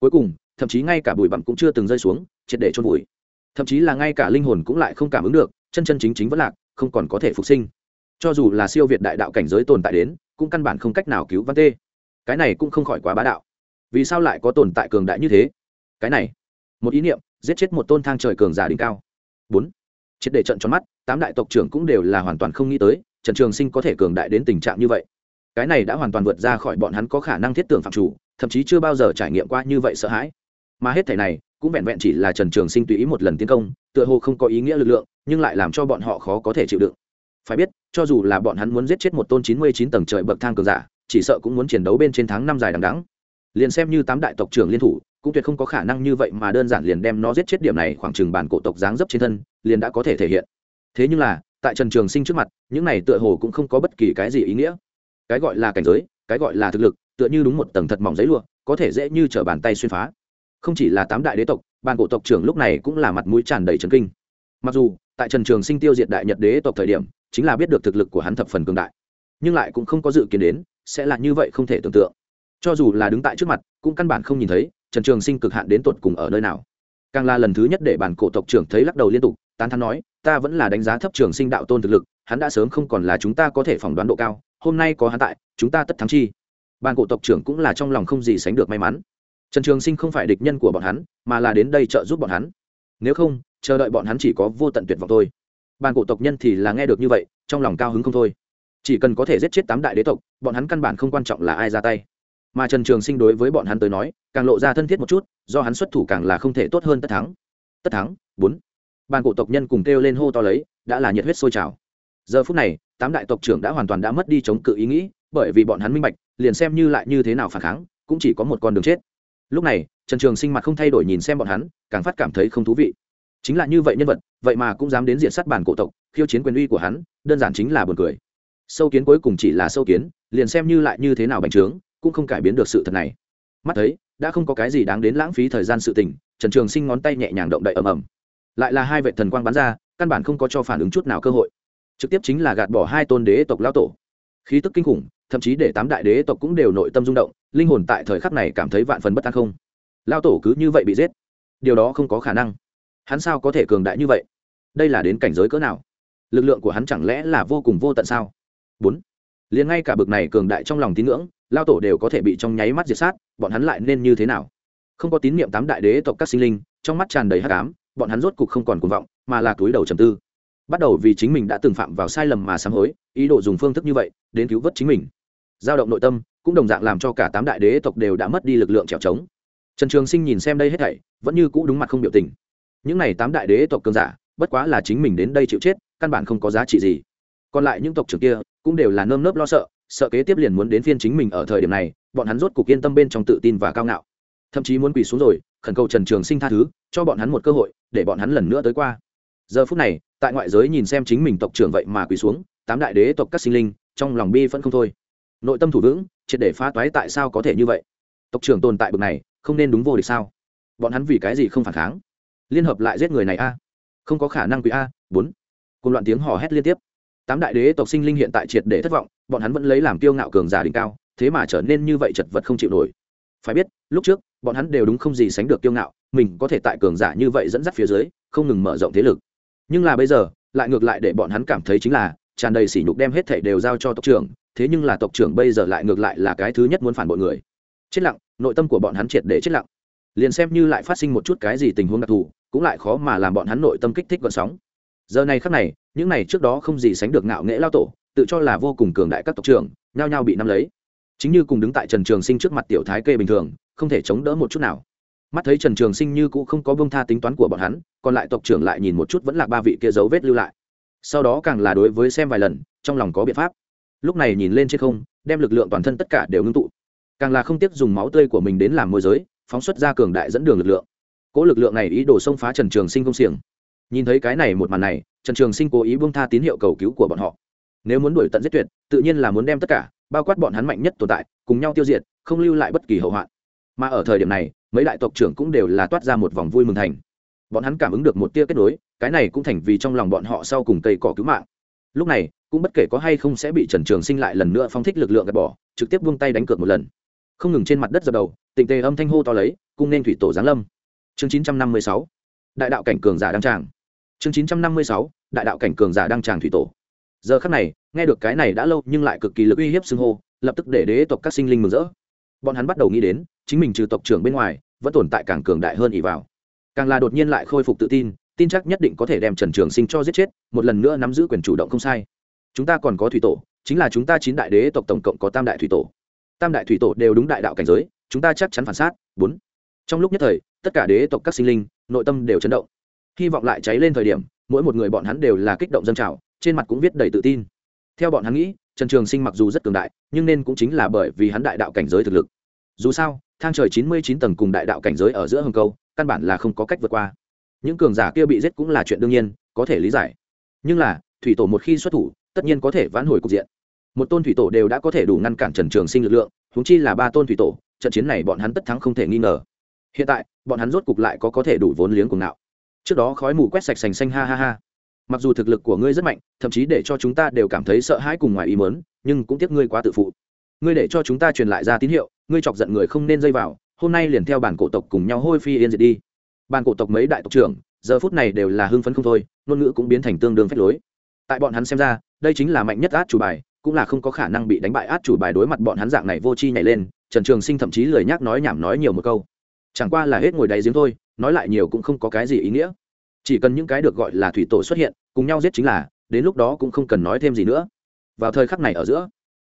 Cuối cùng, thậm chí ngay cả bụi bặm cũng chưa từng rơi xuống, triệt để trôn vùi. Thậm chí là ngay cả linh hồn cũng lại không cảm ứng được, chân chân chính chính vẫn lạc, không còn có thể phục sinh. Cho dù là siêu việt đại đạo cảnh giới tồn tại đến, cũng căn bản không cách nào cứu văn tê. Cái này cũng không khỏi quá bá đạo. Vì sao lại có tồn tại cường đại như thế? Cái này, một ý niệm, giết chết một tôn thang trời cường giả đỉnh cao. Bốn, triệt để trận tròn mắt, tám đại tộc trưởng cũng đều là hoàn toàn không nghĩ tới, trần trường sinh có thể cường đại đến tình trạng như vậy cái này đã hoàn toàn vượt ra khỏi bọn hắn có khả năng thiết tưởng phạm chủ, thậm chí chưa bao giờ trải nghiệm qua như vậy sợ hãi. Mà hết thể này, cũng vẹn vẹn chỉ là trần trường sinh tùy ý một lần tiến công, tựa hồ không có ý nghĩa lực lượng, nhưng lại làm cho bọn họ khó có thể chịu đựng. Phải biết, cho dù là bọn hắn muốn giết chết một tôn chín mươi chín tầng trời bậc thang cường giả, chỉ sợ cũng muốn chiến đấu bên trên tháng năm dài đằng đắng liền xem như tám đại tộc trưởng liên thủ, cũng tuyệt không có khả năng như vậy mà đơn giản liền đem nó giết chết điểm này khoảng chừng bản cổ tộc dáng dấp trên thân, liền đã có thể thể hiện. Thế nhưng là, tại trần trường sinh trước mặt, những này tựa hồ cũng không có bất kỳ cái gì ý nghĩa cái gọi là cảnh giới, cái gọi là thực lực, tựa như đúng một tầng thật mỏng giấy lụa, có thể dễ như t r ở bàn tay xuyên phá. Không chỉ là tám đại đế tộc, bàn cổ tộc trưởng lúc này cũng là mặt mũi tràn đầy trần kinh. Mặc dù, tại trần trường sinh tiêu diệt đại nhật đế tộc thời điểm, chính là biết được thực lực của hắn thập phần cường đại, nhưng lại cũng không có dự kiến đến, sẽ là như vậy không thể tưởng tượng. Cho dù là đứng tại trước mặt, cũng căn bản không nhìn thấy trần trường sinh cực hạn đến tột cùng ở nơi nào. Càng là lần thứ nhất để bản cổ tộc trưởng thấy lắc đầu liên tục, tán thắn nói, ta vẫn là đánh giá thấp trường sinh đạo tôn thực lực, hắn đã sớm không còn là chúng ta có thể phỏng đoán độ cao hôm nay có hắn tại, chúng ta tất thắng chi. Ban cổ tộc trưởng cũng là trong lòng không gì sánh được may mắn. Trần trường sinh không phải địch nhân của bọn hắn, mà là đến đây trợ giúp bọn hắn. Nếu không, chờ đợi bọn hắn chỉ có vô tận tuyệt vọng thôi. Ban cổ tộc nhân thì là nghe được như vậy, trong lòng cao hứng không thôi. Chỉ cần có thể giết chết tám đại đế tộc, bọn hắn căn bản không quan trọng là ai ra tay. Mà trần trường sinh đối với bọn hắn tới nói, càng lộ ra thân thiết một chút, do hắn xuất thủ càng là không thể tốt hơn tất thắng. Tất thắng, bốn. Ban cổ tộc nhân cùng kêu lên hô to lấy, đã là nhiệt huyết sôi trào giờ phút này, tám đại tộc trưởng đã hoàn toàn đã mất đi chống cự ý nghĩ, bởi vì bọn hắn minh bạch, liền xem như lại như thế nào phản kháng, cũng chỉ có một con đường chết. Lúc này, trần trường sinh mặt không thay đổi nhìn xem bọn hắn, càng phát cảm thấy không thú vị. Chính là như vậy nhân vật, vậy mà cũng dám đến diện sát bản cổ tộc, khiêu chiến quyền uy của hắn, đơn giản chính là buồn cười. Sâu kiến cuối cùng chỉ là sâu kiến, liền xem như lại như thế nào bành trướng, cũng không cải biến được sự thật này. Mắt thấy, đã không có cái gì đáng đến lãng phí thời gian sự tình, trần trường sinh ngón tay nhẹ nhàng động đậy ầm ầm. Lại là hai vệ thần quang bắn ra, căn bản không có cho phản ứng chút nào cơ hội trực tiếp chính là gạt bỏ hai tôn đế tộc lao tổ. Khí tức kinh khủng, thậm chí để tám đại đế tộc cũng đều nội tâm rung động, linh hồn tại thời khắc này cảm thấy vạn phần bất an không. Lao tổ cứ như vậy bị giết. Điều đó không có khả năng. Hắn sao có thể cường đại như vậy? Đây là đến cảnh giới cỡ nào? Lực lượng của hắn chẳng lẽ là vô cùng vô tận sao? Bốn. Liền ngay cả bực này cường đại trong lòng tín ngưỡng lao tổ đều có thể bị trong nháy mắt diệt sát, bọn hắn lại nên như thế nào? Không có tín nhiệm tám đại đế tộc các sinh linh, trong mắt tràn đầy hát cám bọn hắn rốt cục không còn cuồng vọng, mà là túi đầu trầm tư bắt đầu vì chính mình đã từng phạm vào sai lầm mà sám hối, ý đồ dùng phương thức như vậy, đến cứu vớt chính mình. Giao động nội tâm, cũng đồng dạng làm cho cả tám đại đế tộc đều đã mất đi lực lượng trèo trống. Trần trường sinh nhìn xem đây hết thảy, vẫn như cũ đúng mặt không biểu tình. Những này tám đại đế tộc cường giả, bất quá là chính mình đến đây chịu chết, căn bản không có giá trị gì. Còn lại những tộc trưởng kia, cũng đều là nơm nớp lo sợ sợ kế tiếp liền muốn đến phiên chính mình ở thời điểm này, bọn hắn rốt cục yên tâm bên trong tự tin và cao ngạo. Thậm chí muốn quỳ xuống rồi, khẩn cầu trần trường sinh tha thứ, cho bọn hắn một cơ hội, để bọn hắn lần nữa tới qua. Giờ phút này tại ngoại giới nhìn xem chính mình tộc trưởng vậy mà quỳ xuống, tám đại đế tộc các sinh linh, trong lòng bi vẫn không thôi. Nội tâm thủ vững, triệt để phá toái tại sao có thể như vậy? Tộc trưởng tồn tại bực này, không nên đúng vô địch sao? Bọn hắn vì cái gì không phản kháng? Liên hợp lại giết người này a? Không có khả năng quỷ a, bốn. Cùng loạn tiếng hò hét liên tiếp. Tám đại đế tộc sinh linh hiện tại triệt để thất vọng, bọn hắn vẫn lấy làm kiêu ngạo cường giả đỉnh cao, thế mà trở nên như vậy chật vật không chịu nổi. Phải biết, lúc trước, bọn hắn đều đúng không gì sánh được kiêu ngạo, mình có thể tại cường giả như vậy dẫn dắt phía dưới, không ngừng mở rộng thế lực nhưng là bây giờ, lại ngược lại để bọn hắn cảm thấy chính là, tràn đầy sỉ nhục đem hết thảy đều giao cho tộc trưởng, thế nhưng là tộc trưởng bây giờ lại ngược lại là cái thứ nhất muốn phản bội người. Chết lặng, nội tâm của bọn hắn triệt để chết lặng. Liền xem như lại phát sinh một chút cái gì tình huống đặc thù, cũng lại khó mà làm bọn hắn nội tâm kích thích gợn sóng. Giờ này khắc này, những này trước đó không gì sánh được ngạo nghễ lao tổ, tự cho là vô cùng cường đại các tộc trưởng, nhao nhao bị nắm lấy. Chính như cùng đứng tại trần trường sinh trước mặt tiểu thái kê bình thường, không thể chống đỡ một chút nào mắt thấy trần trường sinh như cũ không có bông tha tính toán của bọn hắn, còn lại tộc trưởng lại nhìn một chút vẫn là ba vị kia dấu vết lưu lại. Sau đó càng là đối với xem vài lần, trong lòng có biện pháp. Lúc này nhìn lên trên không, đem lực lượng toàn thân tất cả đều ngưng tụ. Càng là không tiếc dùng máu tươi của mình đến làm môi giới, phóng xuất ra cường đại dẫn đường lực lượng. Cỗ lực lượng này ý đồ xông phá trần trường sinh công xiềng. Nhìn thấy cái này một màn này, trần trường sinh cố ý bông tha tín hiệu cầu cứu của bọn họ. Nếu muốn đuổi tận giết tuyệt, tự nhiên là muốn đem tất cả, bao quát bọn hắn mạnh nhất tồn tại, cùng nhau tiêu diệt, không lưu lại bất kỳ hậu hoạn. Mà ở thời điểm này mấy đại tộc trưởng cũng đều là toát ra một vòng vui mừng thành. Bọn hắn cảm ứng được một tia kết nối, cái này cũng thành vì trong lòng bọn họ sau cùng cây cỏ cứu mạng. Lúc này, cũng bất kể có hay không sẽ bị trần trường sinh lại lần nữa phong thích lực lượng gạt bỏ, trực tiếp buông tay đánh cược một lần. Không ngừng trên mặt đất dập đầu, tình tề âm thanh hô to lấy, cung nên thủy tổ giáng lâm. Chương chín trăm năm mươi sáu, đại đạo cảnh cường giả đăng tràng. Chương chín trăm năm mươi sáu, đại đạo cảnh cường giả đăng tràng thủy tổ. Giờ khắc này, nghe được cái này đã lâu nhưng lại cực kỳ lực uy hiếp xưng hô, lập tức để đế tộc các sinh linh mừng rỡ. Bọn hắn bắt đầu nghĩ đến chính mình trừ tộc trưởng bên ngoài, vẫn tồn tại càng cường đại hơn ỷ vào. Càng là đột nhiên lại khôi phục tự tin tin chắc nhất định có thể đem trần trường sinh cho giết chết, một lần nữa nắm giữ quyền chủ động không sai. Chúng ta còn có thủy tổ, chính là chúng ta chín đại đế tộc tổng cộng có tam đại thủy tổ. Tam đại thủy tổ đều đúng đại đạo cảnh giới, chúng ta chắc chắn phản sát. Bốn. Trong lúc nhất thời, tất cả đế tộc các sinh linh, nội tâm đều chấn động. Hy vọng lại cháy lên thời điểm, mỗi một người bọn hắn đều là kích động dân trào, trên mặt cũng viết đầy tự tin. Theo bọn hắn nghĩ, trần trường sinh mặc dù rất cường đại, nhưng nên cũng chính là bởi vì hắn đại đạo cảnh giới thực lực dù sao, thang trời chín mươi chín tầng cùng đại đạo cảnh giới ở giữa hồng câu, căn bản là không có cách vượt qua. Những cường giả kia bị giết cũng là chuyện đương nhiên, có thể lý giải. Nhưng là, thủy tổ một khi xuất thủ, tất nhiên có thể vãn hồi cục diện. Một tôn thủy tổ đều đã có thể đủ ngăn cản trần trường sinh lực lượng húng chi là ba tôn thủy tổ, trận chiến này bọn hắn tất thắng không thể nghi ngờ. Hiện tại, bọn hắn rốt cục lại có có thể đủ vốn liếng cùng nào trước đó khói mù quét sạch sành xanh ha ha ha. Mặc dù thực lực của ngươi rất mạnh, thậm chí để cho chúng ta đều cảm thấy sợ hãi cùng ngoài ý mớn nhưng cũng tiếc ngươi quá tự phụ. Ngươi để cho chúng ta truyền lại ra tín hiệu ngươi chọc giận người không nên dây vào, hôm nay liền theo bản cổ tộc cùng nhau hôi phi yên diệt đi. Bản cổ tộc mấy đại tộc trưởng, giờ phút này đều là hưng phấn không thôi, ngôn ngữ cũng biến thành tương đương phép lối. Tại bọn hắn xem ra, đây chính là mạnh nhất át chủ bài, cũng là không có khả năng bị đánh bại át chủ bài đối mặt bọn hắn dạng này vô chi nhảy lên, trần trường sinh thậm chí lười nhác nói nhảm nói nhiều một câu. Chẳng qua là hết ngồi đáy giếng thôi, nói lại nhiều cũng không có cái gì ý nghĩa. Chỉ cần những cái được gọi là thủy tổ xuất hiện, cùng nhau giết chính là, đến lúc đó cũng không cần nói thêm gì nữa. Vào thời khắc này ở giữa,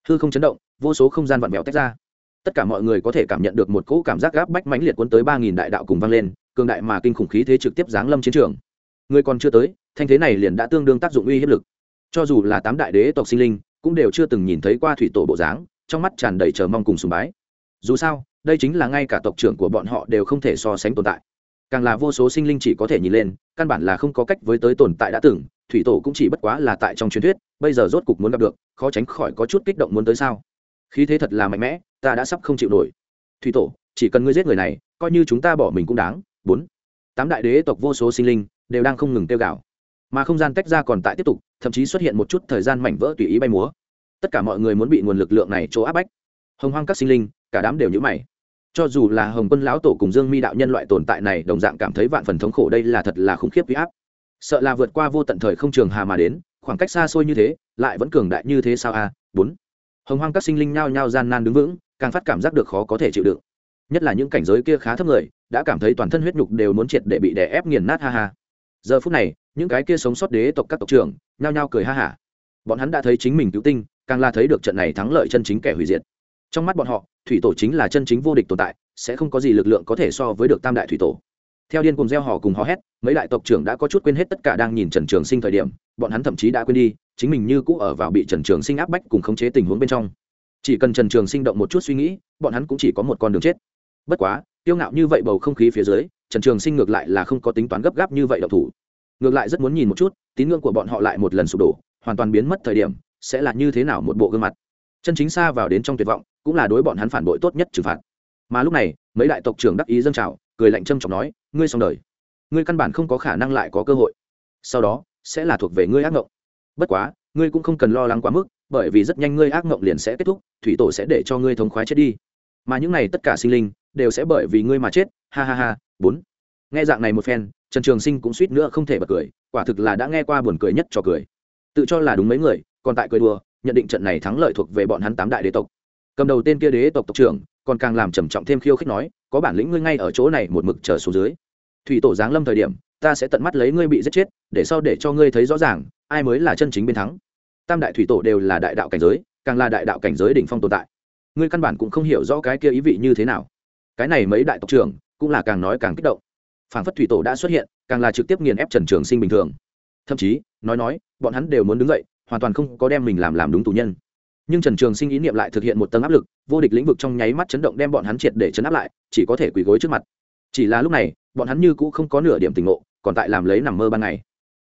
hư không chấn động, vô số không gian vặn vẹo tách ra tất cả mọi người có thể cảm nhận được một cỗ cảm giác gáp bách mãnh liệt cuốn tới ba nghìn đại đạo cùng vang lên, cường đại mà kinh khủng khí thế trực tiếp giáng lâm chiến trường. Người còn chưa tới, thanh thế này liền đã tương đương tác dụng uy hiếp lực. Cho dù là tám đại đế tộc sinh linh, cũng đều chưa từng nhìn thấy qua thủy tổ bộ dáng, trong mắt tràn đầy chờ mong cùng sùng bái. Dù sao, đây chính là ngay cả tộc trưởng của bọn họ đều không thể so sánh tồn tại. Càng là vô số sinh linh chỉ có thể nhìn lên, căn bản là không có cách với tới tồn tại đã từng, thủy tổ cũng chỉ bất quá là tại trong truyền thuyết, bây giờ rốt cục muốn gặp được, khó tránh khỏi có chút kích động muốn tới sao? Khí thế thật là mạnh mẽ, ta đã sắp không chịu nổi. Thủy tổ, chỉ cần ngươi giết người này, coi như chúng ta bỏ mình cũng đáng. Bốn, tám đại đế tộc vô số sinh linh đều đang không ngừng tiêu gạo mà không gian tách ra còn tại tiếp tục, thậm chí xuất hiện một chút thời gian mảnh vỡ tùy ý bay múa. Tất cả mọi người muốn bị nguồn lực lượng này chỗ áp bách. Hồng hoang các sinh linh, cả đám đều nhữ mày. Cho dù là hồng quân lão tổ cùng dương mi đạo nhân loại tồn tại này, đồng dạng cảm thấy vạn phần thống khổ, đây là thật là khủng khiếp huy áp. Sợ là vượt qua vô tận thời không trường hà mà đến, khoảng cách xa xôi như thế, lại vẫn cường đại như thế sao a? Bốn hồng hoang các sinh linh nhao nhao gian nan đứng vững, càng phát cảm giác được khó có thể chịu đựng. Nhất là những cảnh giới kia khá thấp người, đã cảm thấy toàn thân huyết nhục đều muốn triệt để bị đè ép nghiền nát ha ha. Giờ phút này, những cái kia sống sót đế tộc các tộc trưởng, nhao nhao cười ha hả. Bọn hắn đã thấy chính mình cứu tinh, càng là thấy được trận này thắng lợi chân chính kẻ hủy diệt. Trong mắt bọn họ, thủy tổ chính là chân chính vô địch tồn tại, sẽ không có gì lực lượng có thể so với được tam đại thủy tổ. Theo điên cùng gieo họ cùng hò hét, mấy đại tộc trưởng đã có chút quên hết tất cả đang nhìn trần trường sinh thời điểm, bọn hắn thậm chí đã quên đi chính mình như cũ ở vào bị trần trường sinh áp bách cùng khống chế tình huống bên trong. Chỉ cần trần trường sinh động một chút suy nghĩ, bọn hắn cũng chỉ có một con đường chết. Bất quá tiêu ngạo như vậy bầu không khí phía dưới, trần trường sinh ngược lại là không có tính toán gấp gáp như vậy độc thủ. Ngược lại rất muốn nhìn một chút, tín ngưỡng của bọn họ lại một lần sụp đổ, hoàn toàn biến mất thời điểm, sẽ là như thế nào một bộ gương mặt. Chân chính xa vào đến trong tuyệt vọng, cũng là đối bọn hắn phản bội tốt nhất trừng phạt. Mà lúc này, mấy đại tộc trưởng đắc ý dâng trào, cười lạnh trâm trọng nói, ngươi xong đời. Ngươi căn bản không có khả năng lại có cơ hội. Sau đó, sẽ là thuộc về ngươi ác ngộng bất quá, ngươi cũng không cần lo lắng quá mức, bởi vì rất nhanh ngươi ác mộng liền sẽ kết thúc, thủy tổ sẽ để cho ngươi thống khoái chết đi. Mà những này tất cả sinh linh, đều sẽ bởi vì ngươi mà chết. Ha ha ha, bốn. Nghe dạng này một phen, trần trường sinh cũng suýt nữa không thể bật cười, quả thực là đã nghe qua buồn cười nhất cho cười. Tự cho là đúng mấy người, còn tại cười đùa, nhận định trận này thắng lợi thuộc về bọn hắn tám đại đế tộc. Cầm đầu tên kia đế tộc tộc trưởng, còn càng làm trầm trọng thêm khiêu khích nói, có bản lĩnh ngươi ngay ở chỗ này một mực chờ xuống dưới. Thủy tổ giáng lâm thời điểm ta sẽ tận mắt lấy ngươi bị giết chết, để sau để cho ngươi thấy rõ ràng, ai mới là chân chính bên thắng. Tam đại thủy tổ đều là đại đạo cảnh giới, càng là đại đạo cảnh giới đỉnh phong tồn tại. Ngươi căn bản cũng không hiểu rõ cái kia ý vị như thế nào. Cái này mấy đại tộc trưởng cũng là càng nói càng kích động. Phản phất thủy tổ đã xuất hiện, càng là trực tiếp nghiền ép trần trường sinh bình thường. Thậm chí, nói nói, bọn hắn đều muốn đứng dậy, hoàn toàn không có đem mình làm làm đúng tù nhân. Nhưng trần trường sinh ý niệm lại thực hiện một tầng áp lực, vô địch lĩnh vực trong nháy mắt chấn động đem bọn hắn triệt để chấn áp lại, chỉ có thể quỳ gối trước mặt chỉ là lúc này, bọn hắn như cũ không có nửa điểm tình ngộ, còn tại làm lấy nằm mơ ban ngày.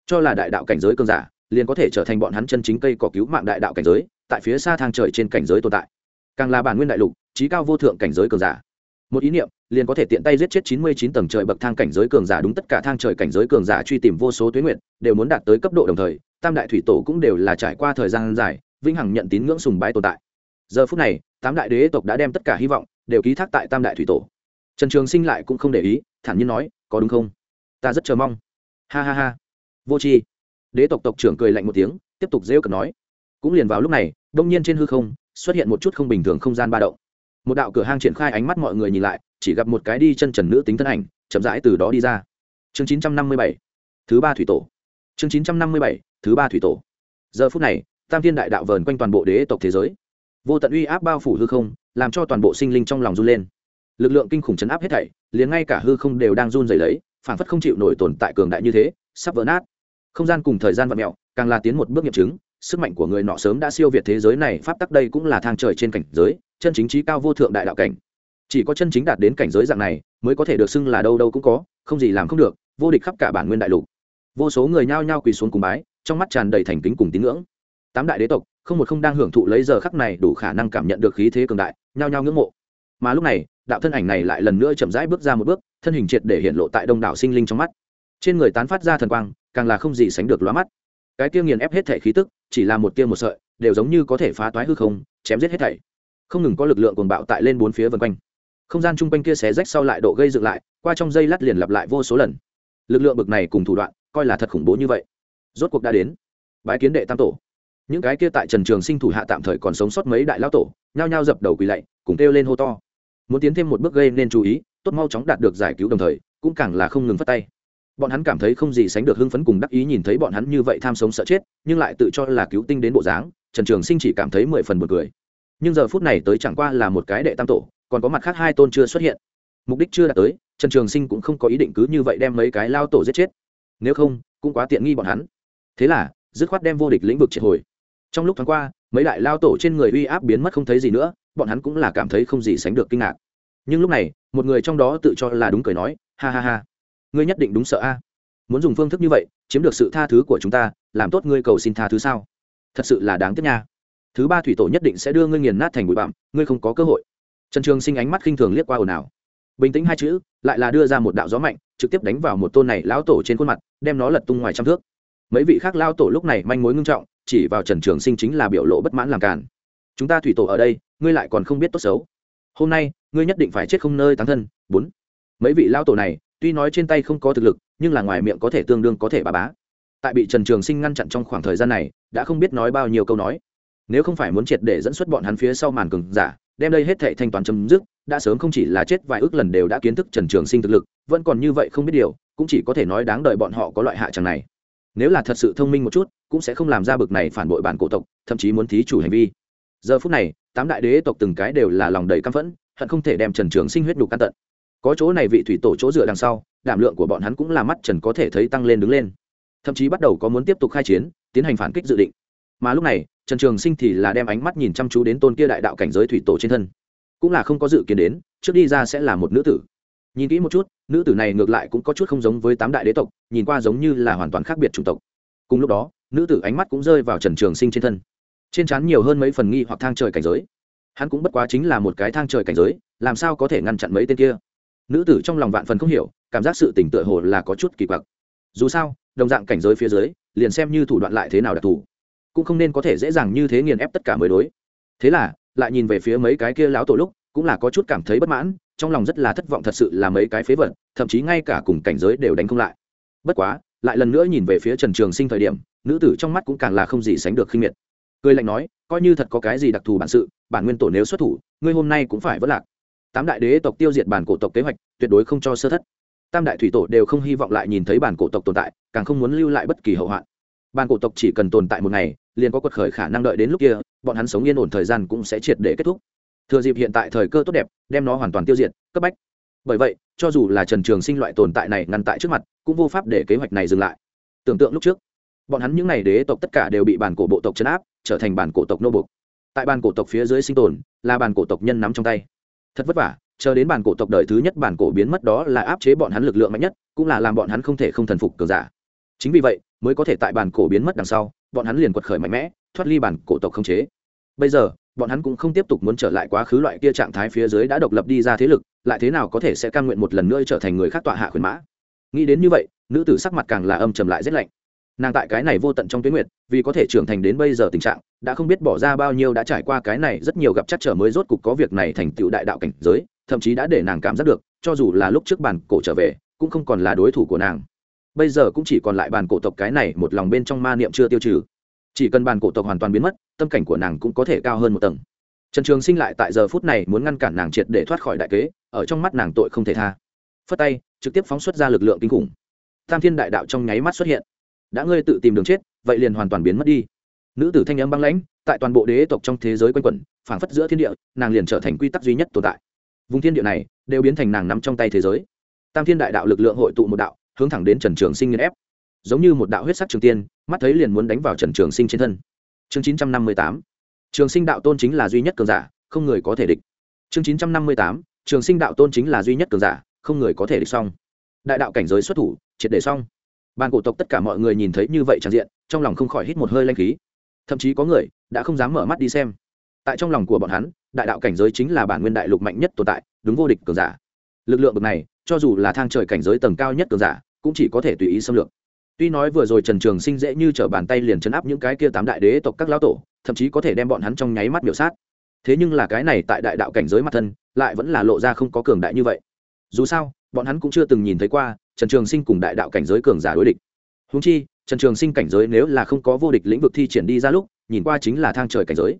Cho là đại đạo cảnh giới cơn giả, liền có thể trở thành bọn hắn chân chính cây cỏ cứu mạng đại đạo cảnh giới, tại phía xa thang trời trên cảnh giới tồn tại. Càng là bản nguyên đại lục trí cao vô thượng cảnh giới cường giả. Một ý niệm, liền có thể tiện tay giết chết chín mươi chín tầng trời bậc thang cảnh giới cường giả đúng tất cả thang trời cảnh giới cường giả truy tìm vô số tuyến nguyện, đều muốn đạt tới cấp độ đồng thời, tam đại thủy tổ cũng đều là trải qua thời gian dài, vĩnh hằng nhận tín ngưỡng sùng bái tồn tại. Giờ phút này, tám đại đế tộc đã đem tất cả hy vọng, đều ký thác tại tam đại thủy tổ trần trường sinh lại cũng không để ý, thản nhiên nói, có đúng không? Ta rất chờ mong. Ha ha ha. Vô tri. Đế tộc tộc trưởng cười lạnh một tiếng, tiếp tục rêu cợt nói, cũng liền vào lúc này, đông nhiên trên hư không, xuất hiện một chút không bình thường không gian ba động. Một đạo cửa hang triển khai ánh mắt mọi người nhìn lại, chỉ gặp một cái đi chân trần nữ tính thân ảnh, chậm rãi từ đó đi ra. Chương chín trăm năm mươi bảy, thứ ba thủy tổ. Chương chín trăm năm mươi bảy, thứ ba thủy tổ. Giờ phút này, tam thiên đại đạo vờn quanh toàn bộ đế tộc thế giới. Vô tận uy áp bao phủ hư không, làm cho toàn bộ sinh linh trong lòng run lên lực lượng kinh khủng chấn áp hết thảy, liền ngay cả hư không đều đang run rẩy lấy, phản phất không chịu nổi tồn tại cường đại như thế, sắp vỡ nát. Không gian cùng thời gian vật mẹo càng là tiến một bước nghiệm chứng, sức mạnh của người nọ sớm đã siêu việt thế giới này, pháp tắc đây cũng là thang trời trên cảnh giới, chân chính trí cao vô thượng đại đạo cảnh. Chỉ có chân chính đạt đến cảnh giới dạng này, mới có thể được xưng là đâu đâu cũng có, không gì làm không được, vô địch khắp cả bản nguyên đại lục. Vô số người nhao nhao quỳ xuống cùng bái, trong mắt tràn đầy thành kính cùng tín ngưỡng. Tám đại đế tộc, không một không đang hưởng thụ lấy giờ khắc này đủ khả năng cảm nhận được khí thế cường đại, nhao nhao ngưỡng mộ mà lúc này, đạo thân ảnh này lại lần nữa chậm rãi bước ra một bước, thân hình triệt để hiện lộ tại đông đảo sinh linh trong mắt. Trên người tán phát ra thần quang, càng là không gì sánh được lóa mắt. Cái kia nghiền ép hết thể khí tức, chỉ là một tia một sợi, đều giống như có thể phá toái hư không, chém giết hết thảy. Không ngừng có lực lượng cuồng bạo tại lên bốn phía vân quanh. Không gian chung quanh kia xé rách sau lại độ gây dựng lại, qua trong dây lát liền lặp lại vô số lần. Lực lượng bực này cùng thủ đoạn, coi là thật khủng bố như vậy. Rốt cuộc đã đến. Bái kiến đệ tam tổ. Những cái kia tại trần trường sinh thủ hạ tạm thời còn sống sót mấy đại lao tổ, nhao nhao dập đầu quỳ lạy, cùng kêu lên hô to muốn tiến thêm một bước gây nên chú ý, tốt mau chóng đạt được giải cứu đồng thời, cũng càng là không ngừng phát tay. Bọn hắn cảm thấy không gì sánh được hưng phấn cùng đắc ý nhìn thấy bọn hắn như vậy tham sống sợ chết, nhưng lại tự cho là cứu tinh đến bộ dáng, trần trường sinh chỉ cảm thấy mười phần một cười. Nhưng giờ phút này tới chẳng qua là một cái đệ tam tổ, còn có mặt khác hai tôn chưa xuất hiện. Mục đích chưa đạt tới, trần trường sinh cũng không có ý định cứ như vậy đem mấy cái lao tổ giết chết. Nếu không, cũng quá tiện nghi bọn hắn. Thế là, dứt khoát đem vô địch lĩnh vực triệt hồi. Trong lúc tháng qua, mấy đại lao tổ trên người uy áp biến mất không thấy gì nữa bọn hắn cũng là cảm thấy không gì sánh được kinh ngạc. Nhưng lúc này, một người trong đó tự cho là đúng cười nói, ha ha ha, ngươi nhất định đúng sợ a. Muốn dùng phương thức như vậy, chiếm được sự tha thứ của chúng ta, làm tốt ngươi cầu xin tha thứ sao? Thật sự là đáng tiếc nha. Thứ ba thủy tổ nhất định sẽ đưa ngươi nghiền nát thành bụi bặm, ngươi không có cơ hội. Trần trường sinh ánh mắt khinh thường liếc qua ồn ào. Bình tĩnh hai chữ, lại là đưa ra một đạo gió mạnh, trực tiếp đánh vào một tôn này lão tổ trên khuôn mặt, đem nó lật tung ngoài trăm thước. Mấy vị khác lao tổ lúc này manh mối ngưng trọng, chỉ vào trần trường sinh chính là biểu lộ bất mãn làm càn chúng ta thủy tổ ở đây, ngươi lại còn không biết tốt xấu. Hôm nay, ngươi nhất định phải chết không nơi tán thân. Bốn. Mấy vị lao tổ này, tuy nói trên tay không có thực lực, nhưng là ngoài miệng có thể tương đương có thể bà bá. Tại bị trần trường sinh ngăn chặn trong khoảng thời gian này, đã không biết nói bao nhiêu câu nói. Nếu không phải muốn triệt để dẫn xuất bọn hắn phía sau màn cường giả, đem đây hết thệ thanh toán chấm dứt, đã sớm không chỉ là chết vài ước lần đều đã kiến thức trần trường sinh thực lực, vẫn còn như vậy không biết điều, cũng chỉ có thể nói đáng đợi bọn họ có loại hạ tràng này. Nếu là thật sự thông minh một chút, cũng sẽ không làm ra bực này phản bội bản cổ tộc, thậm chí muốn thí chủ hành vi giờ phút này, tám đại đế tộc từng cái đều là lòng đầy căm phẫn, hận không thể đem trần trường sinh huyết đục căn tận. Có chỗ này vị thủy tổ chỗ dựa đằng sau, đảm lượng của bọn hắn cũng là mắt trần có thể thấy tăng lên đứng lên. Thậm chí bắt đầu có muốn tiếp tục khai chiến, tiến hành phản kích dự định. Mà lúc này, trần trường sinh thì là đem ánh mắt nhìn chăm chú đến tôn kia đại đạo cảnh giới thủy tổ trên thân. Cũng là không có dự kiến đến, trước đi ra sẽ là một nữ tử. Nhìn kỹ một chút, nữ tử này ngược lại cũng có chút không giống với tám đại đế tộc, nhìn qua giống như là hoàn toàn khác biệt chủng tộc. Cùng lúc đó, nữ tử ánh mắt cũng rơi vào trần trường sinh trên thân trên trán nhiều hơn mấy phần nghi hoặc thang trời cảnh giới. Hắn cũng bất quá chính là một cái thang trời cảnh giới, làm sao có thể ngăn chặn mấy tên kia? Nữ tử trong lòng vạn phần không hiểu, cảm giác sự tỉnh tựa hồ là có chút kỳ quặc. Dù sao, đồng dạng cảnh giới phía dưới, liền xem như thủ đoạn lại thế nào đặc thù, cũng không nên có thể dễ dàng như thế nghiền ép tất cả mới đối. Thế là, lại nhìn về phía mấy cái kia láo tổ lúc, cũng là có chút cảm thấy bất mãn, trong lòng rất là thất vọng thật sự là mấy cái phế vật, thậm chí ngay cả cùng cảnh giới đều đánh không lại. Bất quá, lại lần nữa nhìn về phía trần trường sinh thời điểm, nữ tử trong mắt cũng càng là không gì sánh được khinh miệt cười lạnh nói, coi như thật có cái gì đặc thù bản sự, bản nguyên tổ nếu xuất thủ, ngươi hôm nay cũng phải vất lạc. Tám đại đế tộc tiêu diệt bản cổ tộc kế hoạch, tuyệt đối không cho sơ thất. Tam đại thủy tổ đều không hy vọng lại nhìn thấy bản cổ tộc tồn tại, càng không muốn lưu lại bất kỳ hậu hoạn. Bản cổ tộc chỉ cần tồn tại một ngày, liền có quật khởi khả năng đợi đến lúc kia, bọn hắn sống yên ổn thời gian cũng sẽ triệt để kết thúc. Thừa dịp hiện tại thời cơ tốt đẹp, đem nó hoàn toàn tiêu diệt, cấp bách. Bởi vậy, cho dù là trần trường sinh loại tồn tại này ngăn tại trước mặt, cũng vô pháp để kế hoạch này dừng lại. Tưởng tượng lúc trước, bọn hắn những n à y đế tộc tất cả đều bị bản cổ bộ tộc chấn áp trở thành bản cổ tộc nô bục tại bản cổ tộc phía dưới sinh tồn, là bản cổ tộc nhân nắm trong tay. Thật vất vả, chờ đến bản cổ tộc đời thứ nhất bản cổ biến mất đó là áp chế bọn hắn lực lượng mạnh nhất, cũng là làm bọn hắn không thể không thần phục cường giả. Chính vì vậy, mới có thể tại bản cổ biến mất đằng sau, bọn hắn liền quật khởi mạnh mẽ, thoát ly bản cổ tộc không chế. Bây giờ, bọn hắn cũng không tiếp tục muốn trở lại quá khứ loại kia trạng thái phía dưới đã độc lập đi ra thế lực, lại thế nào có thể sẽ căn nguyện một lần nữa trở thành người khác tọa hạ khuyến mã? Nghĩ đến như vậy, nữ tử sắc mặt càng là âm trầm lại rét lạnh nàng tại cái này vô tận trong tuyến nguyệt, vì có thể trưởng thành đến bây giờ tình trạng, đã không biết bỏ ra bao nhiêu đã trải qua cái này rất nhiều gặp chắc trở mới rốt cục có việc này thành tựu đại đạo cảnh giới, thậm chí đã để nàng cảm giác được, cho dù là lúc trước bàn cổ trở về, cũng không còn là đối thủ của nàng. Bây giờ cũng chỉ còn lại bàn cổ tộc cái này một lòng bên trong ma niệm chưa tiêu trừ. Chỉ cần bàn cổ tộc hoàn toàn biến mất, tâm cảnh của nàng cũng có thể cao hơn một tầng. Trần trường sinh lại tại giờ phút này muốn ngăn cản nàng triệt để thoát khỏi đại kế, ở trong mắt nàng tội không thể tha. Phất tay, trực tiếp phóng xuất ra lực lượng kinh khủng. Tam thiên đại đạo trong nháy mắt xuất hiện đã ngươi tự tìm đường chết, vậy liền hoàn toàn biến mất đi. Nữ tử thanh âm băng lãnh, tại toàn bộ đế tộc trong thế giới quanh quẩn, phảng phất giữa thiên địa, nàng liền trở thành quy tắc duy nhất tồn tại. Vùng thiên địa này, đều biến thành nàng nắm trong tay thế giới. Tam thiên đại đạo lực lượng hội tụ một đạo, hướng thẳng đến trần trường sinh nghiên ép. Giống như một đạo huyết sắc trường tiên, mắt thấy liền muốn đánh vào trần trường sinh trên thân. Chương chín trăm năm mươi tám. Trường sinh đạo tôn chính là duy nhất cường giả, không người có thể địch. Chương chín trăm năm mươi tám. Trường sinh đạo tôn chính là duy nhất cường giả, không người có thể địch xong. Đại đạo cảnh giới xuất thủ, triệt để xong bàn cổ tộc tất cả mọi người nhìn thấy như vậy tràn diện, trong lòng không khỏi hít một hơi lanh khí. Thậm chí có người đã không dám mở mắt đi xem. Tại trong lòng của bọn hắn, đại đạo cảnh giới chính là bản nguyên đại lục mạnh nhất tồn tại, đúng vô địch cường giả. Lực lượng bậc này, cho dù là thang trời cảnh giới tầng cao nhất cường giả, cũng chỉ có thể tùy ý xâm lược. Tuy nói vừa rồi trần trường sinh dễ như t r ở bàn tay liền chấn áp những cái kia tám đại đế tộc các lão tổ, thậm chí có thể đem bọn hắn trong nháy mắt miểu sát. Thế nhưng là cái này tại đại đạo cảnh giới mặt thân, lại vẫn là lộ ra không có cường đại như vậy. Dù sao, bọn hắn cũng chưa từng nhìn thấy qua trần trường sinh cùng đại đạo cảnh giới cường giả đối địch. Húng chi, trần trường sinh cảnh giới nếu là không có vô địch lĩnh vực thi triển đi ra lúc, nhìn qua chính là thang trời cảnh giới.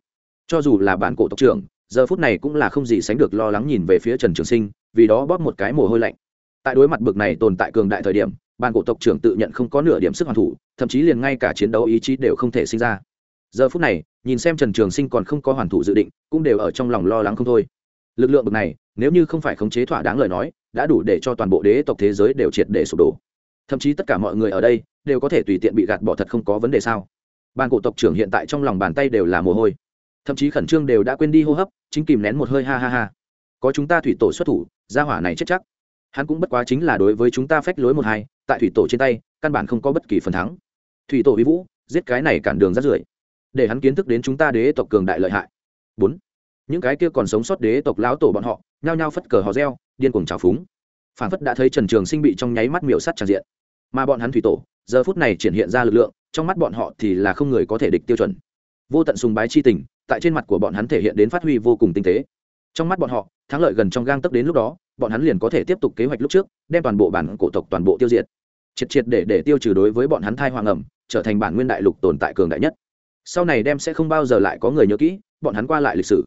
Cho dù là bản cổ tộc trưởng, giờ phút này cũng là không gì sánh được lo lắng nhìn về phía trần trường sinh, vì đó bóp một cái mồ hôi lạnh. Tại đối mặt bực này tồn tại cường đại thời điểm, bản cổ tộc trưởng tự nhận không có nửa điểm sức hoàn thủ, thậm chí liền ngay cả chiến đấu ý chí đều không thể sinh ra. Giờ phút này, nhìn xem trần trường sinh còn không có hoàn thủ dự định, cũng đều ở trong lòng lo lắng không thôi. Lực lượng bực này, nếu như không phải khống chế thỏa đáng lời nói đã đủ để cho toàn bộ đế tộc thế giới đều triệt để sụp đổ. Thậm chí tất cả mọi người ở đây đều có thể tùy tiện bị gạt bỏ thật không có vấn đề sao? Ban cổ tộc trưởng hiện tại trong lòng bàn tay đều là mồ hôi. Thậm chí khẩn trương đều đã quên đi hô hấp, chính kìm nén một hơi ha ha ha. Có chúng ta thủy tổ xuất thủ, gia hỏa này chết chắc. Hắn cũng bất quá chính là đối với chúng ta phách lối một hai, tại thủy tổ trên tay, căn bản không có bất kỳ phần thắng. Thủy tổ vi vũ, giết cái này cản đường rát rưởi. Để hắn kiến thức đến chúng ta đế tộc cường đại lợi hại. Bốn. Những cái kia còn sống sót đế tộc lão tổ bọn họ, nhao nhao phất cờ hò reo điên cuồng trào phúng. Phản phất đã thấy trần trường sinh bị trong nháy mắt miểu sắt tràn diện. Mà bọn hắn thủy tổ, giờ phút này triển hiện ra lực lượng, trong mắt bọn họ thì là không người có thể địch tiêu chuẩn. Vô tận sùng bái chi tình, tại trên mặt của bọn hắn thể hiện đến phát huy vô cùng tinh tế. Trong mắt bọn họ, thắng lợi gần trong gang tấp đến lúc đó, bọn hắn liền có thể tiếp tục kế hoạch lúc trước, đem toàn bộ bản cổ tộc toàn bộ tiêu diệt. Triệt triệt để để tiêu trừ đối với bọn hắn thai hoàng ẩm, trở thành bản nguyên đại lục tồn tại cường đại nhất. Sau này đem sẽ không bao giờ lại có người nhớ kỹ, bọn hắn qua lại lịch sử.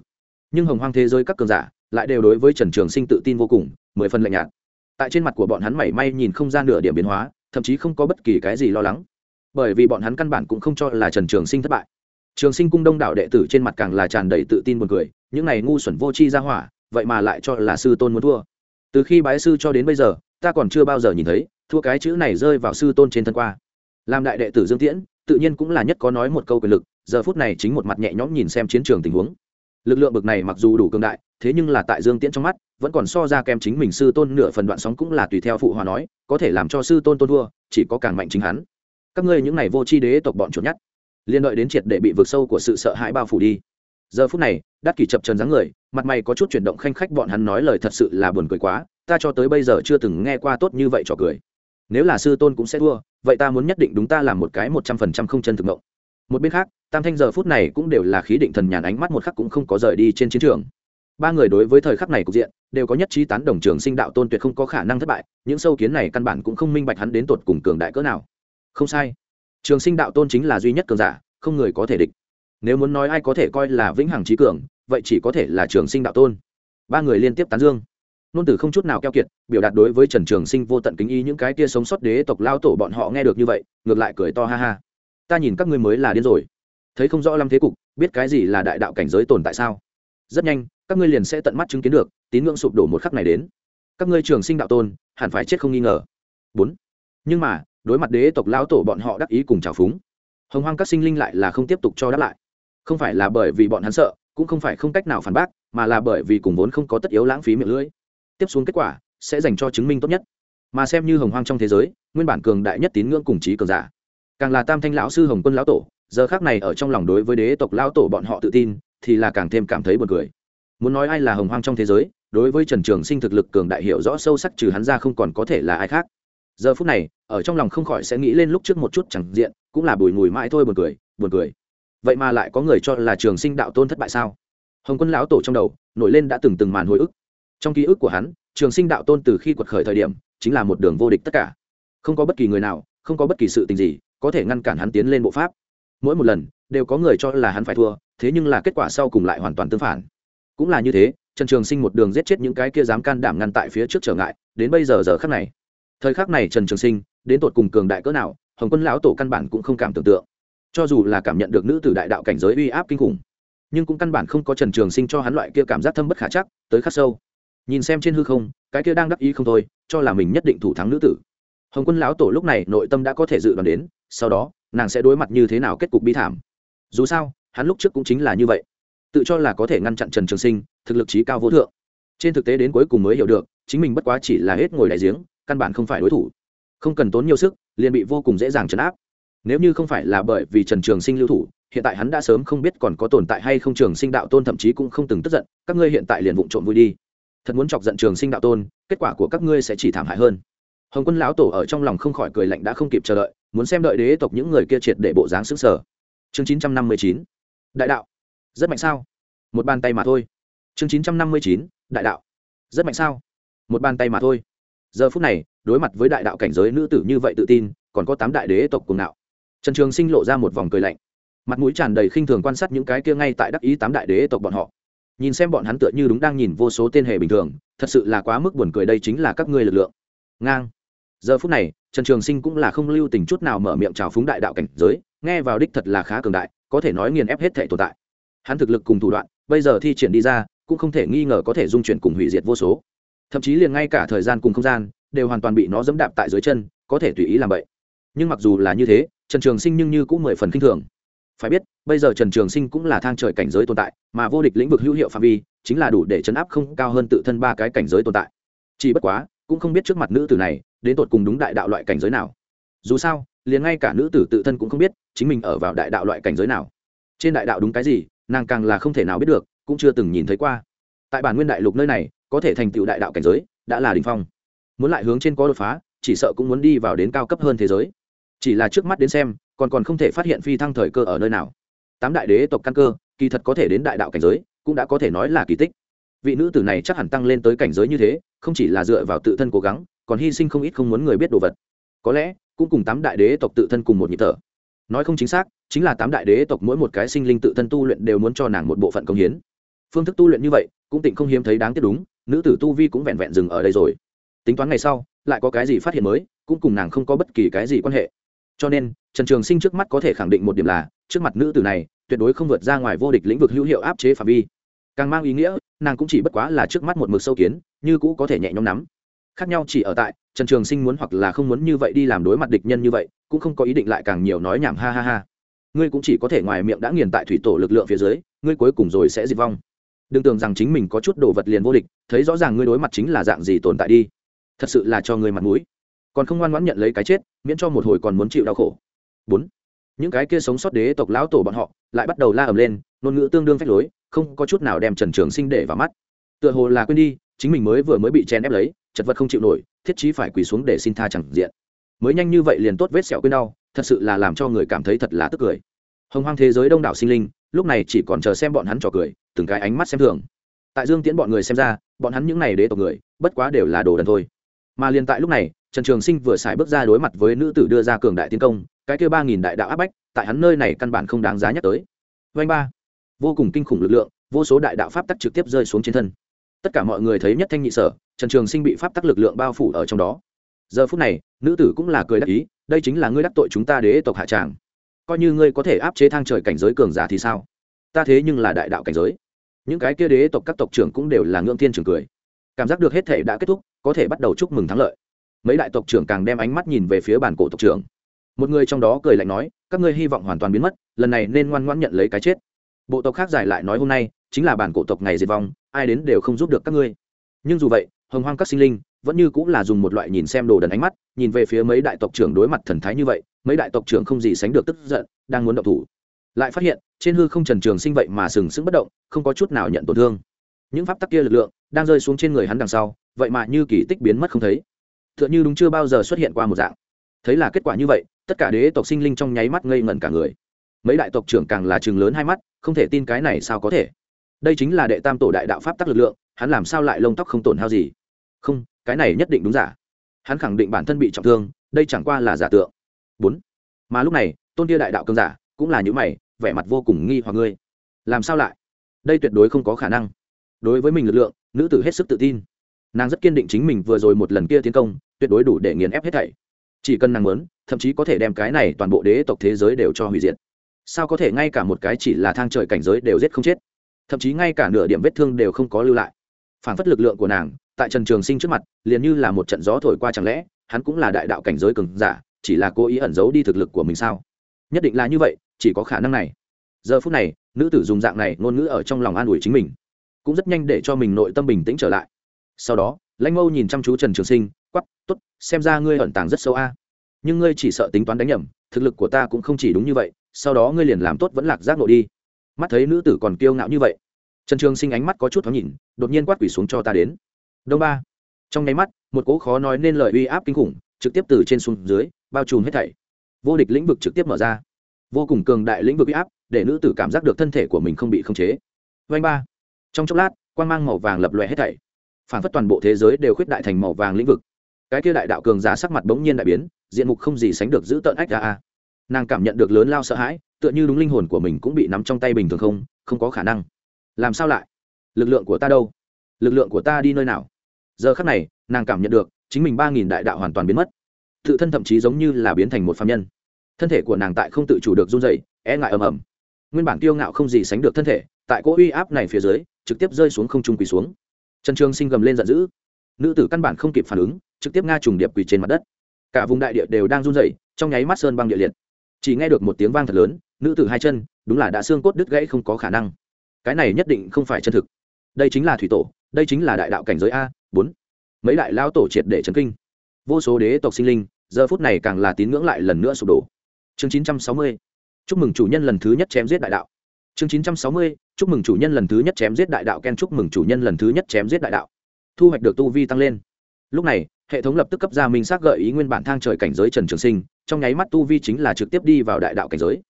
Nhưng hồng hoang thế giới các cường giả lại đều đối với trần trường sinh tự tin vô cùng, mười phần lạnh nhạt. Tại trên mặt của bọn hắn mảy may nhìn không ra nửa điểm biến hóa, thậm chí không có bất kỳ cái gì lo lắng. Bởi vì bọn hắn căn bản cũng không cho là trần trường sinh thất bại. Trường sinh cung đông đảo đệ tử trên mặt càng là tràn đầy tự tin buồn cười, những này ngu xuẩn vô tri ra hỏa, vậy mà lại cho là sư tôn muốn thua. Từ khi bái sư cho đến bây giờ, ta còn chưa bao giờ nhìn thấy, thua cái chữ này rơi vào sư tôn trên thân qua. Làm đại đệ tử dương tiễn, tự nhiên cũng là nhất có nói một câu quyền lực, giờ phút này chính một mặt nhẹ nhõm nhìn xem chiến trường tình huống. Lực lượng bực này mặc dù đủ cường đại thế nhưng là tại dương tiễn trong mắt, vẫn còn so ra kem chính mình sư tôn nửa phần đoạn sóng cũng là tùy theo phụ hòa nói, có thể làm cho sư tôn tôn thua chỉ có càng mạnh chính hắn. Các ngươi những này vô tri đế tộc bọn chuột nhắt liên đợi đến triệt để bị vượt sâu của sự sợ hãi bao phủ đi. Giờ phút này, đắc kỷ chập trần dáng người, mặt mày có chút chuyển động khanh khách bọn hắn nói lời thật sự là buồn cười quá, ta cho tới bây giờ chưa từng nghe qua tốt như vậy trò cười. Nếu là sư tôn cũng sẽ thua, vậy ta muốn nhất định đúng ta làm một cái một trăm phần trăm không chân thực mộng. Một bên khác, tam thanh giờ phút này cũng đều là khí định thần nhàn, ánh mắt một khắc cũng không có rời đi trên chiến trường ba người đối với thời khắc này cục diện, đều có nhất trí tán đồng trường sinh đạo tôn tuyệt không có khả năng thất bại, những sâu kiến này căn bản cũng không minh bạch hắn đến tột cùng cường đại cỡ nào. Không sai. Trường sinh đạo tôn chính là duy nhất cường giả, không người có thể địch. Nếu muốn nói ai có thể coi là vĩnh hằng trí cường, vậy chỉ có thể là trường sinh đạo tôn. Ba người liên tiếp tán dương. Nôn tử không chút nào keo kiệt, biểu đạt đối với trần trường sinh vô tận kính ý những cái tia sống sót đế tộc lao tổ bọn họ nghe được như vậy, ngược lại cười to ha ha. Ta nhìn các ngươi mới là điên rồi. Thấy không rõ lắm thế cục, biết cái gì là đại đạo cảnh giới tồn tại sao? Rất nhanh, các ngươi liền sẽ tận mắt chứng kiến được, tín ngưỡng sụp đổ một khắc này đến. Các ngươi trường sinh đạo tôn, hẳn phải chết không nghi ngờ. Bốn. Nhưng mà, đối mặt đế tộc lão tổ bọn họ đắc ý cùng trào phúng, hồng hoang các sinh linh lại là không tiếp tục cho đáp lại. Không phải là bởi vì bọn hắn sợ, cũng không phải không cách nào phản bác, mà là bởi vì cùng vốn không có tất yếu lãng phí miệng lưỡi. Tiếp xuống kết quả, sẽ dành cho chứng minh tốt nhất. Mà xem như hồng hoang trong thế giới, nguyên bản cường đại nhất tín ngưỡng cùng trí cường giả. Càng là tam thanh lão sư hồng quân lão tổ, giờ khác này ở trong lòng đối với đế tộc lão tổ bọn họ tự tin thì là càng thêm cảm thấy buồn cười. Muốn nói ai là hồng hoang trong thế giới, đối với trần trường sinh thực lực cường đại hiểu rõ sâu sắc trừ hắn ra không còn có thể là ai khác. Giờ phút này, ở trong lòng không khỏi sẽ nghĩ lên lúc trước một chút chẳng diện, cũng là bùi ngùi mãi thôi buồn cười buồn cười. Vậy mà lại có người cho là trường sinh đạo tôn thất bại sao? Hồng quân lão tổ trong đầu, nổi lên đã từng từng màn hồi ức. Trong ký ức của hắn, trường sinh đạo tôn từ khi quật khởi thời điểm, chính là một đường vô địch tất cả. Không có bất kỳ người nào, không có bất kỳ sự tình gì, có thể ngăn cản hắn tiến lên bộ pháp. Mỗi một lần, đều có người cho là hắn phải thua thế nhưng là kết quả sau cùng lại hoàn toàn tương phản. Cũng là như thế, trần trường sinh một đường giết chết những cái kia dám can đảm ngăn tại phía trước trở ngại, đến bây giờ giờ khắc này. Thời khắc này trần trường sinh, đến tột cùng cường đại cỡ nào, hồng quân lão tổ căn bản cũng không cảm tưởng tượng. Cho dù là cảm nhận được nữ tử đại đạo cảnh giới uy áp kinh khủng, nhưng cũng căn bản không có trần trường sinh cho hắn loại kia cảm giác thâm bất khả chắc, tới khắc sâu. Nhìn xem trên hư không, cái kia đang đắc ý không thôi, cho là mình nhất định thủ thắng nữ tử. Hồng quân lão tổ lúc này nội tâm đã có thể dự đoán đến, sau đó, nàng sẽ đối mặt như thế nào kết cục bi thảm. Dù sao hắn lúc trước cũng chính là như vậy. Tự cho là có thể ngăn chặn trần trường sinh, thực lực trí cao vô thượng. Trên thực tế đến cuối cùng mới hiểu được, chính mình bất quá chỉ là hết ngồi đại giếng, căn bản không phải đối thủ. Không cần tốn nhiều sức, liền bị vô cùng dễ dàng chấn áp. Nếu như không phải là bởi vì trần trường sinh lưu thủ, hiện tại hắn đã sớm không biết còn có tồn tại hay không trường sinh đạo tôn thậm chí cũng không từng tức giận, các ngươi hiện tại liền vụng trộm vui đi. Thật muốn chọc giận trường sinh đạo tôn, kết quả của các ngươi sẽ chỉ thảm hại hơn. Hồng quân lão tổ ở trong lòng không khỏi cười lạnh đã không kịp chờ đợi, muốn xem đợi đế tộc những người kia triệt để bộ dáng xứng sở chương chín trăm năm mươi chín đại đạo. Rất mạnh sao? Một bàn tay mà thôi. Chương chín trăm năm mươi chín, đại đạo. Rất mạnh sao? Một bàn tay mà thôi. Giờ phút này, đối mặt với đại đạo cảnh giới nữ tử như vậy tự tin, còn có tám đại đế tộc cùng nào trần trường sinh lộ ra một vòng cười lạnh. Mặt mũi tràn đầy khinh thường quan sát những cái kia ngay tại đắc ý tám đại đế tộc bọn họ. Nhìn xem bọn hắn tựa như đúng đang nhìn vô số tên hề bình thường, thật sự là quá mức buồn cười đây chính là các ngươi lực lượng. Ngang. Giờ phút này, trần trường sinh cũng là không lưu tình chút nào mở miệng trào phúng đại đạo cảnh giới nghe vào đích thật là khá cường đại, có thể nói nghiền ép hết thể tồn tại. Hắn thực lực cùng thủ đoạn, bây giờ thi triển đi ra, cũng không thể nghi ngờ có thể dung chuyển cùng hủy diệt vô số. Thậm chí liền ngay cả thời gian cùng không gian, đều hoàn toàn bị nó dẫm đạp tại dưới chân, có thể tùy ý làm vậy. Nhưng mặc dù là như thế, trần trường sinh nhưng như cũng mười phần k i n h thường. Phải biết, bây giờ trần trường sinh cũng là thang trời cảnh giới tồn tại, mà vô địch lĩnh vực hữu hiệu phạm vi, chính là đủ để chấn áp không cao hơn tự thân ba cái cảnh giới tồn tại. Chỉ bất quá, cũng không biết trước mặt nữ tử này, đến tột cùng đúng đại đạo loại cảnh giới nào. Dù sao liền ngay cả nữ tử tự thân cũng không biết chính mình ở vào đại đạo loại cảnh giới nào. Trên đại đạo đúng cái gì, nàng càng là không thể nào biết được, cũng chưa từng nhìn thấy qua. Tại bản nguyên đại lục nơi này, có thể thành tựu đại đạo cảnh giới, đã là đ ỉ n h phong. Muốn lại hướng trên có đột phá, chỉ sợ cũng muốn đi vào đến cao cấp hơn thế giới. Chỉ là trước mắt đến xem, còn còn không thể phát hiện phi thăng thời cơ ở nơi nào. Tám đại đế tộc căn cơ, kỳ thật có thể đến đại đạo cảnh giới, cũng đã có thể nói là kỳ tích. Vị nữ tử này chắc hẳn tăng lên tới cảnh giới như thế, không chỉ là dựa vào tự thân cố gắng, còn hy sinh không ít không muốn người biết đồ vật. Có lẽ cũng cùng tám đại đế tộc tự thân cùng một nhịp thở. Nói không chính xác, chính là tám đại đế tộc mỗi một cái sinh linh tự thân tu luyện đều muốn cho nàng một bộ phận công hiến. Phương thức tu luyện như vậy, cũng tịnh không hiếm thấy đáng tiếc đúng, nữ tử tu vi cũng vẹn vẹn dừng ở đây rồi. Tính toán ngày sau, lại có cái gì phát hiện mới, cũng cùng nàng không có bất kỳ cái gì quan hệ. Cho nên, trần trường sinh trước mắt có thể khẳng định một điểm là, trước mặt nữ tử này, tuyệt đối không vượt ra ngoài vô địch lĩnh vực hữu hiệu áp chế phạm vi. Càng mang ý nghĩa, nàng cũng chỉ bất quá là trước mắt một mực sâu kiến, như cũ có thể nhẹ nhõm nắm khác nhau chỉ ở tại, trần trường sinh muốn hoặc là không muốn như vậy đi làm đối mặt địch nhân như vậy, cũng không có ý định lại càng nhiều nói nhảm, ha ha ha. Ngươi cũng chỉ có thể ngoài miệng đã nghiền tại thủy tổ lực lượng phía dưới, ngươi cuối cùng rồi sẽ diệt vong. Đừng tưởng rằng chính mình có chút đồ vật liền vô địch, thấy rõ ràng ngươi đối mặt chính là dạng gì tồn tại đi. Thật sự là cho ngươi mặt mũi. Còn không ngoan ngoãn nhận lấy cái chết, miễn cho một hồi còn muốn chịu đau khổ. Bốn, những cái kia sống sót đế tộc lão tổ bọn họ lại bắt đầu la ầm lên, ngôn ngữ tương đương phách lối, không có chút nào đem trần trường sinh để vào mắt. Tựa hồ là quên đi, chính mình mới vừa mới bị chen ép lấy chật vật không chịu nổi, thiết chí phải quỳ xuống để xin tha chẳng diện. Mới nhanh như vậy liền tốt vết sẹo quên đau, thật sự là làm cho người cảm thấy thật là tức cười. Hồng hoang thế giới đông đảo sinh linh, lúc này chỉ còn chờ xem bọn hắn trò cười, từng cái ánh mắt xem thường. Tại dương tiễn bọn người xem ra, bọn hắn những n à y đế tộc người, bất quá đều là đồ đần thôi. Mà liền tại lúc này, trần trường sinh vừa xài bước ra đối mặt với nữ tử đưa ra cường đại tiến công, cái kêu ba nghìn đại đạo áp bách, tại hắn nơi này căn bản không đáng giá nhắc tới. Vanh ba. Vô cùng kinh khủng lực lượng, vô số đại đạo pháp tắc trực tiếp rơi xuống trên thân tất cả mọi người thấy nhất thanh nhị sở, trần trường sinh bị pháp tắc lực lượng bao phủ ở trong đó. Giờ phút này, nữ tử cũng là cười đắc ý, đây chính là ngươi đắc tội chúng ta đế tộc hạ tràng. Coi như ngươi có thể áp chế thang trời cảnh giới cường giả thì sao? Ta thế nhưng là đại đạo cảnh giới. Những cái kia đế tộc các tộc trưởng cũng đều là ngưỡng thiên trường cười. Cảm giác được hết thể đã kết thúc, có thể bắt đầu chúc mừng thắng lợi. Mấy đại tộc trưởng càng đem ánh mắt nhìn về phía bản cổ tộc trưởng. Một người trong đó cười lạnh nói, các ngươi hy vọng hoàn toàn biến mất, lần này nên ngoan ngoãn nhận lấy cái chết. Bộ tộc khác giải lại nói, hôm nay chính là bản cổ tộc ngày diệt vong ai đến đều không giúp được các ngươi. Nhưng dù vậy, hồng hoang các sinh linh vẫn như cũng là dùng một loại nhìn xem đồ đần ánh mắt, nhìn về phía mấy đại tộc trưởng đối mặt thần thái như vậy, mấy đại tộc trưởng không gì sánh được tức giận, đang muốn động thủ. Lại phát hiện, trên hư không trần trường sinh vậy mà sừng sững bất động, không có chút nào nhận tổn thương. Những pháp tắc kia lực lượng đang rơi xuống trên người hắn đằng sau, vậy mà như kỳ tích biến mất không thấy. T h ư ợ n h ư đúng chưa bao giờ xuất hiện qua một dạng. Thấy là kết quả như vậy, tất cả đế tộc sinh linh trong nháy mắt ngây ngẩn cả người. Mấy đại tộc trưởng càng là chừng lớn hai mắt, không thể tin cái này sao có thể đây chính là đệ tam tổ đại đạo pháp tắc lực lượng, hắn làm sao lại lông tóc không tổn hao gì? Không, cái này nhất định đúng giả. Hắn khẳng định bản thân bị trọng thương, đây chẳng qua là giả tượng. Bốn, mà lúc này, tôn tia đại đạo cơn giả cũng là những mày, vẻ mặt vô cùng nghi hoặc ngươi. Làm sao lại? Đây tuyệt đối không có khả năng. Đối với mình lực lượng, nữ tử hết sức tự tin. Nàng rất kiên định chính mình vừa rồi một lần kia tiến công, tuyệt đối đủ để nghiền ép hết thảy. Chỉ cần nàng muốn, thậm chí có thể đem cái này toàn bộ đế tộc thế giới đều cho hủy diệt. Sao có thể ngay cả một cái chỉ là thang trời cảnh giới đều giết không chết? Thậm chí ngay cả nửa điểm vết thương đều không có lưu lại. Phản phất lực lượng của nàng, tại trần trường sinh trước mặt, liền như là một trận gió thổi qua chẳng lẽ, hắn cũng là đại đạo cảnh giới cường giả, chỉ là cố ý ẩn giấu đi thực lực của mình sao? Nhất định là như vậy, chỉ có khả năng này. Giờ phút này, nữ tử dùng dạng này ngôn ngữ ở trong lòng an ủi chính mình, cũng rất nhanh để cho mình nội tâm bình tĩnh trở lại. Sau đó, lãnh mâu nhìn chăm chú trần trường sinh quắp t ố t xem ra ngươi ẩn tàng rất sâu a. Nhưng ngươi chỉ sợ tính toán đánh nhầm, thực lực của ta cũng không chỉ đúng như vậy, sau đó ngươi liền làm tốt vẫn lạc giác nội đi mắt thấy nữ tử còn kiêu ngạo như vậy. Trần trường sinh ánh mắt có chút thoáng nhìn, đột nhiên quát quỷ xuống cho ta đến. Đông ba. Trong nháy mắt, một cỗ khó nói nên lời uy áp kinh khủng, trực tiếp từ trên xuống dưới, bao trùm hết thảy. Vô địch lĩnh vực trực tiếp mở ra. Vô cùng cường đại lĩnh vực uy áp, để nữ tử cảm giác được thân thể của mình không bị khống chế. Vanh ba. Trong chốc lát quan g mang màu vàng lập lòe hết thảy. Phản phất toàn bộ thế giới đều khuyết đại thành màu vàng lĩnh vực. Cái kia đại đạo cường giá sắc mặt bỗng nhiên đại biến, diện mục không gì sánh được giữ tợn ách ra a nàng cảm nhận được lớn lao sợ hãi, tựa như đúng linh hồn của mình cũng bị nắm trong tay bình thường không không có khả năng. Làm sao lại? Lực lượng của ta đâu? Lực lượng của ta đi nơi nào? Giờ khắc này, nàng cảm nhận được, chính mình ba nghìn đại đạo hoàn toàn biến mất. Tự thân thậm chí giống như là biến thành một phạm nhân. Thân thể của nàng tại không tự chủ được run dày e ngại ầm ầm. Nguyên bản tiêu ngạo không gì sánh được thân thể, tại cỗ uy áp này phía dưới, trực tiếp rơi xuống không trung quỳ xuống. Trần trường sinh gầm lên giận dữ. Nữ tử căn bản không kịp phản ứng, trực tiếp nga trùng điệp quỳ trên mặt đất. Cả vùng đại địa đều đang run dày trong nháy mắt sơn băng địa liệt chỉ nghe được một tiếng vang thật lớn, nữ tử hai chân, đúng là đã xương cốt đứt gãy không có khả năng. Cái này nhất định không phải chân thực. Đây chính là thủy tổ, đây chính là đại đạo cảnh giới a, bốn. Mấy đại lao tổ triệt để chấn kinh. Vô số đế tộc sinh linh, giờ phút này càng là tín ngưỡng lại lần nữa sụp đổ. Chương chín trăm sáu mươi. Chúc mừng chủ nhân lần thứ nhất chém giết đại đạo. Chương chín trăm sáu mươi. Chúc mừng chủ nhân lần thứ nhất chém giết đại đạo ken, chúc mừng chủ nhân lần thứ nhất chém giết đại đạo. Thu hoạch được tu vi tăng lên. Lúc này, hệ thống lập tức cấp ra minh xác gợi ý nguyên bản thang trời cảnh giới trần trường sinh trong nháy mắt tu vi chính là trực tiếp đi vào đại đạo cảnh giới.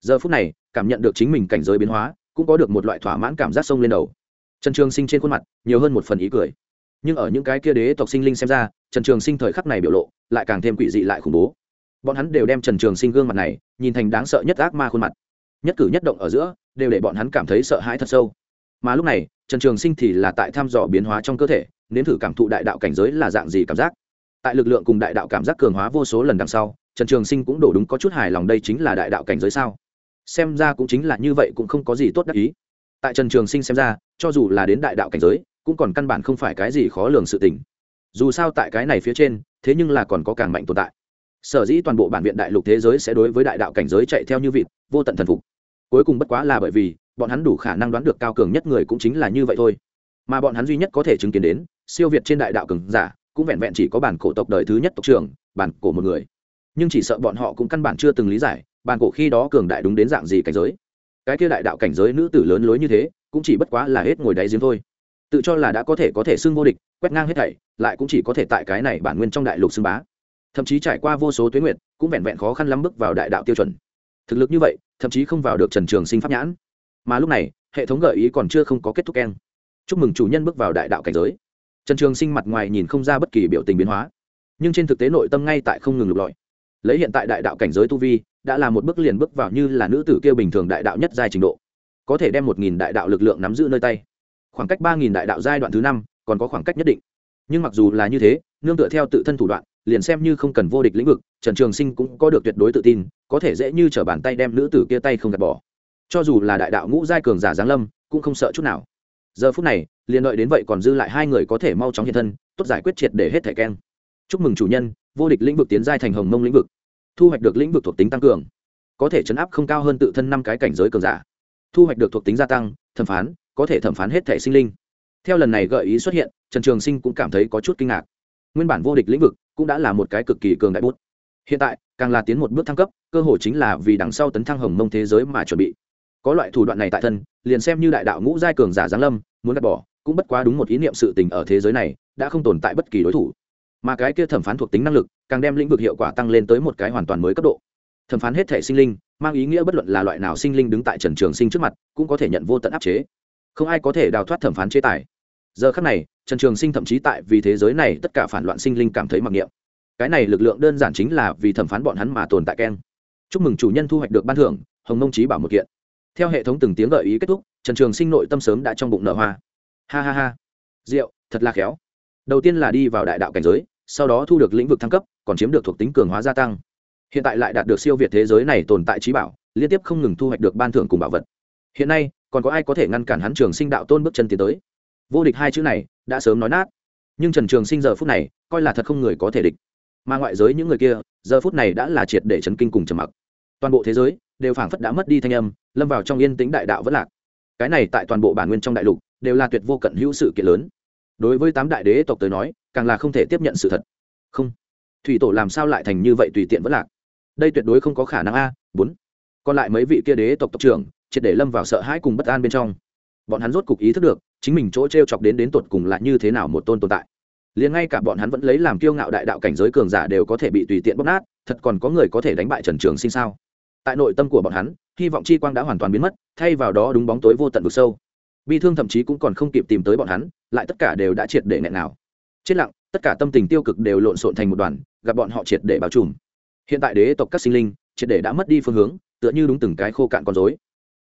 Giờ phút này, cảm nhận được chính mình cảnh giới biến hóa, cũng có được một loại thỏa mãn cảm giác sông lên đầu. Trần trường sinh trên khuôn mặt, nhiều hơn một phần ý cười. Nhưng ở những cái kia đế tộc sinh linh xem ra, trần trường sinh thời khắc này biểu lộ, lại càng thêm quỷ dị lại khủng bố. Bọn hắn đều đem trần trường sinh gương mặt này, nhìn thành đáng sợ nhất ác ma khuôn mặt. Nhất cử nhất động ở giữa, đều để bọn hắn cảm thấy sợ hãi thật sâu. Mà lúc này, trần trường sinh thì là tại thăm dò biến hóa trong cơ thể, nếm thử cảm thụ đại đạo cảnh giới là dạng gì cảm giác tại lực lượng cùng đại đạo cảm giác cường hóa vô số lần đằng sau, trần trường sinh cũng đổ đúng có chút hài lòng đây chính là đại đạo cảnh giới sao? Xem ra cũng chính là như vậy cũng không có gì tốt đắc ý. Tại trần trường sinh xem ra, cho dù là đến đại đạo cảnh giới, cũng còn căn bản không phải cái gì khó lường sự tình. Dù sao tại cái này phía trên, thế nhưng là còn có càng mạnh tồn tại. Sở dĩ toàn bộ bản viện đại lục thế giới sẽ đối với đại đạo cảnh giới chạy theo như vịt, vô tận thần phục. Cuối cùng bất quá là bởi vì, bọn hắn đủ khả năng đoán được cao cường nhất người cũng chính là như vậy thôi. Mà bọn hắn duy nhất có thể chứng kiến đến, siêu việt trên đại đạo cường giả cũng vẹn vẹn chỉ có bản cổ tộc đời thứ nhất tộc trưởng, bản cổ một người. Nhưng chỉ sợ bọn họ cũng căn bản chưa từng lý giải, bản cổ khi đó cường đại đúng đến dạng gì cảnh giới. Cái kia đại đạo cảnh giới nữ tử lớn lối như thế, cũng chỉ bất quá là hết ngồi đáy giếng thôi. Tự cho là đã có thể có thể xưng vô địch, quét ngang hết thảy, lại cũng chỉ có thể tại cái này bản nguyên trong đại lục xưng bá. Thậm chí trải qua vô số tuyến nguyện cũng vẹn vẹn khó khăn lắm bước vào đại đạo tiêu chuẩn. Thực lực như vậy, thậm chí không vào được trần trường sinh pháp nhãn. Mà lúc này, hệ thống gợi ý còn chưa không có kết thúc keng. Chúc mừng chủ nhân bước vào đại đạo cảnh giới trần trường sinh mặt ngoài nhìn không ra bất kỳ biểu tình biến hóa, nhưng trên thực tế nội tâm ngay tại không ngừng lục lọi. Lấy hiện tại đại đạo cảnh giới tu vi, đã là một bước liền bước vào như là nữ tử kia bình thường đại đạo nhất giai trình độ, có thể đem một nghìn đại đạo lực lượng nắm giữ nơi tay. Khoảng cách ba nghìn đại đạo giai đoạn thứ năm, còn có khoảng cách nhất định. Nhưng mặc dù là như thế, nương tựa theo tự thân thủ đoạn, liền xem như không cần vô địch lĩnh vực, trần trường sinh cũng có được tuyệt đối tự tin, có thể dễ như t r ở bàn tay đem nữ tử kia tay không gạt bỏ. Cho dù là đại đạo ngũ giai cường giả giáng lâm, cũng không sợ chút nào. Giờ phút này liền đợi đến vậy còn dư lại hai người có thể mau chóng hiện thân, tốt giải quyết triệt để hết thẻ keng. Chúc mừng chủ nhân, vô địch lĩnh vực tiến giai thành hồng mông lĩnh vực. Thu hoạch được lĩnh vực thuộc tính tăng cường. Có thể chấn áp không cao hơn tự thân năm cái cảnh giới cường giả. Thu hoạch được thuộc tính gia tăng, thẩm phán, có thể thẩm phán hết thẻ sinh linh. Theo lần này gợi ý xuất hiện, trần trường sinh cũng cảm thấy có chút kinh ngạc. Nguyên bản vô địch lĩnh vực cũng đã là một cái cực kỳ cường đại bút. Hiện tại, càng là tiến một bước thăng cấp, cơ hội chính là vì đằng sau tấn thăng hồng mông thế giới mà chuẩn bị. Có loại thủ đoạn này tại thân, liền xem như đại đạo ngũ giai cường giả giáng lâm, muốn gạt bỏ cũng bất quá đúng một ý niệm sự tình ở thế giới này, đã không tồn tại bất kỳ đối thủ. Mà cái kia thẩm phán thuộc tính năng lực, càng đem lĩnh vực hiệu quả tăng lên tới một cái hoàn toàn mới cấp độ. Thẩm phán hết thể sinh linh, mang ý nghĩa bất luận là loại nào sinh linh đứng tại trần trường sinh trước mặt, cũng có thể nhận vô tận áp chế. Không ai có thể đào thoát thẩm phán chế tài. Giờ khắc này, trần trường sinh thậm chí tại vì thế giới này tất cả phản loạn sinh linh cảm thấy mặc niệm. Cái này lực lượng đơn giản chính là vì thẩm phán bọn hắn mà tồn tại keng. Chúc mừng chủ nhân thu hoạch được ban thưởng, hồng mông trí bảo một kiện. Theo hệ thống từng tiếng gợi ý kết thúc, trần trường sinh nội tâm sớm đã trong bụng nở hoa ha ha ha. Rượu, thật là khéo. Đầu tiên là đi vào đại đạo cảnh giới, sau đó thu được lĩnh vực thăng cấp, còn chiếm được thuộc tính cường hóa gia tăng. Hiện tại lại đạt được siêu việt thế giới này tồn tại trí bảo, liên tiếp không ngừng thu hoạch được ban thưởng cùng bảo vật. Hiện nay, còn có ai có thể ngăn cản hắn trường sinh đạo tôn bước chân tiến tới? Vô địch hai chữ này đã sớm nói nát. Nhưng trần trường sinh giờ phút này, coi là thật không người có thể địch. Mà ngoại giới những người kia, giờ phút này đã là triệt để chấn kinh cùng trầm mặc. Toàn bộ thế giới đều phảng phất đã mất đi thanh âm, lâm vào trong yên tĩnh đại đạo vẫn lạc. Cái này tại toàn bộ bản nguyên trong đại lục đều là tuyệt vô cận hữu sự kiện lớn. Đối với tám đại đế tộc tới nói, càng là không thể tiếp nhận sự thật. Không. Thủy tổ làm sao lại thành như vậy tùy tiện vẫn lạc? Đây tuyệt đối không có khả năng a, bốn. Còn lại mấy vị kia đế tộc tộc trưởng, triệt để lâm vào sợ hãi cùng bất an bên trong. Bọn hắn rốt cục ý thức được, chính mình chỗ t r e o chọc đến đến tột cùng là như thế nào một tôn tồn tại. Liền ngay cả bọn hắn vẫn lấy làm kiêu ngạo đại đạo cảnh giới cường giả đều có thể bị tùy tiện bóc nát, thật còn có người có thể đánh bại trần trường sinh sao? Tại nội tâm của bọn hắn, hy vọng chi quang đã hoàn toàn biến mất, thay vào đó đúng bóng tối vô tận vực sâu bi thương thậm chí cũng còn không kịp tìm tới bọn hắn, lại tất cả đều đã triệt để nghẹn nào. Chết lặng, tất cả tâm tình tiêu cực đều lộn xộn thành một đoàn, gặp bọn họ triệt để bao trùm. Hiện tại đế tộc các sinh linh, triệt để đã mất đi phương hướng, tựa như đúng từng cái khô cạn con dối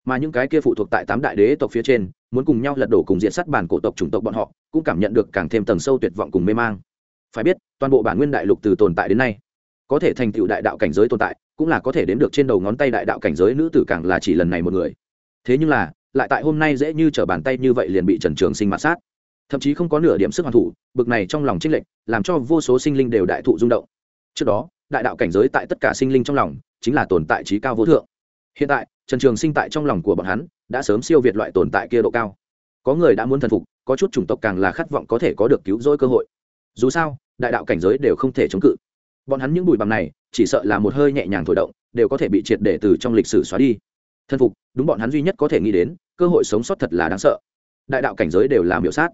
mà những cái kia phụ thuộc tại tám đại đế tộc phía trên, muốn cùng nhau lật đổ cùng diện sát bản cổ tộc chủng tộc bọn họ, cũng cảm nhận được càng thêm tầng sâu tuyệt vọng cùng mê mang. Phải biết, toàn bộ bản nguyên đại lục từ tồn tại đến nay, có thể thành tựu đại đạo cảnh giới tồn tại, cũng là có thể đến được trên đầu ngón tay đại đạo cảnh giới nữ tử càng là chỉ lần này một người. Thế nhưng là lại tại hôm nay dễ như trở bàn tay như vậy liền bị trần trường sinh mạt sát. Thậm chí không có nửa điểm sức hoàn thủ, bực này trong lòng trinh lệnh làm cho vô số sinh linh đều đại thụ rung động. Trước đó, đại đạo cảnh giới tại tất cả sinh linh trong lòng, chính là tồn tại trí cao vô thượng. Hiện tại, trần trường sinh tại trong lòng của bọn hắn, đã sớm siêu việt loại tồn tại kia độ cao. Có người đã muốn thần phục, có chút chủng tộc càng là khát vọng có thể có được cứu rỗi cơ hội. Dù sao, đại đạo cảnh giới đều không thể chống cự. Bọn hắn những bụi bằm này, chỉ sợ là một hơi nhẹ nhàng thổi động, đều có thể bị triệt để từ trong lịch sử xóa đi. Thần phục, đúng bọn hắn duy nhất có thể nghĩ đến cơ hội sống sót thật là đáng sợ. Đại đạo cảnh giới đều là miểu sát.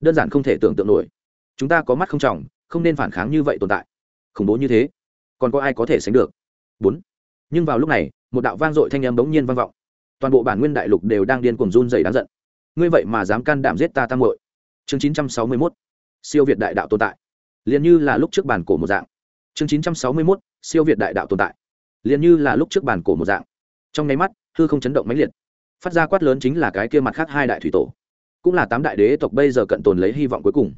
Đơn giản không thể tưởng tượng nổi. Chúng ta có mắt không trọng, không nên phản kháng như vậy tồn tại. Khủng bố như thế, còn có ai có thể sánh được? Bốn. Nhưng vào lúc này, một đạo vang dội thanh âm bỗng nhiên vang vọng. Toàn bộ bản nguyên đại lục đều đang điên cuồng run dày đáng giận. Ngươi vậy mà dám can đảm giết ta tam hội chương chín trăm sáu mươi mốt. Siêu việt đại đạo tồn tại. Liền như là lúc trước bản cổ một dạng. Chương chín trăm sáu mươi mốt. Siêu việt đại đạo tồn tại. Liền như là lúc trước bản cổ một dạng. Trong nháy mắt, hư không chấn động mãnh liệt phát ra quát lớn chính là cái kia mặt khác hai đại thủy tổ. Cũng là tám đại đế tộc bây giờ cận tồn lấy hy vọng cuối cùng.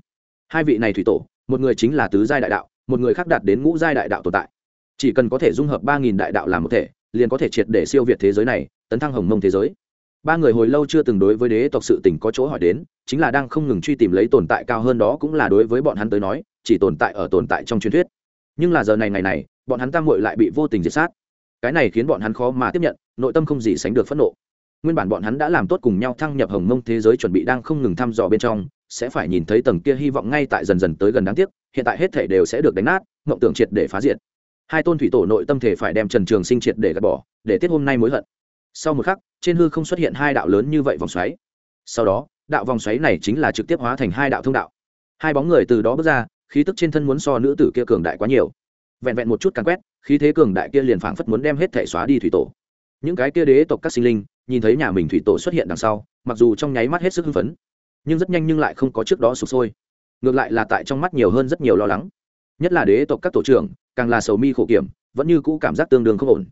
Hai vị này thủy tổ, một người chính là tứ giai đại đạo, một người khác đạt đến ngũ giai đại đạo tồn tại. Chỉ cần có thể dung hợp ba nghìn đại đạo làm một thể, liền có thể triệt để siêu việt thế giới này, tấn thăng hồng mông thế giới. Ba người hồi lâu chưa từng đối với đế tộc sự tình có chỗ hỏi đến, chính là đang không ngừng truy tìm lấy tồn tại cao hơn đó cũng là đối với bọn hắn tới nói, chỉ tồn tại ở tồn tại trong truyền thuyết. Nhưng là giờ này ngày này, bọn hắn tam muội lại bị vô tình diệt sát. Cái này khiến bọn hắn khó mà tiếp nhận, nội tâm không gì sánh được phẫn nộ nguyên bản bọn hắn đã làm tốt cùng nhau thăng nhập hồng mông thế giới chuẩn bị đang không ngừng thăm dò bên trong, sẽ phải nhìn thấy tầng kia hy vọng ngay tại dần dần tới gần đáng tiếc, hiện tại hết thể đều sẽ được đánh nát, mộng tưởng triệt để phá diện. hai tôn thủy tổ nội tâm thể phải đem trần trường sinh triệt để gạt bỏ, để tiết hôm nay mối hận. Sau một khắc, trên hư không xuất hiện hai đạo lớn như vậy vòng xoáy. Sau đó, đạo vòng xoáy này chính là trực tiếp hóa thành hai đạo thông đạo. Hai bóng người từ đó bước ra, khí tức trên thân muốn so nữ tử kia cường đại quá nhiều. Vẹn vẹn một chút càn quét, khí thế cường đại kia liền phảng phất muốn đem hết thể xóa đi thủy tổ. Những cái kia đế tộc các sinh linh nhìn thấy nhà mình thủy tổ xuất hiện đằng sau, mặc dù trong nháy mắt hết sức hưng phấn, nhưng rất nhanh nhưng lại không có trước đó sụp sôi. Ngược lại là tại trong mắt nhiều hơn rất nhiều lo lắng. Nhất là đế tộc các tổ trưởng, càng là sầu mi khổ kiểm, vẫn như cũ cảm giác tương đương không ổn.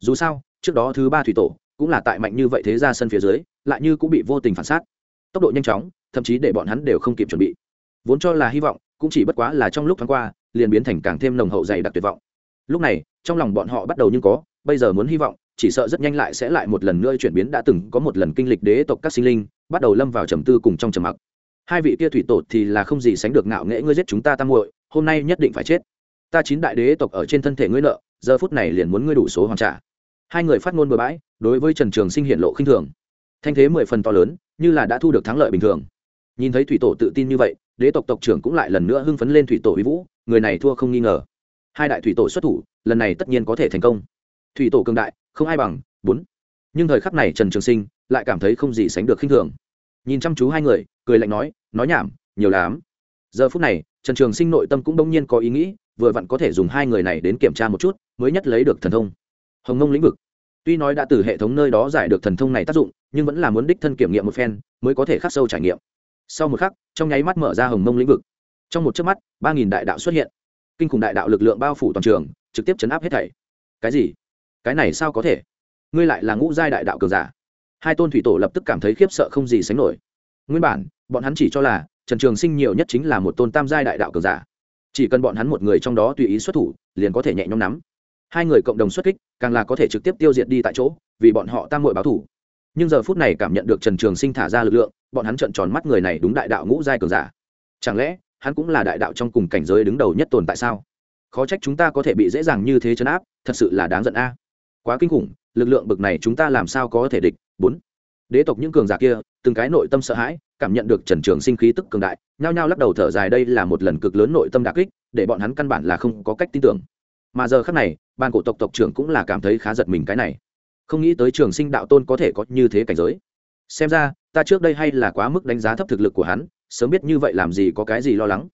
Dù sao, trước đó thứ ba thủy tổ cũng là tại mạnh như vậy thế ra sân phía dưới, lại như cũng bị vô tình phản sát tốc độ nhanh chóng, thậm chí để bọn hắn đều không kịp chuẩn bị. Vốn cho là hy vọng, cũng chỉ bất quá là trong lúc thoáng qua, liền biến thành càng thêm nồng hậu dày đặc tuyệt vọng. Lúc này, trong lòng bọn họ bắt đầu nhưng có, bây giờ muốn hy vọng chỉ sợ rất nhanh lại sẽ lại một lần nữa chuyển biến. Đã từng có một lần kinh lịch đế tộc các sinh linh bắt đầu lâm vào trầm tư cùng trong trầm mặc. Hai vị kia thủy tổ thì là không gì sánh được ngạo nghễ, ngươi giết chúng ta tam muội, hôm nay nhất định phải chết. Ta chín đại đế tộc ở trên thân thể ngươi nợ, giờ phút này liền muốn ngươi đủ số hoàn trả. Hai người phát ngôn bừa bãi, đối với trần trường sinh hiện lộ khinh thường. Thanh thế mười phần to lớn, như là đã thu được thắng lợi bình thường. Nhìn thấy thủy tổ tự tin như vậy, đế tộc tộc trưởng cũng lại lần nữa hưng phấn lên thủy tổ uy vũ, người này thua không nghi ngờ. Hai đại thủy tổ xuất thủ, lần này tất nhiên có thể thành công. Thủy tổ cường đại không ai bằng, bốn. Nhưng thời khắc này trần trường sinh lại cảm thấy không gì sánh được khinh thường. Nhìn chăm chú hai người, cười lạnh nói nói nhảm, nhiều lắm. Giờ phút này, trần trường sinh nội tâm cũng đông nhiên có ý nghĩ, vừa vặn có thể dùng hai người này đến kiểm tra một chút, mới nhất lấy được thần thông. Hồng nông lĩnh vực. Tuy nói đã từ hệ thống nơi đó giải được thần thông này tác dụng, nhưng vẫn là muốn đích thân kiểm nghiệm một phen, mới có thể khắc sâu trải nghiệm. Sau một khắc, trong nháy mắt mở ra hồng mông lĩnh vực. Trong một chớp mắt, ba nghìn đại đạo xuất hiện. Kinh khủng đại đạo lực lượng bao phủ toàn trường, trực tiếp chấn áp hết thảy. Cái gì? Cái này sao có thể? Ngươi lại là ngũ giai đại đạo cường giả. Hai tôn thủy tổ lập tức cảm thấy khiếp sợ không gì sánh nổi. Nguyên bản, bọn hắn chỉ cho là trần trường sinh nhiều nhất chính là một tôn tam giai đại đạo cường giả. Chỉ cần bọn hắn một người trong đó tùy ý xuất thủ, liền có thể nhẹ nhõm nắm. Hai người cộng đồng xuất kích, càng là có thể trực tiếp tiêu diệt đi tại chỗ, vì bọn họ tam mội báo thủ nhưng giờ phút này cảm nhận được trần trường sinh thả ra lực lượng, bọn hắn trợn tròn mắt người này đúng đại đạo ngũ giai cường giả. Chẳng lẽ, hắn cũng là đại đạo trong cùng cảnh giới đứng đầu nhất tồn tại sao? Khó trách chúng ta có thể bị dễ dàng như thế chấn áp, thật sự là đáng giận a quá kinh khủng, lực lượng bực này chúng ta làm sao có thể địch? Bốn. Đế tộc những cường giả kia, từng cái nội tâm sợ hãi, cảm nhận được trần trường sinh khí tức cường đại, nhao nhao lắc đầu thở dài đây là một lần cực lớn nội tâm đà kích, để bọn hắn căn bản là không có cách tin tưởng. Mà giờ khác này, ban cổ tộc tộc trưởng cũng là cảm thấy khá giật mình cái này. Không nghĩ tới trường sinh đạo tôn có thể có như thế cảnh giới. Xem ra, ta trước đây hay là quá mức đánh giá thấp thực lực của hắn, sớm biết như vậy làm gì có cái gì lo lắng.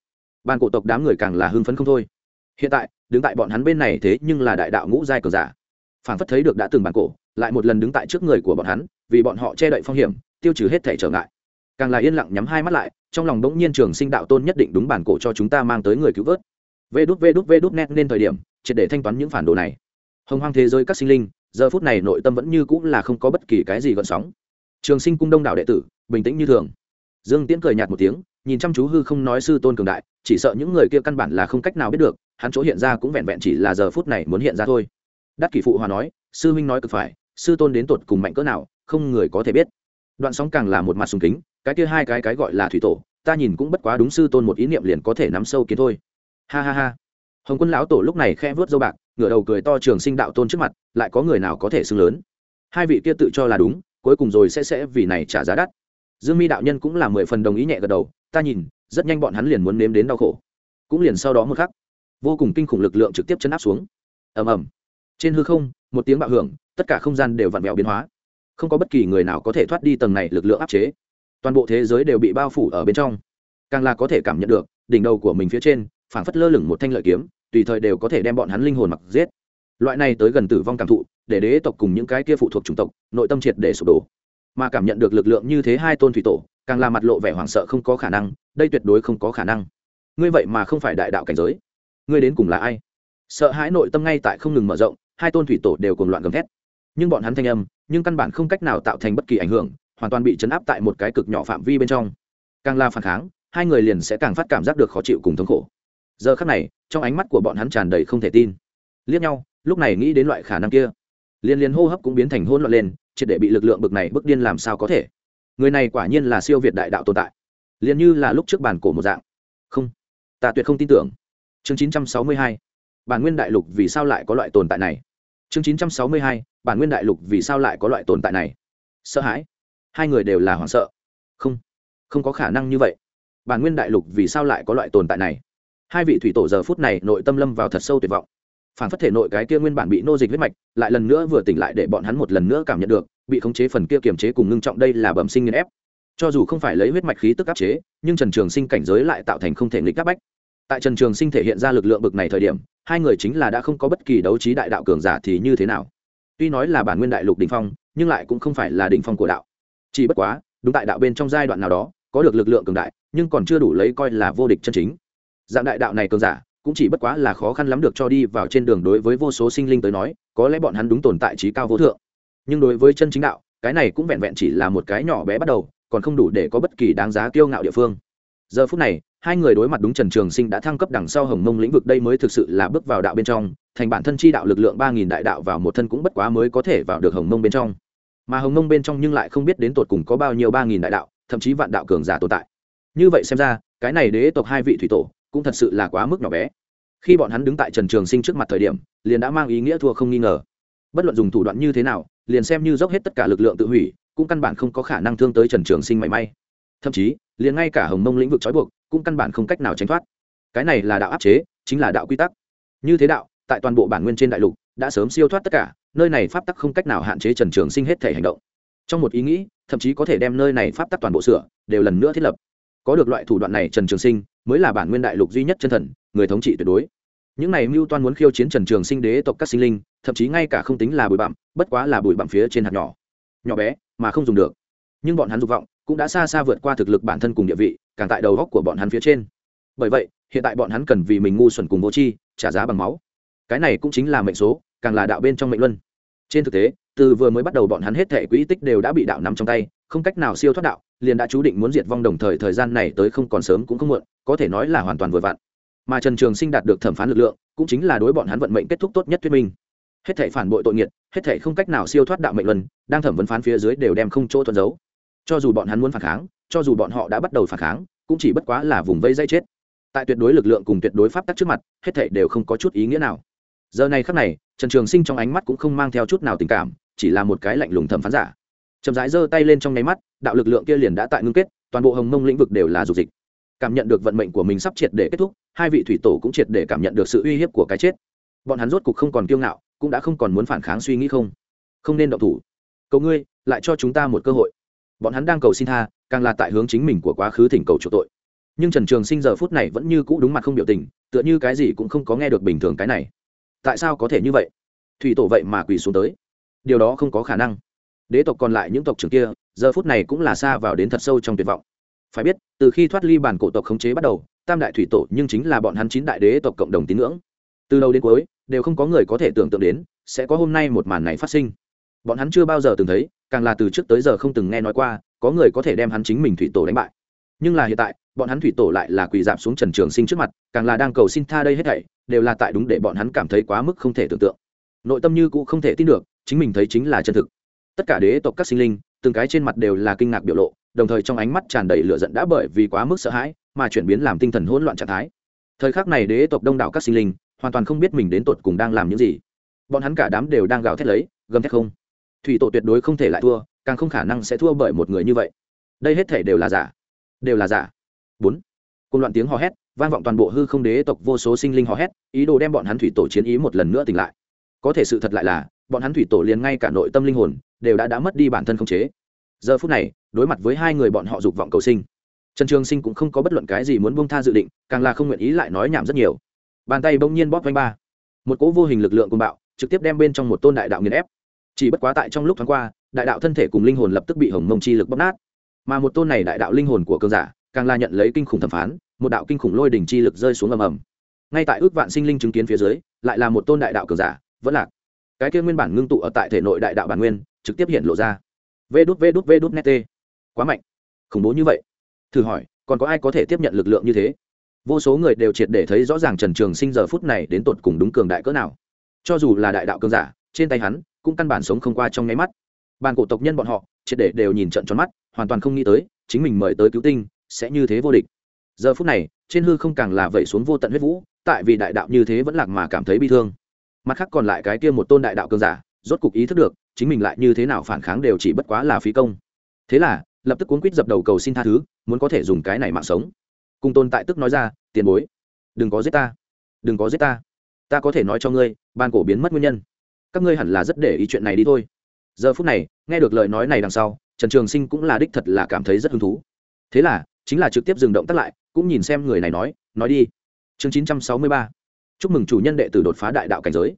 Ban cổ tộc đám người càng là hưng phấn không thôi. Hiện tại, đứng tại bọn hắn bên này thế nhưng là đại đạo ngũ giai cường giả phản phất thấy được đã từng bàn cổ, lại một lần đứng tại trước người của bọn hắn, vì bọn họ che đậy phong hiểm, tiêu trừ hết thể trở ngại. Càng là yên lặng nhắm hai mắt lại, trong lòng đống nhiên trường sinh đạo tôn nhất định đúng bản cổ cho chúng ta mang tới người cứu vớt. Vê đút vê đút vê đút nét nên thời điểm, triệt để thanh toán những phản đồ này. Hồng hoang thế giới các sinh linh, giờ phút này nội tâm vẫn như cũng là không có bất kỳ cái gì gợn sóng. Trường sinh cung đông đảo đệ tử, bình tĩnh như thường. Dương tiễn cười nhạt một tiếng, nhìn chăm chú hư không nói sư tôn cường đại, chỉ sợ những người kia căn bản là không cách nào biết được, hắn chỗ hiện ra cũng vẹn vẹn chỉ là giờ phút này muốn hiện ra thôi đắc kỷ phụ hòa nói, sư huynh nói cực phải, sư tôn đến tột cùng mạnh cỡ nào, không người có thể biết. Đoạn sóng càng là một mặt sùng kính, cái kia hai cái cái gọi là thủy tổ, ta nhìn cũng bất quá đúng sư tôn một ý niệm liền có thể nắm sâu kiến thôi. Ha ha ha. Hồng quân lão tổ lúc này khe vớt dâu bạc, ngửa đầu cười to trường sinh đạo tôn trước mặt, lại có người nào có thể xưng lớn. Hai vị kia tự cho là đúng, cuối cùng rồi sẽ sẽ vì này trả giá đắt. Dương mi đạo nhân cũng là mười phần đồng ý nhẹ gật đầu, ta nhìn, rất nhanh bọn hắn liền muốn nếm đến đau khổ. Cũng liền sau đó một khắc, vô cùng kinh khủng lực lượng trực tiếp chấn áp xuống. Ầm ầm trên hư không, một tiếng bạo hưởng, tất cả không gian đều vặn vẹo biến hóa. Không có bất kỳ người nào có thể thoát đi tầng này lực lượng áp chế. Toàn bộ thế giới đều bị bao phủ ở bên trong. Càng là có thể cảm nhận được, đỉnh đầu của mình phía trên, phảng phất lơ lửng một thanh lợi kiếm, tùy thời đều có thể đem bọn hắn linh hồn mặc giết. Loại này tới gần tử vong cảm thụ, để đế tộc cùng những cái kia phụ thuộc chủng tộc, nội tâm triệt để sụp đổ. Mà cảm nhận được lực lượng như thế hai tôn thủy tổ, càng là mặt lộ vẻ hoảng sợ không có khả năng, đây tuyệt đối không có khả năng. Ngươi vậy mà không phải đại đạo cảnh giới. Ngươi đến cùng là ai? Sợ hãi nội tâm ngay tại không ngừng mở rộng hai tôn thủy tổ đều cùng loạn gầm thét. Nhưng bọn hắn thanh âm, nhưng căn bản không cách nào tạo thành bất kỳ ảnh hưởng, hoàn toàn bị chấn áp tại một cái cực nhỏ phạm vi bên trong. Càng la phản kháng, hai người liền sẽ càng phát cảm giác được khó chịu cùng thống khổ. Giờ khắc này, trong ánh mắt của bọn hắn tràn đầy không thể tin. Liếc nhau, lúc này nghĩ đến loại khả năng kia liên liên hô hấp cũng biến thành hôn loạn lên, triệt để bị lực lượng bực này bức điên làm sao có thể. Người này quả nhiên là siêu việt đại đạo tồn tại. Liền như là lúc trước bản cổ một dạng. Không, ta tuyệt không tin tưởng. Chương 962 bản nguyên đại lục vì sao lại có loại tồn tại này? Chương 962 bản nguyên đại lục vì sao lại có loại tồn tại này? Sợ hãi. Hai người đều là hoảng sợ. Không không có khả năng như vậy. Bản nguyên đại lục vì sao lại có loại tồn tại này? Hai vị thủy tổ giờ phút này nội tâm lâm vào thật sâu tuyệt vọng. Phản phất thể nội cái kia nguyên bản bị nô dịch huyết mạch, lại lần nữa vừa tỉnh lại để bọn hắn một lần nữa cảm nhận được, bị khống chế phần kia kiềm chế cùng ngưng trọng đây là bẩm sinh nghiên ép. Cho dù không phải lấy huyết mạch khí tức áp chế, nhưng trần trường sinh cảnh giới lại tạo thành không thể nghịch áp bách. Tại trần trường sinh thể hiện ra lực lượng bực này thời điểm hai người chính là đã không có bất kỳ đấu trí đại đạo cường giả thì như thế nào? Tuy nói là bản nguyên đại lục đ ỉ n h phong, nhưng lại cũng không phải là đ ỉ n h phong của đạo. Chỉ bất quá, đúng tại đạo bên trong giai đoạn nào đó, có được lực lượng cường đại, nhưng còn chưa đủ lấy coi là vô địch chân chính. Dạng đại đạo này cường giả, cũng chỉ bất quá là khó khăn lắm được cho đi vào trên đường đối với vô số sinh linh tới nói, có lẽ bọn hắn đúng tồn tại trí cao vô thượng. Nhưng đối với chân chính đạo, cái này cũng vẹn vẹn chỉ là một cái nhỏ bé bắt đầu, còn không đủ để có bất kỳ đáng giá kiêu ngạo địa phương. Giờ phút này hai người đối mặt đúng trần trường sinh đã thăng cấp đằng sau hồng mông lĩnh vực đây mới thực sự là bước vào đạo bên trong, thành bản thân chi đạo lực lượng ba nghìn đại đạo vào một thân cũng bất quá mới có thể vào được hồng mông bên trong. Mà hồng mông bên trong nhưng lại không biết đến tột cùng có bao nhiêu ba nghìn đại đạo, thậm chí vạn đạo cường giả tồn tại. Như vậy xem ra, cái này đế tộc hai vị thủy tổ cũng thật sự là quá mức nhỏ bé. Khi bọn hắn đứng tại trần trường sinh trước mặt thời điểm, liền đã mang ý nghĩa thua không nghi ngờ. Bất luận dùng thủ đoạn như thế nào, liền xem như dốc hết tất cả lực lượng tự hủy, cũng căn bản không có khả năng thương tới trần trường sinh mảy may. Thậm chí, liền ngay cả hồng mông lĩnh vực trói buộc cũng căn bản không cách nào tránh thoát. Cái này là đạo áp chế, chính là đạo quy tắc. Như thế đạo, tại toàn bộ bản nguyên trên đại lục, đã sớm siêu thoát tất cả, nơi này pháp tắc không cách nào hạn chế trần trường sinh hết thể hành động. Trong một ý nghĩ, thậm chí có thể đem nơi này pháp tắc toàn bộ sửa, đều lần nữa thiết lập. Có được loại thủ đoạn này, trần trường sinh mới là bản nguyên đại lục duy nhất chân thần, người thống trị tuyệt đối. Những này mưu toan muốn khiêu chiến trần trường sinh đế tộc các sinh linh, thậm chí ngay cả không tính là bụi bặm, bất quá là bụi bặm phía trên hạt nhỏ. Nhỏ bé, mà không dùng được. Nhưng bọn hắn dục vọng cũng đã xa xa vượt qua thực lực bản thân cùng địa vị càng tại đầu góc của bọn hắn phía trên. Bởi vậy, hiện tại bọn hắn cần vì mình ngu xuẩn cùng vô tri, trả giá bằng máu. Cái này cũng chính là mệnh số, càng là đạo bên trong mệnh luân. Trên thực tế, từ vừa mới bắt đầu bọn hắn hết thể quỹ tích đều đã bị đạo nắm trong tay, không cách nào siêu thoát đạo, liền đã chú định muốn diệt vong đồng thời thời gian này tới không còn sớm cũng không muộn, có thể nói là hoàn toàn vừa vặn. Mà trần trường sinh đạt được thẩm phán lực lượng, cũng chính là đối bọn hắn vận mệnh kết thúc tốt nhất thuyết minh. Hết thể phản bội tội nghiệt, hết thể không cách nào siêu thoát đạo mệnh luân, đang thẩm vấn phán phía dưới đều đem không chỗ thuận giấu. Cho dù bọn hắn muốn phản kháng cho dù bọn họ đã bắt đầu phản kháng, cũng chỉ bất quá là vùng vây dây chết. Tại tuyệt đối lực lượng cùng tuyệt đối pháp tắc trước mặt, hết thể đều không có chút ý nghĩa nào. Giờ này khắc này, trần trường sinh trong ánh mắt cũng không mang theo chút nào tình cảm, chỉ là một cái lạnh lùng thẩm phán giả. Chậm rãi giơ tay lên trong nháy mắt, đạo lực lượng kia liền đã tại ngưng kết, toàn bộ hồng mông lĩnh vực đều là dục dịch. Cảm nhận được vận mệnh của mình sắp triệt để kết thúc, hai vị thủy tổ cũng triệt để cảm nhận được sự uy hiếp của cái chết. Bọn hắn rốt cục không còn kiêu ngạo, cũng đã không còn muốn phản kháng suy nghĩ không. Không nên động thủ. Cầu ngươi, lại cho chúng ta một cơ hội bọn hắn đang cầu xin tha, càng là tại hướng chính mình của quá khứ thỉnh cầu chỗ tội. Nhưng trần trường sinh giờ phút này vẫn như cũ đúng mặt không biểu tình, tựa như cái gì cũng không có nghe được bình thường cái này. Tại sao có thể như vậy? Thủy tổ vậy mà quỳ xuống tới. Điều đó không có khả năng. Đế tộc còn lại những tộc trưởng kia, giờ phút này cũng là xa vào đến thật sâu trong tuyệt vọng. Phải biết, từ khi thoát ly bản cổ tộc khống chế bắt đầu, tam đại thủy tổ nhưng chính là bọn hắn chín đại đế tộc cộng đồng tín ngưỡng. Từ đầu đến cuối, đều không có người có thể tưởng tượng đến, sẽ có hôm nay một màn này phát sinh bọn hắn chưa bao giờ từng thấy, càng là từ trước tới giờ không từng nghe nói qua, có người có thể đem hắn chính mình thủy tổ đánh bại. Nhưng là hiện tại, bọn hắn thủy tổ lại là quỳ dạp xuống trần trường sinh trước mặt, càng là đang cầu xin tha đây hết thảy, đều là tại đúng để bọn hắn cảm thấy quá mức không thể tưởng tượng. Nội tâm như cũ không thể tin được, chính mình thấy chính là chân thực. Tất cả đế tộc các sinh linh, từng cái trên mặt đều là kinh ngạc biểu lộ, đồng thời trong ánh mắt tràn đầy lửa giận đã bởi vì quá mức sợ hãi, mà chuyển biến làm tinh thần hỗn loạn trạng thái. Thời khắc này đế tộc đông đảo các sinh linh, hoàn toàn không biết mình đến tột cùng đang làm những gì. Bọn hắn cả đám đều đang gào thét lấy, gầm thét không thủy tổ tuyệt đối không thể lại thua, càng không khả năng sẽ thua bởi một người như vậy. Đây hết thể đều là giả. Đều là giả. Bốn. Cùng loạn tiếng hò hét, vang vọng toàn bộ hư không đế tộc vô số sinh linh hò hét, ý đồ đem bọn hắn thủy tổ chiến ý một lần nữa tỉnh lại. Có thể sự thật lại là, bọn hắn thủy tổ liền ngay cả nội tâm linh hồn, đều đã đã mất đi bản thân không chế. Giờ phút này, đối mặt với hai người bọn họ dục vọng cầu sinh, trần trường sinh cũng không có bất luận cái gì muốn bông tha dự định, càng là không nguyện ý lại nói nhảm rất nhiều. Bàn tay bỗng nhiên bóp vanh ba. Một cỗ vô hình lực lượng côn bạo, trực tiếp đem bên trong một tôn đại đạo nghiền ép chỉ bất quá tại trong lúc thoáng qua, đại đạo thân thể cùng linh hồn lập tức bị hồng mông chi lực bóc nát. Mà một tôn này đại đạo linh hồn của cơn giả, càng là nhận lấy kinh khủng thẩm phán, một đạo kinh khủng lôi đỉnh chi lực rơi xuống ầm ầm. Ngay tại ước vạn sinh linh chứng kiến phía dưới, lại là một tôn đại đạo cường giả, vẫn lạc. Cái kia nguyên bản ngưng tụ ở tại thể nội đại đạo bản nguyên, trực tiếp hiện lộ ra. Vê đút vê đút vê đút net tê. Quá mạnh. Khủng bố như vậy. Thử hỏi, còn có ai có thể tiếp nhận lực lượng như thế? Vô số người đều triệt để thấy rõ ràng trần trường sinh giờ phút này đến tột cùng đúng cường đại cỡ nào. Cho dù là đại đạo cường giả trên tay hắn cũng căn bản sống không qua trong nháy mắt. Bàn cổ tộc nhân bọn họ, triệt để đều nhìn trận tròn mắt, hoàn toàn không nghĩ tới, chính mình mời tới cứu tinh sẽ như thế vô địch. Giờ phút này, trên hư không càng là vẩy xuống vô tận huyết vũ, tại vì đại đạo như thế vẫn lạc mà cảm thấy bi thương. Mặt khác còn lại cái kia một tôn đại đạo cường giả, rốt cục ý thức được, chính mình lại như thế nào phản kháng đều chỉ bất quá là phí công. Thế là, lập tức cuốn quýt dập đầu cầu xin tha thứ, muốn có thể dùng cái này mạng sống. Cùng tôn tại tức nói ra, tiền bối, đừng có giết ta, đừng có giết ta. Ta có thể nói cho ngươi, ban cổ biến mất nguyên nhân các ngươi hẳn là rất để ý chuyện này đi thôi. Giờ phút này, nghe được lời nói này đằng sau, trần trường sinh cũng là đích thật là cảm thấy rất hứng thú. Thế là, chính là trực tiếp dừng động tắt lại, cũng nhìn xem người này nói nói đi. Chương chín trăm sáu mươi ba. Chúc mừng chủ nhân đệ tử đột phá đại đạo cảnh giới.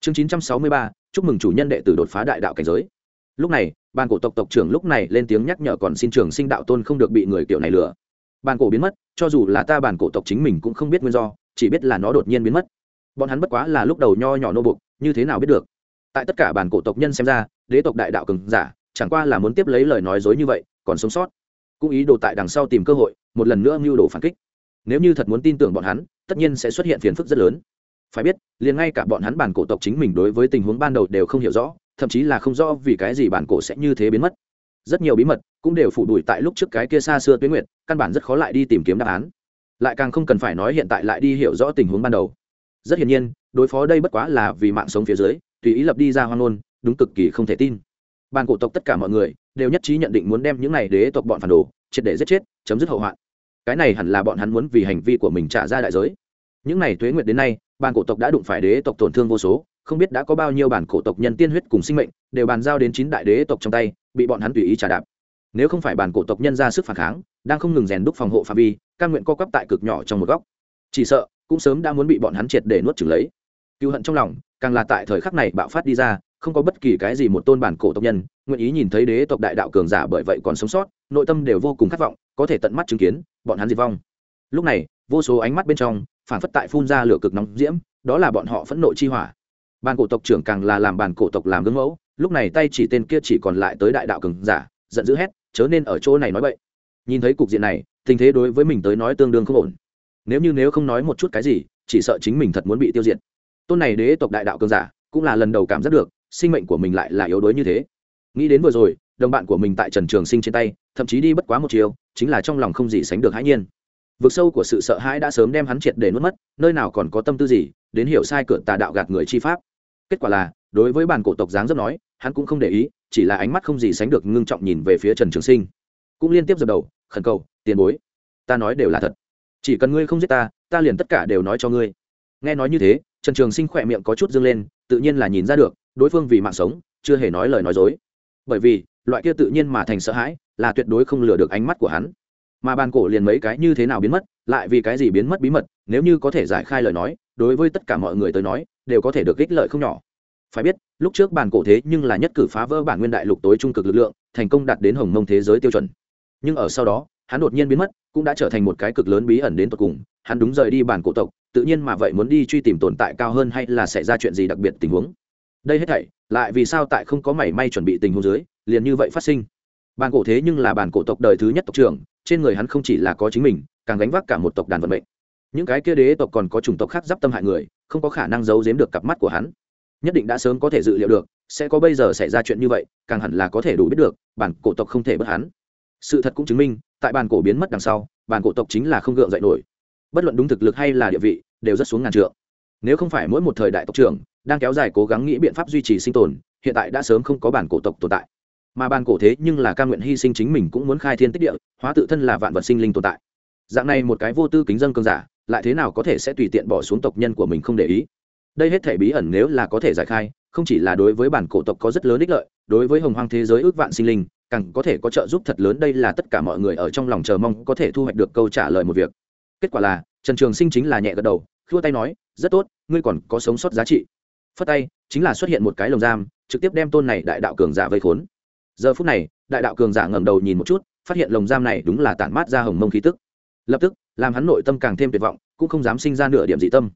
Chương chín trăm sáu mươi ba. Chúc mừng chủ nhân đệ tử đột phá đại đạo cảnh giới. Lúc này ban cổ tộc tộc trưởng lúc này lên tiếng nhắc nhở còn xin trường sinh đạo tôn không được bị người kiểu này lừa. Bàn cổ biến mất, cho dù là ta bản cổ tộc chính mình cũng không biết nguyên do, chỉ biết là nó đột nhiên biến mất. Bọn hắn bất quá là lúc đầu nho nhỏ nô bục, như thế nào biết được? Tại tất cả bản cổ tộc nhân xem ra, đế tộc đại đạo cường giả, chẳng qua là muốn tiếp lấy lời nói dối như vậy, còn sống sót. Cũng ý đồ tại đằng sau tìm cơ hội, một lần nữa mưu đồ phản kích. Nếu như thật muốn tin tưởng bọn hắn, tất nhiên sẽ xuất hiện phiền phức rất lớn. Phải biết, liền ngay cả bọn hắn bản cổ tộc chính mình đối với tình huống ban đầu đều không hiểu rõ, thậm chí là không rõ vì cái gì bản cổ sẽ như thế biến mất. Rất nhiều bí mật cũng đều phủ đuổi tại lúc trước cái kia xa xưa tuyến nguyệt, căn bản rất khó lại đi tìm kiếm đáp án. Lại càng không cần phải nói hiện tại lại đi hiểu rõ tình huống ban đầu. Rất hiển nhiên, đối phó đây bất quá là vì mạng sống phía dưới tùy ý lập đi ra hoang ngôn, đúng cực kỳ không thể tin. Ban cổ tộc tất cả mọi người đều nhất trí nhận định muốn đem những này đế tộc bọn phản đồ, triệt để giết chết, chấm dứt hậu hoạn. Cái này hẳn là bọn hắn muốn vì hành vi của mình trả ra đại giới. Những này tuế nguyệt đến nay ban cổ tộc đã đụng phải đế tộc tổn thương vô số, không biết đã có bao nhiêu bản cổ tộc nhân tiên huyết cùng sinh mệnh đều bàn giao đến chín đại đế tộc trong tay, bị bọn hắn tùy ý trả đạp. Nếu không phải bản cổ tộc nhân ra sức phản kháng, đang không ngừng rèn đúc phòng hộ phạm vi, căn nguyện co quắp tại cực nhỏ trong một góc. Chỉ sợ, cũng sớm đã muốn bị bọn hắn triệt để nuốt chửng lấy. Cựu hận trong lòng càng là tại thời khắc này bạo phát đi ra, không có bất kỳ cái gì một tôn bản cổ tộc nhân, nguyện ý nhìn thấy đế tộc đại đạo cường giả bởi vậy còn sống sót, nội tâm đều vô cùng khát vọng, có thể tận mắt chứng kiến, bọn hắn diệt vong. Lúc này, vô số ánh mắt bên trong phản phất tại phun ra lửa cực nóng diễm, đó là bọn họ phẫn nộ chi hỏa. Bản cổ tộc trưởng càng là làm bản cổ tộc làm gương mẫu, lúc này tay chỉ tên kia chỉ còn lại tới đại đạo cường giả, giận dữ hét, chớ nên ở chỗ này nói vậy nhìn thấy cục diện này, tình thế đối với mình tới nói tương đương không ổn. Nếu như nếu không nói một chút cái gì, chỉ sợ chính mình thật muốn bị tiêu diệt tôn này đế tộc đại đạo cường giả, cũng là lần đầu cảm giác được, sinh mệnh của mình lại là yếu đuối như thế. Nghĩ đến vừa rồi, đồng bạn của mình tại trần trường sinh trên tay, thậm chí đi bất quá một chiều, chính là trong lòng không gì sánh được hãi nhiên. Vực sâu của sự sợ hãi đã sớm đem hắn triệt để nuốt mất, nơi nào còn có tâm tư gì, đến hiểu sai cửa tà đạo gạt người chi pháp. Kết quả là, đối với bản cổ tộc dáng dấp nói, hắn cũng không để ý, chỉ là ánh mắt không gì sánh được ngưng trọng nhìn về phía trần trường sinh. Cũng liên tiếp dập đầu, khẩn cầu, tiền bối, ta nói đều là thật. Chỉ cần ngươi không giết ta ta liền tất cả đều nói cho ngươi. Nghe nói như thế trần trường sinh khỏe miệng có chút dâng lên, tự nhiên là nhìn ra được, đối phương vì mạng sống, chưa hề nói lời nói dối. Bởi vì, loại kia tự nhiên mà thành sợ hãi, là tuyệt đối không lừa được ánh mắt của hắn. Mà bàn cổ liền mấy cái như thế nào biến mất, lại vì cái gì biến mất bí mật, nếu như có thể giải khai lời nói, đối với tất cả mọi người tới nói, đều có thể được ích lợi không nhỏ. Phải biết, lúc trước bàn cổ thế nhưng là nhất cử phá vỡ bản nguyên đại lục tối trung cực lực lượng, thành công đạt đến hồng mông thế giới tiêu chuẩn. Nhưng ở sau đó, hắn đột nhiên biến mất, cũng đã trở thành một cái cực lớn bí ẩn đến tột cùng hắn đúng rời đi bản cổ tộc, tự nhiên mà vậy muốn đi truy tìm tồn tại cao hơn hay là xảy ra chuyện gì đặc biệt tình huống. Đây hết thảy, lại vì sao tại không có mảy may chuẩn bị tình huống dưới, liền như vậy phát sinh. Bản cổ thế nhưng là bản cổ tộc đời thứ nhất tộc trưởng, trên người hắn không chỉ là có chính mình, càng gánh vác cả một tộc đàn vận mệnh. Những cái kia đế tộc còn có chủng tộc khác d tâm hại người, không có khả năng giấu giếm được cặp mắt của hắn. Nhất định đã sớm có thể dự liệu được, sẽ có bây giờ xảy ra chuyện như vậy, càng hẳn là có thể đủ biết được, bản cổ tộc không thể bất hắn. Sự thật cũng chứng minh, tại bản cổ biến mất đằng sau, bản cổ tộc chính là không gượng dậy nổi bất luận đúng thực lực hay là địa vị, đều rất xuống ngàn trượng. Nếu không phải mỗi một thời đại tộc trưởng đang kéo dài cố gắng nghĩ biện pháp duy trì sinh tồn, hiện tại đã sớm không có bản cổ tộc tồn tại. Mà bản cổ thế nhưng là ca nguyện hy sinh chính mình cũng muốn khai thiên tích địa, hóa tự thân là vạn vật sinh linh tồn tại. Dạng này một cái vô tư kính dân cương giả, lại thế nào có thể sẽ tùy tiện bỏ xuống tộc nhân của mình không để ý? Đây hết thể bí ẩn nếu là có thể giải khai, không chỉ là đối với bản cổ tộc có rất lớn ích lợi, đối với hồng hoang thế giới ước vạn sinh linh, càng có thể có trợ giúp thật lớn. Đây là tất cả mọi người ở trong lòng chờ mong có thể thu hoạch được câu trả lời một việc kết quả là, trần trường sinh chính là nhẹ gật đầu, khua tay nói, rất tốt, ngươi còn có sống sót giá trị. Phất tay, chính là xuất hiện một cái lồng giam, trực tiếp đem tôn này đại đạo cường giả vây khốn. Giờ phút này, đại đạo cường giả ngẩng đầu nhìn một chút, phát hiện lồng giam này đúng là tản mát ra hồng mông khí tức. Lập tức, làm hắn nội tâm càng thêm tuyệt vọng, cũng không dám sinh ra nửa điểm dị tâm.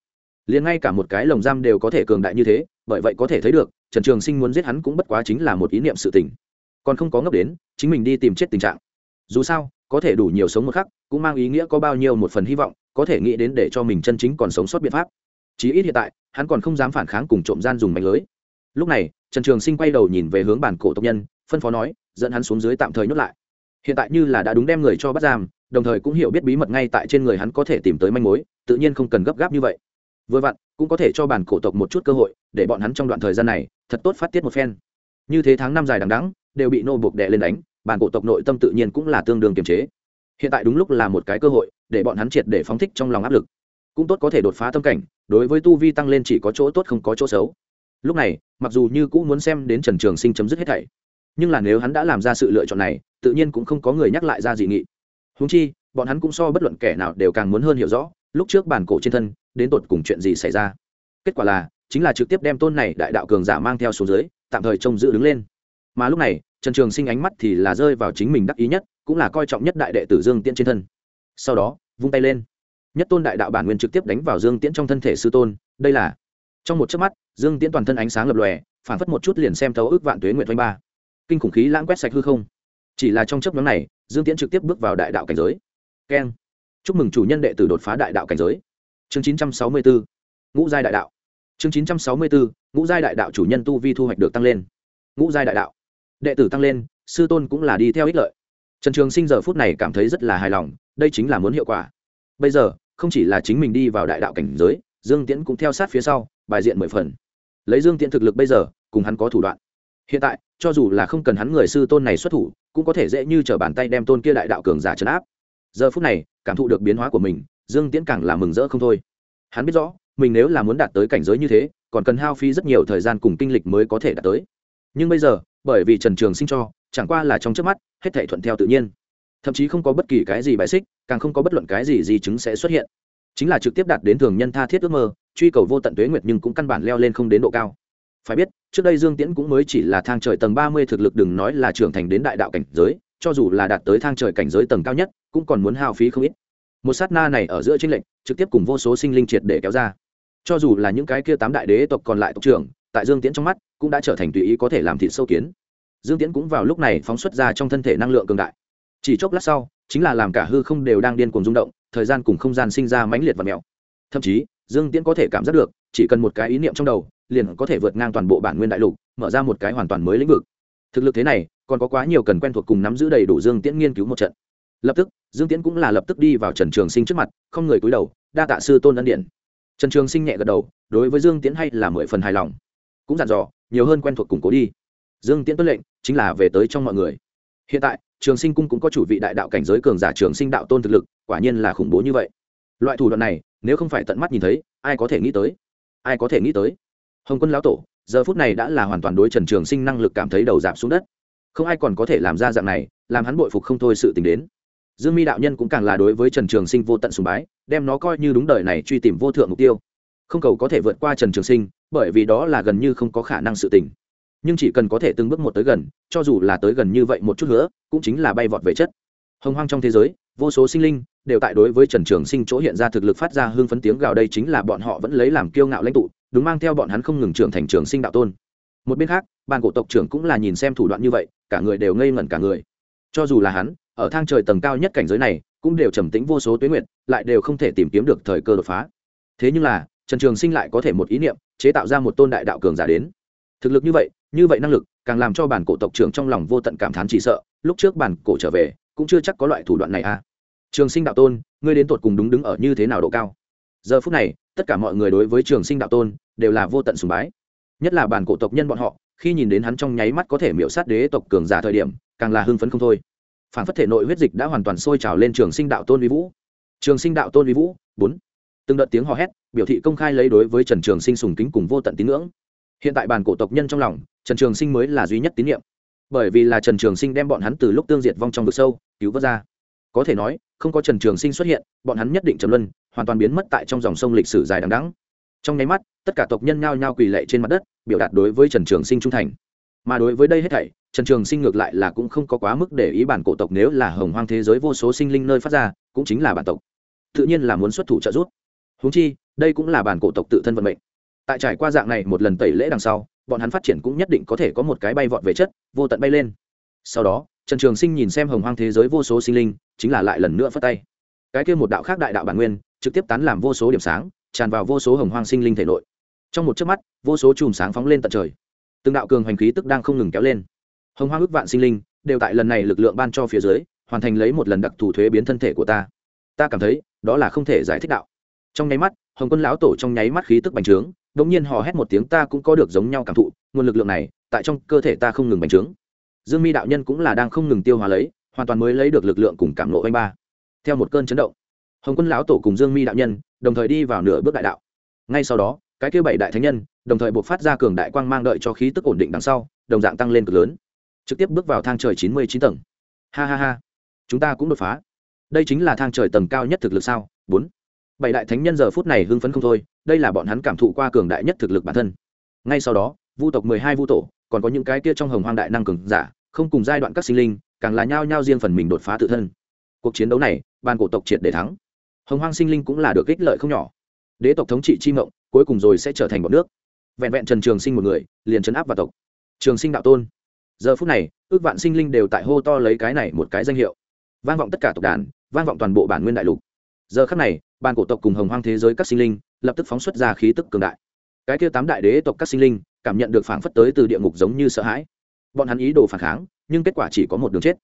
Liền ngay cả một cái lồng giam đều có thể cường đại như thế, bởi vậy có thể thấy được, trần trường sinh muốn giết hắn cũng bất quá chính là một ý niệm sự tình. Còn không có ngốc đến, chính mình đi tìm chết tình trạng. Dù sao có thể đủ nhiều sống một khắc, cũng mang ý nghĩa có bao nhiêu một phần hy vọng, có thể nghĩ đến để cho mình chân chính còn sống sót biện pháp. Chí ít hiện tại, hắn còn không dám phản kháng cùng trộm gian dùng mạnh lưới. Lúc này, trần trường sinh quay đầu nhìn về hướng bản cổ tộc nhân, phân phó nói, dẫn hắn xuống dưới tạm thời nhốt lại. Hiện tại như là đã đúng đem người cho bắt giam, đồng thời cũng hiểu biết bí mật ngay tại trên người hắn có thể tìm tới manh mối, tự nhiên không cần gấp gáp như vậy. Vừa vặn, cũng có thể cho bản cổ tộc một chút cơ hội, để bọn hắn trong đoạn thời gian này, thật tốt phát tiết một phen. Như thế tháng năm dài đằng đẵng, đều bị nô buộc đè lên đánh bản cổ tộc nội tâm tự nhiên cũng là tương đương kiềm chế. Hiện tại đúng lúc là một cái cơ hội để bọn hắn triệt để phóng thích trong lòng áp lực. Cũng tốt có thể đột phá tâm cảnh, đối với tu vi tăng lên chỉ có chỗ tốt không có chỗ xấu. Lúc này, mặc dù như cũ muốn xem đến trần trường sinh chấm dứt hết thảy, nhưng là nếu hắn đã làm ra sự lựa chọn này, tự nhiên cũng không có người nhắc lại ra dị nghị. Húng chi, bọn hắn cũng so bất luận kẻ nào đều càng muốn hơn hiểu rõ, lúc trước bản cổ trên thân, đến tột cùng chuyện gì xảy ra. Kết quả là, chính là trực tiếp đem tôn này đại đạo cường giả mang theo xuống dưới, tạm thời trông giữ đứng lên. Mà lúc này trần trường sinh ánh mắt thì là rơi vào chính mình đắc ý nhất, cũng là coi trọng nhất đại đệ tử dương tiễn trên thân. Sau đó, vung tay lên. Nhất tôn đại đạo bản nguyên trực tiếp đánh vào dương tiễn trong thân thể sư tôn, đây là trong một chớp mắt, dương tiễn toàn thân ánh sáng lập lòe, phản phất một chút liền xem thấu ước vạn tuế nguyện vanh ba. Kinh khủng khí lãng quét sạch hư không. Chỉ là trong chớp nhóm này, dương tiễn trực tiếp bước vào đại đạo cảnh giới. Keng. Chúc mừng chủ nhân đệ tử đột phá đại đạo cảnh giới. Chương chín trăm sáu mươi bốn ngũ giai đại đạo. Chương chín trăm sáu mươi bốn ngũ giai đại đạo chủ nhân tu vi thu hoạch được tăng lên. Ngũ giai đại đạo đệ tử tăng lên, sư tôn cũng là đi theo ích lợi. Trần trường sinh giờ phút này cảm thấy rất là hài lòng, đây chính là muốn hiệu quả. Bây giờ, không chỉ là chính mình đi vào đại đạo cảnh giới, dương tiễn cũng theo sát phía sau, bài diện mười phần. Lấy dương tiễn thực lực bây giờ, cùng hắn có thủ đoạn. Hiện tại, cho dù là không cần hắn người sư tôn này xuất thủ, cũng có thể dễ như t r ở bàn tay đem tôn kia đại đạo cường giả trấn áp. Giờ phút này, cảm thụ được biến hóa của mình, dương tiễn càng là mừng rỡ không thôi. Hắn biết rõ, mình nếu là muốn đạt tới cảnh giới như thế, còn cần hao phí rất nhiều thời gian cùng kinh lịch mới có thể đạt tới. Nhưng bây giờ bởi vì trần trường sinh cho, chẳng qua là trong trước mắt, hết thể thuận theo tự nhiên. Thậm chí không có bất kỳ cái gì bài xích, càng không có bất luận cái gì di chứng sẽ xuất hiện. Chính là trực tiếp đạt đến thường nhân tha thiết ước mơ, truy cầu vô tận tuế nguyệt nhưng cũng căn bản leo lên không đến độ cao. Phải biết, trước đây dương tiễn cũng mới chỉ là thang trời tầng ba mươi thực lực đừng nói là trưởng thành đến đại đạo cảnh giới, cho dù là đạt tới thang trời cảnh giới tầng cao nhất, cũng còn muốn hao phí không ít. Một sát na này ở giữa chính lệnh trực tiếp cùng vô số sinh linh triệt để kéo ra. Cho dù là những cái kia tám đại đế tộc còn lại tộc trưởng, tại dương tiễn trong mắt cũng đã trở thành tùy ý có thể làm thịt sâu kiến. Dương tiễn cũng vào lúc này phóng xuất ra trong thân thể năng lượng cường đại. Chỉ chốc lát sau, chính là làm cả hư không đều đang điên cuồng rung động, thời gian cùng không gian sinh ra mãnh liệt và mèo thậm chí, dương tiễn có thể cảm giác được, chỉ cần một cái ý niệm trong đầu, liền có thể vượt ngang toàn bộ bản nguyên đại lục, mở ra một cái hoàn toàn mới lĩnh vực. Thực lực thế này, còn có quá nhiều cần quen thuộc cùng nắm giữ đầy đủ dương tiễn nghiên cứu một trận. Lập tức, dương tiễn cũng là lập tức đi vào trần trường sinh trước mặt, không người cúi đầu, đa tạ sư tôn ân điện trần trường sinh nhẹ gật đầu, đối với dương tiễn hay là mười phần hài lòng. Cũng dặn dò nhiều hơn quen thuộc củng cố đi. Dương tiễn tuân lệnh, chính là về tới trong mọi người. Hiện tại, trường sinh cung cũng có chủ vị đại đạo cảnh giới cường giả trường sinh đạo tôn thực lực, quả nhiên là khủng bố như vậy. Loại thủ đoạn này, nếu không phải tận mắt nhìn thấy, ai có thể nghĩ tới? Ai có thể nghĩ tới? Hồng quân lão tổ, giờ phút này đã là hoàn toàn đối trần trường sinh năng lực cảm thấy đầu giảm xuống đất. Không ai còn có thể làm ra dạng này, làm hắn bội phục không thôi sự tình đến. Dương mi đạo nhân cũng càng là đối với trần trường sinh vô tận sùng bái, đem nó coi như đúng đời này truy tìm vô thượng mục tiêu không cầu có thể vượt qua trần trường sinh, bởi vì đó là gần như không có khả năng sự tình. Nhưng chỉ cần có thể từng bước một tới gần, cho dù là tới gần như vậy một chút nữa, cũng chính là bay vọt về chất. Hồng hoang trong thế giới, vô số sinh linh đều tại đối với trần trường sinh chỗ hiện ra thực lực phát ra hương phấn tiếng gào đây chính là bọn họ vẫn lấy làm kiêu ngạo lãnh tụ, đúng mang theo bọn hắn không ngừng trưởng thành trường sinh đạo tôn. Một bên khác ban cổ tộc trưởng cũng là nhìn xem thủ đoạn như vậy, cả người đều ngây ngẩn cả người. Cho dù là hắn, ở thang trời tầng cao nhất cảnh giới này, cũng đều trầm tĩnh vô số tuyến nguyện lại đều không thể tìm kiếm được thời cơ đột phá. Thế nhưng là trần trường sinh lại có thể một ý niệm, chế tạo ra một tôn đại đạo cường giả đến. Thực lực như vậy như vậy năng lực, càng làm cho bản cổ tộc trưởng trong lòng vô tận cảm thán chỉ sợ, lúc trước bản cổ trở về, cũng chưa chắc có loại thủ đoạn này à. Trường sinh đạo tôn, ngươi đến tột cùng đúng đứng ở như thế nào độ cao? Giờ phút này, tất cả mọi người đối với trường sinh đạo tôn, đều là vô tận sùng bái. Nhất là bản cổ tộc nhân bọn họ, khi nhìn đến hắn trong nháy mắt có thể miễu sát đế tộc cường giả thời điểm, càng là hưng phấn không thôi. Phản phất thể nội huyết dịch đã hoàn toàn sôi trào lên trường sinh đạo tôn vi vũ. Trường sinh đạo tôn vi vũ, bốn từng đợt tiếng hò hét, biểu thị công khai lấy đối với trần trường sinh sùng kính cùng vô tận tín ngưỡng. Hiện tại bản cổ tộc nhân trong lòng, trần trường sinh mới là duy nhất tín nhiệm bởi vì là trần trường sinh đem bọn hắn từ lúc tương diệt vong trong vực sâu, cứu vớt ra. Có thể nói, không có trần trường sinh xuất hiện, bọn hắn nhất định trầm luân, hoàn toàn biến mất tại trong dòng sông lịch sử dài đằng đắng trong nháy mắt, tất cả tộc nhân nhao nhao quỳ lệ trên mặt đất, biểu đạt đối với trần trường sinh trung thành. Mà đối với đây hết thảy, trần trường sinh ngược lại là cũng không có quá mức để ý bản cổ tộc nếu là hồng hoang thế giới vô số sinh linh nơi phát ra, cũng chính là bản tộc. Tự nhiên là muốn xuất thủ trợ giúp húng chi, đây cũng là bản cổ tộc tự thân vận mệnh. Tại trải qua dạng này một lần tẩy lễ đằng sau, bọn hắn phát triển cũng nhất định có thể có một cái bay vọt về chất, vô tận bay lên. Sau đó, trần trường sinh nhìn xem hồng hoang thế giới vô số sinh linh, chính là lại lần nữa phất tay. Cái kia một đạo khác đại đạo bản nguyên, trực tiếp tán làm vô số điểm sáng, tràn vào vô số hồng hoang sinh linh thể nội. Trong một chớp mắt, vô số chùm sáng phóng lên tận trời. Từng đạo cường hành khí tức đang không ngừng kéo lên. Hồng hoang ước vạn sinh linh, đều tại lần này lực lượng ban cho phía dưới, hoàn thành lấy một lần đặc thù thuế biến thân thể của ta. Ta cảm thấy, đó là không thể giải thích đạo trong nháy mắt, hồng quân lão tổ trong nháy mắt khí tức bành trướng đ ỗ n g nhiên hò hét một tiếng, ta cũng có được giống nhau cảm thụ, nguồn lực lượng này, tại trong cơ thể ta không ngừng bành trướng. Dương mi đạo nhân cũng là đang không ngừng tiêu hóa lấy, hoàn toàn mới lấy được lực lượng cùng cảm lộ anh ba. Theo một cơn chấn động, hồng quân lão tổ cùng dương mi đạo nhân đồng thời đi vào nửa bước đại đạo. Ngay sau đó, cái kêu bảy đại thánh nhân đồng thời buộc phát ra cường đại quang mang đợi cho khí tức ổn định đằng sau, đồng dạng tăng lên cực lớn. Trực tiếp bước vào thang trời chín mươi chín tầng. Ha ha ha. Chúng ta cũng đột phá. Đây chính là thang trời tầng cao nhất thực lực sao? Bốn bảy đại thánh nhân giờ phút này hưng phấn không thôi, đây là bọn hắn cảm thụ qua cường đại nhất thực lực bản thân. Ngay sau đó, vu tộc mười hai vu tổ, còn có những cái kia trong hồng hoang đại năng cường giả, không cùng giai đoạn các sinh linh, càng là nhao nhao riêng phần mình đột phá tự thân. Cuộc chiến đấu này, ban cổ tộc triệt để thắng. Hồng hoang sinh linh cũng là được ích lợi không nhỏ. Đế tộc thống trị chi mộng, cuối cùng rồi sẽ trở thành bọn nước. Vẹn vẹn trần trường sinh một người, liền chấn áp vào tộc. Trường sinh đạo tôn. Giờ phút này, ước vạn sinh linh đều tại hô to lấy cái này một cái danh hiệu. Vang vọng tất cả tộc đàn, vang vọng toàn bộ bản nguyên đại lục giờ khắc này ban cổ tộc cùng hồng hoang thế giới các sinh linh lập tức phóng xuất ra khí tức cường đại. Cái kia tám đại đế tộc các sinh linh cảm nhận được phảng phất tới từ địa ngục giống như sợ hãi. Bọn hắn ý đồ phản kháng, nhưng kết quả chỉ có một đường chết.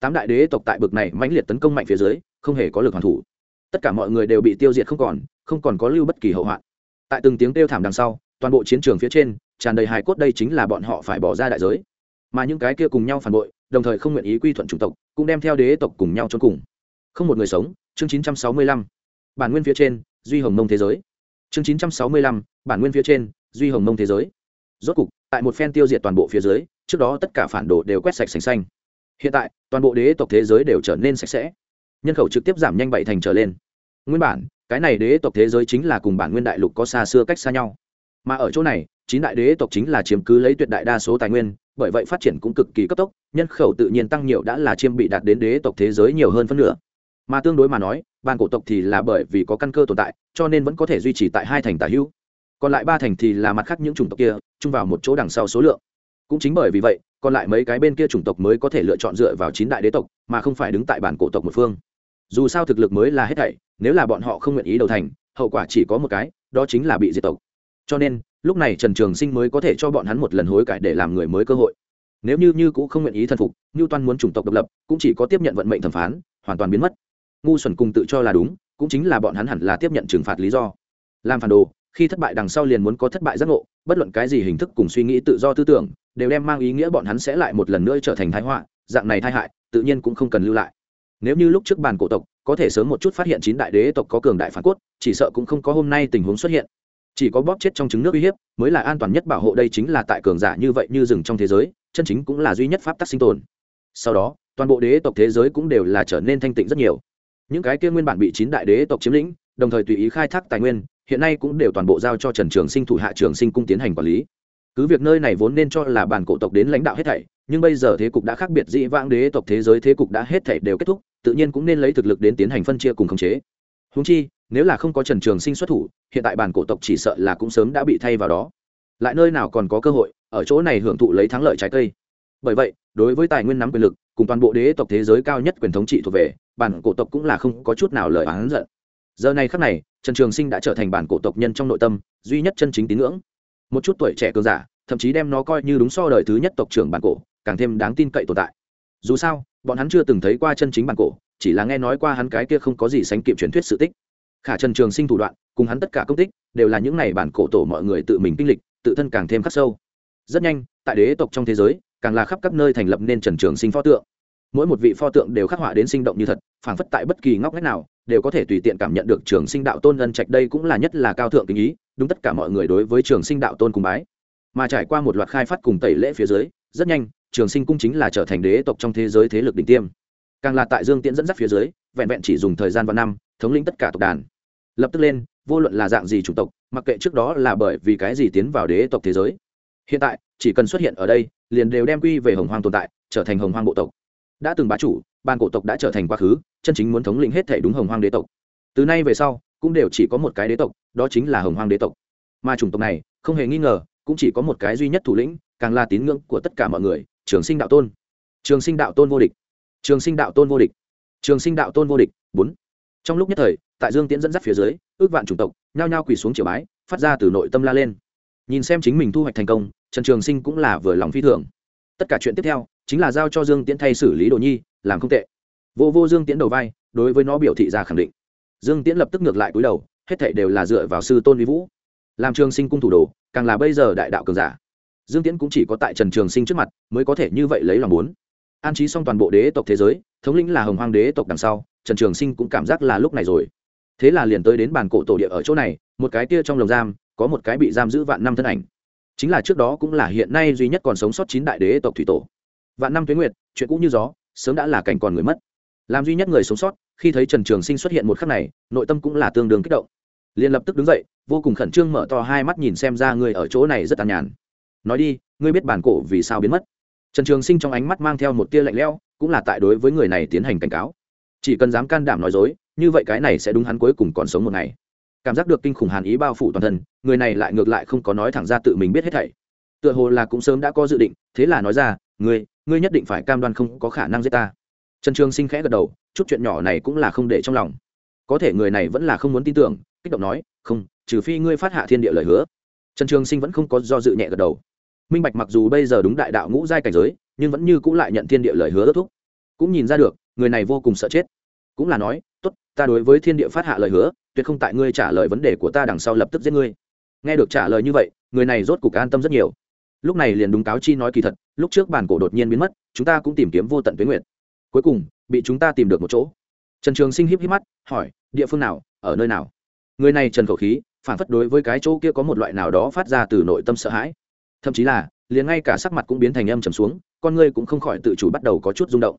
Tám đại đế tộc tại bực này mãnh liệt tấn công mạnh phía dưới, không hề có lực hoàn thủ. Tất cả mọi người đều bị tiêu diệt không còn không còn có lưu bất kỳ hậu hoạn. Tại từng tiếng kêu thảm đằng sau, toàn bộ chiến trường phía trên, tràn đầy hài cốt đây chính là bọn họ phải bỏ ra đại giới. Mà những cái kia cùng nhau phản bội, đồng thời không nguyện ý quy thuận chủng tộc, cũng đem theo đế tộc cùng nhau trốn cùng. Không một người sống chương 965. bản nguyên phía trên duy hồng mông thế giới. Chương 965, bản nguyên phía trên duy hồng mông thế giới. Rốt cục tại một phen tiêu diệt toàn bộ phía dưới trước đó tất cả phản đồ đều quét sạch sành xanh. Hiện tại toàn bộ đế tộc thế giới đều trở nên sạch sẽ. Nhân khẩu trực tiếp giảm nhanh bảy thành trở lên. Nguyên bản cái này đế tộc thế giới chính là cùng bản nguyên đại lục có xa xưa cách xa nhau. Mà ở chỗ này chín đại đế tộc chính là chiếm cứ lấy tuyệt đại đa số tài nguyên bởi vậy phát triển cũng cực kỳ cấp tốc nhân khẩu tự nhiên tăng nhiều đã là chiêm bị đạt đến đế tộc thế giới nhiều hơn phân nửa mà tương đối mà nói ban cổ tộc thì là bởi vì có căn cơ tồn tại, cho nên vẫn có thể duy trì tại hai thành tả hữu. Còn lại ba thành thì là mặt khác những chủng tộc kia, chung vào một chỗ đằng sau số lượng. Cũng chính bởi vì vậy, còn lại mấy cái bên kia chủng tộc mới có thể lựa chọn dựa vào chín đại đế tộc, mà không phải đứng tại bản cổ tộc một phương. Dù sao thực lực mới là hết thảy, nếu là bọn họ không nguyện ý đầu thành, hậu quả chỉ có một cái, đó chính là bị diệt tộc. Cho nên, lúc này trần trường sinh mới có thể cho bọn hắn một lần hối cải để làm người mới cơ hội. Nếu như như cũng không nguyện ý thần phục như toan muốn chủng tộc độc lập, cũng chỉ có tiếp nhận vận mệnh thẩm phán, hoàn toàn biến mất ngu xuẩn cùng tự cho là đúng, cũng chính là bọn hắn hẳn là tiếp nhận trừng phạt lý do. Làm phản đồ, khi thất bại đằng sau liền muốn có thất bại giác ngộ, bất luận cái gì hình thức cùng suy nghĩ tự do tư tưởng, đều đem mang ý nghĩa bọn hắn sẽ lại một lần nữa trở thành thái họa, dạng này tai hại, tự nhiên cũng không cần lưu lại. Nếu như lúc trước bàn cổ tộc, có thể sớm một chút phát hiện chín đại đế tộc có cường đại phản cốt, chỉ sợ cũng không có hôm nay tình huống xuất hiện. Chỉ có bóp chết trong trứng nước uy hiếp, mới là an toàn nhất bảo hộ đây chính là tại cường giả như vậy như rừng trong thế giới, chân chính cũng là duy nhất pháp tắc sinh tồn. Sau đó, toàn bộ đế tộc thế giới cũng đều là trở nên thanh tịnh rất nhiều những cái kia nguyên bản bị chín đại đế tộc chiếm lĩnh, đồng thời tùy ý khai thác tài nguyên, hiện nay cũng đều toàn bộ giao cho trần trường sinh thủ hạ trường sinh cung tiến hành quản lý. Cứ việc nơi này vốn nên cho là bản cổ tộc đến lãnh đạo hết thảy, nhưng bây giờ thế cục đã khác biệt, dĩ vãng đế tộc thế giới thế cục đã hết thảy đều kết thúc, tự nhiên cũng nên lấy thực lực đến tiến hành phân chia cùng khống chế. Húng chi, nếu là không có trần trường sinh xuất thủ, hiện tại bản cổ tộc chỉ sợ là cũng sớm đã bị thay vào đó. Lại nơi nào còn có cơ hội, ở chỗ này hưởng thụ lấy thắng lợi trái cây bởi vậy, đối với tài nguyên nắm quyền lực, cùng toàn bộ đế tộc thế giới cao nhất quyền thống trị thuộc về, bản cổ tộc cũng là không có chút nào lời oán giận. Giờ này khắc này, trần trường sinh đã trở thành bản cổ tộc nhân trong nội tâm, duy nhất chân chính tín ngưỡng. Một chút tuổi trẻ cường giả, thậm chí đem nó coi như đúng so đời thứ nhất tộc trưởng bản cổ, càng thêm đáng tin cậy tồn tại. Dù sao, bọn hắn chưa từng thấy qua chân chính bản cổ, chỉ là nghe nói qua hắn cái kia không có gì sánh kịp truyền thuyết sự tích. Khả trần trường sinh thủ đoạn, cùng hắn tất cả công tích, đều là những này bản cổ tổ mọi người tự mình kinh lịch, tự thân càng thêm khắc sâu. Rất nhanh, tại đế tộc trong thế giới càng là khắp các nơi thành lập nên trần trường sinh pho tượng. Mỗi một vị pho tượng đều khắc họa đến sinh động như thật, phảng phất tại bất kỳ ngóc ngách nào, đều có thể tùy tiện cảm nhận được trường sinh đạo tôn ân trạch đây cũng là nhất là cao thượng tình ý, đúng tất cả mọi người đối với trường sinh đạo tôn cùng bái. Mà trải qua một loạt khai phát cùng tẩy lễ phía dưới, rất nhanh, trường sinh cung chính là trở thành đế tộc trong thế giới thế lực đỉnh tiêm. Càng là tại dương tiễn dẫn dắt phía dưới, vẹn vẹn chỉ dùng thời gian và năm, thống lĩnh tất cả tộc đàn. Lập tức lên, vô luận là dạng gì chủng tộc, mặc kệ trước đó là bởi vì cái gì tiến vào đế tộc thế giới hiện tại, chỉ cần xuất hiện ở đây, liền đều đem quy về hồng hoang tồn tại, trở thành hồng hoang bộ tộc. Đã từng bá chủ, ban cổ tộc đã trở thành quá khứ, chân chính muốn thống lĩnh hết thể đúng hồng hoang đế tộc. Từ nay về sau, cũng đều chỉ có một cái đế tộc, đó chính là hồng hoang đế tộc. Mà chủng tộc này, không hề nghi ngờ, cũng chỉ có một cái duy nhất thủ lĩnh, càng là tín ngưỡng của tất cả mọi người, trường sinh đạo tôn. Trường sinh đạo tôn vô địch. Trường sinh đạo tôn vô địch. Trường sinh đạo tôn vô địch. Bốn. Trong lúc nhất thời, tại dương tiễn dẫn dắt phía dưới, ước vạn chủng tộc, nhao nhao quỳ xuống triều bái, phát ra từ nội tâm la lên nhìn xem chính mình thu hoạch thành công, trần trường sinh cũng là vừa lòng phi thường. Tất cả chuyện tiếp theo chính là giao cho dương tiễn thay xử lý đồ nhi, làm không tệ. Vô vô dương tiễn đầu vai, đối với nó biểu thị ra khẳng định. Dương tiễn lập tức ngược lại cúi đầu, hết thảy đều là dựa vào sư tôn vi vũ. Làm trường sinh cung thủ đồ, càng là bây giờ đại đạo cường giả. Dương tiễn cũng chỉ có tại trần trường sinh trước mặt mới có thể như vậy lấy lòng muốn. An trí xong toàn bộ đế tộc thế giới, thống lĩnh là hồng hoang đế tộc đằng sau, trần trường sinh cũng cảm giác là lúc này rồi. Thế là liền tới đến bàn cổ tổ địa ở chỗ này, một cái kia trong lồng giam có một cái bị giam giữ vạn năm thân ảnh. Chính là trước đó cũng là hiện nay duy nhất còn sống sót chín đại đế tộc thủy tổ. Vạn năm tuyến nguyệt, chuyện cũ như gió, sớm đã là cảnh còn người mất. Làm duy nhất người sống sót, khi thấy trần trường sinh xuất hiện một khắc này, nội tâm cũng là tương đương kích động. Liền lập tức đứng dậy, vô cùng khẩn trương mở to hai mắt nhìn xem ra người ở chỗ này rất an nhàn. Nói đi, ngươi biết bản cổ vì sao biến mất? Trần trường sinh trong ánh mắt mang theo một tia lạnh lẽo, cũng là tại đối với người này tiến hành cảnh cáo. Chỉ cần dám can đảm nói dối, như vậy cái này sẽ đúng hắn cuối cùng còn sống một ngày cảm giác được kinh khủng hàn ý bao phủ toàn thân, người này lại ngược lại không có nói thẳng ra tự mình biết hết thảy. Tựa hồ là cũng sớm đã có dự định, thế là nói ra, ngươi ngươi nhất định phải cam đoan không có khả năng giết ta. Trần trường sinh khẽ gật đầu, chút chuyện nhỏ này cũng là không để trong lòng. Có thể người này vẫn là không muốn tin tưởng, kích động nói, không, trừ phi ngươi phát hạ thiên địa lời hứa. Trần trường sinh vẫn không có do dự nhẹ gật đầu. Minh bạch mặc dù bây giờ đúng đại đạo ngũ giai cảnh giới, nhưng vẫn như cũng lại nhận thiên địa lời hứa ước thúc. Cũng nhìn ra được, người này vô cùng sợ chết. Cũng là nói, tốt, ta đối với thiên địa phát hạ lời hứa tuyệt không tại ngươi trả lời vấn đề của ta đằng sau lập tức giết ngươi. Nghe được trả lời như vậy, người này rốt cục an tâm rất nhiều. Lúc này liền đúng cáo chi nói kỳ thật, lúc trước bản cổ đột nhiên biến mất, chúng ta cũng tìm kiếm vô tận tuyến nguyện cuối cùng, bị chúng ta tìm được một chỗ. Trần trường sinh híp híp mắt, hỏi, địa phương nào? Ở nơi nào? Người này trần khẩu khí, phản phất đối với cái chỗ kia có một loại nào đó phát ra từ nội tâm sợ hãi. Thậm chí là, liền ngay cả sắc mặt cũng biến thành âm trầm xuống, con ngươi cũng không khỏi tự chủ bắt đầu có chút rung động.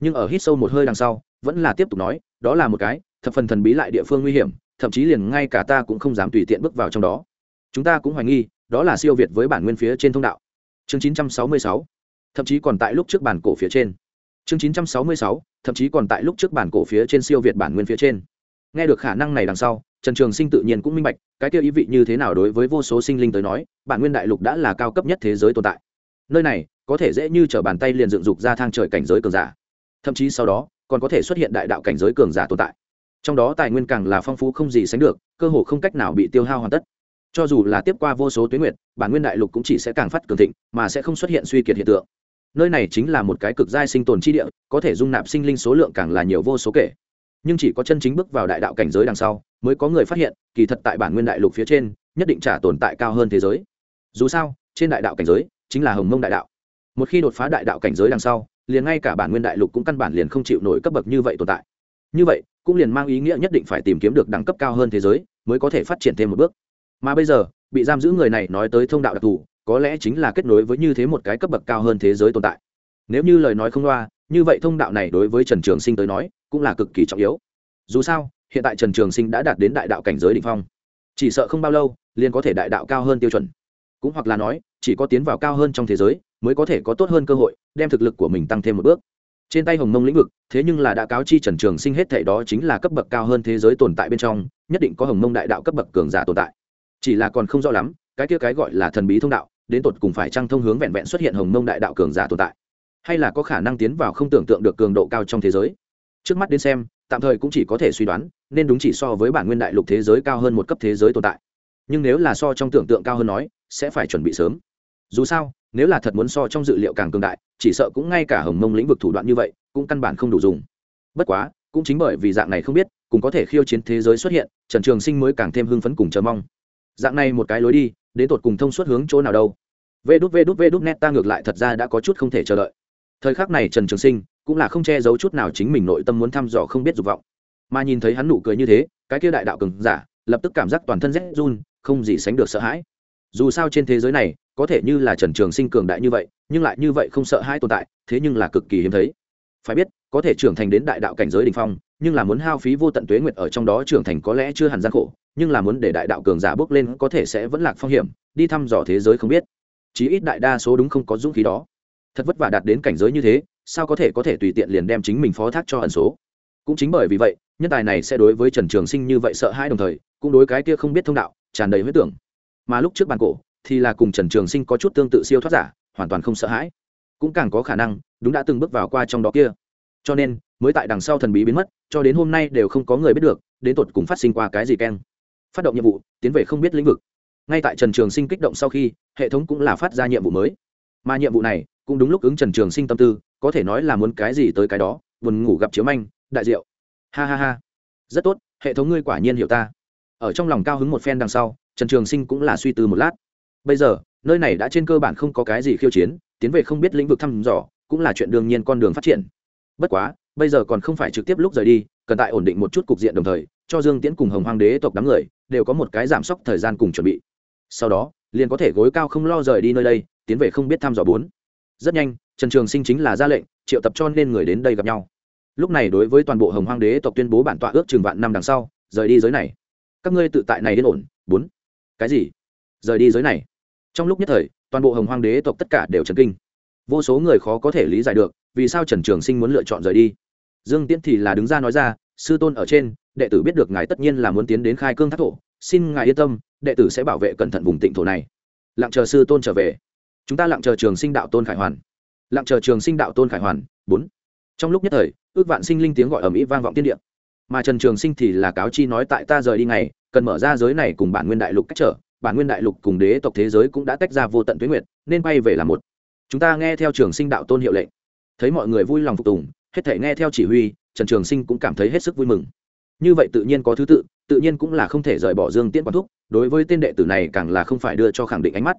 Nhưng ở hít sâu một hơi đằng sau, vẫn là tiếp tục nói, đó là một cái, thập phần thần bí lại địa phương nguy hiểm thậm chí liền ngay cả ta cũng không dám tùy tiện bước vào trong đó. Chúng ta cũng hoài nghi, đó là siêu việt với bản nguyên phía trên thông đạo. Chương 966 thậm chí còn tại lúc trước bản cổ phía trên. Chương 966 thậm chí còn tại lúc trước bản cổ phía trên siêu việt bản nguyên phía trên. Nghe được khả năng này đằng sau, trần trường sinh tự nhiên cũng minh bạch, cái kia ý vị như thế nào đối với vô số sinh linh tới nói, bản nguyên đại lục đã là cao cấp nhất thế giới tồn tại. Nơi này, có thể dễ như t r ở bàn tay liền dựng dục ra thang trời cảnh giới cường giả. Thậm chí sau đó, còn có thể xuất hiện đại đạo cảnh giới cường giả tồn tại trong đó tài nguyên càng là phong phú không gì sánh được cơ hồ không cách nào bị tiêu hao hoàn tất. Cho dù là tiếp qua vô số tuyến nguyện, bản nguyên đại lục cũng chỉ sẽ càng phát cường thịnh mà sẽ không xuất hiện suy kiệt hiện tượng. Nơi này chính là một cái cực giai sinh tồn chi địa có thể dung nạp sinh linh số lượng càng là nhiều vô số kể. Nhưng chỉ có chân chính bước vào đại đạo cảnh giới đằng sau mới có người phát hiện kỳ thật tại bản nguyên đại lục phía trên nhất định trả tồn tại cao hơn thế giới. Dù sao trên đại đạo cảnh giới chính là hồng mông đại đạo. Một khi đột phá đại đạo cảnh giới đằng sau liền ngay cả bản nguyên đại lục cũng căn bản liền không chịu nổi cấp bậc như vậy tồn tại như vậy, cũng liền mang ý nghĩa nhất định phải tìm kiếm được đẳng cấp cao hơn thế giới, mới có thể phát triển thêm một bước. Mà bây giờ, bị giam giữ người này nói tới thông đạo đặc thù, có lẽ chính là kết nối với như thế một cái cấp bậc cao hơn thế giới tồn tại. Nếu như lời nói không loa, như vậy thông đạo này đối với trần trường sinh tới nói, cũng là cực kỳ trọng yếu. Dù sao, hiện tại trần trường sinh đã đạt đến đại đạo cảnh giới đ ỉ n h phong. Chỉ sợ không bao lâu, liền có thể đại đạo cao hơn tiêu chuẩn. Cũng hoặc là nói, chỉ có tiến vào cao hơn trong thế giới, mới có thể có tốt hơn cơ hội, đem thực lực của mình tăng thêm một bước trên tay hồng mông lĩnh vực, thế nhưng là đã cáo chi trần trường sinh hết thể đó chính là cấp bậc cao hơn thế giới tồn tại bên trong, nhất định có hồng mông đại đạo cấp bậc cường giả tồn tại. Chỉ là còn không rõ lắm, cái kia cái gọi là thần bí thông đạo, đến tột cùng phải trăng thông hướng vẹn vẹn xuất hiện hồng mông đại đạo cường giả tồn tại? Hay là có khả năng tiến vào không tưởng tượng được cường độ cao trong thế giới? Trước mắt đến xem, tạm thời cũng chỉ có thể suy đoán, nên đúng chỉ so với bản nguyên đại lục thế giới cao hơn một cấp thế giới tồn tại. Nhưng nếu là so trong tưởng tượng cao hơn nói, sẽ phải chuẩn bị sớm. Dù sao nếu là thật muốn so trong dự liệu càng cường đại, chỉ sợ cũng ngay cả hồng mông lĩnh vực thủ đoạn như vậy, cũng căn bản không đủ dùng. Bất quá, cũng chính bởi vì dạng này không biết, cũng có thể khiêu chiến thế giới xuất hiện, trần trường sinh mới càng thêm hưng phấn cùng chờ mong. Dạng này một cái lối đi, đến tột cùng thông suốt hướng chỗ nào đâu? Vê đút vê đút vê đút net ta ngược lại thật ra đã có chút không thể chờ đợi. Thời khắc này trần trường sinh cũng là không che giấu chút nào chính mình nội tâm muốn thăm dò không biết dục vọng. Mà nhìn thấy hắn nụ cười như thế, cái kia đại đạo cường giả, lập tức cảm giác toàn thân rét run, không gì sánh được sợ hãi dù sao trên thế giới này, có thể như là trần trường sinh cường đại như vậy, nhưng lại như vậy không sợ hai tồn tại, thế nhưng là cực kỳ hiếm thấy. Phải biết, có thể trưởng thành đến đại đạo cảnh giới đ ỉ n h phong, nhưng là muốn hao phí vô tận tuế nguyệt ở trong đó trưởng thành có lẽ chưa hẳn gian khổ, nhưng là muốn để đại đạo cường giả bước lên có thể sẽ vẫn lạc phong hiểm, đi thăm dò thế giới không biết. Chí ít đại đa số đúng không có dũng khí đó. Thật vất vả đạt đến cảnh giới như thế, sao có thể có thể tùy tiện liền đem chính mình phó thác cho ẩn số? Cũng chính bởi vì vậy, nhân tài này sẽ đối với trần trường sinh như vậy sợ hãi đồng thời, cũng đối cái kia không biết thông đạo, tràn đầy huyết tưởng mà lúc trước bàn cổ thì là cùng trần trường sinh có chút tương tự siêu thoát giả, hoàn toàn không sợ hãi. Cũng càng có khả năng, đúng đã từng bước vào qua trong đó kia. Cho nên, mới tại đằng sau thần bí biến mất, cho đến hôm nay đều không có người biết được, đến tột cùng phát sinh qua cái gì keng. Phát động nhiệm vụ, tiến về không biết lĩnh vực. Ngay tại trần trường sinh kích động sau khi, hệ thống cũng là phát ra nhiệm vụ mới. Mà nhiệm vụ này, cũng đúng lúc ứng trần trường sinh tâm tư, có thể nói là muốn cái gì tới cái đó, buồn ngủ gặp chiếu manh, đại diệu. Ha ha ha. Rất tốt, hệ thống ngươi quả nhiên hiểu ta. Ở trong lòng cao hứng một phen đằng sau trần trường sinh cũng là suy tư một lát. Bây giờ, nơi này đã trên cơ bản không có cái gì khiêu chiến, tiến về không biết lĩnh vực thăm dò, cũng là chuyện đương nhiên con đường phát triển. Bất quá, bây giờ còn không phải trực tiếp lúc rời đi, cần tại ổn định một chút cục diện đồng thời, cho dương tiễn cùng hồng hoàng đế tộc đám người, đều có một cái giảm sốc thời gian cùng chuẩn bị. Sau đó, liền có thể gối cao không lo rời đi nơi đây, tiến về không biết thăm dò bốn. Rất nhanh, trần trường sinh chính là ra lệnh, triệu tập cho nên người đến đây gặp nhau. Lúc này đối với toàn bộ hồng Hoàng đế tộc tuyên bố bản tọa ước trường vạn năm đằng sau, rời đi giới này. Các ngươi tự tại này yên ổn, bốn cái gì? Rời đi giới này. Trong lúc nhất thời, toàn bộ hồng hoang đế tộc tất cả đều trần kinh. Vô số người khó có thể lý giải được, vì sao trần trường sinh muốn lựa chọn rời đi. Dương tiễn thì là đứng ra nói ra, sư tôn ở trên, đệ tử biết được ngài tất nhiên là muốn tiến đến khai cương thác thổ. Xin ngài yên tâm, đệ tử sẽ bảo vệ cẩn thận vùng tịnh thổ này. Lặng chờ sư tôn trở về. Chúng ta lặng chờ trường sinh đạo tôn khải hoàn. Lặng chờ trường sinh đạo tôn khải hoàn. Bốn. Trong lúc nhất thời, ước vạn sinh linh tiếng gọi ở mỹ vang vọng tiên điệm mà trần trường sinh thì là cáo chi nói tại ta rời đi ngày, cần mở ra giới này cùng bản nguyên đại lục cách trở, bản nguyên đại lục cùng đế tộc thế giới cũng đã tách ra vô tận tuyến nguyệt, nên bay về là một. Chúng ta nghe theo trường sinh đạo tôn hiệu lệnh. Thấy mọi người vui lòng phục tùng, hết thể nghe theo chỉ huy, trần trường sinh cũng cảm thấy hết sức vui mừng. Như vậy tự nhiên có thứ tự tự nhiên cũng là không thể rời bỏ dương tiễn quán thúc, đối với tên đệ tử này càng là không phải đưa cho khẳng định ánh mắt.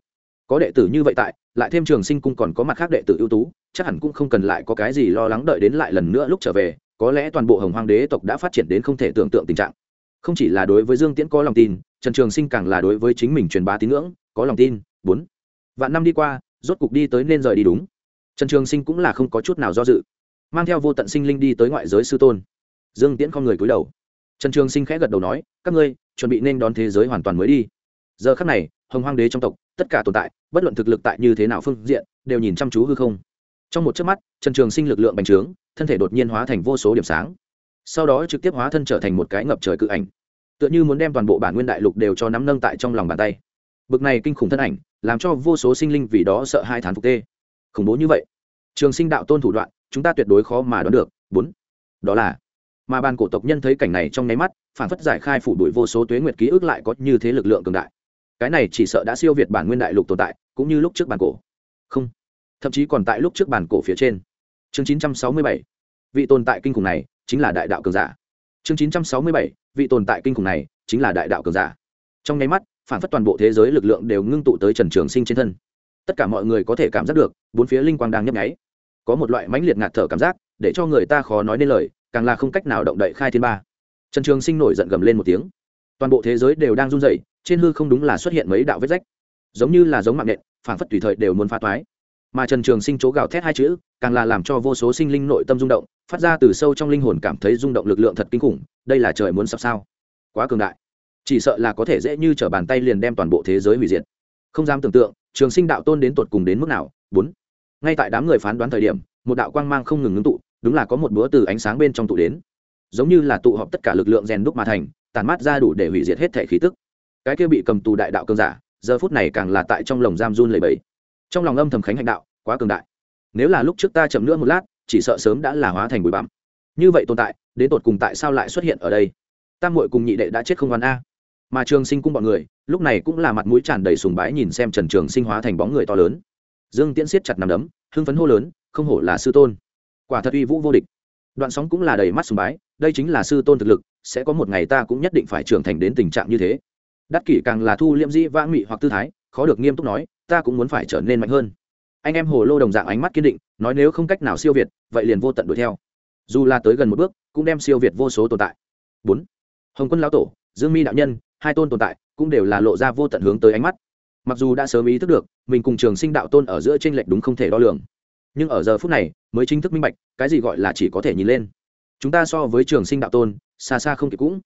Có đệ tử như vậy tại, lại thêm trường sinh cung còn có mặt khác đệ tử ưu tú, chắc hẳn cũng không cần lại có cái gì lo lắng đợi đến lại lần nữa lúc trở về có lẽ toàn bộ hồng hoàng đế tộc đã phát triển đến không thể tưởng tượng tình trạng. Không chỉ là đối với dương tiễn có lòng tin, trần trường sinh càng là đối với chính mình truyền bá tín ngưỡng, có lòng tin. Bốn. Vạn năm đi qua, rốt cục đi tới nên rời đi đúng. Trần trường sinh cũng là không có chút nào do dự. Mang theo vô tận sinh linh đi tới ngoại giới sư tôn. Dương tiễn con người cúi đầu. Trần trường sinh khẽ gật đầu nói, các ngươi, chuẩn bị nên đón thế giới hoàn toàn mới đi. Giờ khắc này, hồng hoang đế trong tộc, tất cả tồn tại, bất luận thực lực tại như thế nào phương diện, đều nhìn chăm chú hư không. Trong một chớp mắt, trần trường sinh lực lượng bành trướng thân thể đột nhiên hóa thành vô số điểm sáng. Sau đó trực tiếp hóa thân trở thành một cái ngập trời cự ảnh. Tựa như muốn đem toàn bộ bản nguyên đại lục đều cho nắm nâng tại trong lòng bàn tay. Bực này kinh khủng thân ảnh, làm cho vô số sinh linh vì đó sợ hai thán phục tê. Khủng bố như vậy. Trường sinh đạo tôn thủ đoạn, chúng ta tuyệt đối khó mà đoán được. Bốn. Đó là, mà ban cổ tộc nhân thấy cảnh này trong nháy mắt, phản phất giải khai phủ đuổi vô số tuế nguyệt ký ức lại có như thế lực lượng cường đại. Cái này chỉ sợ đã siêu việt bản nguyên đại lục tồn tại, cũng như lúc trước bản cổ. Không. Thậm chí còn tại lúc trước bản cổ phía trên chương 967 vị tồn tại kinh khủng này chính là đại đạo cường giả. Chương 967 vị tồn tại kinh khủng này chính là đại đạo cường giả. Trong nháy mắt, phản phất toàn bộ thế giới lực lượng đều ngưng tụ tới trần trường sinh trên thân. Tất cả mọi người có thể cảm giác được, bốn phía linh quang đang nhấp nháy. Có một loại mãnh liệt ngạt thở cảm giác, để cho người ta khó nói nên lời, càng là không cách nào động đậy khai thiên ba. Trần trường sinh nổi giận gầm lên một tiếng. Toàn bộ thế giới đều đang run rẩy, trên hư không đúng là xuất hiện mấy đạo vết rách. Giống như là giống mạng nện phản phất tùy thời đều muốn phá toái mà trần trường sinh chỗ gào thét hai chữ, càng là làm cho vô số sinh linh nội tâm rung động, phát ra từ sâu trong linh hồn cảm thấy rung động lực lượng thật kinh khủng, đây là trời muốn sập sao? Quá cường đại. Chỉ sợ là có thể dễ như t r ở bàn tay liền đem toàn bộ thế giới hủy diệt. Không dám tưởng tượng, trường sinh đạo tôn đến tột cùng đến mức nào? Bốn. Ngay tại đám người phán đoán thời điểm, một đạo quang mang không ngừng ngưng tụ, đúng là có một búa từ ánh sáng bên trong tụ đến. Giống như là tụ họp tất cả lực lượng rèn đúc mà thành tàn mát ra đủ để hủy diệt hết thể khí tức. Cái kia bị cầm tù đại đạo cơn giả, giờ phút này càng là tại trong lồng giam run lầy bẫy trong lòng âm thầm khánh hạnh đạo, quá cường đại. Nếu là lúc trước ta chậm nữa một lát, chỉ sợ sớm đã là hóa thành bụi bặm. Như vậy tồn tại, đến tột cùng tại sao lại xuất hiện ở đây? Tam muội cùng nhị đệ đã chết không oan a. Mà trường sinh cung bọn người, lúc này cũng là mặt mũi tràn đầy sùng bái nhìn xem trần trường sinh hóa thành bóng người to lớn. Dương tiễn siết chặt nằm đấm, hưng phấn hô lớn, không hổ là sư tôn. Quả thật uy vũ vô địch. Đoạn sóng cũng là đầy mắt sùng bái, đây chính là sư tôn thực lực, sẽ có một ngày ta cũng nhất định phải trưởng thành đến tình trạng như thế. Đắc kỷ càng là thu liễm dĩ vã mị hoặc tư thái khó được nghiêm túc nói, ta cũng muốn phải trở nên mạnh hơn. Anh em hồ lô đồng dạng ánh mắt kiên định, nói nếu không cách nào siêu việt, vậy liền vô tận đuổi theo. Dù là tới gần một bước, cũng đem siêu việt vô số tồn tại. Bốn, hồng quân lão tổ, dương mi đạo nhân, hai tôn tồn tại, cũng đều là lộ ra vô tận hướng tới ánh mắt. Mặc dù đã sớm ý thức được, mình cùng trường sinh đạo tôn ở giữa tranh lệch đúng không thể đo lường. Nhưng ở giờ phút này, mới chính thức minh bạch, cái gì gọi là chỉ có thể nhìn lên. Chúng ta so với trường sinh đạo tôn, xa xa không kịp cũng.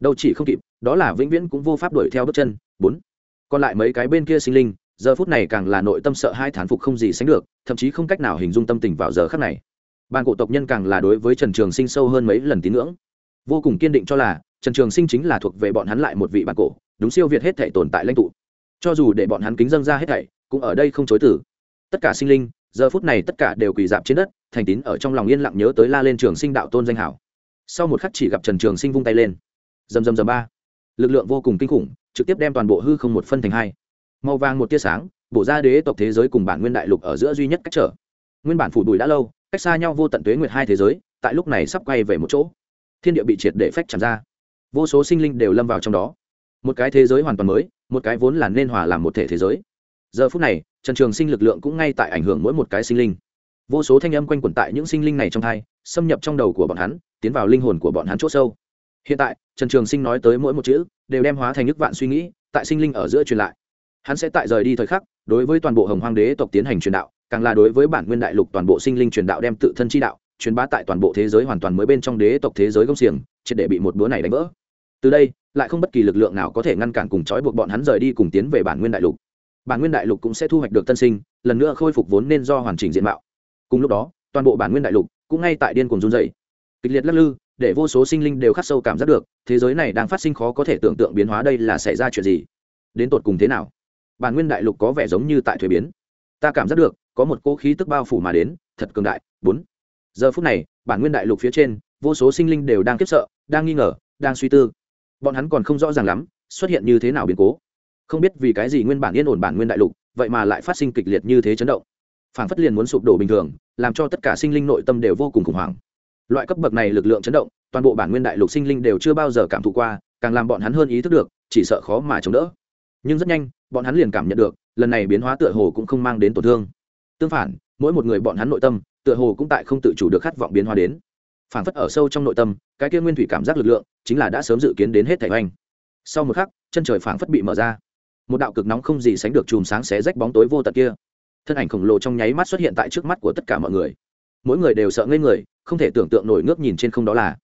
Đâu chỉ không kịp, đó là vĩnh viễn cũng vô pháp đuổi theo bước chân. Bốn còn lại mấy cái bên kia sinh linh, giờ phút này càng là nội tâm sợ hai thán phục không gì sánh được, thậm chí không cách nào hình dung tâm tình vào giờ khắc này. Ban cổ tộc nhân càng là đối với trần trường sinh sâu hơn mấy lần tín ngưỡng. Vô cùng kiên định cho là, trần trường sinh chính là thuộc về bọn hắn lại một vị bản cổ, đúng siêu việt hết thể tồn tại lãnh tụ. Cho dù để bọn hắn kính dâng ra hết thảy, cũng ở đây không chối tử tất cả sinh linh, giờ phút này tất cả đều quỳ dạp trên đất, thành tín ở trong lòng yên lặng nhớ tới la lên trường sinh đạo tôn danh hảo. Sau một khắc chỉ gặp trần trường sinh vung tay lên. Dầm dầm dầm ba lực lượng vô cùng kinh khủng, trực tiếp đem toàn bộ hư không một phân thành hai. Màu vàng một tia sáng, bổ ra đế tộc thế giới cùng bản nguyên đại lục ở giữa duy nhất cách trở. Nguyên bản phủ đùi đã lâu, cách xa nhau vô tận tuế nguyệt hai thế giới, tại lúc này sắp quay về một chỗ. Thiên địa bị triệt để phách chạm ra. Vô số sinh linh đều lâm vào trong đó. Một cái thế giới hoàn toàn mới, một cái vốn là nên hòa làm một thể thế giới. Giờ phút này, trần trường sinh lực lượng cũng ngay tại ảnh hưởng mỗi một cái sinh linh. Vô số thanh âm quanh quẩn tại những sinh linh này trong thai xâm nhập trong đầu của bọn hắn, tiến vào linh hồn của bọn hắn c h ỗ sâu hiện tại, trần trường sinh nói tới mỗi một chữ, đều đem hóa thành nước vạn suy nghĩ, tại sinh linh ở giữa truyền lại. Hắn sẽ tại rời đi thời khắc, đối với toàn bộ hồng hoang đế tộc tiến hành truyền đạo, càng là đối với bản nguyên đại lục toàn bộ sinh linh truyền đạo đem tự thân chi đạo, truyền bá tại toàn bộ thế giới hoàn toàn mới bên trong đế tộc thế giới công xiềng, triệt để bị một bữa này đánh vỡ. Từ đây, lại không bất kỳ lực lượng nào có thể ngăn cản cùng trói buộc bọn hắn rời đi cùng tiến về bản nguyên đại lục. Bản nguyên đại lục cũng sẽ thu hoạch được tân sinh, lần nữa khôi phục vốn nên do hoàn chỉnh diện mạo. Cùng lúc đó, toàn bộ bản nguyên đại lục cũng ngay tại điên cùng run dày kịch liệt lắc lư để vô số sinh linh đều khắc sâu cảm giác được, thế giới này đang phát sinh khó có thể tưởng tượng biến hóa đây là xảy ra chuyện gì? Đến tột cùng thế nào? Bản nguyên đại lục có vẻ giống như tại thuế biến. Ta cảm giác được, có một cỗ khí tức bao phủ mà đến, thật cường đại. Bốn. Giờ phút này, bản nguyên đại lục phía trên, vô số sinh linh đều đang kiếp sợ, đang nghi ngờ, đang suy tư. Bọn hắn còn không rõ ràng lắm, xuất hiện như thế nào biến cố. Không biết vì cái gì nguyên bản yên ổn bản nguyên đại lục, vậy mà lại phát sinh kịch liệt như thế chấn động. Phản phất liền muốn sụp đổ bình thường, làm cho tất cả sinh linh nội tâm đều vô cùng khủng hoảng loại cấp bậc này lực lượng chấn động, toàn bộ bản nguyên đại lục sinh linh đều chưa bao giờ cảm thụ qua, càng làm bọn hắn hơn ý thức được, chỉ sợ khó mà chống đỡ. Nhưng rất nhanh, bọn hắn liền cảm nhận được, lần này biến hóa tựa hồ cũng không mang đến tổn thương. Tương phản, mỗi một người bọn hắn nội tâm, tựa hồ cũng tại không tự chủ được khát vọng biến hóa đến. Phản phất ở sâu trong nội tâm, cái kia nguyên thủy cảm giác lực lượng, chính là đã sớm dự kiến đến hết thảy oanh. Sau một khắc, chân trời phảng phất bị mở ra. Một đạo cực nóng không gì sánh được chùm sáng xé rách bóng tối vô tận kia. Thân ảnh khổng lồ trong nháy mắt xuất hiện tại trước mắt của tất cả mọi người mỗi người đều sợ ngây người, không thể tưởng tượng nổi ngước nhìn trên không đó là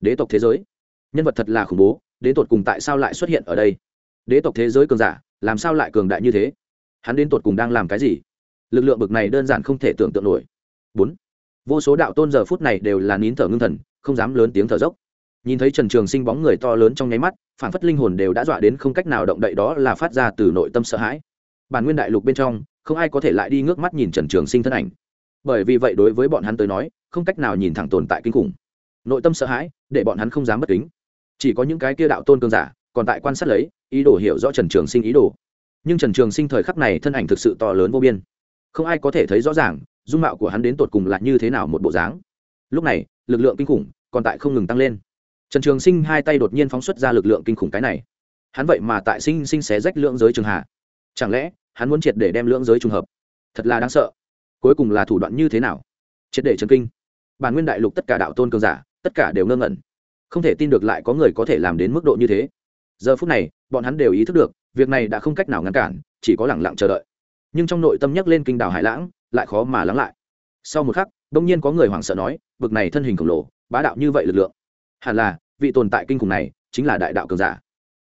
đế tộc thế giới. Nhân vật thật là khủng bố, đến tột cùng tại sao lại xuất hiện ở đây? Đế tộc thế giới cường giả, làm sao lại cường đại như thế? Hắn đến tột cùng đang làm cái gì? Lực lượng bực này đơn giản không thể tưởng tượng nổi. Bốn. Vô số đạo tôn giờ phút này đều là nín thở ngưng thần, không dám lớn tiếng thở dốc. Nhìn thấy trần trường sinh bóng người to lớn trong nháy mắt, phản phất linh hồn đều đã dọa đến không cách nào động đậy đó là phát ra từ nội tâm sợ hãi. Bản nguyên đại lục bên trong, không ai có thể lại đi ngước mắt nhìn trần trường sinh thân ảnh bởi vì vậy đối với bọn hắn tới nói, không cách nào nhìn thẳng tồn tại kinh khủng. Nội tâm sợ hãi, để bọn hắn không dám bất kính. Chỉ có những cái kia đạo tôn cương giả, còn tại quan sát lấy, ý đồ hiểu rõ trần trường sinh ý đồ. Nhưng trần trường sinh thời khắc này thân ảnh thực sự to lớn vô biên. Không ai có thể thấy rõ ràng, dung mạo của hắn đến tột cùng là như thế nào một bộ dáng. Lúc này, lực lượng kinh khủng còn tại không ngừng tăng lên. Trần trường sinh hai tay đột nhiên phóng xuất ra lực lượng kinh khủng cái này. Hắn vậy mà tại sinh sinh xé rách lưỡng giới trường hạ. Chẳng lẽ, hắn muốn triệt để đem lưỡng giới trùng hợp? Thật là đáng sợ cuối cùng là thủ đoạn như thế nào? Triệt để trần kinh. Bản nguyên đại lục tất cả đạo tôn cường giả, tất cả đều ngơ ngẩn. Không thể tin được lại có người có thể làm đến mức độ như thế. Giờ phút này, bọn hắn đều ý thức được, việc này đã không cách nào ngăn cản, chỉ có lẳng lặng chờ đợi. Nhưng trong nội tâm nhắc lên kinh đảo hải lãng, lại khó mà lắng lại. Sau một khắc, đông nhiên có người hoảng sợ nói, bực này thân hình khổng lồ, bá đạo như vậy lực lượng. Hẳn là, vị tồn tại kinh khủng này, chính là đại đạo cường giả.